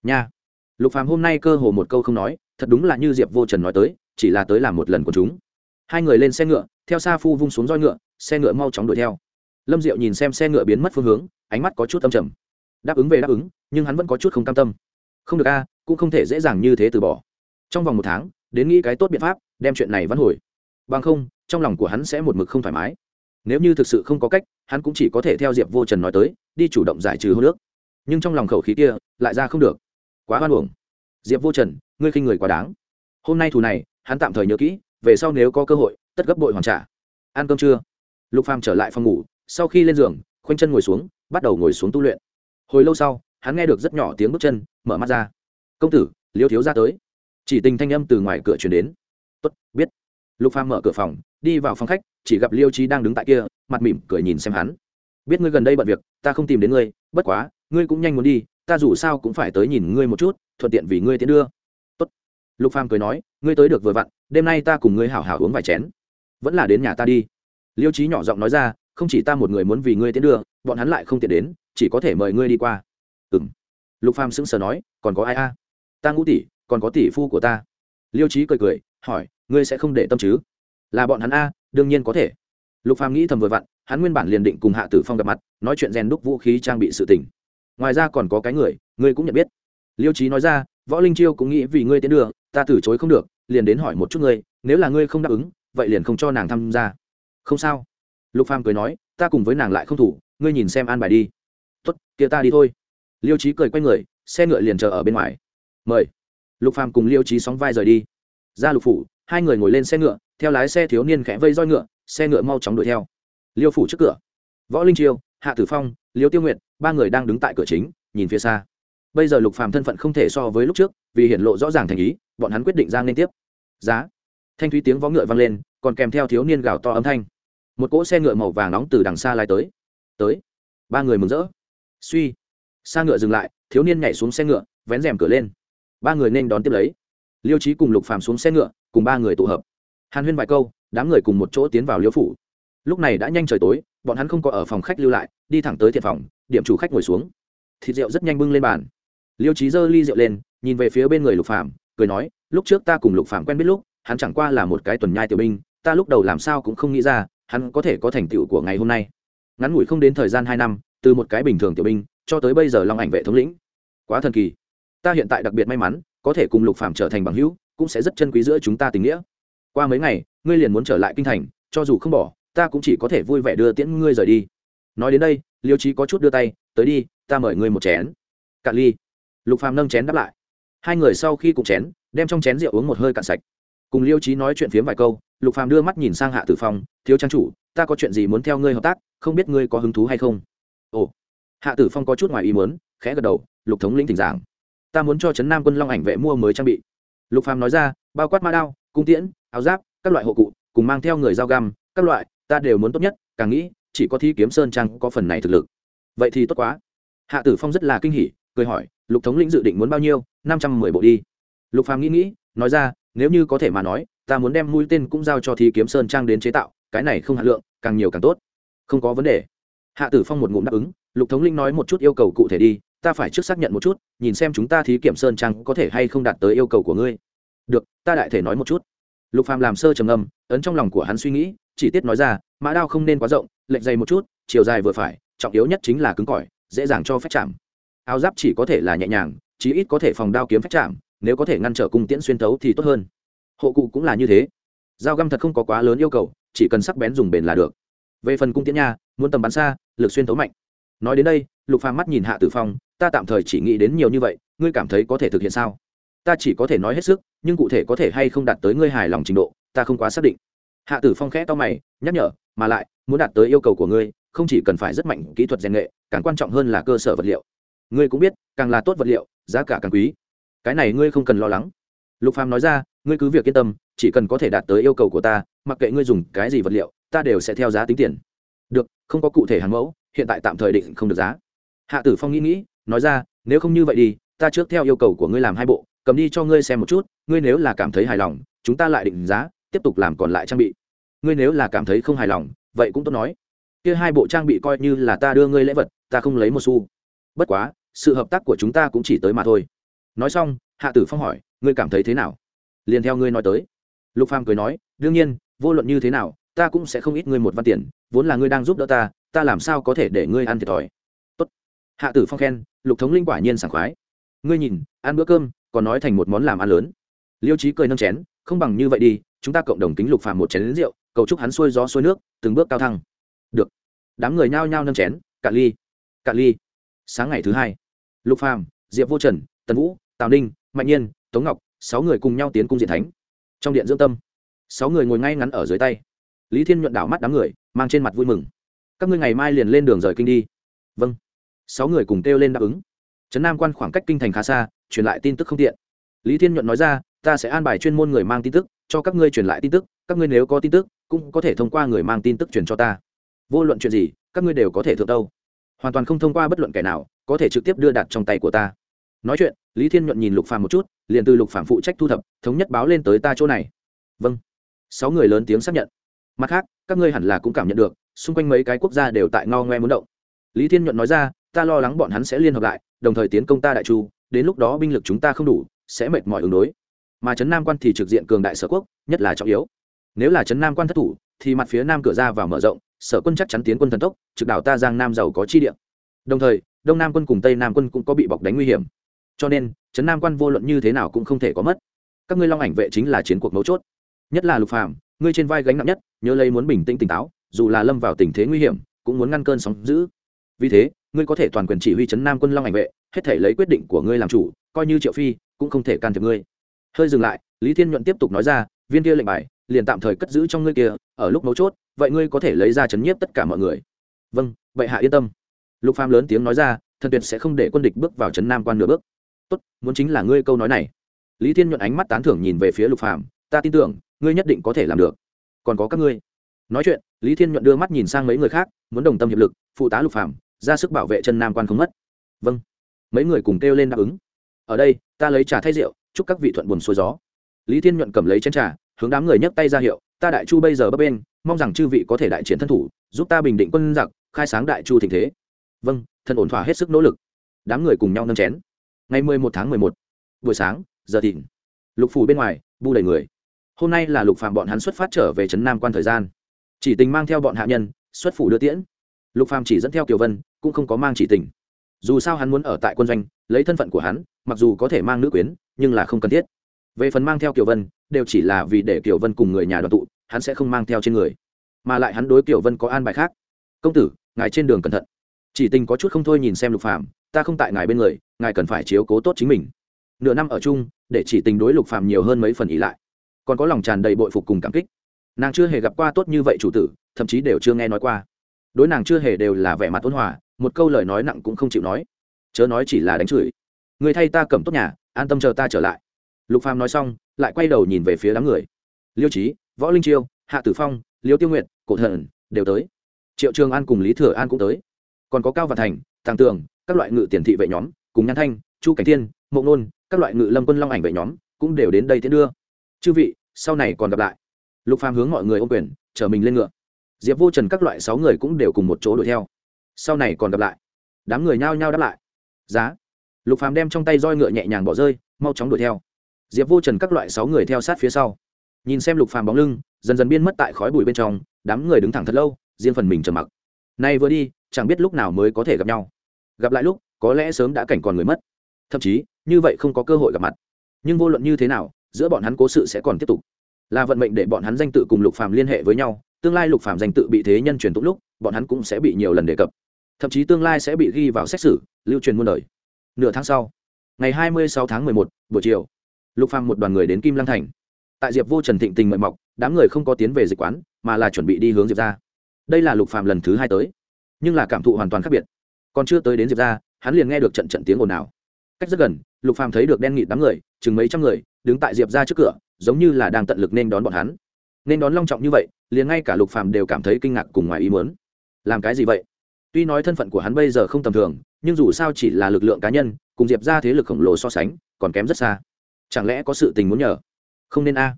Nha. Lục phàm hôm nay cơ hồ một câu không nói thật đúng là như diệp vô trần nói tới, chỉ là tới làm một lần của chúng. Hai người lên xe ngựa, theo xa phu vung xuống roi ngựa, xe ngựa mau chóng đuổi theo. Lâm diệu nhìn xem xe ngựa biến mất phương hướng, ánh mắt có chút âm trầm. Đáp ứng về đáp ứng, nhưng hắn vẫn có chút không cam tâm. Không được a, cũng không thể dễ dàng như thế từ bỏ. Trong vòng một tháng, đến nghĩ cái tốt biện pháp, đem chuyện này vắn hồi. Bằng không, trong lòng của hắn sẽ một mực không thoải mái. Nếu như thực sự không có cách, hắn cũng chỉ có thể theo diệp vô trần nói tới, đi chủ động giải trừ hô nước. Nhưng trong lòng khẩu khí kia, lại ra không được. Quá hoan hưởng diệp vô trần ngươi khinh người quá đáng. Hôm nay thù này, hắn tạm thời nhớ kỹ, về sau nếu có cơ hội, tất gấp bội hoàn trả. Ăn cơm trưa. Lục phàm trở lại phòng ngủ, sau khi lên giường, khoanh chân ngồi xuống, bắt đầu ngồi xuống tu luyện. Hồi lâu sau, hắn nghe được rất nhỏ tiếng bước chân, mở mắt ra. Công tử, liêu thiếu ra tới. Chỉ tình thanh âm từ ngoài cửa chuyển đến. Tốt, biết. Lục phàm mở cửa phòng, đi vào phòng khách, chỉ gặp liêu trí đang đứng tại kia, mặt mỉm cười nhìn xem hắn. Biết ngươi gần đây bận việc, ta không tìm đến ngươi, bất quá, ngươi cũng nhanh muốn đi, ta dù sao cũng phải tới nhìn ngươi một chút, thuận tiện vì ngươi tiến đưa lục phàm cười nói, ngươi tới được vừa vặn, đêm nay ta cùng ngươi hảo hảo uống vài chén. Vẫn là đến nhà ta đi. Liêu trí nhỏ giọng nói ra, không chỉ ta một người muốn vì ngươi tiến đưa, bọn hắn lại không tiện đến, chỉ có thể mời ngươi đi qua. Ừm. Lục phàm sững sờ nói, còn có ai a? Ta ngũ tỷ, còn có tỷ phu của ta. Liêu trí cười cười, hỏi, ngươi sẽ không để tâm chứ? Là bọn hắn a, đương nhiên có thể. Lục phàm nghĩ thầm vừa vặn, hắn nguyên bản liền định cùng hạ tử phong gặp mặt, nói chuyện rèn đúc vũ khí trang bị sự tình. Ngoài ra còn có cái người, ngươi cũng nhận biết. Liêu trí nói ra võ linh chiêu cũng nghĩ vì ngươi tiến đường ta từ chối không được, liền đến hỏi một chút ngươi, nếu là ngươi không đáp ứng, vậy liền không cho nàng tham gia. Không sao. Lục phàm cười nói, ta cùng với nàng lại không thủ, ngươi nhìn xem an bài đi. Tốt, kia ta đi thôi. Liêu trí cười quay người, xe ngựa liền chờ ở bên ngoài. Mời. Lục phàm cùng liêu trí sóng vai rời đi. Ra lục phủ, hai người ngồi lên xe ngựa, theo lái xe thiếu niên khẽ vây roi ngựa, xe ngựa mau chóng đuổi theo. Liêu phủ trước cửa. Võ linh chiêu, hạ tử phong, liêu tiêu nguyệt, ba người đang đứng tại cửa chính, nhìn phía xa bây giờ lục phàm thân phận không thể so với lúc trước, vì hiển lộ rõ ràng thành ý, bọn hắn quyết định ra liên tiếp. Giá. Thanh thúy tiếng võ ngựa vang lên, còn kèm theo thiếu niên gào to âm thanh. Một cỗ xe ngựa màu vàng nóng từ đằng xa lái tới. Tới. Ba người mừng rỡ. Suy. Xa ngựa dừng lại, thiếu niên nhảy xuống xe ngựa, vén rèm cửa lên. Ba người nên đón tiếp lấy. Liêu trí cùng lục phàm xuống xe ngựa, cùng ba người tụ hợp. Hàn huyên vài câu, đám người cùng một chỗ tiến vào liêu phủ. Lúc này đã nhanh trời tối, bọn hắn không có ở phòng khách lưu lại, đi thẳng tới thiệt phòng, điểm chủ khách ngồi xuống. Thịt rượu rất nhanh bưng lên bàn liêu trí giơ ly rượu lên, nhìn về phía bên người lục phàm, cười nói, lúc trước ta cùng lục phàm quen biết lúc, hắn chẳng qua là một cái tuần nhai tiểu binh, ta lúc đầu làm sao cũng không nghĩ ra, hắn có thể có thành tựu của ngày hôm nay. Ngắn ngủi không đến thời gian hai năm, từ một cái bình thường tiểu binh, cho tới bây giờ long ảnh vệ thống lĩnh. Quá thần kỳ. Ta hiện tại đặc biệt may mắn, có thể cùng lục phàm trở thành bằng hữu, cũng sẽ rất chân quý giữa chúng ta tình nghĩa. Qua mấy ngày, ngươi liền muốn trở lại kinh thành, cho dù không bỏ, ta cũng chỉ có thể vui vẻ đưa tiễn ngươi rời đi. Nói đến đây, liêu trí có chút đưa tay, tới đi, ta mời ngươi một chén. Cạn ly lục phàm nâng chén đáp lại. Hai người sau khi cùng chén, đem trong chén rượu uống một hơi cạn sạch. Cùng liêu trí nói chuyện phiếm vài câu, lục phàm đưa mắt nhìn sang hạ tử phong, thiếu trang chủ, ta có chuyện gì muốn theo ngươi hợp tác, không biết ngươi có hứng thú hay không? Ồ. Hạ tử phong có chút ngoài ý muốn, khẽ gật đầu, lục thống lĩnh thỉnh giảng. Ta muốn cho trấn nam quân long ảnh vệ mua mới trang bị. Lục phàm nói ra, bao quát ma đao, cung tiễn, áo giáp, các loại hộ cụ, cùng mang theo người dao găm, các loại, ta đều muốn tốt nhất, càng nghĩ, chỉ có thi kiếm sơn trang có phần này thực lực. Vậy thì tốt quá. Hạ tử phong rất là kinh hỉ, cười hỏi lục thống lĩnh dự định muốn bao nhiêu, năm trăm mười bộ đi. Lục phàm nghĩ nghĩ, nói ra, nếu như có thể mà nói, ta muốn đem mũi tên cũng giao cho thi kiếm sơn trang đến chế tạo, cái này không hạn lượng, càng nhiều càng tốt. Không có vấn đề. Hạ tử phong một ngụm đáp ứng, lục thống linh nói một chút yêu cầu cụ thể đi, ta phải trước xác nhận một chút, nhìn xem chúng ta thí kiểm sơn trang có thể hay không đạt tới yêu cầu của ngươi. Được, ta đại thể nói một chút. Lục phàm làm sơ trầm ngâm, ấn trong lòng của hắn suy nghĩ, chỉ tiết nói ra, mã đao không nên quá rộng, lệch dày một chút, chiều dài vừa phải, trọng yếu nhất chính là cứng cỏi, dễ dàng cho phép chạm áo giáp chỉ có thể là nhẹ nhàng, chí ít có thể phòng đao kiếm phép chạm, nếu có thể ngăn trở cung tiễn xuyên thấu thì tốt hơn. Hộ cụ cũng là như thế. Dao găm thật không có quá lớn yêu cầu, chỉ cần sắc bén dùng bền là được. Về phần cung tiễn nha, muốn tầm bắn xa, lực xuyên thấu mạnh. Nói đến đây, lục phàm mắt nhìn hạ tử phong, ta tạm thời chỉ nghĩ đến nhiều như vậy, ngươi cảm thấy có thể thực hiện sao? Ta chỉ có thể nói hết sức, nhưng cụ thể có thể hay không đạt tới ngươi hài lòng trình độ, ta không quá xác định. Hạ tử phong khẽ to mày, nhắc nhở, mà lại, muốn đạt tới yêu cầu của ngươi, không chỉ cần phải rất mạnh kỹ thuật rèn nghệ càng quan trọng hơn là cơ sở vật liệu ngươi cũng biết, càng là tốt vật liệu, giá cả càng quý. Cái này ngươi không cần lo lắng. Lục phàm nói ra, ngươi cứ việc yên tâm, chỉ cần có thể đạt tới yêu cầu của ta, mặc kệ ngươi dùng cái gì vật liệu, ta đều sẽ theo giá tính tiền. Được, không có cụ thể hàng mẫu, hiện tại tạm thời định không được giá. Hạ tử phong nghĩ nghĩ, nói ra, nếu không như vậy đi, ta trước theo yêu cầu của ngươi làm hai bộ, cầm đi cho ngươi xem một chút, ngươi nếu là cảm thấy hài lòng, chúng ta lại định giá, tiếp tục làm còn lại trang bị. Ngươi nếu là cảm thấy không hài lòng, vậy cũng tốt nói. Kia hai bộ trang bị coi như là ta đưa ngươi lễ vật, ta không lấy một xu. Bất quá sự hợp tác của chúng ta cũng chỉ tới mà thôi. Nói xong, hạ tử phong hỏi, ngươi cảm thấy thế nào? Liền theo ngươi nói tới. Lục phàm cười nói, đương nhiên, vô luận như thế nào, ta cũng sẽ không ít ngươi một văn tiền, vốn là ngươi đang giúp đỡ ta ta làm sao có thể để ngươi ăn thiệt thòi? Tốt. Hạ tử phong khen, lục thống linh quả nhiên sảng khoái. Ngươi nhìn, ăn bữa cơm, còn nói thành một món làm ăn lớn. Liêu trí cười nâng chén, không bằng như vậy đi, chúng ta cộng đồng kính lục phàm một chén rượu, cầu chúc hắn xuôi gió xuôi nước, từng bước cao thăng. Được. Đám người nhao nhao nâng chén, cạn ly cạn ly sáng ngày thứ hai, lục phàm, diệp vô trần, tần vũ, tào ninh, mạnh nhiên, tống ngọc, sáu người cùng nhau tiến cung diện thánh. Trong điện dưỡng tâm, sáu người ngồi ngay ngắn ở dưới tay. Lý thiên nhuận đảo mắt đám người, mang trên mặt vui mừng. Các ngươi ngày mai liền lên đường rời kinh đi. Vâng. Sáu người cùng kêu lên đáp ứng. Trấn nam quan khoảng cách kinh thành khá xa, truyền lại tin tức không tiện. Lý thiên nhuận nói ra, ta sẽ an bài chuyên môn người mang tin tức, cho các ngươi truyền lại tin tức, các ngươi nếu có tin tức, cũng có thể thông qua người mang tin tức truyền cho ta. Vô luận chuyện gì, các ngươi đều có thể thượng đâu hoàn toàn không thông qua bất luận kẻ nào, có thể trực tiếp đưa đặt trong tay của ta. Nói chuyện, lý thiên nhuận nhìn lục phàm một chút, liền từ lục phàm phụ trách thu thập, thống nhất báo lên tới ta chỗ này. Vâng. Sáu người lớn tiếng xác nhận. Mặt khác, các ngươi hẳn là cũng cảm nhận được, xung quanh mấy cái quốc gia đều tại ngao ngoe muốn động. Lý thiên nhuận nói ra, ta lo lắng bọn hắn sẽ liên hợp lại, đồng thời tiến công ta đại chu, đến lúc đó binh lực chúng ta không đủ, sẽ mệt mỏi ứng đối. Mà trấn nam quan thì trực diện cường đại sở quốc, nhất là trọng yếu. Nếu là trấn nam quan thất thủ, thì mặt phía nam cửa ra vào mở rộng sở quân chắc chắn tiến quân thần tốc, trực đảo ta giang nam giàu có chi địa. Đồng thời, đông nam quân cùng tây nam quân cũng có bị bọc đánh nguy hiểm. Cho nên, trấn nam quan vô luận như thế nào cũng không thể có mất. Các ngươi long ảnh vệ chính là chiến cuộc mấu chốt. Nhất là lục phàm, ngươi trên vai gánh nặng nhất, nhớ lấy muốn bình tĩnh tỉnh táo, dù là lâm vào tình thế nguy hiểm, cũng muốn ngăn cơn sóng dữ. Vì thế, ngươi có thể toàn quyền chỉ huy trấn nam quân long ảnh vệ, hết thể lấy quyết định của ngươi làm chủ, coi như triệu phi cũng không thể can thiệp ngươi. Hơi dừng lại, lý thiên nhuận tiếp tục nói ra, viên kia lệnh bài liền tạm thời cất giữ trong ngươi kia, ở lúc mấu chốt, vậy ngươi có thể lấy ra chấn nhiếp tất cả mọi người. Vâng vậy hạ yên tâm. Lục phàm lớn tiếng nói ra, thần tuyệt sẽ không để quân địch bước vào trấn nam quan nửa bước. Tốt, muốn chính là ngươi câu nói này. Lý thiên nhuận ánh mắt tán thưởng nhìn về phía lục phàm, ta tin tưởng, ngươi nhất định có thể làm được. Còn có các ngươi. Nói chuyện, lý thiên nhuận đưa mắt nhìn sang mấy người khác, muốn đồng tâm hiệp lực, phụ tá lục phàm, ra sức bảo vệ chân nam quan không mất. Vâng. Mấy người cùng kêu lên đáp ứng. Ở đây, ta lấy trà thay rượu, chúc các vị thuận buồn xuôi gió. Lý thiên nhuận cầm lấy chén trà hướng đám người nhấc tay ra hiệu, ta đại chu bây giờ bấp bên mong rằng chư vị có thể đại chiến thân thủ, giúp ta bình định quân giặc, khai sáng đại chu tình thế. Vâng thân ổn thỏa hết sức nỗ lực. Đám người cùng nhau nâng chén. Ngày mười một tháng mười một, buổi sáng, giờ thìn, lục phủ bên ngoài, bu đầy người. Hôm nay là lục phạm bọn hắn xuất phát trở về trấn nam quan thời gian. Chỉ tình mang theo bọn hạ nhân, xuất phủ đưa tiễn. Lục phàm chỉ dẫn theo kiều vân, cũng không có mang chỉ tình. Dù sao hắn muốn ở tại quân doanh, lấy thân phận của hắn, mặc dù có thể mang nữ quyến, nhưng là không cần thiết. Về phần mang theo kiều vân đều chỉ là vì để kiều vân cùng người nhà đoàn tụ, hắn sẽ không mang theo trên người. Mà lại hắn đối kiều vân có an bài khác. Công tử, ngài trên đường cẩn thận. Chỉ tình có chút không thôi nhìn xem lục phàm, ta không tại ngài bên người, ngài cần phải chiếu cố tốt chính mình. Nửa năm ở chung, để chỉ tình đối lục phàm nhiều hơn mấy phần ý lại. Còn có lòng tràn đầy bội phục cùng cảm kích. Nàng chưa hề gặp qua tốt như vậy chủ tử, thậm chí đều chưa nghe nói qua. Đối nàng chưa hề đều là vẻ mặt ôn hòa, một câu lời nói nặng cũng không chịu nói. Chớ nói chỉ là đánh chửi. Người thay ta cầm tốt nhà, an tâm chờ ta trở lại. Lục phàm nói xong lại quay đầu nhìn về phía đám người. Liêu trí võ linh chiêu, hạ tử phong, liêu tiêu nguyện cổ thần đều tới. Triệu trường an cùng lý thừa an cũng tới. Còn có cao và thành, tàng tường, các loại ngự tiền thị vệ nhóm, cùng nhan thanh, chu cảnh thiên mộng nôn, các loại ngự lâm quân long ảnh vệ nhóm cũng đều đến đây tiến đưa. Chư vị, sau này còn gặp lại. Lục phàm hướng mọi người ô quyền, chở mình lên ngựa. Diệp vô trần các loại sáu người cũng đều cùng một chỗ đuổi theo. Sau này còn gặp lại. Đám người nhao nhao đáp lại. Giá. Lục phàm đem trong tay roi ngựa nhẹ nhàng bỏ rơi, mau chóng đuổi theo diệp vô trần các loại sáu người theo sát phía sau. Nhìn xem lục phàm bóng lưng dần dần biến mất tại khói bụi bên trong đám người đứng thẳng thật lâu riêng phần mình trầm mặc. Nay vừa đi chẳng biết lúc nào mới có thể gặp nhau. Gặp lại lúc có lẽ sớm đã cảnh còn người mất. Thậm chí như vậy không có cơ hội gặp mặt. Nhưng vô luận như thế nào giữa bọn hắn cố sự sẽ còn tiếp tục. Là vận mệnh để bọn hắn danh tự cùng lục phàm liên hệ với nhau tương lai lục phàm danh tự bị thế nhân truyền tụng lúc bọn hắn cũng sẽ bị nhiều lần đề cập. Thậm chí tương lai sẽ bị ghi vào xét xử lưu truyền muôn đời. Nửa tháng sau ngày hai mươi sáu tháng một, buổi chiều lục phàm một đoàn người đến kim lăng thành. Tại diệp vô trần thịnh tình mời mọc, đám người không có tiến về dịch quán, mà là chuẩn bị đi hướng diệp ra đây là lục phàm lần thứ hai tới, nhưng là cảm thụ hoàn toàn khác biệt. Còn chưa tới đến diệp ra hắn liền nghe được trận trận tiếng ồn ào. Cách rất gần, lục phàm thấy được đen nghịt đám người, chừng mấy trăm người, đứng tại diệp ra trước cửa, giống như là đang tận lực nên đón bọn hắn. Nên đón long trọng như vậy, liền ngay cả lục phàm đều cảm thấy kinh ngạc cùng ngoài ý muốn. Làm cái gì vậy? Tuy nói thân phận của hắn bây giờ không tầm thường, nhưng dù sao chỉ là lực lượng cá nhân, cùng diệp ra thế lực khổng lồ so sánh, còn kém rất xa chẳng lẽ có sự tình muốn nhờ? Không nên a.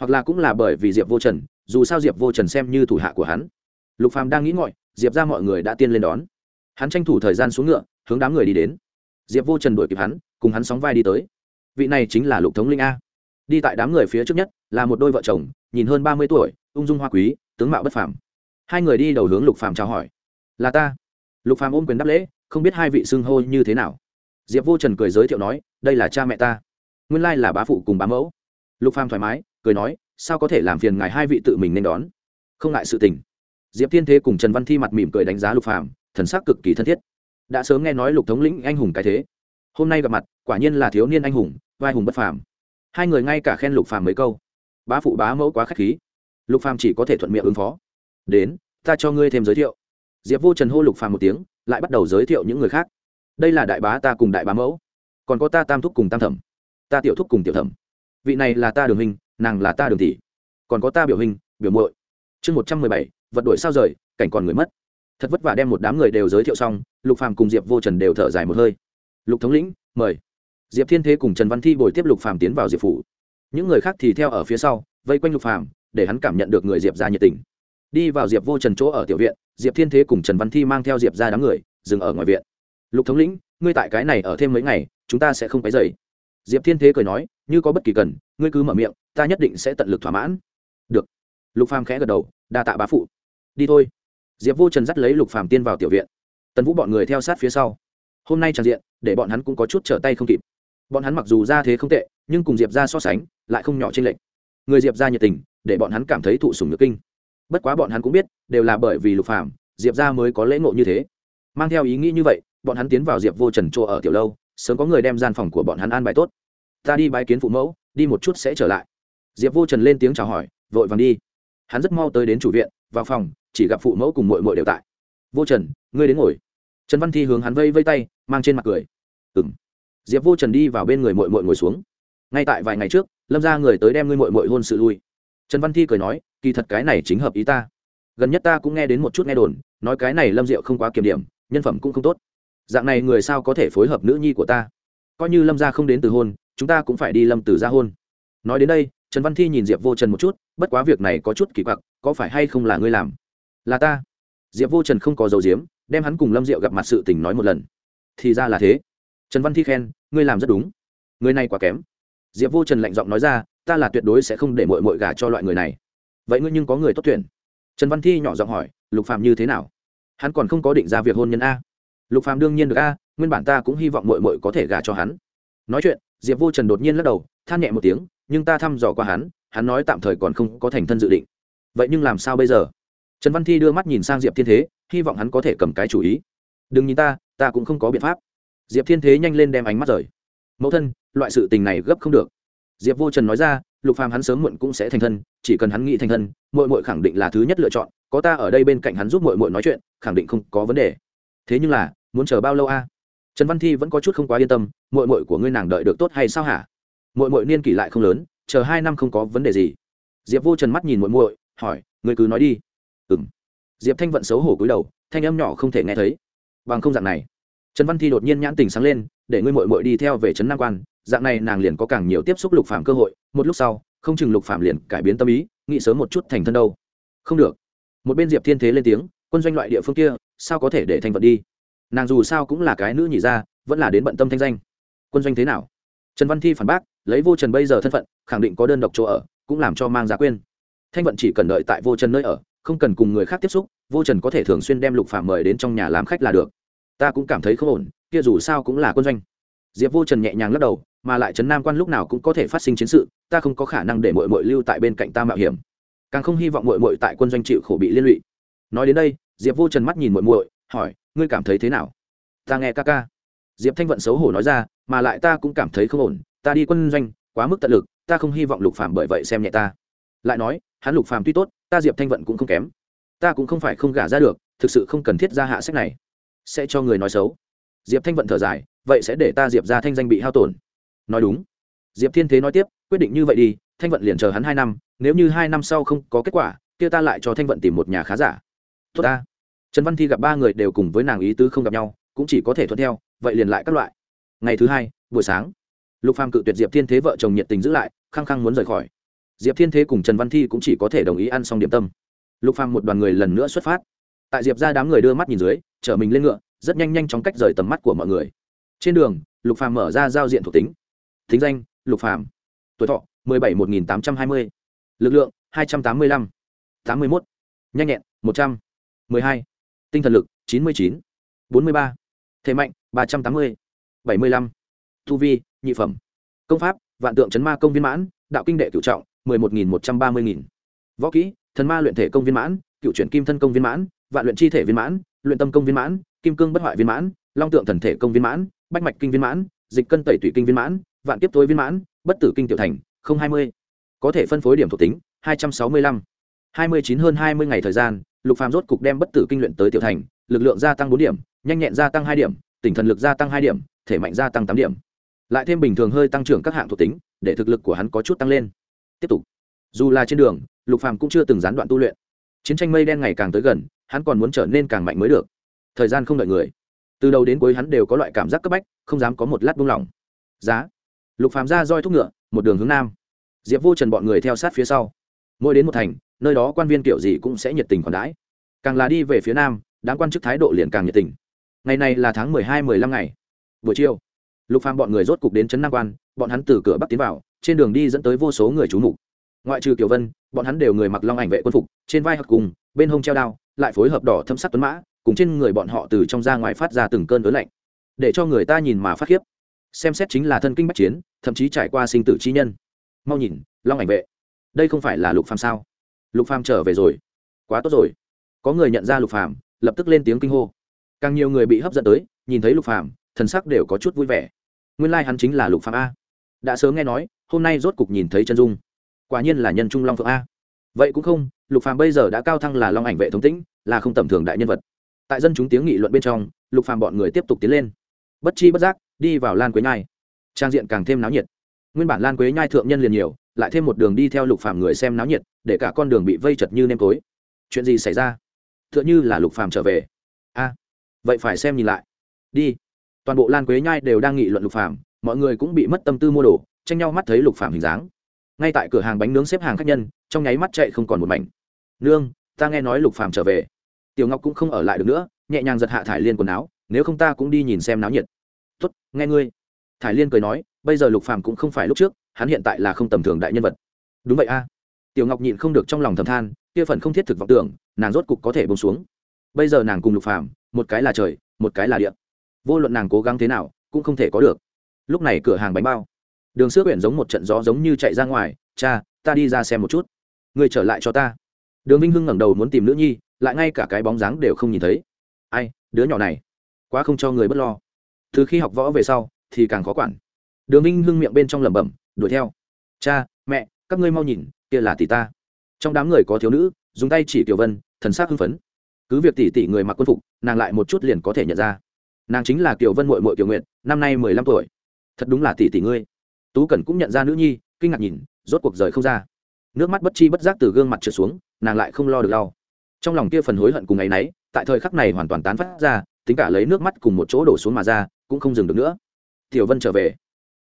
Hoặc là cũng là bởi vì diệp vô trần, dù sao diệp vô trần xem như thủ hạ của hắn. Lục phàm đang nghĩ ngợi diệp ra mọi người đã tiên lên đón. Hắn tranh thủ thời gian xuống ngựa, hướng đám người đi đến. Diệp vô trần đuổi kịp hắn, cùng hắn sóng vai đi tới. Vị này chính là lục thống linh a. Đi tại đám người phía trước nhất, là một đôi vợ chồng, nhìn hơn ba mươi tuổi, ung dung hoa quý, tướng mạo bất phàm. Hai người đi đầu hướng lục phàm chào hỏi. Là ta. Lục phàm ôm quyền đáp lễ, không biết hai vị xưng hô như thế nào. Diệp vô trần cười giới thiệu nói, đây là cha mẹ ta nguyên lai là bá phụ cùng bá mẫu. Lục phàm thoải mái, cười nói, sao có thể làm phiền ngài hai vị tự mình nên đón? Không ngại sự tình. Diệp thiên thế cùng trần văn thi mặt mỉm cười đánh giá lục phàm, thần sắc cực kỳ thân thiết. Đã sớm nghe nói lục thống lĩnh anh hùng cái thế. Hôm nay gặp mặt, quả nhiên là thiếu niên anh hùng, vai hùng bất phàm. Hai người ngay cả khen lục phàm mấy câu. Bá phụ bá mẫu quá khách khí. Lục phàm chỉ có thể thuận miệng ứng phó. Đến, ta cho ngươi thêm giới thiệu. Diệp vô trần hô lục phàm một tiếng, lại bắt đầu giới thiệu những người khác. Đây là đại bá ta cùng đại bá mẫu. Còn có ta tam thúc cùng tam thẩm ta tiểu thúc cùng tiểu thẩm. Vị này là ta đường hình nàng là ta đường tỷ. Còn có ta biểu hình biểu muội. Chương một trăm mười bảy, vật đổi sao rời, cảnh còn người mất. Thật vất vả đem một đám người đều giới thiệu xong, lục phàm cùng diệp vô trần đều thở dài một hơi. Lục thống lĩnh, mời. Diệp thiên thế cùng trần văn thi bồi tiếp lục phàm tiến vào diệp phủ. Những người khác thì theo ở phía sau, vây quanh lục phàm, để hắn cảm nhận được người diệp ra nhiệt tình. Đi vào diệp vô trần chỗ ở tiểu viện, diệp thiên thế cùng trần văn thi mang theo diệp ra đám người, dừng ở ngoài viện. Lục thống lĩnh, ngươi tại cái này ở thêm mấy ngày, chúng ta sẽ không phải dày diệp thiên thế cười nói, như có bất kỳ cần, ngươi cứ mở miệng, ta nhất định sẽ tận lực thỏa mãn. Được. Lục phàm khẽ gật đầu, đa tạ bá phụ. Đi thôi. Diệp vô trần dắt lấy lục phàm tiên vào tiểu viện. Tần vũ bọn người theo sát phía sau. Hôm nay tràn diện, để bọn hắn cũng có chút trở tay không kịp. Bọn hắn mặc dù ra thế không tệ, nhưng cùng diệp ra so sánh, lại không nhỏ trên lệnh người diệp ra nhiệt tình, để bọn hắn cảm thấy thụ sùng nhược kinh. Bất quá bọn hắn cũng biết, đều là bởi vì lục phàm, diệp ra mới có lễ ngộ như thế. Mang theo ý nghĩ như vậy, bọn hắn tiến vào diệp vô trần chỗ ở tiểu lâu sớm có người đem gian phòng của bọn hắn an bài tốt. Ta đi bái kiến phụ mẫu, đi một chút sẽ trở lại. Diệp vô trần lên tiếng chào hỏi, vội vàng đi. Hắn rất mau tới đến chủ viện, vào phòng, chỉ gặp phụ mẫu cùng mội mội đều tại. Vô trần, ngươi đến ngồi. Trần văn thi hướng hắn vây vây tay, mang trên mặt cười. Ừng diệp vô trần đi vào bên người mội mội ngồi xuống. Ngay tại vài ngày trước, lâm ra người tới đem ngươi mội mội hôn sự lui. Trần văn thi cười nói, kỳ thật cái này chính hợp ý ta. Gần nhất ta cũng nghe đến một chút nghe đồn, nói cái này lâm diệu không quá kiểm điểm, nhân phẩm cũng không tốt dạng này người sao có thể phối hợp nữ nhi của ta? Coi như lâm gia không đến từ hôn, chúng ta cũng phải đi lâm từ gia hôn. Nói đến đây, trần văn thi nhìn diệp vô trần một chút, bất quá việc này có chút kỳ quặc, có phải hay không là ngươi làm? Là ta. Diệp vô trần không có dầu diếm đem hắn cùng lâm diệu gặp mặt sự tình nói một lần. Thì ra là thế. Trần văn thi khen, ngươi làm rất đúng. Người này quá kém. Diệp vô trần lạnh giọng nói ra, ta là tuyệt đối sẽ không để mội mội gà cho loại người này. Vậy ngươi nhưng có người tốt tuyển. Trần văn thi nhỏ giọng hỏi, lục phạm như thế nào? Hắn còn không có định ra việc hôn nhân a lục Phàm đương nhiên được a, nguyên bản ta cũng hy vọng mội mội có thể gả cho hắn. Nói chuyện, diệp vô trần đột nhiên lắc đầu, than nhẹ một tiếng, nhưng ta thăm dò qua hắn hắn nói tạm thời còn không có thành thân dự định. Vậy nhưng làm sao bây giờ? Trần văn thi đưa mắt nhìn sang diệp thiên thế, hy vọng hắn có thể cầm cái chủ ý. Đừng nhìn ta ta cũng không có biện pháp. Diệp thiên thế nhanh lên đem ánh mắt rời. Mẫu thân, loại sự tình này gấp không được. Diệp vô trần nói ra, lục phàm hắn sớm muộn cũng sẽ thành thân, chỉ cần hắn nghĩ thành thân mội mội khẳng định là thứ nhất lựa chọn, có ta ở đây bên cạnh hắn giúp mội mội nói chuyện, khẳng định không có vấn đề. Thế nhưng là muốn chờ bao lâu a? Trần văn thi vẫn có chút không quá yên tâm mội mội của ngươi nàng đợi được tốt hay sao hả? Mội mội niên kỷ lại không lớn, chờ hai năm không có vấn đề gì. Diệp vô trần mắt nhìn mội mội hỏi, ngươi cứ nói đi. Ừ m diệp thanh vận xấu hổ cúi đầu, thanh âm nhỏ không thể nghe thấy. Bằng không dạng này. Trần văn thi đột nhiên nhãn tình sáng lên, để ngươi mội mội đi theo về trấn nam quan, dạng này nàng liền có càng nhiều tiếp xúc lục phạm cơ hội, một lúc sau, không chừng lục phạm liền cải biến tâm ý, nghĩ sớm một chút thành thân đâu. Không được. Một bên diệp thiên thế lên tiếng, quân doanh loại địa phương kia, sao có thể để thanh vận đi? Nàng dù sao cũng là cái nữ nhị ra vẫn là đến bận tâm thanh danh. Quân doanh thế nào? Trần văn thi phản bác, lấy vô trần bây giờ thân phận, khẳng định có đơn độc chỗ ở, cũng làm cho mang dạ giá quên thanh vận chỉ cần đợi tại vô trần nơi ở, không cần cùng người khác tiếp xúc, vô trần có thể thường xuyên đem lục phạm mời đến trong nhà làm khách là được. Ta cũng cảm thấy không ổn, kia dù sao cũng là quân doanh. Diệp vô trần nhẹ nhàng lắc đầu, mà lại trấn nam quan lúc nào cũng có thể phát sinh chiến sự, ta không có khả năng để mội mội lưu tại bên cạnh ta mạo hiểm. Càng không hy vọng mội mội tại quân doanh chịu khổ bị liên lụy. Nói đến đây, diệp vô trần mắt nhìn mội mội hỏi ngươi cảm thấy thế nào? Ta nghe ca ca. Diệp thanh vận xấu hổ nói ra, mà lại ta cũng cảm thấy không ổn, ta đi quân doanh, quá mức tận lực, ta không hy vọng lục phàm bởi vậy xem nhẹ ta. Lại nói, hắn lục phàm tuy tốt, ta diệp thanh vận cũng không kém. Ta cũng không phải không gả ra được, thực sự không cần thiết ra hạ sách này. Sẽ cho người nói xấu. Diệp thanh vận thở dài, vậy sẽ để ta diệp ra thanh danh bị hao tổn. Nói đúng. Diệp thiên thế nói tiếp, quyết định như vậy đi, thanh vận liền chờ hắn hai năm, nếu như hai năm sau không có kết quả, kia ta lại cho thanh vận tìm một nhà khá giả. Tốt ta trần văn thi gặp ba người đều cùng với nàng ý tứ không gặp nhau, cũng chỉ có thể thuận theo, vậy liền lại các loại ngày thứ hai, buổi sáng, lục phàm cự tuyệt diệp thiên thế vợ chồng nhiệt tình giữ lại, khăng khăng muốn rời khỏi diệp thiên thế cùng trần văn thi cũng chỉ có thể đồng ý ăn xong điểm tâm lục phàm một đoàn người lần nữa xuất phát tại diệp ra đám người đưa mắt nhìn dưới, chở mình lên ngựa, rất nhanh nhanh chóng cách rời tầm mắt của mọi người trên đường, lục phàm mở ra giao diện thuộc tính thính danh, lục phàm tuổi thọ 17 1820. lực lượng 285. 81. nhanh nhẹn 100. 12 tinh thần lực 99. 43. thể mạnh 380. 75. thu vi nhị phẩm công pháp vạn tượng chấn ma công viên mãn đạo kinh đệ cửu trọng 11.130.000. võ kỹ thần ma luyện thể công viên mãn cựu chuyển kim thân công viên mãn vạn luyện chi thể viên mãn luyện tâm công viên mãn kim cương bất hoại viên mãn long tượng thần thể công viên mãn bách mạch kinh viên mãn dịch cân tẩy tủy kinh viên mãn vạn tiếp tối viên mãn bất tử kinh tiểu thành không hai mươi có thể phân phối điểm thuộc tính hai trăm sáu mươi lăm hai mươi chín hơn hai mươi ngày thời gian lục phàm rốt cục đem bất tử kinh luyện tới tiểu thành, lực lượng gia tăng bốn điểm, nhanh nhẹn gia tăng hai điểm tỉnh thần lực gia tăng hai điểm, thể mạnh gia tăng tám điểm. Lại thêm bình thường hơi tăng trưởng các hạng thuộc tính, để thực lực của hắn có chút tăng lên. Tiếp tục. Dù là trên đường, lục phàm cũng chưa từng gián đoạn tu luyện. Chiến tranh mây đen ngày càng tới gần, hắn còn muốn trở nên càng mạnh mới được. Thời gian không đợi người. Từ đầu đến cuối hắn đều có loại cảm giác cấp bách, không dám có một lát buông lỏng. Giá. Lục phàm ra roi thúc ngựa, một đường hướng nam. Diệp vô trần bọn người theo sát phía sau. Mỗi đến một thành nơi đó quan viên kiểu gì cũng sẽ nhiệt tình khoản đãi. Càng là đi về phía nam, đám quan chức thái độ liền càng nhiệt tình. Ngày này là tháng mười hai, mười lăm ngày. Buổi chiều, lục phàm bọn người rốt cục đến trấn nam quan, bọn hắn từ cửa bắc tiến vào, trên đường đi dẫn tới vô số người trú mục. Ngoại trừ kiều vân, bọn hắn đều người mặc long ảnh vệ quân phục, trên vai hợp cùng, bên hông treo đao, lại phối hợp đỏ thâm sắc tuấn mã, cùng trên người bọn họ từ trong ra ngoài phát ra từng cơn lớn lạnh, để cho người ta nhìn mà phát khiếp. Xem xét chính là thân kinh bách chiến, thậm chí trải qua sinh tử chi nhân. Mau nhìn, long ảnh vệ. Đây không phải là lục phàm sao? Lục phàm trở về rồi. Quá tốt rồi. Có người nhận ra lục phàm, lập tức lên tiếng kinh hô. Càng nhiều người bị hấp dẫn tới, nhìn thấy lục phàm, thần sắc đều có chút vui vẻ. Nguyên lai like hắn chính là lục phàm a. Đã sớm nghe nói, hôm nay rốt cục nhìn thấy chân dung. Quả nhiên là nhân trung long phượng a. Vậy cũng không, lục phàm bây giờ đã cao thăng là long ảnh vệ thống tĩnh, là không tầm thường đại nhân vật. Tại dân chúng tiếng nghị luận bên trong, lục phàm bọn người tiếp tục tiến lên. Bất chi bất giác, đi vào lan quế nhai. Trang diện càng thêm náo nhiệt. Nguyên bản lan quế nhai thượng nhân liền nhiều, lại thêm một đường đi theo lục phàm người xem náo nhiệt để cả con đường bị vây chật như nêm tối. Chuyện gì xảy ra? Tựa như là lục phàm trở về. A, vậy phải xem nhìn lại. Đi. Toàn bộ lan quế nhai đều đang nghị luận lục phàm, mọi người cũng bị mất tâm tư mua đồ, tranh nhau mắt thấy lục phàm hình dáng. Ngay tại cửa hàng bánh nướng xếp hàng khách nhân, trong nháy mắt chạy không còn một mảnh. Nương, ta nghe nói lục phàm trở về. Tiểu ngọc cũng không ở lại được nữa, nhẹ nhàng giật hạ thải liên quần áo, nếu không ta cũng đi nhìn xem náo nhiệt. Tốt, nghe ngươi. Thải liên cười nói, bây giờ lục phàm cũng không phải lúc trước, hắn hiện tại là không tầm thường đại nhân vật. Đúng vậy a tiểu ngọc nhịn không được trong lòng thầm than, kia phần không thiết thực vọng tưởng, nàng rốt cục có thể bông xuống. Bây giờ nàng cùng lục phàm, một cái là trời, một cái là địa. Vô luận nàng cố gắng thế nào, cũng không thể có được. Lúc này cửa hàng bánh bao. Đường sữa quyển giống một trận gió giống như chạy ra ngoài, cha, ta đi ra xem một chút. Người trở lại cho ta. Đường minh hưng ngẩng đầu muốn tìm nữ nhi, lại ngay cả cái bóng dáng đều không nhìn thấy. Ai, đứa nhỏ này, quá không cho người bất lo. Từ khi học võ về sau, thì càng khó quản. Đường minh hưng miệng bên trong lẩm bẩm, đuổi theo. Cha, mẹ, các ngươi mau nhìn kia là tỷ ta. Trong đám người có thiếu nữ, dùng tay chỉ tiểu vân, thần sắc hưng phấn. Cứ việc tỷ tỷ người mặc quân phục, nàng lại một chút liền có thể nhận ra. Nàng chính là Tiểu vân mội mội Tiểu nguyện năm nay mười lăm tuổi. Thật đúng là tỷ tỷ ngươi. Tú cẩn cũng nhận ra nữ nhi, kinh ngạc nhìn, rốt cuộc rời không ra. Nước mắt bất chi bất giác từ gương mặt trượt xuống, nàng lại không lo được đau trong lòng kia phần hối hận cùng ngày nấy tại thời khắc này hoàn toàn tán phát ra, tính cả lấy nước mắt cùng một chỗ đổ xuống mà ra, cũng không dừng được nữa. Tiểu vân trở về.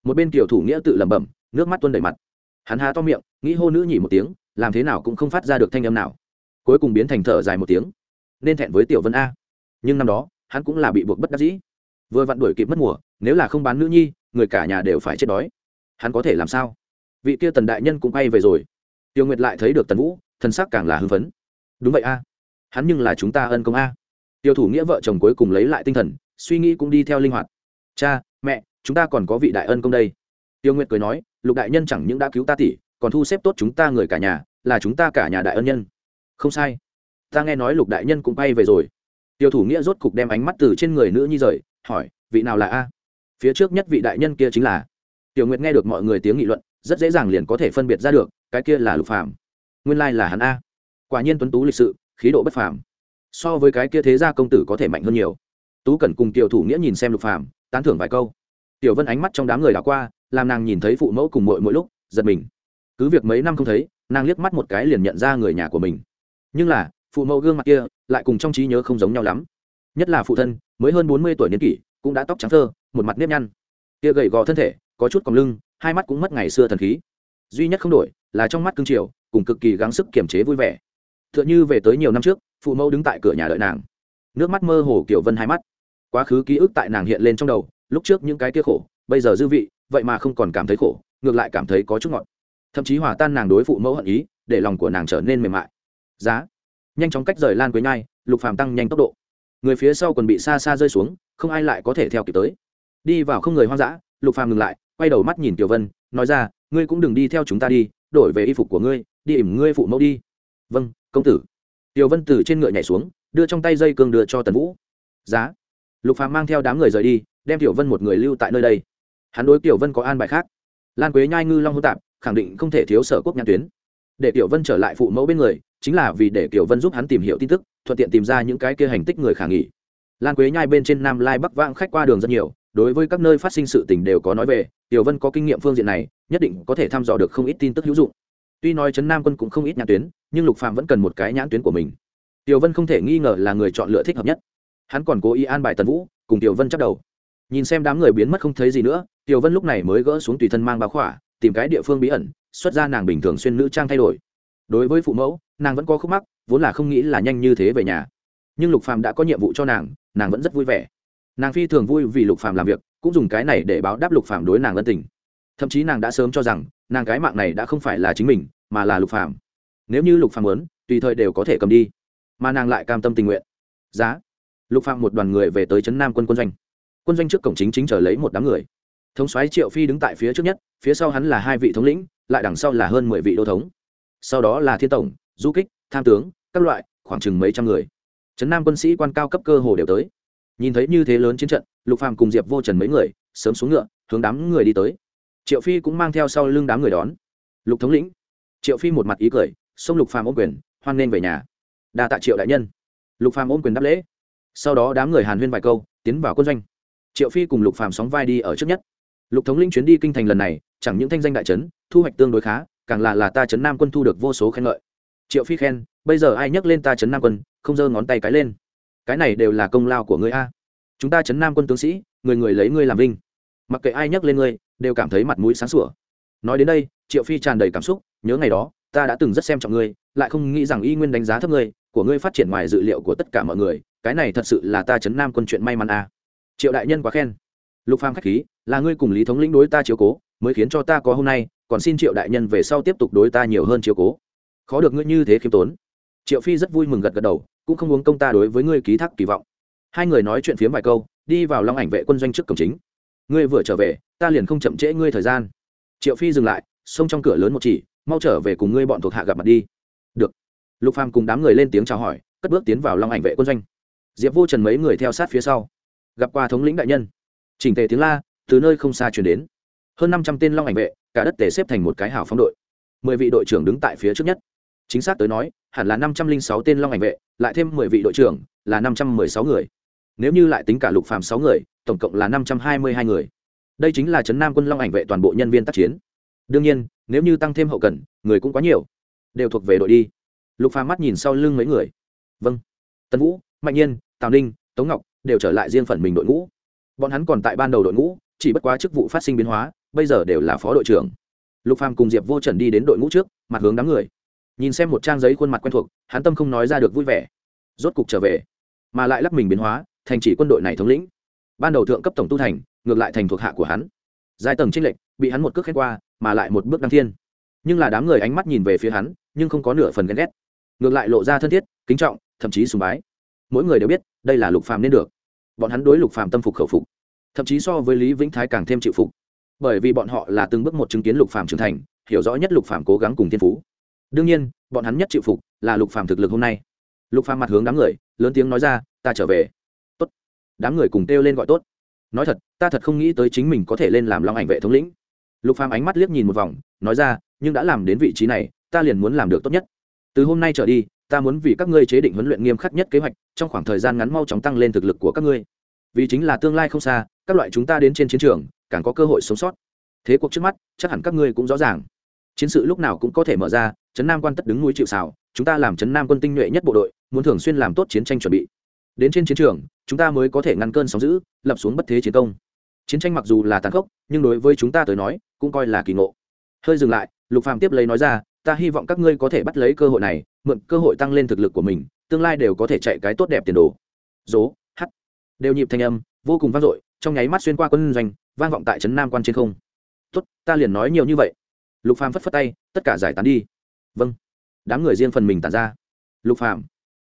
Một bên tiểu thủ nghĩa tự lẩm bẩm, nước mắt tuôn đầy mặt hắn há to miệng, nghĩ hô nữ nhỉ một tiếng, làm thế nào cũng không phát ra được thanh âm nào. Cuối cùng biến thành thở dài một tiếng. Nên thẹn với tiểu vân a. Nhưng năm đó, hắn cũng là bị buộc bất đắc dĩ. Vừa vặn đuổi kịp mất mùa, nếu là không bán nữ nhi, người cả nhà đều phải chết đói. Hắn có thể làm sao? Vị kia tần đại nhân cũng quay về rồi. Tiêu nguyệt lại thấy được tần vũ, thân sắc càng là hưng phấn. Đúng vậy a. Hắn nhưng là chúng ta ân công a. Tiêu thủ nghĩa vợ chồng cuối cùng lấy lại tinh thần, suy nghĩ cũng đi theo linh hoạt. Cha, mẹ, chúng ta còn có vị đại ân công đây tiêu nguyệt cười nói, lục đại nhân chẳng những đã cứu ta tỷ, còn thu xếp tốt chúng ta người cả nhà, là chúng ta cả nhà đại ân nhân. Không sai. Ta nghe nói lục đại nhân cũng bay về rồi. Tiêu thủ nghĩa rốt cục đem ánh mắt từ trên người nữ nhi rời, hỏi, vị nào là a? Phía trước nhất vị đại nhân kia chính là. Tiểu nguyệt nghe được mọi người tiếng nghị luận, rất dễ dàng liền có thể phân biệt ra được, cái kia là lục phàm, nguyên lai là hắn a. Quả nhiên tuấn tú lịch sự, khí độ bất phàm. So với cái kia thế gia công tử có thể mạnh hơn nhiều. Tú cần cùng tiểu thủ nghĩa nhìn xem lục phàm, tán thưởng vài câu. Tiểu vân ánh mắt trong đám người đảo qua làm nàng nhìn thấy phụ mẫu cùng mội mỗi lúc, giật mình. Cứ việc mấy năm không thấy, nàng liếc mắt một cái liền nhận ra người nhà của mình. Nhưng là, phụ mẫu gương mặt kia lại cùng trong trí nhớ không giống nhau lắm. Nhất là phụ thân, mới hơn bốn mươi tuổi niên kỷ, cũng đã tóc trắng thơ, một mặt nếp nhăn. Kia gầy gò thân thể, có chút còng lưng, hai mắt cũng mất ngày xưa thần khí. Duy nhất không đổi, là trong mắt cương triều cùng cực kỳ gắng sức kiềm chế vui vẻ. T h ư ợ n h ư về tới nhiều năm trước, phụ mẫu đứng tại cửa nhà đợi nàng. Nước mắt mơ hồ kiểu vân hai mắt. Quá khứ ký ức tại nàng hiện lên trong đầu, lúc trước những cái kia khổ, bây giờ dư vị vậy mà không còn cảm thấy khổ, ngược lại cảm thấy có chút ngọt. Thậm chí hòa tan nàng đối phụ mẫu hận ý, để lòng của nàng trở nên mềm mại. Giá. Nhanh chóng cách rời lan quế nhai, lục phàm tăng nhanh tốc độ. Người phía sau còn bị xa xa rơi xuống, không ai lại có thể theo kịp tới. Đi vào không người hoang dã, lục phàm ngừng lại, quay đầu mắt nhìn tiểu vân, nói ra, ngươi cũng đừng đi theo chúng ta đi, đổi về y phục của ngươi, đi ỉm ngươi phụ mẫu đi. Vâng công tử. Tiểu vân từ trên ngựa nhảy xuống, đưa trong tay dây cương đưa cho tần vũ. Giá. Lục phàm mang theo đám người rời đi, đem tiểu vân một người lưu tại nơi đây hắn đối tiểu vân có an bài khác. Lan quế nhai ngư long hô tạp, khẳng định không thể thiếu sở quốc nhãn tuyến. Để tiểu vân trở lại phụ mẫu bên người, chính là vì để tiểu vân giúp hắn tìm hiểu tin tức, thuận tiện tìm ra những cái kia hành tích người khả nghỉ lan quế nhai bên trên nam lai bắc vãng khách qua đường rất nhiều, đối với các nơi phát sinh sự tình đều có nói về, tiểu vân có kinh nghiệm phương diện này, nhất định có thể thăm dò được không ít tin tức hữu dụng. Tuy nói trấn nam quân cũng không ít nhãn tuyến, nhưng lục phạm vẫn cần một cái nhãn tuyến của mình. Tiểu vân không thể nghi ngờ là người chọn lựa thích hợp nhất. Hắn còn cố ý an bài tần vũ, cùng tiểu vân chắc đầu nhìn xem đám người biến mất không thấy gì nữa, tiểu vân lúc này mới gỡ xuống tùy thân mang báo khỏa, tìm cái địa phương bí ẩn, xuất ra nàng bình thường xuyên nữ trang thay đổi. Đối với phụ mẫu, nàng vẫn có khúc mắc, vốn là không nghĩ là nhanh như thế về nhà. Nhưng lục phàm đã có nhiệm vụ cho nàng nàng vẫn rất vui vẻ. Nàng phi thường vui vì lục phàm làm việc, cũng dùng cái này để báo đáp lục phàm đối nàng ân tình. Thậm chí nàng đã sớm cho rằng, nàng cái mạng này đã không phải là chính mình, mà là lục phàm. Nếu như lục phàm muốn, tùy thời đều có thể cầm đi. Mà nàng lại cam tâm tình nguyện. Giá. Lục phàm một đoàn người về tới trấn nam quân quân doanh quân doanh trước cổng chính chính chờ lấy một đám người. Thống soái triệu phi đứng tại phía trước nhất, phía sau hắn là hai vị thống lĩnh, lại đằng sau là hơn mười vị đô thống. Sau đó là thiên tổng, du kích, tham tướng, các loại, khoảng chừng mấy trăm người. Trấn nam quân sĩ quan cao cấp cơ hồ đều tới. Nhìn thấy như thế lớn chiến trận, lục phàm cùng diệp vô trần mấy người, sớm xuống ngựa, hướng đám người đi tới. Triệu phi cũng mang theo sau lưng đám người đón. Lục thống lĩnh. Triệu phi một mặt ý cười, xông lục phàm ôm quyền, hoan nên về nhà. Đa tạ triệu đại nhân. Lục phàm ôm quyền đáp lễ. Sau đó đám người hàn huyên vài câu, tiến vào quân doanh triệu phi cùng lục phàm sóng vai đi ở trước nhất. Lục thống Linh chuyến đi kinh thành lần này, chẳng những thanh danh đại trấn, thu hoạch tương đối khá, càng là là ta trấn nam quân thu được vô số khen ngợi. Triệu phi khen, bây giờ ai nhắc lên ta trấn nam quân, không giơ ngón tay cái lên. Cái này đều là công lao của ngươi a. Chúng ta Trấn nam quân tướng sĩ, người người lấy ngươi làm vinh. Mặc kệ ai nhắc lên ngươi, đều cảm thấy mặt mũi sáng sủa. Nói đến đây, triệu phi tràn đầy cảm xúc, nhớ ngày đó, ta đã từng rất xem trọng ngươi, lại không nghĩ rằng y nguyên đánh giá thấp ngươi, của ngươi phát triển ngoài dự liệu của tất cả mọi người, cái này thật sự là ta Trấn nam quân chuyện may mắn a triệu đại nhân quá khen. Lục phàm khách khí, là ngươi cùng lý thống lĩnh đối ta chiếu cố, mới khiến cho ta có hôm nay, còn xin triệu đại nhân về sau tiếp tục đối ta nhiều hơn chiếu cố. Khó được ngươi như thế khiêm tốn. Triệu phi rất vui mừng gật gật đầu, cũng không uống công ta đối với ngươi ký thác kỳ vọng. Hai người nói chuyện phiếm vài câu, đi vào long ảnh vệ quân doanh trước cổng chính. Ngươi vừa trở về, ta liền không chậm trễ ngươi thời gian. Triệu phi dừng lại, xông trong cửa lớn một chỉ, mau trở về cùng ngươi bọn thuộc hạ gặp mặt đi. Được. Lục phàm cùng đám người lên tiếng chào hỏi, cất bước tiến vào long ảnh vệ quân doanh. Diệp vô trần mấy người theo sát phía sau gặp qua thống lĩnh đại nhân. Chỉnh tề tiếng la, từ nơi không xa chuyển đến. Hơn năm trăm tên long ảnh vệ, cả đất tề xếp thành một cái hào phóng đội. Mười vị đội trưởng đứng tại phía trước nhất. Chính xác tới nói, hẳn là năm trăm linh sáu tên long ảnh vệ, lại thêm mười vị đội trưởng, là năm trăm mười sáu người. Nếu như lại tính cả lục phàm sáu người, tổng cộng là năm trăm hai mươi hai người. Đây chính là trấn nam quân long ảnh vệ toàn bộ nhân viên tác chiến. Đương nhiên, nếu như tăng thêm hậu cần, người cũng quá nhiều. Đều thuộc về đội đi. Lục phàm mắt nhìn sau lưng mấy người. Vâng. Tân vũ, mạnh nhiên, tào ninh, tống ngọc đều trở lại riêng phần mình đội ngũ. Bọn hắn còn tại ban đầu đội ngũ, chỉ bất quá chức vụ phát sinh biến hóa, bây giờ đều là phó đội trưởng. Lục phàm cùng diệp vô trần đi đến đội ngũ trước, mặt hướng đám người. Nhìn xem một trang giấy khuôn mặt quen thuộc, hắn tâm không nói ra được vui vẻ. Rốt cục trở về, mà lại lắp mình biến hóa, thành chỉ quân đội này thống lĩnh. Ban đầu thượng cấp tổng tu thành, ngược lại thành thuộc hạ của hắn. Giai tầng trinh lệnh bị hắn một cước khen qua, mà lại một bước đăng thiên. Nhưng là đám người ánh mắt nhìn về phía hắn, nhưng không có nửa phần ghen ghét. Ngược lại lộ ra thân thiết, kính trọng, thậm chí sùng bái mỗi người đều biết, đây là lục phàm nên được. Bọn hắn đối lục phàm tâm phục khẩu phục, thậm chí so với lý vĩnh thái càng thêm chịu phục. Bởi vì bọn họ là từng bước một chứng kiến lục phàm trưởng thành, hiểu rõ nhất lục phàm cố gắng cùng thiên phú. Đương nhiên, bọn hắn nhất chịu phục là lục phàm thực lực hôm nay. Lục phàm mặt hướng đám người, lớn tiếng nói ra, ta trở về. Tốt. Đám người cùng kêu lên gọi tốt. Nói thật, ta thật không nghĩ tới chính mình có thể lên làm long ảnh vệ thống lĩnh. Lục phàm ánh mắt liếc nhìn một vòng, nói ra, nhưng đã làm đến vị trí này, ta liền muốn làm được tốt nhất. Từ hôm nay trở đi ta muốn vì các ngươi chế định huấn luyện nghiêm khắc nhất kế hoạch, trong khoảng thời gian ngắn mau chóng tăng lên thực lực của các ngươi. Vì chính là tương lai không xa, các loại chúng ta đến trên chiến trường, càng có cơ hội sống sót. Thế cuộc trước mắt, chắc hẳn các ngươi cũng rõ ràng. Chiến sự lúc nào cũng có thể mở ra, trấn nam quan tất đứng núi chịu xào chúng ta làm trấn nam quân tinh nhuệ nhất bộ đội, muốn thường xuyên làm tốt chiến tranh chuẩn bị. Đến trên chiến trường, chúng ta mới có thể ngăn cơn sóng giữ lập xuống bất thế chiến công. Chiến tranh mặc dù là tàn khốc, nhưng đối với chúng ta tới nói, cũng coi là kỳ ngộ. Hơi dừng lại, lục phàm tiếp lấy nói ra, ta hy vọng các ngươi có thể bắt lấy cơ hội này mượn cơ hội tăng lên thực lực của mình tương lai đều có thể chạy cái tốt đẹp tiền đồ. Dố h, đều nhịp thanh âm vô cùng vang dội trong nháy mắt xuyên qua quân doanh vang vọng tại trấn nam quan trên không. Tốt ta liền nói nhiều như vậy. Lục phàm phất phất tay tất cả giải tán đi. Vâng. Đám người riêng phần mình tản ra. Lục phàm.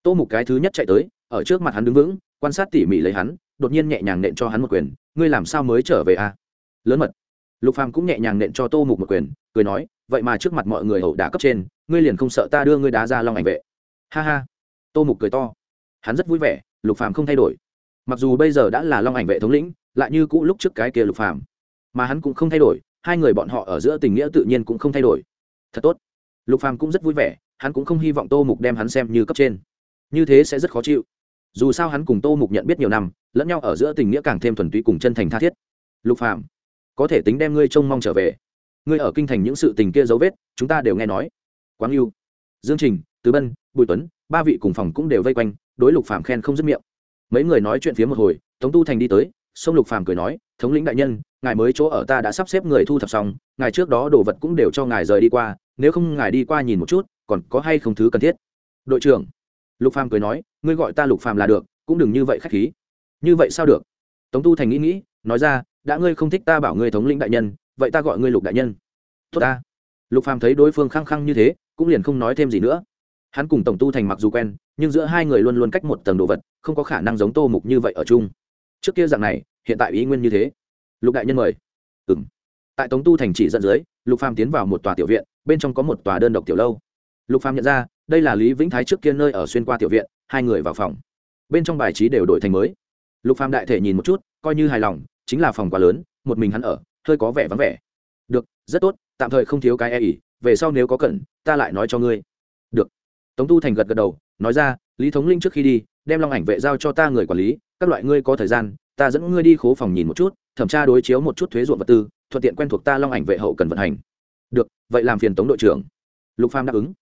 Tô mục cái thứ nhất chạy tới ở trước mặt hắn đứng vững quan sát tỉ mỉ lấy hắn đột nhiên nhẹ nhàng nện cho hắn một quyền. Ngươi làm sao mới trở về a à? lớn mật lục phàm cũng nhẹ nhàng nện cho tô mục một quyền, cười nói, vậy mà trước mặt mọi người hậu đá cấp trên, ngươi liền không sợ ta đưa ngươi đá ra long ảnh vệ? Ha ha. Tô mục cười to. Hắn rất vui vẻ, lục phàm không thay đổi. Mặc dù bây giờ đã là long ảnh vệ thống lĩnh, lại như cũ lúc trước cái kia lục phàm, mà hắn cũng không thay đổi, hai người bọn họ ở giữa tình nghĩa tự nhiên cũng không thay đổi. Thật tốt. Lục phàm cũng rất vui vẻ, hắn cũng không hy vọng tô mục đem hắn xem như cấp trên. Như thế sẽ rất khó chịu. Dù sao hắn cùng tô mục nhận biết nhiều năm, lẫn nhau ở giữa tình nghĩa càng thêm thuần túy cùng chân thành tha thiết. Lục phàm có thể tính đem ngươi trông mong trở về. Ngươi ở kinh thành những sự tình kia dấu vết, chúng ta đều nghe nói. Quáng yêu dương trình tứ bân, bùi tuấn, ba vị cùng phòng cũng đều vây quanh, đối lục phàm khen không dứt miệng. Mấy người nói chuyện phía một hồi, tống tu thành đi tới, sông lục phàm cười nói, thống lĩnh đại nhân, ngài mới chỗ ở ta đã sắp xếp người thu thập xong, ngài trước đó đồ vật cũng đều cho ngài rời đi qua, nếu không ngài đi qua nhìn một chút, còn có hay không thứ cần thiết? Đội trưởng, lục phàm cười nói, ngươi gọi ta lục phàm là được, cũng đừng như vậy khách khí. Như vậy sao được? Tống tu thành nghĩ nghĩ, nói ra đã ngươi không thích ta bảo ngươi thống lĩnh đại nhân, vậy ta gọi ngươi lục đại nhân. Tốt ta. Lục phàm thấy đối phương khăng khăng như thế, cũng liền không nói thêm gì nữa. Hắn cùng tổng tu thành mặc dù quen, nhưng giữa hai người luôn luôn cách một tầng đồ vật, không có khả năng giống tô mục như vậy ở chung. Trước kia dạng này, hiện tại ý nguyên như thế. Lục đại nhân mời. Ừng tại tống tu thành chỉ dẫn dưới, lục phàm tiến vào một tòa tiểu viện, bên trong có một tòa đơn độc tiểu lâu. Lục phàm nhận ra, đây là lý vĩnh thái trước kia nơi ở xuyên qua tiểu viện, hai người vào phòng. Bên trong bài trí đều đổi thành mới. Lục phàm đại thể nhìn một chút, coi như hài lòng chính là phòng quá lớn, một mình hắn ở, hơi có vẻ vắng vẻ. Được, rất tốt, tạm thời không thiếu cái e ỉ về sau nếu có cần, ta lại nói cho ngươi. Được. Tống tu thành gật gật đầu, nói ra, lý thống linh trước khi đi, đem long ảnh vệ giao cho ta người quản lý, các loại ngươi có thời gian, ta dẫn ngươi đi khố phòng nhìn một chút, thẩm tra đối chiếu một chút thuế ruộng vật tư, thuận tiện quen thuộc ta long ảnh vệ hậu cần vận hành. Được, vậy làm phiền tống đội trưởng. Lục pham đáp ứng.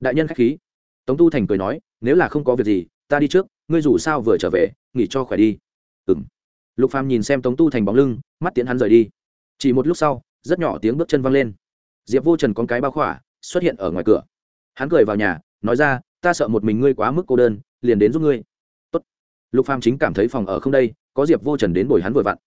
Đại nhân khách khí. Tống tu thành cười nói, nếu là không có việc gì, ta đi trước, ngươi dù sao vừa trở về, nghỉ cho khỏe đi. Ừng lục phàm nhìn xem tống tu thành bóng lưng, mắt tiến hắn rời đi. Chỉ một lúc sau, rất nhỏ tiếng bước chân văng lên. Diệp vô trần con cái bao khỏa xuất hiện ở ngoài cửa. Hắn cười vào nhà, nói ra, ta sợ một mình ngươi quá mức cô đơn, liền đến giúp ngươi. Tốt. lục phàm chính cảm thấy phòng ở không đây, có diệp vô trần đến bồi hắn vội vặn.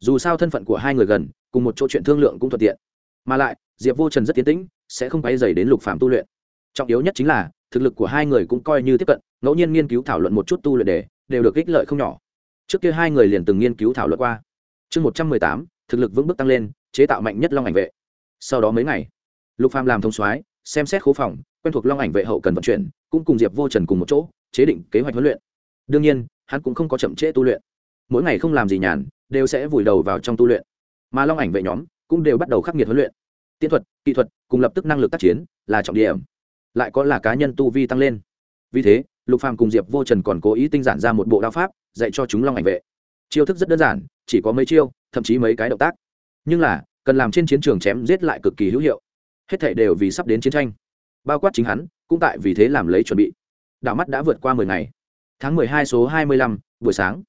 Dù sao thân phận của hai người gần, cùng một chỗ chuyện thương lượng cũng thuận tiện. Mà lại, diệp vô trần rất tiến tĩnh, sẽ không quay dày đến lục phàm tu luyện. Trọng yếu nhất chính là, thực lực của hai người cũng coi như tiếp cận, ngẫu nhiên nghiên cứu thảo luận một chút tu luyện đề đều được ích lợi không nhỏ trước kia hai người liền từng nghiên cứu thảo luận qua. Chương một trăm mười tám, thực lực vững bước tăng lên, chế tạo mạnh nhất long ảnh vệ. Sau đó mấy ngày, lục phàm làm thông soái, xem xét khố phòng, quen thuộc long ảnh vệ hậu cần vận chuyển, cũng cùng diệp vô trần cùng một chỗ, chế định kế hoạch huấn luyện. Đương nhiên, hắn cũng không có chậm trễ tu luyện. Mỗi ngày không làm gì nhàn, đều sẽ vùi đầu vào trong tu luyện. Mà long ảnh vệ nhóm cũng đều bắt đầu khắc nghiệt huấn luyện. Tiên thuật, kỹ thuật cùng lập tức năng lực tác chiến là trọng điểm. Lại có là cá nhân tu vi tăng lên. Vì thế lục phàm cùng diệp vô trần còn cố ý tinh giản ra một bộ đao pháp, dạy cho chúng long ảnh vệ. Chiêu thức rất đơn giản, chỉ có mấy chiêu, thậm chí mấy cái động tác. Nhưng là, cần làm trên chiến trường chém giết lại cực kỳ hữu hiệu. Hết thể đều vì sắp đến chiến tranh. Bao quát chính hắn, cũng tại vì thế làm lấy chuẩn bị. Đảo mắt đã vượt qua mười ngày. Tháng mười hai số hai mươi lăm, buổi sáng.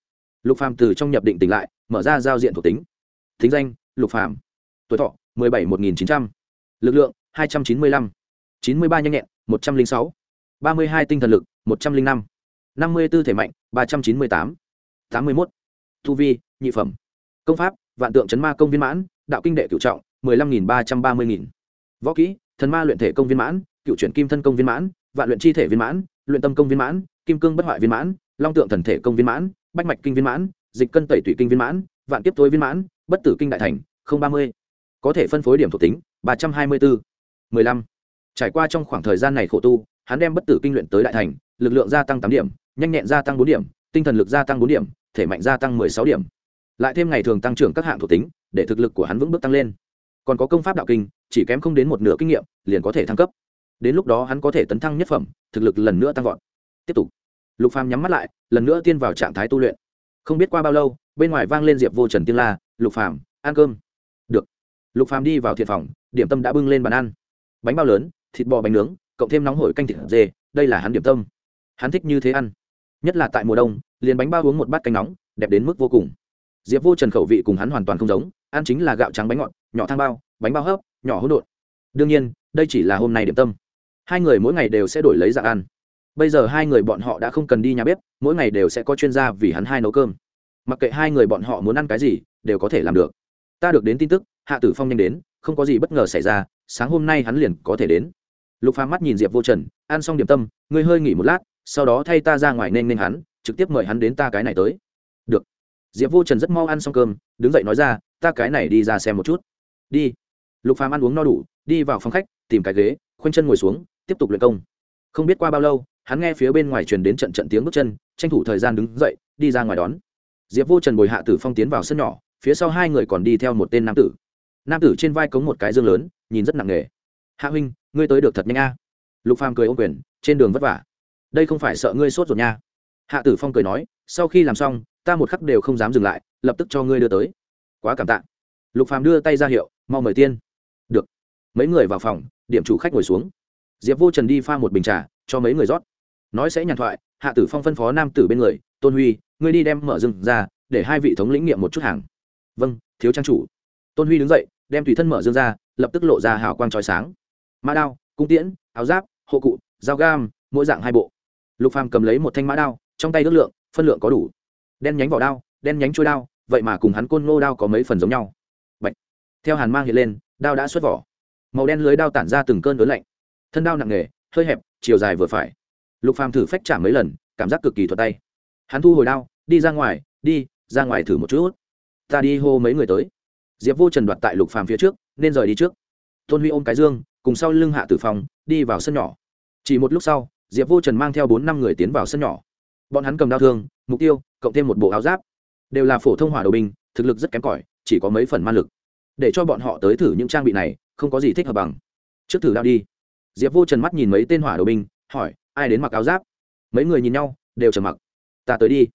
Lục phàm từ trong nhập định tỉnh lại, mở ra giao diện thuộc tính. Thính danh, lục phàm. Tuổi thọ, mười bảy một nghìn chín trăm. Lực lượng, hai trăm chín mươi lăm. chín mươi ba nhanh nhẹn, một trăm linh sáu. ba mươi hai tinh thần lực một trăm linh năm năm mươi b ố thể mạnh ba trăm chín mươi tám tám mươi một thu vi nhị phẩm công pháp vạn tượng chấn ma công viên mãn đạo kinh đệ cựu trọng mười lăm nghìn ba trăm ba mươi nghìn võ kỹ thần ma luyện thể công viên mãn cựu chuyển kim thân công viên mãn vạn luyện chi thể viên mãn luyện tâm công viên mãn kim cương bất hoại viên mãn long tượng thần thể công viên mãn bách mạch kinh viên mãn dịch cân tẩy tủy kinh viên mãn vạn kiếp tối viên mãn bất tử kinh đại thành không ba mươi có thể phân phối điểm thuộc tính ba trăm hai mươi bốn mười lăm trải qua trong khoảng thời gian này khổ tu hắn đem bất tử kinh luyện tới đại thành lực lượng gia tăng tám điểm, nhanh nhẹn gia tăng bốn điểm, tinh thần lực gia tăng bốn điểm, thể mạnh gia tăng mười sáu điểm. Lại thêm ngày thường tăng trưởng các hạng thuộc tính, để thực lực của hắn vững bước tăng lên. Còn có công pháp đạo kinh, chỉ kém không đến một nửa kinh nghiệm, liền có thể thăng cấp. Đến lúc đó hắn có thể tấn thăng nhất phẩm, thực lực lần nữa tăng vọt. Tiếp tục. Lục phàm nhắm mắt lại, lần nữa tiên vào trạng thái tu luyện. Không biết qua bao lâu, bên ngoài vang lên diệp vô trần tiên la, lục phàm, ăn cơm. Được. Lục phàm đi vào thiện phòng, điểm tâm đã bưng lên bàn ăn. Bánh bao lớn, thịt bò bánh nướng, cộng thêm nóng hổi canh thịt dê, đây là hắn điểm tâm hắn thích như thế ăn. Nhất là tại mùa đông, liền bánh bao uống một bát canh nóng, đẹp đến mức vô cùng. Diệp vô trần khẩu vị cùng hắn hoàn toàn không giống, ăn chính là gạo trắng bánh ngọt, nhỏ thang bao, bánh bao hấp, nhỏ hỗn độn. Đương nhiên, đây chỉ là hôm nay điểm tâm. Hai người mỗi ngày đều sẽ đổi lấy dạng ăn. Bây giờ hai người bọn họ đã không cần đi nhà bếp, mỗi ngày đều sẽ có chuyên gia vì hắn hai nấu cơm. Mặc kệ hai người bọn họ muốn ăn cái gì, đều có thể làm được. Ta được đến tin tức, hạ tử phong nhanh đến, không có gì bất ngờ xảy ra, sáng hôm nay hắn liền có thể đến. Lục phàm mắt nhìn diệp vô trần, ăn xong điểm tâm ngươi hơi nghỉ một lát sau đó thay ta ra ngoài nên nên hắn, trực tiếp mời hắn đến ta cái này tới. Được. Diệp vô trần rất mau ăn xong cơm, đứng dậy nói ra, ta cái này đi ra xem một chút. Đi. Lục phàm ăn uống no đủ, đi vào phòng khách, tìm cái ghế, khoanh chân ngồi xuống, tiếp tục luyện công. Không biết qua bao lâu, hắn nghe phía bên ngoài truyền đến trận trận tiếng bước chân, tranh thủ thời gian đứng dậy, đi ra ngoài đón. Diệp vô trần bồi hạ tử phong tiến vào sân nhỏ, phía sau hai người còn đi theo một tên nam tử. Nam tử trên vai cống một cái dương lớn, nhìn rất nặng nề. Hạ huynh, ngươi tới được thật nhanh a. Lục phàm cười ô quyền, trên đường vất vả đây không phải sợ ngươi sốt rồi nha. Hạ tử phong cười nói, sau khi làm xong, ta một khắc đều không dám dừng lại, lập tức cho ngươi đưa tới. Quá cảm tạ. Lục phàm đưa tay ra hiệu, mau mời tiên. Được. Mấy người vào phòng, điểm chủ khách ngồi xuống. Diệp vô trần đi pha một bình trà, cho mấy người rót. Nói sẽ nhàn thoại, hạ tử phong phân phó nam tử bên người, tôn huy, ngươi đi đem mở rừng ra, để hai vị thống lĩnh nghiệm một chút hàng. Vâng thiếu trang chủ. Tôn huy đứng dậy, đem tùy thân mở dương ra, lập tức lộ ra hào quang trói sáng. Ma đao, cung tiễn, áo giáp, hộ cụ, dao gam, mỗi dạng hai bộ lục phàm cầm lấy một thanh mã đao, trong tay ước lượng, phân lượng có đủ. Đen nhánh vỏ đao, đen nhánh trôi đao, vậy mà cùng hắn côn ngô đao có mấy phần giống nhau. Bạch. theo hàn mang hiện lên, đao đã xuất vỏ. Màu đen lưới đao tản ra từng cơn lớn lạnh. Thân đao nặng nề, hơi hẹp, chiều dài vừa phải. Lục phàm thử phách trả mấy lần, cảm giác cực kỳ thuật tay. Hắn thu hồi đao, đi ra ngoài, đi, ra ngoài thử một chút. Ta đi hô mấy người tới. Diệp vô trần đoạt tại lục phàm phía trước, nên rời đi trước. Tôn huy ôm cái dương, cùng sau lưng hạ tử phòng đi vào sân nhỏ. Chỉ một lúc sau diệp vô trần mang theo bốn năm người tiến vào sân nhỏ. Bọn hắn cầm đao thương, mục tiêu, cộng thêm một bộ áo giáp. Đều là phổ thông hỏa đồ binh, thực lực rất kém cỏi, chỉ có mấy phần man lực. Để cho bọn họ tới thử những trang bị này, không có gì thích hợp bằng. Trước thử đao đi. Diệp vô trần mắt nhìn mấy tên hỏa đồ binh, hỏi, ai đến mặc áo giáp? Mấy người nhìn nhau, đều trầm mặc. Ta tới đi.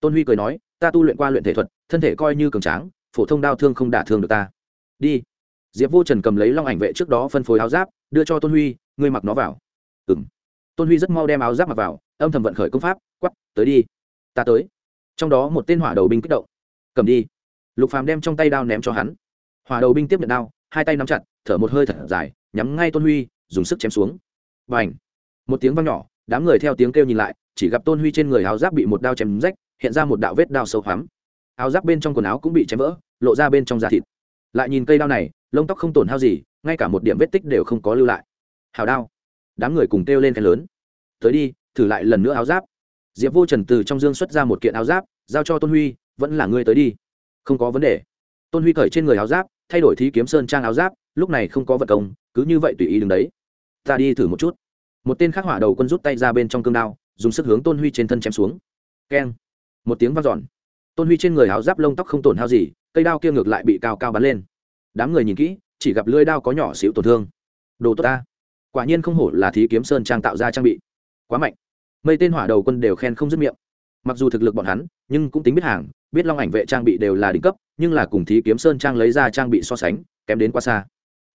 Tôn huy cười nói, ta tu luyện qua luyện thể thuật, thân thể coi như cường tráng, phổ thông đao thương không đả thương được ta. Đi. Diệp vô trần cầm lấy long ảnh vệ trước đó phân phối áo giáp, đưa cho tôn huy, ngươi mặc nó vào. Ừ m tôn huy rất mau đem áo giáp mặc vào, âm thầm vận khởi công pháp quắp tới đi, ta tới. Trong đó một tên hỏa đầu binh kích động, cầm đi. Lục phàm đem trong tay đao ném cho hắn. Hỏa đầu binh tiếp nhận đao, hai tay nắm chặt, thở một hơi thật dài, nhắm ngay tôn huy, dùng sức chém xuống. Và ảnh một tiếng vang nhỏ, đám người theo tiếng kêu nhìn lại, chỉ gặp tôn huy trên người áo giáp bị một đao chém rách, hiện ra một đạo vết đao sâu hoắm. Áo giáp bên trong quần áo cũng bị chém vỡ, lộ ra bên trong da thịt. Lại nhìn cây đao này, lông tóc không tổn hao gì, ngay cả một điểm vết tích đều không có lưu lại. Hào đao! Đám người cùng kêu lên khen lớn. Tới đi, thử lại lần nữa áo giáp. Diệp vô trần từ trong dương xuất ra một kiện áo giáp, giao cho tôn huy, vẫn là ngươi tới đi. Không có vấn đề. Tôn huy cởi trên người áo giáp, thay đổi thí kiếm sơn trang áo giáp, lúc này không có vật công, cứ như vậy tùy ý đứng đấy. Ta đi thử một chút. Một tên khắc hỏa đầu quân rút tay ra bên trong cương đao, dùng sức hướng tôn huy trên thân chém xuống. Keng. Một tiếng vang dọn. Tôn huy trên người áo giáp lông tóc không tổn hao gì, cây đao kia ngược lại bị cao cao bắn lên. Đám người nhìn kỹ, chỉ gặp lưỡi đao có nhỏ xíu tổn thương. Đồ tốt ta quả nhiên không hổ là thí kiếm sơn trang tạo ra trang bị. Quá mạnh. Mây tên hỏa đầu quân đều khen không dứt miệng. Mặc dù thực lực bọn hắn, nhưng cũng tính biết hàng, biết long ảnh vệ trang bị đều là đỉnh cấp, nhưng là cùng thí kiếm sơn trang lấy ra trang bị so sánh, kém đến quá xa.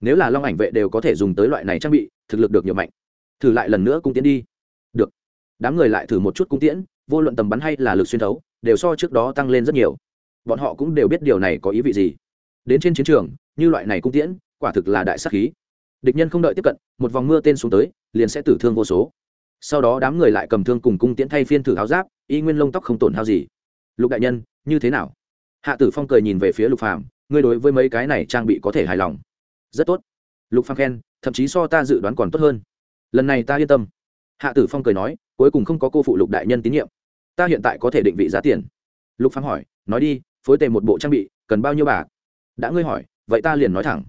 Nếu là long ảnh vệ đều có thể dùng tới loại này trang bị, thực lực được nhiều mạnh. Thử lại lần nữa cung tiễn đi. Được. Đám người lại thử một chút cung tiễn, vô luận tầm bắn hay là lực xuyên thấu, đều so trước đó tăng lên rất nhiều. Bọn họ cũng đều biết điều này có ý vị gì. Đến trên chiến trường, như loại này cung tiễn, quả thực là đại sắc khí địch nhân không đợi tiếp cận, một vòng mưa tên xuống tới, liền sẽ tử thương vô số. Sau đó đám người lại cầm thương cùng cung tiễn thay phiên thử áo giáp, y nguyên lông tóc không tổn hao gì. Lục đại nhân, như thế nào? Hạ tử phong cười nhìn về phía lục phàm, ngươi đối với mấy cái này trang bị có thể hài lòng? Rất tốt. Lục phàm khen, thậm chí so ta dự đoán còn tốt hơn. Lần này ta yên tâm. Hạ tử phong cười nói, cuối cùng không có cô phụ lục đại nhân tín nhiệm. Ta hiện tại có thể định vị giá tiền. Lục phàm hỏi, nói đi, phối tề một bộ trang bị, cần bao nhiêu bạc? Đã ngươi hỏi, vậy ta liền nói thẳng.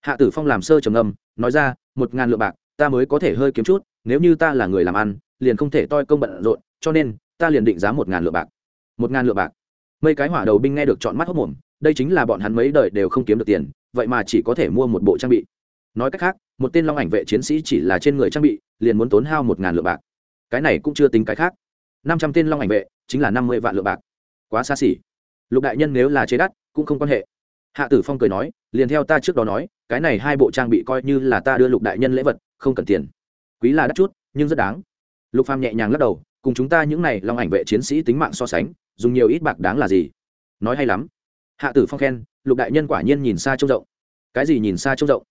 Hạ tử phong làm sơ trầm âm nói ra, một ngàn lượng bạc, ta mới có thể hơi kiếm chút, nếu như ta là người làm ăn, liền không thể toi công bận rộn, cho nên, ta liền định giá một ngàn lượng bạc. Một ngàn lượng bạc. Mấy cái hỏa đầu binh nghe được chọn mắt hốc mồm đây chính là bọn hắn mấy đời đều không kiếm được tiền, vậy mà chỉ có thể mua một bộ trang bị. Nói cách khác, một tên long ảnh vệ chiến sĩ chỉ là trên người trang bị, liền muốn tốn hao một ngàn lượng bạc. Cái này cũng chưa tính cái khác. Năm trăm tên long ảnh vệ, chính là năm mươi vạn lượng bạc. Quá xa xỉ. Lục đại nhân nếu là chế đắt, cũng không quan hệ hạ tử phong cười nói, liền theo ta trước đó nói, cái này hai bộ trang bị coi như là ta đưa lục đại nhân lễ vật, không cần tiền. Quý là đắt chút, nhưng rất đáng. Lục phàm nhẹ nhàng lắc đầu, cùng chúng ta những này long ảnh vệ chiến sĩ tính mạng so sánh, dùng nhiều ít bạc đáng là gì? Nói hay lắm. Hạ tử phong khen, lục đại nhân quả nhiên nhìn xa trông rộng. Cái gì nhìn xa trông rộng?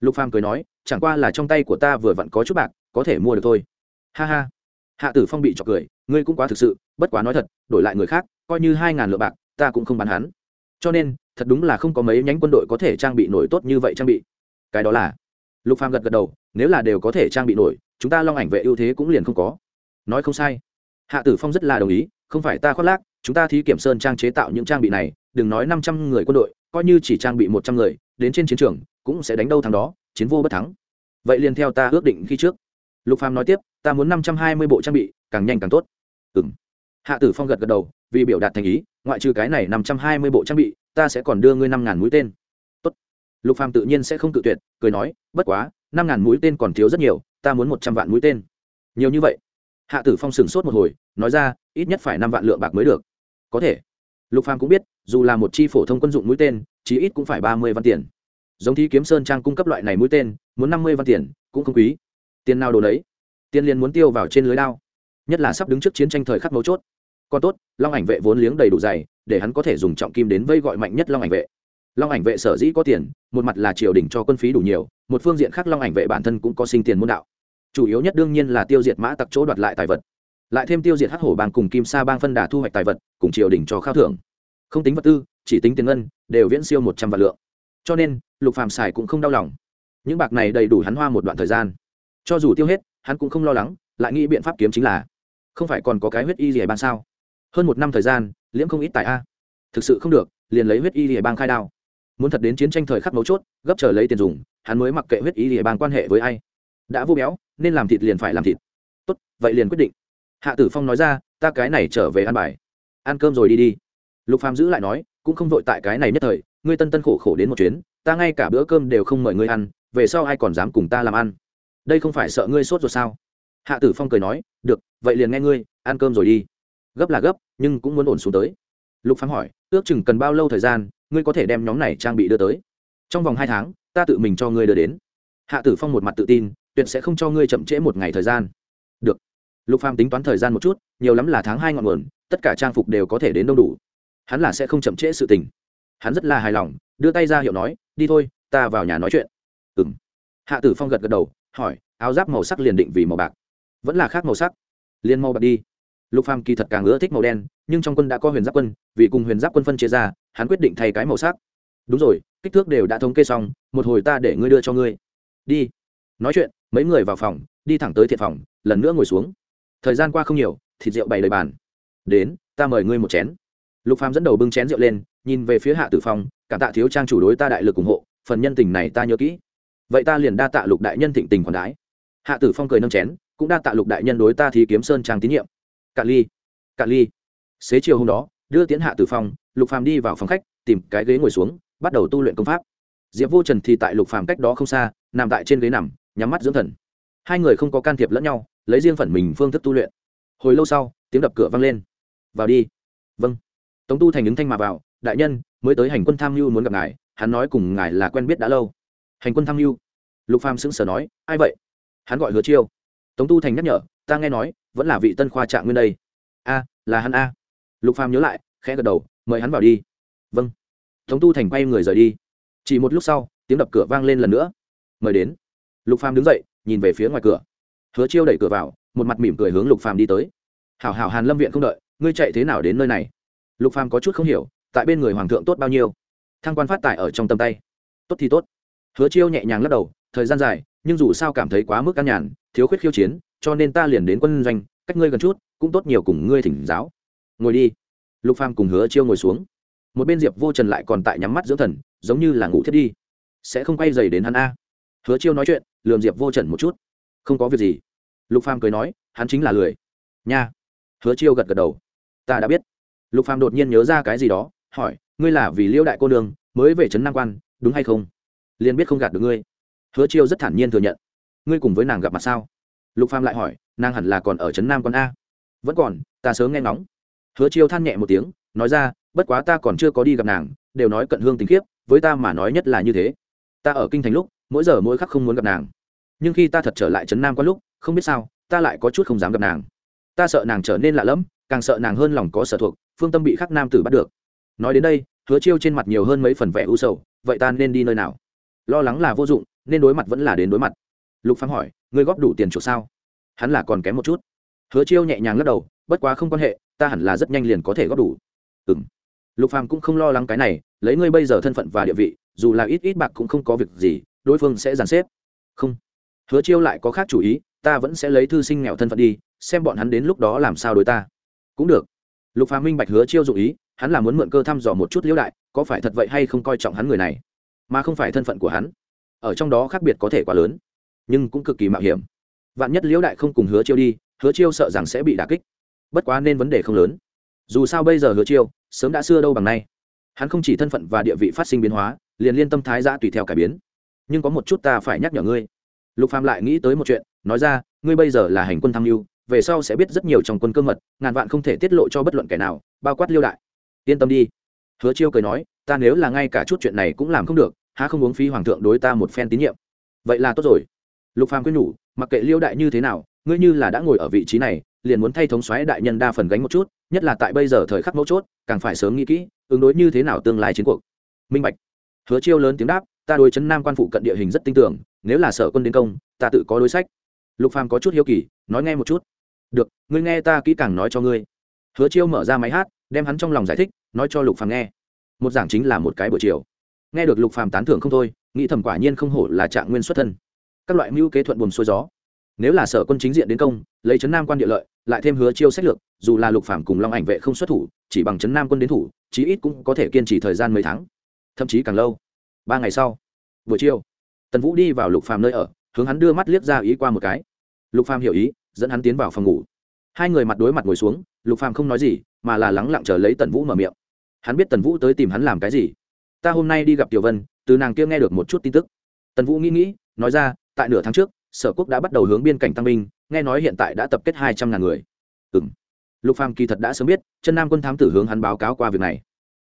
Lục phàm cười nói, chẳng qua là trong tay của ta vừa vặn có chút bạc, có thể mua được thôi. Ha ha. Hạ tử phong bị trọc cười, ngươi cũng quá thực sự, bất quá nói thật, đổi lại người khác, coi như hai ngàn lượng bạc, ta cũng không bán hắn. Cho nên thật đúng là không có mấy nhánh quân đội có thể trang bị nổi tốt như vậy trang bị. Cái đó là, lục phàm gật gật đầu, nếu là đều có thể trang bị nổi, chúng ta long ảnh vệ ưu thế cũng liền không có. Nói không sai. Hạ tử phong rất là đồng ý, không phải ta khoác lác, chúng ta thí kiểm sơn trang chế tạo những trang bị này, đừng nói năm trăm người quân đội, coi như chỉ trang bị một trăm người, đến trên chiến trường, cũng sẽ đánh đâu thằng đó, chiến vô bất thắng. Vậy liền theo ta ước định khi trước. Lục phàm nói tiếp, ta muốn năm trăm hai mươi bộ trang bị, càng nhanh càng tốt. Ừ hạ tử phong gật gật đầu, vì biểu đạt thành ý, ngoại trừ cái này năm trăm hai mươi bộ trang bị ta sẽ còn đưa ngươi năm ngàn mũi tên. Tốt. lục phàm tự nhiên sẽ không cự tuyệt, cười nói, bất quá, năm ngàn mũi tên còn thiếu rất nhiều, ta muốn một trăm vạn mũi tên. Nhiều như vậy. Hạ tử phong sửng sốt một hồi, nói ra, ít nhất phải năm vạn lượng bạc mới được. Có thể. Lục phàm cũng biết, dù là một chi phổ thông quân dụng mũi tên, chí ít cũng phải ba mươi văn tiền. Giống thi kiếm sơn trang cung cấp loại này mũi tên, muốn năm mươi văn tiền, cũng không quý. Tiền nào đồ đấy tiền liền muốn tiêu vào trên lưới đao. Nhất là sắp đứng trước chiến tranh thời khắc mấu chốt còn tốt, long ảnh vệ vốn liếng đầy đủ dày, để hắn có thể dùng trọng kim đến vây gọi mạnh nhất long ảnh vệ. Long ảnh vệ sở dĩ có tiền, một mặt là triều đình cho quân phí đủ nhiều, một phương diện khác long ảnh vệ bản thân cũng có sinh tiền môn đạo. Chủ yếu nhất đương nhiên là tiêu diệt mã tặc chỗ đoạt lại tài vật. Lại thêm tiêu diệt hắc hổ bang cùng kim sa bang phân đà thu hoạch tài vật, cùng triều đình cho khao thưởng. Không tính vật tư, chỉ tính tiền ngân, đều viễn siêu một trăm vạn lượng. Cho nên, lục phàm xài cũng không đau lòng. Những bạc này đầy đủ hắn hoa một đoạn thời gian. Cho dù tiêu hết, hắn cũng không lo lắng, lại nghĩ biện pháp kiếm chính là. Không phải còn có cái huyết y gì ban sao? Hơn một năm thời gian, liễm không ít tài a. Thực sự không được, liền lấy huyết y địa bang khai đao. Muốn thật đến chiến tranh thời khắc mấu chốt, gấp chờ lấy tiền dùng, hắn mới mặc kệ huyết y địa bang quan hệ với ai. Đã vô béo, nên làm thịt liền phải làm thịt. Tốt, vậy liền quyết định. Hạ tử phong nói ra, ta cái này trở về ăn bài. Ăn cơm rồi đi đi. Lục phàm giữ lại nói, cũng không vội tại cái này nhất thời, ngươi tân tân khổ khổ đến một chuyến, ta ngay cả bữa cơm đều không mời ngươi ăn, về sau ai còn dám cùng ta làm ăn? Đây không phải sợ ngươi sốt ruột sao? Hạ tử phong cười nói, được, vậy liền nghe ngươi, ăn cơm rồi đi gấp là gấp, nhưng cũng muốn ổn xuống tới. Lục phàm hỏi, ước chừng cần bao lâu thời gian, ngươi có thể đem nhóm này trang bị đưa tới? Trong vòng hai tháng, ta tự mình cho ngươi đưa đến. Hạ tử phong một mặt tự tin, tuyệt sẽ không cho ngươi chậm trễ một ngày thời gian. Được. Lục phàm tính toán thời gian một chút, nhiều lắm là tháng hai ngọn nguồn, tất cả trang phục đều có thể đến đông đủ. Hắn là sẽ không chậm trễ sự tình. Hắn rất là hài lòng, đưa tay ra hiệu nói, đi thôi, ta vào nhà nói chuyện. Ừ m hạ tử phong gật gật đầu, hỏi, áo giáp màu sắc liền định vì màu bạc. Vẫn là khác màu sắc. Liên màu bạc đi lục phàm kỳ thật càng ưa thích màu đen, nhưng trong quân đã có huyền giáp quân, vì cùng huyền giáp quân phân chia ra, hắn quyết định thay cái màu sắc. Đúng rồi, kích thước đều đã thống kê xong, một hồi ta để ngươi đưa cho ngươi. Đi. Nói chuyện, mấy người vào phòng, đi thẳng tới thiện phòng, lần nữa ngồi xuống. Thời gian qua không nhiều, thịt rượu bày đầy bàn. Đến, ta mời ngươi một chén. Lục phàm dẫn đầu bưng chén rượu lên, nhìn về phía hạ tử phong, cảm tạ thiếu trang chủ đối ta đại lực ủng hộ, phần nhân tình này ta nhớ kỹ. Vậy ta liền đa tạ lục đại nhân thịnh tình còn đái hạ tử phong cười nâng chén, cũng đa tạ lục đại nhân đối ta thì kiếm sơn trang tín nhiệm cạn ly cạn ly. Xế chiều hôm đó, đưa tiến hạ tử phong, lục phàm đi vào phòng khách, tìm cái ghế ngồi xuống, bắt đầu tu luyện công pháp. Diệp vô trần thì tại lục phàm cách đó không xa, nằm tại trên ghế nằm, nhắm mắt dưỡng thần. Hai người không có can thiệp lẫn nhau, lấy riêng phần mình phương thức tu luyện. Hồi lâu sau, tiếng đập cửa vang lên. Vào đi. Vâng. Tống tu thành ứng thanh mà vào, đại nhân, mới tới hành quân tham mưu muốn gặp ngài, hắn nói cùng ngài là quen biết đã lâu. Hành quân tham mưu? Lục phàm sững sờ nói, ai vậy? Hắn gọi hứa chiêu. Tống tu thành nhắc nhở, ta nghe nói vẫn là vị tân khoa trạng nguyên đây. A, là hắn a. Lục phàm nhớ lại, khẽ gật đầu, mời hắn vào đi. Vâng. Tống tu thành quay người rời đi. Chỉ một lúc sau, tiếng đập cửa vang lên lần nữa. Mời đến. Lục phàm đứng dậy, nhìn về phía ngoài cửa. Hứa chiêu đẩy cửa vào, một mặt mỉm cười hướng lục phàm đi tới. Hảo hảo hàn lâm viện không đợi, ngươi chạy thế nào đến nơi này? Lục phàm có chút không hiểu, tại bên người hoàng thượng tốt bao nhiêu. Thăng quan phát tài ở trong tầm tay. Tốt thì tốt. Hứa chiêu nhẹ nhàng lắc đầu, thời gian dài, nhưng dù sao cảm thấy quá mức căn nhàn, thiếu khuyết khiêu chiến cho nên ta liền đến quân doanh, cách ngươi gần chút, cũng tốt nhiều cùng ngươi thỉnh giáo. Ngồi đi. Lục phàm cùng hứa chiêu ngồi xuống. Một bên diệp vô trần lại còn tại nhắm mắt dưỡng thần, giống như là ngủ thiết đi. Sẽ không quay dày đến hắn a? Hứa chiêu nói chuyện, lườm diệp vô trần một chút. Không có việc gì. Lục phàm cười nói, hắn chính là lười. Nha. Hứa chiêu gật gật đầu. Ta đã biết. Lục phàm đột nhiên nhớ ra cái gì đó, hỏi, ngươi là vì liêu đại cô đường mới về trấn nam quan, đúng hay không? Liền biết không gạt được ngươi. Hứa chiêu rất thản nhiên thừa nhận. Ngươi cùng với nàng gặp mặt sao? Lục phàm lại hỏi, nàng hẳn là còn ở trấn nam quan a? Vẫn còn, ta sớm nghe ngóng. Hứa chiêu than nhẹ một tiếng, nói ra, bất quá ta còn chưa có đi gặp nàng, đều nói cận hương tình khiếp, với ta mà nói nhất là như thế. Ta ở kinh thành lúc, mỗi giờ mỗi khắc không muốn gặp nàng. Nhưng khi ta thật trở lại trấn nam quan lúc, không biết sao, ta lại có chút không dám gặp nàng. Ta sợ nàng trở nên lạ lẫm, càng sợ nàng hơn lòng có sở thuộc, phương tâm bị khắc nam tử bắt được. Nói đến đây, hứa chiêu trên mặt nhiều hơn mấy phần vẻ u sầu, vậy ta nên đi nơi nào? Lo lắng là vô dụng, nên đối mặt vẫn là đến đối mặt. Lục phàm hỏi ngươi góp đủ tiền chuộc sao? Hắn là còn kém một chút. Hứa chiêu nhẹ nhàng lắc đầu, bất quá không quan hệ, ta hẳn là rất nhanh liền có thể góp đủ. Ừm. Lục phàm cũng không lo lắng cái này, lấy ngươi bây giờ thân phận và địa vị, dù là ít ít bạc cũng không có việc gì, đối phương sẽ dàn xếp. Không. Hứa chiêu lại có khác chủ ý, ta vẫn sẽ lấy thư sinh nghèo thân phận đi, xem bọn hắn đến lúc đó làm sao đối ta. Cũng được. Lục phàm minh bạch hứa chiêu dụ ý, hắn là muốn mượn cơ thăm dò một chút liễu đại, có phải thật vậy hay không coi trọng hắn người này? Mà không phải thân phận của hắn. Ở trong đó khác biệt có thể quá lớn nhưng cũng cực kỳ mạo hiểm. Vạn nhất liễu đại không cùng hứa chiêu đi, hứa chiêu sợ rằng sẽ bị đả kích. Bất quá nên vấn đề không lớn. Dù sao bây giờ hứa chiêu sớm đã xưa đâu bằng nay. Hắn không chỉ thân phận và địa vị phát sinh biến hóa, liền liên tâm thái giã tùy theo cải biến. Nhưng có một chút ta phải nhắc nhở ngươi. Lục phàm lại nghĩ tới một chuyện, nói ra, ngươi bây giờ là hành quân tham mưu, về sau sẽ biết rất nhiều trong quân cơ mật, ngàn vạn không thể tiết lộ cho bất luận kẻ nào, bao quát liêu đại. Yên tâm đi. Hứa chiêu cười nói, ta nếu là ngay cả chút chuyện này cũng làm không được, há không uống phí hoàng thượng đối ta một phen tín nhiệm. Vậy là tốt rồi lục phàm quyết nhủ, mặc kệ liêu đại như thế nào, ngươi như là đã ngồi ở vị trí này, liền muốn thay thống soái đại nhân đa phần gánh một chút, nhất là tại bây giờ thời khắc mấu chốt, càng phải sớm nghĩ kỹ, ứng đối như thế nào tương lai chiến cuộc. Minh bạch, hứa chiêu lớn tiếng đáp, ta đối chấn nam quan phụ cận địa hình rất tin tưởng, nếu là sở quân đến công, ta tự có đối sách. Lục phàm có chút hiếu kỳ, nói nghe một chút. Được, ngươi nghe ta kỹ càng nói cho ngươi. Hứa chiêu mở ra máy hát, đem hắn trong lòng giải thích, nói cho lục phàm nghe. Một giảng chính là một cái buổi chiều. Nghe được lục phàm tán thưởng không thôi, nghĩ thầm quả nhiên không hổ là trạng nguyên xuất thân các loại mưu kế thuận buồm xuôi gió. Nếu là sở quân chính diện đến công, lấy chấn nam quan địa lợi, lại thêm hứa chiêu sách lược, dù là lục phàm cùng long ảnh vệ không xuất thủ, chỉ bằng chấn nam quân đến thủ, chí ít cũng có thể kiên trì thời gian mấy tháng. Thậm chí càng lâu. Ba ngày sau, buổi chiều, tần vũ đi vào lục phàm nơi ở, hướng hắn đưa mắt liếc ra ý qua một cái. Lục phàm hiểu ý, dẫn hắn tiến vào phòng ngủ. Hai người mặt đối mặt ngồi xuống, lục phàm không nói gì, mà là lắng lặng chờ lấy tần vũ mở miệng. Hắn biết tần vũ tới tìm hắn làm cái gì. Ta hôm nay đi gặp tiểu vân, từ nàng kia nghe được một chút tin tức. Tần vũ nghĩ nghĩ nói ra, tại nửa tháng trước, sở quốc đã bắt đầu hướng biên cảnh tăng binh, nghe nói hiện tại đã tập kết hai trăm ngàn người. Ừ m lục phàm kỳ thật đã sớm biết, chân nam quân thám tử hướng hắn báo cáo qua việc này.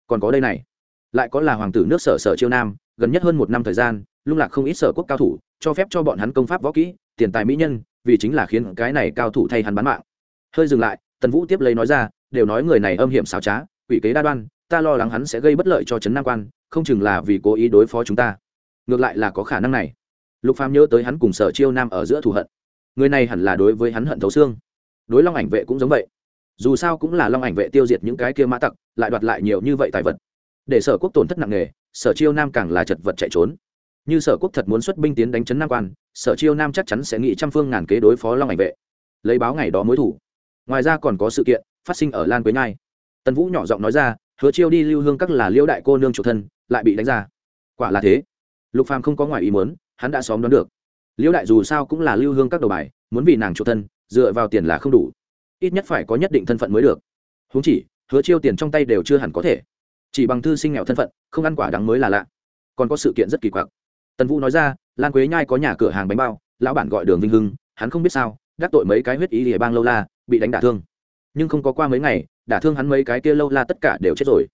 Còn có đây này. Lại có là hoàng tử nước sở sở chiêu nam, gần nhất hơn một năm thời gian, lung lạc không ít sở quốc cao thủ, cho phép cho bọn hắn công pháp võ kỹ, tiền tài mỹ nhân, vì chính là khiến cái này cao thủ thay hắn bán mạng. Hơi dừng lại, tần vũ tiếp lấy nói ra, đều nói người này âm hiểm xảo trá, quỷ kế đa đoan, ta lo lắng hắn sẽ gây bất lợi cho trấn nam quan, không chừng là vì cố ý đối phó chúng ta. Ngược lại là có khả năng này lục phàm nhớ tới hắn cùng sở chiêu nam ở giữa thù hận. Người này hẳn là đối với hắn hận thấu xương. Đối long ảnh vệ cũng giống vậy. Dù sao cũng là long ảnh vệ tiêu diệt những cái kia mã tặc, lại đoạt lại nhiều như vậy tài vật. Để sở quốc tổn thất nặng nề, sở chiêu nam càng là chật vật chạy trốn. Như sở quốc thật muốn xuất binh tiến đánh chấn nam quan, sở chiêu nam chắc chắn sẽ nghĩ trăm phương ngàn kế đối phó long ảnh vệ. Lấy báo ngày đó mối thủ. Ngoài ra còn có sự kiện phát sinh ở lan quế nhai. Tần vũ nhỏ giọng nói ra, hứa chiêu đi lưu hương các là liễu đại cô nương chủ thân, lại bị đánh ra. Quả là thế. Lục phàm không có ngoài ý muốn hắn đã xóm đoán được. Liễu đại dù sao cũng là lưu hương các đầu bài, muốn vì nàng chủ thân, dựa vào tiền là không đủ. Ít nhất phải có nhất định thân phận mới được. Huống chỉ, hứa chiêu tiền trong tay đều chưa hẳn có thể. Chỉ bằng thư sinh nghèo thân phận, không ăn quả đắng mới là lạ. Còn có sự kiện rất kỳ quặc. Tần vũ nói ra, lan quế nhai có nhà cửa hàng bánh bao, lão bản gọi đường vinh hưng, hắn không biết sao đắc tội mấy cái huyết ý địa bang lâu la, bị đánh đả thương. Nhưng không có qua mấy ngày, đả thương hắn mấy cái kia lâu la tất cả đều chết rồi.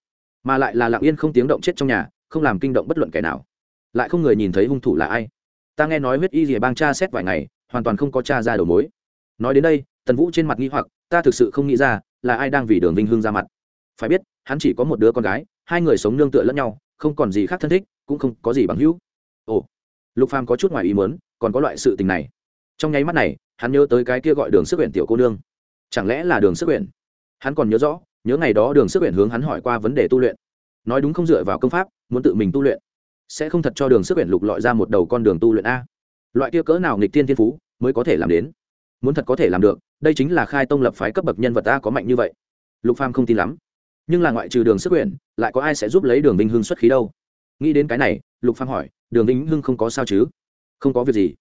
Mà lại là lặng yên không tiếng động chết trong nhà, không làm kinh động bất luận kẻ nào lại không người nhìn thấy hung thủ là ai. Ta nghe nói huyết y rìa bang cha xét vài ngày, hoàn toàn không có cha ra đầu mối. Nói đến đây, tần vũ trên mặt nghi hoặc, ta thực sự không nghĩ ra là ai đang vì đường vinh hương ra mặt. Phải biết, hắn chỉ có một đứa con gái, hai người sống nương tựa lẫn nhau, không còn gì khác thân thích, cũng không có gì bằng hữu. Ồ, lục phàm có chút ngoài ý muốn, còn có loại sự tình này. Trong nháy mắt này, hắn nhớ tới cái kia gọi đường sức huyện tiểu cô nương. Chẳng lẽ là đường sức huyện hắn còn nhớ rõ, nhớ ngày đó đường sức huyện hướng hắn hỏi qua vấn đề tu luyện. Nói đúng không dựa vào công pháp, muốn tự mình tu luyện sẽ không thật cho đường sức huyện lục lọi ra một đầu con đường tu luyện a. Loại kia cỡ nào nghịch tiên thiên phú mới có thể làm đến? Muốn thật có thể làm được, đây chính là khai tông lập phái cấp bậc nhân vật ta có mạnh như vậy. Lục pham không tin lắm. Nhưng là ngoại trừ đường sức huyện, lại có ai sẽ giúp lấy đường vinh hưng xuất khí đâu? Nghĩ đến cái này, lục pham hỏi, đường vinh hưng không có sao chứ? Không có việc gì.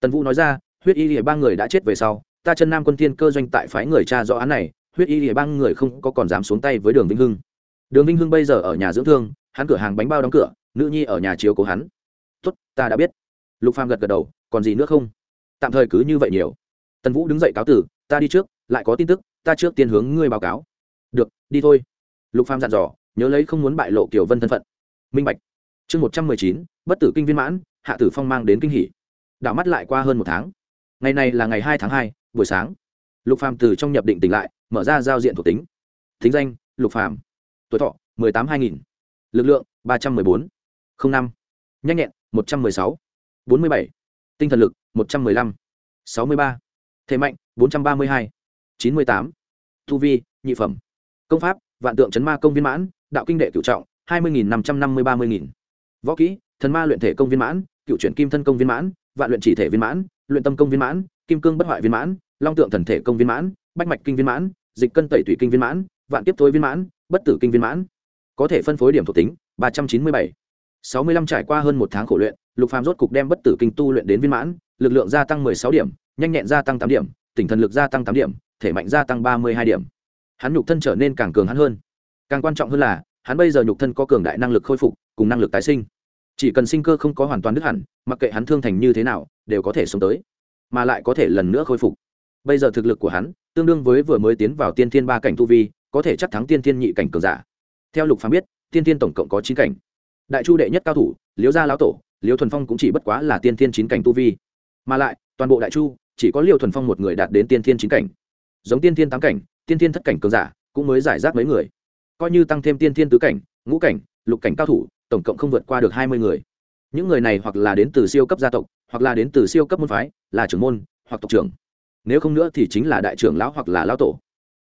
Tần vũ nói ra, huyết y lìa ba người đã chết về sau, ta chân nam quân thiên cơ doanh tại phái người cha rõ án này, huyết y lìa ba người không có còn dám xuống tay với đường vinh hưng. Đường vinh hưng bây giờ ở nhà dưỡng thương, hắn cửa hàng bánh bao đóng cửa nữ nhi ở nhà chiếu cố hắn. Tốt, ta đã biết. Lục phàm gật gật đầu, còn gì nữa không? Tạm thời cứ như vậy nhiều. Tần vũ đứng dậy cáo tử, ta đi trước, lại có tin tức, ta trước tiên hướng ngươi báo cáo. Được, đi thôi. Lục phàm dặn dò, nhớ lấy không muốn bại lộ kiểu vân thân phận. Minh bạch. Chương một trăm mười chín, bất tử kinh viên mãn, hạ tử phong mang đến kinh hỷ đảo mắt lại qua hơn một tháng. Ngày này là ngày hai tháng hai, buổi sáng. Lục phàm từ trong nhập định tỉnh lại, mở ra giao diện thuộc tính. Thính danh, lục phàm. Tuổi thọ, mười tám hai nghìn. Lực lượng, ba trăm mười bốn năm nhanh nhẹn một trăm mười sáu bốn mươi bảy tinh thần lực một trăm mười lăm sáu mươi ba thế mạnh bốn trăm ba mươi hai chín mươi tám thu vi nhị phẩm công pháp vạn tượng chấn ma công viên mãn đạo kinh đệ cựu trọng hai mươi năm trăm năm mươi ba mươi nghìn võ kỹ thần ma luyện thể công viên mãn cựu chuyển kim thân công viên mãn vạn luyện chỉ thể viên mãn luyện tâm công viên mãn kim cương bất hoại viên mãn long tượng thần thể công viên mãn bách mạch kinh viên mãn dịch cân tẩy thủy kinh viên mãn vạn tiếp thối viên mãn bất tử kinh viên mãn có thể phân phối điểm thuộc tính ba trăm chín mươi bảy sáu mươi lăm trải qua hơn một tháng khổ luyện, lục phàm rốt cục đem bất tử kinh tu luyện đến viên mãn, lực lượng gia tăng mười sáu điểm, nhanh nhẹn gia tăng tám điểm tỉnh thần lực gia tăng tám điểm, thể mạnh gia tăng ba mươi hai điểm. Hắn nhục thân trở nên càng cường hắn hơn. Càng quan trọng hơn là, hắn bây giờ nhục thân có cường đại năng lực khôi phục, cùng năng lực tái sinh. Chỉ cần sinh cơ không có hoàn toàn đứt hẳn, mặc kệ hắn thương thành như thế nào, đều có thể sống tới, mà lại có thể lần nữa khôi phục. Bây giờ thực lực của hắn, tương đương với vừa mới tiến vào tiên thiên ba cảnh tu vi, có thể chắc thắng tiên thiên nhị cảnh cường giả. Theo lục phàm biết, tiên thiên tổng cộng có chín cảnh đại chu đệ nhất cao thủ, liễu gia lão tổ, liễu thuần phong cũng chỉ bất quá là tiên thiên chín cảnh tu vi. Mà lại, toàn bộ đại chu, chỉ có liễu thuần phong một người đạt đến tiên thiên chín cảnh. Giống tiên thiên tám cảnh, tiên thiên thất cảnh cường giả cũng mới giải rác mấy người. Coi như tăng thêm tiên thiên tứ cảnh, ngũ cảnh, lục cảnh cao thủ, tổng cộng không vượt qua được hai mươi người. Những người này hoặc là đến từ siêu cấp gia tộc, hoặc là đến từ siêu cấp môn phái, là trưởng môn, hoặc tộc trưởng. Nếu không nữa thì chính là đại trưởng lão hoặc là lão tổ.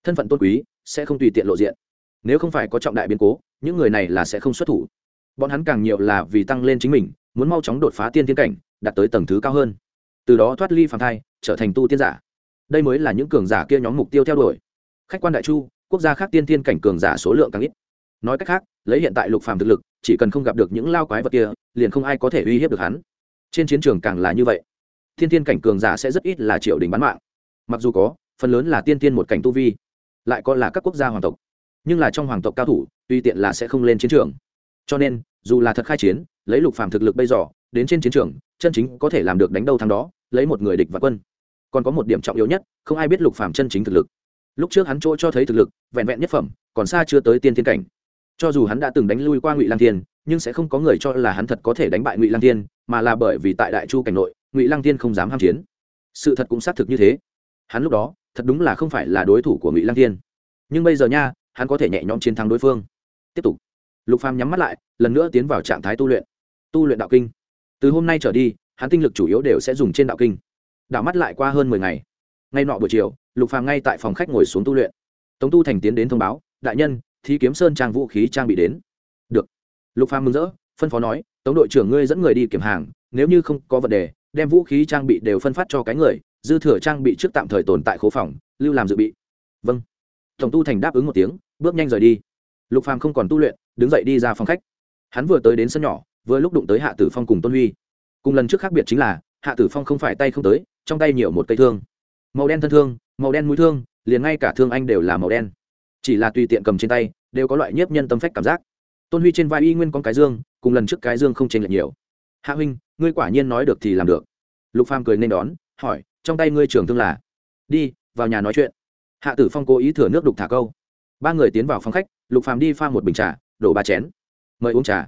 Thân phận tôn quý sẽ không tùy tiện lộ diện. Nếu không phải có trọng đại biến cố, những người này là sẽ không xuất thủ bọn hắn càng nhiều là vì tăng lên chính mình, muốn mau chóng đột phá tiên tiên cảnh, đạt tới tầng thứ cao hơn. Từ đó thoát ly phàm thai, trở thành tu tiên giả. Đây mới là những cường giả kia nhóm mục tiêu theo đuổi. Khách quan đại chu, quốc gia khác tiên tiên cảnh cường giả số lượng càng ít. Nói cách khác, lấy hiện tại lục phàm thực lực, chỉ cần không gặp được những lao quái vật kia, liền không ai có thể uy hiếp được hắn. Trên chiến trường càng là như vậy. Thiên tiên cảnh cường giả sẽ rất ít là triệu đình bán mạng. Mặc dù có, phần lớn là tiên tiên một cảnh tu vi, lại còn là các quốc gia hoàng tộc. Nhưng là trong hoàng tộc cao thủ, tuy tiện là sẽ không lên chiến trường cho nên, dù là thật khai chiến, lấy lục phàm thực lực bây giờ, đến trên chiến trường, chân chính có thể làm được đánh đâu thắng đó, lấy một người địch và quân. Còn có một điểm trọng yếu nhất, không ai biết lục phàm chân chính thực lực. Lúc trước hắn chỗ cho thấy thực lực, vẹn vẹn nhất phẩm, còn xa chưa tới tiên thiên cảnh. Cho dù hắn đã từng đánh lui qua ngụy lang thiên, nhưng sẽ không có người cho là hắn thật có thể đánh bại ngụy lang thiên, mà là bởi vì tại đại chu cảnh nội, ngụy lang thiên không dám ham chiến. Sự thật cũng xác thực như thế. Hắn lúc đó, thật đúng là không phải là đối thủ của ngụy lang thiên. Nhưng bây giờ nha, hắn có thể nhẹ nhõm chiến thắng đối phương. Tiếp tục lục phàm nhắm mắt lại, lần nữa tiến vào trạng thái tu luyện. Tu luyện đạo kinh. Từ hôm nay trở đi, hắn tinh lực chủ yếu đều sẽ dùng trên đạo kinh. Đạo mắt lại qua hơn mười ngày. Ngay nọ buổi chiều, lục phàm ngay tại phòng khách ngồi xuống tu luyện. Tống tu thành tiến đến thông báo, đại nhân thi kiếm sơn trang vũ khí trang bị đến. Được. Lục phàm mừng rỡ, phân phó nói, tống đội trưởng ngươi dẫn người đi kiểm hàng, nếu như không có vấn đề, đem vũ khí trang bị đều phân phát cho cái người, dư thừa trang bị trước tạm thời tồn tại khố phòng, lưu làm dự bị. Vâng. Tổng tu thành đáp ứng một tiếng, bước nhanh rời đi. Lục phàm không còn tu luyện đứng dậy đi ra phòng khách. Hắn vừa tới đến sân nhỏ, vừa lúc đụng tới hạ tử phong cùng tôn huy. Cùng lần trước khác biệt chính là, hạ tử phong không phải tay không tới, trong tay nhiều một cây thương. Màu đen thân thương, màu đen mũi thương, liền ngay cả thương anh đều là màu đen. Chỉ là tùy tiện cầm trên tay, đều có loại nhiếp nhân tâm phách cảm giác. Tôn huy trên vai y nguyên con cái dương, cùng lần trước cái dương không chênh lệch nhiều. Hạ huynh, ngươi quả nhiên nói được thì làm được. Lục phàm cười nên đón, hỏi, trong tay ngươi trưởng thương là? Đi, vào nhà nói chuyện. Hạ tử phong cố ý thừa nước đục thả câu. Ba người tiến vào phòng khách, lục phàm đi pha một bình trà đổ ba chén. Mời uống trà.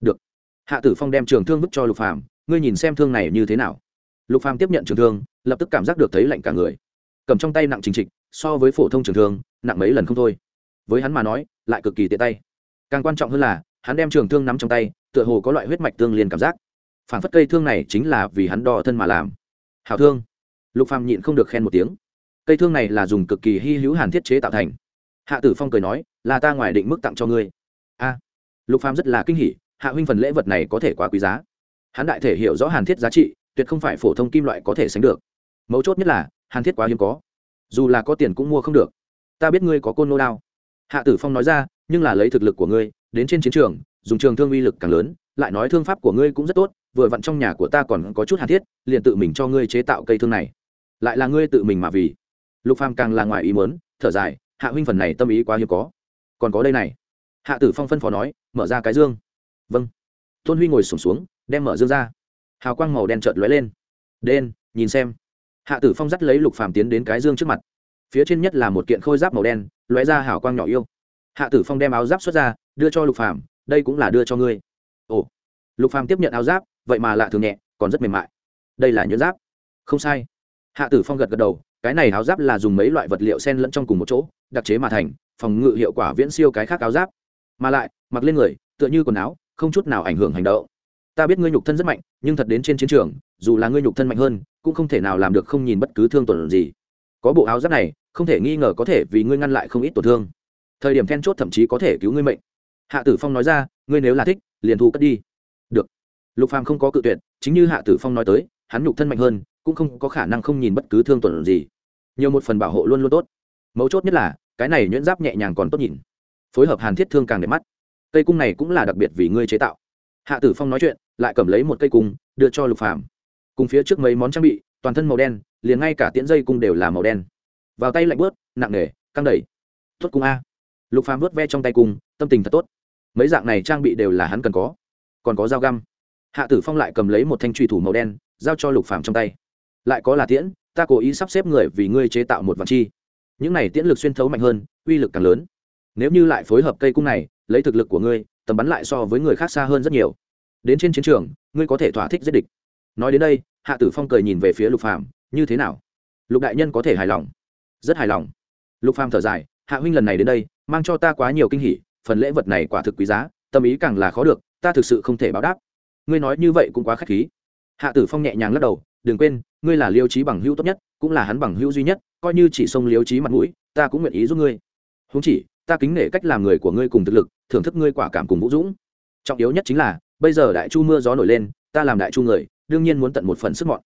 Được. Hạ tử phong đem trường thương vứt cho lục phàm, ngươi nhìn xem thương này như thế nào. Lục phàm tiếp nhận trường thương, lập tức cảm giác được thấy lạnh cả người. Cầm trong tay nặng trình trịch, so với phổ thông trường thương, nặng mấy lần không thôi. Với hắn mà nói, lại cực kỳ tiện tay. Càng quan trọng hơn là, hắn đem trường thương nắm trong tay, tựa hồ có loại huyết mạch tương liên cảm giác. Phản phất cây thương này chính là vì hắn đo thân mà làm. Hảo thương. Lục phàm nhịn không được khen một tiếng. Cây thương này là dùng cực kỳ hy hữu hàn thiết chế tạo thành. Hạ tử phong cười nói, là ta ngoài định mức tặng cho ngươi a. Lục phàm rất là kinh hỉ, hạ huynh phần lễ vật này có thể quá quý giá. Hắn đại thể hiểu rõ hàn thiết giá trị, tuyệt không phải phổ thông kim loại có thể sánh được. Mấu chốt nhất là, hàn thiết quá hiếm có. Dù là có tiền cũng mua không được. Ta biết ngươi có côn nô đao. Hạ tử phong nói ra, nhưng là lấy thực lực của ngươi, đến trên chiến trường, dùng trường thương uy lực càng lớn, lại nói thương pháp của ngươi cũng rất tốt, vừa vặn trong nhà của ta còn có chút hàn thiết, liền tự mình cho ngươi chế tạo cây thương này. Lại là ngươi tự mình mà vì. Lục phàm càng là ngoài ý mớn thở dài, hạ huynh phần này tâm ý quá hiếm có. Còn có đây này hạ tử phong phân phó nói mở ra cái dương. Vâng. Tôn huy ngồi sùng xuống, xuống đem mở dương ra. Hào quang màu đen chợt lóe lên. Đen nhìn xem. Hạ tử phong dắt lấy lục phàm tiến đến cái dương trước mặt. Phía trên nhất là một kiện khôi giáp màu đen lóe ra hào quang nhỏ yêu. Hạ tử phong đem áo giáp xuất ra đưa cho lục phàm đây cũng là đưa cho ngươi. Ồ. Lục phàm tiếp nhận áo giáp vậy mà lạ thường nhẹ còn rất mềm mại. Đây là nhuyễn giáp. Không sai. Hạ tử phong gật gật đầu cái này áo giáp là dùng mấy loại vật liệu xen lẫn trong cùng một chỗ đặc chế mà thành phòng ngự hiệu quả viễn siêu cái khác áo giáp mà lại, mặc lên người, tựa như quần áo, không chút nào ảnh hưởng hành động. Ta biết ngươi nhục thân rất mạnh, nhưng thật đến trên chiến trường, dù là ngươi nhục thân mạnh hơn, cũng không thể nào làm được không nhìn bất cứ thương tổn gì. Có bộ áo giáp này, không thể nghi ngờ có thể vì ngươi ngăn lại không ít tổn thương. Thời điểm then chốt thậm chí có thể cứu ngươi mệnh. Hạ tử phong nói ra, ngươi nếu là thích, liền thu cất đi. Được. Lục phàm không có cự tuyệt, chính như hạ tử phong nói tới, hắn nhục thân mạnh hơn, cũng không có khả năng không nhìn bất cứ thương tổn gì. Nhiều một phần bảo hộ luôn luôn tốt. Mấu chốt nhất là, cái này nhuyễn giáp nhẹ nhàng còn tốt nhìn phối hợp hàn thiết thương càng đẹp mắt. Cây cung này cũng là đặc biệt vì ngươi chế tạo. Hạ tử phong nói chuyện, lại cầm lấy một cây cung, đưa cho lục phàm. Cùng phía trước mấy món trang bị, toàn thân màu đen, liền ngay cả tiễn dây cung đều là màu đen. Vào tay lạnh bớt nặng nề, căng đẩy tuất cung a. Lục phàm vớt ve trong tay cung, tâm tình thật tốt. Mấy dạng này trang bị đều là hắn cần có. Còn có dao găm. Hạ tử phong lại cầm lấy một thanh truy thủ màu đen, giao cho lục phàm trong tay. Lại có là tiễn, ta cố ý sắp xếp người vì ngươi chế tạo một vạn chi. Những này tiễn lực xuyên thấu mạnh hơn, uy lực càng lớn nếu như lại phối hợp cây cung này, lấy thực lực của ngươi, tầm bắn lại so với người khác xa hơn rất nhiều. Đến trên chiến trường, ngươi có thể thỏa thích giết địch. Nói đến đây, hạ tử phong cười nhìn về phía lục phàm, như thế nào? Lục đại nhân có thể hài lòng. Rất hài lòng. Lục phàm thở dài, hạ huynh lần này đến đây, mang cho ta quá nhiều kinh hỉ, phần lễ vật này quả thực quý giá, tâm ý càng là khó được, ta thực sự không thể báo đáp. Ngươi nói như vậy cũng quá khách khí. Hạ tử phong nhẹ nhàng lắc đầu, đừng quên, ngươi là liêu trí bằng hữu tốt nhất, cũng là hắn bằng hữu duy nhất, coi như chỉ xông liêu trí mặt mũi, ta cũng nguyện ý giúp ngươi. Huống chỉ ta kính nể cách làm người của ngươi cùng thực lực, thưởng thức ngươi quả cảm cùng vũ dũng. Trọng yếu nhất chính là, bây giờ đại chu mưa gió nổi lên, ta làm đại chu người, đương nhiên muốn tận một phần sức mọn.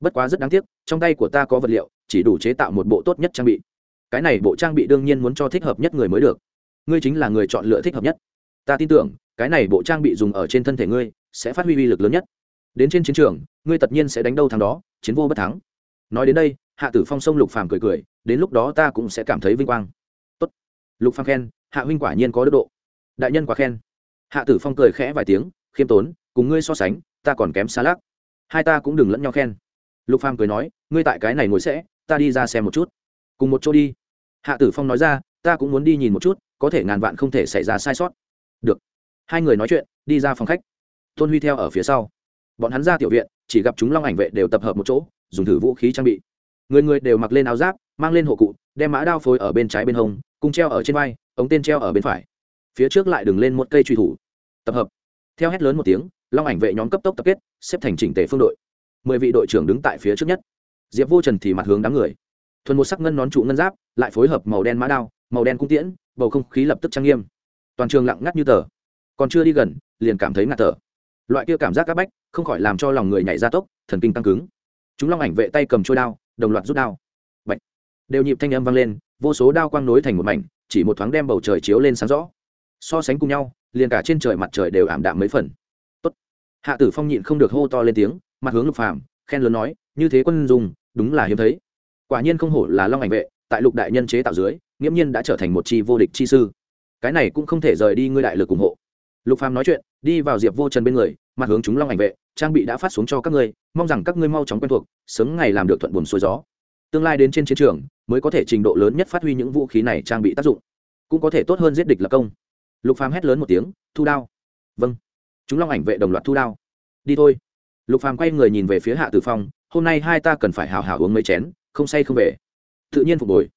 Bất quá rất đáng tiếc, trong tay của ta có vật liệu, chỉ đủ chế tạo một bộ tốt nhất trang bị. Cái này bộ trang bị đương nhiên muốn cho thích hợp nhất người mới được. Ngươi chính là người chọn lựa thích hợp nhất. Ta tin tưởng, cái này bộ trang bị dùng ở trên thân thể ngươi, sẽ phát huy uy lực lớn nhất. Đến trên chiến trường, ngươi tất nhiên sẽ đánh đâu thắng đó, chiến vô bất thắng. Nói đến đây, hạ tử phong sông lục phàm cười cười, đến lúc đó ta cũng sẽ cảm thấy vinh quang lục phàm khen, hạ huynh quả nhiên có đức độ. Đại nhân quá khen. Hạ tử phong cười khẽ vài tiếng, khiêm tốn, cùng ngươi so sánh, ta còn kém xa lắc. Hai ta cũng đừng lẫn nhau khen. Lục phàm cười nói, ngươi tại cái này ngồi sẽ, ta đi ra xem một chút. Cùng một chỗ đi. Hạ tử phong nói ra, ta cũng muốn đi nhìn một chút, có thể ngàn vạn không thể xảy ra sai sót. Được. Hai người nói chuyện, đi ra phòng khách. Tôn huy theo ở phía sau. Bọn hắn ra tiểu viện, chỉ gặp chúng long ảnh vệ đều tập hợp một chỗ, dùng thử vũ khí trang bị. Người người đều mặc lên áo giáp, mang lên hộ cụ, đem mã đao phối ở bên trái bên hông cung treo ở trên vai, ống tên treo ở bên phải. Phía trước lại đừng lên một cây truy thủ. Tập hợp. Theo hét lớn một tiếng, long ảnh vệ nhóm cấp tốc tập kết, xếp thành chỉnh tề phương đội. Mười vị đội trưởng đứng tại phía trước nhất. Diệp vô trần thì mặt hướng đám người. Thuần một sắc ngân nón trụ ngân giáp, lại phối hợp màu đen mã đao, màu đen cung tiễn, bầu không khí lập tức trang nghiêm. Toàn trường lặng ngắt như tờ. Còn chưa đi gần, liền cảm thấy ngạt thở. Loại kia cảm giác c áp bách, không khỏi làm cho lòng người nhảy ra tốc, thần kinh tăng cứng. Chúng long ảnh vệ tay cầm trôi đao, đồng loạt rút đao. Bạch. đều nhịp thanh âm vang lên vô số đao quang nối thành một mảnh, chỉ một thoáng đem bầu trời chiếu lên sáng rõ. So sánh cùng nhau, liền cả trên trời mặt trời đều ảm đạm mấy phần. Tốt. hạ tử phong nhịn không được hô to lên tiếng, mặt hướng lục phàm, khen lớn nói, như thế quân dùng, đúng là hiếm thấy. Quả nhiên không hổ là long ảnh vệ, tại lục đại nhân chế tạo dưới, nghiễm nhiên đã trở thành một chi vô địch chi sư. Cái này cũng không thể rời đi ngươi đại lực ủng hộ. Lục phàm nói chuyện, đi vào diệp vô trần bên người, mặt hướng chúng long ảnh vệ, trang bị đã phát xuống cho các ngươi, mong rằng các ngươi mau chóng quen thuộc, sớm ngày làm được thuận buồm xuôi gió. Tương lai đến trên chiến trường mới có thể trình độ lớn nhất phát huy những vũ khí này trang bị tác dụng. Cũng có thể tốt hơn giết địch lập công. Lục phàm hét lớn một tiếng, thu đao. Vâng. Chúng long ảnh vệ đồng loạt thu đao. Đi thôi. Lục phàm quay người nhìn về phía hạ tử phong, hôm nay hai ta cần phải hào hào uống mấy chén, không say không về. Tự nhiên phục hồi.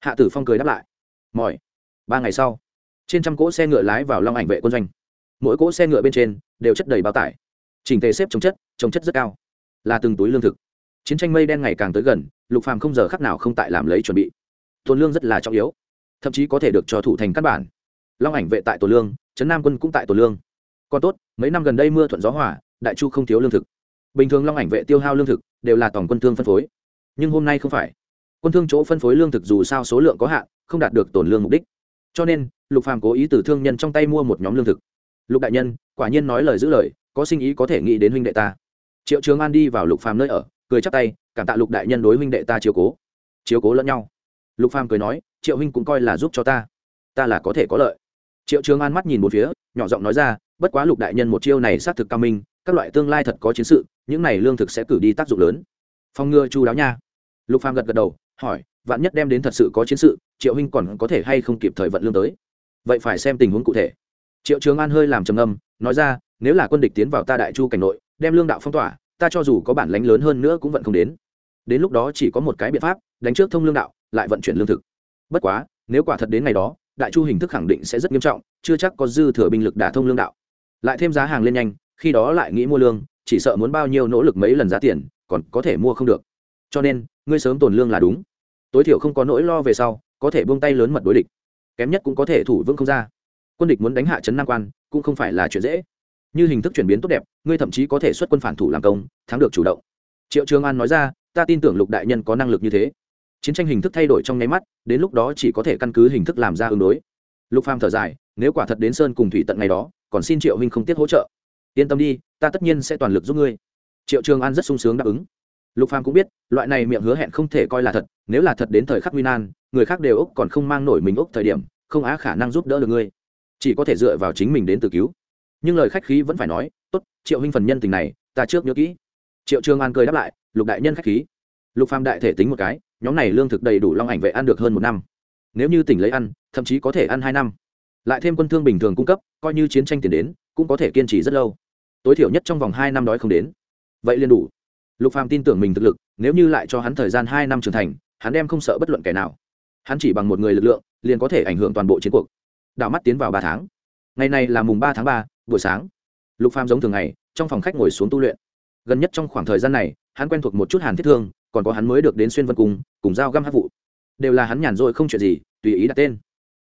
Hạ tử phong cười đáp lại. Mỏi. Ba ngày sau, trên trăm cỗ xe ngựa lái vào long ảnh vệ quân doanh. Mỗi cỗ xe ngựa bên trên đều chất đầy bao tải. Chỉnh tề xếp trồng chất trồng chất rất cao. Là từng túi lương thực chiến tranh mây đen ngày càng tới gần, lục phàm không giờ khắc nào không tại làm lấy chuẩn bị. Tồn lương rất là trọng yếu, thậm chí có thể được cho thủ thành căn bản. Long ảnh vệ tại tổ lương, trấn nam quân cũng tại tổ lương. Còn tốt, mấy năm gần đây mưa thuận gió hỏa đại chu không thiếu lương thực. Bình thường long ảnh vệ tiêu hao lương thực, đều là tổng quân thương phân phối. Nhưng hôm nay không phải. Quân thương chỗ phân phối lương thực dù sao số lượng có hạn, không đạt được tổn lương mục đích. Cho nên, lục phàm cố ý từ thương nhân trong tay mua một nhóm lương thực. Lục đại nhân, quả nhiên nói lời giữ lời, có sinh ý có thể nghĩ đến huynh đệ ta. Triệu trường an đi vào lục phàm nơi ở cười chắp tay, cảm tạ lục đại nhân đối huynh đệ ta chiếu cố. Chiếu cố lẫn nhau. Lục phàm cười nói, triệu huynh cũng coi là giúp cho ta. Ta là có thể có lợi. Triệu trường an mắt nhìn một phía, nhỏ giọng nói ra, bất quá lục đại nhân một chiêu này xác thực cao minh, các loại tương lai thật có chiến sự, những này lương thực sẽ cử đi tác dụng lớn. Phong ngừa chu đáo nha. Lục phàm gật gật đầu, hỏi, vạn nhất đem đến thật sự có chiến sự, triệu huynh còn có thể hay không kịp thời vận lương tới? Vậy phải xem tình huống cụ thể. Triệu trường an hơi làm trầm âm nói ra, nếu là quân địch tiến vào ta đại chu cảnh nội, đem lương đạo phong tỏa ta cho dù có bản lánh lớn hơn nữa cũng vẫn không đến. Đến lúc đó chỉ có một cái biện pháp, đánh trước thông lương đạo, lại vận chuyển lương thực. Bất quá, nếu quả thật đến ngày đó, đại chu hình thức khẳng định sẽ rất nghiêm trọng, chưa chắc có dư thừa binh lực đả thông lương đạo. Lại thêm giá hàng lên nhanh, khi đó lại nghĩ mua lương, chỉ sợ muốn bao nhiêu nỗ lực mấy lần giá tiền, còn có thể mua không được. Cho nên, ngươi sớm tồn lương là đúng. Tối thiểu không có nỗi lo về sau, có thể buông tay lớn mật đối địch. Kém nhất cũng có thể thủ vững không ra. Quân địch muốn đánh hạ trấn nam quan, cũng không phải là chuyện dễ như hình thức chuyển biến tốt đẹp, ngươi thậm chí có thể xuất quân phản thủ làm công, thắng được chủ động. Triệu trường an nói ra, ta tin tưởng lục đại nhân có năng lực như thế. Chiến tranh hình thức thay đổi trong nháy mắt, đến lúc đó chỉ có thể căn cứ hình thức làm ra ứng đối. Lục phàm thở dài, nếu quả thật đến sơn cùng thủy tận ngày đó, còn xin triệu huynh không tiếc hỗ trợ. Yên tâm đi, ta tất nhiên sẽ toàn lực giúp ngươi. Triệu trường an rất sung sướng đáp ứng. Lục phàm cũng biết, loại này miệng hứa hẹn không thể coi là thật, nếu là thật đến thời khắc nguy nan, người khác đều úc còn không mang nổi mình úc thời điểm, không á khả năng giúp đỡ được ngươi. Chỉ có thể dựa vào chính mình đến tự cứu nhưng lời khách khí vẫn phải nói, tốt, triệu huynh phần nhân tình này, ta trước nhớ kỹ. Triệu trường an cười đáp lại, lục đại nhân khách khí. Lục phàm đại thể tính một cái, nhóm này lương thực đầy đủ long ảnh vệ ăn được hơn một năm. Nếu như tỉnh lấy ăn, thậm chí có thể ăn hai năm. Lại thêm quân thương bình thường cung cấp, coi như chiến tranh tiền đến, cũng có thể kiên trì rất lâu. Tối thiểu nhất trong vòng hai năm đói không đến. Vậy liền đủ. Lục phàm tin tưởng mình thực lực, nếu như lại cho hắn thời gian hai năm trưởng thành, hắn đem không sợ bất luận kẻ nào. Hắn chỉ bằng một người lực lượng, liền có thể ảnh hưởng toàn bộ chiến cuộc. Đảo mắt tiến vào ba tháng. Ngày này là mùng ba tháng ba buổi sáng, lục phàm giống thường ngày, trong phòng khách ngồi xuống tu luyện. Gần nhất trong khoảng thời gian này, hắn quen thuộc một chút hàn thiết thương, còn có hắn mới được đến xuyên vân cung, cùng giao găm hát vụ. Đều là hắn nhàn rỗi không chuyện gì, tùy ý đặt tên.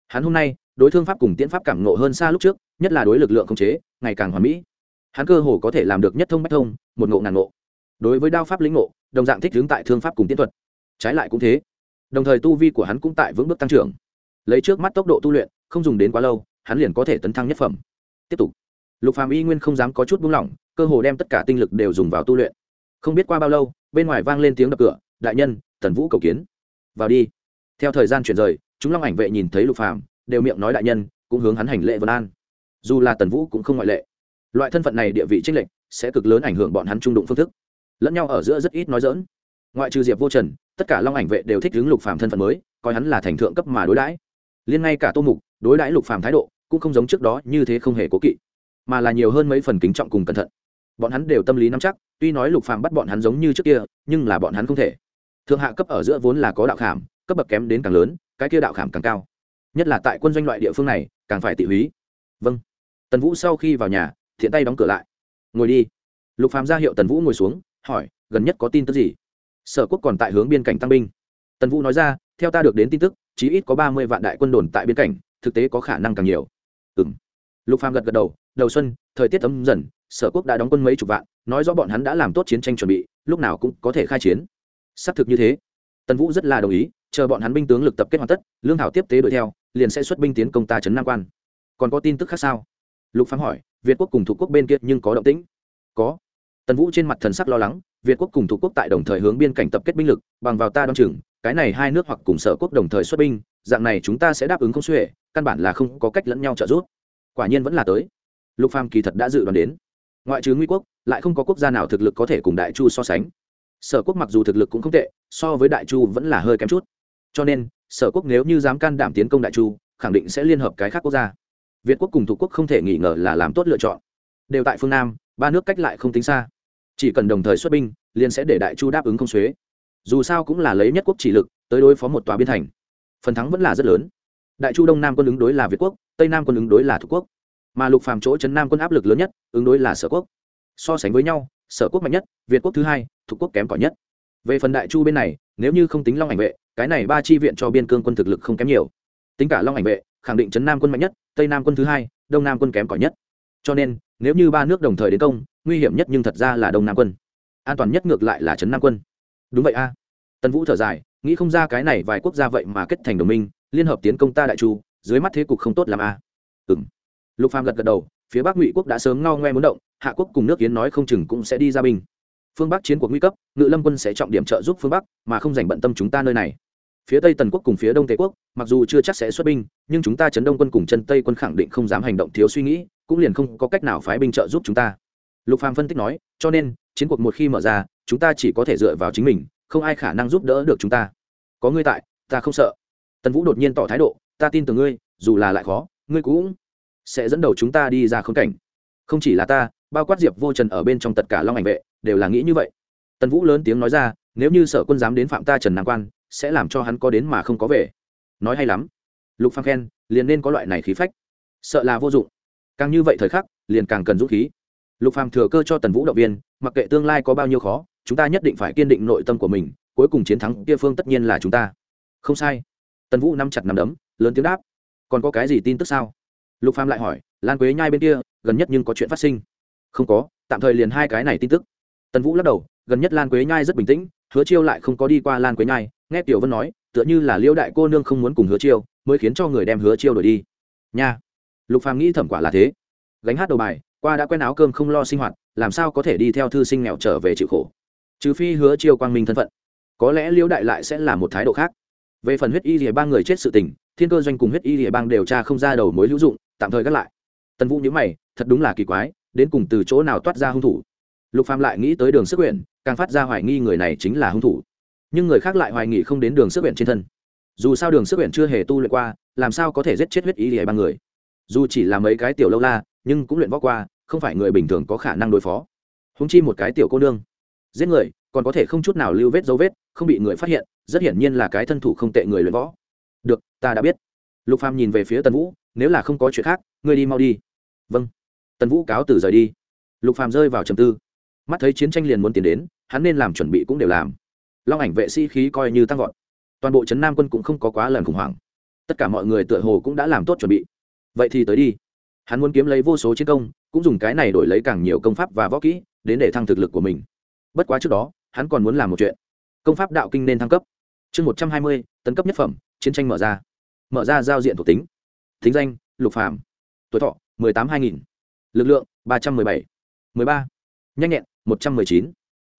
Hắn hôm nay, đối thương pháp cùng tiễn pháp cảm ngộ hơn xa lúc trước, nhất là đối lực lượng khống chế, ngày càng hoàn mỹ. Hắn cơ hồ có thể làm được nhất thông bách thông, một ngộ ngàn ngộ. Đối với đao pháp lĩnh ngộ, đồng dạng thích hướng tại thương pháp cùng tiễn thuật. Trái lại cũng thế. Đồng thời tu vi của hắn cũng tại vững bước tăng trưởng. Lấy trước mắt tốc độ tu luyện, không dùng đến quá lâu, hắn liền có thể tấn thăng nhất phẩm. Tiếp tục lục phàm y nguyên không dám có chút buông lỏng, cơ hồ đem tất cả tinh lực đều dùng vào tu luyện. Không biết qua bao lâu, bên ngoài vang lên tiếng đập cửa, đại nhân, tần vũ cầu kiến. Vào đi. Theo thời gian chuyển rời, chúng long ảnh vệ nhìn thấy lục phàm, đều miệng nói đại nhân, cũng hướng hắn hành lễ vân an. Dù là tần vũ cũng không ngoại lệ. Loại thân phận này địa vị trích lệnh sẽ cực lớn ảnh hưởng bọn hắn trung đụng phương thức. Lẫn nhau ở giữa rất ít nói dỡn ngoại trừ diệp vô trần, tất cả long ảnh vệ đều thích hướng lục phàm thân phận mới, coi hắn là thành thượng cấp mà đối đãi. Liên ngay cả tô mục, đối đãi lục phàm thái độ, cũng không giống trước đó như thế không hề cố kỵ mà là nhiều hơn mấy phần kính trọng cùng cẩn thận. Bọn hắn đều tâm lý nắm chắc, tuy nói lục phàm bắt bọn hắn giống như trước kia, nhưng là bọn hắn không thể. Thượng hạ cấp ở giữa vốn là có đạo khảm, cấp bậc kém đến càng lớn, cái kia đạo khảm càng cao. Nhất là tại quân doanh loại địa phương này, càng phải tị húy. Vâng. Tần vũ sau khi vào nhà, thiện tay đóng cửa lại. Ngồi đi. Lục phàm ra hiệu tần vũ ngồi xuống, hỏi, gần nhất có tin tức gì? Sở quốc còn tại hướng biên cảnh tăng binh. Tần vũ nói ra, theo ta được đến tin tức, chí ít có ba mươi vạn đại quân đồn tại biên cảnh, thực tế có khả năng càng nhiều. Ừ m lục phàm gật gật đầu đầu xuân, thời tiết ấm dần, sở quốc đã đóng quân mấy chục vạn, nói rõ bọn hắn đã làm tốt chiến tranh chuẩn bị, lúc nào cũng có thể khai chiến. Xác thực như thế. Tần vũ rất là đồng ý, chờ bọn hắn binh tướng lực tập kết hoàn tất, lương thảo tiếp tế đuổi theo, liền sẽ xuất binh tiến công ta trấn nam quan. Còn có tin tức khác sao? Lục Phán hỏi, việt quốc cùng thuộc quốc bên kia nhưng có động tĩnh? Có. Tần vũ trên mặt thần sắc lo lắng, việt quốc cùng thuộc quốc tại đồng thời hướng biên cảnh tập kết binh lực, bằng vào ta đ o chừng, cái này hai nước hoặc cùng sở quốc đồng thời xuất binh, dạng này chúng ta sẽ đáp ứng không xuể, căn bản là không có cách lẫn nhau trợ giúp. Quả nhiên vẫn là tới lục phàm kỳ thật đã dự đoán đến. Ngoại trừ nguy quốc, lại không có quốc gia nào thực lực có thể cùng đại chu so sánh. Sở quốc mặc dù thực lực cũng không tệ, so với đại chu vẫn là hơi kém chút. Cho nên, sở quốc nếu như dám can đảm tiến công đại chu, khẳng định sẽ liên hợp cái khác quốc gia. Việt quốc cùng thủ quốc không thể nghi ngờ là làm tốt lựa chọn. Đều tại phương nam, ba nước cách lại không tính xa. Chỉ cần đồng thời xuất binh, liền sẽ để đại chu đáp ứng không xuế. Dù sao cũng là lấy nhất quốc chỉ lực, tới đối phó một tòa biên thành. Phần thắng vẫn là rất lớn. Đại chu đông nam quân ứng đối là việt quốc, tây nam quân ứng đối là thủ quốc mà lục phàm chỗ chấn nam quân áp lực lớn nhất, ứng đối là sở quốc. So sánh với nhau, sở quốc mạnh nhất, việt quốc thứ hai thủ quốc kém cỏi nhất. Về phần đại chu bên này, nếu như không tính long ảnh vệ, cái này ba chi viện cho biên cương quân thực lực không kém nhiều. Tính cả long ảnh vệ, khẳng định chấn nam quân mạnh nhất, tây nam quân thứ hai, đông nam quân kém cỏi nhất. Cho nên, nếu như ba nước đồng thời đến công, nguy hiểm nhất nhưng thật ra là đông nam quân. An toàn nhất ngược lại là trấn nam quân. Đúng vậy a. À. tân vũ thở dài, nghĩ không ra cái này vài quốc gia vậy mà kết thành đồng minh, liên hợp tiến công ta đại chu, dưới mắt thế cục không tốt làm a. À. ừng lục phàm gật gật đầu, phía bắc ngụy quốc đã sớm ngao ngoe muốn động, hạ quốc cùng nước kiến nói không chừng cũng sẽ đi ra binh. Phương bắc chiến cuộc nguy cấp, ngự lâm quân sẽ trọng điểm trợ giúp phương bắc, mà không dành bận tâm chúng ta nơi này. Phía tây tần quốc cùng phía đông tây quốc, mặc dù chưa chắc sẽ xuất binh, nhưng chúng ta chấn đông quân cùng chân tây quân khẳng định không dám hành động thiếu suy nghĩ, cũng liền không có cách nào phái binh trợ giúp chúng ta. Lục phàm phân tích nói, cho nên, chiến cuộc một khi mở ra, chúng ta chỉ có thể dựa vào chính mình, không ai khả năng giúp đỡ được chúng ta. Có ngươi tại, ta không sợ. Tần vũ đột nhiên tỏ thái độ, ta tin tưởng ngươi, dù là lại khó, ngươi cũng sẽ dẫn đầu chúng ta đi ra khốn cảnh. Không chỉ là ta, bao quát diệp vô trần ở bên trong tất cả long ảnh vệ, đều là nghĩ như vậy. Tần vũ lớn tiếng nói ra, nếu như sở quân dám đến phạm ta trần nam quan, sẽ làm cho hắn có đến mà không có về. Nói hay lắm. Lục phang khen, liền nên có loại này khí phách. Sợ là vô dụng. Càng như vậy thời khắc, liền càng cần dũng khí. Lục phàm thừa cơ cho tần vũ động viên, mặc kệ tương lai có bao nhiêu khó, chúng ta nhất định phải kiên định nội tâm của mình, cuối cùng chiến thắng kia phương tất nhiên là chúng ta. Không sai. Tần vũ nắm chặt nắm đấm, lớn tiếng đáp. Còn có cái gì tin tức sao? Lục phàm lại hỏi, lan quế nhai bên kia, gần nhất nhưng có chuyện phát sinh? Không có, tạm thời liền hai cái này tin tức. Tần vũ lắc đầu, gần nhất lan quế nhai rất bình tĩnh, hứa chiêu lại không có đi qua lan quế nhai, nghe tiểu vân nói, tựa như là liêu đại cô nương không muốn cùng hứa chiêu, mới khiến cho người đem hứa chiêu đổi đi. Nha. Lục phàm nghĩ thẩm quả là thế. Gánh hát đầu bài, qua đã quen áo cơm không lo sinh hoạt, làm sao có thể đi theo thư sinh nghèo trở về chịu khổ? Trừ phi hứa chiêu quang minh thân phận. Có lẽ liễu đại lại sẽ là một thái độ khác. Về phần huyết y lìa ba người chết sự tình, thiên cơ doanh cùng huyết y lìa bang điều tra không ra đầu mối hữu dụng tạm thời gác lại. Tần vũ nhớ mày, thật đúng là kỳ quái, đến cùng từ chỗ nào toát ra hung thủ? Lục phàm lại nghĩ tới đường sức quyển càng phát ra hoài nghi người này chính là hung thủ. Nhưng người khác lại hoài nghi không đến đường sức quyển trên thân. Dù sao đường sức quyển chưa hề tu luyện qua, làm sao có thể giết chết huyết ý lìa ba người? Dù chỉ là mấy cái tiểu lâu la, nhưng cũng luyện võ qua, không phải người bình thường có khả năng đối phó. Húng chi một cái tiểu cô nương. Giết người, còn có thể không chút nào lưu vết dấu vết, không bị người phát hiện, rất hiển nhiên là cái thân thủ không tệ người luyện võ. Được, ta đã biết. Lục phàm nhìn về phía tần vũ nếu là không có chuyện khác, ngươi đi mau đi. Vâng. Tần vũ cáo từ rời đi. Lục phàm rơi vào trầm tư. Mắt thấy chiến tranh liền muốn tiến đến, hắn nên làm chuẩn bị cũng đều làm. Long ảnh vệ sĩ khí coi như tăng vọt. Toàn bộ trấn nam quân cũng không có quá lần khủng hoảng. Tất cả mọi người tựa hồ cũng đã làm tốt chuẩn bị. Vậy thì tới đi. Hắn muốn kiếm lấy vô số chiến công, cũng dùng cái này đổi lấy càng nhiều công pháp và võ kỹ, đến để thăng thực lực của mình. Bất quá trước đó, hắn còn muốn làm một chuyện. Công pháp đạo kinh nên thăng cấp. Chương một trăm hai mươi, tấn cấp nhất phẩm, chiến tranh mở ra. Mở ra giao diện thuộc tính thính danh, lục phạm tuổi thọ, mười tám hai nghìn. Lực lượng, ba trăm mười bảy. mười ba. Nhanh nhẹn, một trăm mười chín.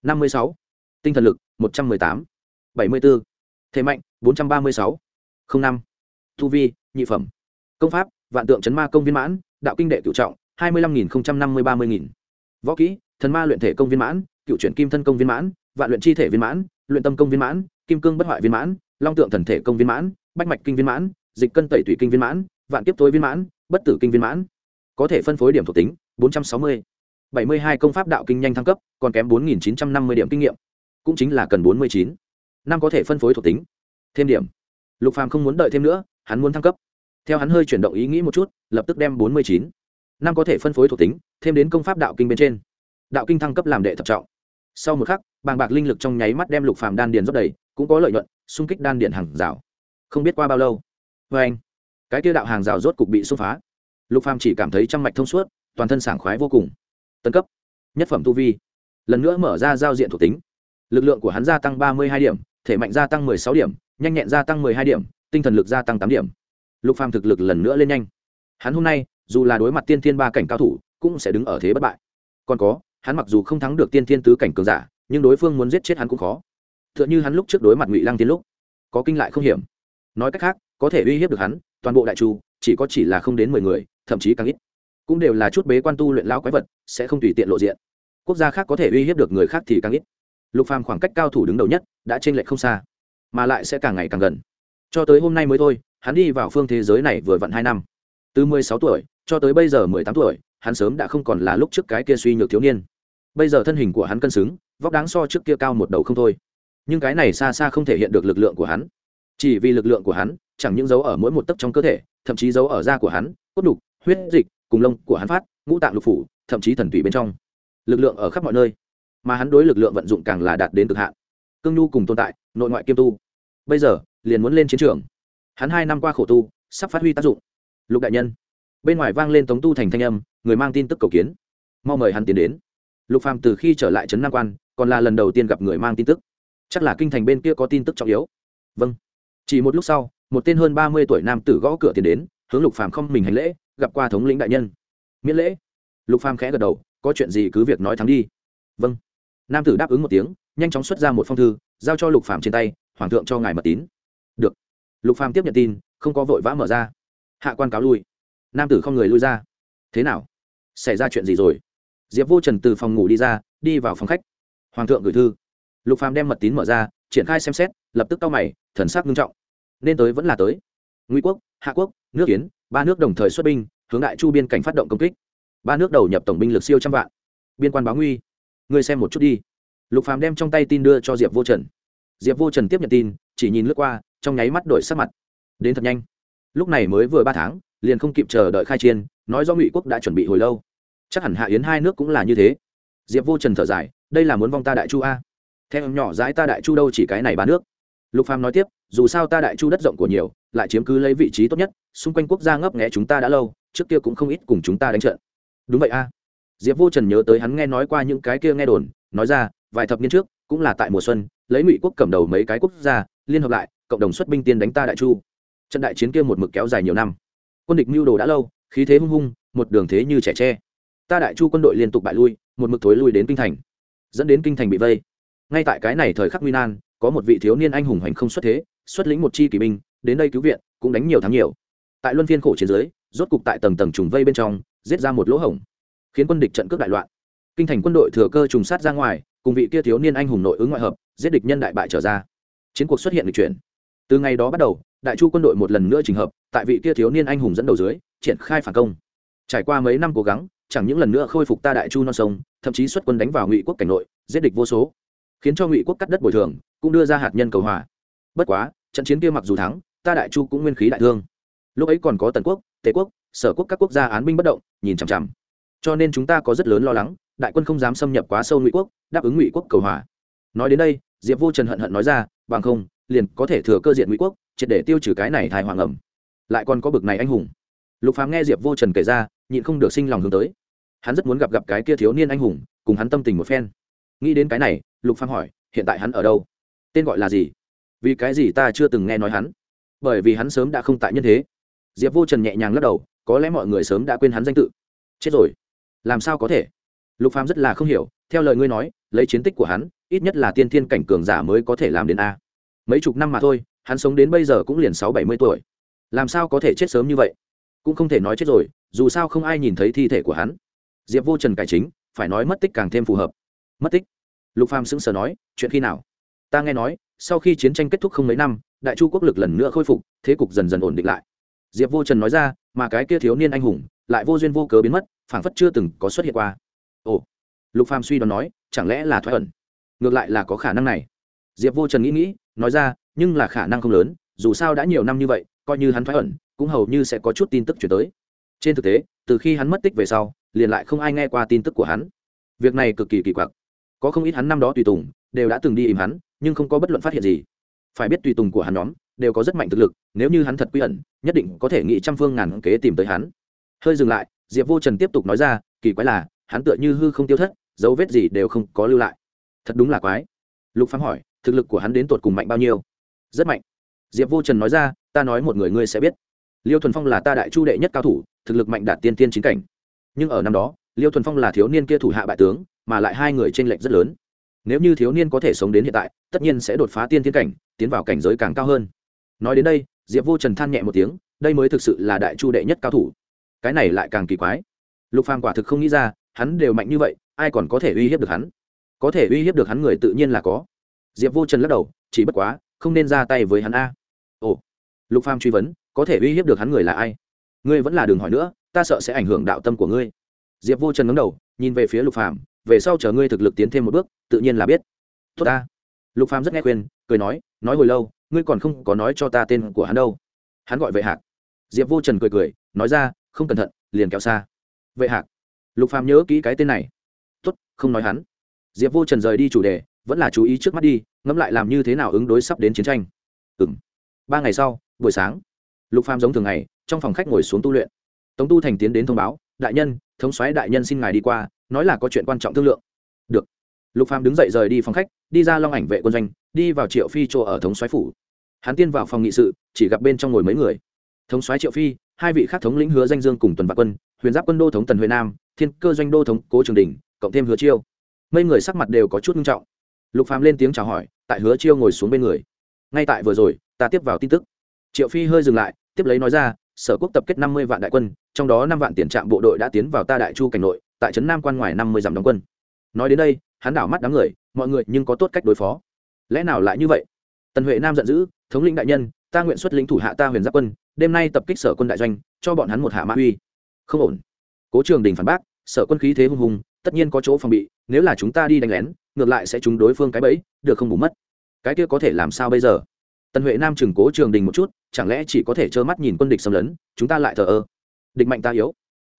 năm mươi sáu. Tinh thần lực, một trăm mười tám. bảy mươi bốn thế mạnh, bốn trăm ba mươi sáu. năm. Thu vi, nhị phẩm. Công pháp, vạn tượng chấn ma công viên mãn, đạo kinh đệ cựu trọng, hai mươi lăm nghìn năm mươi ba mươi nghìn. Võ kỹ, thần ma luyện thể công viên mãn, cựu chuyển kim thân công viên mãn, vạn luyện chi thể viên mãn, luyện tâm công viên mãn, kim cương bất hoại viên mãn, long tượng thần thể công viên mãn, bách mạch kinh viên mãn, dịch cân tẩy thủy kinh viên mãn vạn kiếp tối viên mãn, bất tử kinh viên mãn. Có thể phân phối điểm thuộc tính, bốn trăm sáu mươi. bảy mươi hai công pháp đạo kinh nhanh thăng cấp, còn kém bốn nghìn chín trăm năm mươi điểm kinh nghiệm. Cũng chính là cần bốn mươi chín. Năm có thể phân phối thuộc tính. Thêm điểm. Lục phàm không muốn đợi thêm nữa, hắn muốn thăng cấp. Theo hắn hơi chuyển động ý nghĩ một chút, lập tức đem bốn mươi chín. Năm có thể phân phối thuộc tính, thêm đến công pháp đạo kinh bên trên. Đạo kinh thăng cấp làm đệ thập trọng. Sau một khắc, bàng bạc linh lực trong nháy mắt đem lục phàm đan điền rót đầy, cũng có lợi nhuận, xung kích đan điền hàng rào. Không biết qua bao lâu. Vê anh cái kia đạo hàng rào rốt cục bị xung phá. Lục phàm chỉ cảm thấy trăm mạch thông suốt, toàn thân sảng khoái vô cùng. Tân cấp, nhất phẩm tu vi. Lần nữa mở ra giao diện thuộc tính. Lực lượng của hắn gia tăng ba mươi hai điểm, thể mạnh gia tăng sáu điểm, nhanh nhẹn gia tăng hai điểm, tinh thần lực gia tăng tám điểm. Lục phàm thực lực lần nữa lên nhanh. Hắn hôm nay, dù là đối mặt tiên thiên ba cảnh cao thủ, cũng sẽ đứng ở thế bất bại. Còn có, hắn mặc dù không thắng được tiên thiên tứ cảnh cường giả, nhưng đối phương muốn giết chết hắn cũng khó. T h ư ợ n h ư hắn lúc trước đối mặt ngụy lăng tiến lúc, có kinh lại không hiểm. Nói cách khác, có thể uy hiếp được hắn toàn bộ đại chu, chỉ có chỉ là không đến mười người, thậm chí càng ít. Cũng đều là chút bế quan tu luyện lão quái vật, sẽ không tùy tiện lộ diện. Quốc gia khác có thể uy hiếp được người khác thì càng ít. Lục phàm khoảng cách cao thủ đứng đầu nhất, đã trên lệch không xa, mà lại sẽ càng ngày càng gần. Cho tới hôm nay mới thôi, hắn đi vào phương thế giới này vừa vặn hai năm. Từ mười sáu tuổi, cho tới bây giờ mười tám tuổi, hắn sớm đã không còn là lúc trước cái kia suy nhược thiếu niên. Bây giờ thân hình của hắn cân xứng, vóc đáng so trước kia cao một đầu không thôi. Nhưng cái này xa xa không thể hiện được lực lượng của hắn. Chỉ vì lực lượng của hắn chẳng những dấu ở mỗi một tấc trong cơ thể, thậm chí dấu ở da của hắn, cốt đục, huyết dịch, cùng lông của hắn phát, ngũ tạng lục phủ, thậm chí thần tủy bên trong. Lực lượng ở khắp mọi nơi, mà hắn đối lực lượng vận dụng càng là đạt đến cực hạn. Cương nhu cùng tồn tại, nội ngoại kiêm tu. Bây giờ, liền muốn lên chiến trường. Hắn hai năm qua khổ tu, sắp phát huy tác dụng. Lục đại nhân. Bên ngoài vang lên tống tu thành thanh âm, người mang tin tức cầu kiến. Mau mời hắn tiến đến. Lục phàm từ khi trở lại trấn nam quan, còn là lần đầu tiên gặp người mang tin tức. Chắc là kinh thành bên kia có tin tức trọng yếu. Vâng. Chỉ một lúc sau một tên hơn ba mươi tuổi nam tử gõ cửa tiến đến, hướng lục phàm không mình hành lễ, gặp qua thống lĩnh đại nhân. Miễn lễ. Lục phàm khẽ gật đầu, có chuyện gì cứ việc nói thắng đi. Vâng. Nam tử đáp ứng một tiếng, nhanh chóng xuất ra một phong thư, giao cho lục phàm trên tay, hoàng thượng cho ngài mật tín. Được. Lục phàm tiếp nhận tin, không có vội vã mở ra. Hạ quan cáo lui. Nam tử không người lui ra. Thế nào? Xảy ra chuyện gì rồi? Diệp vô trần từ phòng ngủ đi ra, đi vào phòng khách. Hoàng thượng gửi thư. Lục phàm đem mật tín mở ra, triển khai xem xét, lập tức cau mày, thần sắc nghiêm trọng nên tới vẫn là tới. Ngụy quốc, hạ quốc, nước kiến ba nước đồng thời xuất binh, hướng đại chu biên cảnh phát động công kích. Ba nước đầu nhập tổng binh lực siêu trăm vạn. Biên quan báo nguy. Ngươi xem một chút đi. Lục phàm đem trong tay tin đưa cho diệp vô trần. Diệp vô trần tiếp nhận tin, chỉ nhìn lướt qua, trong nháy mắt đổi sắc mặt. Đến thật nhanh. Lúc này mới vừa ba tháng, liền không kịp chờ đợi khai chiến, nói do ngụy quốc đã chuẩn bị hồi lâu. Chắc hẳn hạ yến hai nước cũng là như thế. Diệp vô trần thở dài, đây là muốn vong ta đại chu a. Theo nhỏ dãi ta đại chu đâu chỉ cái này ba nước. Lục phàm nói tiếp dù sao ta đại chu đất rộng của nhiều, lại chiếm cứ lấy vị trí tốt nhất, xung quanh quốc gia ngấp nghé chúng ta đã lâu, trước kia cũng không ít cùng chúng ta đánh trận. Đúng vậy a. Diệp vô trần nhớ tới hắn nghe nói qua những cái kia nghe đồn, nói ra, vài thập niên trước, cũng là tại mùa xuân, lấy ngụy quốc cầm đầu mấy cái quốc gia, liên hợp lại, cộng đồng xuất binh tiên đánh ta đại chu. Trận đại chiến kia một mực kéo dài nhiều năm. Quân địch mưu đồ đã lâu, khí thế hung hung, một đường thế như trẻ tre. Ta đại chu quân đội liên tục bại lui, một mực thối lui đến kinh thành, dẫn đến kinh thành bị vây. Ngay tại cái này thời khắc nguy nan có một vị thiếu niên anh hùng hành không xuất thế, xuất lĩnh một chi kỳ binh, đến đây cứu viện, cũng đánh nhiều tháng nhiều. Tại luân phiên khổ chiến giới, rốt cục tại tầng tầng trùng vây bên trong, giết ra một lỗ hổng, khiến quân địch trận cướp đại loạn. Kinh thành quân đội thừa cơ trùng sát ra ngoài, cùng vị kia thiếu niên anh hùng nội ứng ngoại hợp, giết địch nhân đại bại trở ra. Chiến cuộc xuất hiện lịch chuyển. Từ ngày đó bắt đầu, đại chu quân đội một lần nữa trình hợp, tại vị kia thiếu niên anh hùng dẫn đầu dưới, triển khai phản công. Trải qua mấy năm cố gắng, chẳng những lần nữa khôi phục ta đại chu non sông, thậm chí xuất quân đánh vào ngụy quốc cảnh nội, giết địch vô số khiến cho ngụy quốc cắt đất bồi thường, cũng đưa ra hạt nhân cầu hòa. Bất quá, trận chiến kia mặc dù thắng, ta đại chu cũng nguyên khí đại thương. Lúc ấy còn có tần quốc, tề quốc, sở quốc các quốc gia án binh bất động, nhìn chằm chằm. Cho nên chúng ta có rất lớn lo lắng, đại quân không dám xâm nhập quá sâu ngụy quốc, đáp ứng ngụy quốc cầu hòa. Nói đến đây, diệp vô trần hận hận nói ra, bằng không, liền có thể thừa cơ diện ngụy quốc, triệt để tiêu trừ cái này thai hoàng ẩm. Lại còn có bực này anh hùng. Lục phàm nghe diệp vô trần kể ra, nhịn không được sinh lòng hướng tới. Hắn rất muốn gặp gặp cái kia thiếu niên anh hùng, cùng hắn tâm tình một phen nghĩ đến cái này, lục phàm hỏi, hiện tại hắn ở đâu? Tên gọi là gì? Vì cái gì ta chưa từng nghe nói hắn? Bởi vì hắn sớm đã không tại nhân thế. Diệp vô trần nhẹ nhàng lắc đầu, có lẽ mọi người sớm đã quên hắn danh tự. Chết rồi. Làm sao có thể? Lục phàm rất là không hiểu, theo lời ngươi nói, lấy chiến tích của hắn, ít nhất là tiên thiên cảnh cường giả mới có thể làm đến a. Mấy chục năm mà thôi, hắn sống đến bây giờ cũng liền sáu bảy mươi tuổi. Làm sao có thể chết sớm như vậy? Cũng không thể nói chết rồi, dù sao không ai nhìn thấy thi thể của hắn. Diệp vô trần cải chính, phải nói mất tích càng thêm phù hợp. Mất tích? Lục phàm sững sờ nói, chuyện khi nào? Ta nghe nói, sau khi chiến tranh kết thúc không mấy năm, đại chu quốc lực lần nữa khôi phục, thế cục dần dần ổn định lại. Diệp vô trần nói ra, mà cái kia thiếu niên anh hùng, lại vô duyên vô cớ biến mất, phảng phất chưa từng có xuất hiện qua. Ồ. Lục phàm suy đoán nói, chẳng lẽ là thoái ẩn? Ngược lại là có khả năng này. Diệp vô trần nghĩ nghĩ, nói ra, nhưng là khả năng không lớn, dù sao đã nhiều năm như vậy, coi như hắn thoái ẩn, cũng hầu như sẽ có chút tin tức chuyển tới. Trên thực tế, từ khi hắn mất tích về sau, liền lại không ai nghe qua tin tức của hắn. Việc này cực kỳ kỳ quặc có không ít hắn năm đó tùy tùng, đều đã từng đi im hắn, nhưng không có bất luận phát hiện gì. Phải biết tùy tùng của hắn nhóm, đều có rất mạnh thực lực, nếu như hắn thật quy ẩn, nhất định có thể nghĩ trăm phương ngàn kế tìm tới hắn. Hơi dừng lại, diệp vô trần tiếp tục nói ra, kỳ quái là, hắn tựa như hư không tiêu thất, dấu vết gì đều không có lưu lại. Thật đúng là quái. Lục phán hỏi, thực lực của hắn đến tột cùng mạnh bao nhiêu? Rất mạnh. Diệp vô trần nói ra, ta nói một người ngươi sẽ biết. Liêu thuần phong là ta đại chu đệ nhất cao thủ, thực lực mạnh đạt tiên tiên chính cảnh. Nhưng ở năm đó, liêu thuần phong là thiếu niên kia thủ hạ bại tướng mà lại hai người t r ê n lệch rất lớn. Nếu như thiếu niên có thể sống đến hiện tại, tất nhiên sẽ đột phá tiên tiến cảnh, tiến vào cảnh giới càng cao hơn. Nói đến đây, diệp vô trần than nhẹ một tiếng, đây mới thực sự là đại chu đệ nhất cao thủ. Cái này lại càng kỳ quái. Lục phàm quả thực không nghĩ ra, hắn đều mạnh như vậy, ai còn có thể uy hiếp được hắn? Có thể uy hiếp được hắn người tự nhiên là có. Diệp vô trần lắc đầu, chỉ bất quá, không nên ra tay với hắn a. Ồ. Lục phàm truy vấn, có thể uy hiếp được hắn người là ai? Ngươi vẫn là đường hỏi nữa, ta sợ sẽ ảnh hưởng đạo tâm của ngươi. Diệp vô trần ngấm đầu, nhìn về phía lục phàm về sau chờ ngươi thực lực tiến thêm một bước, tự nhiên là biết. Tốt ta. Lục phàm rất nghe khuyên, cười nói nói hồi lâu, ngươi còn không có nói cho ta tên của hắn đâu. Hắn gọi vệ hạc. Diệp vô trần cười cười, nói ra, không cẩn thận, liền kéo xa. Vệ hạc. Lục phàm nhớ kỹ cái tên này. Tốt, không nói hắn. Diệp vô trần rời đi chủ đề, vẫn là chú ý trước mắt đi, ngẫm lại làm như thế nào ứng đối sắp đến chiến tranh. Ừng ba ngày sau, buổi sáng, lục phàm giống thường ngày, trong phòng khách ngồi xuống tu luyện. Tống tu thành tiến đến thông báo, đại nhân, thống soái đại nhân xin ngài đi qua nói là có chuyện quan trọng thương lượng. Được. Lục phàm đứng dậy rời đi phòng khách, đi ra long ảnh vệ quân doanh, đi vào triệu phi chỗ ở thống soái phủ. Hắn tiên vào phòng nghị sự, chỉ gặp bên trong ngồi mấy người. Thống soái triệu phi, hai vị khác thống lĩnh hứa danh dương cùng tuần vạn quân, huyền giáp quân đô thống tần huệ nam, thiên cơ doanh đô thống cố trường đình, cộng thêm hứa chiêu. Mấy người sắc mặt đều có chút nghiêm trọng. Lục phàm lên tiếng chào hỏi, tại hứa chiêu ngồi xuống bên người. Ngay tại vừa rồi, ta tiếp vào tin tức. Triệu phi hơi dừng lại, tiếp lấy nói ra, sở quốc tập kết năm mươi vạn đại quân, trong đó năm vạn tiền trạm bộ đội đã tiến vào ta đại chu cảnh nội tại trấn nam quan ngoài năm mươi dặm đóng quân. Nói đến đây, hắn đảo mắt đám người, mọi người nhưng có tốt cách đối phó. Lẽ nào lại như vậy? Tần huệ nam giận dữ, thống lĩnh đại nhân, ta nguyện xuất lĩnh thủ hạ ta huyền giáp quân, đêm nay tập kích sở quân đại doanh, cho bọn hắn một hạ mã uy. Không ổn. Cố trường đình phản bác, sở quân khí thế hung hùng, tất nhiên có chỗ phòng bị, nếu là chúng ta đi đánh lén, ngược lại sẽ trúng đối phương cái bẫy, được không bù mất. Cái kia có thể làm sao bây giờ? Tần huệ nam chừng cố trường đình một chút, chẳng lẽ chỉ có thể trơ mắt nhìn quân địch xâm lấn, chúng ta lại thờ ơ? Địch mạnh ta yếu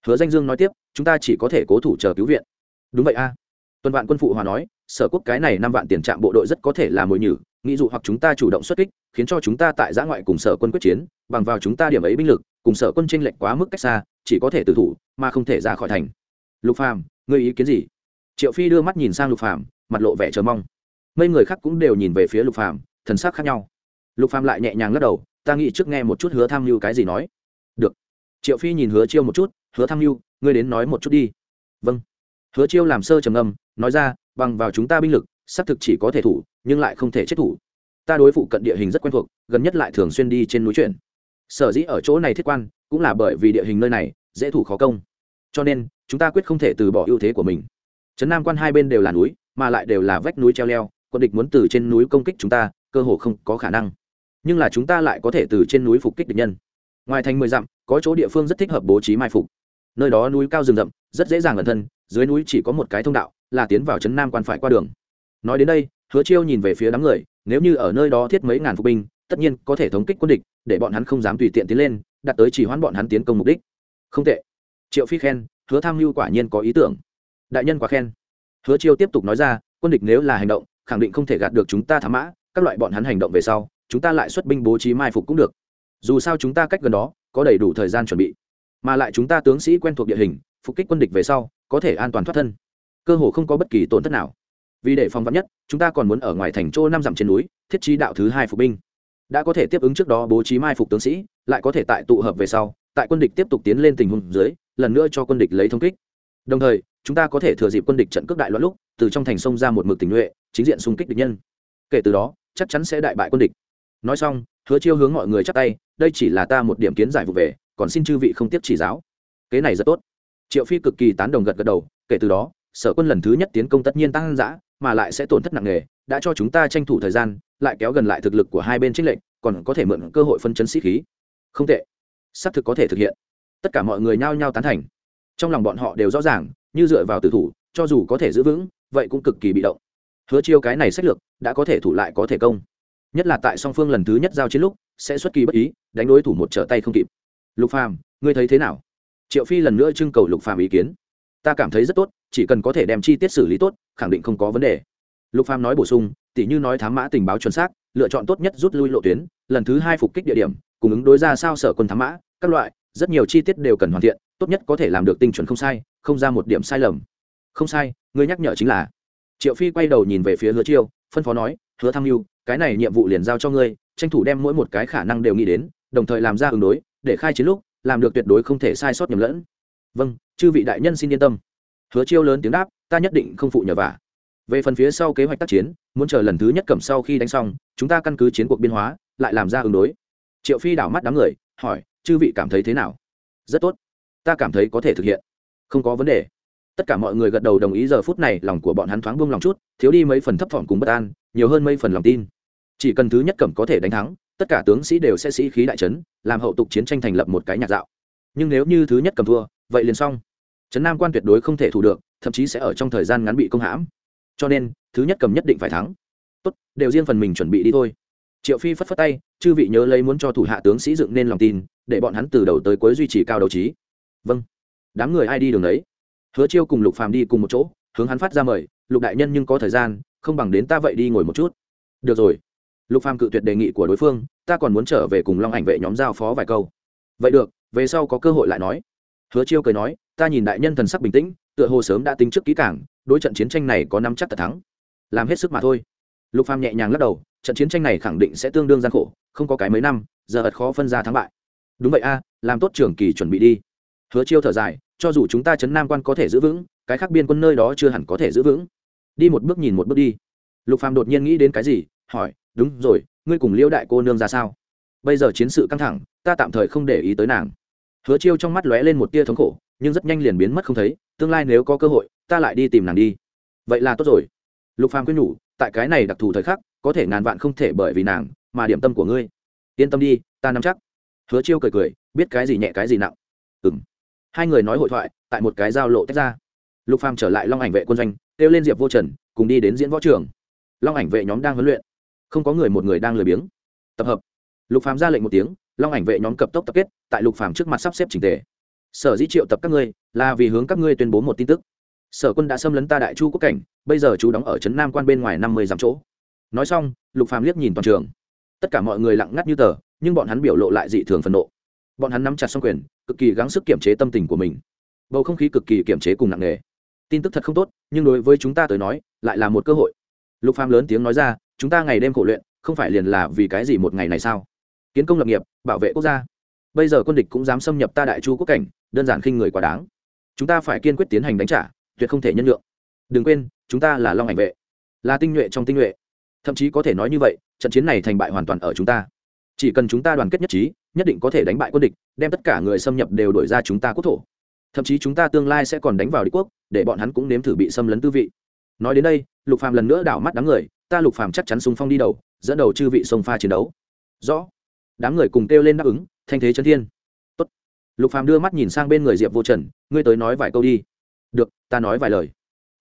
hứa danh dương nói tiếp, chúng ta chỉ có thể cố thủ chờ cứu viện. Đúng vậy a. Tuần vạn quân phụ hòa nói, sở quốc cái này năm vạn tiền trạm bộ đội rất có thể là mồi nhử, nghĩ dụ hoặc chúng ta chủ động xuất kích, khiến cho chúng ta tại giã ngoại cùng sở quân quyết chiến, bằng vào chúng ta điểm ấy binh lực, cùng sở quân tranh lệch quá mức cách xa, chỉ có thể từ thủ, mà không thể ra khỏi thành. Lục phàm, ngươi ý kiến gì? Triệu phi đưa mắt nhìn sang lục phàm, mặt lộ vẻ chờ mong. Mấy người khác cũng đều nhìn về phía lục phàm, thần sắc khác nhau. Lục phàm lại nhẹ nhàng lắc đầu, ta nghĩ trước nghe một chút hứa tham mưu cái gì nói. Được. Triệu phi nhìn hứa chiêu một chút hứa tham mưu ngươi đến nói một chút đi. Vâng. Hứa chiêu làm sơ trầm âm nói ra, bằng vào chúng ta binh lực, xác thực chỉ có thể thủ, nhưng lại không thể chết thủ. Ta đối phụ cận địa hình rất quen thuộc, gần nhất lại thường xuyên đi trên núi chuyển. Sở dĩ ở chỗ này thiết quan, cũng là bởi vì địa hình nơi này, dễ thủ khó công. Cho nên, chúng ta quyết không thể từ bỏ ưu thế của mình. Trấn nam quan hai bên đều là núi, mà lại đều là vách núi treo leo, quân địch muốn từ trên núi công kích chúng ta, cơ hồ không có khả năng. Nhưng là chúng ta lại có thể từ trên núi phục kích địch nhân. Ngoài thành mười dặm, có chỗ địa phương rất thích hợp bố trí mai phục nơi đó núi cao rừng rậm, rất dễ dàng ẩn thân, dưới núi chỉ có một cái thông đạo, là tiến vào trấn nam quan phải qua đường. Nói đến đây, hứa chiêu nhìn về phía đám người, nếu như ở nơi đó thiết mấy ngàn phục binh, tất nhiên có thể thống kích quân địch, để bọn hắn không dám tùy tiện tiến lên, đặt tới chỉ hoãn bọn hắn tiến công mục đích. Không tệ. Triệu phi khen, hứa tham mưu quả nhiên có ý tưởng. Đại nhân quá khen. Hứa chiêu tiếp tục nói ra, quân địch nếu là hành động, khẳng định không thể gạt được chúng ta thám mã, các loại bọn hắn hành động về sau, chúng ta lại xuất binh bố trí mai phục cũng được. Dù sao chúng ta cách gần đó, có đầy đủ thời gian chuẩn bị mà lại chúng ta tướng sĩ quen thuộc địa hình, phục kích quân địch về sau, có thể an toàn thoát thân. Cơ hồ không có bất kỳ tổn thất nào. Vì để phòng vắn nhất, chúng ta còn muốn ở ngoài thành chỗ năm dặm trên núi, thiết trí đạo thứ hai phục binh. Đã có thể tiếp ứng trước đó bố trí mai phục tướng sĩ, lại có thể tại tụ hợp về sau, tại quân địch tiếp tục tiến lên tình huống dưới, lần nữa cho quân địch lấy thông kích. Đồng thời, chúng ta có thể thừa dịp quân địch trận cướp đại loạn lúc, từ trong thành sông ra một mực tình nhuệ, chính diện xung kích địch nhân. Kể từ đó, chắc chắn sẽ đại bại quân địch. Nói xong, hứa chiêu hướng mọi người chắc tay, đây chỉ là ta một điểm kiến giải vụ về còn xin chư vị không tiếp chỉ giáo. Kế này rất tốt. Triệu phi cực kỳ tán đồng gật gật đầu, kể từ đó, sở quân lần thứ nhất tiến công tất nhiên tăng giã mà lại sẽ tổn thất nặng nề, đã cho chúng ta tranh thủ thời gian, lại kéo gần lại thực lực của hai bên trích lệnh còn có thể mượn cơ hội phân chấn sĩ khí. Không tệ. Xác thực có thể thực hiện. Tất cả mọi người nhao nhao tán thành. Trong lòng bọn họ đều rõ ràng, như dựa vào tử thủ, cho dù có thể giữ vững, vậy cũng cực kỳ bị động. Hứa chiêu cái này sách lược, đã có thể thủ lại có thể công. Nhất là tại song phương lần thứ nhất giao chiến lúc, sẽ xuất kỳ bất ý, đánh đối thủ một trở tay không kịp lục phàm, ngươi thấy thế nào? Triệu phi lần nữa trưng cầu lục phàm ý kiến. Ta cảm thấy rất tốt, chỉ cần có thể đem chi tiết xử lý tốt, khẳng định không có vấn đề. Lục phàm nói bổ sung, tỉ như nói thám mã tình báo chuẩn xác, lựa chọn tốt nhất rút lui lộ tuyến, lần thứ hai phục kích địa điểm, cùng ứng đối ra sao sở quân thám mã, các loại, rất nhiều chi tiết đều cần hoàn thiện, tốt nhất có thể làm được tinh chuẩn không sai, không ra một điểm sai lầm. Không sai, ngươi nhắc nhở chính là. Triệu phi quay đầu nhìn về phía hứa chiêu, phân phó nói, hứa tham mưu cái này nhiệm vụ liền giao cho ngươi, tranh thủ đem mỗi một cái khả năng đều nghĩ đến, đồng thời làm ra ứng đối để khai chiến lúc, làm được tuyệt đối không thể sai sót nhầm lẫn. Vâng chư vị đại nhân xin yên tâm. Hứa chiêu lớn tiếng đáp, ta nhất định không phụ nhờ vả. Về phần phía sau kế hoạch tác chiến, muốn chờ lần thứ nhất cầm sau khi đánh xong, chúng ta căn cứ chiến cuộc biên hóa, lại làm ra ứng đối. Triệu phi đảo mắt đám người, hỏi, chư vị cảm thấy thế nào? Rất tốt. Ta cảm thấy có thể thực hiện. Không có vấn đề. Tất cả mọi người gật đầu đồng ý giờ phút này, lòng của bọn hắn thoáng buông lòng chút, thiếu đi mấy phần thấp thỏm cùng bất an, nhiều hơn mấy phần lòng tin. Chỉ cần thứ nhất cẩm có thể đánh thắng tất cả tướng sĩ đều sẽ sĩ khí đại trấn, làm hậu tục chiến tranh thành lập một cái nhạc dạo. Nhưng nếu như thứ nhất cầm thua, vậy liền xong. Trấn nam quan tuyệt đối không thể thủ được, thậm chí sẽ ở trong thời gian ngắn bị công hãm. Cho nên, thứ nhất cầm nhất định phải thắng. Tốt, đều riêng phần mình chuẩn bị đi thôi. Triệu phi phất phất tay, chư vị nhớ lấy muốn cho thủ hạ tướng sĩ dựng nên lòng tin, để bọn hắn từ đầu tới cuối duy trì cao đấu trí. Vâng. Đám người ai đi đường đấy? Hứa chiêu cùng lục phàm đi cùng một chỗ, hướng hắn phát ra mời, lục đại nhân nhưng có thời gian, không bằng đến ta vậy đi ngồi một chút. Được rồi lục phàm cự tuyệt đề nghị của đối phương, ta còn muốn trở về cùng long ảnh vệ nhóm giao phó vài câu. Vậy được, về sau có cơ hội lại nói. Hứa chiêu cười nói, ta nhìn đại nhân thần sắc bình tĩnh, tựa hồ sớm đã tính trước kỹ cảng đối trận chiến tranh này có năm chắc tật thắng. Làm hết sức mà thôi. Lục phàm nhẹ nhàng lắc đầu, trận chiến tranh này khẳng định sẽ tương đương gian khổ, không có cái mấy năm, giờ ật khó phân ra thắng bại. Đúng vậy a, làm tốt trưởng kỳ chuẩn bị đi. Hứa chiêu thở dài, cho dù chúng ta chấn nam quan có thể giữ vững, cái khác biên quân nơi đó chưa hẳn có thể giữ vững. Đi một bước nhìn một bước đi. Lục phàm đột nhiên nghĩ đến cái gì, hỏi đúng rồi, ngươi cùng liêu đại cô nương ra sao? Bây giờ chiến sự căng thẳng, ta tạm thời không để ý tới nàng. Hứa chiêu trong mắt lóe lên một tia thống khổ, nhưng rất nhanh liền biến mất không thấy, tương lai nếu có cơ hội, ta lại đi tìm nàng đi. Vậy là tốt rồi. Lục phàm quyết nhủ, tại cái này đặc thù thời khắc, có thể ngàn vạn không thể bởi vì nàng mà điểm tâm của ngươi. Yên tâm đi, ta nắm chắc. Hứa chiêu cười cười, biết cái gì nhẹ cái gì nặng. Ừm. Hai người nói hội thoại, tại một cái giao lộ tách ra. Lục phàm trở lại long ảnh vệ quân doanh, kêu lên diệp vô trần, cùng đi đến diễn võ trường. Long ảnh vệ nhóm đang huấn luyện không có người một người đang lười biếng. Tập hợp. Lục phàm ra lệnh một tiếng, long ảnh vệ nhóm cập tốc tập kết, tại lục phàm trước mặt sắp xếp trình tề. Sở dĩ triệu tập các ngươi, là vì hướng các ngươi tuyên bố một tin tức. Sở quân đã xâm lấn ta đại chu quốc cảnh, bây giờ chú đóng ở trấn nam quan bên ngoài năm mươi dặm chỗ. Nói xong, lục phàm liếc nhìn toàn trường. Tất cả mọi người lặng ngắt như tờ, nhưng bọn hắn biểu lộ lại dị thường phẫn nộ. Bọn hắn nắm chặt xong quyền, cực kỳ gắng sức kiểm chế tâm tình của mình. Bầu không khí cực kỳ kiểm chế cùng nặng nề. Tin tức thật không tốt, nhưng đối với chúng ta tới nói, lại là một cơ hội. Lục phàm lớn tiếng nói ra chúng ta ngày đêm khổ luyện, không phải liền là vì cái gì một ngày này sao? Kiến công lập nghiệp, bảo vệ quốc gia. Bây giờ quân địch cũng dám xâm nhập ta đại chu quốc cảnh, đơn giản khinh người quá đáng. Chúng ta phải kiên quyết tiến hành đánh trả, tuyệt không thể nhân lượng đừng quên, chúng ta là long ảnh vệ, là tinh nhuệ trong tinh nhuệ. Thậm chí có thể nói như vậy, trận chiến này thành bại hoàn toàn ở chúng ta. Chỉ cần chúng ta đoàn kết nhất trí, nhất định có thể đánh bại quân địch, đem tất cả người xâm nhập đều đổi ra chúng ta quốc thổ. Thậm chí chúng ta tương lai sẽ còn đánh vào đế quốc, để bọn hắn cũng nếm thử bị xâm lấn tư vị. Nói đến đây, lục phàm lần nữa đảo mắt đám người ta lục phàm chắc chắn xung phong đi đầu, dẫn đầu chư vị sông pha chiến đấu. Rõ. Đám người cùng kêu lên đáp ứng, thanh thế chân thiên. Tốt. lục phàm đưa mắt nhìn sang bên người diệp vô trần, ngươi tới nói vài câu đi. Được, ta nói vài lời.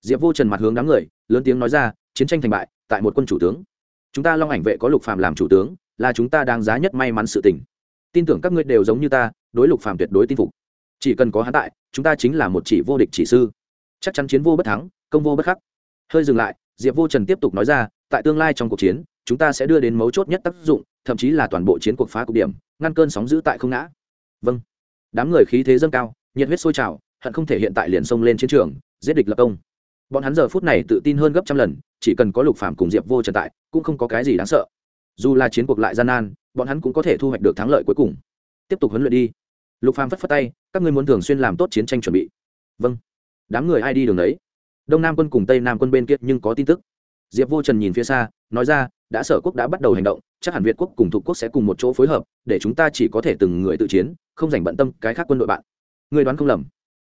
Diệp vô trần mặt hướng đám người, lớn tiếng nói ra, chiến tranh thành bại, tại một quân chủ tướng. Chúng ta long ảnh vệ có lục phàm làm chủ tướng, là chúng ta đáng giá nhất may mắn sự tình. Tin tưởng các ngươi đều giống như ta, đối lục phàm tuyệt đối tin phục. Chỉ cần có hắn tại, chúng ta chính là một chỉ vô địch chỉ sư. Chắc chắn chiến vô bất thắng, công vô bất khắc. Hơi dừng lại, diệp vô trần tiếp tục nói ra tại tương lai trong cuộc chiến, chúng ta sẽ đưa đến mấu chốt nhất tác dụng, thậm chí là toàn bộ chiến cuộc phá cục điểm, ngăn cơn sóng giữ tại không ngã. Vâng. Đám người khí thế dâng cao, nhiệt huyết sôi trào, hận không thể hiện tại liền xông lên chiến trường, giết địch lập công. Bọn hắn giờ phút này tự tin hơn gấp trăm lần, chỉ cần có lục phạm cùng diệp vô trần tại, cũng không có cái gì đáng sợ. Dù là chiến cuộc lại gian nan, bọn hắn cũng có thể thu hoạch được thắng lợi cuối cùng. Tiếp tục huấn luyện đi. Lục phàm phất phất tay, các ngươi muốn thường xuyên làm tốt chiến tranh chuẩn bị. Vâng. Đám người ai đi đường đấy? Đông nam quân cùng tây nam quân bên kia nhưng có tin tức diệp vô trần nhìn phía xa, nói ra, đã sở quốc đã bắt đầu hành động, chắc hẳn việt quốc cùng thuộc quốc sẽ cùng một chỗ phối hợp, để chúng ta chỉ có thể từng người tự chiến, không dành bận tâm cái khác quân đội bạn. Người đoán không lầm.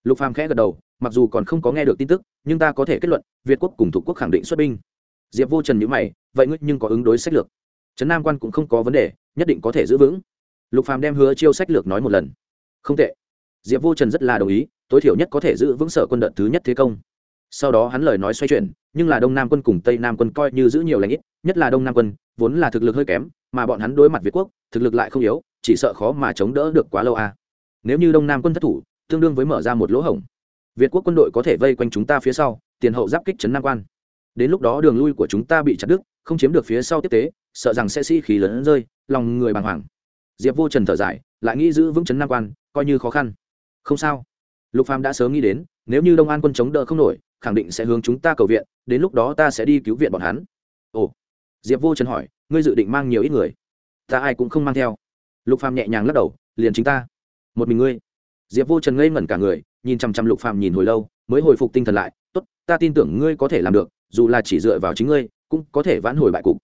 Lục phàm khẽ gật đầu, mặc dù còn không có nghe được tin tức, nhưng ta có thể kết luận, việt quốc cùng thuộc quốc khẳng định xuất binh. Diệp vô trần nhữ mày, vậy ngươi nhưng có ứng đối sách lược? Trấn nam quan cũng không có vấn đề, nhất định có thể giữ vững. Lục phàm đem hứa chiêu sách lược nói một lần. Không tệ. Diệp vô trần rất là đồng ý, tối thiểu nhất có thể giữ vững sở quân đợt thứ nhất thế công. Sau đó hắn lời nói xoay chuyển nhưng là đông nam quân cùng tây nam quân coi như giữ nhiều lãnh ít, nhất là đông nam quân, vốn là thực lực hơi kém, mà bọn hắn đối mặt việt quốc, thực lực lại không yếu, chỉ sợ khó mà chống đỡ được quá lâu à. nếu như đông nam quân thất thủ, tương đương với mở ra một lỗ hổng. Việt quốc quân đội có thể vây quanh chúng ta phía sau, tiền hậu giáp kích trấn nam quan. Đến lúc đó đường lui của chúng ta bị chặt đứt, không chiếm được phía sau tiếp tế, sợ rằng sẽ sĩ、si、khí lớn rơi, lòng người bàng hoàng. Diệp vô trần thở dài, lại nghĩ giữ vững Trấn nam quan, coi như khó khăn. Không sao lục phàm đã sớm nghĩ đến, nếu như đông an quân chống đỡ không nổi, khẳng định sẽ hướng chúng ta cầu viện, đến lúc đó ta sẽ đi cứu viện bọn hắn. Ồ. Diệp vô trần hỏi, ngươi dự định mang nhiều ít người? Ta ai cũng không mang theo. Lục phàm nhẹ nhàng lắc đầu, liền chính ta. Một mình ngươi. Diệp vô trần ngây ngẩn cả người, nhìn chằm chằm lục phàm nhìn hồi lâu, mới hồi phục tinh thần lại, tốt, ta tin tưởng ngươi có thể làm được, dù là chỉ dựa vào chính ngươi, cũng có thể vãn hồi bại cục.